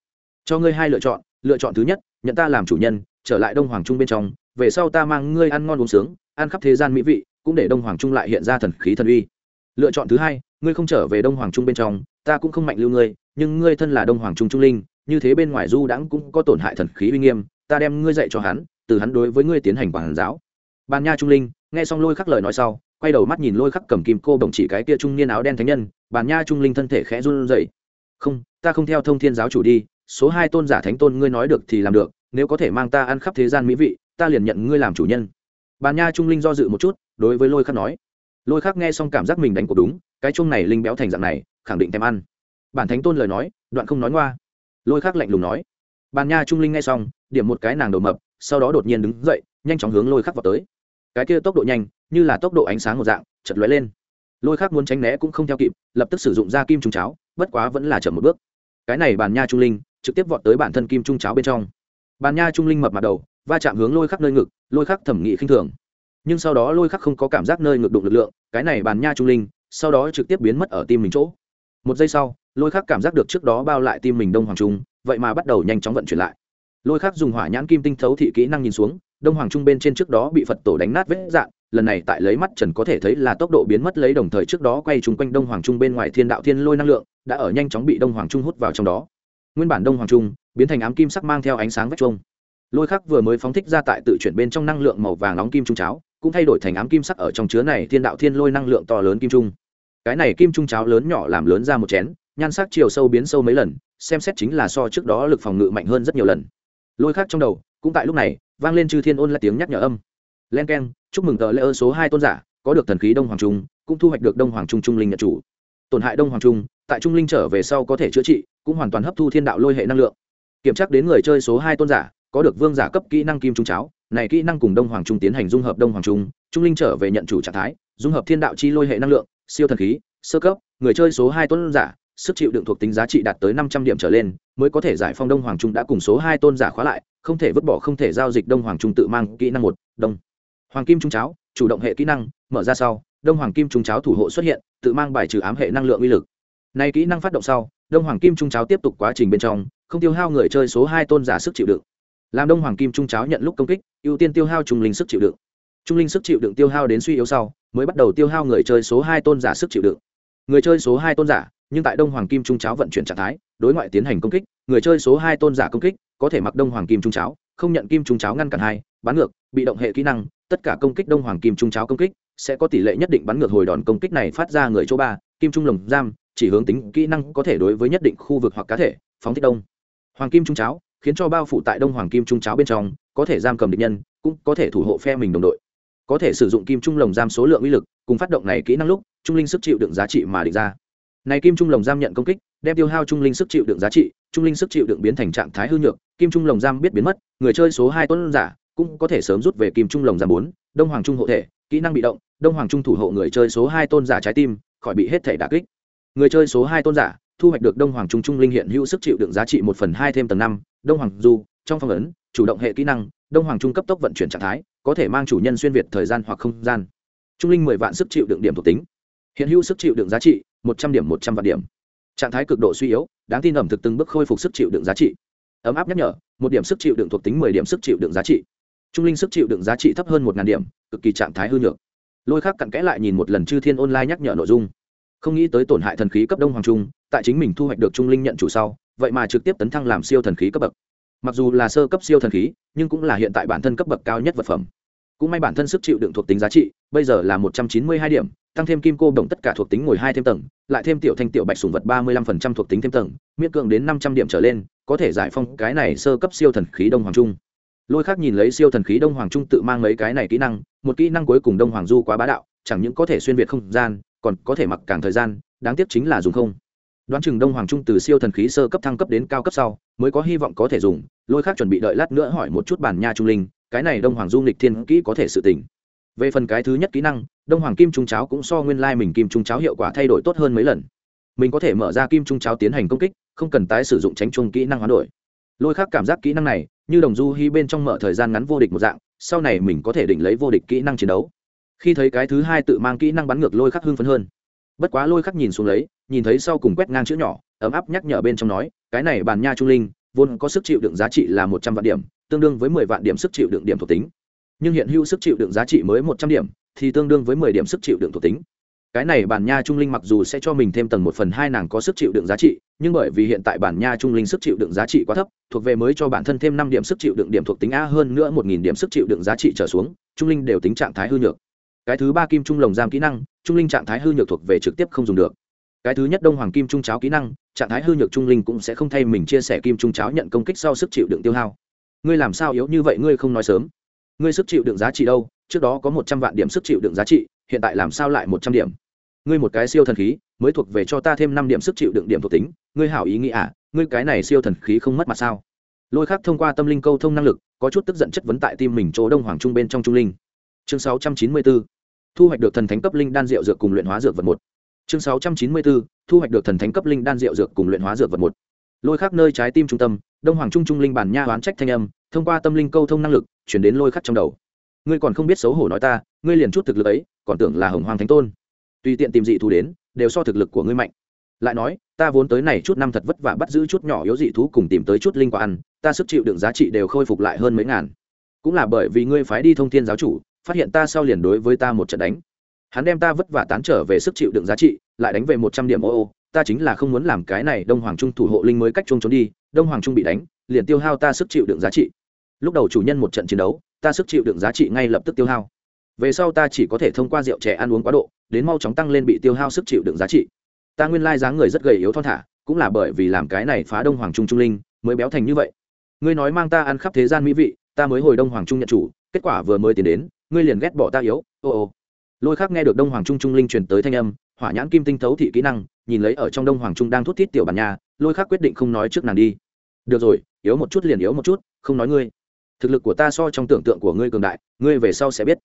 Cho ngươi hai lựa chọn lựa chọn thứ nhất, nhận ta làm chủ nhân, trở lại đông hoàng trung bên trong, về sau ta mang ngươi ăn ngon uống sướng, ăn khắp thế gian mỹ vị cũng để đông hoàng trung lại hiện ra thần khí thần uy. Lựa chọn thứ hai, ngươi không trở về đông hoàng trung bên trong, ta cũng không mạnh lưu ngươi, nhưng ngươi thân là đông hoàng trung trung linh, như thế bên ngoài du đãng cũng có tổn hại thần khí uy nghiêm, ta đem ngươi dạy cho hắn, từ hắn đối với ngươi tiến hành quản giáo. Bàn nha trung linh nghe xong lôi khắc lời nói sau, quay đầu mắt nhìn lôi khắc cầm kim cô đồng chỉ cái kia trung niên áo đen thánh nhân, bàn nha trung linh thân thể khẽ run rẩy. Không, ta không theo thông thiên giáo chủ đi, số hai tôn giả thánh tôn ngươi nói được thì làm được, nếu có thể mang ta ăn khắp thế gian mỹ vị, ta liền nhận ngươi làm chủ nhân bàn nha trung linh do dự một chút, đối với lôi khắc nói. Lôi khắc nghe xong cảm giác mình đánh cuộc đúng, cái chung này linh béo thành dạng này, khẳng định thèm ăn. Bản thánh tôn lời nói, đoạn không nói ngoa. Lôi khắc lạnh lùng nói. Bàn nha trung linh nghe xong, điểm một cái nàng đầu mập, sau đó đột nhiên đứng dậy, nhanh chóng hướng lôi khắc vào tới. Cái kia tốc độ nhanh, như là tốc độ ánh sáng một dạng chật lóe lên. Lôi khắc muốn tránh né cũng không theo kịp, lập tức sử dụng ra kim trung cháo, bất quá vẫn là chậm một bước. Cái này bàn nha trung linh trực tiếp vọt tới bản thân kim trung cháo bên trong. Bàn nha trung linh mập mặt đầu va chạm hướng lôi khắc nơi ngực, lôi khắc thẩm nghị khinh thường. Nhưng sau đó lôi khắc không có cảm giác nơi ngực đụng lực lượng, cái này bàn nha trung linh, sau đó trực tiếp biến mất ở tim mình chỗ. Một giây sau, lôi khắc cảm giác được trước đó bao lại tim mình đông hoàng trung, vậy mà bắt đầu nhanh chóng vận chuyển lại. Lôi khắc dùng hỏa nhãn kim tinh thấu thị kỹ năng nhìn xuống, đông hoàng trung bên trên trước đó bị phật tổ đánh nát vết dạn lần này tại lấy mắt trần có thể thấy là tốc độ biến mất lấy đồng thời trước đó quay chung quanh đông hoàng trung bên ngoài thiên đạo thiên lôi năng lượng, đã ở nhanh chóng bị đông hoàng trung hút vào trong đó. Nguyên bản đông hoàng trung biến thành ám kim sắc mang theo ánh sáng vách trông lôi khắc vừa mới phóng thích ra tại tự chuyển bên trong năng lượng màu vàng nóng kim trung cháo, cũng thay đổi thành ám kim sắc ở trong chứa này thiên đạo thiên lôi năng lượng to lớn kim trung. Cái này kim trung cháo lớn nhỏ làm lớn ra một chén, nhan sắc chiều sâu biến sâu mấy lần, xem xét chính là so trước đó lực phòng ngự mạnh hơn rất nhiều lần. Lôi khác trong đầu, cũng tại lúc này, vang lên chư thiên ôn là tiếng nhắc nhở âm. Len k e n chúc mừng tờ lễ ơn số hai tôn giả, có được thần khí đông hoàng trung, cũng thu hoạch được đông hoàng trung trung linh nhật chủ. Tổn hại đông hoàng trung, tại trung linh trở về sau có thể chữa trị, cũng hoàn toàn hấp thu thiên đạo lôi hệ năng lượng. Kiểm tra đến người chơi số hai tôn giả có được vương giả cấp kỹ năng kim trung cháo, này kỹ năng cùng đông hoàng trung tiến hành dung hợp đông hoàng trung trung linh trở về nhận chủ trạng thái, dung hợp thiên đạo chi lôi hệ năng lượng, siêu thần khí, sơ cấp, người chơi số hai tôn giả, sức chịu đựng thuộc tính giá trị đạt tới năm trăm điểm trở lên, mới có thể giải phong đông hoàng trung đã cùng số hai tôn giả khóa lại, không thể vứt bỏ không thể giao dịch đông hoàng trung tự mang kỹ năng một, đông hoàng kim trung cháo, chủ động hệ kỹ năng, mở ra sau, đông hoàng kim trung cháo thủ hộ xuất hiện, tự mang bài trừ ám hệ năng lượng uy lực. Này kỹ năng phát động sau, đông hoàng kim trung cháo tiếp tục quá trình bên trong, không tiêu hao người chơi số hai tôn giả sức chịu đựng làm đông hoàng kim trung cháo nhận lúc công kích, ưu tiên tiêu hao trung linh sức chịu đựng. Trung linh sức chịu đựng tiêu hao đến suy yếu sau, mới bắt đầu tiêu hao người chơi số hai tôn giả sức chịu đựng. Người chơi số hai tôn giả, nhưng tại đông hoàng kim trung cháo vận chuyển trạng thái, đối ngoại tiến hành công kích, người chơi số hai tôn giả công kích, có thể mặc đông hoàng kim trung cháo, không nhận kim trung cháo ngăn cản hai, bắn ngược, bị động hệ kỹ năng, tất cả công kích đông hoàng kim trung cháo công kích, sẽ có tỷ lệ nhất định bắn ngược hồi đòn công kích này phát ra người chỗ ba, kim trung lồng giam, chỉ hướng tính kỹ năng có thể đối với nhất định khu vực hoặc cá thể, phóng thích đông hoàng kim trung cháo khiến cho bao phủ tại đông hoàng kim trung cháo bên trong, có thể giam cầm địch nhân, cũng có thể thủ hộ phe mình đồng đội. Có thể sử dụng kim trung lồng giam số lượng uy lực, cùng phát động này kỹ năng lúc, trung linh sức chịu đựng giá trị mà định ra. Này kim trung lồng giam nhận công kích, đem tiêu hao trung linh sức chịu đựng giá trị, trung linh sức chịu đựng biến thành trạng thái hư nhược, kim trung lồng giam biết biến mất, người chơi số hai tuấn giả, cũng có thể sớm rút về kim trung lồng giam bốn, đông hoàng trung hộ thể, kỹ năng bị động, đông hoàng trung thủ hộ người chơi số hai tôn giả trái tim, khỏi bị hết thể đả kích. Người chơi số hai tôn giả, thu hoạch được đông hoàng trung trung linh hiện hữu sức chịu đựng giá trị một phần hai thêm tầng năm đông hoàng du, trong phong ấn, chủ động hệ kỹ năng, đông hoàng trung cấp tốc vận chuyển trạng thái, có thể mang chủ nhân xuyên việt thời gian hoặc không gian. Trung linh mười vạn sức chịu đựng điểm thuộc tính. Hiện hữu sức chịu đựng giá trị, một trăm điểm, một trăm vạn điểm. Trạng thái cực độ suy yếu, đáng tin ẩm thực từng bước khôi phục sức chịu đựng giá trị. Ấm áp nhắc nhở, một điểm sức chịu đựng thuộc tính mười điểm sức chịu đựng giá trị. Trung linh sức chịu đựng giá trị thấp hơn một ngàn điểm, cực kỳ trạng thái hư nhược. Lôi khác cặn kẽ lại nhìn một lần chư thiên online nhắc nhở nội dung. Không nghĩ tới tổn hại thần khí cấp đông hoàng trung, tại chính mình thu hoạch được trung linh nhận chủ sau vậy mà trực tiếp tấn thăng làm siêu thần khí cấp bậc. Mặc dù là sơ cấp siêu thần khí, nhưng cũng là hiện tại bản thân cấp bậc cao nhất vật phẩm. Cũng may bản thân sức chịu đựng thuộc tính giá trị, bây giờ là một trăm chín mươi hai điểm, tăng thêm kim cô đồng tất cả thuộc tính ngồi hai thêm tầng, lại thêm tiểu thanh tiểu bạch sùng vật ba mươi lăm phần trăm thuộc tính thêm tầng, miễn cưỡng đến năm trăm điểm trở lên, có thể giải phong cái này sơ cấp siêu thần khí đông hoàng trung. Lôi khác nhìn lấy siêu thần khí đông hoàng trung tự mang mấy cái này kỹ năng, một kỹ năng cuối cùng đông hoàng du quá bá đạo, chẳng những có thể xuyên việt không gian, còn có thể mặc càng thời gian, đáng tiếc chính là dùng không đoán chừng đông hoàng trung từ siêu thần khí sơ cấp thăng cấp đến cao cấp sau, mới có hy vọng có thể dùng. Lôi khác chuẩn bị đợi lát nữa hỏi một chút bản nha trung linh, cái này đông hoàng du lịch thiên kỹ có thể sự tỉnh. Về phần cái thứ nhất kỹ năng, đông hoàng kim trung cháo cũng so nguyên lai mình kim trung cháo hiệu quả thay đổi tốt hơn mấy lần. Mình có thể mở ra kim trung cháo tiến hành công kích, không cần tái sử dụng tránh chung kỹ năng hoán đổi. Lôi khác cảm giác kỹ năng này, như đồng du hy bên trong mở thời gian ngắn vô địch một dạng, sau này mình có thể định lấy vô địch kỹ năng chiến đấu. Khi thấy cái thứ hai tự mang kỹ năng bắn ngược lôi khắc hưng phấn hơn. Bất quá lôi khắc nhìn xuống lấy nhìn thấy sau cùng quét ngang chữ nhỏ, ấm áp nhắc nhở bên trong nói, cái này bàn nha trung linh, vốn có sức chịu đựng giá trị là một trăm vạn điểm, tương đương với mười vạn điểm sức chịu đựng điểm thuộc tính. Nhưng hiện hữu sức chịu đựng giá trị mới một trăm điểm, thì tương đương với mười điểm sức chịu đựng thuộc tính. Cái này bản nha trung linh mặc dù sẽ cho mình thêm tầng một phần hai nàng có sức chịu đựng giá trị, nhưng bởi vì hiện tại bản nha trung linh sức chịu đựng giá trị quá thấp, thuộc về mới cho bản thân thêm năm điểm sức chịu đựng điểm thuộc tính a hơn nữa một nghìn điểm sức chịu đựng giá trị trở xuống, trung linh đều tính trạng thái hư nhược. Cái thứ ba kim trung lồng giam kỹ năng, trung linh trạng thái hư nhược thuộc về trực tiếp không dùng được cái thứ nhất đông hoàng kim trung cháo kỹ năng, trạng thái hư nhược trung linh cũng sẽ không thay mình chia sẻ kim trung cháo nhận công kích sau sức chịu đựng tiêu hao. Ngươi làm sao yếu như vậy ngươi không nói sớm. Ngươi sức chịu đựng giá trị đâu, trước đó có một trăm vạn điểm sức chịu đựng giá trị, hiện tại làm sao lại một trăm điểm? Ngươi một cái siêu thần khí, mới thuộc về cho ta thêm năm điểm sức chịu đựng điểm thuộc tính, ngươi hảo ý nghĩ à ngươi cái này siêu thần khí không mất mặt sao? Lôi khác thông qua tâm linh câu thông năng lực, có chút tức giận chất vấn tại tim mình chỗ đông hoàng trung bên trong trung linh. Chương sáu trăm chín mươi bốn. Thu hoạch được thần thánh cấp linh đan rượu dược cùng luyện hóa dược vật một chương sáu trăm chín mươi bốn thu hoạch được thần thánh cấp linh đan rượu dược cùng luyện hóa dược vật một. Lôi khác nơi trái tim trung tâm, đông hoàng trung trung linh bản nha oán trách thanh âm, thông qua tâm linh câu thông năng lực, chuyển đến lôi khắc trong đầu. Ngươi còn không biết xấu hổ nói ta, ngươi liền chút thực lực ấy, còn tưởng là hồng hoàng thánh tôn. Tùy tiện tìm dị thú đến, đều so thực lực của ngươi mạnh. Lại nói, ta vốn tới này chút năm thật vất vả bắt giữ chút nhỏ yếu dị thú cùng tìm tới chút linh quả ăn, ta sức chịu đựng giá trị đều khôi phục lại hơn mấy ngàn. Cũng là bởi vì ngươi phái đi thông thiên giáo chủ, phát hiện ta sau liền đối với ta một trận đánh hắn đem ta vất vả tán trở về sức chịu đựng giá trị, lại đánh về một trăm điểm ô ô, ta chính là không muốn làm cái này đông hoàng trung thủ hộ linh mới cách trung trốn đi, đông hoàng trung bị đánh, liền tiêu hao ta sức chịu đựng giá trị. Lúc đầu chủ nhân một trận chiến đấu, ta sức chịu đựng giá trị ngay lập tức tiêu hao. Về sau ta chỉ có thể thông qua rượu trẻ ăn uống quá độ, đến mau chóng tăng lên bị tiêu hao sức chịu đựng giá trị. Ta nguyên lai dáng người rất gầy yếu thon thả, cũng là bởi vì làm cái này phá đông hoàng trung trung linh, mới béo thành như vậy. Ngươi nói mang ta ăn khắp thế gian mỹ vị, ta mới hồi đông hoàng trung nhận chủ, kết quả vừa mới tiến đến, ngươi liền ghét bỏ ta yếu, ô ô lôi khác nghe được đông hoàng trung trung linh truyền tới thanh âm, hỏa nhãn kim tinh thấu thị kỹ năng, nhìn lấy ở trong đông hoàng trung đang thút thít tiểu bàn nhà, lôi khác quyết định không nói trước nàng đi. Được rồi, yếu một chút liền yếu một chút, không nói ngươi. Thực lực của ta so trong tưởng tượng của ngươi cường đại, ngươi về sau sẽ biết.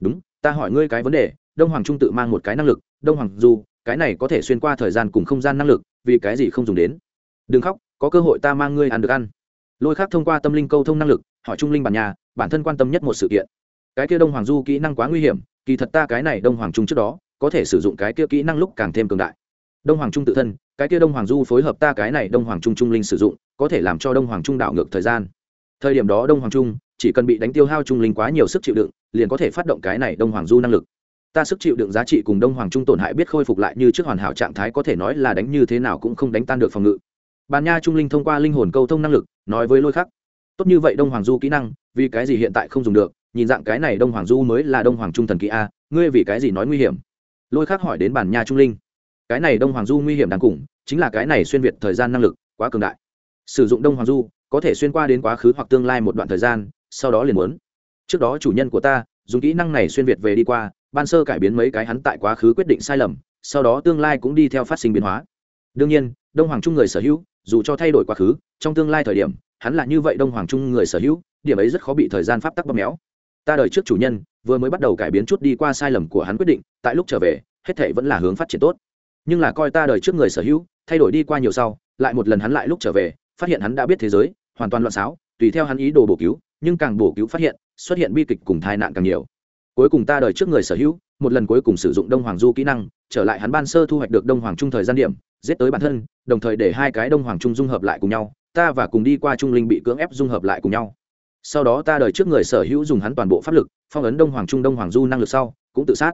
Đúng, ta hỏi ngươi cái vấn đề, đông hoàng trung tự mang một cái năng lực, đông hoàng du cái này có thể xuyên qua thời gian cùng không gian năng lực, vì cái gì không dùng đến? Đừng khóc, có cơ hội ta mang ngươi ăn được ăn. Lôi khác thông qua tâm linh câu thông năng lực, hỏi trung linh bản nhà, bản thân quan tâm nhất một sự kiện. Cái kia đông hoàng du kỹ năng quá nguy hiểm kỳ thật ta cái này đông hoàng trung trước đó, có thể sử dụng cái kia kỹ năng lúc càng thêm cường đại. Đông hoàng trung tự thân, cái kia đông hoàng du phối hợp ta cái này đông hoàng trung trung linh sử dụng, có thể làm cho đông hoàng trung đảo ngược thời gian. Thời điểm đó đông hoàng trung, chỉ cần bị đánh tiêu hao trung linh quá nhiều sức chịu đựng, liền có thể phát động cái này đông hoàng du năng lực. Ta sức chịu đựng giá trị cùng đông hoàng trung tổn hại biết khôi phục lại như trước hoàn hảo trạng thái có thể nói là đánh như thế nào cũng không đánh tan được phòng ngự. Bàn nha trung linh thông qua linh hồn câu thông năng lực, nói với lôi khắc. Tốt như vậy đông hoàng du kỹ năng, vì cái gì hiện tại không dùng được? Nhìn dạng cái này đông hoàng du mới là đông hoàng trung thần kỹ a, ngươi vì cái gì nói nguy hiểm? Lôi khắc hỏi đến bản nha trung linh. Cái này đông hoàng du nguy hiểm đáng cùng, chính là cái này xuyên việt thời gian năng lực quá cường đại. Sử dụng đông hoàng du, có thể xuyên qua đến quá khứ hoặc tương lai một đoạn thời gian, sau đó liền muốn. Trước đó chủ nhân của ta, dùng kỹ năng này xuyên việt về đi qua, ban sơ cải biến mấy cái hắn tại quá khứ quyết định sai lầm, sau đó tương lai cũng đi theo phát sinh biến hóa. Đương nhiên, đông hoàng trung người sở hữu, dù cho thay đổi quá khứ, trong tương lai thời điểm, hắn là như vậy đông hoàng trung người sở hữu, điểm ấy rất khó bị thời gian pháp tắc bóp méo ta đời trước chủ nhân, vừa mới bắt đầu cải biến chút đi qua sai lầm của hắn quyết định, tại lúc trở về, hết thể vẫn là hướng phát triển tốt. Nhưng là coi ta đời trước người sở hữu, thay đổi đi qua nhiều sau, lại một lần hắn lại lúc trở về, phát hiện hắn đã biết thế giới, hoàn toàn loạn xáo, tùy theo hắn ý đồ bổ cứu, nhưng càng bổ cứu phát hiện, xuất hiện bi kịch cùng tai nạn càng nhiều. Cuối cùng ta đời trước người sở hữu, một lần cuối cùng sử dụng đông hoàng du kỹ năng, trở lại hắn ban sơ thu hoạch được đông hoàng trung thời gian điểm, giết tới bản thân, đồng thời để hai cái đông hoàng trung dung hợp lại cùng nhau, ta và cùng đi qua trung linh bị cưỡng ép dung hợp lại cùng nhau sau đó ta đời trước người sở hữu dùng hắn toàn bộ pháp lực, phong ấn đông hoàng trung, đông hoàng du năng lực sau, cũng tự sát.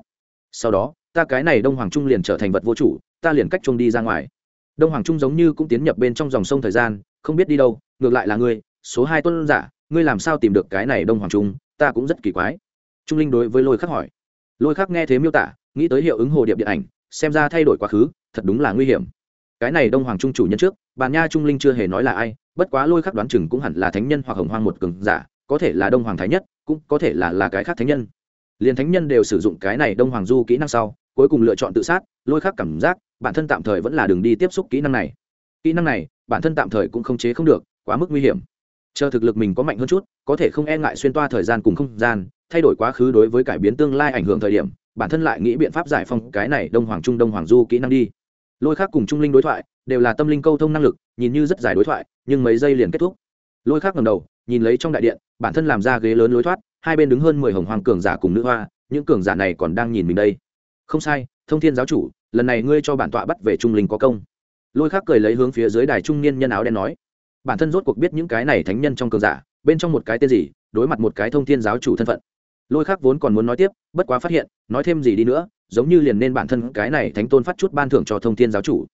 Sau đó, ta cái này đông hoàng trung liền trở thành vật vô chủ, ta liền cách trung đi ra ngoài. Đông hoàng trung giống như cũng tiến nhập bên trong dòng sông thời gian, không biết đi đâu, ngược lại là ngươi, số hai tuân giả, ngươi làm sao tìm được cái này đông hoàng trung, ta cũng rất kỳ quái. Trung linh đối với lôi khắc hỏi. Lôi khắc nghe thế miêu tả, nghĩ tới hiệu ứng hồ điệp điện ảnh, xem ra thay đổi quá khứ, thật đúng là nguy hiểm. Cái này đông hoàng trung chủ nhân trước bàn nha trung linh chưa hề nói là ai bất quá lôi khắc đoán chừng cũng hẳn là thánh nhân hoặc hồng hoang một cường giả, có thể là đông hoàng thái nhất, cũng có thể là là cái khác thánh nhân. Liền thánh nhân đều sử dụng cái này đông hoàng du kỹ năng sau, cuối cùng lựa chọn tự sát, lôi khắc cảm giác, bản thân tạm thời vẫn là đường đi tiếp xúc kỹ năng này. Kỹ năng này, bản thân tạm thời cũng không chế không được, quá mức nguy hiểm. Chờ thực lực mình có mạnh hơn chút, có thể không e ngại xuyên toa thời gian cùng không gian, thay đổi quá khứ đối với cải biến tương lai ảnh hưởng thời điểm, bản thân lại nghĩ biện pháp giải phong cái này đông hoàng trung, đông hoàng du kỹ năng đi lôi khác cùng trung linh đối thoại, đều là tâm linh câu thông năng lực, nhìn như rất dài đối thoại, nhưng mấy giây liền kết thúc. Lôi khác ngầm đầu, nhìn lấy trong đại điện, bản thân làm ra ghế lớn lối thoát, hai bên đứng hơn mười hồng hoàng cường giả cùng nữ hoa, những cường giả này còn đang nhìn mình đây. Không sai, thông thiên giáo chủ, lần này ngươi cho bản tọa bắt về trung linh có công. Lôi khác cười lấy hướng phía dưới đài trung niên nhân áo đen nói, bản thân rốt cuộc biết những cái này thánh nhân trong cường giả, bên trong một cái tên gì, đối mặt một cái thông thiên giáo chủ thân phận. Lôi khác vốn còn muốn nói tiếp, bất quá phát hiện, nói thêm gì đi nữa giống như liền nên bản thân cái này thánh tôn phát chút ban thưởng cho thông thiên giáo chủ.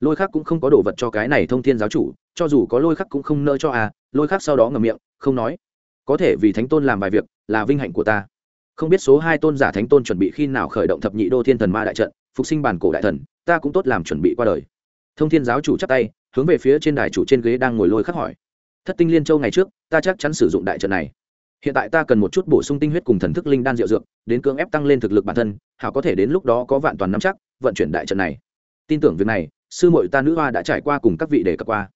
Lôi khác cũng không có đồ vật cho cái này thông thiên giáo chủ, cho dù có lôi khắc cũng không nỡ cho à lôi khắc sau đó ngầm miệng, không nói. Có thể vì thánh tôn làm vài việc, là vinh hạnh của ta. Không biết số hai tôn giả thánh tôn chuẩn bị khi nào khởi động thập nhị đô thiên thần ma đại trận, phục sinh bản cổ đại thần, ta cũng tốt làm chuẩn bị qua đời. Thông thiên giáo chủ chắp tay, hướng về phía trên đài chủ trên ghế đang ngồi lôi khắc hỏi. Thất tinh liên châu ngày trước, ta chắc chắn sử dụng đại trận này hiện tại ta cần một chút bổ sung tinh huyết cùng thần thức linh đan diệu dược, đến cưỡng ép tăng lên thực lực bản thân, hảo có thể đến lúc đó có vạn toàn nắm chắc, vận chuyển đại trận này. Tin tưởng việc này, sư muội ta nữ hoa đã trải qua cùng các vị để cập qua.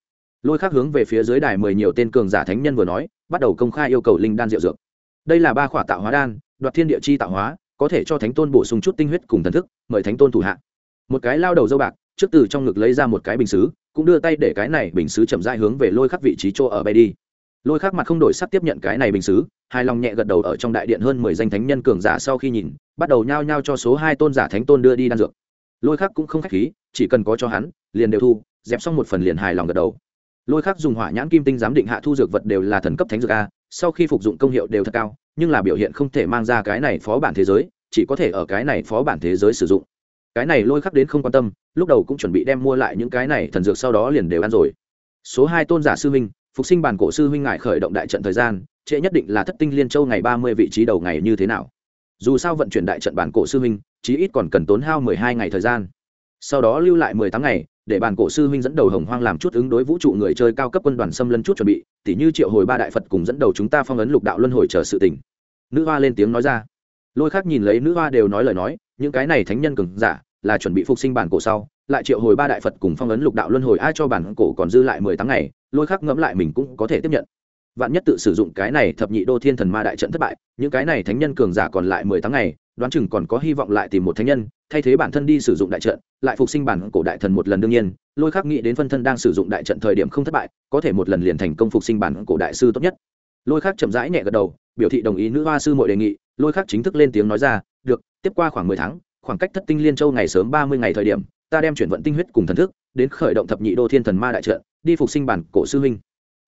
Lôi khác hướng về phía dưới đài mười nhiều tên cường giả thánh nhân vừa nói, bắt đầu công khai yêu cầu linh đan diệu dược. Đây là ba khỏa tạo hóa đan, đoạt thiên địa chi tạo hóa, có thể cho thánh tôn bổ sung chút tinh huyết cùng thần thức, mời thánh tôn thủ hạ. Một cái lao đầu dâu bạc, trước từ trong ngực lấy ra một cái bình xứ, cũng đưa tay để cái này bình xứ chậm dai hướng về lôi khắc vị trí chỗ ở bay đi lôi khắc mặt không đổi sắc tiếp nhận cái này bình xứ hai lòng nhẹ gật đầu ở trong đại điện hơn mười danh thánh nhân cường giả sau khi nhìn, bắt đầu nhao nhao cho số hai tôn giả thánh tôn đưa đi đan dược. Lôi khắc cũng không khách khí, chỉ cần có cho hắn, liền đều thu, dẹp xong một phần liền hài lòng gật đầu. Lôi khắc dùng hỏa nhãn kim tinh giám định hạ thu dược vật đều là thần cấp thánh dược a, sau khi phục dụng công hiệu đều thật cao, nhưng là biểu hiện không thể mang ra cái này phó bản thế giới, chỉ có thể ở cái này phó bản thế giới sử dụng. Cái này lôi khắc đến không quan tâm, lúc đầu cũng chuẩn bị đem mua lại những cái này thần dược sau đó liền đều ăn rồi. Số hai tôn giả sư minh phục sinh bản cổ sư huynh ngại khởi động đại trận thời gian, trễ nhất định là thất tinh liên châu ngày ba mươi vị trí đầu ngày như thế nào. Dù sao vận chuyển đại trận bản cổ sư huynh, chí ít còn cần tốn hao mười hai ngày thời gian. Sau đó lưu lại mười tám ngày, để bản cổ sư huynh dẫn đầu hồng hoang làm chút ứng đối vũ trụ người chơi cao cấp quân đoàn xâm lấn chút chuẩn bị, tỉ như triệu hồi ba đại phật cùng dẫn đầu chúng ta phong ấn lục đạo luân hồi chờ sự tình. Nữ hoa lên tiếng nói ra. Lôi khác nhìn lấy nữ hoa đều nói lời nói, những cái này thánh nhân cường giả, là chuẩn bị phục sinh bản cổ sau, lại triệu hồi ba đại phật cùng phong ấn lục đạo luân hồi, ai cho bản cổ còn dư lại mười tháng ngày lôi khắc ngẫm lại mình cũng có thể tiếp nhận. Vạn nhất tự sử dụng cái này thập nhị đô thiên thần ma đại trận thất bại, những cái này thánh nhân cường giả còn lại mười tháng ngày, đoán chừng còn có hy vọng lại tìm một thánh nhân, thay thế bản thân đi sử dụng đại trận, lại phục sinh bản cổ đại thần một lần đương nhiên, lôi khắc nghĩ đến phân thân đang sử dụng đại trận thời điểm không thất bại, có thể một lần liền thành công phục sinh bản cổ đại sư tốt nhất. Lôi khắc chậm rãi nhẹ gật đầu, biểu thị đồng ý nữ hoa sư mọi đề nghị, lôi khắc chính thức lên tiếng nói ra, được, tiếp qua khoảng mười tháng, khoảng cách thất tinh liên châu ngày sớm ba mươi ngày thời điểm, ta đem chuyển vận tinh huyết cùng thần thức, đến khởi động thập nhị đô thiên thần ma đại trận đi phục sinh bản cổ sư huynh.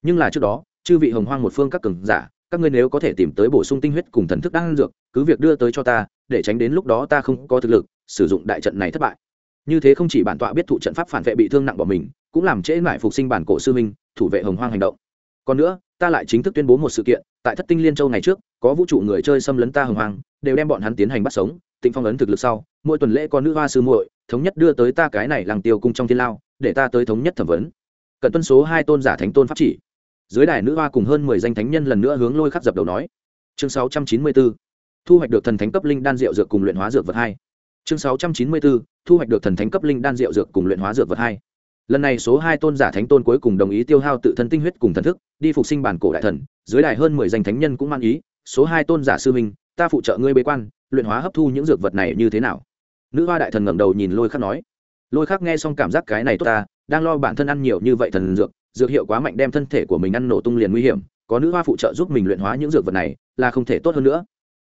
Nhưng là trước đó, chư vị hồng hoang một phương các cường giả, các ngươi nếu có thể tìm tới bổ sung tinh huyết cùng thần thức đang dược, cứ việc đưa tới cho ta, để tránh đến lúc đó ta không có thực lực, sử dụng đại trận này thất bại. Như thế không chỉ bản tọa biết thụ trận pháp phản vệ bị thương nặng bỏ mình, cũng làm trễ lại phục sinh bản cổ sư minh thủ vệ hồng hoang hành động. Còn nữa, ta lại chính thức tuyên bố một sự kiện, tại thất tinh liên châu ngày trước, có vũ trụ người chơi xâm lấn ta hồng hoang, đều đem bọn hắn tiến hành bắt sống, tịnh phong ấn thực lực sau, mỗi tuần lễ có nữ hoa sư muội thống nhất đưa tới ta cái này làng tiêu cung trong thiên lao, để ta tới thống nhất thẩm vấn cận tuân số hai tôn giả thánh tôn pháp chỉ. Dưới đài nữ hoa cùng hơn mười danh thánh nhân lần nữa hướng lôi khắc dập đầu nói. Chương sáu trăm chín mươi bốn, thu hoạch được thần thánh cấp linh đan rượu dược cùng luyện hóa dược vật hai. Chương sáu trăm chín mươi bốn, thu hoạch được thần thánh cấp linh đan rượu dược cùng luyện hóa dược vật hai. Lần này số hai tôn giả thánh tôn cuối cùng đồng ý tiêu hao tự thân tinh huyết cùng thần thức, đi phục sinh bản cổ đại thần. Dưới đài hơn mười danh thánh nhân cũng mang ý, số hai tôn giả sư minh ta phụ trợ ngươi bế quan, luyện hóa hấp thu những dược vật này như thế nào? Nữ hoa đại thần ngẩng đầu nhìn lôi khắc nói. Lôi khắc nghe xong cảm giác cái này tốt ta đang lo bản thân ăn nhiều như vậy thần dược dược hiệu quá mạnh đem thân thể của mình ăn nổ tung liền nguy hiểm, có nữ hoa phụ trợ giúp mình luyện hóa những dược vật này là không thể tốt hơn nữa.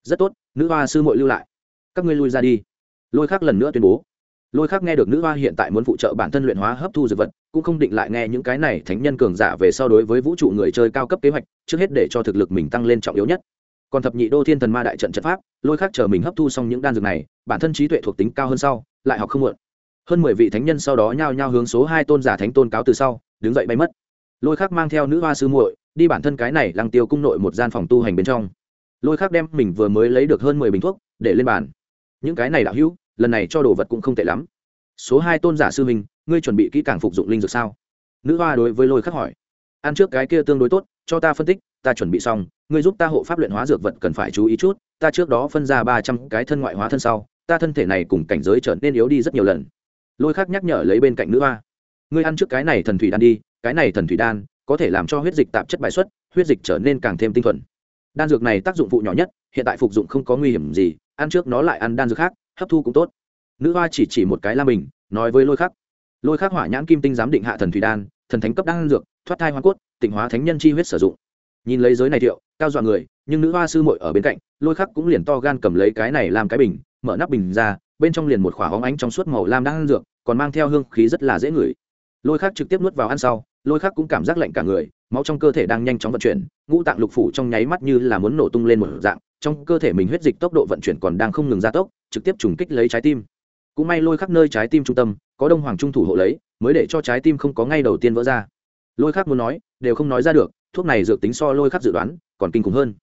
Rất tốt, nữ hoa sư muội lưu lại. Các ngươi lui ra đi. Lôi khắc lần nữa tuyên bố. Lôi khắc nghe được nữ hoa hiện tại muốn phụ trợ bản thân luyện hóa hấp thu dược vật, cũng không định lại nghe những cái này thánh nhân cường giả về so đối với vũ trụ người chơi cao cấp kế hoạch, trước hết để cho thực lực mình tăng lên trọng yếu nhất. Còn thập nhị đô thiên thần ma đại trận trận pháp, lôi khắc chờ mình hấp thu xong những đan dược này, bản thân trí tuệ thuộc tính cao hơn sau, lại học không muộn hơn mười vị thánh nhân sau đó nhao nhao hướng số hai tôn giả thánh tôn cáo từ sau đứng dậy bay mất. Lôi khắc mang theo nữ hoa sư muội đi bản thân cái này lăng tiêu cung nội một gian phòng tu hành bên trong. Lôi khắc đem mình vừa mới lấy được hơn mười bình thuốc để lên bàn. Những cái này đạo hữu lần này cho đồ vật cũng không tệ lắm. Số hai tôn giả sư mình, ngươi chuẩn bị kỹ càng phục dụng linh dược sao? Nữ hoa đối với lôi khắc hỏi. Ăn trước cái kia tương đối tốt cho ta phân tích ta chuẩn bị xong ngươi giúp ta hộ pháp luyện hóa dược vật cần phải chú ý chút ta trước đó phân ra ba trăm cái thân ngoại hóa thân sau ta thân thể này cùng cảnh giới trở nên yếu đi rất nhiều lần lôi khắc nhắc nhở lấy bên cạnh nữ hoa. Ngươi ăn trước cái này thần thủy đan đi, cái này thần thủy đan có thể làm cho huyết dịch tạp chất bài xuất, huyết dịch trở nên càng thêm tinh thuần. Đan dược này tác dụng phụ nhỏ nhất, hiện tại phục dụng không có nguy hiểm gì, ăn trước nó lại ăn đan dược khác, hấp thu cũng tốt. Nữ hoa chỉ chỉ một cái la mình, nói với lôi khắc. Lôi khắc hỏa nhãn kim tinh giám định hạ thần thủy đan, thần thánh cấp đan dược, thoát thai hoa cốt, tịnh hóa thánh nhân chi huyết sử dụng. Nhìn lấy giới này thiệu, cao dọa người, nhưng nữ hoa sư muội ở bên cạnh, lôi khắc cũng liền to gan cầm lấy cái này làm cái bình, mở nắp bình ra bên trong liền một khỏa hóng ánh trong suốt màu lam đang ăn dược, còn mang theo hương khí rất là dễ ngửi. Lôi khắc trực tiếp nuốt vào ăn sau, lôi khắc cũng cảm giác lạnh cả người, máu trong cơ thể đang nhanh chóng vận chuyển, ngũ tạng lục phủ trong nháy mắt như là muốn nổ tung lên một dạng, trong cơ thể mình huyết dịch tốc độ vận chuyển còn đang không ngừng gia tốc, trực tiếp trùng kích lấy trái tim. Cũng may lôi khắc nơi trái tim trung tâm, có đông hoàng trung thủ hộ lấy, mới để cho trái tim không có ngay đầu tiên vỡ ra. Lôi khắc muốn nói, đều không nói ra được, thuốc này dược tính so lôi khắc dự đoán, còn kinh khủng hơn.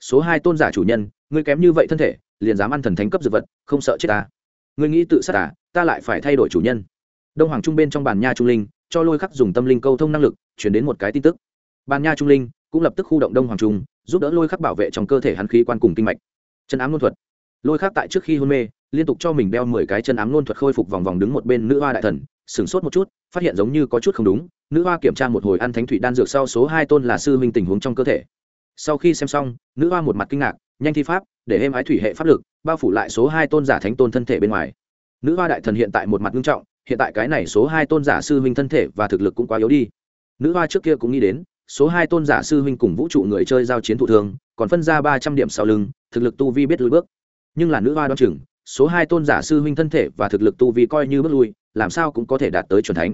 Số hai tôn giả chủ nhân, ngươi kém như vậy thân thể, liền dám ăn thần thánh cấp dược vật, không sợ chết ta ngươi nghĩ tự sát à ta lại phải thay đổi chủ nhân. Đông hoàng trung bên trong bàn nha trung linh, cho lôi khắc dùng tâm linh câu thông năng lực, chuyển đến một cái tin tức. Bàn nha trung linh cũng lập tức khu động đông hoàng trung, giúp đỡ lôi khắc bảo vệ trong cơ thể hắn khí quan cùng kinh mạch. Chân ám luân thuật. Lôi khắc tại trước khi hôn mê, liên tục cho mình đeo mười cái chân ám luân thuật khôi phục vòng vòng đứng một bên nữ hoa đại thần, sửng sốt một chút, phát hiện giống như có chút không đúng, nữ hoa kiểm tra một hồi ăn thánh thủy đan dược sau số hai tôn là sư minh tình huống trong cơ thể. Sau khi xem xong, nữ hoa một mặt kinh ngạc, nhanh thi pháp để êm ái thủy hệ pháp lực, bao phủ lại số hai tôn giả thánh tôn thân thể bên ngoài. Nữ hoa đại thần hiện tại một mặt nghiêm trọng, hiện tại cái này số hai tôn giả sư huynh thân thể và thực lực cũng quá yếu đi. Nữ hoa trước kia cũng nghĩ đến, số hai tôn giả sư huynh cùng vũ trụ người chơi giao chiến thụ thường còn phân ra ba trăm điểm sau lưng, thực lực tu vi biết lùi bước. Nhưng là nữ hoa đoan chừng, số hai tôn giả sư huynh thân thể và thực lực tu vi coi như bước lui, làm sao cũng có thể đạt tới c thánh.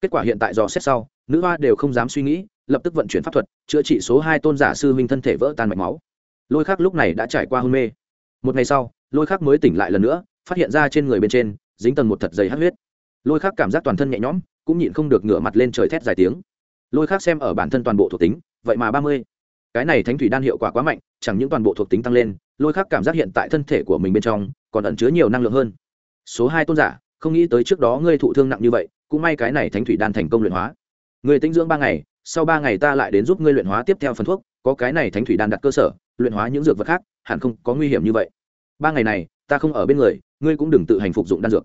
Kết quả hiện tại dò xét sau, nữ hoa đều không dám suy nghĩ, lập tức vận chuyển pháp thuật, chữa trị số hai tôn giả sư huynh thân thể vỡ tan mạch máu lôi khắc lúc này đã trải qua hôn mê. Một ngày sau, lôi khắc mới tỉnh lại lần nữa, phát hiện ra trên người bên trên, dính tầng một thật dày hát huyết. Lôi khắc cảm giác toàn thân nhẹ nhõm, cũng nhịn không được ngửa mặt lên trời thét dài tiếng. Lôi khắc xem ở bản thân toàn bộ thuộc tính, vậy mà ba mươi. Cái này thánh thủy đan hiệu quả quá mạnh, chẳng những toàn bộ thuộc tính tăng lên, lôi khắc cảm giác hiện tại thân thể của mình bên trong, còn ẩn chứa nhiều năng lượng hơn. Số hai tôn giả, không nghĩ tới trước đó ngươi thụ thương nặng như vậy, cũng may cái này thánh thủy đan thành công luyện hóa. Người tinh dưỡng ba ngày, sau ba ngày ta lại đến giúp ngươi luyện hóa tiếp theo phần thuốc, có cái này thánh thủy đan đặt cơ sở luyện hóa những dược vật khác, hẳn không có nguy hiểm như vậy. Ba ngày này, ta không ở bên người, ngươi cũng đừng tự hành phục dụng đan dược.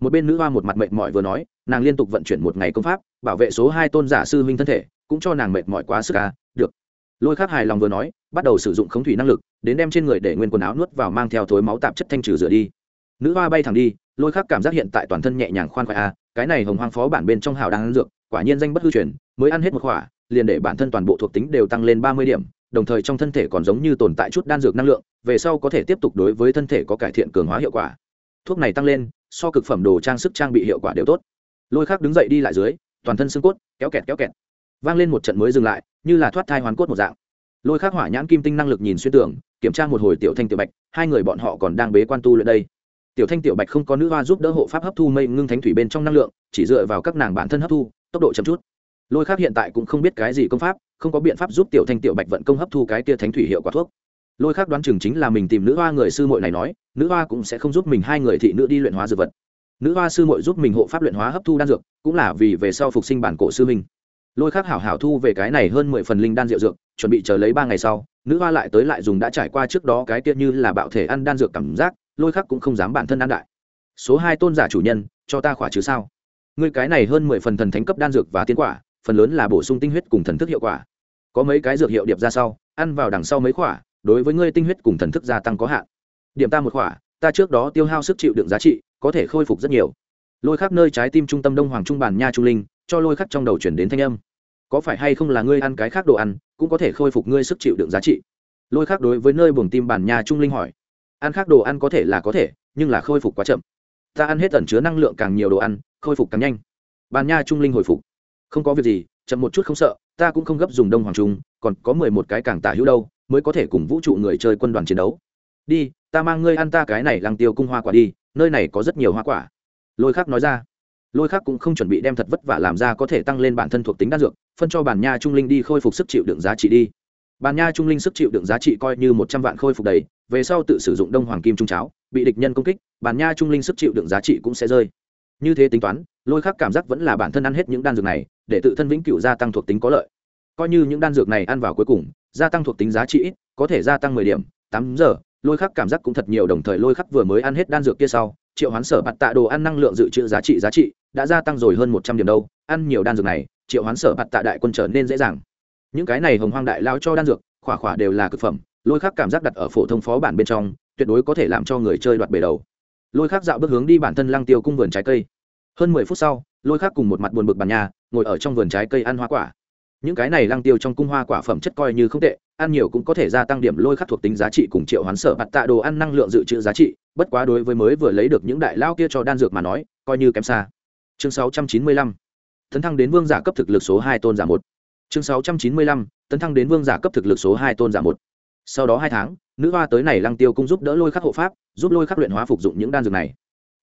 Một bên nữ hoa một mặt mệt mỏi vừa nói, nàng liên tục vận chuyển một ngày công pháp, bảo vệ số hai tôn giả sư huynh thân thể, cũng cho nàng mệt mỏi quá sức ca được. Lôi khắc hài lòng vừa nói, bắt đầu sử dụng khống thủy năng lực, đến đem trên người để nguyên quần áo nuốt vào mang theo thối máu tạp chất thanh trừ rửa đi. Nữ hoa bay thẳng đi, lôi khắc cảm giác hiện tại toàn thân nhẹ nhàng khoan khoái a cái này hồng hoang phó bản bên trong hào đang ăn dược, quả nhiên danh bất hư truyền, mới ăn hết một khỏa liền để bản thân toàn bộ thuộc tính đều tăng lên ba mươi điểm đồng thời trong thân thể còn giống như tồn tại chút đan dược năng lượng, về sau có thể tiếp tục đối với thân thể có cải thiện cường hóa hiệu quả. Thuốc này tăng lên, so cực phẩm đồ trang sức trang bị hiệu quả đều tốt. Lôi khắc đứng dậy đi lại dưới, toàn thân xương cốt, kéo kẹt kéo kẹt. Vang lên một trận mới dừng lại, như là thoát thai hoàn cốt một dạng. Lôi khắc hỏa nhãn kim tinh năng lực nhìn xuyên tưởng kiểm tra một hồi tiểu thanh tiểu bạch, hai người bọn họ còn đang bế quan tu luyện đây. Tiểu thanh tiểu bạch không có nữ hoa giúp đỡ hộ pháp hấp thu mây ngưng thánh thủy bên trong năng lượng, chỉ dựa vào các nàng bản thân hấp thu, tốc độ chậm chút. Lôi khắc hiện tại cũng không biết cái gì công pháp không có biện pháp giúp tiểu thanh tiểu bạch vận công hấp thu cái tia thánh thủy hiệu quả thuốc. Lôi khắc đoán chừng chính là mình tìm nữ hoa người sư muội này nói, nữ hoa cũng sẽ không giúp mình hai người thị nữ đi luyện hóa dược vật. Nữ hoa sư muội giúp mình hộ pháp luyện hóa hấp thu đan dược, cũng là vì về sau phục sinh bản cổ sư minh lôi khắc hảo hảo thu về cái này hơn mười phần linh đan rượu dược, chuẩn bị chờ lấy ba ngày sau, nữ hoa lại tới lại dùng đã trải qua trước đó cái kia như là bạo thể ăn đan dược cảm giác, lôi khắc cũng không dám bản thân ăn đại. Số hai tôn giả chủ nhân, cho ta khỏa chứ sao? Ngươi cái này hơn mười phần thần thánh cấp đan dược và tiên quả, phần lớn là bổ sung tinh huyết cùng thần thức hiệu quả có mấy cái dược hiệu điệp ra sau, ăn vào đằng sau mấy khỏa, đối với ngươi tinh huyết cùng thần thức gia tăng có hạn. Điểm ta một khỏa, ta trước đó tiêu hao sức chịu đựng giá trị, có thể khôi phục rất nhiều. Lôi khắc nơi trái tim trung tâm đông hoàng trung bàn nha trung linh, cho lôi khắc trong đầu chuyển đến thanh âm. Có phải hay không là ngươi ăn cái khác đồ ăn, cũng có thể khôi phục ngươi sức chịu đựng giá trị? Lôi khắc đối với nơi buồng tim bàn nha trung linh hỏi. Ăn khác đồ ăn có thể là có thể, nhưng là khôi phục quá chậm. Ta ăn hết tẩn chứa năng lượng càng nhiều đồ ăn, khôi phục càng nhanh. Bàn nha trung linh hồi phục. Không có việc gì, chậm một chút không sợ ta cũng không gấp dùng đông hoàng trung, còn có mười một cái càng tả hữu đâu, mới có thể cùng vũ trụ người chơi quân đoàn chiến đấu. Đi, ta mang ngươi ăn ta cái này lăng tiêu cung hoa quả đi, nơi này có rất nhiều hoa quả. Lôi khắc nói ra. Lôi khắc cũng không chuẩn bị đem thật vất vả làm ra có thể tăng lên bản thân thuộc tính đan dược, phân cho bản nha trung linh đi khôi phục sức chịu đựng giá trị đi. Bản nha trung linh sức chịu đựng giá trị coi như một trăm vạn khôi phục đầy, về sau tự sử dụng đông hoàng kim trung cháo, bị địch nhân công kích, bản nha trung linh sức chịu đựng giá trị cũng sẽ rơi. Như thế tính toán lôi khắc cảm giác vẫn là bản thân ăn hết những đan dược này, để tự thân vĩnh cửu gia tăng thuộc tính có lợi. Coi như những đan dược này ăn vào cuối cùng, gia tăng thuộc tính giá trị ít, có thể gia tăng mười điểm, tám giờ, lôi khắc cảm giác cũng thật nhiều đồng thời lôi khắc vừa mới ăn hết đan dược kia sau, triệu hoán sở bạt tạ đồ ăn năng lượng dự trữ giá trị giá trị đã gia tăng rồi hơn một trăm điểm đâu, ăn nhiều đan dược này, triệu hoán sở bạt tạ đại quân trở nên dễ dàng. Những cái này hồng hoang đại lao cho đan dược, khỏa khỏa đều là cực phẩm, lôi khắc cảm giác đặt ở phổ thông phó bản bên trong, tuyệt đối có thể làm cho người chơi đoạt bể đầu. Lôi khắc dạo bước hướng đi bản thân lăng tiêu cung vườn trái cây hơn mười phút sau, lôi khắc cùng một mặt buồn bực bàn nhà, ngồi ở trong vườn trái cây ăn hoa quả. Những cái này lăng tiêu trong cung hoa quả phẩm chất coi như không tệ, ăn nhiều cũng có thể gia tăng điểm lôi khắc thuộc tính giá trị cùng triệu hoán sở bạt tạ đồ ăn năng lượng dự trữ giá trị, bất quá đối với mới vừa lấy được những đại lao kia cho đan dược mà nói, coi như kém xa. Chương sáu trăm chín mươi lăm, tấn thăng đến vương giả cấp thực lực số hai tôn giả một. Chương sáu trăm chín mươi lăm, tấn thăng đến vương giả cấp thực lực số hai tôn giả một. Sau đó hai tháng, nữ hoa tới này lăng tiêu cung giúp đỡ lôi khắc hộ pháp, giúp lôi khắc luyện hóa phục dụng những đan dược này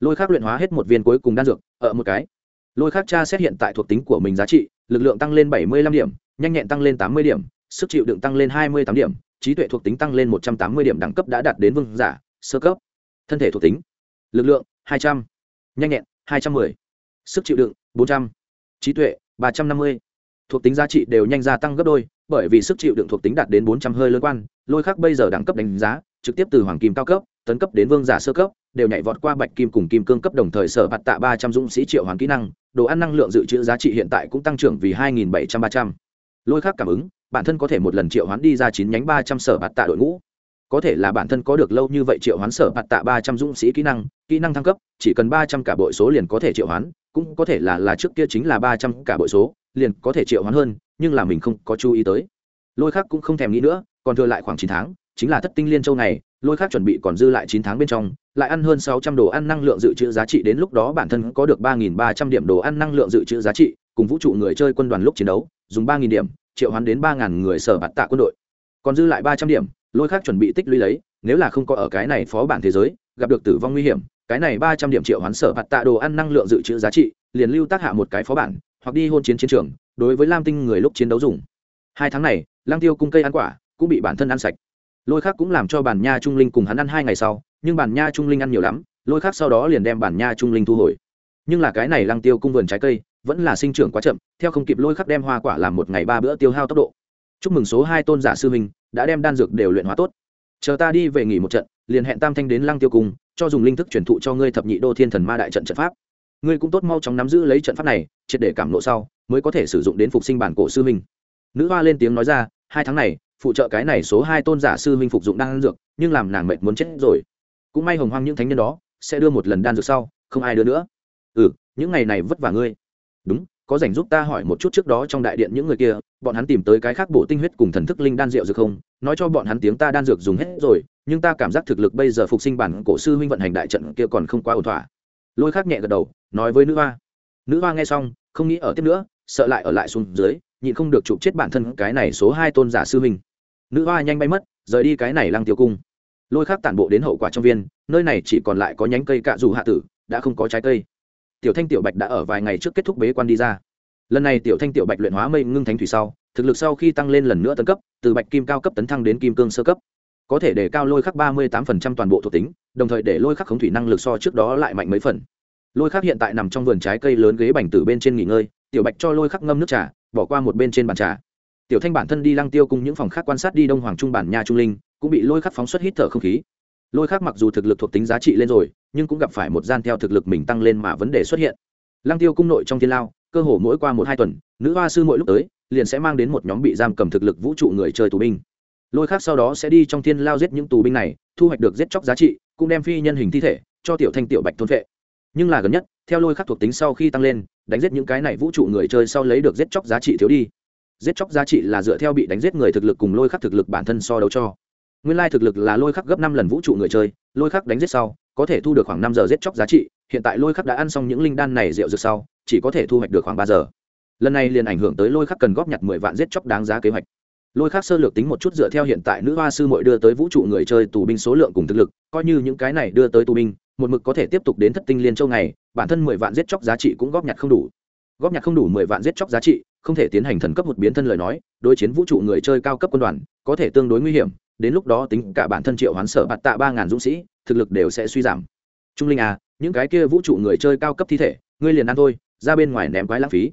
lôi khắc luyện hóa hết một viên cuối cùng đan dược, ở một cái. Lôi khắc tra xét hiện tại thuộc tính của mình giá trị, lực lượng tăng lên bảy mươi lăm điểm, nhanh nhẹn tăng lên tám mươi điểm, sức chịu đựng tăng lên hai mươi tám điểm, trí tuệ thuộc tính tăng lên một trăm tám mươi điểm đẳng cấp đã đạt đến vương giả, sơ cấp. Thân thể thuộc tính, lực lượng hai trăm n h a n h nhẹn hai trăm m ư ơ i sức chịu đựng bốn trăm, trí tuệ ba trăm năm mươi. Thuộc tính giá trị đều nhanh gia tăng gấp đôi, bởi vì sức chịu đựng thuộc tính đạt đến bốn trăm hơi lớn quan, lôi khắc bây giờ đẳng cấp đánh giá, trực tiếp từ hoàng kim cao cấp, tấn cấp đến vương giả sơ cấp đều nhảy vọt qua bạch kim cùng kim cương cấp đồng thời sở bạt tạ ba trăm dũng sĩ triệu hoàng kỹ năng, đồ ăn năng lượng dự trữ giá trị hiện tại cũng tăng trưởng vì hai nghìn bảy trăm ba trăm. Lôi khác cảm ứng, bản thân có thể một lần triệu hoán đi ra chín nhánh ba trăm sở bạt tạ đội ngũ. Có thể là bản thân có được lâu như vậy triệu hoán sở bạt tạ ba trăm dũng sĩ kỹ năng kỹ năng thăng cấp, chỉ cần ba trăm cả bội số liền có thể triệu hoán, cũng có thể là là trước kia chính là ba trăm cả bội số, liền có thể triệu hoán hơn, nhưng là mình không có chú ý tới. Lôi khác cũng không thèm nghĩ nữa, còn thừa lại khoảng chín tháng, chính là thất tinh liên châu này lôi khác chuẩn bị còn dư lại chín tháng bên trong, lại ăn hơn sáu trăm đồ ăn năng lượng dự trữ giá trị đến lúc đó bản thân có được ba nghìn ba trăm điểm đồ ăn năng lượng dự trữ giá trị, cùng vũ trụ người chơi quân đoàn lúc chiến đấu, dùng ba nghìn điểm, triệu hoán đến ba ngàn người sở bạt tạ quân đội. Còn dư lại ba trăm điểm, lôi khác chuẩn bị tích lũy lấy, nếu là không có ở cái này phó bản thế giới, gặp được tử vong nguy hiểm, cái này ba trăm điểm triệu hoán sở bạt tạ đồ ăn năng lượng dự trữ giá trị, liền lưu tác hạ một cái phó bản, hoặc đi hôn chiến chiến trường, đối với lam tinh người lúc chiến đấu dùng. Hai tháng này lang tiêu cung cây ăn quả, cũng bị bản thân ăn sạch lôi khác cũng làm cho bản nha trung linh cùng hắn ăn hai ngày sau, nhưng bản nha trung linh ăn nhiều lắm, lôi khác sau đó liền đem bản nha trung linh thu hồi. Nhưng là cái này lăng tiêu cung vườn trái cây, vẫn là sinh trưởng quá chậm, theo không kịp lôi khắc đem hoa quả làm một ngày ba bữa tiêu hao tốc độ. Chúc mừng số hai tôn giả sư minh đã đem đan dược đều luyện hóa tốt. Chờ ta đi về nghỉ một trận, liền hẹn tam thanh đến lăng tiêu cung, cho dùng linh thức truyền thụ cho ngươi thập nhị đô thiên thần ma đại trận trận pháp. Ngươi cũng tốt mau chóng nắm giữ lấy trận pháp này, triệt để cảm lộ sau, mới có thể sử dụng đến phục sinh bản cổ sư minh nữ hoa lên tiếng nói ra, hai tháng này phụ trợ cái này số hai tôn giả sư huynh phục dụng đan dược, nhưng làm nàng mệt muốn chết rồi. Cũng may hồng hoang những thánh nhân đó sẽ đưa một lần đan dược sau, không ai đưa nữa. Ừ những ngày này vất vả ngươi. Đúng, có rảnh giúp ta hỏi một chút trước đó trong đại điện những người kia, bọn hắn tìm tới cái khác bổ tinh huyết cùng thần thức linh đan rượu dược không? Nói cho bọn hắn tiếng ta đan dược dùng hết rồi, nhưng ta cảm giác thực lực bây giờ phục sinh bản cổ sư huynh vận hành đại trận kia còn không quá ổn thỏa. Lôi khác nhẹ gật đầu, nói với nữ hoa. Nữ hoa nghe xong, không nghĩ ở tiếp nữa, sợ lại ở lại xuống dưới, nhịn không được chụp chết bản thân cái này số hai tôn giả sư huynh nữ hoa nhanh bay mất, rời đi cái này lăng tiêu cung. Lôi khác tản bộ đến hậu quả trong viên, nơi này chỉ còn lại có nhánh cây cạ dù hạ tử, đã không có trái cây. Tiểu thanh tiểu bạch đã ở vài ngày trước kết thúc bế quan đi ra. Lần này tiểu thanh tiểu bạch luyện hóa mây ngưng thánh thủy sau, thực lực sau khi tăng lên lần nữa tấn cấp, từ bạch kim cao cấp tấn thăng đến kim cương sơ cấp. Có thể để cao lôi khắc ba mươi tám toàn bộ thuộc tính, đồng thời để lôi khắc khống thủy năng lực so trước đó lại mạnh mấy phần. Lôi khắc hiện tại nằm trong vườn trái cây lớn ghế bành từ bên trên nghỉ ngơi, tiểu bạch cho lôi khắc ngâm nước trà, bỏ qua một bên trên bàn trà tiểu thanh bản thân đi lăng tiêu cùng những phòng khác quan sát đi đông hoàng trung bản nha trung linh, cũng bị lôi khắc phóng xuất hít thở không khí. Lôi khắc mặc dù thực lực thuộc tính giá trị lên rồi, nhưng cũng gặp phải một gian theo thực lực mình tăng lên mà vấn đề xuất hiện. Lăng tiêu cung nội trong thiên lao, cơ hồ mỗi qua một hai tuần, nữ hoa sư mỗi lúc tới, liền sẽ mang đến một nhóm bị giam cầm thực lực vũ trụ người chơi tù binh. Lôi khắc sau đó sẽ đi trong thiên lao giết những tù binh này, thu hoạch được giết chóc giá trị, cũng đem phi nhân hình thi thể cho tiểu thanh tiểu bạch thôn vệ. Nhưng là gần nhất, theo lôi khắc thuộc tính sau khi tăng lên, đánh giết những cái này vũ trụ người chơi sau lấy được giết chóc giá trị thiếu đi giết chóc giá trị là dựa theo bị đánh giết người thực lực cùng lôi khắc thực lực bản thân so đấu cho. Nguyên lai thực lực là lôi khắc gấp năm lần vũ trụ người chơi, lôi khắc đánh giết sau, có thể thu được khoảng năm giờ giết chóc giá trị, hiện tại lôi khắc đã ăn xong những linh đan này rượu rực sau, chỉ có thể thu hoạch được khoảng ba giờ. Lần này liền ảnh hưởng tới lôi khắc cần góp nhặt mười vạn giết chóc đáng giá kế hoạch. Lôi khắc sơ lược tính một chút dựa theo hiện tại nữ hoa sư mội đưa tới vũ trụ người chơi tù binh số lượng cùng thực lực, coi như những cái này đưa tới tù binh, một mực có thể tiếp tục đến thất tinh liên châu này bản thân mười vạn giết chóc giá trị cũng góp nhặt không đủ góp nhặt không đủ mười vạn giết chóc giá trị, không thể tiến hành thần cấp một biến thân lời nói, đối chiến vũ trụ người chơi cao cấp quân đoàn, có thể tương đối nguy hiểm, đến lúc đó tính cả bản thân triệu hoán sở bạt tạ ba ngàn dũng sĩ, thực lực đều sẽ suy giảm. Trung linh à những cái kia vũ trụ người chơi cao cấp thi thể, ngươi liền ăn thôi, ra bên ngoài ném quái lãng phí.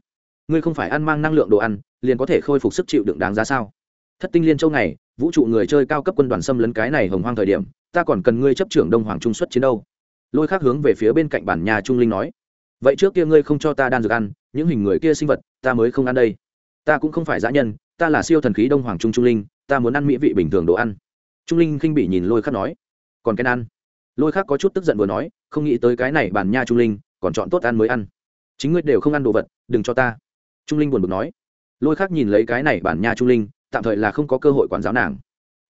Ngươi không phải ăn mang năng lượng đồ ăn, liền có thể khôi phục sức chịu đựng đáng giá sao? Thất tinh liên châu này vũ trụ người chơi cao cấp quân đoàn xâm lấn cái này hồng hoang thời điểm, ta còn cần ngươi chấp trưởng đông hoàng trung xuất chiến đâu. Lôi khác hướng về phía bên cạnh bản nhà trung linh nói, vậy trước kia ngươi không cho ta đan dược ăn những hình người kia sinh vật, ta mới không ăn đây. Ta cũng không phải dã nhân, ta là siêu thần khí đông hoàng trung trung linh, ta muốn ăn mỹ vị bình thường đồ ăn. Trung linh khinh bị nhìn lôi khắc nói, còn cái ăn. Lôi khắc có chút tức giận vừa nói, không nghĩ tới cái này bản nha trung linh, còn chọn tốt ăn mới ăn. Chính ngươi đều không ăn đồ vật, đừng cho ta. Trung linh buồn bực nói. Lôi khắc nhìn lấy cái này bản nha trung linh, tạm thời là không có cơ hội quản giáo nàng.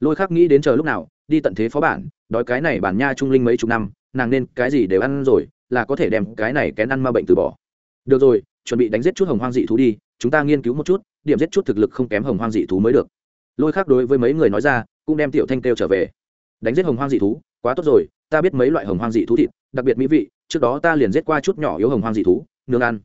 Lôi khắc nghĩ đến chờ lúc nào, đi tận thế phó bản, đói cái này bản nha trung linh mấy chục năm, nàng nên cái gì đều ăn rồi, là có thể đem cái này kén ăn ma bệnh từ bỏ. Được rồi chuẩn bị đánh giết chút hồng hoang dị thú đi, chúng ta nghiên cứu một chút, điểm giết chút thực lực không kém hồng hoang dị thú mới được. Lôi khác đối với mấy người nói ra, cũng đem tiểu thanh kêu trở về. Đánh giết hồng hoang dị thú, quá tốt rồi, ta biết mấy loại hồng hoang dị thú thịt, đặc biệt mỹ vị, trước đó ta liền giết qua chút nhỏ yếu hồng hoang dị thú nương ăn.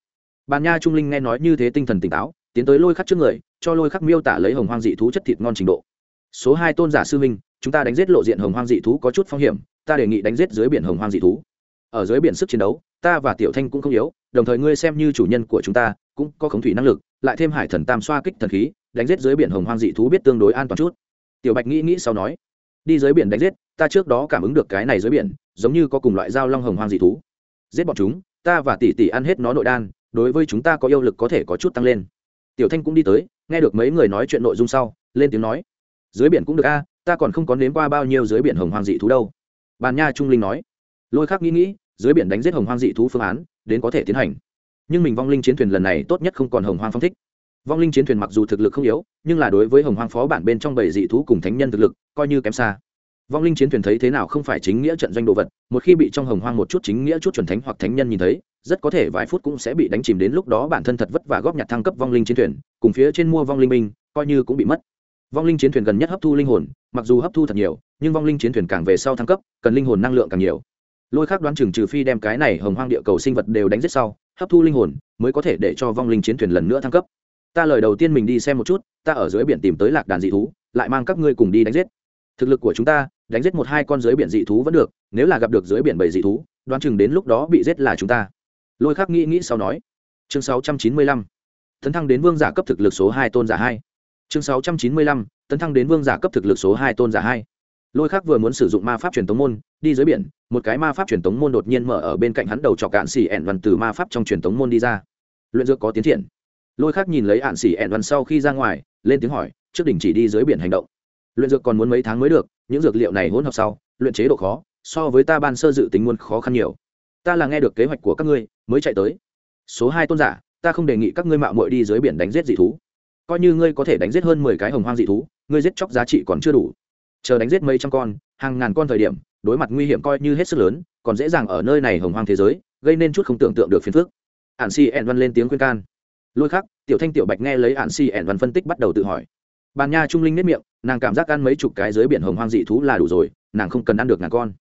Bàn nha trung linh nghe nói như thế tinh thần tỉnh táo, tiến tới lôi khắc trước người, cho lôi khắc miêu tả lấy hồng hoang dị thú chất thịt ngon trình độ. Số hai tôn giả sư minh chúng ta đánh giết lộ diện hồng hoang dị thú có chút phong hiểm, ta đề nghị đánh giết dưới biển hồng hoang dị thú. Ở dưới biển sức chiến đấu, ta và tiểu thanh cũng không yếu đồng thời ngươi xem như chủ nhân của chúng ta, cũng có khống thủy năng lực, lại thêm hải thần tam xoa kích thần khí, đánh giết dưới biển hồng hoang dị thú biết tương đối an toàn chút. Tiểu bạch nghĩ nghĩ sau nói, đi dưới biển đánh giết, ta trước đó cảm ứng được cái này dưới biển, giống như có cùng loại dao long hồng hoang dị thú. Giết bọn chúng, ta và tỷ tỷ ăn hết nó nội đan, đối với chúng ta có yêu lực có thể có chút tăng lên. Tiểu thanh cũng đi tới, nghe được mấy người nói chuyện nội dung sau, lên tiếng nói, dưới biển cũng được a, ta còn không có nếm qua bao nhiêu dưới biển hồng hoang dị thú đâu. Bàn nha trung linh nói, lôi khắc nghĩ nghĩ, dưới biển đánh giết hồng hoang dị thú phương án đến có thể tiến hành. Nhưng mình vong linh chiến thuyền lần này tốt nhất không còn hồng hoang phong thích. Vong linh chiến thuyền mặc dù thực lực không yếu, nhưng là đối với hồng hoang phó bản bên trong bảy dị thú cùng thánh nhân thực lực, coi như kém xa. Vong linh chiến thuyền thấy thế nào không phải chính nghĩa trận doanh đồ vật, một khi bị trong hồng hoang một chút chính nghĩa chút chuẩn thánh hoặc thánh nhân nhìn thấy, rất có thể vài phút cũng sẽ bị đánh chìm đến lúc đó bản thân thật vất và góp nhặt thăng cấp vong linh chiến thuyền, cùng phía trên mua vong linh minh coi như cũng bị mất. Vong linh chiến thuyền gần nhất hấp thu linh hồn, mặc dù hấp thu thật nhiều, nhưng vong linh chiến thuyền càng về sau thăng cấp, cần linh hồn năng lượng càng nhiều lôi khác đoán chừng trừ phi đem cái này hồng hoang địa cầu sinh vật đều đánh giết sau, hấp thu linh hồn, mới có thể để cho vong linh chiến thuyền lần nữa thăng cấp. Ta lời đầu tiên mình đi xem một chút, ta ở dưới biển tìm tới lạc đàn dị thú, lại mang các ngươi cùng đi đánh giết. Thực lực của chúng ta, đánh giết một hai con dưới biển dị thú vẫn được, nếu là gặp được dưới biển bảy dị thú, đoán chừng đến lúc đó bị giết là chúng ta. Lôi khắc nghĩ nghĩ sau nói. Chương sáu trăm chín mươi lăm. Tấn thăng đến vương giả cấp thực lực số hai tôn giả hai. Chương sáu trăm chín mươi lăm, tấn thăng đến vương giả cấp thực lực số hai tôn giả hai lôi khắc vừa muốn sử dụng ma pháp truyền tống môn, đi dưới biển, một cái ma pháp truyền tống môn đột nhiên mở ở bên cạnh hắn đầu trọc cạn xỉ ẹn văn từ ma pháp trong truyền tống môn đi ra. Luyện dược có tiến triển. Lôi khắc nhìn lấy ạn xỉ ẹn văn sau khi ra ngoài, lên tiếng hỏi, trước đỉnh chỉ đi dưới biển hành động. Luyện dược còn muốn mấy tháng mới được, những dược liệu này hỗn hợp sau, luyện chế độ khó, so với ta ban sơ dự tính muốn khó khăn nhiều. Ta là nghe được kế hoạch của các ngươi, mới chạy tới. Số hai tôn giả, ta không đề nghị các ngươi mạo muội đi dưới biển đánh giết dị thú. Coi như ngươi có thể đánh giết hơn mười cái hồng hoang dị thú, ngươi giết chóc giá trị còn chưa đủ chờ đánh giết mấy trăm con, hàng ngàn con thời điểm, đối mặt nguy hiểm coi như hết sức lớn, còn dễ dàng ở nơi này hồng hoang thế giới, gây nên chút không tưởng tượng được phiền phức. Ạn si ẹn văn lên tiếng khuyên can. Lôi khắc, tiểu thanh tiểu bạch nghe lấy ạn si ẹn văn phân tích bắt đầu tự hỏi. Bàn nha trung linh nếp miệng, nàng cảm giác ăn mấy chục cái dưới biển hồng hoang dị thú là đủ rồi, nàng không cần ăn được ngàn con.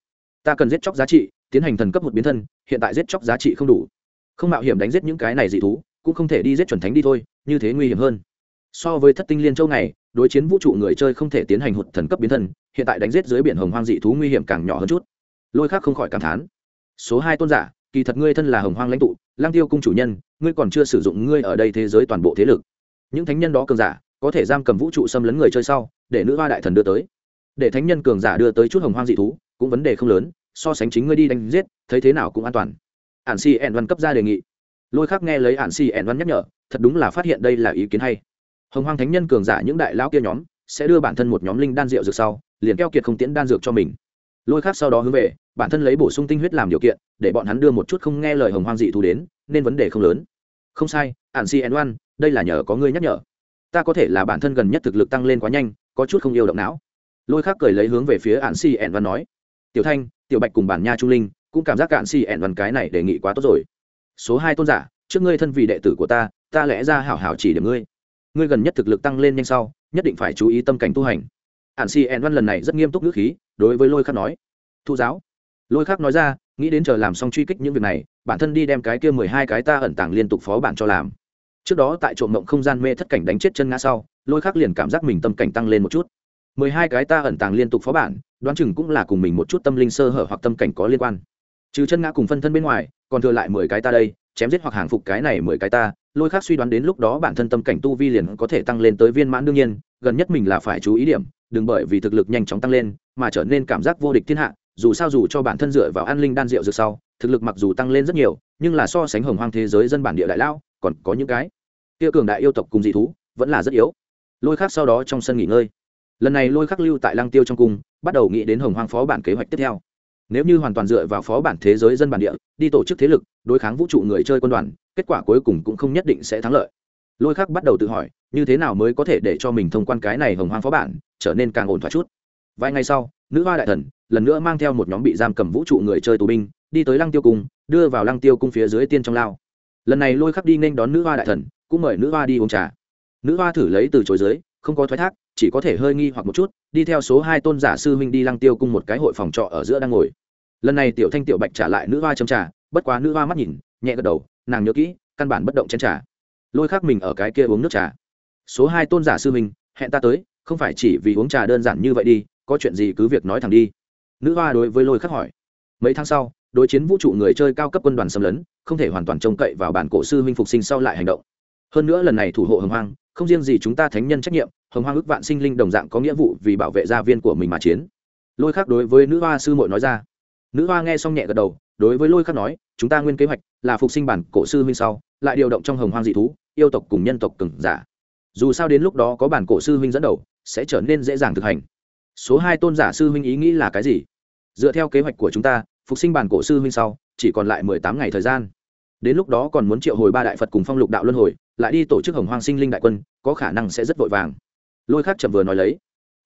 Ta cần giết chóc giá trị, tiến hành thần cấp một biến thân, hiện tại giết chóc giá trị không đủ. Không mạo hiểm đánh giết những cái này dị thú, cũng không thể đi giết chuẩn thánh đi thôi, như thế nguy hiểm hơn so với thất tinh liên châu này, đối chiến vũ trụ người chơi không thể tiến hành hụt thần cấp biến thân, hiện tại đánh giết dưới biển hồng hoang dị thú nguy hiểm càng nhỏ hơn chút. Lôi khác không khỏi cảm thán. Số hai tôn giả, kỳ thật ngươi thân là hồng hoang lãnh tụ, lang tiêu cung chủ nhân, ngươi còn chưa sử dụng ngươi ở đây thế giới toàn bộ thế lực. Những thánh nhân đó cường giả, có thể giam cầm vũ trụ xâm lấn người chơi sau, để nữ hoa đại thần đưa tới. Để thánh nhân cường giả đưa tới chút hồng hoang dị thú, cũng vấn đề không lớn, so sánh chính ngươi đi đánh giết, thấy thế nào cũng an toàn. Ản si ẻn văn cấp ra đề nghị. Lôi khác nghe lấy ản si ẻn văn nhắc nhở, thật đúng là phát hiện đây là ý kiến hay hồng hoang thánh nhân cường giả những đại lão kia nhóm, sẽ đưa bản thân một nhóm linh đan rượu dược sau, liền keo kiệt không tiễn đan dược cho mình. Lôi khác sau đó hướng về, bản thân lấy bổ sung tinh huyết làm điều kiện, để bọn hắn đưa một chút không nghe lời hồng hoang dị thú đến, nên vấn đề không lớn. Không sai ạn si ẻn văn đây là nhờ có ngươi nhắc nhở. Ta có thể là bản thân gần nhất thực lực tăng lên quá nhanh, có chút không yêu động não. Lôi khác cười lấy hướng về phía ạn si ẻn văn nói, tiểu thanh, tiểu bạch cùng bản nha trung linh, cũng cảm giác ạn si ẻn văn cái này đề nghị quá tốt rồi. Số hai tôn giả, trước ngươi thân vì đệ tử của ta ta lẽ ra hảo hảo chỉ điểm ngươi ngươi gần nhất thực lực tăng lên nhanh sau, nhất định phải chú ý tâm cảnh tu hành. Ạn si En văn lần này rất nghiêm túc ngữ khí, đối với lôi khắc nói. Thu giáo. Lôi khắc nói ra, nghĩ đến chờ làm xong truy kích những việc này, bản thân đi đem cái kia mười hai cái ta ẩn tàng liên tục phó bản cho làm. Trước đó tại trộm mộng không gian mê thất cảnh đánh chết chân ngã sau, lôi khắc liền cảm giác mình tâm cảnh tăng lên một chút. mười hai cái ta ẩn tàng liên tục phó bản, đoán chừng cũng là cùng mình một chút tâm linh sơ hở hoặc tâm cảnh có liên quan. Trừ chân ngã cùng phân thân bên ngoài, còn thừa lại mười cái ta đây, chém giết hoặc hàng phục cái này mười cái ta lôi khác suy đoán đến lúc đó bản thân tâm cảnh tu vi liền có thể tăng lên tới viên mãn đương nhiên, gần nhất mình là phải chú ý điểm, đừng bởi vì thực lực nhanh chóng tăng lên mà trở nên cảm giác vô địch thiên hạ, dù sao dù cho bản thân dựa vào an linh đan rượu dược sau, thực lực mặc dù tăng lên rất nhiều, nhưng là so sánh hồng hoang thế giới dân bản địa đại lao còn có những cái kia cường đại yêu tộc cùng dị thú, vẫn là rất yếu. Lôi khác sau đó trong sân nghỉ ngơi. Lần này lôi khắc lưu tại lăng tiêu trong cung, bắt đầu nghĩ đến hồng hoang phó bản kế hoạch tiếp theo nếu như hoàn toàn dựa vào phó bản thế giới dân bản địa, đi tổ chức thế lực, đối kháng vũ trụ người chơi quân đoàn, kết quả cuối cùng cũng không nhất định sẽ thắng lợi. Lôi khắc bắt đầu tự hỏi, như thế nào mới có thể để cho mình thông quan cái này hồng hoang phó bản, trở nên càng ổn thỏa chút. Vài ngày sau, nữ hoa đại thần lần nữa mang theo một nhóm bị giam cầm vũ trụ người chơi tù binh, đi tới lăng tiêu cung, đưa vào lăng tiêu cung phía dưới tiên trong lao. Lần này lôi khắc đi nên đón nữ hoa đại thần, cũng mời nữ hoa đi uống trà. Nữ hoa thử lấy từ chối dưới không có thoái thác, chỉ có thể hơi nghi hoặc một chút, đi theo số hai tôn giả sư huynh đi lăng tiêu cung một cái hội phòng trọ ở giữa đang ngồi lần này tiểu thanh tiểu bạch trả lại nữ hoa châm trà, bất quá nữ hoa mắt nhìn, nhẹ gật đầu, nàng nhớ kỹ, căn bản bất động chén trà. Lôi khác mình ở cái kia uống nước trà. Số hai tôn giả sư minh hẹn ta tới, không phải chỉ vì uống trà đơn giản như vậy đi, có chuyện gì cứ việc nói thẳng đi. Nữ hoa đối với lôi khắc hỏi. Mấy tháng sau, đối chiến vũ trụ người chơi cao cấp quân đoàn xâm lấn, không thể hoàn toàn trông cậy vào bản cổ sư huynh phục sinh sau lại hành động. Hơn nữa lần này thủ hộ hồng hoang, không riêng gì chúng ta thánh nhân trách nhiệm, hồng hoang ước vạn sinh linh đồng dạng có nghĩa vụ vì bảo vệ gia viên của mình mà chiến. Lôi khắc đối với nữ hoa sư mội nói ra nữ hoa nghe xong nhẹ gật đầu, đối với lôi khắc nói, chúng ta nguyên kế hoạch là phục sinh bản cổ sư huynh sau, lại điều động trong hồng hoang dị thú, yêu tộc cùng nhân tộc cừng giả. Dù sao đến lúc đó có bản cổ sư huynh dẫn đầu, sẽ trở nên dễ dàng thực hành. Số hai tôn giả sư huynh ý nghĩ là cái gì? Dựa theo kế hoạch của chúng ta, phục sinh bản cổ sư huynh sau, chỉ còn lại mười tám ngày thời gian. Đến lúc đó còn muốn triệu hồi ba đại phật cùng phong lục đạo luân hồi, lại đi tổ chức hồng hoang sinh linh đại quân, có khả năng sẽ rất vội vàng. Lôi khắc chậm vừa nói lấy.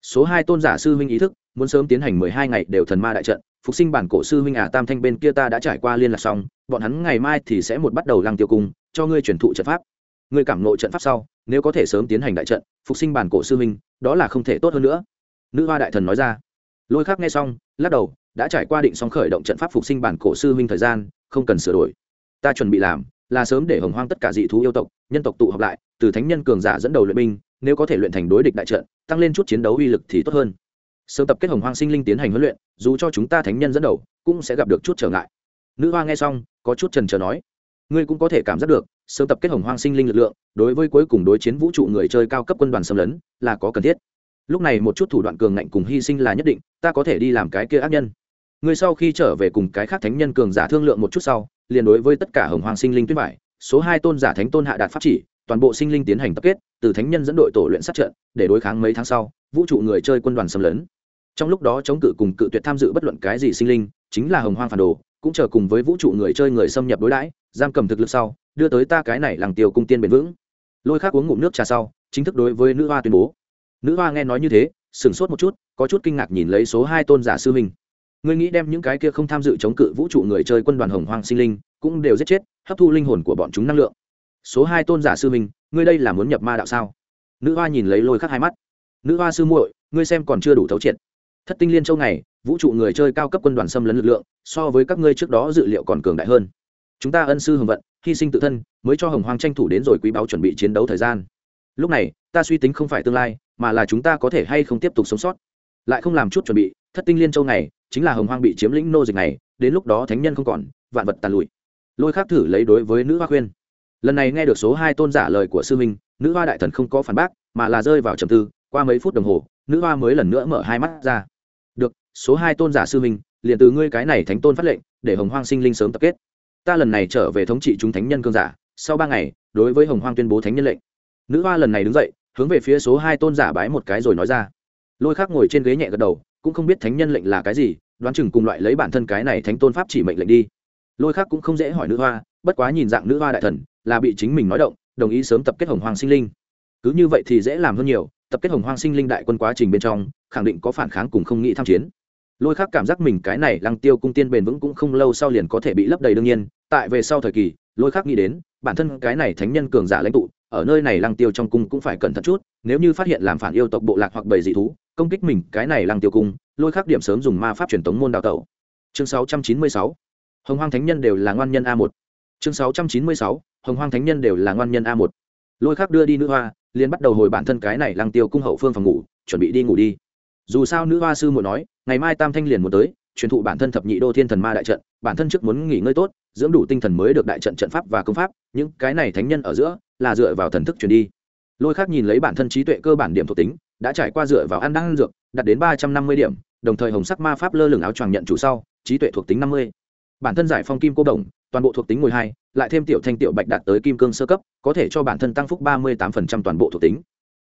Số hai tôn giả sư huynh ý thức, muốn sớm tiến hành mười hai ngày đều thần ma đại trận phục sinh bản cổ sư huynh à, tam thanh bên kia ta đã trải qua liên lạc xong bọn hắn ngày mai thì sẽ một bắt đầu lăng tiêu cung cho ngươi truyền thụ trận pháp. Ngươi cảm nộ trận pháp sau nếu có thể sớm tiến hành đại trận phục sinh bản cổ sư huynh đó là không thể tốt hơn nữa. Nữ hoa đại thần nói ra. Lôi khắc nghe xong lắc đầu đã trải qua định xong khởi động trận pháp phục sinh bản cổ sư huynh thời gian không cần sửa đổi. Ta chuẩn bị làm là sớm để hồng hoang tất cả dị thú yêu tộc nhân tộc tụ họp lại từ thánh nhân cường giả dẫn đầu luyện binh nếu có thể luyện thành đối địch đại trận tăng lên chút chiến đấu uy lực thì tốt hơn sớm tập kết hồng hoang sinh linh tiến hành huấn luyện, dù cho chúng ta thánh nhân dẫn đầu, cũng sẽ gặp được chút trở ngại. Nữ hoa nghe xong, có chút trần trờ nói, ngươi cũng có thể cảm giác được, sớm tập kết hồng hoang sinh linh lực lượng, đối với cuối cùng đối chiến vũ trụ người chơi cao cấp quân đoàn xâm lấn, là có cần thiết. Lúc này một chút thủ đoạn cường ngạnh cùng hy sinh là nhất định, ta có thể đi làm cái kia ác nhân. Ngươi sau khi trở về cùng cái khác thánh nhân cường giả thương lượng một chút sau, liền đối với tất cả hồng hoàng sinh linh tuyết vải số hai tôn giả thánh tôn hạ đạt pháp chỉ, toàn bộ sinh linh tiến hành tập kết, từ thánh nhân dẫn đội tổ luyện sát trận, để đối kháng mấy tháng sau, vũ trụ người chơi quân đoàn xâm lấn trong lúc đó chống cự cùng cự tuyệt tham dự bất luận cái gì sinh linh, chính là hồng hoang phản đồ, cũng chờ cùng với vũ trụ người chơi người xâm nhập đối đãi, giam cầm thực lực sau, đưa tới ta cái này làng tiêu cung tiên bền vững. Lôi khác uống ngụm nước trà sau, chính thức đối với nữ hoa tuyên bố. Nữ hoa nghe nói như thế, sửng sốt một chút, có chút kinh ngạc nhìn lấy số hai tôn giả sư minh ngươi nghĩ đem những cái kia không tham dự chống cự vũ trụ người chơi quân đoàn hồng hoang sinh linh, cũng đều giết chết, hấp thu linh hồn của bọn chúng năng lượng. Số hai tôn giả sư minh ngươi đây là muốn nhập ma đạo sao? Nữ hoa nhìn lấy lôi khắc hai mắt. Nữ hoa sư muội, ngươi xem còn chưa đủ thấu triệt thất tinh liên châu này vũ trụ người chơi cao cấp quân đoàn xâm lấn lực lượng, so với các ngươi trước đó dự liệu còn cường đại hơn. Chúng ta ân sư hồng vận, hy sinh tự thân, mới cho hồng hoang tranh thủ đến rồi quý báo chuẩn bị chiến đấu thời gian. Lúc này, ta suy tính không phải tương lai, mà là chúng ta có thể hay không tiếp tục sống sót. Lại không làm chút chuẩn bị, thất tinh liên châu này chính là hồng hoang bị chiếm lĩnh nô dịch này, đến lúc đó thánh nhân không còn, vạn vật tàn lụi. Lôi khác thử lấy đối với nữ hoa khuyên. Lần này nghe được số hai tôn giả lời của sư minh nữ hoa đại thần không có phản bác, mà là rơi vào trầm tư, qua mấy phút đồng hồ, nữ hoa mới lần nữa mở hai mắt ra số hai tôn giả sư minh liền từ ngươi cái này thánh tôn phát lệnh, để hồng hoang sinh linh sớm tập kết. Ta lần này trở về thống trị chúng thánh nhân cương giả, sau ba ngày, đối với hồng hoang tuyên bố thánh nhân lệnh. Nữ hoa lần này đứng dậy, hướng về phía số hai tôn giả bái một cái rồi nói ra. Lôi khác ngồi trên ghế nhẹ gật đầu, cũng không biết thánh nhân lệnh là cái gì, đoán chừng cùng loại lấy bản thân cái này thánh tôn pháp chỉ mệnh lệnh đi. Lôi khác cũng không dễ hỏi nữ hoa, bất quá nhìn dạng nữ hoa đại thần, là bị chính mình nói động, đồng ý sớm tập kết hồng hoàng sinh linh. Cứ như vậy thì dễ làm hơn nhiều, tập kết hồng hoang sinh linh đại quân quá trình bên trong, khẳng định có phản kháng cùng không nghĩ tham chiến lôi khác cảm giác mình cái này lăng tiêu cung tiên bền vững cũng không lâu sau liền có thể bị lấp đầy đương nhiên, tại về sau thời kỳ, lôi khác nghĩ đến, bản thân cái này thánh nhân cường giả lãnh tụ, ở nơi này lăng tiêu trong cung cũng phải cẩn thận chút, nếu như phát hiện làm phản yêu tộc bộ lạc hoặc bầy dị thú, công kích mình cái này lăng tiêu cung, lôi khác điểm sớm dùng ma pháp truyền tống môn đào tẩu. Chương 696 hồng hoang thánh nhân đều là ngoan nhân a một. Chương 696 hồng hoang thánh nhân đều là ngoan nhân a một. Lôi khác đưa đi nữ hoa, liền bắt đầu hồi bản thân cái này lăng tiêu cung hậu phương phòng ngủ, chuẩn bị đi ngủ đi dù sao nữ hoa sư muội nói, ngày mai tam thanh liền muốn tới, truyền thụ bản thân thập nhị đô thiên thần ma đại trận, bản thân trước muốn nghỉ ngơi tốt, dưỡng đủ tinh thần mới được đại trận trận pháp và công pháp, những cái này thánh nhân ở giữa, là dựa vào thần thức truyền đi. Lôi khác nhìn lấy bản thân trí tuệ cơ bản điểm thuộc tính, đã trải qua dựa vào ăn đăng dược, đạt đến ba trăm năm mươi điểm, đồng thời hồng sắc ma pháp lơ lửng áo choàng nhận chủ sau, trí tuệ thuộc tính năm mươi. Bản thân giải phong kim cô đồng, toàn bộ thuộc tính ngồi hai, lại thêm tiểu thanh tiểu bạch đạt tới kim cương sơ cấp, có thể cho bản thân tăng phúc ba mươi tám toàn bộ thuộc tính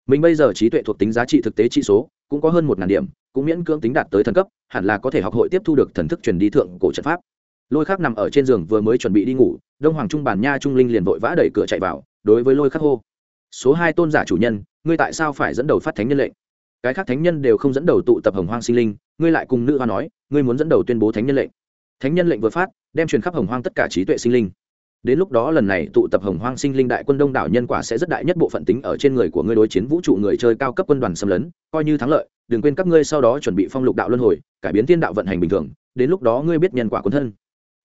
mình bây giờ trí tuệ thuộc tính giá trị thực tế trị số, cũng có hơn một ngàn điểm, cũng miễn cưỡng tính đạt tới thần cấp, hẳn là có thể học hội tiếp thu được thần thức truyền đi thượng cổ trận pháp. Lôi khắc nằm ở trên giường vừa mới chuẩn bị đi ngủ, đông hoàng trung bản nha trung linh liền vội vã đẩy cửa chạy vào, đối với lôi khắc hô, số hai tôn giả chủ nhân, ngươi tại sao phải dẫn đầu phát thánh nhân lệnh? Cái khác thánh nhân đều không dẫn đầu tụ tập hồng hoang sinh linh, ngươi lại cùng nữ hoa nói, ngươi muốn dẫn đầu tuyên bố thánh nhân lệnh. Thánh nhân lệnh vừa phát, đem truyền khắp hồng hoang tất cả trí tuệ sinh linh đến lúc đó lần này tụ tập hồng hoang sinh linh đại quân đông đảo nhân quả sẽ rất đại nhất bộ phận tính ở trên người của ngươi đối chiến vũ trụ người chơi cao cấp quân đoàn xâm lấn, coi như thắng lợi, đừng quên các ngươi sau đó chuẩn bị phong lục đạo luân hồi, cải biến thiên đạo vận hành bình thường, đến lúc đó ngươi biết nhân quả quân thân.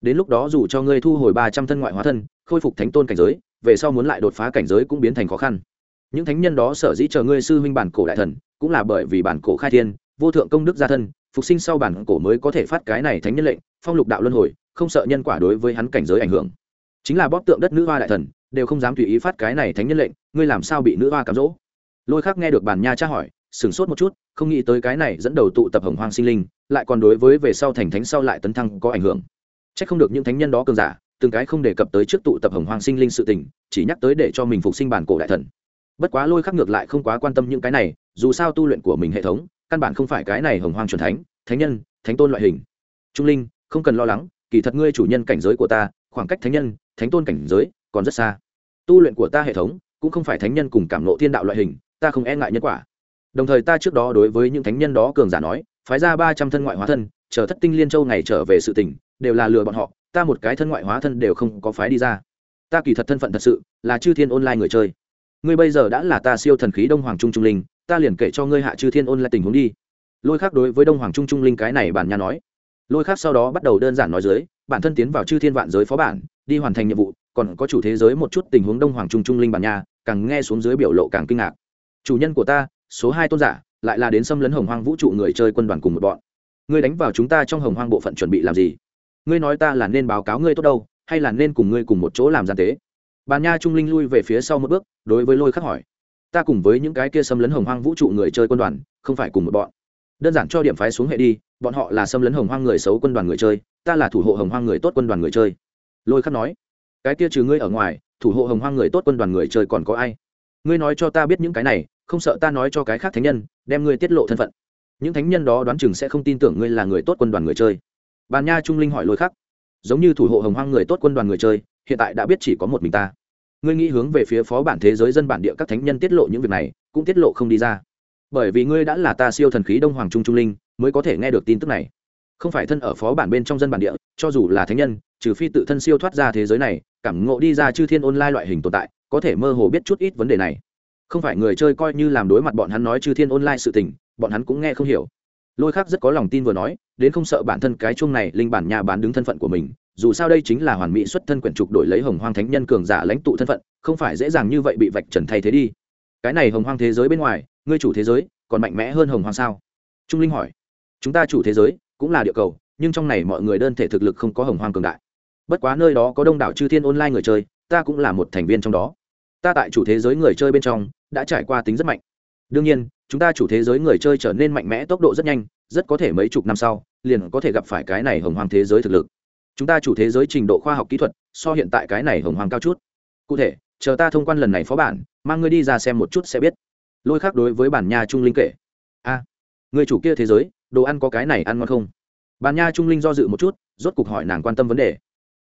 Đến lúc đó dù cho ngươi thu hồi ba trăm thân ngoại hóa thân, khôi phục thánh tôn cảnh giới, về sau muốn lại đột phá cảnh giới cũng biến thành khó khăn. Những thánh nhân đó sở dĩ chờ ngươi sư huynh bản cổ đại thần, cũng là bởi vì bản cổ khai thiên, vô thượng công đức gia thân, phục sinh sau bản cổ mới có thể phát cái này thánh nhân lệnh, phong lục đạo luân hồi, không sợ nhân quả đối với hắn cảnh giới ảnh hưởng chính là bóp tượng đất nữ hoa đại thần, đều không dám tùy ý phát cái này thánh nhân lệnh, ngươi làm sao bị nữ hoa cám dỗ? Lôi khác nghe được bàn nha tra hỏi, sửng sốt một chút, không nghĩ tới cái này dẫn đầu tụ tập hồng hoang sinh linh, lại còn đối với về sau thành thánh sau lại tấn thăng có ảnh hưởng. C h ắ c không được những thánh nhân đó cường giả, từng cái không đề cập tới trước tụ tập hồng hoang sinh linh sự tình, chỉ nhắc tới để cho mình phục sinh bản cổ đại thần. Bất quá lôi khắc ngược lại không quá quan tâm những cái này, dù sao tu luyện của mình hệ thống, căn bản không phải cái này hồng hoang truyền thánh thánh nhân, thánh tôn loại hình. Trung linh, không cần lo lắng, kỳ thật ngươi chủ nhân cảnh giới của ta khoảng cách thánh nhân, thánh tôn cảnh giới còn rất xa. Tu luyện của ta hệ thống cũng không phải thánh nhân cùng cảm nộ thiên đạo loại hình, ta không e ngại nhân quả. Đồng thời ta trước đó đối với những thánh nhân đó cường giả nói, phái ra ba trăm thân ngoại hóa thân, chờ thất tinh liên châu ngày trở về sự tỉnh đều là lừa bọn họ, ta một cái thân ngoại hóa thân đều không có phái đi ra. Ta kỳ thật thân phận thật sự là chư thiên online người chơi. Ngươi bây giờ đã là ta siêu thần khí đông hoàng trung trung linh, ta liền kể cho ngươi hạ chư thiên online tình huống đi. Lôi khác đối với đông hoàng trung trung linh cái này bản nhà nói lôi khác sau đó bắt đầu đơn giản nói dưới, bản thân tiến vào chư thiên vạn giới phó bản, đi hoàn thành nhiệm vụ, còn có chủ thế giới một chút tình huống đông hoàng trung trung linh bản nhà, càng nghe xuống dưới biểu lộ càng kinh ngạc. Chủ nhân của ta, số hai tôn giả, lại là đến xâm lấn hồng hoang vũ trụ người chơi quân đoàn cùng một bọn. Ngươi đánh vào chúng ta trong hồng hoang bộ phận chuẩn bị làm gì? Ngươi nói ta là nên báo cáo ngươi tốt đâu, hay là nên cùng ngươi cùng một chỗ làm gian tế? Bàn nha trung linh lui về phía sau một bước, đối với lôi khắc hỏi. Ta cùng với những cái kia xâm lấn hồng hoang vũ trụ người chơi quân đoàn, không phải cùng một bọn. Đơn giản cho điểm phái xuống hệ đi bọn họ là xâm lấn hồng hoang người xấu quân đoàn người chơi, ta là thủ hộ hồng hoang người tốt quân đoàn người chơi. Lôi khắc nói, cái kia trừ ngươi ở ngoài, thủ hộ hồng hoang người tốt quân đoàn người chơi còn có ai? Ngươi nói cho ta biết những cái này, không sợ ta nói cho cái khác thánh nhân, đem ngươi tiết lộ thân phận. Những thánh nhân đó đoán chừng sẽ không tin tưởng ngươi là người tốt quân đoàn người chơi. Bàn nha trung linh hỏi lôi khắc, giống như thủ hộ hồng hoang người tốt quân đoàn người chơi, hiện tại đã biết chỉ có một mình ta. Ngươi nghĩ hướng về phía phó bản thế giới dân bản địa các thánh nhân tiết lộ những việc này, cũng tiết lộ không đi ra bởi vì ngươi đã là ta siêu thần khí đông hoàng trung trung linh, mới có thể nghe được tin tức này. Không phải thân ở phó bản bên trong dân bản địa, cho dù là thánh nhân, trừ phi tự thân siêu thoát ra thế giới này, cảm ngộ đi ra chư thiên online loại hình tồn tại, có thể mơ hồ biết chút ít vấn đề này. Không phải người chơi coi như làm đối mặt bọn hắn nói chư thiên online sự tình, bọn hắn cũng nghe không hiểu. Lôi khác rất có lòng tin vừa nói, đến không sợ bản thân cái chung này linh bản nhà bán đứng thân phận của mình, dù sao đây chính là hoàn mỹ xuất thân quyển trục đổi lấy hồng hoang thánh nhân cường giả lãnh tụ thân phận, không phải dễ dàng như vậy bị vạch trần thay thế đi cái này hồng hoang thế giới bên ngoài, ngươi chủ thế giới còn mạnh mẽ hơn hồng hoang sao? Trung linh hỏi. Chúng ta chủ thế giới cũng là địa cầu, nhưng trong này mọi người đơn thể thực lực không có hồng hoang cường đại. Bất quá nơi đó có đông đảo chư thiên online người chơi, ta cũng là một thành viên trong đó. Ta tại chủ thế giới người chơi bên trong đã trải qua tính rất mạnh. Đương nhiên, chúng ta chủ thế giới người chơi trở nên mạnh mẽ tốc độ rất nhanh, rất có thể mấy chục năm sau, liền có thể gặp phải cái này hồng hoang thế giới thực lực. Chúng ta chủ thế giới trình độ khoa học kỹ thuật so hiện tại cái này hồng hoang cao chút. Cụ thể, chờ ta thông quan lần này phó bản mang ngươi đi ra xem một chút sẽ biết. Lôi khác đối với bản nha trung linh kể. A, người chủ kia thế giới, đồ ăn có cái này ăn ngon không? Bản nha trung linh do dự một chút, rốt cục hỏi nàng quan tâm vấn đề.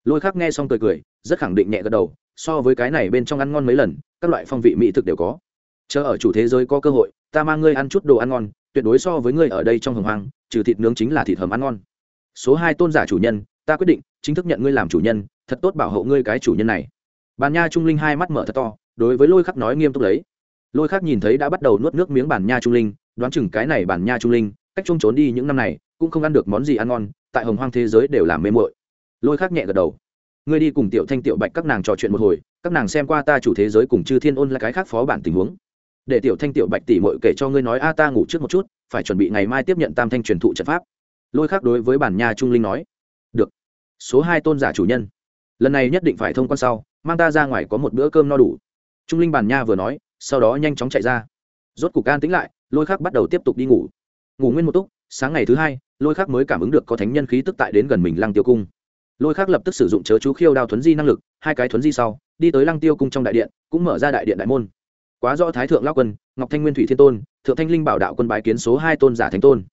Lôi khác nghe xong cười cười, rất khẳng định nhẹ gật đầu, so với cái này bên trong ăn ngon mấy lần, các loại phong vị mỹ thực đều có. Chờ ở chủ thế giới có cơ hội, ta mang ngươi ăn chút đồ ăn ngon, tuyệt đối so với ngươi ở đây trong hồng hoang, trừ thịt nướng chính là thịt hầm ăn ngon. Số hai tôn giả chủ nhân, ta quyết định chính thức nhận ngươi làm chủ nhân, thật tốt bảo hộ ngươi cái chủ nhân này. Bàn nha trung linh hai mắt mở thật to đối với lôi khắc nói nghiêm túc lấy. Lôi khắc nhìn thấy đã bắt đầu nuốt nước miếng bản nha trung linh, đoán chừng cái này bản nha trung linh, cách trông trốn đi những năm này, cũng không ăn được món gì ăn ngon, tại hồng hoang thế giới đều làm mê mội lôi khắc nhẹ gật đầu. Ngươi đi cùng tiểu thanh, tiểu bạch các nàng trò chuyện một hồi, các nàng xem qua ta chủ thế giới cùng chư thiên ôn là cái khác phó bản tình huống. Để tiểu thanh, tiểu bạch tỉ mội kể cho ngươi nói, a, ta ngủ trước một chút, phải chuẩn bị ngày mai tiếp nhận tam thanh truyền thụ trận pháp. Lôi khắc đối với bản nha trung linh nói. Được. Số hai tôn giả chủ nhân. Lần này nhất định phải thông quan sau, mang ta ra ngoài có một bữa cơm no đủ trung linh Bàn nha vừa nói, sau đó nhanh chóng chạy ra. Rốt cục can tính lại, lôi khắc bắt đầu tiếp tục đi ngủ. Ngủ nguyên một túc, sáng ngày thứ hai, lôi khắc mới cảm ứng được có thánh nhân khí tức tại đến gần mình lăng tiêu cung. Lôi khắc lập tức sử dụng chớ chú khiêu đao thuấn di năng lực, hai cái thuấn di sau, đi tới lăng tiêu cung trong đại điện, cũng mở ra đại điện đại môn. Quá rõ thái thượng lao quân, ngọc thanh nguyên thủy thiên tôn, thượng thanh linh bảo đạo quân bái kiến số hai tôn giả thánh tôn.